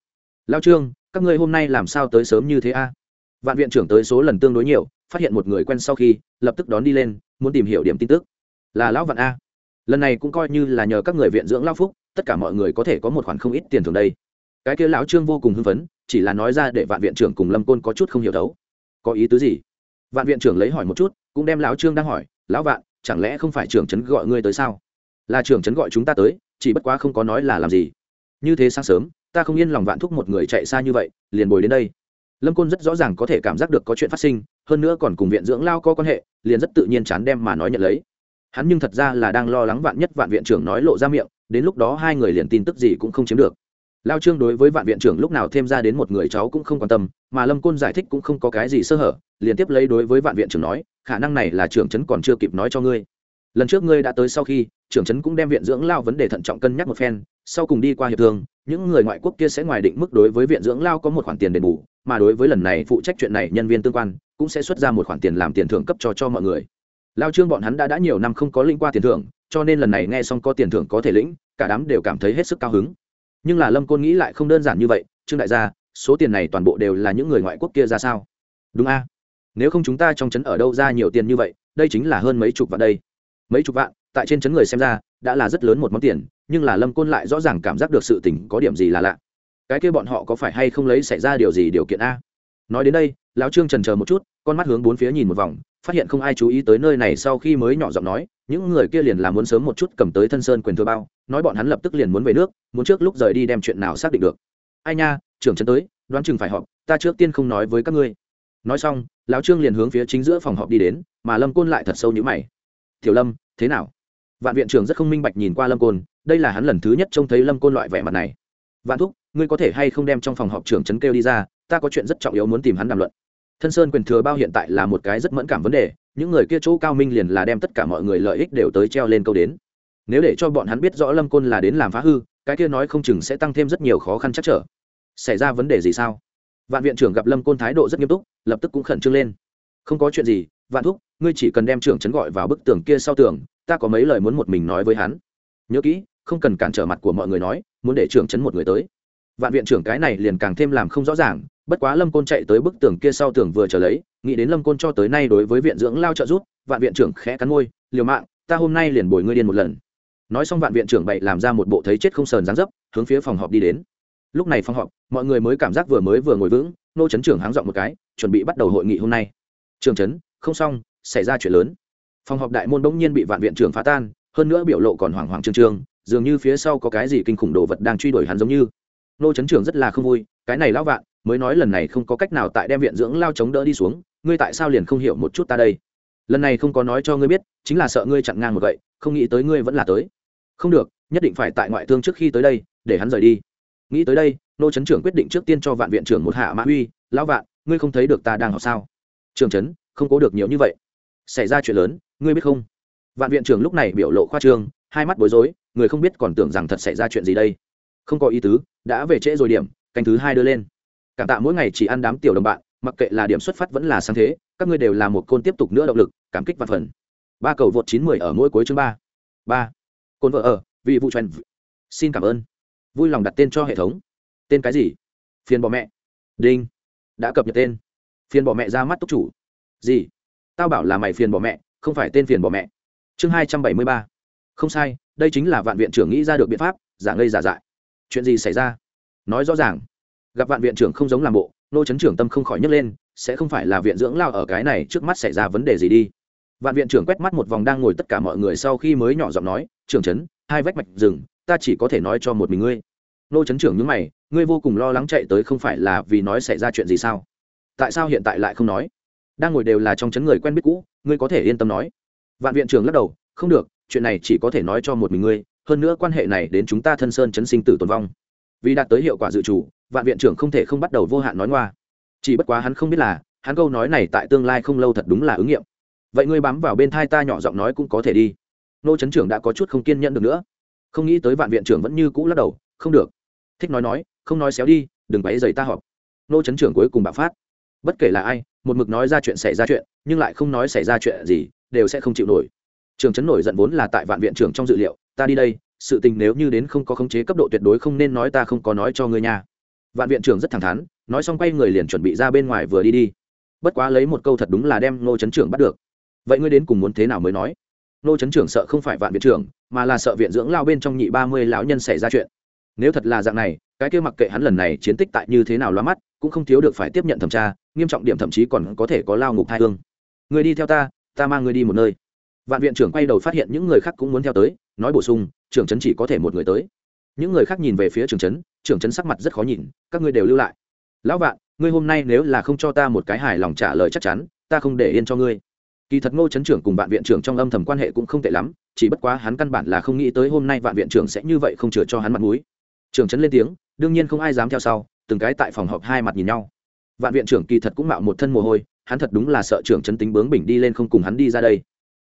Lao trương, các ngươi hôm nay làm sao tới sớm như thế a? Vạn viện trưởng tới số lần tương đối nhiều, phát hiện một người quen sau khi, lập tức đón đi lên, muốn tìm hiểu điểm tin tức. Là lão vạn a. Lần này cũng coi như là nhờ các người viện dưỡng lao phúc, tất cả mọi người có thể có một khoản không ít tiền thường đây. Cái kia lão trương vô cùng hưng phấn, chỉ là nói ra để vạn viện trưởng cùng lâm côn có chút không hiểu đấu. Có ý tứ gì? Vạn viện trưởng lấy hỏi một chút, cũng đem lão trương đang hỏi, lão vạn, chẳng lẽ không phải trưởng trấn gọi ngươi tới sao? Là trưởng trấn gọi chúng ta tới, chỉ bất quá không có nói là làm gì. Như thế sáng sớm, ta không yên lòng vạn thúc một người chạy xa như vậy, liền bồi đến đây lâm côn rất rõ ràng có thể cảm giác được có chuyện phát sinh, hơn nữa còn cùng viện dưỡng lao có quan hệ, liền rất tự nhiên chán đem mà nói nhận lấy. Hắn nhưng thật ra là đang lo lắng vạn nhất vạn viện trưởng nói lộ ra miệng, đến lúc đó hai người liền tin tức gì cũng không chiếm được. Lao trương đối với vạn viện trưởng lúc nào thêm ra đến một người cháu cũng không quan tâm, mà lâm côn giải thích cũng không có cái gì sơ hở, liền tiếp lấy đối với vạn viện trưởng nói, khả năng này là trưởng trấn còn chưa kịp nói cho ngươi. Lần trước ngươi đã tới sau khi trưởng trấn cũng đem viện dưỡng lao vấn đề thận trọng cân nhắc một phen, sau cùng đi qua hiệp thương, những người ngoại quốc kia sẽ ngoài định mức đối với viện dưỡng lao có một khoản tiền đền bù, mà đối với lần này phụ trách chuyện này nhân viên tương quan, cũng sẽ xuất ra một khoản tiền làm tiền thưởng cấp cho cho mọi người. Lao trương bọn hắn đã đã nhiều năm không có linh qua tiền thưởng, cho nên lần này nghe xong có tiền thưởng có thể lĩnh, cả đám đều cảm thấy hết sức cao hứng. Nhưng là lâm côn nghĩ lại không đơn giản như vậy, trương đại gia, số tiền này toàn bộ đều là những người ngoại quốc kia ra sao? Đúng a. Nếu không chúng ta trong trấn ở đâu ra nhiều tiền như vậy, đây chính là hơn mấy chục vạn đây mấy chục vạn, tại trên chấn người xem ra, đã là rất lớn một món tiền, nhưng là lâm côn lại rõ ràng cảm giác được sự tình có điểm gì là lạ. Cái kia bọn họ có phải hay không lấy xảy ra điều gì điều kiện a? Nói đến đây, lão trương trần chờ một chút, con mắt hướng bốn phía nhìn một vòng, phát hiện không ai chú ý tới nơi này sau khi mới nhỏ giọng nói, những người kia liền là muốn sớm một chút cầm tới thân sơn quyền thừa bao, nói bọn hắn lập tức liền muốn về nước, muốn trước lúc rời đi đem chuyện nào xác định được. Ai nha, trưởng trấn tới, đoán chừng phải họp, ta trước tiên không nói với các ngươi. Nói xong, lão trương liền hướng phía chính giữa phòng họp đi đến, mà lâm côn lại thật sâu như mày tiểu lâm, thế nào? Vạn viện trưởng rất không minh bạch nhìn qua lâm côn, đây là hắn lần thứ nhất trông thấy lâm côn loại vẻ mặt này. Vạn thúc, ngươi có thể hay không đem trong phòng họp trưởng trấn kêu đi ra, ta có chuyện rất trọng yếu muốn tìm hắn đàm luận. Thân sơn quyền thừa bao hiện tại là một cái rất mẫn cảm vấn đề, những người kia chỗ cao minh liền là đem tất cả mọi người lợi ích đều tới treo lên câu đến. Nếu để cho bọn hắn biết rõ lâm côn là đến làm phá hư, cái kia nói không chừng sẽ tăng thêm rất nhiều khó khăn chắc trở. Xảy ra vấn đề gì sao? Vạn viện trưởng gặp lâm côn thái độ rất nghiêm túc, lập tức cũng khẩn trương lên. Không có chuyện gì vạn thúc, ngươi chỉ cần đem trưởng trấn gọi vào bức tường kia sau tường, ta có mấy lời muốn một mình nói với hắn. Nhớ kỹ, không cần cản trở mặt của mọi người nói, muốn để trưởng trấn một người tới. Vạn viện trưởng cái này liền càng thêm làm không rõ ràng, bất quá lâm côn chạy tới bức tường kia sau tường vừa trở lấy, nghĩ đến lâm côn cho tới nay đối với viện dưỡng lao trợ giúp, vạn viện trưởng khẽ cắn môi, liều mạng, ta hôm nay liền bồi ngươi điên một lần. Nói xong vạn viện trưởng bậy làm ra một bộ thấy chết không sờn dáng dấp, hướng phía phòng họp đi đến. Lúc này phòng họp, mọi người mới cảm giác vừa mới vừa ngồi vững, nô chấn trưởng háng dọn một cái, chuẩn bị bắt đầu hội nghị hôm nay. Trường trấn không xong, xảy ra chuyện lớn. Phòng họp đại môn bỗng nhiên bị vạn viện trưởng phá tan, hơn nữa biểu lộ còn hoảng hoảng trương trương, dường như phía sau có cái gì kinh khủng đồ vật đang truy đuổi hắn giống như. Nô chấn trưởng rất là không vui, cái này lão vạn, mới nói lần này không có cách nào tại đem viện dưỡng lao chống đỡ đi xuống, ngươi tại sao liền không hiểu một chút ta đây? Lần này không có nói cho ngươi biết, chính là sợ ngươi chặn ngang một vậy không nghĩ tới ngươi vẫn là tới. Không được, nhất định phải tại ngoại thương trước khi tới đây, để hắn rời đi. Nghĩ tới đây, nô chấn trưởng quyết định trước tiên cho vạn viện trưởng một hạ mã uy, lão vạn, ngươi không thấy được ta đang học sao? Trường trấn không cố được nhiều như vậy. Xảy ra chuyện lớn, ngươi biết không? Vạn viện trưởng lúc này biểu lộ khoa trương, hai mắt bối rối, người không biết còn tưởng rằng thật xảy ra chuyện gì đây. Không có ý tứ, đã về trễ rồi điểm, canh thứ hai đưa lên. Cảm tạ mỗi ngày chỉ ăn đám tiểu đồng bạn, mặc kệ là điểm xuất phát vẫn là sáng thế, các ngươi đều là một côn tiếp tục nữa động lực, cảm kích văn phần. Ba cầu vượt chín mười ở mỗi cuối chương ba. Ba. Côn vợ ở vị vụ truyền xin cảm ơn. Vui lòng đặt tên cho hệ thống. Tên cái gì? Phiền bỏ mẹ. Đinh. Đã cập nhật tên. Phiền bỏ mẹ ra mắt túc chủ gì? Tao bảo là mày phiền bỏ mẹ, không phải tên phiền bỏ mẹ. Chương hai trăm bảy mươi ba. Không sai, đây chính là vạn viện trưởng nghĩ ra được biện pháp, giả ngây giả dại. Chuyện gì xảy ra? Nói rõ ràng. Gặp vạn viện trưởng không giống làm bộ, nô chấn trưởng tâm không khỏi nhấc lên, sẽ không phải là viện dưỡng lao ở cái này trước mắt xảy ra vấn đề gì đi. Vạn viện trưởng quét mắt một vòng đang ngồi tất cả mọi người sau khi mới nhỏ giọng nói, trưởng chấn, hai vách mạch rừng, ta chỉ có thể nói cho một mình ngươi. Nô chấn trưởng nhướng mày, ngươi vô cùng lo lắng chạy tới không phải là vì nói xảy ra chuyện gì sao? Tại sao hiện tại lại không nói? Đang ngồi đều là trong chấn người quen biết cũ, ngươi có thể yên tâm nói. Vạn viện trưởng lắc đầu, không được, chuyện này chỉ có thể nói cho một mình ngươi, hơn nữa quan hệ này đến chúng ta thân sơn chấn sinh tử tồn vong. Vì đạt tới hiệu quả dự chủ, vạn viện trưởng không thể không bắt đầu vô hạn nói ngoa. Chỉ bất quá hắn không biết là, hắn câu nói này tại tương lai không lâu thật đúng là ứng nghiệm. Vậy ngươi bám vào bên thai ta nhỏ giọng nói cũng có thể đi. Nô chấn trưởng đã có chút không kiên nhẫn được nữa. Không nghĩ tới vạn viện trưởng vẫn như cũ lắc đầu, không được. Thích nói nói, không nói xéo đi, đừng bấy giày ta họp. Nô chấn trưởng cuối cùng bạo phát bất kể là ai, một mực nói ra chuyện xảy ra chuyện, nhưng lại không nói xảy ra chuyện gì, đều sẽ không chịu nổi. Trường chấn nổi giận vốn là tại vạn viện trưởng trong dự liệu, ta đi đây, sự tình nếu như đến không có khống chế cấp độ tuyệt đối không nên nói ta không có nói cho ngươi nha. Vạn viện trưởng rất thẳng thắn, nói xong quay người liền chuẩn bị ra bên ngoài vừa đi đi. Bất quá lấy một câu thật đúng là đem nô chấn trưởng bắt được. Vậy ngươi đến cùng muốn thế nào mới nói? Nô chấn trưởng sợ không phải vạn viện trưởng, mà là sợ viện dưỡng lao bên trong nhị ba mươi lão nhân xảy ra chuyện. Nếu thật là dạng này, cái kia mặc kệ hắn lần này chiến tích tại như thế nào loa mắt, cũng không thiếu được phải tiếp nhận thẩm tra nghiêm trọng điểm thậm chí còn có thể có lao ngục thai hương. Người đi theo ta ta mang người đi một nơi. Vạn viện trưởng quay đầu phát hiện những người khác cũng muốn theo tới, nói bổ sung, trưởng trấn chỉ có thể một người tới. Những người khác nhìn về phía trưởng trấn trưởng trấn sắc mặt rất khó nhìn, các ngươi đều lưu lại. Lão vạn, ngươi hôm nay nếu là không cho ta một cái hài lòng trả lời chắc chắn, ta không để yên cho ngươi. Kỳ thật ngô chấn trưởng cùng vạn viện trưởng trong âm thầm quan hệ cũng không tệ lắm, chỉ bất quá hắn căn bản là không nghĩ tới hôm nay vạn viện trưởng sẽ như vậy không chừa cho hắn mặt mũi. Trưởng trấn lên tiếng, đương nhiên không ai dám theo sau, từng cái tại phòng họp hai mặt nhìn nhau vạn viện trưởng kỳ thật cũng mạo một thân mồ hôi, hắn thật đúng là sợ trưởng chấn tính bướng bỉnh đi lên không cùng hắn đi ra đây.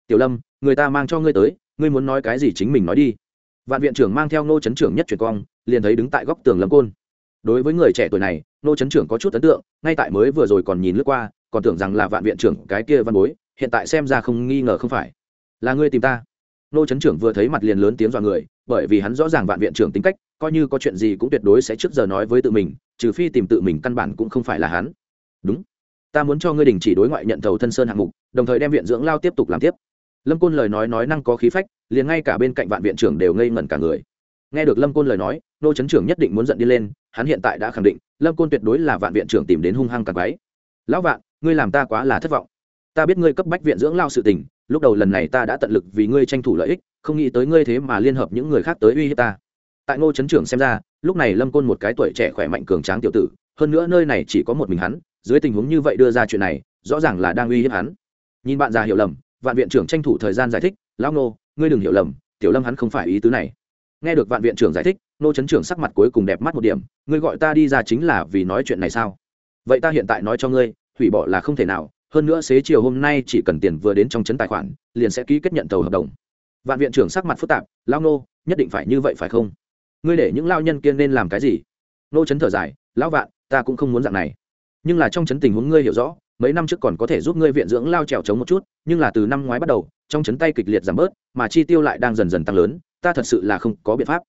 Tiểu lâm, người ta mang cho ngươi tới, ngươi muốn nói cái gì chính mình nói đi. Vạn viện trưởng mang theo ngô chấn trưởng nhất truyền cong, liền thấy đứng tại góc tường lâm côn. Đối với người trẻ tuổi này, ngô chấn trưởng có chút ấn tượng, ngay tại mới vừa rồi còn nhìn lướt qua, còn tưởng rằng là vạn viện trưởng cái kia văn bối, hiện tại xem ra không nghi ngờ không phải. Là ngươi tìm ta. Ngô chấn trưởng vừa thấy mặt liền lớn tiếng dọa người, bởi vì hắn rõ ràng vạn viện trưởng tính cách, coi như có chuyện gì cũng tuyệt đối sẽ trước giờ nói với tự mình trừ phi tìm tự mình căn bản cũng không phải là hắn. Đúng. Ta muốn cho ngươi đình chỉ đối ngoại nhận thầu thân sơn hạng mục, đồng thời đem viện dưỡng lao tiếp tục làm tiếp. Lâm côn lời nói nói năng có khí phách, liền ngay cả bên cạnh vạn viện trưởng đều ngây ngẩn cả người. Nghe được lâm côn lời nói, nô chấn trưởng nhất định muốn giận đi lên, hắn hiện tại đã khẳng định, lâm côn tuyệt đối là vạn viện trưởng tìm đến hung hăng càng váy lão vạn, ngươi làm ta quá là thất vọng. Ta biết ngươi cấp bách viện dưỡng lao sự tình, lúc đầu lần này ta đã tận lực vì ngươi tranh thủ lợi ích, không nghĩ tới ngươi thế mà liên hợp những người khác tới uy hiếp ta. Tại ngô chấn trưởng xem ra lúc này lâm côn một cái tuổi trẻ khỏe mạnh cường tráng tiểu tử, hơn nữa nơi này chỉ có một mình hắn, dưới tình huống như vậy đưa ra chuyện này, rõ ràng là đang uy hiếp hắn. Nhìn bạn già hiểu lầm, vạn viện trưởng tranh thủ thời gian giải thích, lão nô ngươi đừng hiểu lầm, tiểu lâm hắn không phải ý tứ này. Nghe được vạn viện trưởng giải thích nô chấn trưởng sắc mặt cuối cùng đẹp mắt một điểm, ngươi gọi ta đi ra chính là vì nói chuyện này sao? Vậy ta hiện tại nói cho ngươi, hủy bỏ là không thể nào, hơn nữa xế chiều hôm nay chỉ cần tiền vừa đến trong chấn tài khoản, liền sẽ ký kết nhận tàu hợp đồng. Vạn viện trưởng sắc mặt phức tạp lao nô nhất định phải như vậy phải không? Ngươi để những lao nhân kia nên làm cái gì? Nô chấn thở dài, lão vạn, ta cũng không muốn dạng này. Nhưng là trong chấn tình huống ngươi hiểu rõ, mấy năm trước còn có thể giúp ngươi viện dưỡng lao trèo trống một chút, nhưng là từ năm ngoái bắt đầu, trong chấn tay kịch liệt giảm bớt, mà chi tiêu lại đang dần dần tăng lớn, ta thật sự là không có biện pháp.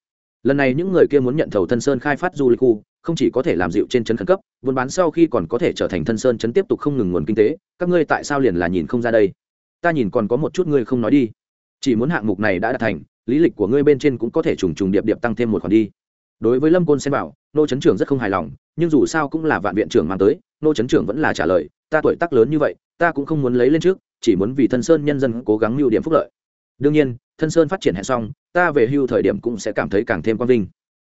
Lần này những người kia muốn nhận thầu thân sơn khai phát du lịch khu, không chỉ có thể làm dịu trên chấn khẩn cấp, buôn bán sau khi còn có thể trở thành thân sơn chấn tiếp tục không ngừng nguồn kinh tế, các ngươi tại sao liền là nhìn không ra đây? Ta nhìn còn có một chút ngươi không nói đi. Chỉ muốn hạng mục này đã đạt thành lý lịch của ngươi bên trên cũng có thể trùng trùng điệp điệp tăng thêm một khoản đi. Đối với lâm côn xem bảo, nô chấn trưởng rất không hài lòng, nhưng dù sao cũng là vạn viện trưởng mang tới, nô chấn trưởng vẫn là trả lời, ta tuổi tác lớn như vậy, ta cũng không muốn lấy lên trước, chỉ muốn vì thân sơn nhân dân cố gắng mưu điểm phúc lợi. Đương nhiên, thân sơn phát triển hẹn xong, ta về hưu thời điểm cũng sẽ cảm thấy càng thêm quang vinh.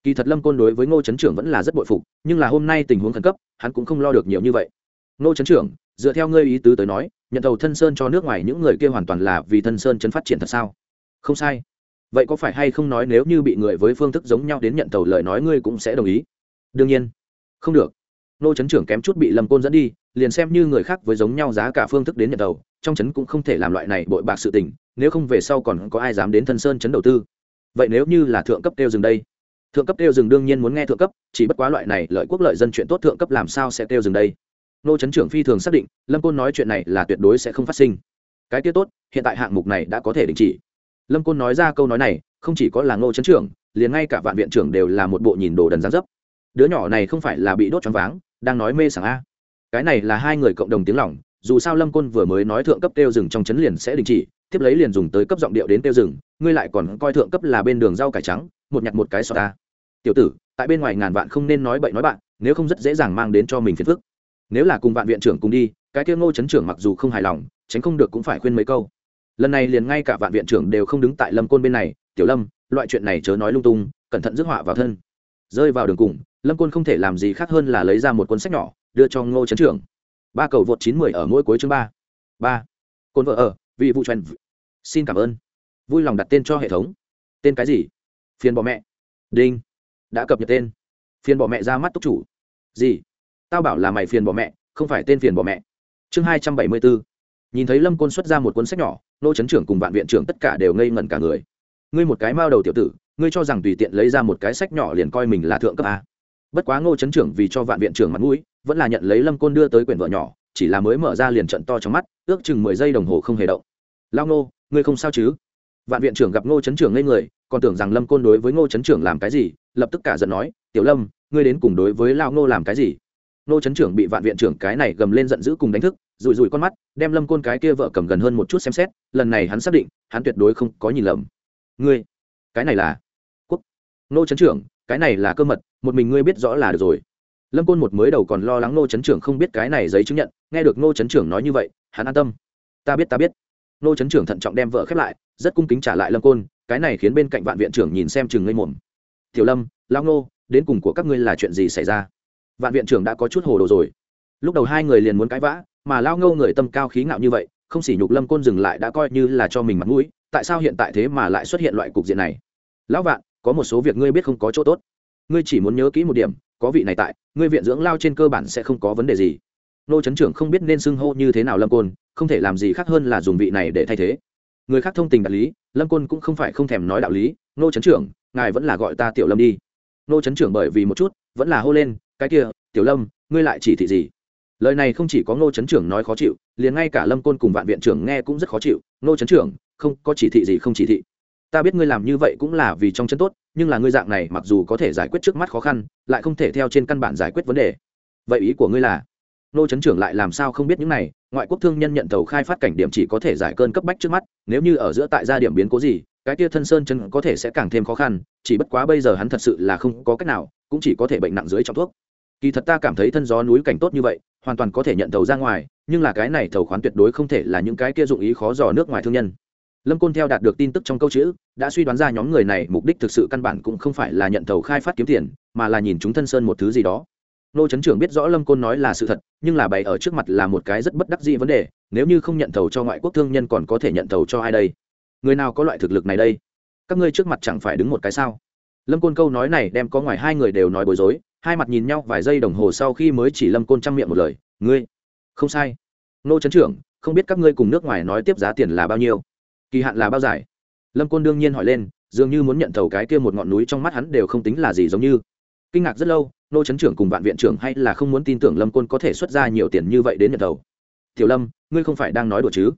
Kỳ thật lâm côn đối với ngô trấn trưởng vẫn là rất bội phục, nhưng là hôm nay tình huống khẩn cấp, hắn cũng không lo được nhiều như vậy. Ngô trấn trưởng, dựa theo ngươi ý tứ tới nói, nhận đầu thân sơn cho nước ngoài những người kia hoàn toàn là vì thân sơn chấn phát triển thật sao? Không sai vậy có phải hay không nói nếu như bị người với phương thức giống nhau đến nhận tàu lời nói ngươi cũng sẽ đồng ý? Đương nhiên. Không được. Nô chấn trưởng kém chút bị lâm côn dẫn đi, liền xem như người khác với giống nhau giá cả phương thức đến nhận tàu trong chấn cũng không thể làm loại này bội bạc sự tình, nếu không về sau còn có ai dám đến thân sơn chấn đầu tư? Vậy nếu như là thượng cấp tiêu rừng đây? Thượng cấp tiêu rừng đương nhiên muốn nghe thượng cấp, chỉ bất quá loại này lợi quốc lợi dân chuyện tốt thượng cấp làm sao sẽ tiêu rừng đây? Nô chấn trưởng phi thường xác định, lâm côn nói chuyện này là tuyệt đối sẽ không phát sinh. Cái tiết tốt, hiện tại hạng mục này đã có thể đình chỉ lâm côn nói ra câu nói này, không chỉ có là ngô Trấn trưởng, liền ngay cả vạn viện trưởng đều là một bộ nhìn đồ đần gián dấp. Đứa nhỏ này không phải là bị đốt choáng váng, đang nói mê sảng a. Cái này là hai người cộng đồng tiếng lỏng dù sao lâm côn vừa mới nói thượng cấp tiêu rừng trong chấn liền sẽ đình chỉ, tiếp lấy liền dùng tới cấp giọng điệu đến tiêu rừng, ngươi lại còn coi thượng cấp là bên đường rau cải trắng, một nhặt một cái xỏ ta tiểu tử, tại bên ngoài ngàn vạn không nên nói bậy nói bạn, nếu không rất dễ dàng mang đến cho mình phiền phức. Nếu là cùng vạn viện trưởng cùng đi, cái kia ngô chấn trưởng mặc dù không hài lòng, tránh không được cũng phải khuyên mấy câu lần này liền ngay cả vạn viện trưởng đều không đứng tại lâm côn bên này. Tiểu lâm, loại chuyện này chớ nói lung tung, cẩn thận rước họa vào thân. Rơi vào đường cùng, lâm côn không thể làm gì khác hơn là lấy ra một cuốn sách nhỏ, đưa cho ngô trấn trưởng. Ba cầu vượt chín mươi ở mỗi cuối chương ba. Ba. Côn vợ ở vị vụ truyền xin cảm ơn. Vui lòng đặt tên cho hệ thống. Tên cái gì? Phiền bỏ mẹ. Đinh. Đã cập nhật tên. Phiền bỏ mẹ ra mắt túc chủ. Gì? Tao bảo là mày phiền bỏ mẹ, không phải tên phiền bỏ mẹ. Chương hai trăm bảy mươi bốn nhìn thấy lâm côn xuất ra một cuốn sách nhỏ nô Chấn trưởng cùng vạn viện trưởng tất cả đều ngây ngẩn cả người ngươi một cái mao đầu tiểu tử ngươi cho rằng tùy tiện lấy ra một cái sách nhỏ liền coi mình là thượng cấp a bất quá ngô Chấn trưởng vì cho vạn viện trưởng mặt mũi vẫn là nhận lấy lâm côn đưa tới quyển vợ nhỏ chỉ là mới mở ra liền trận to trong mắt ước chừng mười giây đồng hồ không hề động lao ngô ngươi không sao chứ vạn viện trưởng gặp ngô Chấn trưởng ngây người còn tưởng rằng lâm côn đối với ngô Chấn trưởng làm cái gì lập tức cả giận nói tiểu lâm ngươi đến cùng đối với lao ngô làm cái gì ngô Chấn trưởng bị vạn viện trưởng cái này gầm lên giận dữ cùng đánh thức rùi rùi con mắt, đem lâm côn cái kia vợ cầm gần hơn một chút xem xét, lần này hắn xác định, hắn tuyệt đối không có nhìn lầm. Ngươi, cái này là quốc, nô trấn trưởng, cái này là cơ mật, một mình ngươi biết rõ là được rồi. Lâm côn một mới đầu còn lo lắng nô trấn trưởng không biết cái này giấy chứng nhận, nghe được nô trấn trưởng nói như vậy, hắn an tâm. Ta biết ta biết. Nô trấn trưởng thận trọng đem vợ khép lại, rất cung kính trả lại lâm côn, cái này khiến bên cạnh vạn viện trưởng nhìn xem chừng ngây mồm tiểu lâm lao nô, đến cùng của các ngươi là chuyện gì xảy ra? Vạn viện trưởng đã có chút hồ đồ rồi. Lúc đầu hai người liền muốn cãi vã mà lao ngâu người tâm cao khí ngạo như vậy, không xỉ nhục lâm côn dừng lại đã coi như là cho mình mặt mũi, tại sao hiện tại thế mà lại xuất hiện loại cục diện này? Lão vạn, có một số việc ngươi biết không có chỗ tốt. Ngươi chỉ muốn nhớ kỹ một điểm, có vị này tại, ngươi viện dưỡng lao trên cơ bản sẽ không có vấn đề gì. Nô trấn trưởng không biết nên xưng hô như thế nào lâm côn, không thể làm gì khác hơn là dùng vị này để thay thế. Người khác thông tình đạt lý, lâm côn cũng không phải không thèm nói đạo lý, nô trấn trưởng, ngài vẫn là gọi ta tiểu lâm đi. Nô trấn trưởng bởi vì một chút, vẫn là hô lên, cái kia, tiểu lâm, ngươi lại chỉ thị gì? Lời này không chỉ có ngô trấn trưởng nói khó chịu, liền ngay cả lâm côn cùng vạn viện trưởng nghe cũng rất khó chịu. Ngô trấn trưởng, không, có chỉ thị gì không chỉ thị? Ta biết ngươi làm như vậy cũng là vì trong chân tốt, nhưng là ngươi dạng này mặc dù có thể giải quyết trước mắt khó khăn, lại không thể theo trên căn bản giải quyết vấn đề. Vậy ý của ngươi là? Nô trấn trưởng lại làm sao không biết những này? Ngoại quốc thương nhân nhận tàu khai phát cảnh điểm chỉ có thể giải cơn cấp bách trước mắt, nếu như ở giữa tại gia điểm biến cố gì, cái tia thân sơn chân có thể sẽ càng thêm khó khăn, chỉ bất quá bây giờ hắn thật sự là không có cách nào, cũng chỉ có thể bệnh nặng dưới trong thuốc. Kỳ thật ta cảm thấy thân gió núi cảnh tốt như vậy hoàn toàn có thể nhận tàu ra ngoài, nhưng là cái này thầu khoán tuyệt đối không thể là những cái kia dụng ý khó dò nước ngoài thương nhân. Lâm côn theo đạt được tin tức trong câu chữ, đã suy đoán ra nhóm người này mục đích thực sự căn bản cũng không phải là nhận tàu khai phát kiếm tiền, mà là nhìn chúng thân sơn một thứ gì đó. Nô trấn trưởng biết rõ lâm côn nói là sự thật, nhưng là bày ở trước mặt là một cái rất bất đắc dĩ vấn đề, nếu như không nhận thầu cho ngoại quốc thương nhân còn có thể nhận thầu cho ai đây? Người nào có loại thực lực này đây? Các ngươi trước mặt chẳng phải đứng một cái sao? Lâm côn câu nói này đem có ngoài hai người đều nói bối rối, hai mặt nhìn nhau vài giây đồng hồ sau khi mới chỉ lâm côn chăm miệng một lời, ngươi, không sai. Nô trấn trưởng, không biết các ngươi cùng nước ngoài nói tiếp giá tiền là bao nhiêu? Kỳ hạn là bao dài? Lâm côn đương nhiên hỏi lên, dường như muốn nhận thầu cái kia một ngọn núi trong mắt hắn đều không tính là gì giống như. Kinh ngạc rất lâu, nô trấn trưởng cùng vạn viện trưởng hay là không muốn tin tưởng lâm côn có thể xuất ra nhiều tiền như vậy đến nhận thầu? Tiểu lâm, ngươi không phải đang nói đùa chứ?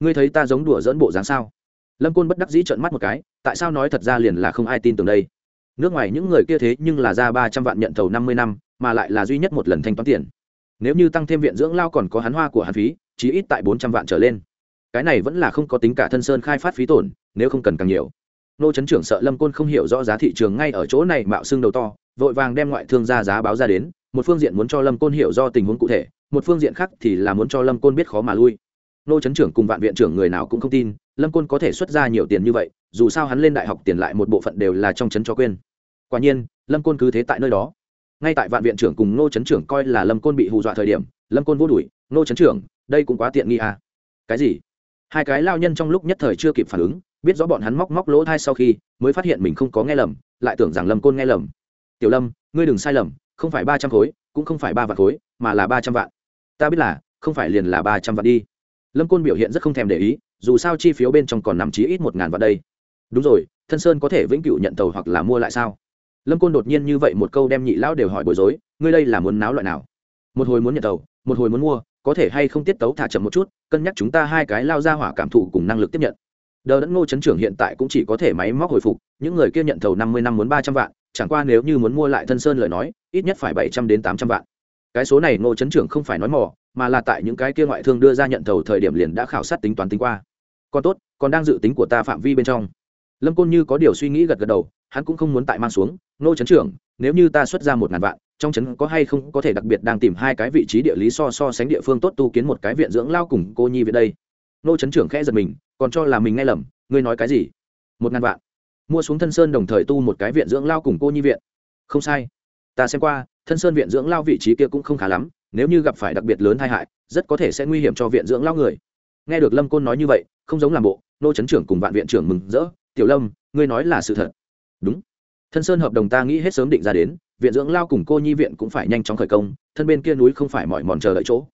Ngươi thấy ta giống đùa dẫn bộ dáng sao? Lâm côn bất đắc dĩ trợn mắt một cái, tại sao nói thật ra liền là không ai tin tưởng đây? Nước ngoài những người kia thế nhưng là ra ba trăm vạn nhận thầu năm mươi năm, mà lại là duy nhất một lần thanh toán tiền. Nếu như tăng thêm viện dưỡng lao còn có hắn hoa của hắn phí, chí ít tại bốn trăm vạn trở lên. Cái này vẫn là không có tính cả thân sơn khai phát phí tổn, nếu không cần càng nhiều. Nô chấn trưởng sợ lâm côn không hiểu rõ giá thị trường ngay ở chỗ này mạo xương đầu to, vội vàng đem ngoại thương ra giá báo ra đến, một phương diện muốn cho lâm côn hiểu do tình huống cụ thể, một phương diện khác thì là muốn cho lâm côn biết khó mà lui nô chấn trưởng cùng vạn viện trưởng người nào cũng không tin, lâm côn có thể xuất ra nhiều tiền như vậy, dù sao hắn lên đại học tiền lại một bộ phận đều là trong chấn cho quên. Quả nhiên, lâm côn cứ thế tại nơi đó. Ngay tại vạn viện trưởng cùng nô chấn trưởng coi là lâm côn bị hù dọa thời điểm, lâm côn vô đuổi, nô chấn trưởng, đây cũng quá tiện nghi à? Cái gì? Hai cái lao nhân trong lúc nhất thời chưa kịp phản ứng, biết rõ bọn hắn móc móc lỗ thai sau khi, mới phát hiện mình không có nghe lầm, lại tưởng rằng lâm côn nghe lầm. Tiểu lâm, ngươi đừng sai lầm, không phải ba trăm khối, cũng không phải ba vạn khối, mà là ba trăm vạn. Ta biết là, không phải liền là ba trăm vạn đi lâm côn biểu hiện rất không thèm để ý, dù sao chi phiếu bên trong còn nằm chí ít một ngàn vạn đây. Đúng rồi, thân sơn có thể vĩnh cửu nhận tàu hoặc là mua lại sao? Lâm côn đột nhiên như vậy một câu đem nhị lão đều hỏi bối rối, ngươi đây là muốn náo loại nào? Một hồi muốn nhận tàu, một hồi muốn mua, có thể hay không tiết tấu thả chậm một chút, cân nhắc chúng ta hai cái lao ra hỏa cảm thụ cùng năng lực tiếp nhận. Đờ đẫn ngô chấn trưởng hiện tại cũng chỉ có thể máy móc hồi phục, những người kia nhận thầu năm mươi năm muốn ba trăm vạn, chẳng qua nếu như muốn mua lại thân sơn lời nói, ít nhất phải bảy trăm đến tám trăm vạn cái số này ngô chấn trưởng không phải nói mỏ mà là tại những cái kia ngoại thương đưa ra nhận thầu thời điểm liền đã khảo sát tính toán tính qua. Còn tốt, còn đang dự tính của ta phạm vi bên trong. Lâm côn như có điều suy nghĩ gật gật đầu, hắn cũng không muốn tại mang xuống, ngô chấn trưởng, nếu như ta xuất ra một ngàn vạn, trong trấn có hay không có thể đặc biệt đang tìm hai cái vị trí địa lý so so sánh địa phương tốt tu kiến một cái viện dưỡng lao cùng cô nhi viện đây? Ngô trấn trưởng khẽ giật mình, còn cho là mình nghe lầm, ngươi nói cái gì? Một ngàn vạn. Mua xuống thân sơn đồng thời tu một cái viện dưỡng lao cùng cô nhi viện. Không sai. Ta xem qua thân sơn viện dưỡng lao vị trí kia cũng không khá lắm, nếu như gặp phải đặc biệt lớn tai hại, rất có thể sẽ nguy hiểm cho viện dưỡng lao người. Nghe được lâm côn nói như vậy, không giống làm bộ, nô chấn trưởng cùng vạn viện trưởng mừng rỡ, tiểu lâm, ngươi nói là sự thật. Đúng. Thân sơn hợp đồng ta nghĩ hết sớm định ra đến, viện dưỡng lao cùng cô nhi viện cũng phải nhanh chóng khởi công, thân bên kia núi không phải mỏi mòn chờ đợi chỗ.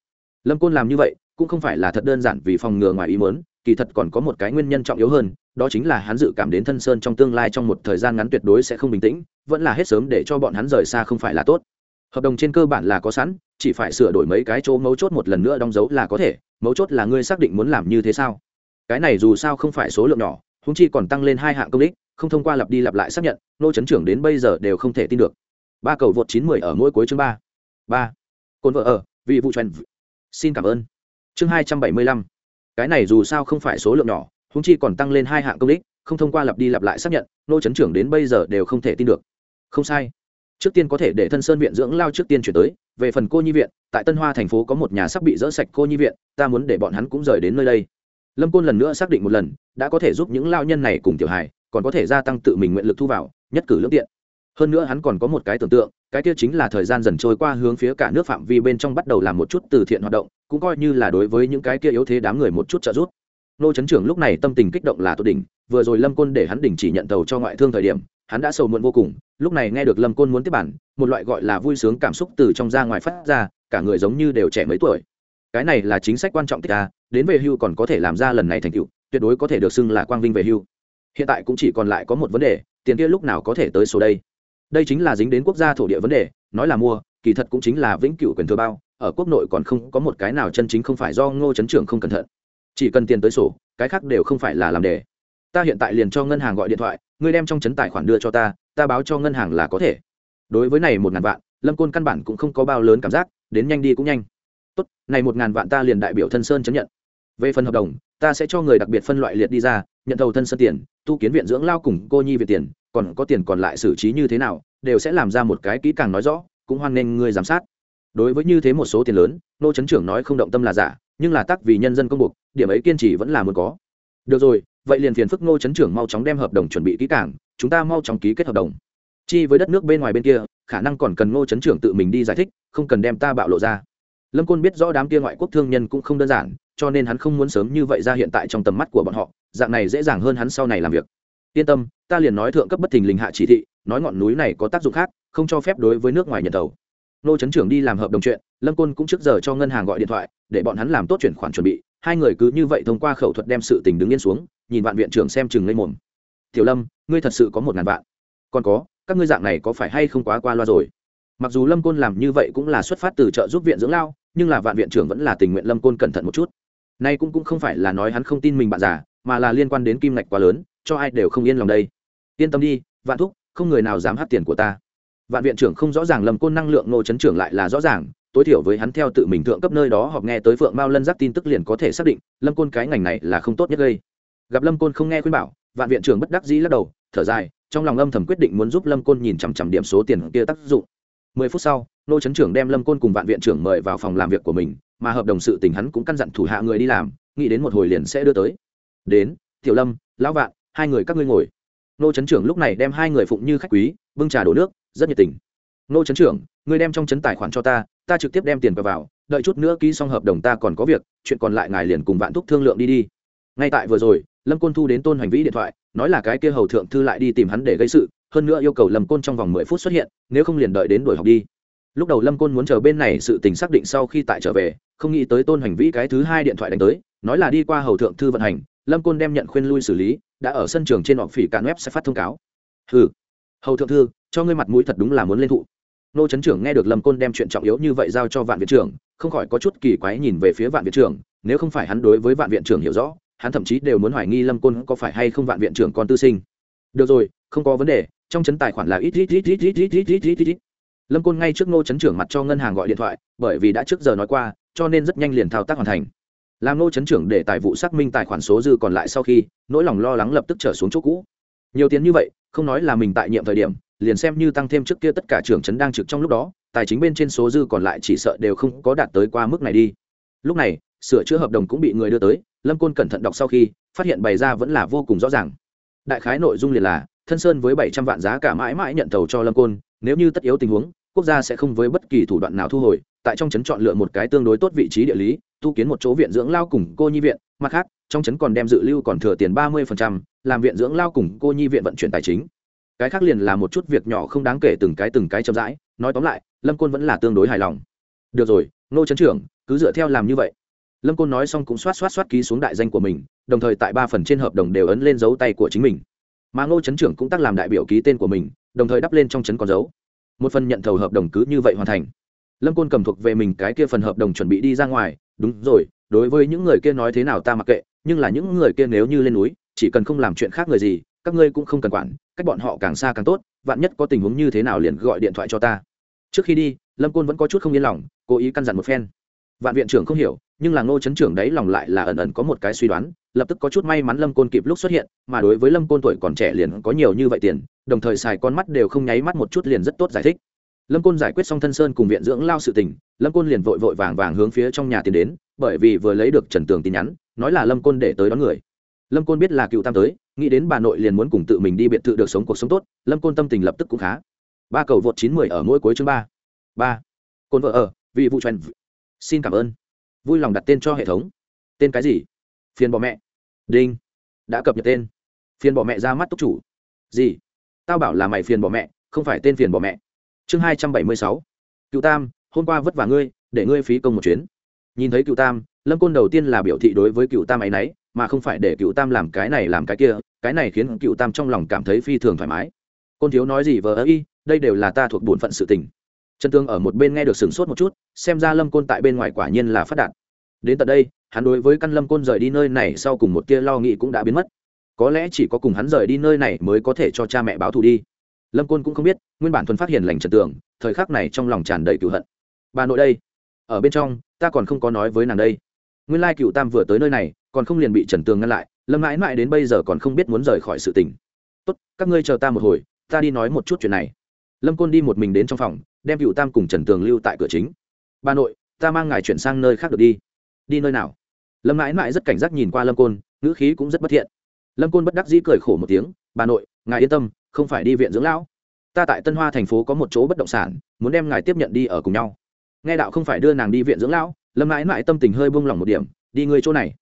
Lâm côn làm như vậy, cũng không phải là thật đơn giản vì phòng ngừa ngoài ý mớn kỳ thật còn có một cái nguyên nhân trọng yếu hơn, đó chính là hắn dự cảm đến thân sơn trong tương lai trong một thời gian ngắn tuyệt đối sẽ không bình tĩnh, vẫn là hết sớm để cho bọn hắn rời xa không phải là tốt hợp đồng trên cơ bản là có sẵn, chỉ phải sửa đổi mấy cái chỗ mấu chốt một lần nữa đóng dấu là có thể. Mấu chốt là ngươi xác định muốn làm như thế sao? Cái này dù sao không phải số lượng nhỏ húng chi còn tăng lên hai hạng công đích không thông qua lặp đi lặp lại xác nhận, nô chấn trưởng đến bây giờ đều không thể tin được. Ba cầu vượt chín mười ở mỗi cuối chương ba. Ba. Cồn vợ ở vị vụ truyền xin cảm ơn. Chương hai trăm bảy mươi lăm. Cái này dù sao không phải số lượng nhỏ húng chi còn tăng lên hai hạng công đích không thông qua lặp đi lặp lại xác nhận, nô chấn trưởng đến bây giờ đều không thể tin được. Không sai trước tiên có thể để thân sơn viện dưỡng lao trước tiên chuyển tới, về phần cô nhi viện, tại tân hoa thành phố có một nhà sắp bị dỡ sạch cô nhi viện, ta muốn để bọn hắn cũng rời đến nơi đây. Lâm côn lần nữa xác định một lần, đã có thể giúp những lao nhân này cùng tiểu hài còn có thể gia tăng tự mình nguyện lực thu vào, nhất cử lương tiện. Hơn nữa hắn còn có một cái tưởng tượng, cái kia chính là thời gian dần trôi qua hướng phía cả nước phạm vi bên trong bắt đầu làm một chút từ thiện hoạt động, cũng coi như là đối với những cái kia yếu thế đám người một chút trợ giúp. Nô trấn trưởng lúc này tâm tình kích động là tốt đỉnh, vừa rồi lâm côn để hắn đình chỉ nhận tàu cho ngoại thương thời điểm, hắn đã sầu muộn vô cùng lúc này nghe được lâm côn muốn tiếp bản, một loại gọi là vui sướng cảm xúc từ trong ra ngoài phát ra, cả người giống như đều trẻ mấy tuổi. Cái này là chính sách quan trọng tích a đến về hưu còn có thể làm ra lần này thành tựu, tuyệt đối có thể được xưng là quang vinh về hưu. Hiện tại cũng chỉ còn lại có một vấn đề, tiền kia lúc nào có thể tới số đây. Đây chính là dính đến quốc gia thổ địa vấn đề, nói là mua, kỳ thật cũng chính là vĩnh cửu quyền thừa bao, ở quốc nội còn không có một cái nào chân chính không phải do ngô chấn trưởng không cẩn thận. Chỉ cần tiền tới sổ, cái khác đều không phải là làm đề. Ta hiện tại liền cho ngân hàng gọi điện thoại ngươi đem trong chấn tài khoản đưa cho ta ta báo cho ngân hàng là có thể. Đối với này một ngàn vạn, lâm côn căn bản cũng không có bao lớn cảm giác, đến nhanh đi cũng nhanh. Tốt, này một ngàn vạn ta liền đại biểu thân sơn chấp nhận. Về phần hợp đồng, ta sẽ cho người đặc biệt phân loại liệt đi ra, nhận thầu thân sơn tiền, tu kiến viện dưỡng lao cùng cô nhi viện tiền, còn có tiền còn lại xử trí như thế nào, đều sẽ làm ra một cái kỹ càng nói rõ, cũng hoan nghênh người giám sát. Đối với như thế một số tiền lớn, nô chấn trưởng nói không động tâm là giả, nhưng là tác vì nhân dân công buộc, điểm ấy kiên trì vẫn là muốn có. Được rồi vậy liền phiền phức nô chấn trưởng mau chóng đem hợp đồng chuẩn bị kỹ càng, chúng ta mau chóng ký kết hợp đồng. Chi với đất nước bên ngoài bên kia, khả năng còn cần nô chấn trưởng tự mình đi giải thích, không cần đem ta bạo lộ ra. Lâm côn biết rõ đám kia ngoại quốc thương nhân cũng không đơn giản, cho nên hắn không muốn sớm như vậy ra hiện tại trong tầm mắt của bọn họ, dạng này dễ dàng hơn hắn sau này làm việc. Yên tâm, ta liền nói thượng cấp bất thình lình hạ chỉ thị, nói ngọn núi này có tác dụng khác, không cho phép đối với nước ngoài nhận tàu nô chấn trưởng đi làm hợp đồng chuyện, lâm côn cũng trước giờ cho ngân hàng gọi điện thoại, để bọn hắn làm tốt chuyển khoản chuẩn bị, hai người cứ như vậy thông qua khẩu thuật đem sự tình đứng yên xuống nhìn vạn viện trưởng xem chừng lên mồm. Tiểu lâm, ngươi thật sự có một ngàn vạn. Còn có, các ngươi dạng này có phải hay không quá qua loa rồi? Mặc dù lâm côn làm như vậy cũng là xuất phát từ trợ giúp viện dưỡng lao, nhưng là vạn viện trưởng vẫn là tình nguyện lâm côn cẩn thận một chút. Nay cũng cũng không phải là nói hắn không tin mình bạn già, mà là liên quan đến kim ngạch quá lớn, cho ai đều không yên lòng đây. Yên tâm đi, vạn thúc, không người nào dám hát tiền của ta. Vạn viện trưởng không rõ ràng lâm côn năng lượng nô chấn trưởng lại là rõ ràng, tối thiểu với hắn theo tự mình thượng cấp nơi đó hoặc nghe tới phượng mao lân giác tin tức liền có thể xác định, lâm côn cái ngành này là không tốt nhất gây gặp lâm côn không nghe khuyên bảo, vạn viện trưởng bất đắc dĩ lắc đầu, thở dài, trong lòng âm thầm quyết định muốn giúp lâm côn nhìn chằm chằm điểm số tiền kia tác dụng. Mười phút sau, nô chấn trưởng đem lâm côn cùng vạn viện trưởng mời vào phòng làm việc của mình, mà hợp đồng sự tình hắn cũng căn dặn thủ hạ người đi làm, nghĩ đến một hồi liền sẽ đưa tới. Đến, tiểu lâm, lão vạn, hai người các ngươi ngồi. Nô chấn trưởng lúc này đem hai người phụng như khách quý, bưng trà đổ nước, rất nhiệt tình. Nô chấn trưởng, ngươi đem trong chấn tài khoản cho ta ta trực tiếp đem tiền vào vào, đợi chút nữa ký xong hợp đồng ta còn có việc, chuyện còn lại ngài liền cùng vạn thúc thương lượng đi đi. Ngay tại vừa rồi lâm côn thu đến tôn hành vĩ điện thoại, nói là cái kia hầu thượng thư lại đi tìm hắn để gây sự, hơn nữa yêu cầu lâm côn trong vòng mười phút xuất hiện, nếu không liền đợi đến đuổi học đi. Lúc đầu lâm côn muốn chờ bên này sự tình xác định sau khi tại trở về, không nghĩ tới tôn hành vĩ cái thứ hai điện thoại đánh tới, nói là đi qua hầu thượng thư vận hành, lâm côn đem nhận khuyên lui xử lý, đã ở sân trường trên họp phỉ cạn web sẽ phát thông cáo. Ừ hầu thượng thư, cho ngươi mặt mũi thật đúng là muốn lên thụ. Nô trấn trưởng nghe được lâm côn đem chuyện trọng yếu như vậy giao cho vạn viện trưởng, không khỏi có chút kỳ quái nhìn về phía vạn viện trưởng, nếu không phải hắn đối với vạn viện trưởng hiểu rõ hắn thậm chí đều muốn hoài nghi lâm côn có phải hay không vạn viện trưởng con tư sinh. Được rồi, không có vấn đề, trong chấn tài khoản là ít ít ít ít ít ít ít ít ít ít. Lâm côn ngay trước ngô chấn trưởng mặt cho ngân hàng gọi điện thoại, bởi vì đã trước giờ nói qua, cho nên rất nhanh liền thao tác hoàn thành. Làm ngô chấn trưởng để tài vụ xác minh tài khoản số dư còn lại sau khi, nỗi lòng lo lắng lập tức trở xuống chỗ cũ. Nhiều tiền như vậy, không nói là mình tại nhiệm thời điểm, liền xem như tăng thêm trước kia tất cả trưởng chấn đang trực trong lúc đó, tài chính bên trên số dư còn lại chỉ sợ đều không có đạt tới qua mức này đi. Lúc này, sửa chữa hợp đồng cũng bị người đưa tới lâm côn cẩn thận đọc sau khi, phát hiện bày ra vẫn là vô cùng rõ ràng. Đại khái nội dung liền là, thân sơn với bảy trăm vạn giá cả mãi mãi nhận thầu cho lâm côn, nếu như tất yếu tình huống, quốc gia sẽ không với bất kỳ thủ đoạn nào thu hồi, tại trong trấn chọn lựa một cái tương đối tốt vị trí địa lý, tu kiến một chỗ viện dưỡng lao cùng cô nhi viện, mặt khác, trong trấn còn đem dự lưu còn thừa tiền ba mươi làm viện dưỡng lao cùng cô nhi viện vận chuyển tài chính. Cái khác liền là một chút việc nhỏ không đáng kể từng cái từng cái chậm rãi, nói tóm lại, lâm côn vẫn là tương đối hài lòng. Được rồi, nô trấn trưởng, cứ dựa theo làm như vậy lâm côn nói xong cũng xoát xoát xoát ký xuống đại danh của mình, đồng thời tại ba phần trên hợp đồng đều ấn lên dấu tay của chính mình. Mà ngô trấn trưởng cũng tác làm đại biểu ký tên của mình, đồng thời đắp lên trong trấn con dấu. Một phần nhận thầu hợp đồng cứ như vậy hoàn thành. Lâm côn cầm thuộc về mình cái kia phần hợp đồng chuẩn bị đi ra ngoài, đúng rồi, đối với những người kia nói thế nào ta mặc kệ, nhưng là những người kia nếu như lên núi, chỉ cần không làm chuyện khác người gì, các ngươi cũng không cần quản, cách bọn họ càng xa càng tốt, vạn nhất có tình huống như thế nào liền gọi điện thoại cho ta. Trước khi đi, lâm côn vẫn có chút không yên lòng, cố ý căn dặn một phen. Vạn viện trưởng không hiểu nhưng là ngô chấn trưởng đấy lòng lại là ẩn ẩn có một cái suy đoán, lập tức có chút may mắn lâm côn kịp lúc xuất hiện, mà đối với lâm côn tuổi còn trẻ liền có nhiều như vậy tiền, đồng thời xài con mắt đều không nháy mắt một chút liền rất tốt giải thích. Lâm côn giải quyết xong thân sơn cùng viện dưỡng lao sự tình, lâm côn liền vội vội vàng vàng hướng phía trong nhà tiến đến, bởi vì vừa lấy được trần tường tin nhắn, nói là lâm côn để tới đón người. Lâm côn biết là cựu tam tới, nghĩ đến bà nội liền muốn cùng tự mình đi biệt thự được sống cuộc sống tốt, lâm côn tâm tình lập tức cũng khá. Ba cầu vượt chín mười ở mỗi cuối chương ba. Ba. Côn vợ ở, vì vụ trần xin cảm ơn vui lòng đặt tên cho hệ thống. Tên cái gì? Phiền bỏ mẹ. Đinh. Đã cập nhật tên. Phiền bỏ mẹ ra mắt túc chủ. Gì? Tao bảo là mày phiền bỏ mẹ, không phải tên phiền bỏ mẹ. Chương hai trăm bảy mươi sáu. Cựu tam, hôm qua vất vả ngươi, để ngươi phí công một chuyến. Nhìn thấy cựu tam, lâm côn đầu tiên là biểu thị đối với cựu tam ấy nấy, mà không phải để cựu tam làm cái này làm cái kia, cái này khiến cựu tam trong lòng cảm thấy phi thường thoải mái. Côn thiếu nói gì vờ ơ y, đây đều là ta thuộc bổn phận sự tình trần tương ở một bên nghe được sửng sốt một chút, xem ra lâm côn tại bên ngoài quả nhiên là phát đạt. Đến tận đây, hắn đối với căn lâm côn rời đi nơi này sau cùng một tia lo nghĩ cũng đã biến mất. Có lẽ chỉ có cùng hắn rời đi nơi này mới có thể cho cha mẹ báo thù đi. Lâm côn cũng không biết, nguyên bản thuần phát hiện lành trần tường, thời khắc này trong lòng tràn đầy cựu hận. Bà nội đây, ở bên trong, ta còn không có nói với nàng đây. Nguyên lai cựu tam vừa tới nơi này, còn không liền bị trần tường ngăn lại, lâm mãi mãi đến bây giờ còn không biết muốn rời khỏi sự tình. Tốt, các ngươi chờ ta một hồi, ta đi nói một chút chuyện này lâm côn đi một mình đến trong phòng, đem cựu tam cùng trần tường lưu tại cửa chính. Bà nội, ta mang ngài chuyển sang nơi khác được đi. Đi nơi nào? Lâm mãi mãi rất cảnh giác nhìn qua lâm côn, ngữ khí cũng rất bất thiện. Lâm côn bất đắc dĩ cười khổ một tiếng, bà nội, ngài yên tâm, không phải đi viện dưỡng lão. Ta tại tân hoa thành phố có một chỗ bất động sản, muốn đem ngài tiếp nhận đi ở cùng nhau. Nghe đạo không phải đưa nàng đi viện dưỡng lão, lâm mãi mãi tâm tình hơi buông lỏng một điểm, đi ngươi chỗ này.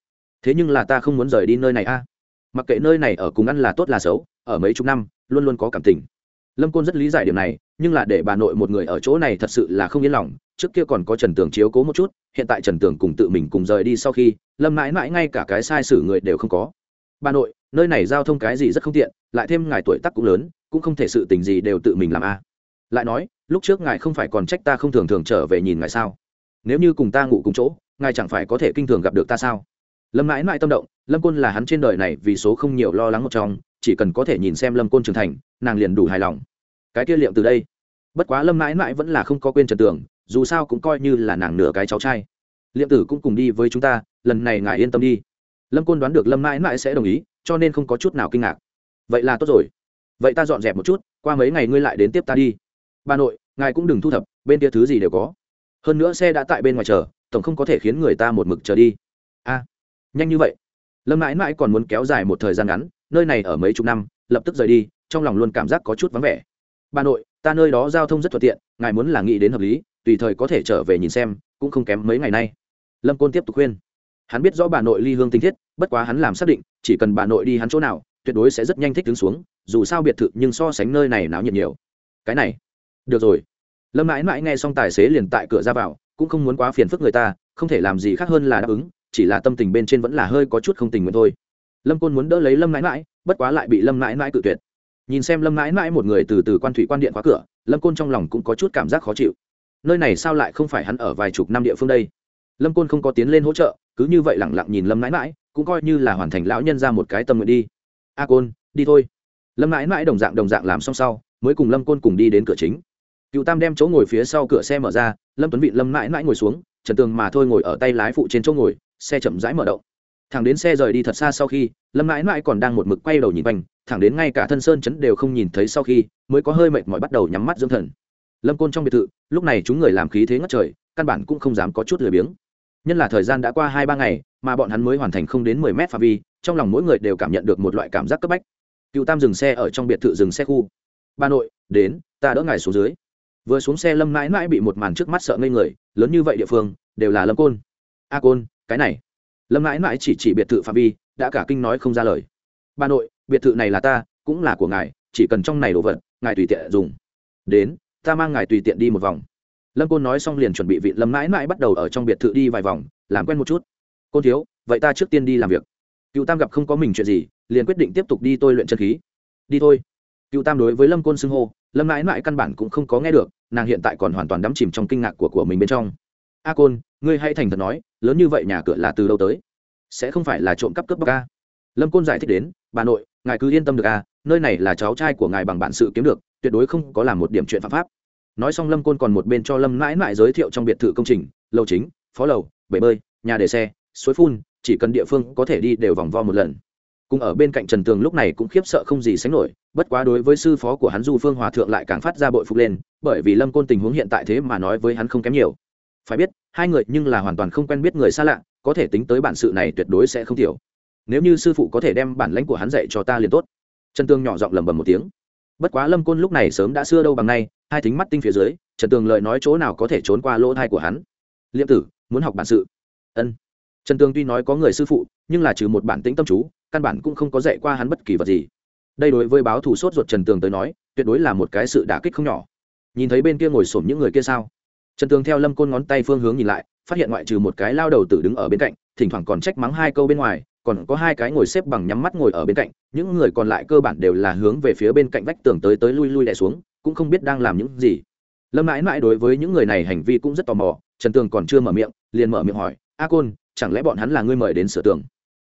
Thế nhưng là ta không muốn rời đi nơi này a. Mặc kệ nơi này ở cùng ăn là tốt là xấu, ở mấy chục năm, luôn luôn có cảm tình lâm côn rất lý giải điều này, nhưng là để bà nội một người ở chỗ này thật sự là không yên lòng, trước kia còn có trần tường chiếu cố một chút, hiện tại trần tường cùng tự mình cùng rời đi sau khi, lâm mãi mãi ngay cả cái sai sử người đều không có. Bà nội, nơi này giao thông cái gì rất không tiện, lại thêm ngài tuổi tắc cũng lớn, cũng không thể sự tình gì đều tự mình làm a lại nói, lúc trước ngài không phải còn trách ta không thường thường trở về nhìn ngài sao? Nếu như cùng ta ngủ cùng chỗ, ngài chẳng phải có thể kinh thường gặp được ta sao? Lâm mãi mãi tâm động, lâm côn là hắn trên đời này vì số không nhiều lo lắng một trong, chỉ cần có thể nhìn xem lâm côn trưởng thành nàng liền đủ hài lòng. Cái kia liệm từ đây. Bất quá lâm mãi mãi vẫn là không có quên trần tường, dù sao cũng coi như là nàng nửa cái cháu trai. Liệm tử cũng cùng đi với chúng ta, lần này ngài yên tâm đi. Lâm côn đoán được lâm mãi mãi sẽ đồng ý, cho nên không có chút nào kinh ngạc. Vậy là tốt rồi. Vậy ta dọn dẹp một chút, qua mấy ngày ngươi lại đến tiếp ta đi. Bà nội, ngài cũng đừng thu thập, bên kia thứ gì đều có. Hơn nữa xe đã tại bên ngoài chờ, tổng không có thể khiến người ta một mực chờ đi. A, nhanh như vậy. Lâm mãi mãi còn muốn kéo dài một thời gian ngắn, nơi này ở mấy chục năm, lập tức rời đi trong lòng luôn cảm giác có chút vắng vẻ. Bà nội, ta nơi đó giao thông rất thuận tiện, ngài muốn là nghĩ đến hợp lý, tùy thời có thể trở về nhìn xem, cũng không kém mấy ngày nay. Lâm côn tiếp tục khuyên. Hắn biết rõ bà nội ly hương tinh thiết, bất quá hắn làm xác định, chỉ cần bà nội đi hắn chỗ nào, tuyệt đối sẽ rất nhanh thích đứng xuống, dù sao biệt thự nhưng so sánh nơi này náo nhiệt nhiều. Cái này, được rồi. Lâm mãi mãi nghe xong tài xế liền tại cửa ra vào, cũng không muốn quá phiền phức người ta, không thể làm gì khác hơn là đáp ứng, chỉ là tâm tình bên trên vẫn là hơi có chút không tình nguyện thôi. Lâm côn muốn đỡ lấy lâm mãi mãi, bất quá lại bị lâm mãi mãi cự tuyệt nhìn xem lâm mãi mãi một người từ từ quan thủy quan điện khóa cửa, lâm côn trong lòng cũng có chút cảm giác khó chịu. Nơi này sao lại không phải hắn ở vài chục năm địa phương đây? Lâm côn không có tiến lên hỗ trợ, cứ như vậy lẳng lặng nhìn lâm mãi mãi, cũng coi như là hoàn thành lão nhân ra một cái tâm nguyện đi. A côn, đi thôi. Lâm mãi mãi đồng dạng đồng dạng làm xong sau, mới cùng lâm côn cùng đi đến cửa chính. Cựu tam đem chỗ ngồi phía sau cửa xe mở ra, lâm tuấn vị lâm mãi mãi ngồi xuống, trần tường mà thôi ngồi ở tay lái phụ trên chỗ ngồi, xe chậm rãi mở động thẳng đến xe rời đi thật xa sau khi, lâm mãi mãi còn đang một mực quay đầu nhìn quanh, thẳng đến ngay cả thân sơn chấn đều không nhìn thấy sau khi, mới có hơi mệt mỏi bắt đầu nhắm mắt dưỡng thần. Lâm côn trong biệt thự, lúc này chúng người làm khí thế ngất trời, căn bản cũng không dám có chút lười biếng. Nhân là thời gian đã qua hai ba ngày, mà bọn hắn mới hoàn thành không đến mười mét pha vi, trong lòng mỗi người đều cảm nhận được một loại cảm giác cấp bách. Cựu tam dừng xe ở trong biệt thự dừng xe khu. Ba nội, đến, ta đỡ ngài xuống dưới. Vừa xuống xe lâm mãi mãi bị một màn trước mắt sợ ngây người, lớn như vậy địa phương, đều là lâm côn. A côn, cái này lâm mãi mãi chỉ chỉ biệt thự phạm vi, đã cả kinh nói không ra lời. Bà nội, biệt thự này là ta, cũng là của ngài, chỉ cần trong này đồ vật, ngài tùy tiện dùng. Đến, ta mang ngài tùy tiện đi một vòng. Lâm côn nói xong liền chuẩn bị vị lâm mãi mãi bắt đầu ở trong biệt thự đi vài vòng, làm quen một chút. Côn thiếu, vậy ta trước tiên đi làm việc. Cựu tam gặp không có mình chuyện gì, liền quyết định tiếp tục đi tôi luyện chân khí. Đi thôi. Cựu tam đối với lâm côn xưng hô, lâm mãi mãi căn bản cũng không có nghe được, nàng hiện tại còn hoàn toàn đắm chìm trong kinh ngạc của của mình bên trong. A côn ngươi hay thành thật nói, lớn như vậy nhà cửa là từ đâu tới? Sẽ không phải là trộm cắp cướp bóc ca lâm côn giải thích đến, bà nội, ngài cứ yên tâm được à? nơi này là cháu trai của ngài bằng bản sự kiếm được, tuyệt đối không có làm một điểm chuyện phạm pháp. Nói xong lâm côn còn một bên cho lâm mãi mãi giới thiệu trong biệt thự công trình, lầu chính, phó lầu, bể bơi, nhà để xe, suối phun, chỉ cần địa phương có thể đi đều vòng vo một lần. Cùng ở bên cạnh trần tường lúc này cũng khiếp sợ không gì sánh nổi, bất quá đối với sư phó của hắn du phương hòa thượng lại càng phát ra bội phục lên, bởi vì lâm côn tình huống hiện tại thế mà nói với hắn không kém nhiều phải biết, hai người nhưng là hoàn toàn không quen biết người xa lạ, có thể tính tới bản sự này tuyệt đối sẽ không thiểu nếu như sư phụ có thể đem bản lãnh của hắn dạy cho ta liền tốt. Trần tường nhỏ giọng lầm bầm một tiếng. Bất quá lâm côn lúc này sớm đã xưa đâu bằng nay, hai thính mắt tinh phía dưới, trần tường lợi nói chỗ nào có thể trốn qua lỗ thai của hắn. Liêm tử, muốn học bản sự. Ân. Trần tường tuy nói có người sư phụ, nhưng là trừ một bản tính tâm chú, căn bản cũng không có dạy qua hắn bất kỳ vật gì. Đây đối với báo thủ sốt ruột trần tường tới nói, tuyệt đối là một cái sự đả kích không nhỏ. Nhìn thấy bên kia ngồi xổm những người kia sao? Trần tường theo lâm côn ngón tay phương hướng nhìn lại, phát hiện ngoại trừ một cái lao đầu tử đứng ở bên cạnh, thỉnh thoảng còn trách mắng hai câu bên ngoài, còn có hai cái ngồi xếp bằng nhắm mắt ngồi ở bên cạnh, những người còn lại cơ bản đều là hướng về phía bên cạnh vách tường tới tới lui lui đè xuống, cũng không biết đang làm những gì. Lâm mãi mãi đối với những người này hành vi cũng rất tò mò, trần tường còn chưa mở miệng, liền mở miệng hỏi, a côn, chẳng lẽ bọn hắn là ngươi mời đến sửa tường?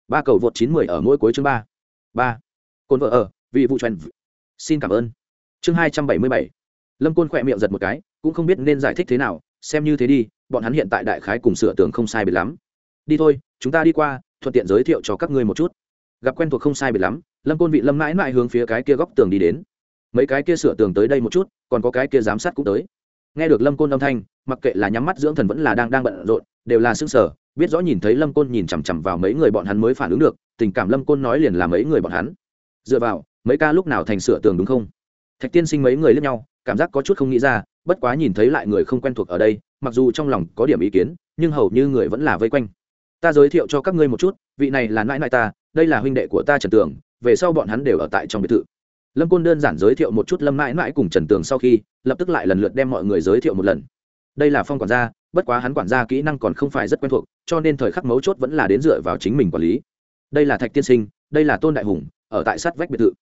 Ba cầu vượt chín mười ở mỗi cuối chương ba. Ba. Côn vợ ở, vì vụ trần xin cảm ơn. Chương hai trăm bảy mươi bảy. Lâm côn khỏe miệng giật một cái cũng không biết nên giải thích thế nào, xem như thế đi, bọn hắn hiện tại đại khái cùng sửa tường không sai biệt lắm. Đi thôi, chúng ta đi qua, thuận tiện giới thiệu cho các ngươi một chút. Gặp quen thuộc không sai biệt lắm, lâm côn vị lâm mãi mãi hướng phía cái kia góc tường đi đến. Mấy cái kia sửa tường tới đây một chút, còn có cái kia giám sát cũng tới. Nghe được lâm côn âm thanh, mặc kệ là nhắm mắt dưỡng thần vẫn là đang đang bận rộn, đều là xương sở biết rõ nhìn thấy lâm côn nhìn chằm chằm vào mấy người bọn hắn mới phản ứng được, tình cảm lâm côn nói liền là mấy người bọn hắn. Dựa vào, mấy ca lúc nào thành sửa tường đúng không? Thạch tiên sinh mấy người lướt nhau, cảm giác có chút không nghĩ ra bất quá nhìn thấy lại người không quen thuộc ở đây, mặc dù trong lòng có điểm ý kiến, nhưng hầu như người vẫn là vây quanh. Ta giới thiệu cho các ngươi một chút, vị này là nãi nãi ta, đây là huynh đệ của ta trần tường, về sau bọn hắn đều ở tại trong biệt thự. Lâm côn đơn giản giới thiệu một chút lâm mãi mãi cùng trần tường sau khi, lập tức lại lần lượt đem mọi người giới thiệu một lần. Đây là phong quản gia, bất quá hắn quản gia kỹ năng còn không phải rất quen thuộc, cho nên thời khắc mấu chốt vẫn là đến dựa vào chính mình quản lý. Đây là thạch tiên sinh, đây là tôn đại hùng, ở tại sát vách biệt thự.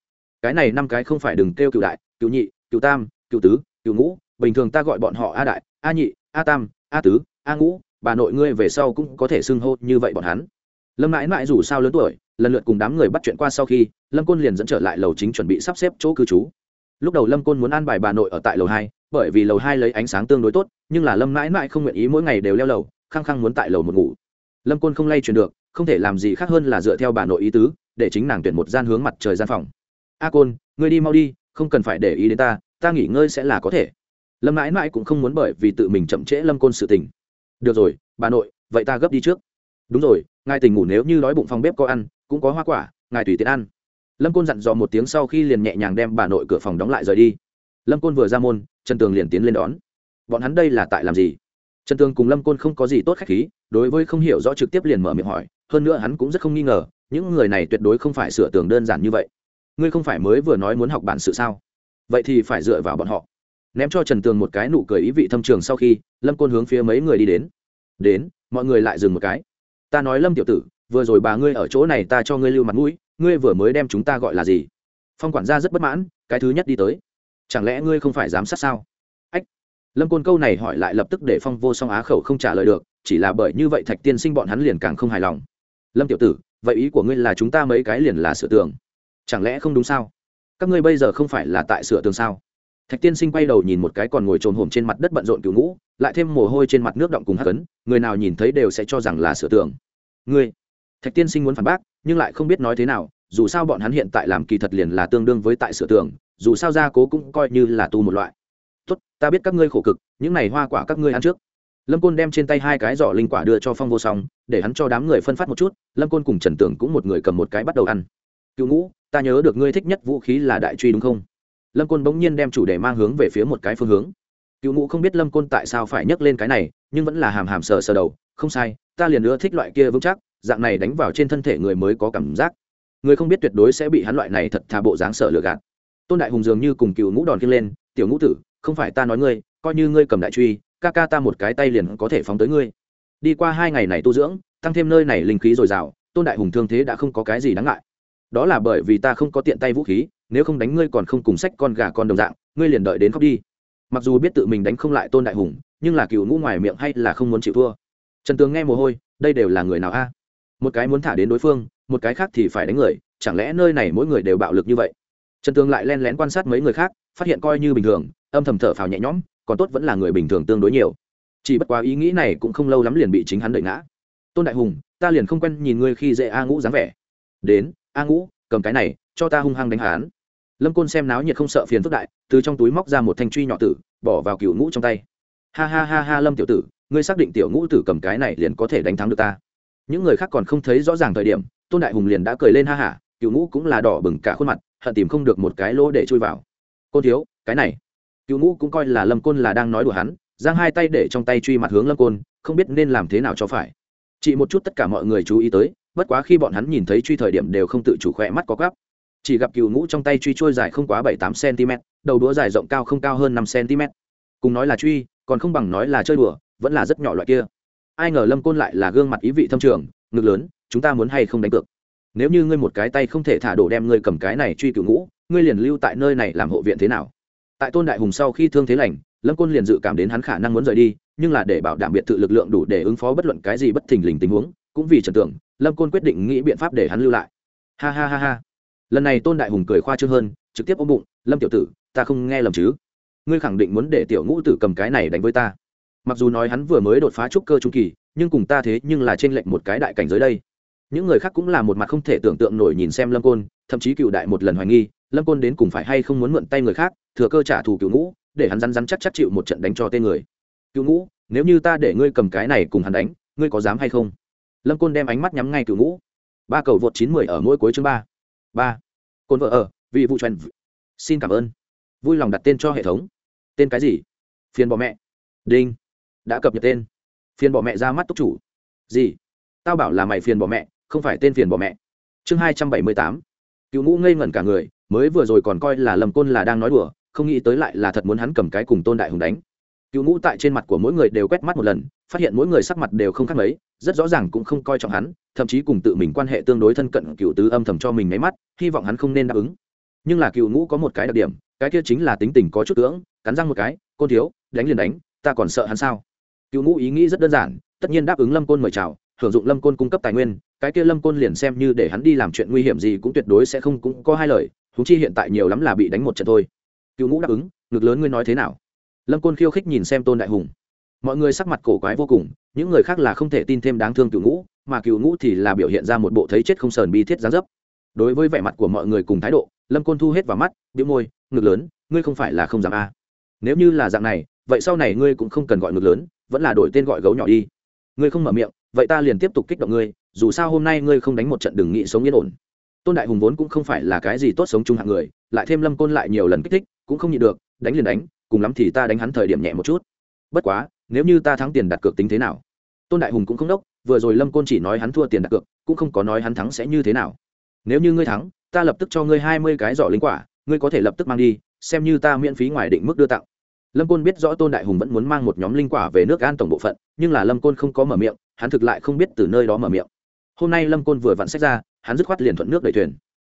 Cái này năm cái không phải đừng kêu cựu đại, cựu nhị, cựu tam, cựu tứ, cựu ngũ bình thường ta gọi bọn họ a đại, a nhị, a tam, a tứ, a ngũ, bà nội ngươi về sau cũng có thể xưng hô như vậy bọn hắn. Lâm mãi mãi dù sao lớn tuổi, lần lượt cùng đám người bắt chuyện qua sau khi, lâm côn liền dẫn trở lại lầu chính chuẩn bị sắp xếp chỗ cư trú. Lúc đầu lâm côn muốn an bài bà nội ở tại lầu hai, bởi vì lầu hai lấy ánh sáng tương đối tốt, nhưng là lâm mãi mãi không nguyện ý mỗi ngày đều leo lầu, khăng khăng muốn tại lầu một ngủ. Lâm côn không lay chuyển được, không thể làm gì khác hơn là dựa theo bà nội ý tứ, để chính nàng tuyển một gian hướng mặt trời gian phòng. A côn, ngươi đi mau đi, không cần phải để ý đến ta ta nghỉ ngơi sẽ là có thể lâm mãi mãi cũng không muốn bởi vì tự mình chậm trễ lâm côn sự tình. Được rồi, bà nội, vậy ta gấp đi trước. Đúng rồi, ngài tình ngủ nếu như đói bụng phòng bếp có ăn, cũng có hoa quả, ngài tùy tiện ăn. Lâm côn dặn dò một tiếng sau khi liền nhẹ nhàng đem bà nội cửa phòng đóng lại rời đi. Lâm côn vừa ra môn, trần tường liền tiến lên đón. Bọn hắn đây là tại làm gì? Trần tường cùng lâm côn không có gì tốt khách khí, đối với không hiểu rõ trực tiếp liền mở miệng hỏi, hơn nữa hắn cũng rất không nghi ngờ, những người này tuyệt đối không phải sửa tường đơn giản như vậy. Ngươi không phải mới vừa nói muốn học bản sự sao? Vậy thì phải dựa vào bọn họ ném cho trần tường một cái nụ cười ý vị thâm trường sau khi, lâm côn hướng phía mấy người đi đến. Đến, mọi người lại dừng một cái. Ta nói lâm tiểu tử, vừa rồi bà ngươi ở chỗ này ta cho ngươi lưu mặt mũi, ngươi vừa mới đem chúng ta gọi là gì? Phong quản gia rất bất mãn, cái thứ nhất đi tới. Chẳng lẽ ngươi không phải giám sát sao? Ách. Lâm côn câu này hỏi lại lập tức để phong vô song á khẩu không trả lời được, chỉ là bởi như vậy thạch tiên sinh bọn hắn liền càng không hài lòng. Lâm tiểu tử, vậy ý của ngươi là chúng ta mấy cái liền là sửa tường? Chẳng lẽ không đúng sao? Các ngươi bây giờ không phải là tại sửa tường sao? Thạch tiên sinh quay đầu nhìn một cái còn ngồi trồn hổm trên mặt đất bận rộn cựu ngũ, lại thêm mồ hôi trên mặt nước động cùng hắc ấn, người nào nhìn thấy đều sẽ cho rằng là sửa tường. Ngươi? Thạch tiên sinh muốn phản bác, nhưng lại không biết nói thế nào, dù sao bọn hắn hiện tại làm kỳ thật liền là tương đương với tại sửa tường, dù sao gia cố cũng coi như là tu một loại. Tốt, ta biết các ngươi khổ cực, những này hoa quả các ngươi ăn trước. Lâm côn đem trên tay hai cái giỏ linh quả đưa cho phong vô song, để hắn cho đám người phân phát một chút, lâm côn cùng trần tưởng cũng một người cầm một cái bắt đầu ăn. Cựu ngũ, ta nhớ được ngươi thích nhất vũ khí là đại truy đúng không? Lâm côn bỗng nhiên đem chủ đề mang hướng về phía một cái phương hướng. Cựu ngũ không biết lâm côn tại sao phải nhắc lên cái này, nhưng vẫn là hàm hàm sờ sờ đầu, không sai, ta liền nữa thích loại kia vững chắc, dạng này đánh vào trên thân thể người mới có cảm giác. Người không biết tuyệt đối sẽ bị hắn loại này thật thà bộ dáng sợ lừa gạt. Tôn đại hùng dường như cùng cựu ngũ đòn kia lên, tiểu ngũ tử, không phải ta nói ngươi, coi như ngươi cầm đại truy, ca ca ta một cái tay liền có thể phóng tới ngươi. Đi qua hai ngày này tu dưỡng, tăng thêm nơi này linh khí dồi dào, tôn đại hùng thương thế đã không có cái gì đáng ngại. Đó là bởi vì ta không có tiện tay vũ khí nếu không đánh ngươi còn không cùng sách con gà con đồng dạng, ngươi liền đợi đến khóc đi. Mặc dù biết tự mình đánh không lại tôn đại hùng, nhưng là cựu ngũ ngoài miệng hay là không muốn chịu thua. Trần tướng nghe mồ hôi, đây đều là người nào a? Một cái muốn thả đến đối phương, một cái khác thì phải đánh người, chẳng lẽ nơi này mỗi người đều bạo lực như vậy? Trần tướng lại len lén quan sát mấy người khác, phát hiện coi như bình thường, âm thầm thở phào nhẹ nhõm, còn tốt vẫn là người bình thường tương đối nhiều. Chỉ bất quá ý nghĩ này cũng không lâu lắm liền bị chính hắn đợi ngã. Tôn đại hùng, ta liền không quen nhìn ngươi khi dễ a ngũ dáng vẻ. Đến, a ngũ, cầm cái này, cho ta hung hăng đánh hắn lâm côn xem náo nhiệt không sợ phiền phức đại, từ trong túi móc ra một thanh truy nhỏ tử, bỏ vào cựu ngũ trong tay. Ha ha ha ha lâm tiểu tử, ngươi xác định tiểu ngũ tử cầm cái này liền có thể đánh thắng được ta. Những người khác còn không thấy rõ ràng thời điểm, tôn đại hùng liền đã cười lên ha hả cựu ngũ cũng là đỏ bừng cả khuôn mặt, hận tìm không được một cái lỗ để chui vào. Côn thiếu, cái này. Cựu ngũ cũng coi là lâm côn là đang nói đùa hắn, giang hai tay để trong tay truy mặt hướng lâm côn, không biết nên làm thế nào cho phải. Chỉ một chút tất cả mọi người chú ý tới, bất quá khi bọn hắn nhìn thấy truy thời điểm đều không tự chủ khỏe mắt có gắp chỉ gặp cựu ngũ trong tay truy trôi dài không quá bảy tám cm, đầu đũa dài rộng cao không cao hơn năm cm. Cùng nói là truy, còn không bằng nói là chơi đùa, vẫn là rất nhỏ loại kia. Ai ngờ lâm côn lại là gương mặt ý vị thâm trường, ngực lớn, chúng ta muốn hay không đánh cược? Nếu như ngươi một cái tay không thể thả đổ đem ngươi cầm cái này truy cựu ngũ, ngươi liền lưu tại nơi này làm hộ viện thế nào? Tại tôn đại hùng sau khi thương thế lành, lâm côn liền dự cảm đến hắn khả năng muốn rời đi, nhưng là để bảo đảm biệt thự lực lượng đủ để ứng phó bất luận cái gì bất thình lình tình huống, cũng vì trần tưởng, lâm côn quyết định nghĩ biện pháp để hắn lưu lại. Ha ha ha ha lần này tôn đại hùng cười khoa trương hơn, trực tiếp ôm bụng, lâm tiểu tử, ta không nghe lầm chứ? Ngươi khẳng định muốn để tiểu ngũ tử cầm cái này đánh với ta. Mặc dù nói hắn vừa mới đột phá trúc cơ trung kỳ, nhưng cùng ta thế nhưng là trên lệnh một cái đại cảnh giới đây. Những người khác cũng là một mặt không thể tưởng tượng nổi nhìn xem lâm côn, thậm chí cựu đại một lần hoài nghi, lâm côn đến cùng phải hay không muốn mượn tay người khác, thừa cơ trả thù cựu ngũ, để hắn rắn rắn chắc chắc chịu một trận đánh cho tên người? Cựu ngũ, nếu như ta để ngươi cầm cái này cùng hắn đánh, ngươi có dám hay không? Lâm côn đem ánh mắt nhắm ngay cựu ngũ. Ba cầu vượt chín mười ở mỗi cuối chương ba ba. Cồn vợ ở vị vụ trần xin cảm ơn. Vui lòng đặt tên cho hệ thống. Tên cái gì? Phiền bỏ mẹ. Đinh. Đã cập nhật tên. Phiền bỏ mẹ ra mắt túc chủ. Gì? Tao bảo là mày phiền bỏ mẹ, không phải tên phiền bỏ mẹ. Chương hai trăm bảy mươi tám. Cựu ngũ ngây ngẩn cả người, mới vừa rồi còn coi là lầm côn là đang nói đùa, không nghĩ tới lại là thật muốn hắn cầm cái cùng tôn đại hùng đánh. Cựu ngũ tại trên mặt của mỗi người đều quét mắt một lần, phát hiện mỗi người sắc mặt đều không khác mấy, rất rõ ràng cũng không coi trọng hắn, thậm chí cùng tự mình quan hệ tương đối thân cận cựu tứ âm thầm cho mình nháy mắt hy vọng hắn không nên đáp ứng. Nhưng là cựu ngũ có một cái đặc điểm, cái kia chính là tính tình có chút cưỡng, cắn răng một cái, côn thiếu, đánh liền đánh, ta còn sợ hắn sao? Cựu ngũ ý nghĩ rất đơn giản, tất nhiên đáp ứng lâm côn mời chào, hưởng dụng lâm côn cung cấp tài nguyên, cái kia lâm côn liền xem như để hắn đi làm chuyện nguy hiểm gì cũng tuyệt đối sẽ không, cũng có hai lời thú chi hiện tại nhiều lắm là bị đánh một trận thôi. Cựu ngũ đáp ứng, ngực lớn ngươi nói thế nào? Lâm côn khiêu khích nhìn xem tôn đại hùng. Mọi người sắc mặt cổ quái vô cùng, những người khác là không thể tin thêm đáng thương cựu ngũ, mà cựu ngũ thì là biểu hiện ra một bộ thấy chết không sờn bi thiết gián dấp đối với vẻ mặt của mọi người cùng thái độ, lâm côn thu hết vào mắt biếu môi, ngực lớn, ngươi không phải là không dám a. À. nếu như là dạng này, vậy sau này ngươi cũng không cần gọi ngực lớn, vẫn là đổi tên gọi gấu nhỏ đi. Ngươi không mở miệng, vậy ta liền tiếp tục kích động ngươi, dù sao hôm nay ngươi không đánh một trận đừng nghị sống yên ổn. Tôn đại hùng vốn cũng không phải là cái gì tốt sống chung hạng người, lại thêm lâm côn lại nhiều lần kích thích, cũng không nhịn được, đánh liền đánh, cùng lắm thì ta đánh hắn thời điểm nhẹ một chút. Bất quá, nếu như ta thắng tiền đặt cược tính thế nào? Tôn đại hùng cũng không đốc, vừa rồi lâm côn chỉ nói hắn thua tiền đặt cược, cũng không có nói hắn thắng sẽ như thế nào nếu như ngươi thắng, ta lập tức cho ngươi hai mươi cái giỏ linh quả, ngươi có thể lập tức mang đi, xem như ta miễn phí ngoài định mức đưa tặng. Lâm côn biết rõ tôn đại hùng vẫn muốn mang một nhóm linh quả về nước an tổng bộ phận, nhưng là lâm côn không có mở miệng, hắn thực lại không biết từ nơi đó mở miệng. Hôm nay lâm côn vừa vặn sách ra, hắn dứt khoát liền thuận nước đẩy thuyền.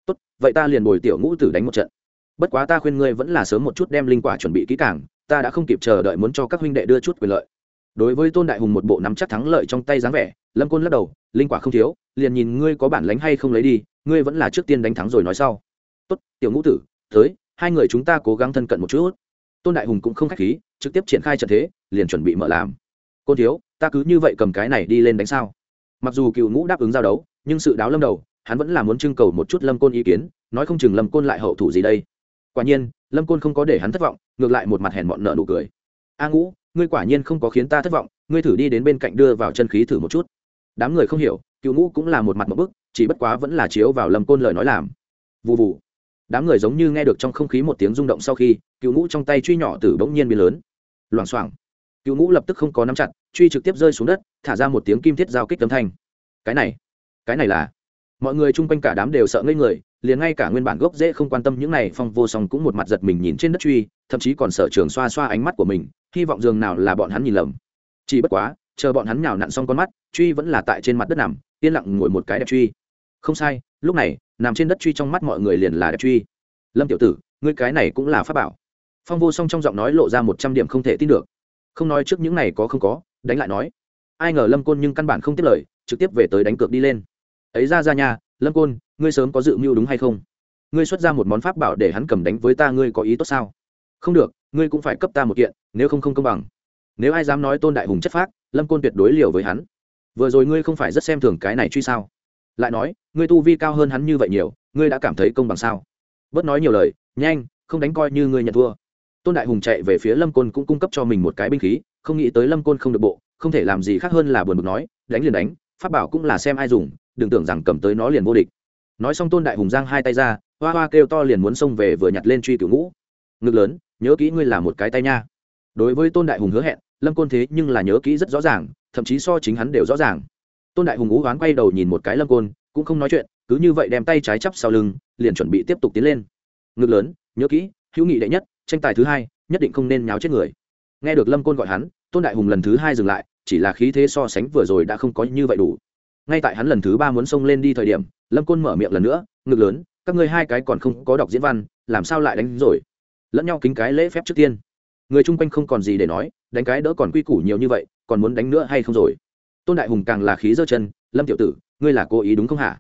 Tốt, vậy ta liền bồi tiểu ngũ tử đánh một trận. Bất quá ta khuyên ngươi vẫn là sớm một chút đem linh quả chuẩn bị kỹ càng, ta đã không kịp chờ đợi muốn cho các huynh đệ đưa chút quyền lợi đối với tôn đại hùng một bộ nắm chắc thắng lợi trong tay dáng vẻ, lâm côn lắc đầu, linh quả không thiếu, liền nhìn ngươi có bản lánh hay không lấy đi, ngươi vẫn là trước tiên đánh thắng rồi nói sau. Tốt, tiểu ngũ tử, tới, hai người chúng ta cố gắng thân cận một chút. Tôn đại hùng cũng không k h á c h khí, trực tiếp triển khai trận thế, liền chuẩn bị mở làm. Côn thiếu, ta cứ như vậy cầm cái này đi lên đánh sao? Mặc dù cựu ngũ đáp ứng giao đấu, nhưng sự đáo lâm đầu, hắn vẫn là muốn trưng cầu một chút lâm côn ý kiến, nói không chừng lâm côn lại hậu thủ gì đây. Quả nhiên, lâm côn không có để hắn thất vọng, ngược lại một mặt hèn mọn nợ nụ cười. A ngũ ngươi quả nhiên không có khiến ta thất vọng, ngươi thử đi đến bên cạnh đưa vào chân khí thử một chút. Đám người không hiểu, cựu ngũ cũng là một mặt một bức, chỉ bất quá vẫn là chiếu vào lầm côn lời nói làm. Vụ vụ đám người giống như nghe được trong không khí một tiếng rung động sau khi, cựu ngũ trong tay truy nhỏ từ bỗng nhiên biến lớn. Loảng xoảng. Cựu ngũ lập tức không có nắm chặt, truy trực tiếp rơi xuống đất, thả ra một tiếng kim thiết giao kích tấm thanh. Cái này cái này là. Mọi người chung quanh cả đám đều sợ ngây người liền ngay cả nguyên bản gốc dễ không quan tâm những này phong vô song cũng một mặt giật mình nhìn trên đất truy, thậm chí còn sợ trường xoa xoa ánh mắt của mình, hy vọng dường nào là bọn hắn nhìn lầm. Chỉ bất quá, chờ bọn hắn nhào nặn xong con mắt, truy vẫn là tại trên mặt đất nằm, yên lặng ngồi một cái đẹp truy. Không sai, lúc này, nằm trên đất truy trong mắt mọi người liền là đẹp truy. Lâm tiểu tử, ngươi cái này cũng là pháp bảo. Phong vô song trong giọng nói lộ ra một trăm điểm không thể tin được. Không nói trước những này có không có, đánh lại nói. Ai ngờ lâm côn nhưng căn bản không tiếp lời, trực tiếp về tới đánh cược đi lên. Ấy ra ra nhà lâm côn, ngươi sớm có dự mưu đúng hay không? Ngươi xuất ra một món pháp bảo để hắn cầm đánh với ta, ngươi có ý tốt sao? Không được, ngươi cũng phải cấp ta một kiện, nếu không không công bằng. Nếu ai dám nói tôn đại hùng chất phác, lâm côn tuyệt đối liều với hắn. Vừa rồi ngươi không phải rất xem thường cái này truy sao? Lại nói, ngươi tu vi cao hơn hắn như vậy nhiều, ngươi đã cảm thấy công bằng sao? Bớt nói nhiều lời, nhanh, không đánh coi như ngươi nhận thua. Tôn đại hùng chạy về phía lâm côn cũng cung cấp cho mình một cái binh khí, không nghĩ tới lâm côn không được bộ, không thể làm gì khác hơn là buồn bực nói, đánh liền đánh, pháp bảo cũng là xem ai dùng đừng tưởng rằng cầm tới nó liền vô địch. Nói xong tôn đại hùng giang hai tay ra, hoa hoa kêu to liền muốn xông về vừa nhặt lên truy cửu ngũ. Ngực lớn, nhớ kỹ ngươi là một cái tay nha. Đối với tôn đại hùng hứa hẹn, lâm côn thế nhưng là nhớ kỹ rất rõ ràng, thậm chí so chính hắn đều rõ ràng. Tôn đại hùng ngũ oán quay đầu nhìn một cái lâm côn, cũng không nói chuyện, cứ như vậy đem tay trái chắp sau lưng, liền chuẩn bị tiếp tục tiến lên. Ngực lớn, nhớ kỹ, hữu nghị đệ nhất, tranh tài thứ hai, nhất định không nên nháo chết người. Nghe được lâm côn gọi hắn, tôn đại hùng lần thứ hai dừng lại, chỉ là khí thế so sánh vừa rồi đã không có như vậy đủ ngay tại hắn lần thứ ba muốn xông lên đi thời điểm, lâm côn mở miệng lần nữa, ngực lớn, các ngươi hai cái còn không có đọc diễn văn, làm sao lại đánh rồi? Lẫn nhau kính cái lễ phép trước tiên. Người chung quanh không còn gì để nói, đánh cái đỡ còn quy củ nhiều như vậy, còn muốn đánh nữa hay không rồi? Tôn đại hùng càng là khí dơ chân, lâm tiểu tử, ngươi là cố ý đúng không hả?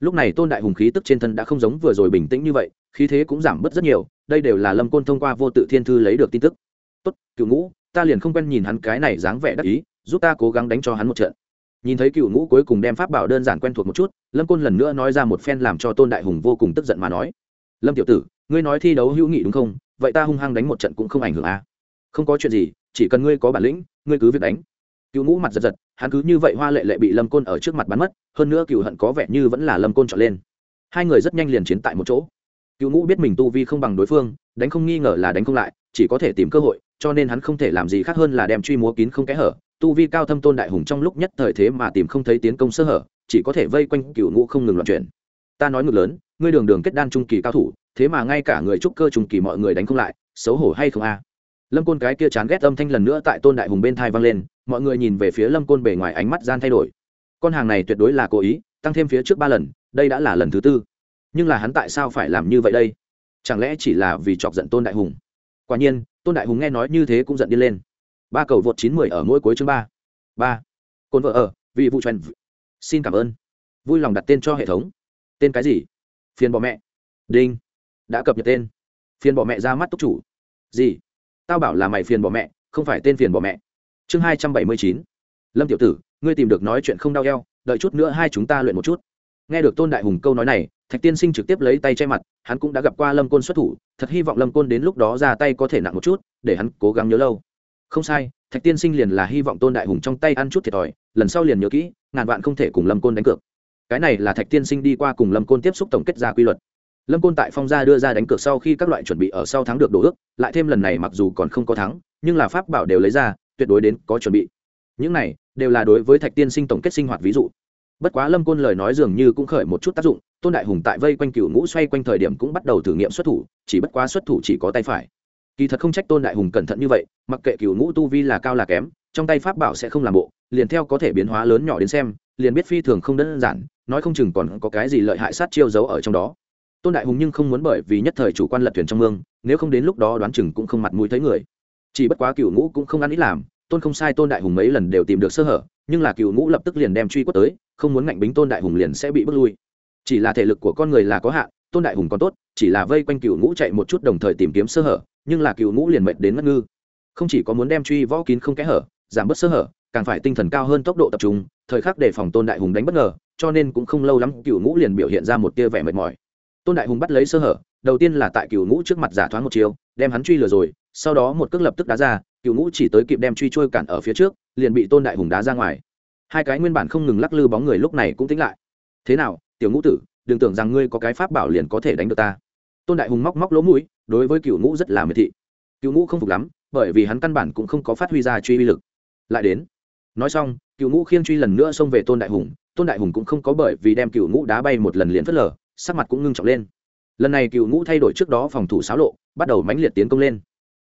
Lúc này tôn đại hùng khí tức trên thân đã không giống vừa rồi bình tĩnh như vậy, khí thế cũng giảm bớt rất nhiều, đây đều là lâm côn thông qua vô tự thiên thư lấy được tin tức. Tốt, cựu ngũ, ta liền không quen nhìn hắn cái này dáng vẻ đắc ý, giúp ta cố gắng đánh cho hắn một trận nhìn thấy cựu ngũ cuối cùng đem pháp bảo đơn giản quen thuộc một chút, lâm côn lần nữa nói ra một phen làm cho tôn đại hùng vô cùng tức giận mà nói. Lâm tiểu tử, ngươi nói thi đấu hữu nghị đúng không? Vậy ta hung hăng đánh một trận cũng không ảnh hưởng à? Không có chuyện gì, chỉ cần ngươi có bản lĩnh, ngươi cứ việc đánh. Cựu ngũ mặt giật giật, hắn cứ như vậy hoa lệ lệ bị lâm côn ở trước mặt bắn mất, hơn nữa cựu hận có vẻ như vẫn là lâm côn chọn lên. Hai người rất nhanh liền chiến tại một chỗ. Cựu ngũ biết mình tu vi không bằng đối phương, đánh không nghi ngờ là đánh không lại, chỉ có thể tìm cơ hội, cho nên hắn không thể làm gì khác hơn là đem truy múa kín không kẽ hở tu vi cao thâm tôn đại hùng trong lúc nhất thời thế mà tìm không thấy tiến công sơ hở, chỉ có thể vây quanh cựu ngũ không ngừng loạn chuyển. Ta nói ngược lớn, ngươi đường đường kết đan trung kỳ cao thủ, thế mà ngay cả người trúc cơ trung kỳ mọi người đánh không lại, xấu hổ hay không a? Lâm côn cái kia chán ghét âm thanh lần nữa tại tôn đại hùng bên thai vang lên, mọi người nhìn về phía lâm côn bề ngoài ánh mắt gian thay đổi. Con hàng này tuyệt đối là cố ý, tăng thêm phía trước ba lần, đây đã là lần thứ tư. Nhưng là hắn tại sao phải làm như vậy đây? Chẳng lẽ chỉ là vì chọc giận tôn đại hùng? Quả nhiên, tôn đại hùng nghe nói như thế cũng giận đi lên ba cầu vượt chín mười ở mỗi cuối chương ba. Ba. Cồn vợ ở, vì vụ truyền xin cảm ơn. Vui lòng đặt tên cho hệ thống. Tên cái gì? Phiền bỏ mẹ. Đinh. Đã cập nhật tên. Phiền bỏ mẹ ra mắt túc chủ. Gì? Tao bảo là mày phiền bỏ mẹ, không phải tên phiền bỏ mẹ. Chương hai trăm bảy mươi chín. Lâm tiểu tử, ngươi tìm được nói chuyện không đau eo, đợi chút nữa hai chúng ta luyện một chút. Nghe được tôn đại hùng câu nói này, thạch tiên sinh trực tiếp lấy tay che mặt, hắn cũng đã gặp qua lâm côn xuất thủ, thật hy vọng lâm côn đến lúc đó ra tay có thể nặng một chút, để hắn cố gắng nhớ lâu không sai, thạch tiên sinh liền là hy vọng tôn đại hùng trong tay ăn chút thiệt thòi, lần sau liền nhớ kỹ, ngàn vạn không thể cùng lâm côn đánh cược. Cái này là thạch tiên sinh đi qua cùng lâm côn tiếp xúc tổng kết ra quy luật. Lâm côn tại phong gia đưa ra đánh cược sau khi các loại chuẩn bị ở sau thắng được đổ ước, lại thêm lần này mặc dù còn không có thắng, nhưng là pháp bảo đều lấy ra, tuyệt đối đến có chuẩn bị. Những này đều là đối với thạch tiên sinh tổng kết sinh hoạt ví dụ. Bất quá lâm côn lời nói dường như cũng khởi một chút tác dụng, tôn đại hùng tại vây quanh cựu ngũ xoay quanh thời điểm cũng bắt đầu thử nghiệm xuất thủ, chỉ bất quá xuất thủ chỉ có tay phải kỳ thật không trách tôn đại hùng cẩn thận như vậy, mặc kệ cựu ngũ tu vi là cao là kém, trong tay pháp bảo sẽ không làm bộ, liền theo có thể biến hóa lớn nhỏ đến xem, liền biết phi thường không đơn giản, nói không chừng còn có cái gì lợi hại sát chiêu giấu ở trong đó. Tôn đại hùng nhưng không muốn bởi vì nhất thời chủ quan lật thuyền trong mương, nếu không đến lúc đó đoán chừng cũng không mặt mũi thấy người. Chỉ bất quá cựu ngũ cũng không ăn ít làm, tôn không sai tôn đại hùng mấy lần đều tìm được sơ hở, nhưng là cựu ngũ lập tức liền đem truy quất tới, không muốn ngạnh bính tôn đại hùng liền sẽ bị bước lui. Chỉ là thể lực của con người là có hạn tôn đại hùng còn tốt, chỉ là vây quanh cựu ngũ chạy một chút đồng thời tìm kiếm sơ hở, nhưng là cựu ngũ liền mệnh đến ngất ngư. Không chỉ có muốn đem truy võ kín không kẽ hở, giảm bớt sơ hở, càng phải tinh thần cao hơn tốc độ tập trung, thời khắc để phòng tôn đại hùng đánh bất ngờ, cho nên cũng không lâu lắm cựu ngũ liền biểu hiện ra một tia vẻ mệt mỏi. Tôn đại hùng bắt lấy sơ hở, đầu tiên là tại cựu ngũ trước mặt giả thoáng một chiều đem hắn truy lừa rồi, sau đó một cước lập tức đá ra, cựu ngũ chỉ tới kịp đem truy trôi cản ở phía trước, liền bị tôn đại hùng đá ra ngoài. Hai cái nguyên bản không ngừng lắc lư bóng người lúc này cũng tính lại. Thế nào, tiểu ngũ tử đừng tưởng rằng ngươi có cái pháp bảo liền có thể đánh được ta. Tôn đại hùng móc móc lỗ mũi, đối với cựu ngũ rất là miệt thị. Cựu ngũ không phục lắm, bởi vì hắn căn bản cũng không có phát huy ra truy uy lực. Lại đến. Nói xong cựu ngũ khiêng truy lần nữa xông về tôn đại hùng. Tôn đại hùng cũng không có bởi vì đem cựu ngũ đá bay một lần liền phớt lờ, sắc mặt cũng ngưng trọng lên. Lần này cựu ngũ thay đổi trước đó phòng thủ xáo lộ, bắt đầu mãnh liệt tiến công lên.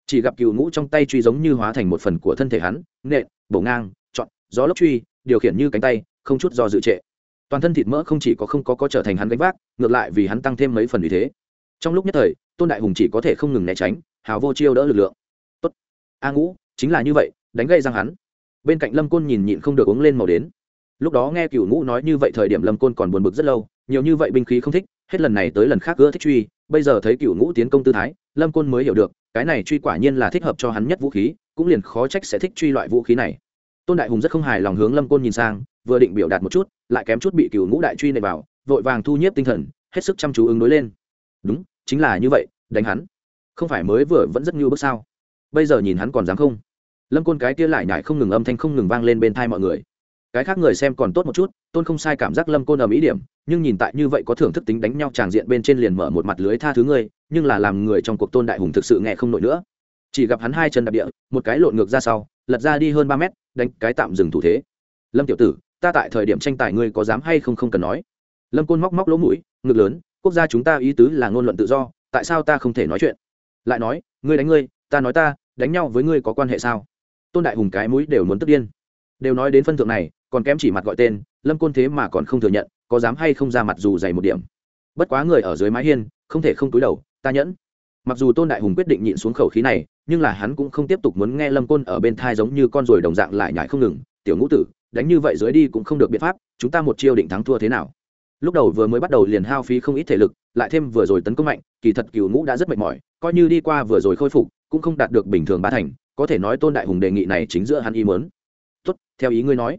Chỉ gặp cựu ngũ trong tay truy giống như hóa thành một phần của thân thể hắn, nện, bổ ngang, chọn, gió lốc truy, điều khiển như cánh tay, không chút do dự trệ toàn thân thịt mỡ không chỉ có không có có trở thành hắn gánh vác, ngược lại vì hắn tăng thêm mấy phần vì thế. Trong lúc nhất thời, tôn đại hùng chỉ có thể không ngừng né tránh, hào vô chiêu đỡ lực lượng. Tốt. A ngũ, chính là như vậy, đánh gây răng hắn. Bên cạnh lâm côn nhìn nhịn không được uống lên màu đến. Lúc đó nghe cựu ngũ nói như vậy thời điểm lâm côn còn buồn bực rất lâu, nhiều như vậy binh khí không thích, hết lần này tới lần khác gỡ thích truy, bây giờ thấy cựu ngũ tiến công tư thái, lâm côn mới hiểu được, cái này truy quả nhiên là thích hợp cho hắn nhất vũ khí, cũng liền khó trách sẽ thích truy loại vũ khí này. Tôn đại hùng rất không hài lòng hướng lâm côn nhìn sang vừa định biểu đạt một chút, lại kém chút bị cựu ngũ đại truy này vào, vội vàng thu nhếp tinh thần, hết sức chăm chú ứng đối lên. Đúng, chính là như vậy, đánh hắn. Không phải mới vừa vẫn rất như bước sao? Bây giờ nhìn hắn còn dám không? Lâm côn cái kia lại nhải không ngừng âm thanh không ngừng vang lên bên thai mọi người. Cái khác người xem còn tốt một chút, tôn không sai cảm giác lâm côn ở mỹ điểm, nhưng nhìn tại như vậy có thưởng thức tính đánh nhau tràng diện bên trên liền mở một mặt lưới tha thứ ngươi nhưng là làm người trong cuộc tôn đại hùng thực sự nghe không nổi nữa. Chỉ gặp hắn hai chân đạp địa, một cái lộn ngược ra sau, lật ra đi hơn ba mét, đánh cái tạm dừng thủ thế. Lâm tiểu tử ta tại thời điểm tranh tài ngươi có dám hay không không cần nói. Lâm côn móc móc lỗ mũi, ngực lớn, quốc gia chúng ta ý tứ là ngôn luận tự do, tại sao ta không thể nói chuyện? Lại nói, ngươi đánh ngươi, ta nói ta, đánh nhau với ngươi có quan hệ sao? Tôn đại hùng cái mũi đều muốn tức điên. Đều nói đến phân thượng này, còn kém chỉ mặt gọi tên, lâm côn thế mà còn không thừa nhận, có dám hay không ra mặt dù dày một điểm. Bất quá người ở dưới mái hiên, không thể không túi đầu, ta nhẫn. Mặc dù tôn đại hùng quyết định nhịn xuống khẩu khí này, nhưng là hắn cũng không tiếp tục muốn nghe lâm côn ở bên thai giống như con ruồi đồng dạng lại nhải không ngừng, tiểu ngũ tử đánh như vậy dưới đi cũng không được biện pháp, chúng ta một chiêu định thắng thua thế nào? Lúc đầu vừa mới bắt đầu liền hao phí không ít thể lực, lại thêm vừa rồi tấn công mạnh, kỳ thật cựu ngũ đã rất mệt mỏi, coi như đi qua vừa rồi khôi phục, cũng không đạt được bình thường ba thành, có thể nói tôn đại hùng đề nghị này chính giữa hắn ý mớn tốt, theo ý ngươi nói.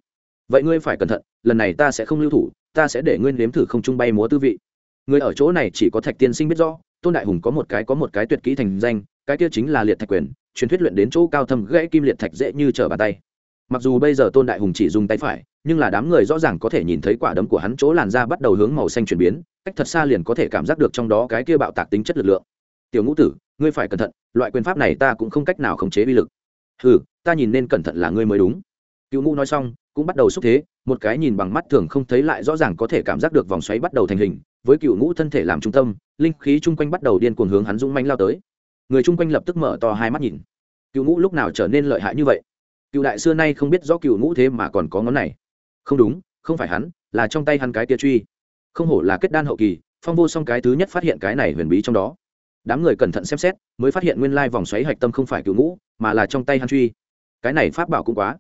Vậy ngươi phải cẩn thận, lần này ta sẽ không lưu thủ, ta sẽ để ngươi nếm thử không trung bay múa tư vị. Người ở chỗ này chỉ có thạch tiên sinh biết rõ, tôn đại hùng có một cái có một cái tuyệt kỹ thành danh, cái kia chính là liệt thạch quyền, truyền thuyết luyện đến chỗ cao thâm gãy kim liệt thạch dễ như trở bàn tay mặc dù bây giờ tôn đại hùng chỉ dùng tay phải, nhưng là đám người rõ ràng có thể nhìn thấy quả đấm của hắn chỗ làn da bắt đầu hướng màu xanh chuyển biến, cách thật xa liền có thể cảm giác được trong đó cái kia bạo tạc tính chất lực lượng. Tiểu ngũ tử, ngươi phải cẩn thận, loại quyền pháp này ta cũng không cách nào khống chế vi lực. Ừ ta nhìn nên cẩn thận là ngươi mới đúng. Cựu ngũ nói xong, cũng bắt đầu xúc thế, một cái nhìn bằng mắt thường không thấy lại rõ ràng có thể cảm giác được vòng xoáy bắt đầu thành hình, với cựu ngũ thân thể làm trung tâm, linh khí chung quanh bắt đầu điên cuồng hướng hắn dũng manh lao tới. Người chung quanh lập tức mở to hai mắt nhìn. Cựu ngũ lúc nào trở nên lợi hại như vậy? Cựu đại xưa nay không biết rõ cựu ngũ thế mà còn có ngón này. Không đúng, không phải hắn, là trong tay hắn cái tia truy. Không hổ là kết đan hậu kỳ, phong vô song cái thứ nhất phát hiện cái này huyền bí trong đó. Đám người cẩn thận xem xét, mới phát hiện nguyên lai vòng xoáy hạch tâm không phải cựu ngũ, mà là trong tay hắn truy. Cái này pháp bảo cũng quá.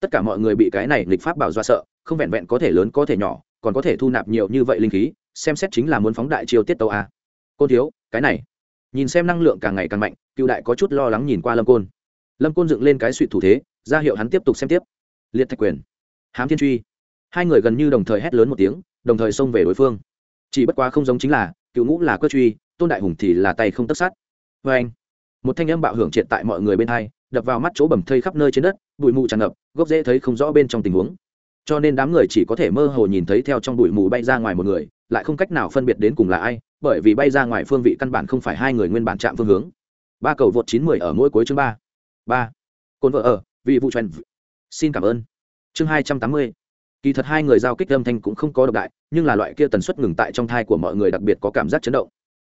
Tất cả mọi người bị cái này lịch pháp bảo do sợ, không vẹn vẹn có thể lớn có thể nhỏ, còn có thể thu nạp nhiều như vậy linh khí, xem xét chính là muốn phóng đại chiêu tiết tàu a. Côn thiếu, cái này. Nhìn xem năng lượng càng ngày càng mạnh, cựu đại có chút lo lắng nhìn qua lâm côn lâm côn dựng lên cái suy thủ thế, ra hiệu hắn tiếp tục xem tiếp. Liệt thạch quyền, hám thiên truy. Hai người gần như đồng thời hét lớn một tiếng, đồng thời xông về đối phương. Chỉ bất quá không giống chính là, cựu ngũ là quất truy, tôn đại hùng thì là tay không tất sát. Vê anh, một thanh âm bạo hưởng triệt tại mọi người bên hai, đập vào mắt chỗ bầm thây khắp nơi trên đất, bụi mù tràn ngập, gốc dễ thấy không rõ bên trong tình huống. Cho nên đám người chỉ có thể mơ hồ nhìn thấy theo trong bụi mù bay ra ngoài một người, lại không cách nào phân biệt đến cùng là ai, bởi vì bay ra ngoài phương vị căn bản không phải hai người nguyên bản chạm phương hướng. Ba cầu vượt chín mười ở mỗi cuối chương ba ba. Cồn vợ ở, vị vụ trần xin cảm ơn. Chương hai trăm tám mươi. Kỳ thật hai người giao kích âm thanh cũng không có độc đại, nhưng là loại kia tần suất ngừng tại trong thai của mọi người đặc biệt có cảm giác chấn động.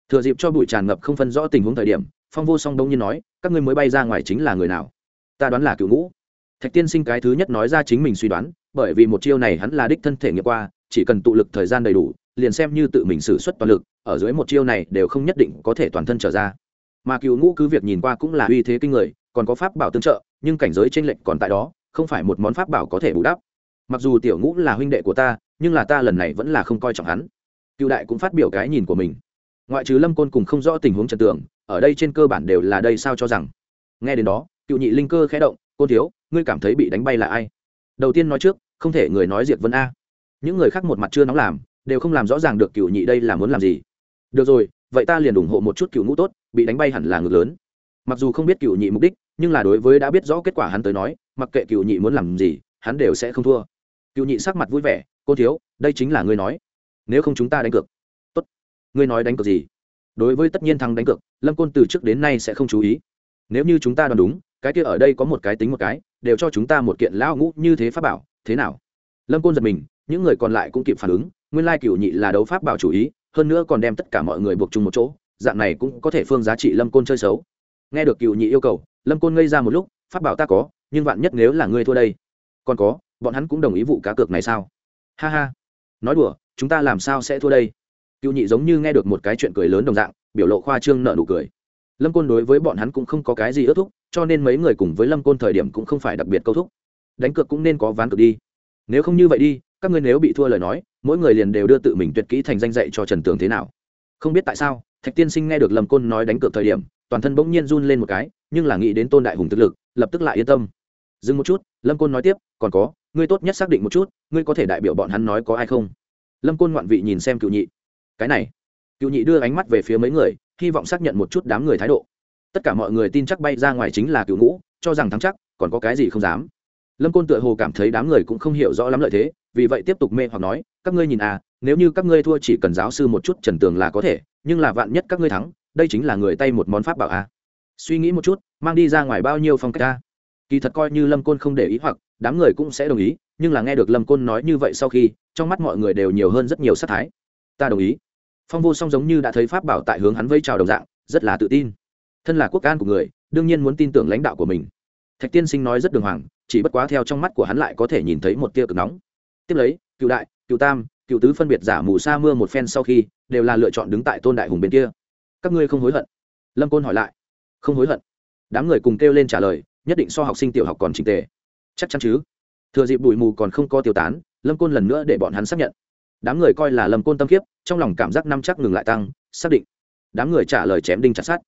Thừa dịp cho bụi tràn ngập không phân rõ tình huống thời điểm, phong vô song đông nhiên nói, các ngươi mới bay ra ngoài chính là người nào? Ta đoán là cựu ngũ. Thạch tiên sinh cái thứ nhất nói ra chính mình suy đoán, bởi vì một chiêu này hắn là đích thân thể nghiệm qua, chỉ cần tụ lực thời gian đầy đủ, liền xem như tự mình xử suất toàn lực, ở dưới một chiêu này đều không nhất định có thể toàn thân trở ra. Mà cựu ngũ cứ việc nhìn qua cũng là uy thế kinh người còn có pháp bảo tương trợ, nhưng cảnh giới tranh lệch còn tại đó, không phải một món pháp bảo có thể bù đắp. Mặc dù tiểu ngũ là huynh đệ của ta, nhưng là ta lần này vẫn là không coi trọng hắn. Cựu đại cũng phát biểu cái nhìn của mình. Ngoại trừ lâm côn cùng không rõ tình huống trần tưởng, ở đây trên cơ bản đều là đây sao cho rằng. Nghe đến đó, cựu nhị linh cơ khẽ động, côn thiếu, ngươi cảm thấy bị đánh bay là ai? Đầu tiên nói trước, không thể người nói diệt vân a. Những người khác một mặt chưa nóng làm, đều không làm rõ ràng được cựu nhị đây là muốn làm gì. Được rồi, vậy ta liền ủng hộ một chút cựu ngũ tốt, bị đánh bay hẳn là ngược lớn. Mặc dù không biết cựu nhị mục đích nhưng là đối với đã biết rõ kết quả hắn tới nói, mặc kệ cựu nhị muốn làm gì, hắn đều sẽ không thua. Cựu nhị sắc mặt vui vẻ, cô thiếu, đây chính là ngươi nói. Nếu không chúng ta đánh cược. Tốt. Ngươi nói đánh cược gì? Đối với tất nhiên thắng đánh cược, lâm côn từ trước đến nay sẽ không chú ý. Nếu như chúng ta đoán đúng, cái kia ở đây có một cái tính một cái, đều cho chúng ta một kiện lão ngũ như thế pháp bảo, thế nào? Lâm côn giật mình, những người còn lại cũng kịp phản ứng, nguyên lai cựu nhị là đấu pháp bảo chủ ý, hơn nữa còn đem tất cả mọi người buộc chung một chỗ, dạng này cũng có thể phương giá trị lâm côn chơi xấu. Nghe được cựu nhị yêu cầu lâm côn ngây ra một lúc phát bảo ta có, nhưng vạn nhất nếu là ngươi thua đây, còn có, bọn hắn cũng đồng ý vụ cá cược này sao? Ha ha. Nói đùa, chúng ta làm sao sẽ thua đây? Cựu nhị giống như nghe được một cái chuyện cười lớn đồng dạng, biểu lộ khoa trương nợ nụ cười. Lâm côn đối với bọn hắn cũng không có cái gì ước thúc, cho nên mấy người cùng với lâm côn thời điểm cũng không phải đặc biệt câu thúc. Đánh cược cũng nên có ván cược đi. Nếu không như vậy đi, các ngươi nếu bị thua lời nói, mỗi người liền đều đưa tự mình tuyệt kỹ thành danh dạy cho trần tường thế nào. Không biết tại sao, thạch tiên sinh nghe được lâm côn nói đánh cược thời điểm, toàn thân bỗng nhiên run lên một cái nhưng là nghĩ đến tôn đại hùng thực lực, lập tức lại yên tâm. Dừng một chút, lâm côn nói tiếp, còn có, ngươi tốt nhất xác định một chút, ngươi có thể đại biểu bọn hắn nói có ai không? Lâm côn ngoạn vị nhìn xem cựu nhị. Cái này cựu nhị đưa ánh mắt về phía mấy người, hy vọng xác nhận một chút đám người thái độ. Tất cả mọi người tin chắc bay ra ngoài chính là cựu ngũ, cho rằng thắng chắc, còn có cái gì không dám. Lâm côn tựa hồ cảm thấy đám người cũng không hiểu rõ lắm lợi thế, vì vậy tiếp tục mê hoặc nói, các ngươi nhìn à nếu như các ngươi thua chỉ cần giáo sư một chút trần tường là có thể, nhưng là vạn nhất các ngươi thắng, đây chính là người tay một món pháp bảo à suy nghĩ một chút, mang đi ra ngoài bao nhiêu phong cách ta. kỳ thật coi như lâm côn không để ý hoặc, đám người cũng sẽ đồng ý, nhưng là nghe được lâm côn nói như vậy sau khi, trong mắt mọi người đều nhiều hơn rất nhiều sắc thái. Ta đồng ý. Phong vô song giống như đã thấy pháp bảo tại hướng hắn vây trào đồng dạng, rất là tự tin. Thân là quốc can của người, đương nhiên muốn tin tưởng lãnh đạo của mình. Thạch tiên sinh nói rất đường hoàng, chỉ bất quá theo trong mắt của hắn lại có thể nhìn thấy một tia cực nóng. Tiếp lấy, cựu đại, cựu tam, cựu tứ phân biệt giả mù sa mưa một phen sau khi, đều là lựa chọn đứng tại tôn đại hùng bên kia. Các ngươi không hối hận? Lâm côn hỏi lại không hối hận. Đám người cùng kêu lên trả lời, nhất định so học sinh tiểu học còn trình tề. Chắc chắn chứ? Thừa dịp bụi mù còn không có tiêu tán, lâm côn lần nữa để bọn hắn xác nhận. Đám người coi là lâm côn tâm kiếp, trong lòng cảm giác năm chắc ngừng lại tăng, xác định. Đám người trả lời chém đinh chặt sát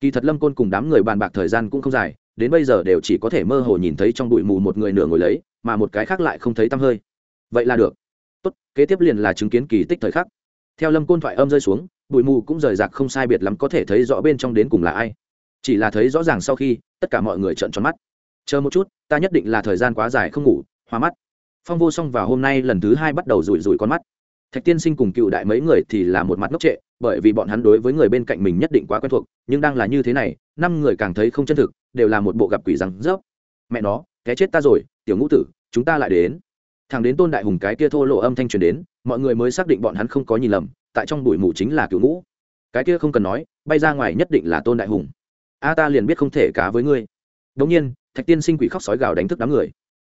kỳ thật lâm côn cùng đám người bàn bạc thời gian cũng không dài, đến bây giờ đều chỉ có thể mơ hồ nhìn thấy trong bụi mù một người nửa ngồi lấy, mà một cái khác lại không thấy tăm hơi. Vậy là được. Tốt, kế tiếp liền là chứng kiến kỳ tích thời khắc. Theo lâm côn thoại âm rơi xuống, bụi mù cũng rời rạc không sai biệt lắm có thể thấy rõ bên trong đến cùng là ai chỉ là thấy rõ ràng sau khi, tất cả mọi người trợn tròn mắt. Chờ một chút, ta nhất định là thời gian quá dài không ngủ, hoa mắt. Phong vô song vào hôm nay lần thứ hai bắt đầu rủi rủi con mắt. Thạch tiên sinh cùng cựu đại mấy người thì là một mặt ngốc trệ, bởi vì bọn hắn đối với người bên cạnh mình nhất định quá quen thuộc, nhưng đang là như thế này, năm người càng thấy không chân thực, đều là một bộ gặp quỷ rằng rớp. Mẹ nó, cái chết ta rồi, tiểu ngũ tử, chúng ta lại đến. Thằng đến tôn đại hùng cái kia thô lộ âm thanh truyền đến, mọi người mới xác định bọn hắn không có nhìn lầm, tại trong bụi mù chính là cựu ngũ. Cái kia không cần nói, bay ra ngoài nhất định là tôn đại hùng a ta liền biết không thể cá với ngươi. Đống nhiên, thạch tiên sinh quỷ khóc sói gào đánh thức đám người.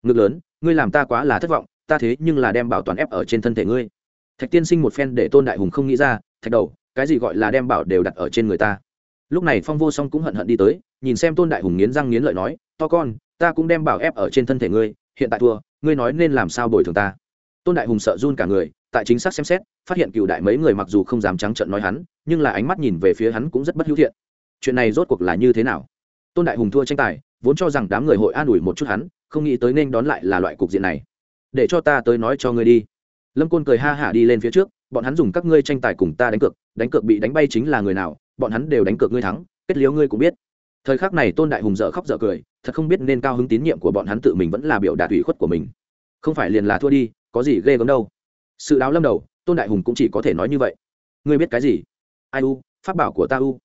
Ngực lớn, ngươi làm ta quá là thất vọng, ta thế nhưng là đem bảo toàn ép ở trên thân thể ngươi. Thạch tiên sinh một phen để tôn đại hùng không nghĩ ra, thạch đầu, cái gì gọi là đem bảo đều đặt ở trên người ta. Lúc này phong vô song cũng hận hận đi tới, nhìn xem tôn đại hùng nghiến răng nghiến lợi nói, to con, ta cũng đem bảo ép ở trên thân thể ngươi, hiện tại thua, ngươi nói nên làm sao bồi thường ta? Tôn đại hùng sợ run cả người, tại chính xác xem xét, phát hiện cựu đại mấy người mặc dù không dám trắng trợn nói hắn, nhưng là ánh mắt nhìn về phía hắn cũng rất bất hữu thiện chuyện này rốt cuộc là như thế nào? Tôn đại hùng thua tranh tài, vốn cho rằng đám người hội an ủi một chút hắn, không nghĩ tới nên đón lại là loại cục diện này. Để cho ta tới nói cho ngươi đi. Lâm côn cười ha hả đi lên phía trước, bọn hắn dùng các ngươi tranh tài cùng ta đánh cược đánh cược bị đánh bay chính là người nào, bọn hắn đều đánh cược ngươi thắng, kết liếu ngươi cũng biết. Thời khắc này tôn đại hùng dợ khóc dợ cười, thật không biết nên cao hứng tín nhiệm của bọn hắn tự mình vẫn là biểu đạt ủy khuất của mình. Không phải liền là thua đi, có gì ghê gớm đâu. Sự đáo lâm đầu, tôn đại hùng cũng chỉ có thể nói như vậy. Ngươi biết cái gì? Ai u, pháp bảo của ta u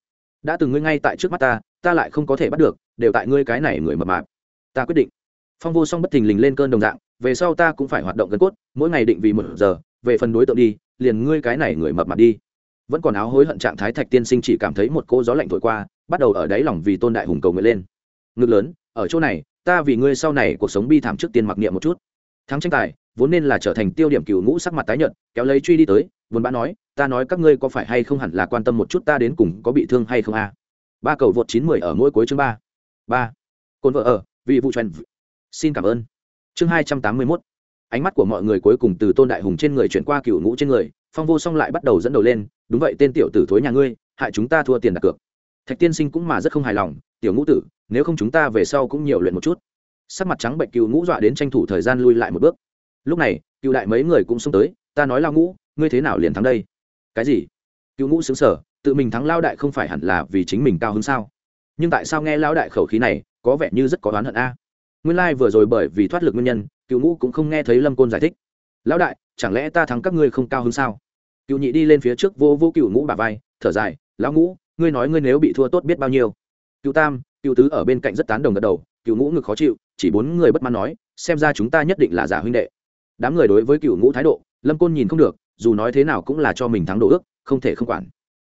đã từng ngươi ngay tại trước mắt ta ta lại không có thể bắt được, đều tại ngươi cái này người mập mạp. Ta quyết định. Phong vô song bất thình lình lên cơn đồng dạng, về sau ta cũng phải hoạt động gần cốt, mỗi ngày định vì một giờ, về phần đối tượng đi, liền ngươi cái này người mập mạp đi. Vẫn còn áo hối hận trạng thái thạch tiên sinh chỉ cảm thấy một cô gió lạnh thổi qua, bắt đầu ở đáy lòng vì tôn đại hùng cầu nguyện lên. Ngực lớn, ở chỗ này, ta vì ngươi sau này cuộc sống bi thảm trước tiên mặc niệm một chút. Thắng tranh tài vốn nên là trở thành tiêu điểm cựu ngũ sắc mặt tái nhợt, kéo lấy truy đi tới vốn bã nói, ta nói các ngươi có phải hay không hẳn là quan tâm một chút ta đến cùng có bị thương hay không a? Ba cầu vượt chín mười ở mỗi cuối chương ba. Ba. Cồn vợ ở vị vụ truyền xin cảm ơn. Chương hai trăm tám mươi mốt. Ánh mắt của mọi người cuối cùng từ tôn đại hùng trên người chuyển qua cựu ngũ trên người, phong vô song lại bắt đầu dẫn đầu lên, đúng vậy, tên tiểu tử thối nhà ngươi, hại chúng ta thua tiền đặt cược. Thạch tiên sinh cũng mà rất không hài lòng, tiểu ngũ tử, nếu không chúng ta về sau cũng nhiều luyện một chút. Sắc mặt trắng bệnh cựu ngũ dọa đến tranh thủ thời gian lui lại một bước lúc này, cựu đại mấy người cũng xông tới, ta nói lao ngũ, ngươi thế nào liền thắng đây? Cái gì? Cựu ngũ xứng sở tự mình thắng lao đại không phải hẳn là vì chính mình cao hơn sao? Nhưng tại sao nghe lao đại khẩu khí này, có vẻ như rất có oán hận a? Nguyên lai、like、vừa rồi bởi vì thoát lực nguyên nhân, cựu ngũ cũng không nghe thấy lâm côn giải thích. Lão đại, chẳng lẽ ta thắng các ngươi không cao hơn sao? Cựu nhị đi lên phía trước vô vô cựu ngũ bà vai, thở dài lão ngũ, ngươi nói ngươi nếu bị thua tốt biết bao nhiêu? Cựu tam, cựu tứ ở bên cạnh rất tán đồng gật đầu, cựu ngũ ngực khó chịu, chỉ bốn người bất mãn nói, xem ra chúng ta nhất định là giả huynh đệ đám người đối với cựu ngũ thái độ, lâm côn nhìn không được, dù nói thế nào cũng là cho mình thắng đồ ước, không thể không quản.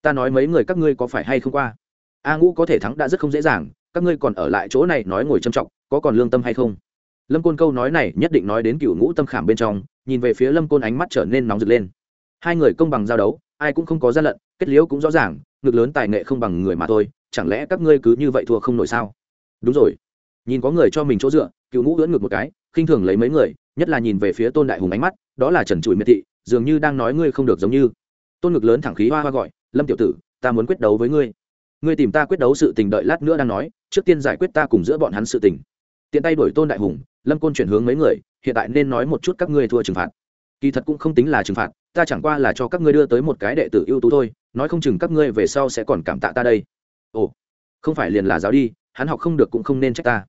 Ta nói mấy người các ngươi có phải hay không qua? A ngũ có thể thắng đã rất không dễ dàng, các ngươi còn ở lại chỗ này nói ngồi trầm trọng, có còn lương tâm hay không? Lâm côn câu nói này nhất định nói đến cựu ngũ tâm khảm bên trong, nhìn về phía lâm côn ánh mắt trở nên nóng rực lên. Hai người công bằng giao đấu, ai cũng không có gian lận, kết liễu cũng rõ ràng, ngực lớn tài nghệ không bằng người mà thôi, chẳng lẽ các ngươi cứ như vậy thua không nổi sao? Đúng rồi nhìn có người cho mình chỗ dựa, cựu ngũ ưỡn ngược một cái, khinh thường lấy mấy người, nhất là nhìn về phía tôn đại hùng ánh mắt, đó là trần trụi miệt thị, dường như đang nói ngươi không được giống như. Tôn ngực lớn thẳng khí hoa hoa gọi, lâm tiểu tử, ta muốn quyết đấu với ngươi. Ngươi tìm ta quyết đấu sự tình đợi lát nữa đang nói, trước tiên giải quyết ta cùng giữa bọn hắn sự tình. Tiện tay đổi tôn đại hùng, lâm côn chuyển hướng mấy người, hiện tại nên nói một chút các ngươi thua trừng phạt. Kỳ thật cũng không tính là trừng phạt, ta chẳng qua là cho các ngươi đưa tới một cái đệ tử ưu tú thôi, nói không chừng các ngươi về sau sẽ còn cảm tạ ta đây. Ồ, không phải liền là giáo đi, hắn học không được cũng không nên trách ta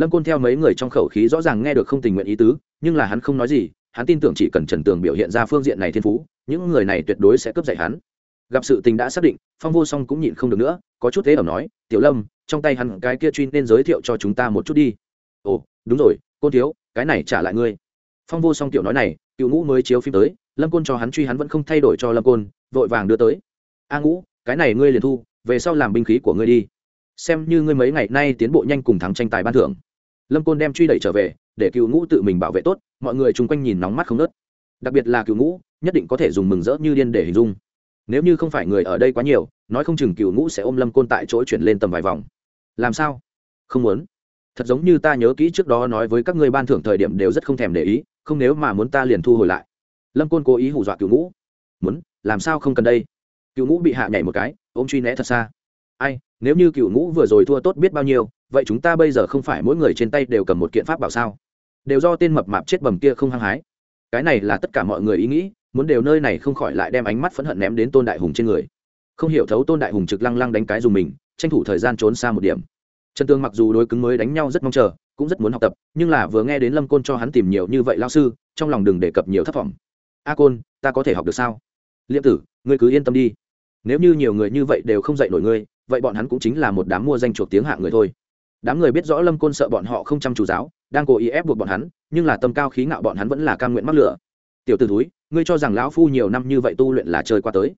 lâm côn theo mấy người trong khẩu khí rõ ràng nghe được không tình nguyện ý tứ, nhưng là hắn không nói gì, hắn tin tưởng chỉ cần trần tường biểu hiện ra phương diện này thiên phú, những người này tuyệt đối sẽ cướp dạy hắn. Gặp sự tình đã xác định, phong vô song cũng nhịn không được nữa, có chút thế ẩm nói, tiểu lâm, trong tay hắn cái kia truy nên giới thiệu cho chúng ta một chút đi. Ồ, đúng rồi, côn thiếu, cái này trả lại ngươi. Phong vô song tiểu nói này cựu ngũ mới chiếu phim tới, lâm côn cho hắn truy hắn vẫn không thay đổi cho lâm côn, vội vàng đưa tới. A ngũ, cái này ngươi liền thu, về sau làm binh khí của ngươi đi. Xem như ngươi mấy ngày nay tiến bộ nhanh cùng thắng tranh tài ban thưởng lâm côn đem truy đẩy trở về, để cựu ngũ tự mình bảo vệ tốt, mọi người chung quanh nhìn nóng mắt không nớt đặc biệt là cựu ngũ, nhất định có thể dùng mừng rỡ như điên để hình dung. Nếu như không phải người ở đây quá nhiều, nói không chừng cựu ngũ sẽ ôm lâm côn tại chỗ chuyển lên tầm vài vòng. Làm sao? Không muốn. Thật giống như ta nhớ kỹ trước đó nói với các ngươi ban thưởng thời điểm đều rất không thèm để ý, không nếu mà muốn ta liền thu hồi lại. Lâm côn cố ý hù dọa cựu ngũ. Muốn, làm sao không cần đây? Cựu ngũ bị hạ nhảy một cái, ôm truy né thật xa. Ai, nếu như cựu ngũ vừa rồi thua tốt biết bao nhiêu vậy chúng ta bây giờ không phải mỗi người trên tay đều cầm một kiện pháp bảo sao? Đều do tên mập mạp chết bầm kia không hăng hái. Cái này là tất cả mọi người ý nghĩ, muốn đều nơi này không khỏi lại đem ánh mắt phẫn hận ném đến tôn đại hùng trên người. Không hiểu thấu tôn đại hùng trực lăng lăng đánh cái dùng mình, tranh thủ thời gian trốn xa một điểm. Trần tương mặc dù đối cứng mới đánh nhau rất mong chờ, cũng rất muốn học tập, nhưng là vừa nghe đến lâm côn cho hắn tìm nhiều như vậy lao sư, trong lòng đừng đề cập nhiều thất vọng. A côn, ta có thể học được sao? Liêm tử, ngươi cứ yên tâm đi. Nếu như nhiều người như vậy đều không dạy nổi ngươi, vậy bọn hắn cũng chính là một đám mua danh chuộc tiếng hạng người thôi đám người biết rõ lâm côn sợ bọn họ không chăm chủ giáo, đang cố ý ép buộc bọn hắn, nhưng là tâm cao khí ngạo bọn hắn vẫn là cam nguyện mắc lửa. Tiểu t ử túi ngươi cho rằng lão phu nhiều năm như vậy tu luyện là chơi qua tới.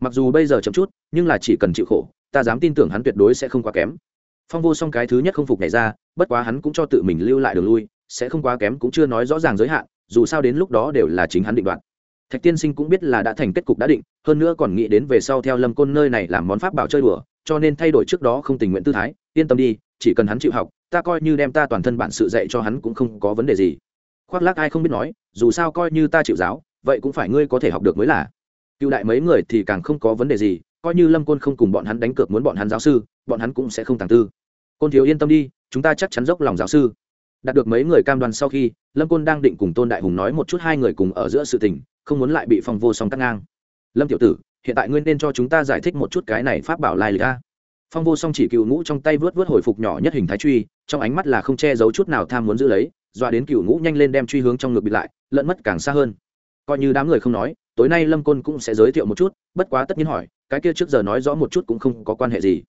Mặc dù bây giờ chậm chút, nhưng là chỉ cần chịu khổ, ta dám tin tưởng hắn tuyệt đối sẽ không quá kém. Phong vô song cái thứ nhất không phục này ra, bất quá hắn cũng cho tự mình lưu lại đường lui, sẽ không quá kém cũng chưa nói rõ ràng giới hạn, dù sao đến lúc đó đều là chính hắn định đoạt. Thạch tiên sinh cũng biết là đã thành kết cục đã định, hơn nữa còn nghĩ đến về sau theo lâm côn nơi này làm món pháp bảo chơi đùa, cho nên thay đổi trước đó không tình nguyện tư thái, yên tâm đi chỉ cần hắn chịu học, ta coi như đem ta toàn thân bản sự dạy cho hắn cũng không có vấn đề gì. Khoác lác ai không biết nói, dù sao coi như ta chịu giáo, vậy cũng phải ngươi có thể học được mới là. Cựu đại mấy người thì càng không có vấn đề gì, coi như lâm côn không cùng bọn hắn đánh cược muốn bọn hắn giáo sư, bọn hắn cũng sẽ không tàng tư. Côn thiếu yên tâm đi, chúng ta chắc chắn dốc lòng giáo sư. Đạt được mấy người cam đoan sau khi, lâm côn đang định cùng tôn đại hùng nói một chút hai người cùng ở giữa sự tình, không muốn lại bị phong vô song cắt ngang. Lâm tiểu tử, hiện tại ngươi nên cho chúng ta giải thích một chút cái này pháp bảo lai lịch a phong vô song chỉ cựu ngũ trong tay vớt vớt hồi phục nhỏ nhất hình thái truy, trong ánh mắt là không che giấu chút nào tham muốn giữ lấy, dọa đến cựu ngũ nhanh lên đem truy hướng trong ngực bịt lại, lẫn mất càng xa hơn. Coi như đám người không nói, tối nay lâm côn cũng sẽ giới thiệu một chút, bất quá tất nhiên hỏi, cái kia trước giờ nói rõ một chút cũng không có quan hệ gì.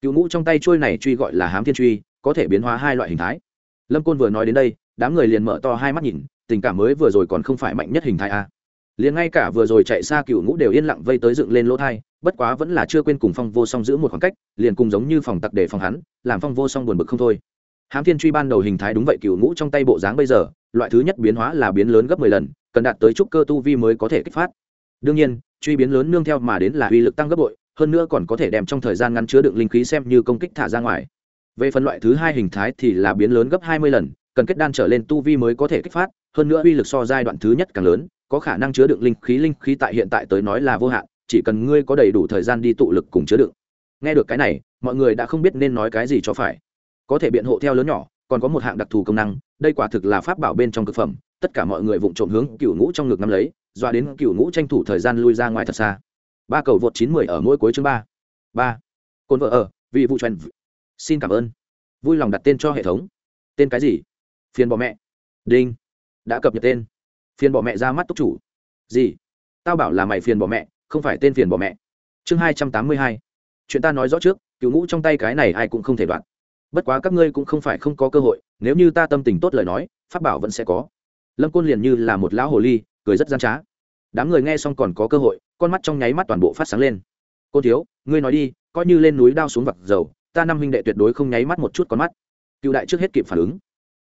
Cựu ngũ trong tay trôi này truy gọi là hám thiên truy, có thể biến hóa hai loại hình thái. Lâm côn vừa nói đến đây, đám người liền mở to hai mắt nhìn, tình cảm mới vừa rồi còn không phải mạnh nhất hình thái a liền ngay cả vừa rồi chạy xa cựu ngũ đều yên lặng vây tới dựng lên lỗ thai, bất quá vẫn là chưa quên cùng phong vô song giữ một khoảng cách, liền cùng giống như phòng tặc để phòng hắn, làm phong vô song buồn bực không thôi. Hám thiên truy ban đầu hình thái đúng vậy, cựu ngũ trong tay bộ dáng bây giờ, loại thứ nhất biến hóa là biến lớn gấp mười lần, cần đạt tới trúc cơ tu vi mới có thể kích phát. Đương nhiên, truy biến lớn nương theo mà đến là uy lực tăng gấp bội, hơn nữa còn có thể đem trong thời gian ngắn chứa đựng linh khí xem như công kích thả ra ngoài. Về phần loại thứ hai hình thái thì là biến lớn gấp hai mươi lần, cần kết đan trở lên tu vi mới có thể kích phát, hơn nữa uy lực so giai đoạn thứ nhất càng lớn có khả năng chứa đựng linh khí linh khí tại hiện tại tới nói là vô hạn, chỉ cần ngươi có đầy đủ thời gian đi tụ lực cùng chứa đựng. Nghe được cái này, mọi người đã không biết nên nói cái gì cho phải. Có thể biện hộ theo lớn nhỏ, còn có một hạng đặc thù công năng, đây quả thực là pháp bảo bên trong thực phẩm, tất cả mọi người vụng trộm hướng cựu ngũ trong ngực nắm lấy doa đến cựu ngũ tranh thủ thời gian lui ra ngoài thật xa. Ba cầu vượt chín mười ở mỗi cuối chương ba. Ba. Cồn vợ ở vị vụ trần xin cảm ơn. Vui lòng đặt tên cho hệ thống. Tên cái gì? Phiền bỏ mẹ. Đinh. Đã cập nhật tên phiền bỏ mẹ ra mắt túc chủ. Gì? Tao bảo là mày phiền bỏ mẹ, không phải tên phiền bỏ mẹ. Chương hai trăm tám mươi hai. Chuyện ta nói rõ trước, cựu ngũ trong tay cái này ai cũng không thể đoạt. Bất quá các ngươi cũng không phải không có cơ hội, nếu như ta tâm tình tốt lời nói, pháp bảo vẫn sẽ có. Lâm côn liền như là một lão hồ ly, cười rất gian trá. Đám người nghe xong còn có cơ hội, con mắt trong nháy mắt toàn bộ phát sáng lên. Cô thiếu, ngươi nói đi, coi như lên núi đao xuống vặt dầu, ta năm huynh đệ tuyệt đối không nháy mắt một chút con mắt. Cựu đại trước hết kịp phản ứng.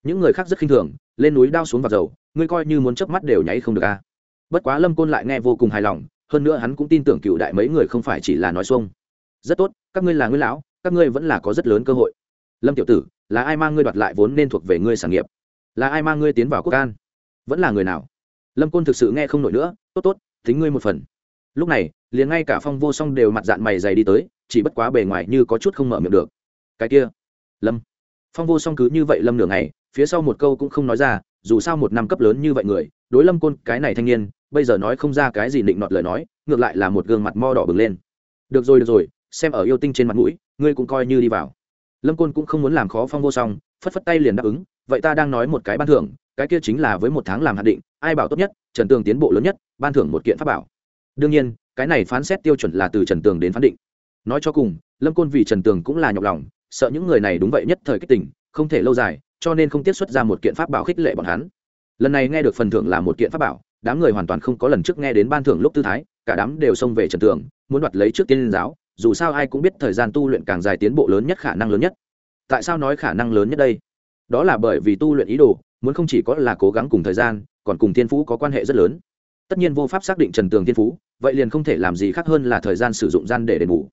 Những người khác rất khinh thường, lên núi đao xuống vặt dầu ngươi coi như muốn chớp mắt đều nháy không được a bất quá lâm côn lại nghe vô cùng hài lòng, hơn nữa hắn cũng tin tưởng cựu đại mấy người không phải chỉ là nói xuông. Rất tốt, các ngươi là người lão, các ngươi vẫn là có rất lớn cơ hội. Lâm tiểu tử, là ai mang ngươi đoạt lại vốn nên thuộc về ngươi sản nghiệp? Là ai mang ngươi tiến vào quốc an? Vẫn là người nào? Lâm côn thực sự nghe không nổi nữa, tốt tốt tính ngươi một phần. Lúc này, liền ngay cả phong vô song đều mặt dạng mày dày đi tới, chỉ bất quá bề ngoài như có chút không mở miệng được. Cái kia, lâm. Phong vô song cứ như vậy lâm nửa ngày, phía sau một câu cũng không nói ra dù sao một năm cấp lớn như vậy người, đối lâm côn, cái này thanh niên, bây giờ nói không ra cái gì định nọt lời nói, ngược lại là một gương mặt mo đỏ bừng lên. Được rồi được rồi, xem ở yêu tinh trên mặt mũi, ngươi cũng coi như đi vào. Lâm côn cũng không muốn làm khó phong vô song, phất phất tay liền đáp ứng, vậy ta đang nói một cái ban thưởng, cái kia chính là với một tháng làm hạn định, ai bảo tốt nhất, trần tường tiến bộ lớn nhất, ban thưởng một kiện pháp bảo. Đương nhiên, cái này phán xét tiêu chuẩn là từ trần tường đến phán định. Nói cho cùng, lâm côn vì trần tường cũng là nhọc lòng, sợ những người này đúng vậy nhất thời kích tình, không thể lâu dài cho nên không tiết xuất ra một kiện pháp bảo khích lệ bọn hắn. Lần này nghe được phần thưởng là một kiện pháp bảo, đám người hoàn toàn không có lần trước nghe đến ban thưởng lúc tư thái, cả đám đều xông về trần tường, muốn đoạt lấy trước tiên liên giáo, dù sao ai cũng biết thời gian tu luyện càng dài tiến bộ lớn nhất khả năng lớn nhất. Tại sao nói khả năng lớn nhất đây? Đó là bởi vì tu luyện ý đồ, muốn không chỉ có là cố gắng cùng thời gian, còn cùng thiên phú có quan hệ rất lớn. Tất nhiên vô pháp xác định trần tường thiên phú, vậy liền không thể làm gì khác hơn là thời gian sử dụng gian để đền bù.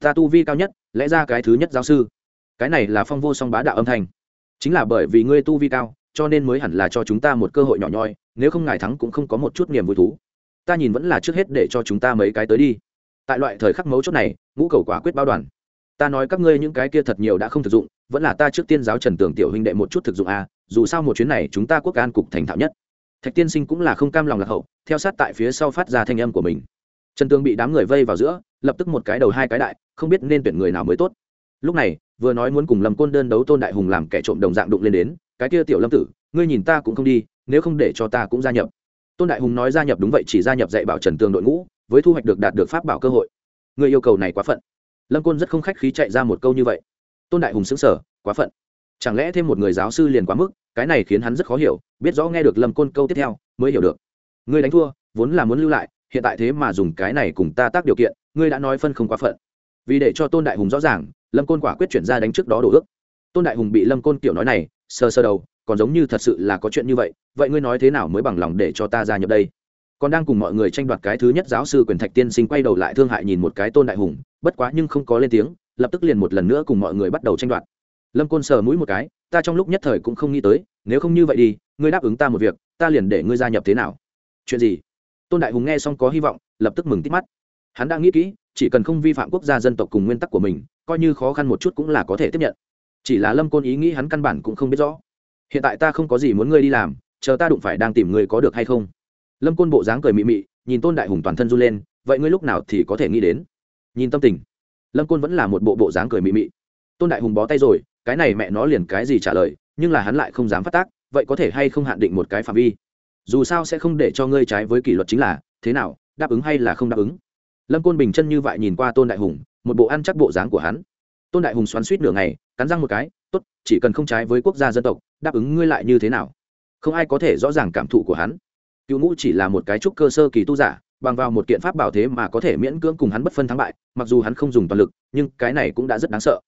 Ta tu vi cao nhất, lẽ ra cái thứ nhất giáo sư. Cái này là phong vô song bá đạo âm thanh chính là bởi vì ngươi tu vi cao, cho nên mới hẳn là cho chúng ta một cơ hội nhỏ nhoi, nếu không ngài thắng cũng không có một chút niềm vui thú. Ta nhìn vẫn là trước hết để cho chúng ta mấy cái tới đi. Tại loại thời khắc mấu chốt này, ngũ cầu quả quyết bao đoàn. Ta nói các ngươi những cái kia thật nhiều đã không thực dụng, vẫn là ta trước tiên giáo trần tường tiểu huynh đệ một chút thực dụng à dù sao một chuyến này chúng ta quốc an cục thành thạo nhất. Thạch tiên sinh cũng là không cam lòng lạc hậu, theo sát tại phía sau phát ra thanh âm của mình. Trần tường bị đám người vây vào giữa, lập tức một cái đầu hai cái đại, không biết nên tuyển người nào mới tốt. Lúc này vừa nói muốn cùng lâm côn đơn đấu tôn đại hùng làm kẻ trộm đồng dạng đụng lên đến, cái kia tiểu lâm tử, ngươi nhìn ta cũng không đi, nếu không để cho ta cũng gia nhập. Tôn đại hùng nói gia nhập đúng vậy, chỉ gia nhập dạy bảo trần tường đội ngũ, với thu hoạch được đạt được pháp bảo cơ hội. Người yêu cầu này quá phận. Lâm côn rất không khách khí chạy ra một câu như vậy. Tôn đại hùng xứng sở quá phận. Chẳng lẽ thêm một người giáo sư liền quá mức, cái này khiến hắn rất khó hiểu, biết rõ nghe được lâm côn câu tiếp theo, mới hiểu được. Ngươi đánh thua, vốn là muốn lưu lại, hiện tại thế mà dùng cái này cùng ta tác điều kiện, ngươi đã nói phân không quá phận. Vì để cho tôn đại hùng rõ ràng lâm côn quả quyết chuyển ra đánh trước đó đổ ước. Tôn đại hùng bị lâm côn kiểu nói này sơ sơ đầu, còn giống như thật sự là có chuyện như vậy vậy ngươi nói thế nào mới bằng lòng để cho ta gia nhập đây? Còn đang cùng mọi người tranh đoạt cái thứ nhất giáo sư quyền thạch tiên sinh quay đầu lại thương hại nhìn một cái tôn đại hùng, bất quá nhưng không có lên tiếng, lập tức liền một lần nữa cùng mọi người bắt đầu tranh đoạt. Lâm côn sờ mũi một cái, ta trong lúc nhất thời cũng không nghĩ tới, nếu không như vậy đi, ngươi đáp ứng ta một việc, ta liền để ngươi gia nhập thế nào? Chuyện gì? Tôn đại hùng nghe xong có hy vọng, lập tức mừng tít mắt. Hắn đã nghĩ kỹ, chỉ cần không vi phạm quốc gia dân tộc cùng nguyên tắc của mình coi như khó khăn một chút cũng là có thể tiếp nhận. Chỉ là lâm côn ý nghĩ hắn căn bản cũng không biết rõ. Hiện tại ta không có gì muốn ngươi đi làm, chờ ta đụng phải đang tìm ngươi có được hay không. Lâm côn bộ dáng cười mị mị, nhìn tôn đại hùng toàn thân run lên, vậy ngươi lúc nào thì có thể nghĩ đến? Nhìn tâm tình, lâm côn vẫn là một bộ bộ dáng cười mị mị. Tôn đại hùng bó tay rồi, cái này mẹ nó liền cái gì trả lời, nhưng là hắn lại không dám phát tác, vậy có thể hay không hạn định một cái phạm vi? Dù sao sẽ không để cho ngươi trái với kỷ luật chính là, thế nào, đáp ứng hay là không đáp ứng? Lâm côn bình chân như vậy nhìn qua tôn đại hùng một bộ ăn chắc bộ dáng của hắn. Tôn đại hùng xoắn suýt nửa ngày, cắn răng một cái, tốt, chỉ cần không trái với quốc gia dân tộc, đáp ứng ngươi lại như thế nào? Không ai có thể rõ ràng cảm thụ của hắn. Cựu ngũ chỉ là một cái trúc cơ sơ kỳ tu giả, bằng vào một kiện pháp bảo thế mà có thể miễn cưỡng cùng hắn bất phân thắng bại, mặc dù hắn không dùng toàn lực, nhưng cái này cũng đã rất đáng sợ.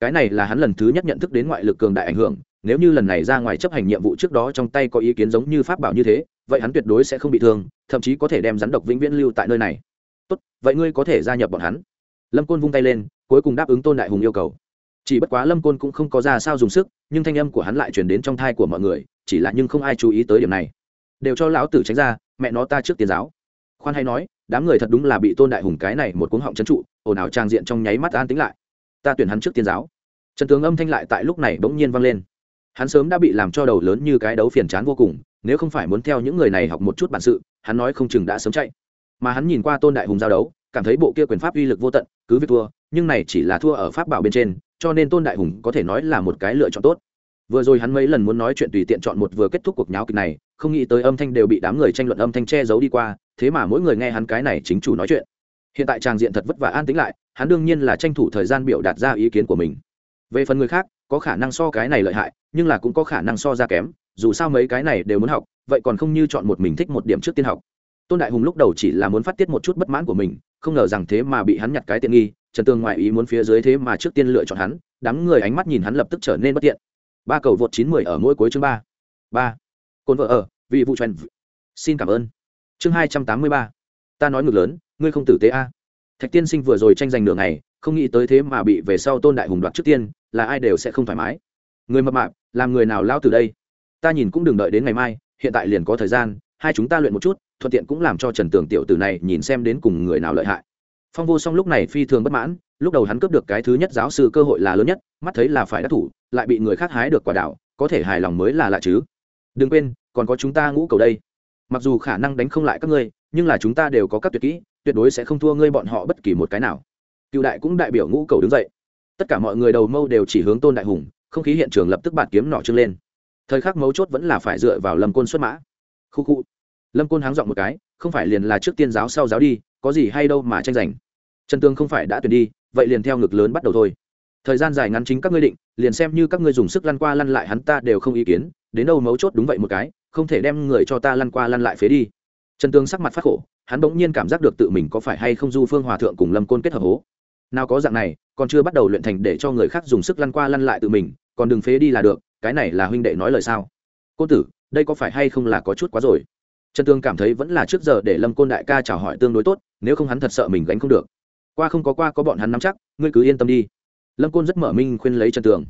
Cái này là hắn lần thứ nhất nhận thức đến ngoại lực cường đại ảnh hưởng, nếu như lần này ra ngoài chấp hành nhiệm vụ trước đó trong tay có ý kiến giống như pháp bảo như thế, vậy hắn tuyệt đối sẽ không bị thương, thậm chí có thể đem rắn độc vĩnh viễn lưu tại nơi này. Tốt, vậy ngươi có thể gia nhập bọn hắn lâm côn vung tay lên, cuối cùng đáp ứng tôn đại hùng yêu cầu. Chỉ bất quá lâm côn cũng không có ra sao dùng sức, nhưng thanh âm của hắn lại chuyển đến trong thai của mọi người, chỉ là nhưng không ai chú ý tới điểm này. Đều cho lão tử tránh ra, mẹ nó ta trước tiền giáo. Khoan hay nói, đám người thật đúng là bị tôn đại hùng cái này một cuống họng trấn trụ, ồn ào trang diện trong nháy mắt an tính lại. Ta tuyển hắn trước tiên giáo. Trần tướng âm thanh lại tại lúc này bỗng nhiên vang lên. Hắn sớm đã bị làm cho đầu lớn như cái đấu phiền chán vô cùng, nếu không phải muốn theo những người này học một chút bản sự, hắn nói không chừng đã sớm chạy. Mà hắn nhìn qua tôn đại hùng giao đấu cảm thấy bộ kia quyền pháp uy lực vô tận, cứ việc thua, nhưng này chỉ là thua ở pháp bảo bên trên, cho nên tôn đại hùng có thể nói là một cái lựa chọn tốt. Vừa rồi hắn mấy lần muốn nói chuyện tùy tiện chọn một vừa kết thúc cuộc nháo kịch này, không nghĩ tới âm thanh đều bị đám người tranh luận âm thanh che giấu đi qua, thế mà mỗi người nghe hắn cái này chính chủ nói chuyện. Hiện tại tràng diện thật vất vả an tính lại, hắn đương nhiên là tranh thủ thời gian biểu đạt ra ý kiến của mình. Về phần người khác, có khả năng so cái này lợi hại, nhưng là cũng có khả năng so ra kém, dù sao mấy cái này đều muốn học, vậy còn không như chọn một mình thích một điểm trước tiên học tôn đại hùng lúc đầu chỉ là muốn phát tiết một chút bất mãn của mình, không ngờ rằng thế mà bị hắn nhặt cái tiện nghi, trần tường ngoại ý muốn phía dưới thế mà trước tiên lựa chọn hắn, đám người ánh mắt nhìn hắn lập tức trở nên bất tiện. Ba cầu vượt chín mười ở mỗi cuối chương ba. Ba. Cồn vợ ở, vì vụ trần xin cảm ơn. Chương hai trăm tám mươi ba. Ta nói ngược lớn, ngươi không tử tế a. Thạch tiên sinh vừa rồi tranh giành nửa ngày, không nghĩ tới thế mà bị về sau tôn đại hùng đoạt trước tiên, là ai đều sẽ không thoải mái. Người mập mạp, làm người nào lao từ đây? Ta nhìn cũng đừng đợi đến ngày mai, hiện tại liền có thời gian, hai chúng ta luyện một chút thuận tiện cũng làm cho trần tường tiểu tử này nhìn xem đến cùng người nào lợi hại. Phong vô song lúc này phi thường bất mãn, lúc đầu hắn cướp được cái thứ nhất giáo sư cơ hội là lớn nhất, mắt thấy là phải đắc thủ, lại bị người khác hái được quả đảo, có thể hài lòng mới là lạ chứ. Đừng quên, còn có chúng ta ngũ cầu đây. Mặc dù khả năng đánh không lại các ngươi, nhưng là chúng ta đều có các tuyệt kỹ, tuyệt đối sẽ không thua ngươi bọn họ bất kỳ một cái nào. Cựu đại cũng đại biểu ngũ cầu đứng dậy. Tất cả mọi người đầu mâu đều chỉ hướng tôn đại hùng, không khí hiện trường lập tức bạt kiếm nỏ trưng lên. Thời khắc mấu chốt vẫn là phải dựa vào lâm côn xuất mã. Khu khu lâm côn háng dọn một cái, không phải liền là trước tiên giáo sau giáo đi, có gì hay đâu mà tranh giành. Trần tương không phải đã tuyển đi, vậy liền theo ngực lớn bắt đầu thôi. Thời gian dài ngắn chính các ngươi định, liền xem như các ngươi dùng sức lăn qua lăn lại hắn ta đều không ý kiến, đến đâu mấu chốt đúng vậy một cái, không thể đem người cho ta lăn qua lăn lại phế đi. Trần tương sắc mặt phát khổ, hắn bỗng nhiên cảm giác được tự mình có phải hay không du phương hòa thượng cùng lâm côn kết hợp hố. Nào có dạng này, còn chưa bắt đầu luyện thành để cho người khác dùng sức lăn qua lăn lại tự mình, còn đừng phế đi là được, cái này là huynh đệ nói lời sao? Côn tử, đây có phải hay không là có chút quá rồi? Trần tương cảm thấy vẫn là trước giờ để lâm côn đại ca chào hỏi tương đối tốt, nếu không hắn thật sợ mình gánh không được. Qua không có qua có bọn hắn nắm chắc, ngươi cứ yên tâm đi. Lâm côn rất mở minh khuyên lấy trần tường.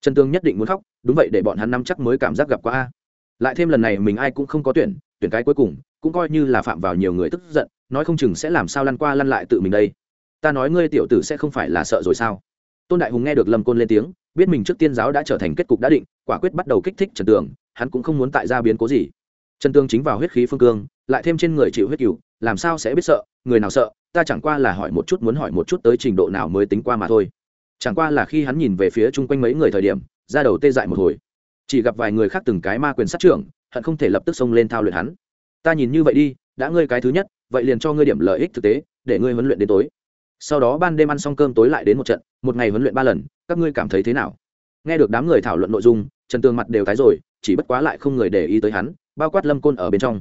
Trần tường nhất định muốn khóc, đúng vậy để bọn hắn nắm chắc mới cảm giác gặp qua a. Lại thêm lần này mình ai cũng không có tuyển tuyển cái cuối cùng, cũng coi như là phạm vào nhiều người tức giận, nói không chừng sẽ làm sao lăn qua lăn lại tự mình đây. Ta nói ngươi tiểu tử sẽ không phải là sợ rồi sao? Tôn đại hùng nghe được lâm côn lên tiếng, biết mình trước tiên giáo đã trở thành kết cục đã định, quả quyết bắt đầu kích thích trần tường, hắn cũng không muốn tại ra biến cố gì trần tương chính vào huyết khí phương cương, lại thêm trên người chịu huyết cựu làm sao sẽ biết sợ? Người nào sợ? Ta chẳng qua là hỏi một chút, muốn hỏi một chút tới trình độ nào mới tính qua mà thôi. Chẳng qua là khi hắn nhìn về phía chung quanh mấy người thời điểm ra đầu tê dại một hồi. Chỉ gặp vài người khác từng cái ma quyền sát trưởng, hận không thể lập tức xông lên thao luyện hắn. Ta nhìn như vậy đi, đã ngươi cái thứ nhất, vậy liền cho ngươi điểm lợi ích thực tế, để ngươi huấn luyện đến tối. Sau đó ban đêm ăn xong cơm tối lại đến một trận, một ngày huấn luyện ba lần, các ngươi cảm thấy thế nào? Nghe được đám người thảo luận nội dung, trần tương mặt đều tái rồi, chỉ bất quá lại không người để ý tới hắn bao quát lâm côn ở bên trong.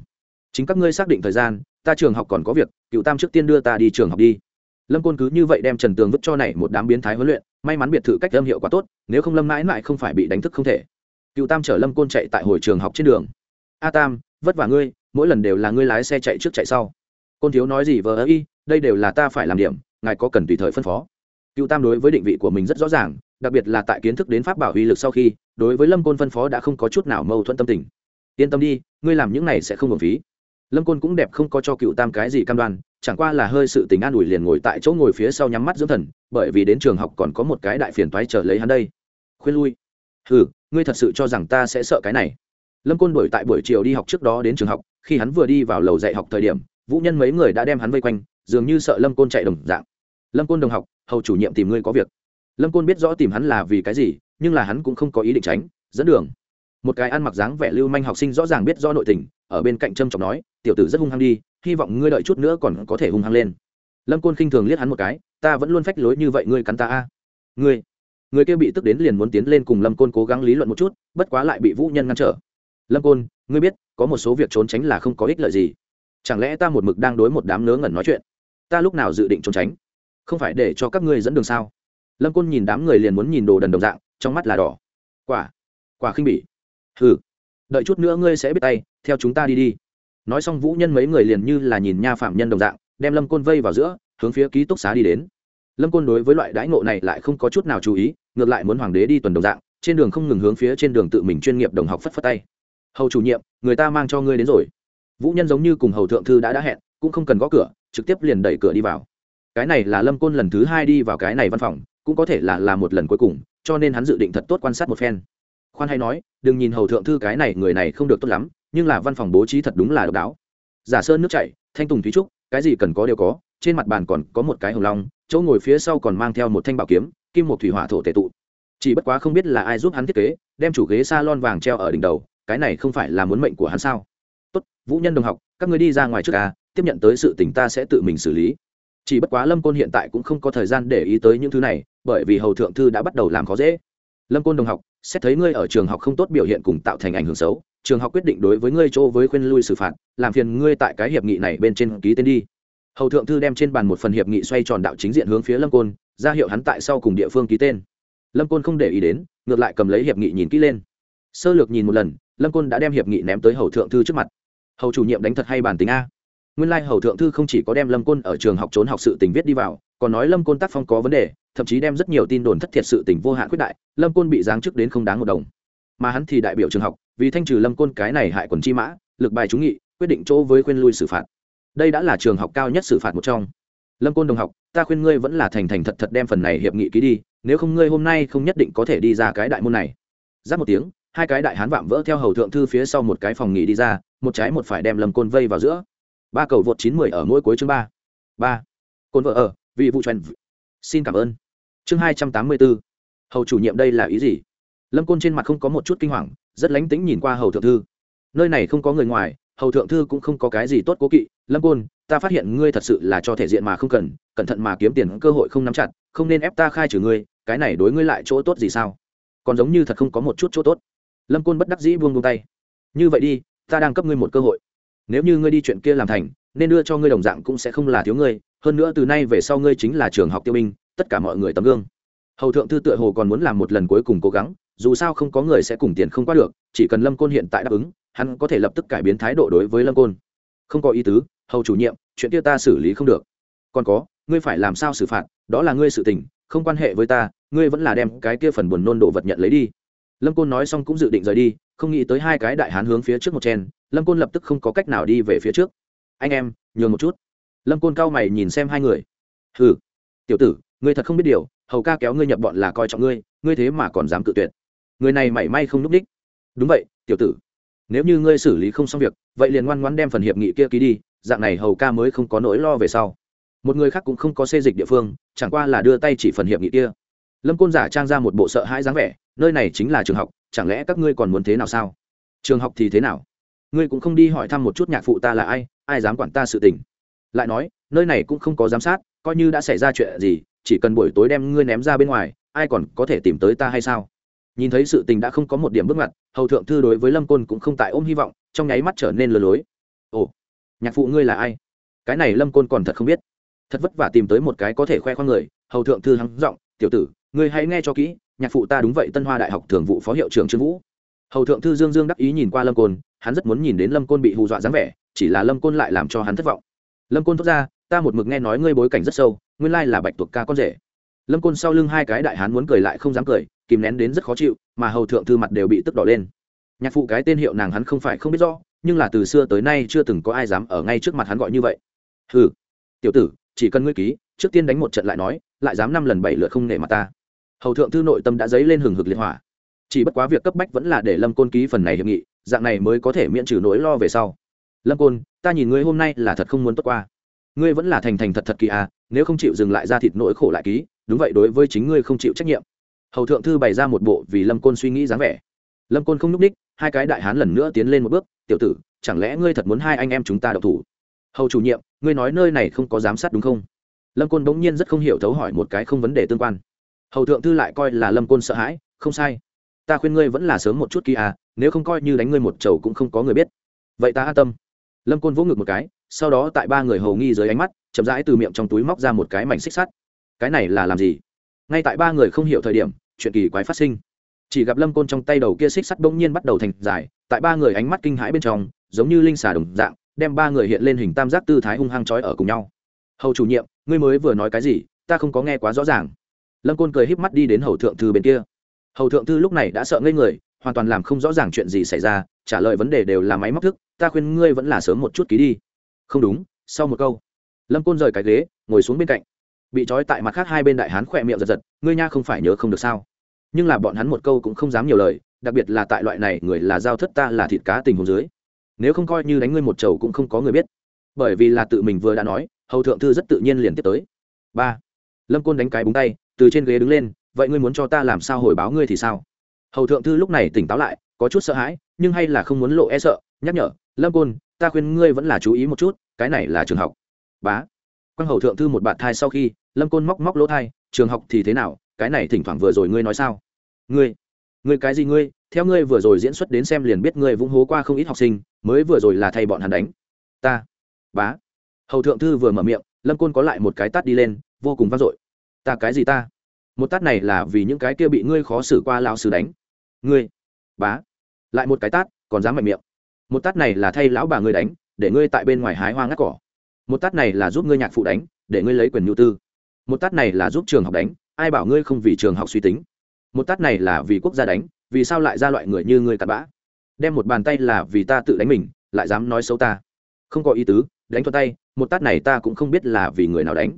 Chính các ngươi xác định thời gian, ta trường học còn có việc, cựu tam trước tiên đưa ta đi trường học đi. Lâm côn cứ như vậy đem trần tường vứt cho này một đám biến thái huấn luyện, may mắn biệt thự cách âm hiệu quả tốt, nếu không lâm mãi mãi không phải bị đánh thức không thể. Cựu tam chở lâm côn chạy tại hồi trường học trên đường. A tam, vất vả ngươi, mỗi lần đều là ngươi lái xe chạy trước chạy sau. Côn thiếu nói gì vờ ơ y, đây đều là ta phải làm điểm, ngài có cần tùy thời phân phó. Cựu tam đối với định vị của mình rất rõ ràng, đặc biệt là tại kiến thức đến pháp bảo uy lực sau khi, đối với lâm côn phân phó đã không có chút nào mâu thuẫn tâm tình yên tâm đi, ngươi làm những này sẽ không hợp phí. Lâm côn cũng đẹp không có cho cựu tam cái gì cam đoan, chẳng qua là hơi sự tình an ủi liền ngồi tại chỗ ngồi phía sau nhắm mắt dưỡng thần, bởi vì đến trường học còn có một cái đại phiền toái chờ lấy hắn đây. Khuyên lui. Ừ ngươi thật sự cho rằng ta sẽ sợ cái này. Lâm côn đổi tại buổi chiều đi học trước đó đến trường học, khi hắn vừa đi vào lầu dạy học thời điểm, vũ nhân mấy người đã đem hắn vây quanh, dường như sợ lâm côn chạy đồng dạng. Lâm côn đồng học, hầu chủ nhiệm tìm ngươi có việc. Lâm côn biết rõ tìm hắn là vì cái gì, nhưng là hắn cũng không có ý định tránh, dẫn đường một cái ăn mặc dáng vẻ lưu manh học sinh rõ ràng biết do nội tình, ở bên cạnh trâm trọng nói, tiểu tử rất hung hăng đi, hy vọng ngươi đợi chút nữa còn có thể hung hăng lên. Lâm côn khinh thường liếc hắn một cái, ta vẫn luôn phách lối như vậy ngươi cắn ta a. Ngươi, người kia bị tức đến liền muốn tiến lên cùng lâm côn cố gắng lý luận một chút, bất quá lại bị vũ nhân ngăn trở. Lâm côn, ngươi biết, có một số việc trốn tránh là không có ích lợi gì. Chẳng lẽ ta một mực đang đối một đám nớ ngẩn nói chuyện? Ta lúc nào dự định trốn tránh? Không phải để cho các ngươi dẫn đường sao? Lâm côn nhìn đám người liền muốn nhìn đồ đần đồng dạng, trong mắt là đỏ. Quả quả khinh bỉ hừ, đợi chút nữa ngươi sẽ biết tay, theo chúng ta đi đi. Nói xong vũ nhân mấy người liền như là nhìn nha phạm nhân đồng dạng, đem lâm côn vây vào giữa, hướng phía ký túc xá đi đến. Lâm côn đối với loại đãi ngộ này lại không có chút nào chú ý, ngược lại muốn hoàng đế đi tuần đồng dạng, trên đường không ngừng hướng phía trên đường tự mình chuyên nghiệp đồng học phất phất tay. Hầu chủ nhiệm, người ta mang cho ngươi đến rồi. Vũ nhân giống như cùng hầu thượng thư đã đã hẹn, cũng không cần gõ cửa, trực tiếp liền đẩy cửa đi vào. Cái này là lâm côn lần thứ hai đi vào cái này văn phòng, cũng có thể là là một lần cuối cùng, cho nên hắn dự định thật tốt quan sát một phen khoan hay nói, đừng nhìn hầu thượng thư cái này, người này không được tốt lắm, nhưng là văn phòng bố trí thật đúng là độc đáo. Giả sơn nước chảy, thanh tùng thúy trúc, cái gì cần có đều có, trên mặt bàn còn có một cái hồng long, chỗ ngồi phía sau còn mang theo một thanh bảo kiếm, kim một thủy hỏa thổ tệ tụ. Chỉ bất quá không biết là ai giúp hắn thiết kế, đem chủ ghế s a lon vàng treo ở đỉnh đầu, cái này không phải là muốn mệnh của hắn sao? Tốt, vũ nhân đồng học, các người đi ra ngoài trước ca tiếp nhận tới sự tình ta sẽ tự mình xử lý. Chỉ bất quá lâm côn hiện tại cũng không có thời gian để ý tới những thứ này, bởi vì hầu thượng thư đã bắt đầu làm khó dễ lâm côn đồng học, xét thấy ngươi ở trường học không tốt biểu hiện cùng tạo thành ảnh hưởng xấu, trường học quyết định đối với ngươi chỗ với khuyên lui xử phạt, làm phiền ngươi tại cái hiệp nghị này bên trên ký tên đi. Hầu thượng thư đem trên bàn một phần hiệp nghị xoay tròn đạo chính diện hướng phía lâm côn, ra hiệu hắn tại sau cùng địa phương ký tên. Lâm côn không để ý đến, ngược lại cầm lấy hiệp nghị nhìn kỹ lên. Sơ lược nhìn một lần, lâm côn đã đem hiệp nghị ném tới hầu thượng thư trước mặt. Hầu chủ nhiệm đánh thật hay bản tính a. Nguyên lai、like、hầu thượng thư không chỉ có đem lâm côn ở trường học trốn học sự tình viết đi vào, còn nói lâm côn tác phong có vấn đề thậm chí đem rất nhiều tin đồn thất thiệt sự tình vô hạn quyết đại, lâm côn bị giáng chức đến không đáng một đồng. Mà hắn thì đại biểu trường học, vì thanh trừ lâm côn cái này hại quần chi mã, lực bài trúng nghị, quyết định chỗ với khuyên lui xử phạt. Đây đã là trường học cao nhất xử phạt một trong. Lâm côn đồng học, ta khuyên ngươi vẫn là thành thành thật thật đem phần này hiệp nghị ký đi, nếu không ngươi hôm nay không nhất định có thể đi ra cái đại môn này. Giáp một tiếng, hai cái đại hán vạm vỡ theo hầu thượng thư phía sau một cái phòng nghỉ đi ra, một trái một phải đem lâm côn vây vào giữa. Ba cầu vượt chín mười ở mỗi cuối chương ba. Ba. Côn vợ ở vị vụ chuyện xin cảm ơn chương hai trăm tám mươi bốn hầu chủ nhiệm đây là ý gì? Lâm côn trên mặt không có một chút kinh hoàng, rất lánh tính nhìn qua hầu thượng thư. Nơi này không có người ngoài, hầu thượng thư cũng không có cái gì tốt cố kỵ. Lâm côn, ta phát hiện ngươi thật sự là cho thể diện mà không cần, cẩn thận mà kiếm tiền cơ hội không nắm chặt, không nên ép ta khai trừ ngươi, cái này đối ngươi lại chỗ tốt gì sao? Còn giống như thật không có một chút chỗ tốt. Lâm côn bất đắc dĩ buông buông tay. Như vậy đi, ta đang cấp ngươi một cơ hội. Nếu như ngươi đi chuyện kia làm thành, nên đưa cho ngươi đồng dạng cũng sẽ không là thiếu ngươi. Hơn nữa từ nay về sau ngươi chính là trường học tiêu binh tất cả mọi người tấm gương. Hầu thượng thư tựa hồ còn muốn làm một lần cuối cùng cố gắng, dù sao không có người sẽ cùng tiền không qua được, chỉ cần lâm côn hiện tại đáp ứng, hắn có thể lập tức cải biến thái độ đối với lâm côn. Không có ý tứ, hầu chủ nhiệm, chuyện kia ta xử lý không được. Còn có, ngươi phải làm sao xử phạt, đó là ngươi sự tình, không quan hệ với ta, ngươi vẫn là đem cái kia phần buồn nôn đồ vật nhận lấy đi. Lâm côn nói xong cũng dự định rời đi, không nghĩ tới hai cái đại hán hướng phía trước một chen, lâm côn lập tức không có cách nào đi về phía trước. Anh em, nhường một chút. Lâm côn cao mày nhìn xem hai người. Hừ, tiểu tử ngươi thật không biết điều, hầu ca kéo ngươi nhập bọn là coi trọng ngươi ngươi thế mà còn dám cự tuyệt. Người này mảy may không núp đích. Đúng vậy, tiểu tử. Nếu như ngươi xử lý không xong việc, vậy liền ngoan ngoãn đem phần hiệp nghị kia ký đi, dạng này hầu ca mới không có nỗi lo về sau. Một người khác cũng không có xê dịch địa phương, chẳng qua là đưa tay chỉ phần hiệp nghị kia. Lâm côn giả trang ra một bộ sợ hãi dáng vẻ, nơi này chính là trường học, chẳng lẽ các ngươi còn muốn thế nào sao? Trường học thì thế nào? Ngươi cũng không đi hỏi thăm một chút nhạc phụ ta là ai ai dám quản ta sự tình. Lại nói, nơi này cũng không có giám sát, coi như đã xảy ra chuyện gì chỉ cần buổi tối đem ngươi ném ra bên ngoài, ai còn có thể tìm tới ta hay sao? Nhìn thấy sự tình đã không có một điểm bước ngoặt, hầu thượng thư đối với lâm côn cũng không tại ôm hy vọng, trong nháy mắt trở nên lừa lối. Ồ, nhạc phụ ngươi là ai? Cái này lâm côn còn thật không biết. Thật vất vả tìm tới một cái có thể khoe khoang người, hầu thượng thư hắng giọng, tiểu tử, ngươi hãy nghe cho kỹ, nhạc phụ ta đúng vậy tân hoa đại học thường vụ phó hiệu trưởng trương vũ. Hầu thượng thư dương dương đắc ý nhìn qua lâm côn, hắn rất muốn nhìn đến lâm côn bị hù dọa dáng vẻ, chỉ là lâm côn lại làm cho hắn thất vọng. Lâm côn thốt ra ta một mực nghe nói ngươi bối cảnh rất sâu, nguyên lai là bạch tuộc ca con rể. Lâm côn sau lưng hai cái đại hán muốn cười lại không dám cười, kìm nén đến rất khó chịu, mà hầu thượng thư mặt đều bị tức đỏ lên. Nhạc phụ cái tên hiệu nàng hắn không phải không biết rõ, nhưng là từ xưa tới nay chưa từng có ai dám ở ngay trước mặt hắn gọi như vậy. Hừ, tiểu tử, chỉ cần ngươi ký, trước tiên đánh một trận lại nói, lại dám năm lần bảy lượt không nể mặt ta. Hầu thượng thư nội tâm đã dấy lên hừng hực liệt hỏa chỉ bất quá việc cấp bách vẫn là để lâm côn ký phần này hiệp nghị, dạng này mới có thể miễn trừ nỗi lo về sau. Lâm côn, ta nhìn ngươi hôm nay là thật không muốn tốt qua ngươi vẫn là thành thành thật thật kỳ à nếu không chịu dừng lại ra thịt nỗi khổ lại ký, đúng vậy đối với chính ngươi không chịu trách nhiệm. Hầu thượng thư bày ra một bộ vì lâm côn suy nghĩ dáng vẻ. Lâm côn không n ú c ních, hai cái đại hán lần nữa tiến lên một bước, tiểu tử, chẳng lẽ ngươi thật muốn hai anh em chúng ta đậu thủ? Hầu chủ nhiệm, ngươi nói nơi này không có giám sát đúng không? Lâm côn bỗng nhiên rất không hiểu thấu hỏi một cái không vấn đề tương quan. Hầu thượng thư lại coi là lâm côn sợ hãi, không sai. Ta khuyên ngươi vẫn là sớm một chút kỳ à nếu không coi như đánh ngươi một chầu cũng không có người biết. Vậy ta an tâm lâm côn vỗ ngực một cái, sau đó tại ba người hầu nghi dưới ánh mắt, chậm rãi từ miệng trong túi móc ra một cái mảnh xích sắt. Cái này là làm gì? Ngay tại ba người không hiểu thời điểm, chuyện kỳ quái phát sinh. Chỉ gặp lâm côn trong tay đầu kia xích sắt bỗng nhiên bắt đầu thành dài, tại ba người ánh mắt kinh hãi bên trong, giống như linh xà đồng dạng, đem ba người hiện lên hình tam giác tư thái hung hăng trói ở cùng nhau. Hầu chủ nhiệm, ngươi mới vừa nói cái gì? Ta không có nghe quá rõ ràng. Lâm côn cười híp mắt đi đến hầu thượng thư bên kia. Hầu thượng thư lúc này đã sợ ngây người, hoàn toàn làm không rõ ràng chuyện gì xảy ra trả lời vấn đề đều là máy móc thức, ta khuyên ngươi vẫn là sớm một chút ký đi. Không đúng, sau một câu, lâm côn rời cái ghế, ngồi xuống bên cạnh. Bị trói tại mặt khác hai bên đại hán khỏe miệng giật giật, ngươi nha không phải nhớ không được sao? Nhưng là bọn hắn một câu cũng không dám nhiều lời, đặc biệt là tại loại này người là giao thất ta là thịt cá tình hồ dưới. Nếu không coi như đánh ngươi một chầu cũng không có người biết. Bởi vì là tự mình vừa đã nói, hầu thượng thư rất tự nhiên liền tiếp tới. Ba, lâm côn đánh cái búng tay, từ trên ghế đứng lên, vậy ngươi muốn cho ta làm sao hồi báo ngươi thì sao? Hầu thượng thư lúc này tỉnh táo lại, có chút sợ hãi nhưng hay là không muốn lộ e sợ, nhắc nhở, lâm côn, ta khuyên ngươi vẫn là chú ý một chút, cái này là trường học. Bá. Quang hầu thượng thư một bạn thai sau khi, lâm côn móc móc lỗ thai, trường học thì thế nào? Cái này thỉnh thoảng vừa rồi ngươi nói sao? Ngươi ngươi cái gì ngươi? Theo ngươi vừa rồi diễn xuất đến xem liền biết ngươi vung hố qua không ít học sinh, mới vừa rồi là thay bọn hắn đánh. Ta. Bá. Hầu thượng thư vừa mở miệng, lâm côn có lại một cái tát đi lên, vô cùng vang dội. Ta cái gì ta? Một tát này là vì những cái kia bị ngươi khó xử qua lao sư đánh. Ngươi. Bá lại một cái tát, còn dám mạnh miệng. Một tát này là thay lão bà ngươi đánh, để ngươi tại bên ngoài hái hoa ngắt cỏ. Một tát này là giúp ngươi nhạc phụ đánh, để ngươi lấy quyền nhu tư. Một tát này là giúp trường học đánh, ai bảo ngươi không vì trường học suy tính. Một tát này là vì quốc gia đánh, vì sao lại ra loại người như ngươi cặn bã? Đem một bàn tay là vì ta tự đánh mình, lại dám nói xấu ta. Không có ý tứ, đánh thuật tay, một tát này ta cũng không biết là vì người nào đánh.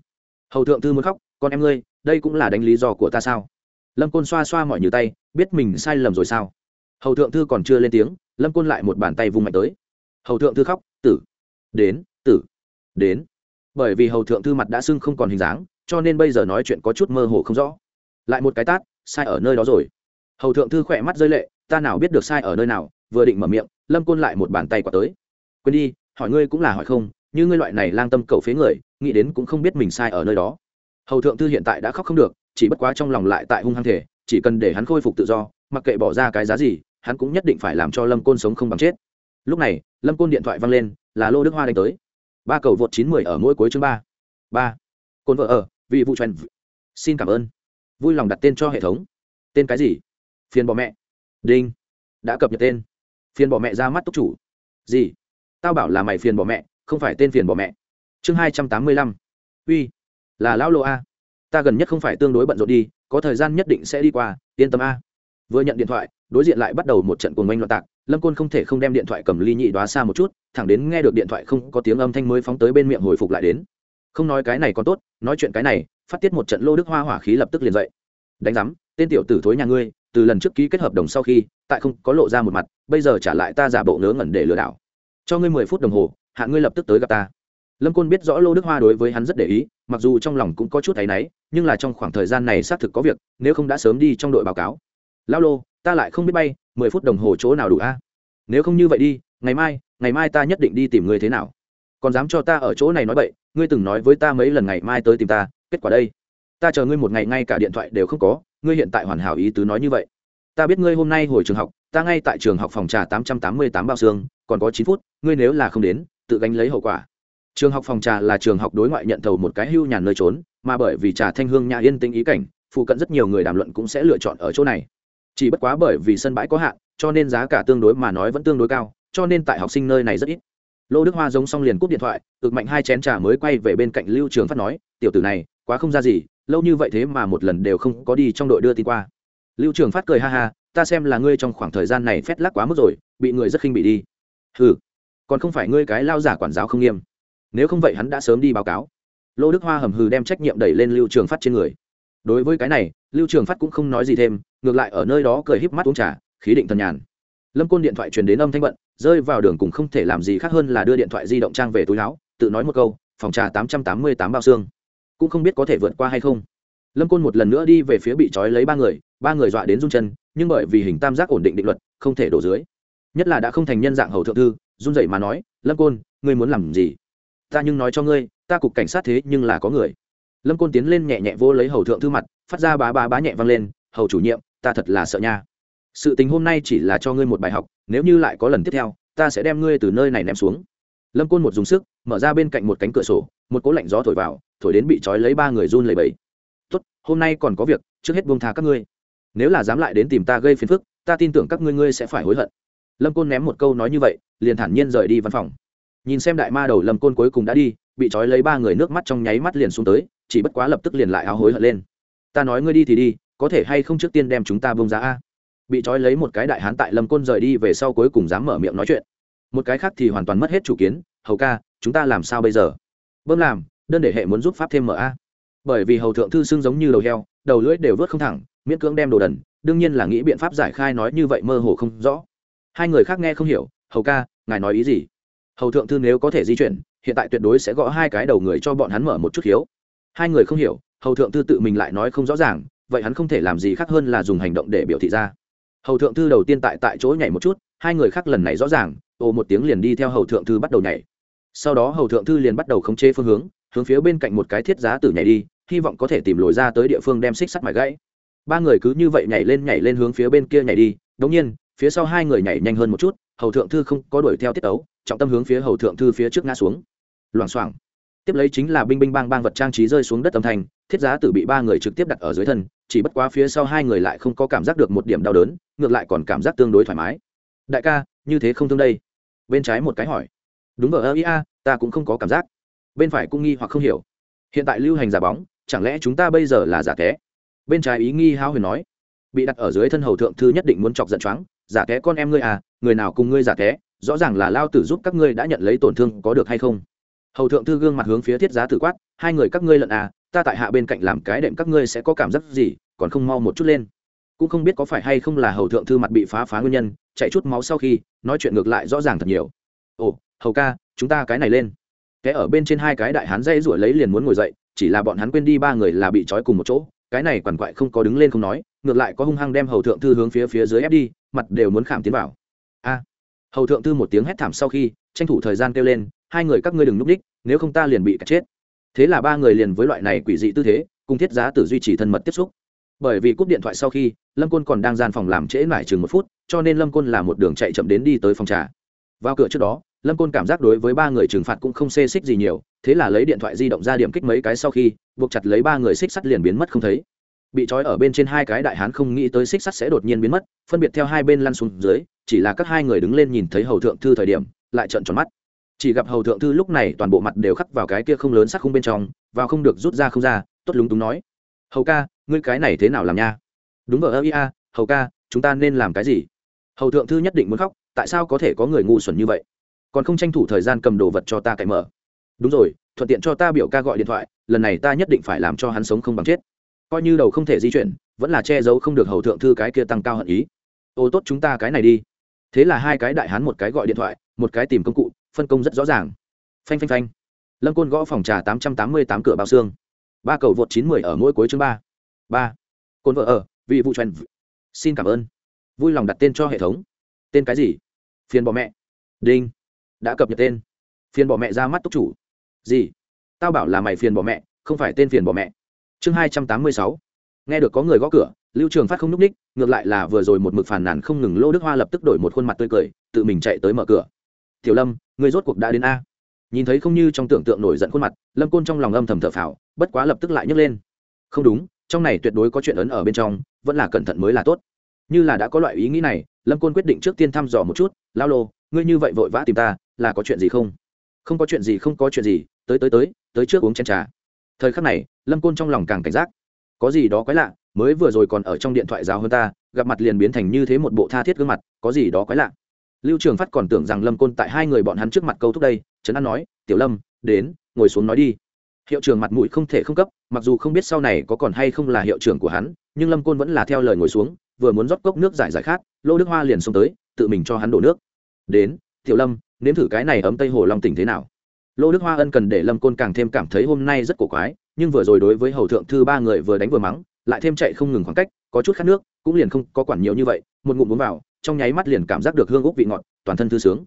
Hầu thượng thư muốn khóc, con em ngươi, đây cũng là đánh lý do của ta sao? Lâm côn xoa xoa mọi như tay, biết mình sai lầm rồi sao? Hầu thượng thư còn chưa lên tiếng, lâm côn lại một bàn tay vung mạnh tới. Hầu thượng thư khóc, tử, đến tử, đến. Bởi vì hầu thượng thư mặt đã sưng không còn hình dáng, cho nên bây giờ nói chuyện có chút mơ hồ không rõ. Lại một cái tát, sai ở nơi đó rồi. Hầu thượng thư khỏe mắt rơi lệ, ta nào biết được sai ở nơi nào? Vừa định mở miệng, lâm côn lại một bàn tay quả tới. Quên đi, hỏi ngươi cũng là hỏi không, như ngươi loại này lang tâm cầu phế người, nghĩ đến cũng không biết mình sai ở nơi đó. Hầu thượng thư hiện tại đã khóc không được, chỉ bất quá trong lòng lại tại hung hăng thể, chỉ cần để hắn khôi phục tự do, mặc kệ bỏ ra cái giá gì hắn cũng nhất định phải làm cho lâm côn sống không bằng chết. Lúc này, lâm côn điện thoại văng lên, là lô đức hoa đánh tới. Ba cầu vượt chín mười ở mỗi cuối chương ba. Ba. Côn vợ ở vị vụ truyền xin cảm ơn. Vui lòng đặt tên cho hệ thống. Tên cái gì? Phiền bỏ mẹ. Đinh. Đã cập nhật tên. Phiền bỏ mẹ ra mắt túc chủ. Gì? Tao bảo là mày phiền bỏ mẹ, không phải tên phiền bỏ mẹ. Chương hai trăm tám mươi lăm. Uy. Là lão lô a. Ta gần nhất không phải tương đối bận rộn đi, có thời gian nhất định sẽ đi qua, yên tâm a vừa nhận điện thoại, đối diện lại bắt đầu một trận cuồng oanh loạn tạc. Lâm côn không thể không đem điện thoại cầm ly nhị đoá xa một chút, thẳng đến nghe được điện thoại không có tiếng âm thanh mới phóng tới bên miệng hồi phục lại đến. Không nói cái này còn tốt, nói chuyện cái này, phát tiết một trận lô đức hoa hỏa khí lập tức liền dậy. Đánh giám, tên tiểu tử thối nhà ngươi, từ lần trước ký kết hợp đồng sau khi, tại không có lộ ra một mặt, bây giờ trả lại ta giả bộ ngớ ngẩn để lừa đảo. Cho ngươi mười phút đồng hồ hạn ngươi lập tức tới gặp ta. Lâm côn biết rõ lô đức hoa đối với hắn rất để ý, mặc dù trong lòng cũng có chút thấy náy, nhưng là trong khoảng thời gian này xác thực có việc, nếu không đã sớm đi trong đội báo cáo lao lô ta lại không biết bay mười phút đồng hồ chỗ nào đủ a? Nếu không như vậy đi ngày mai ngày mai ta nhất định đi tìm ngươi thế nào. Còn dám cho ta ở chỗ này nói bậy, ngươi từng nói với ta mấy lần ngày mai tới tìm ta kết quả đây. Ta chờ ngươi một ngày ngay cả điện thoại đều không có ngươi hiện tại hoàn hảo ý tứ nói như vậy. Ta biết ngươi hôm nay hồi trường học ta ngay tại trường học phòng trà tám trăm tám mươi tám bao xương còn có chín phút ngươi nếu là không đến tự gánh lấy hậu quả. Trường học phòng trà là trường học đối ngoại nhận thầu một cái hưu nhàn nơi trốn mà bởi vì trà thanh hương nhà yên tĩnh ý cảnh phụ cận rất nhiều người đàm luận cũng sẽ lựa chọn ở chỗ này chỉ bất quá bởi vì sân bãi có hạn, cho nên giá cả tương đối mà nói vẫn tương đối cao, cho nên tại học sinh nơi này rất ít. Lô đức hoa giống xong liền cúp điện thoại ực mạnh hai chén trà mới quay về bên cạnh lưu trường phát nói, tiểu tử này, quá không ra gì, lâu như vậy thế mà một lần đều không có đi trong đội đưa tin qua. Lưu trường phát cười ha ha, ta xem là ngươi trong khoảng thời gian này phét lắc quá mức rồi, bị người rất khinh bị đi. Ừ còn không phải ngươi cái lao giả quản giáo không nghiêm. Nếu không vậy hắn đã sớm đi báo cáo. Lô đức hoa hầm hừ đem trách nhiệm đẩy lên lưu trường phát trên người đối với cái này, lưu trường phát cũng không nói gì thêm, ngược lại ở nơi đó cười híp mắt uống trà, khí định thần nhàn. Lâm côn điện thoại truyền đến âm thanh bận, rơi vào đường cùng không thể làm gì khác hơn là đưa điện thoại di động trang về túi láo tự nói một câu, phòng trà tám trăm tám mươi tám bao xương. Cũng không biết có thể vượt qua hay không. Lâm côn một lần nữa đi về phía bị trói lấy ba người ba người dọa đến run chân, nhưng bởi vì hình tam giác ổn định định luật, không thể đổ dưới. Nhất là đã không thành nhân dạng hầu thượng thư, run dậy mà nói, lâm côn, ngươi muốn làm gì? Ta nhưng nói cho ngươi, ta cục cảnh sát thế nhưng là có người lâm côn tiến lên nhẹ nhẹ vô lấy hầu thượng thư mặt, phát ra bá bá bá nhẹ vang lên, hầu chủ nhiệm, ta thật là sợ nha. Sự tình hôm nay chỉ là cho ngươi một bài học, nếu như lại có lần tiếp theo, ta sẽ đem ngươi từ nơi này ném xuống. Lâm côn một dùng sức, mở ra bên cạnh một cánh cửa sổ, một cỗ lạnh gió thổi vào, thổi đến bị trói lấy ba người run lầy bẫy tốt, hôm nay còn có việc, trước hết buông tha các ngươi. Nếu là dám lại đến tìm ta gây phiền phức, ta tin tưởng các ngươi ngươi sẽ phải hối hận. Lâm côn ném một câu nói như vậy, liền thản nhiên rời đi văn phòng. Nhìn xem đại ma đầu lâm côn cuối cùng đã đi, bị trói lấy ba người nước mắt trong nháy mắt liền xuống tới chỉ bất quá lập tức liền lại áo hối hận lên. Ta nói ngươi đi thì đi, có thể hay không trước tiên đem chúng ta bông ra a? Bị trói lấy một cái đại hán tại lâm côn rời đi về sau cuối cùng dám mở miệng nói chuyện. Một cái khác thì hoàn toàn mất hết chủ kiến, hầu ca, chúng ta làm sao bây giờ? Bơm làm, đơn để hệ muốn giúp pháp thêm mở a. Bởi vì hầu thượng thư xưng giống như đầu heo, đầu lưỡi đều vớt không thẳng, miễn cưỡng đem đồ đần, đương nhiên là nghĩ biện pháp giải khai nói như vậy mơ hồ không rõ. Hai người khác nghe không hiểu, hầu ca, ngài nói ý gì? Hầu thượng thư nếu có thể di chuyển, hiện tại tuyệt đối sẽ gõ hai cái đầu người cho bọn hắn mở một chút hiếu hai người không hiểu, hầu thượng thư tự mình lại nói không rõ ràng, vậy hắn không thể làm gì khác hơn là dùng hành động để biểu thị ra. Hầu thượng thư đầu tiên tại tại chỗ nhảy một chút, hai người khác lần này rõ ràng, ồ một tiếng liền đi theo hầu thượng thư bắt đầu nhảy. Sau đó hầu thượng thư liền bắt đầu khống chế phương hướng hướng phía bên cạnh một cái thiết giá tử nhảy đi, hy vọng có thể tìm lối ra tới địa phương đem xích sắt mài gãy. Ba người cứ như vậy nhảy lên nhảy lên hướng phía bên kia nhảy đi, đống nhiên, phía sau hai người nhảy nhanh hơn một chút, hầu thượng thư không có đuổi theo tiết ấu trọng tâm hướng phía hầu thượng thư phía trước ngã xuống. Loảng xoảng tiếp lấy chính là binh binh bang bang vật trang trí rơi xuống đất âm thanh, thiết giá tử bị ba người trực tiếp đặt ở dưới thân, chỉ bất quá phía sau hai người lại không có cảm giác được một điểm đau đớn, ngược lại còn cảm giác tương đối thoải mái. Đại ca, như thế không thương đây. Bên trái một cái hỏi. Đúng ở ơ ia ta cũng không có cảm giác. Bên phải cũng nghi hoặc không hiểu. Hiện tại lưu hành giả bóng, chẳng lẽ chúng ta bây giờ là giả té bên trái ý nghi hao huyền nói. Bị đặt ở dưới thân hầu thượng thư nhất định muốn chọc giận choáng. Giả té con em ngươi à người nào cùng ngươi giả té rõ ràng là lao tử giúp các ngươi đã nhận lấy tổn thương có được hay không? Hầu thượng thư gương mặt hướng phía thiết giá tử quát, hai người các ngươi lận à ta tại hạ bên cạnh làm cái đệm các ngươi sẽ có cảm giác gì, còn không mau một chút lên. Cũng không biết có phải hay không là hầu thượng thư mặt bị phá phá nguyên nhân, chạy chút máu sau khi, nói chuyện ngược lại rõ ràng thật nhiều. Ồ, hầu ca, chúng ta cái này lên. Cái ở bên trên hai cái đại hán dây ruổi lấy liền muốn ngồi dậy, chỉ là bọn hắn quên đi ba người là bị trói cùng một chỗ, cái này quằn quại không có đứng lên không nói, ngược lại có hung hăng đem hầu thượng thư hướng phía phía dưới ép đi, mặt đều muốn khảm tiến vào. A, hầu thượng thư một tiếng hét thảm sau khi, tranh thủ thời gian kêu lên hai người các ngươi đừng núp đích, nếu không ta liền bị cắt chết. Thế là ba người liền với loại này quỷ dị tư thế, cùng thiết giá tử duy trì thân mật tiếp xúc. Bởi vì cúp điện thoại sau khi, lâm côn còn đang gian phòng làm trễ mải chừng một phút, cho nên lâm côn là một đường chạy chậm đến đi tới phòng trà. Vào cửa trước đó, lâm côn cảm giác đối với ba người trừng phạt cũng không xê xích gì nhiều, thế là lấy điện thoại di động ra điểm kích mấy cái sau khi, buộc chặt lấy ba người xích sắt liền biến mất không thấy. Bị trói ở bên trên hai cái đại hán không nghĩ tới xích sắt sẽ đột nhiên biến mất, phân biệt theo hai bên lăn xuống dưới, chỉ là các hai người đứng lên nhìn thấy hầu thượng thư thời điểm, lại trợn tròn mắt chỉ gặp hầu thượng thư lúc này toàn bộ mặt đều khắc vào cái kia không lớn sắc khung bên trong, vào không được rút ra không ra, tốt lúng túng nói. Hầu ca, ngươi cái này thế nào làm nha? Đúng vợ ơ ia hầu ca, chúng ta nên làm cái gì? Hầu thượng thư nhất định muốn khóc, tại sao có thể có người ngu xuẩn như vậy? Còn không tranh thủ thời gian cầm đồ vật cho ta cậy mở. Đúng rồi, thuận tiện cho ta biểu ca gọi điện thoại, lần này ta nhất định phải làm cho hắn sống không bằng chết. Coi như đầu không thể di chuyển, vẫn là che giấu không được hầu thượng thư cái kia tăng cao hận ý. Ô, tốt chúng ta cái này đi. Thế là hai cái đại hán một cái gọi điện thoại, một cái tìm công cụ phân công rất rõ ràng. Phanh phanh phanh. Lâm côn gõ phòng trà tám trăm tám mươi tám cửa bao xương. Ba cầu vượt chín mươi ở mỗi cuối chương ba. Ba. Côn vợ ở, vị vụ truyền xin cảm ơn. Vui lòng đặt tên cho hệ thống. Tên cái gì? Phiền bỏ mẹ. Đinh. Đã cập nhật tên. Phiền bỏ mẹ ra mắt túc chủ. Gì? Tao bảo là mày phiền bỏ mẹ, không phải tên phiền bỏ mẹ. Chương hai trăm tám mươi sáu. Nghe được có người gõ cửa, lưu trường phát không n ú c ních, ngược lại là vừa rồi một mực phàn nàn không ngừng lô đức hoa lập tức đổi một khuôn mặt tươi cười, tự mình chạy tới mở cửa tiểu lâm người rốt cuộc đã đến a? Nhìn thấy không như trong tưởng tượng nổi giận khuôn mặt, lâm côn trong lòng âm thầm thở phào, bất quá lập tức lại nhấc lên. Không đúng, trong này tuyệt đối có chuyện ấn ở bên trong, vẫn là cẩn thận mới là tốt. Như là đã có loại ý nghĩ này, lâm côn quyết định trước tiên thăm dò một chút, lao lô, ngươi như vậy vội vã tìm ta, là có chuyện gì không? Không có chuyện gì, không có chuyện gì, tới tới tới tới trước uống chén trà. Thời khắc này, lâm côn trong lòng càng cảnh giác. Có gì đó quái lạ, mới vừa rồi còn ở trong điện thoại giáo hơn ta, gặp mặt liền biến thành như thế một bộ tha thiết gương mặt, có gì đó quái lạ lưu trường phát còn tưởng rằng lâm côn tại hai người bọn hắn trước mặt câu thúc đây, trấn an nói, tiểu lâm, đến, ngồi xuống nói đi. Hiệu trưởng mặt mũi không thể không cấp, mặc dù không biết sau này có còn hay không là hiệu trưởng của hắn, nhưng lâm côn vẫn là theo lời ngồi xuống, vừa muốn rót cốc nước giải giải khát, lô đức hoa liền xông tới, tự mình cho hắn đổ nước. Đến, tiểu lâm, nếm thử cái này ấm tây hồ long tỉnh thế nào? Lô đức hoa ân cần để lâm côn càng thêm cảm thấy hôm nay rất cổ quái, nhưng vừa rồi đối với hầu thượng thư ba người vừa đánh vừa mắng, lại thêm chạy không ngừng khoảng cách, có chút khát nước, cũng liền không có quản nhiều như vậy, một ngụm uống vào trong nháy mắt liền cảm giác được hương ốc vị ngọt, toàn thân thư sướng.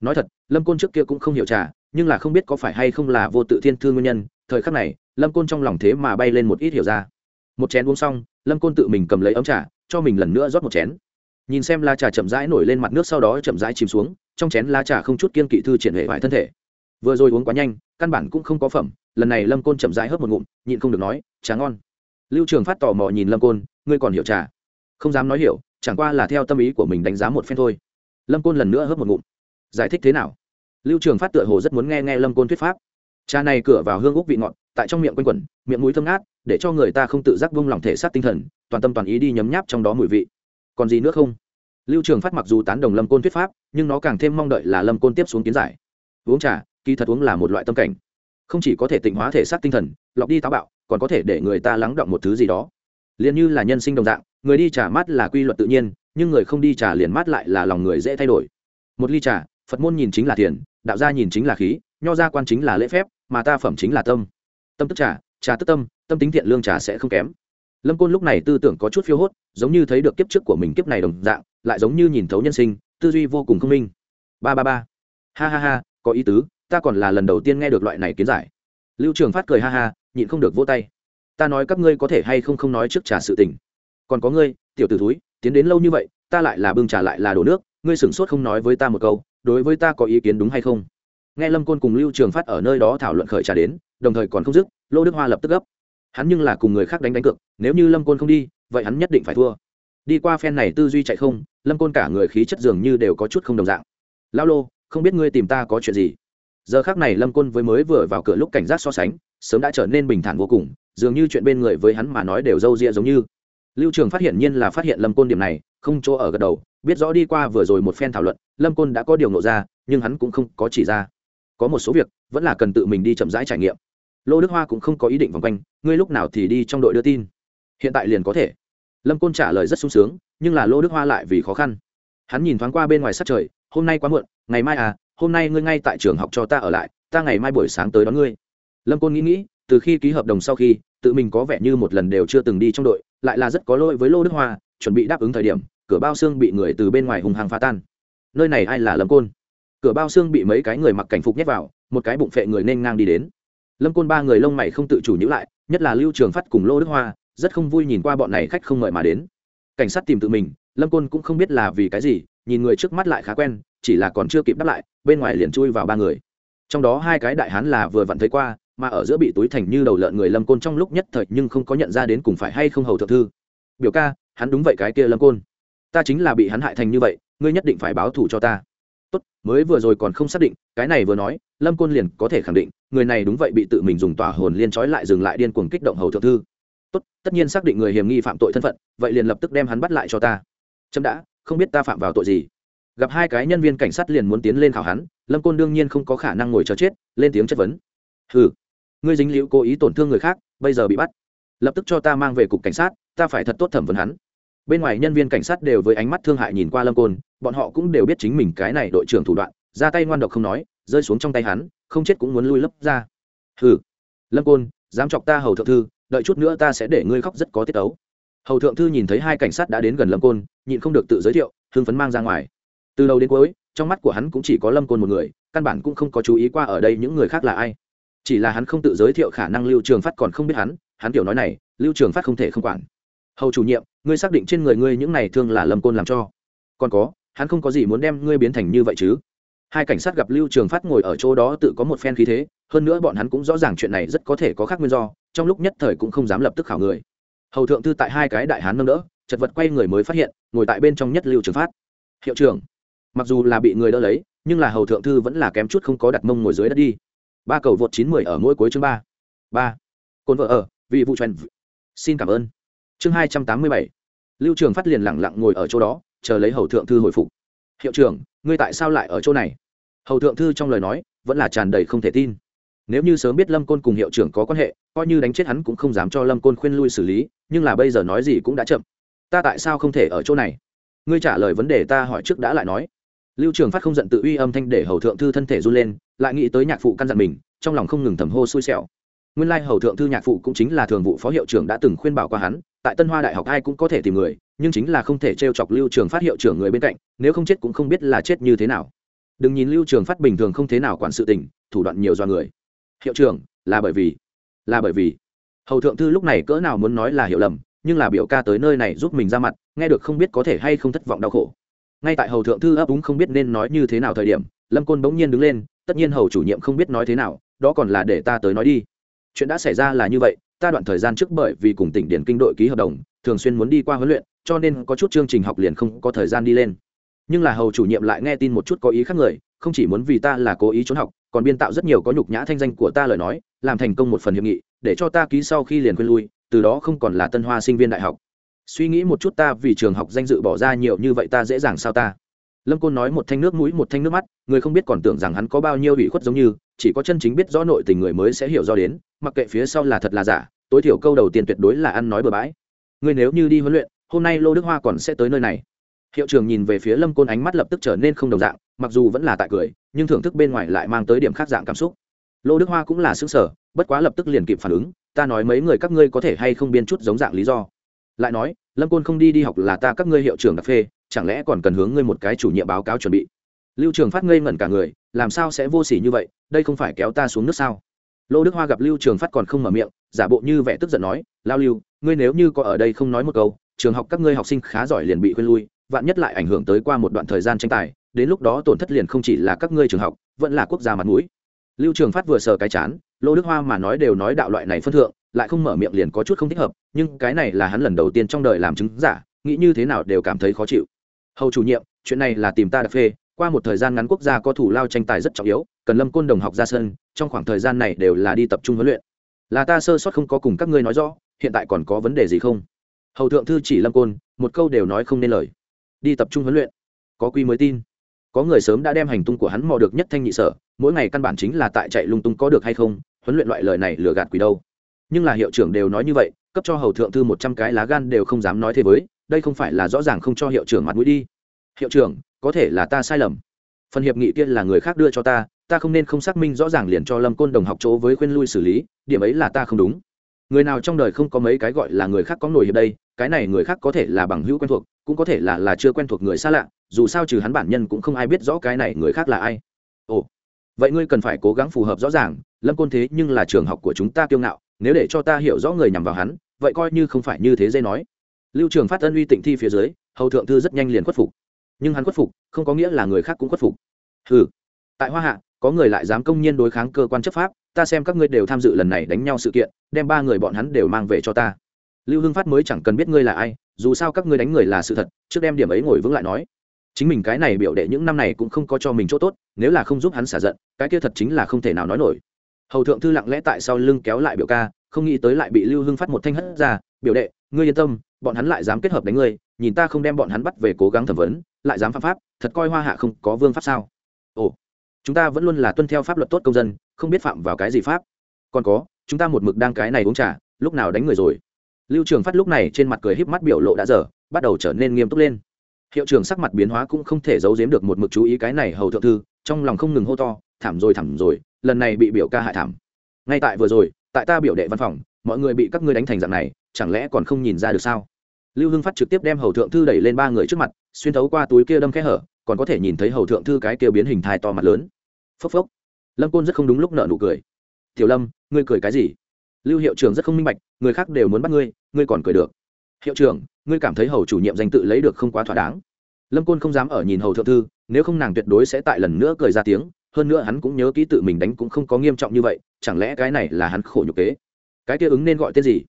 Nói thật, lâm côn trước kia cũng không hiểu trà, nhưng là không biết có phải hay không là vô tự thiên thư nguyên nhân, thời khắc này, lâm côn trong lòng thế mà bay lên một ít hiểu ra. Một chén uống xong, lâm côn tự mình cầm lấy ấm trà, cho mình lần nữa rót một chén. Nhìn xem la trà chậm rãi nổi lên mặt nước sau đó chậm rãi chìm xuống, trong chén la trà không chút kiên kỵ thư triển hệ vải thân thể. Vừa rồi uống quá nhanh, căn bản cũng không có phẩm, lần này lâm côn chậm rãi hớp một ngụm, nhịn không được nói, trà ngon. Lưu trường phát tò mò nhìn lâm côn, ngươi còn hiểu trà? Không dám nói hiểu chẳng qua là theo tâm ý của mình đánh giá một phen thôi. Lâm côn lần nữa hớp một ngụm. Giải thích thế nào? Lưu trường phát tựa hồ rất muốn nghe nghe lâm côn thuyết pháp. Trà này cửa vào hương úc vị ngọt, tại trong miệng quanh quẩn, miệng mũi thơm ngát, để cho người ta không tự giác vung lòng thể xác tinh thần, toàn tâm toàn ý đi nhấm nháp trong đó mùi vị. Còn gì nữa không? Lưu trường phát mặc dù tán đồng lâm côn thuyết pháp, nhưng nó càng thêm mong đợi là lâm côn tiếp xuống kiến giải. Uống trà, kỳ thật uống là một loại tâm cảnh. Không chỉ có thể tịnh hóa thể xác tinh thần, lọc đi táo bạo, còn có thể để người ta lắng động một thứ gì đó. Liền như là nhân sinh đồng dạng người đi trà mát là quy luật tự nhiên, nhưng người không đi trà liền mát lại là lòng người dễ thay đổi. Một ly trà, phật môn nhìn chính là tiền đạo gia nhìn chính là khí, nho gia quan chính là lễ phép, mà ta phẩm chính là tâm. Tâm tức trà trà tức tâm tâm tính thiện lương trà sẽ không kém. Lâm côn lúc này tư tưởng có chút phiêu hốt, giống như thấy được kiếp trước của mình kiếp này đồng dạng, lại giống như nhìn thấu nhân sinh, tư duy vô cùng thông minh. Ba ba ba. Ha ha ha, có ý tứ, ta còn là lần đầu tiên nghe được loại này kiến giải. Lưu trường phát cười ha ha, nhịn không được vỗ tay. Ta nói các ngươi có thể hay không không nói trước trà sự tình còn có ngươi, tiểu t ử túi tiến đến lâu như vậy, ta lại là bưng trà lại là đổ nước, ngươi sửng sốt không nói với ta một câu, đối với ta có ý kiến đúng hay không? Nghe lâm côn cùng lưu trường phát ở nơi đó thảo luận khởi trà đến, đồng thời còn không dứt, lô đức hoa lập tức gấp. Hắn nhưng là cùng người khác đánh đánh cược, nếu như lâm côn không đi, vậy hắn nhất định phải thua. Đi qua phen này tư duy chạy không, lâm côn cả người khí chất dường như đều có chút không đồng dạng. Lao lô, không biết ngươi tìm ta có chuyện gì? Giờ khác này lâm côn với mới vừa vào cửa lúc cảnh giác so sánh, sớm đã trở nên bình thản vô cùng, dường như chuyện bên người với hắn mà nói đều d â u ria giống như lưu trường phát hiện nhiên là phát hiện lâm côn điểm này, không chỗ ở gật đầu, biết rõ đi qua vừa rồi một phen thảo luận, lâm côn đã có điều nộ ra, nhưng hắn cũng không có chỉ ra. Có một số việc, vẫn là cần tự mình đi chậm rãi trải nghiệm. Lô đức hoa cũng không có ý định vòng quanh, ngươi lúc nào thì đi trong đội đưa tin? Hiện tại liền có thể. Lâm côn trả lời rất sung sướng, nhưng là lô đức hoa lại vì khó khăn. Hắn nhìn thoáng qua bên ngoài sát trời, hôm nay quá muộn, ngày mai à hôm nay ngươi ngay tại trường học cho ta ở lại, ta ngày mai buổi sáng tới đón ngươi. Lâm côn nghĩ nghĩ, từ khi ký hợp đồng sau khi tự mình có vẻ như một lần đều chưa từng đi trong đội, lại là rất có lỗi với lô đức hoa, chuẩn bị đáp ứng thời điểm, cửa bao xương bị người từ bên ngoài hùng hàng phá tan. Nơi này ai là lâm côn? Cửa bao xương bị mấy cái người mặc cảnh phục nhét vào, một cái bụng phệ người nên ngang đi đến. Lâm côn ba người lông mày không tự chủ nhữ lại, nhất là lưu trường phát cùng lô đức hoa, rất không vui nhìn qua bọn này khách không mời mà đến. Cảnh sát tìm tự mình, lâm côn cũng không biết là vì cái gì, nhìn người trước mắt lại khá quen, chỉ là còn chưa kịp đáp lại, bên ngoài liền chui vào ba người. Trong đó hai cái đại hán là vừa vặn thấy qua mà ở giữa bị túi thành như đầu lợn người lâm côn trong lúc nhất thời nhưng không có nhận ra đến cùng phải hay không hầu thượng thư. Biểu ca, hắn đúng vậy cái kia lâm côn. Ta chính là bị hắn hại thành như vậy, ngươi nhất định phải báo thù cho ta. Tốt, mới vừa rồi còn không xác định, cái này vừa nói, lâm côn liền có thể khẳng định, người này đúng vậy bị tự mình dùng tỏa hồn liên trói lại dừng lại điên cuồng kích động hầu thượng thư. Tốt, tất nhiên xác định người hiểm nghi phạm tội thân phận, vậy liền lập tức đem hắn bắt lại cho ta. Chấm đã, không biết ta phạm vào tội gì. Gặp hai cái nhân viên cảnh sát liền muốn tiến lên khảo hắn, lâm côn đương nhiên không có khả năng ngồi chờ chết, lên tiếng chất vấn. Ừ ngươi dính liễu cố ý tổn thương người khác, bây giờ bị bắt. Lập tức cho ta mang về cục cảnh sát, ta phải thật tốt thẩm vấn hắn. Bên ngoài nhân viên cảnh sát đều với ánh mắt thương hại nhìn qua lâm côn, bọn họ cũng đều biết chính mình cái này đội trưởng thủ đoạn, ra tay ngoan độc không nói, rơi xuống trong tay hắn, không chết cũng muốn lui lấp ra. Hừ. Lâm côn, dám chọc ta hầu thượng thư, đợi chút nữa ta sẽ để ngươi khóc rất có tiết ấu. Hầu thượng thư nhìn thấy hai cảnh sát đã đến gần lâm côn, nhịn không được tự giới thiệu, hưng phấn mang ra ngoài. Từ đầu đến cuối, trong mắt của hắn cũng chỉ có lâm côn một người, căn bản cũng không có chú ý qua ở đây những người khác là ai chỉ là hắn không tự giới thiệu khả năng lưu trường phát còn không biết hắn hắn kiểu nói này, lưu trường phát không thể không quản. Hầu chủ nhiệm, ngươi xác định trên người ngươi những này thương là lâm côn làm cho. Còn có, hắn không có gì muốn đem ngươi biến thành như vậy chứ. Hai cảnh sát gặp lưu trường phát ngồi ở chỗ đó tự có một phen khí thế, hơn nữa bọn hắn cũng rõ ràng chuyện này rất có thể có khác nguyên do, trong lúc nhất thời cũng không dám lập tức khảo người. Hầu thượng thư tại hai cái đại hán nâng đỡ, chật vật quay người mới phát hiện, ngồi tại bên trong nhất lưu trường phát. Hiệu trưởng, mặc dù là bị người đỡ lấy, nhưng là hầu thượng thư vẫn là kém chút không có đặt mông ngồi dưới đất đi ba cầu vượt chín mười ở mỗi cuối chương ba. Ba. Côn vợ ở vì vụ truyền xin cảm ơn. Chương hai trăm tám mươi bảy. Lưu trường phát liền lẳng lặng ngồi ở chỗ đó, chờ lấy hầu thượng thư hồi phục. Hiệu trưởng, ngươi tại sao lại ở chỗ này? Hầu thượng thư trong lời nói, vẫn là tràn đầy không thể tin. Nếu như sớm biết lâm côn cùng hiệu trưởng có quan hệ, coi như đánh chết hắn cũng không dám cho lâm côn khuyên lui xử lý, nhưng là bây giờ nói gì cũng đã chậm. Ta tại sao không thể ở chỗ này? Ngươi trả lời vấn đề ta hỏi trước đã lại nói lưu trường phát không giận tự uy âm thanh để hầu thượng thư thân thể run lên, lại nghĩ tới nhạc phụ căn dặn mình, trong lòng không ngừng thầm hô xui xẻo. Nguyên lai hầu thượng thư nhạc phụ cũng chính là thường vụ phó hiệu trưởng đã từng khuyên bảo qua hắn, tại tân hoa đại học ai cũng có thể tìm người, nhưng chính là không thể t r e o chọc lưu trường phát hiệu trưởng người bên cạnh, nếu không chết cũng không biết là chết như thế nào. Đừng nhìn lưu trường phát bình thường không thế nào quản sự tình, thủ đoạn nhiều do người. Hiệu trưởng, là bởi vì, là bởi vì. Hầu thượng thư lúc này cỡ nào muốn nói là hiểu lầm, nhưng là biểu ca tới nơi này giúp mình ra mặt, nghe được không biết có thể hay không thất vọng đau khổ ngay tại hầu thượng thư ấp úng không biết nên nói như thế nào thời điểm, lâm côn bỗng nhiên đứng lên, tất nhiên hầu chủ nhiệm không biết nói thế nào, đó còn là để ta tới nói đi. Chuyện đã xảy ra là như vậy, ta đoạn thời gian trước bởi vì cùng tỉnh điển kinh đội ký hợp đồng, thường xuyên muốn đi qua huấn luyện, cho nên có chút chương trình học liền không có thời gian đi lên. Nhưng là hầu chủ nhiệm lại nghe tin một chút có ý khác người, không chỉ muốn vì ta là cố ý trốn học, còn biên tạo rất nhiều có nhục nhã thanh danh của ta lời nói, làm thành công một phần hiệp nghị, để cho ta ký sau khi liền quên lui, từ đó không còn là tân hoa sinh viên đại học suy nghĩ một chút ta vì trường học danh dự bỏ ra nhiều như vậy ta dễ dàng sao ta? Lâm côn nói một thanh nước mũi, một thanh nước mắt, người không biết còn tưởng rằng hắn có bao nhiêu ủy khuất giống như, chỉ có chân chính biết rõ nội tình người mới sẽ hiểu do đến, mặc kệ phía sau là thật là giả, tối thiểu câu đầu tiên tuyệt đối là ăn nói bừa bãi. Người nếu như đi huấn luyện, hôm nay lô đức hoa còn sẽ tới nơi này. Hiệu trưởng nhìn về phía lâm côn ánh mắt lập tức trở nên không đồng dạng, mặc dù vẫn là tại cười, nhưng thưởng thức bên ngoài lại mang tới điểm khác dạng cảm xúc. Lô đức hoa cũng là xứng sở bất quá lập tức liền kịp phản ứng, ta nói mấy người các ngươi có thể hay không biên chút giống dạng lý do lại nói, lâm côn không đi đi học là ta các ngươi hiệu trưởng đặc phê, chẳng lẽ còn cần hướng ngươi một cái chủ nhiệm báo cáo chuẩn bị? Lưu trường phát ngây ngẩn cả người, làm sao sẽ vô s ỉ như vậy, đây không phải kéo ta xuống nước sao? Lô đức hoa gặp lưu trường phát còn không mở miệng, giả bộ như vẻ tức giận nói, lao lưu, ngươi nếu như có ở đây không nói một câu, trường học các ngươi học sinh khá giỏi liền bị khuyên lui, vạn nhất lại ảnh hưởng tới qua một đoạn thời gian tranh tài, đến lúc đó tổn thất liền không chỉ là các ngươi trường học, vẫn là quốc gia mặt mũi. Lưu trường phát vừa sờ cái chán, lô đức hoa mà nói đều nói đạo loại này phân thượng lại không mở miệng liền có chút không thích hợp, nhưng cái này là hắn lần đầu tiên trong đời làm chứng giả, nghĩ như thế nào đều cảm thấy khó chịu. Hầu chủ nhiệm, chuyện này là tìm ta đặc phê, qua một thời gian ngắn quốc gia có thủ lao tranh tài rất trọng yếu, cần lâm côn đồng học ra sân, trong khoảng thời gian này đều là đi tập trung huấn luyện. Là ta sơ sót không có cùng các ngươi nói rõ, hiện tại còn có vấn đề gì không? Hầu thượng thư chỉ lâm côn, một câu đều nói không nên lời. Đi tập trung huấn luyện. Có quy mới tin. Có người sớm đã đem hành tung của hắn mò được nhất thanh nhị sở, mỗi ngày căn bản chính là tại chạy lung tung có được hay không, huấn luyện loại lời này lừa gạt quỷ đâu nhưng là hiệu trưởng đều nói như vậy, cấp cho hầu thượng thư một trăm cái lá gan đều không dám nói thế với, đây không phải là rõ ràng không cho hiệu trưởng mặt mũi đi. Hiệu trưởng, có thể là ta sai lầm. Phần hiệp nghị kia là người khác đưa cho ta ta không nên không xác minh rõ ràng liền cho lâm côn đồng học chỗ với khuyên lui xử lý, điểm ấy là ta không đúng. Người nào trong đời không có mấy cái gọi là người khác có nổi hiệp đây, cái này người khác có thể là bằng hữu quen thuộc, cũng có thể là là chưa quen thuộc người xa lạ, dù sao trừ hắn bản nhân cũng không ai biết rõ cái này người khác là ai. Ồ, vậy ngươi cần phải cố gắng phù hợp rõ ràng, lâm côn thế nhưng là trường học của chúng ta kiêu ngạo nếu để cho ta hiểu rõ người nhằm vào hắn, vậy coi như không phải như thế dây nói. Lưu trường phát ân uy tịnh thi phía dưới, hầu thượng thư rất nhanh liền khuất phục. Nhưng hắn khuất phục, không có nghĩa là người khác cũng khuất phục. Ừ tại hoa hạ, có người lại dám công nhiên đối kháng cơ quan chấp pháp, ta xem các ngươi đều tham dự lần này đánh nhau sự kiện, đem ba người bọn hắn đều mang về cho ta. Lưu hưng phát mới chẳng cần biết ngươi là ai, dù sao các ngươi đánh người là sự thật, trước đem điểm ấy ngồi vững lại nói. Chính mình cái này biểu đệ những năm này cũng không có cho mình chỗ tốt, nếu là không giúp hắn xả giận, cái kia thật chính là không thể nào nói nổi hầu thượng thư lặng lẽ tại sau lưng kéo lại biểu ca, không nghĩ tới lại bị lưu hưng phát một thanh hất ra, biểu đệ, ngươi yên tâm, bọn hắn lại dám kết hợp đánh ngươi, nhìn ta không đem bọn hắn bắt về cố gắng thẩm vấn, lại dám phạm pháp, thật coi hoa hạ không có vương pháp sao? Ồ, chúng ta vẫn luôn là tuân theo pháp luật tốt công dân, không biết phạm vào cái gì pháp. Còn có, chúng ta một mực đang cái này uống trà, lúc nào đánh người rồi? Lưu trường phát lúc này trên mặt cười híp mắt biểu lộ đã dở, bắt đầu trở nên nghiêm túc lên. Hiệu trưởng sắc mặt biến hóa cũng không thể giấu giếm được một mực chú ý cái này hầu thượng thư, trong lòng không ngừng hô to, thảm rồi thảm rồi lần này bị biểu ca hại thảm. Ngay tại vừa rồi, tại ta biểu đệ văn phòng, mọi người bị các ngươi đánh thành dạng này, chẳng lẽ còn không nhìn ra được sao? Lưu hưng phát trực tiếp đem hầu thượng thư đẩy lên ba người trước mặt, xuyên thấu qua túi kia đâm kẽ hở, còn có thể nhìn thấy hầu thượng thư cái kia biến hình thai to mặt lớn. Phốc phốc. Lâm côn rất không đúng lúc nợ nụ cười. Tiểu lâm, ngươi cười cái gì? Lưu hiệu trưởng rất không minh bạch, người khác đều muốn bắt ngươi ngươi còn cười được. Hiệu trưởng, ngươi cảm thấy hầu chủ nhiệm danh tự lấy được không quá thỏa đáng. Lâm côn không dám ở nhìn hầu thượng thư, nếu không nàng tuyệt đối sẽ tại lần nữa cười ra tiếng hơn nữa hắn cũng nhớ ký tự mình đánh cũng không có nghiêm trọng như vậy, chẳng lẽ cái này là hắn khổ nhục kế? Cái kia ứng nên gọi tên gì?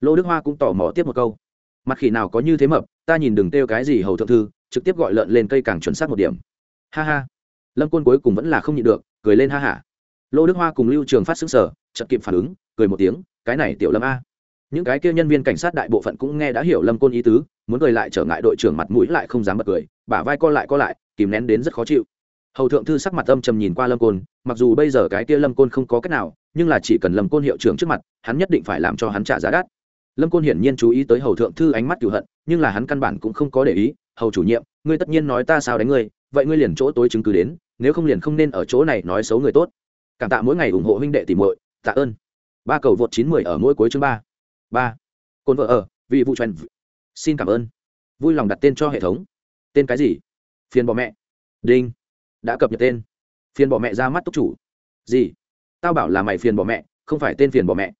Lô đức hoa cũng tò mò tiếp một câu. Mặt khỉ nào có như thế mập, ta nhìn đừng têu cái gì hầu thượng thư, trực tiếp gọi lợn lên cây càng chuẩn xác một điểm. Ha ha. Lâm côn cuối cùng vẫn là không nhịn được, cười lên ha hả lô đức hoa cùng lưu trường phát xứng sở chậm kịp phản ứng, cười một tiếng, cái này tiểu lâm a. Những cái kia nhân viên cảnh sát đại bộ phận cũng nghe đã hiểu lâm côn ý tứ, muốn cười lại trở ngại đội trưởng mặt mũi lại không dám bật cười, bả vai co lại co lại, kìm nén đến rất khó chịu hầu thượng thư sắc mặt âm trầm nhìn qua lâm côn, mặc dù bây giờ cái kia lâm côn không có cách nào, nhưng là chỉ cần lâm côn hiệu trưởng trước mặt, hắn nhất định phải làm cho hắn trả giá đắt. Lâm côn hiển nhiên chú ý tới hầu thượng thư ánh mắt cựu hận, nhưng là hắn căn bản cũng không có để ý, hầu chủ nhiệm, ngươi tất nhiên nói ta sao đánh ngươi, vậy ngươi liền chỗ tối chứng cứ đến, nếu không liền không nên ở chỗ này nói xấu người tốt. Cảm tạ mỗi ngày ủng hộ huynh đệ tìm muội, tạ ơn. Ba cầu vượt chín mười ở mỗi cuối chương ba. Ba. Cồn vợ ở vị vụ truyền xin cảm ơn. Vui lòng đặt tên cho hệ thống. Tên cái gì? Phiền bỏ mẹ. Đinh đã cập nhật tên. Phiền bỏ mẹ ra mắt túc chủ. Gì? Tao bảo là mày phiền bỏ mẹ, không phải tên phiền bỏ mẹ.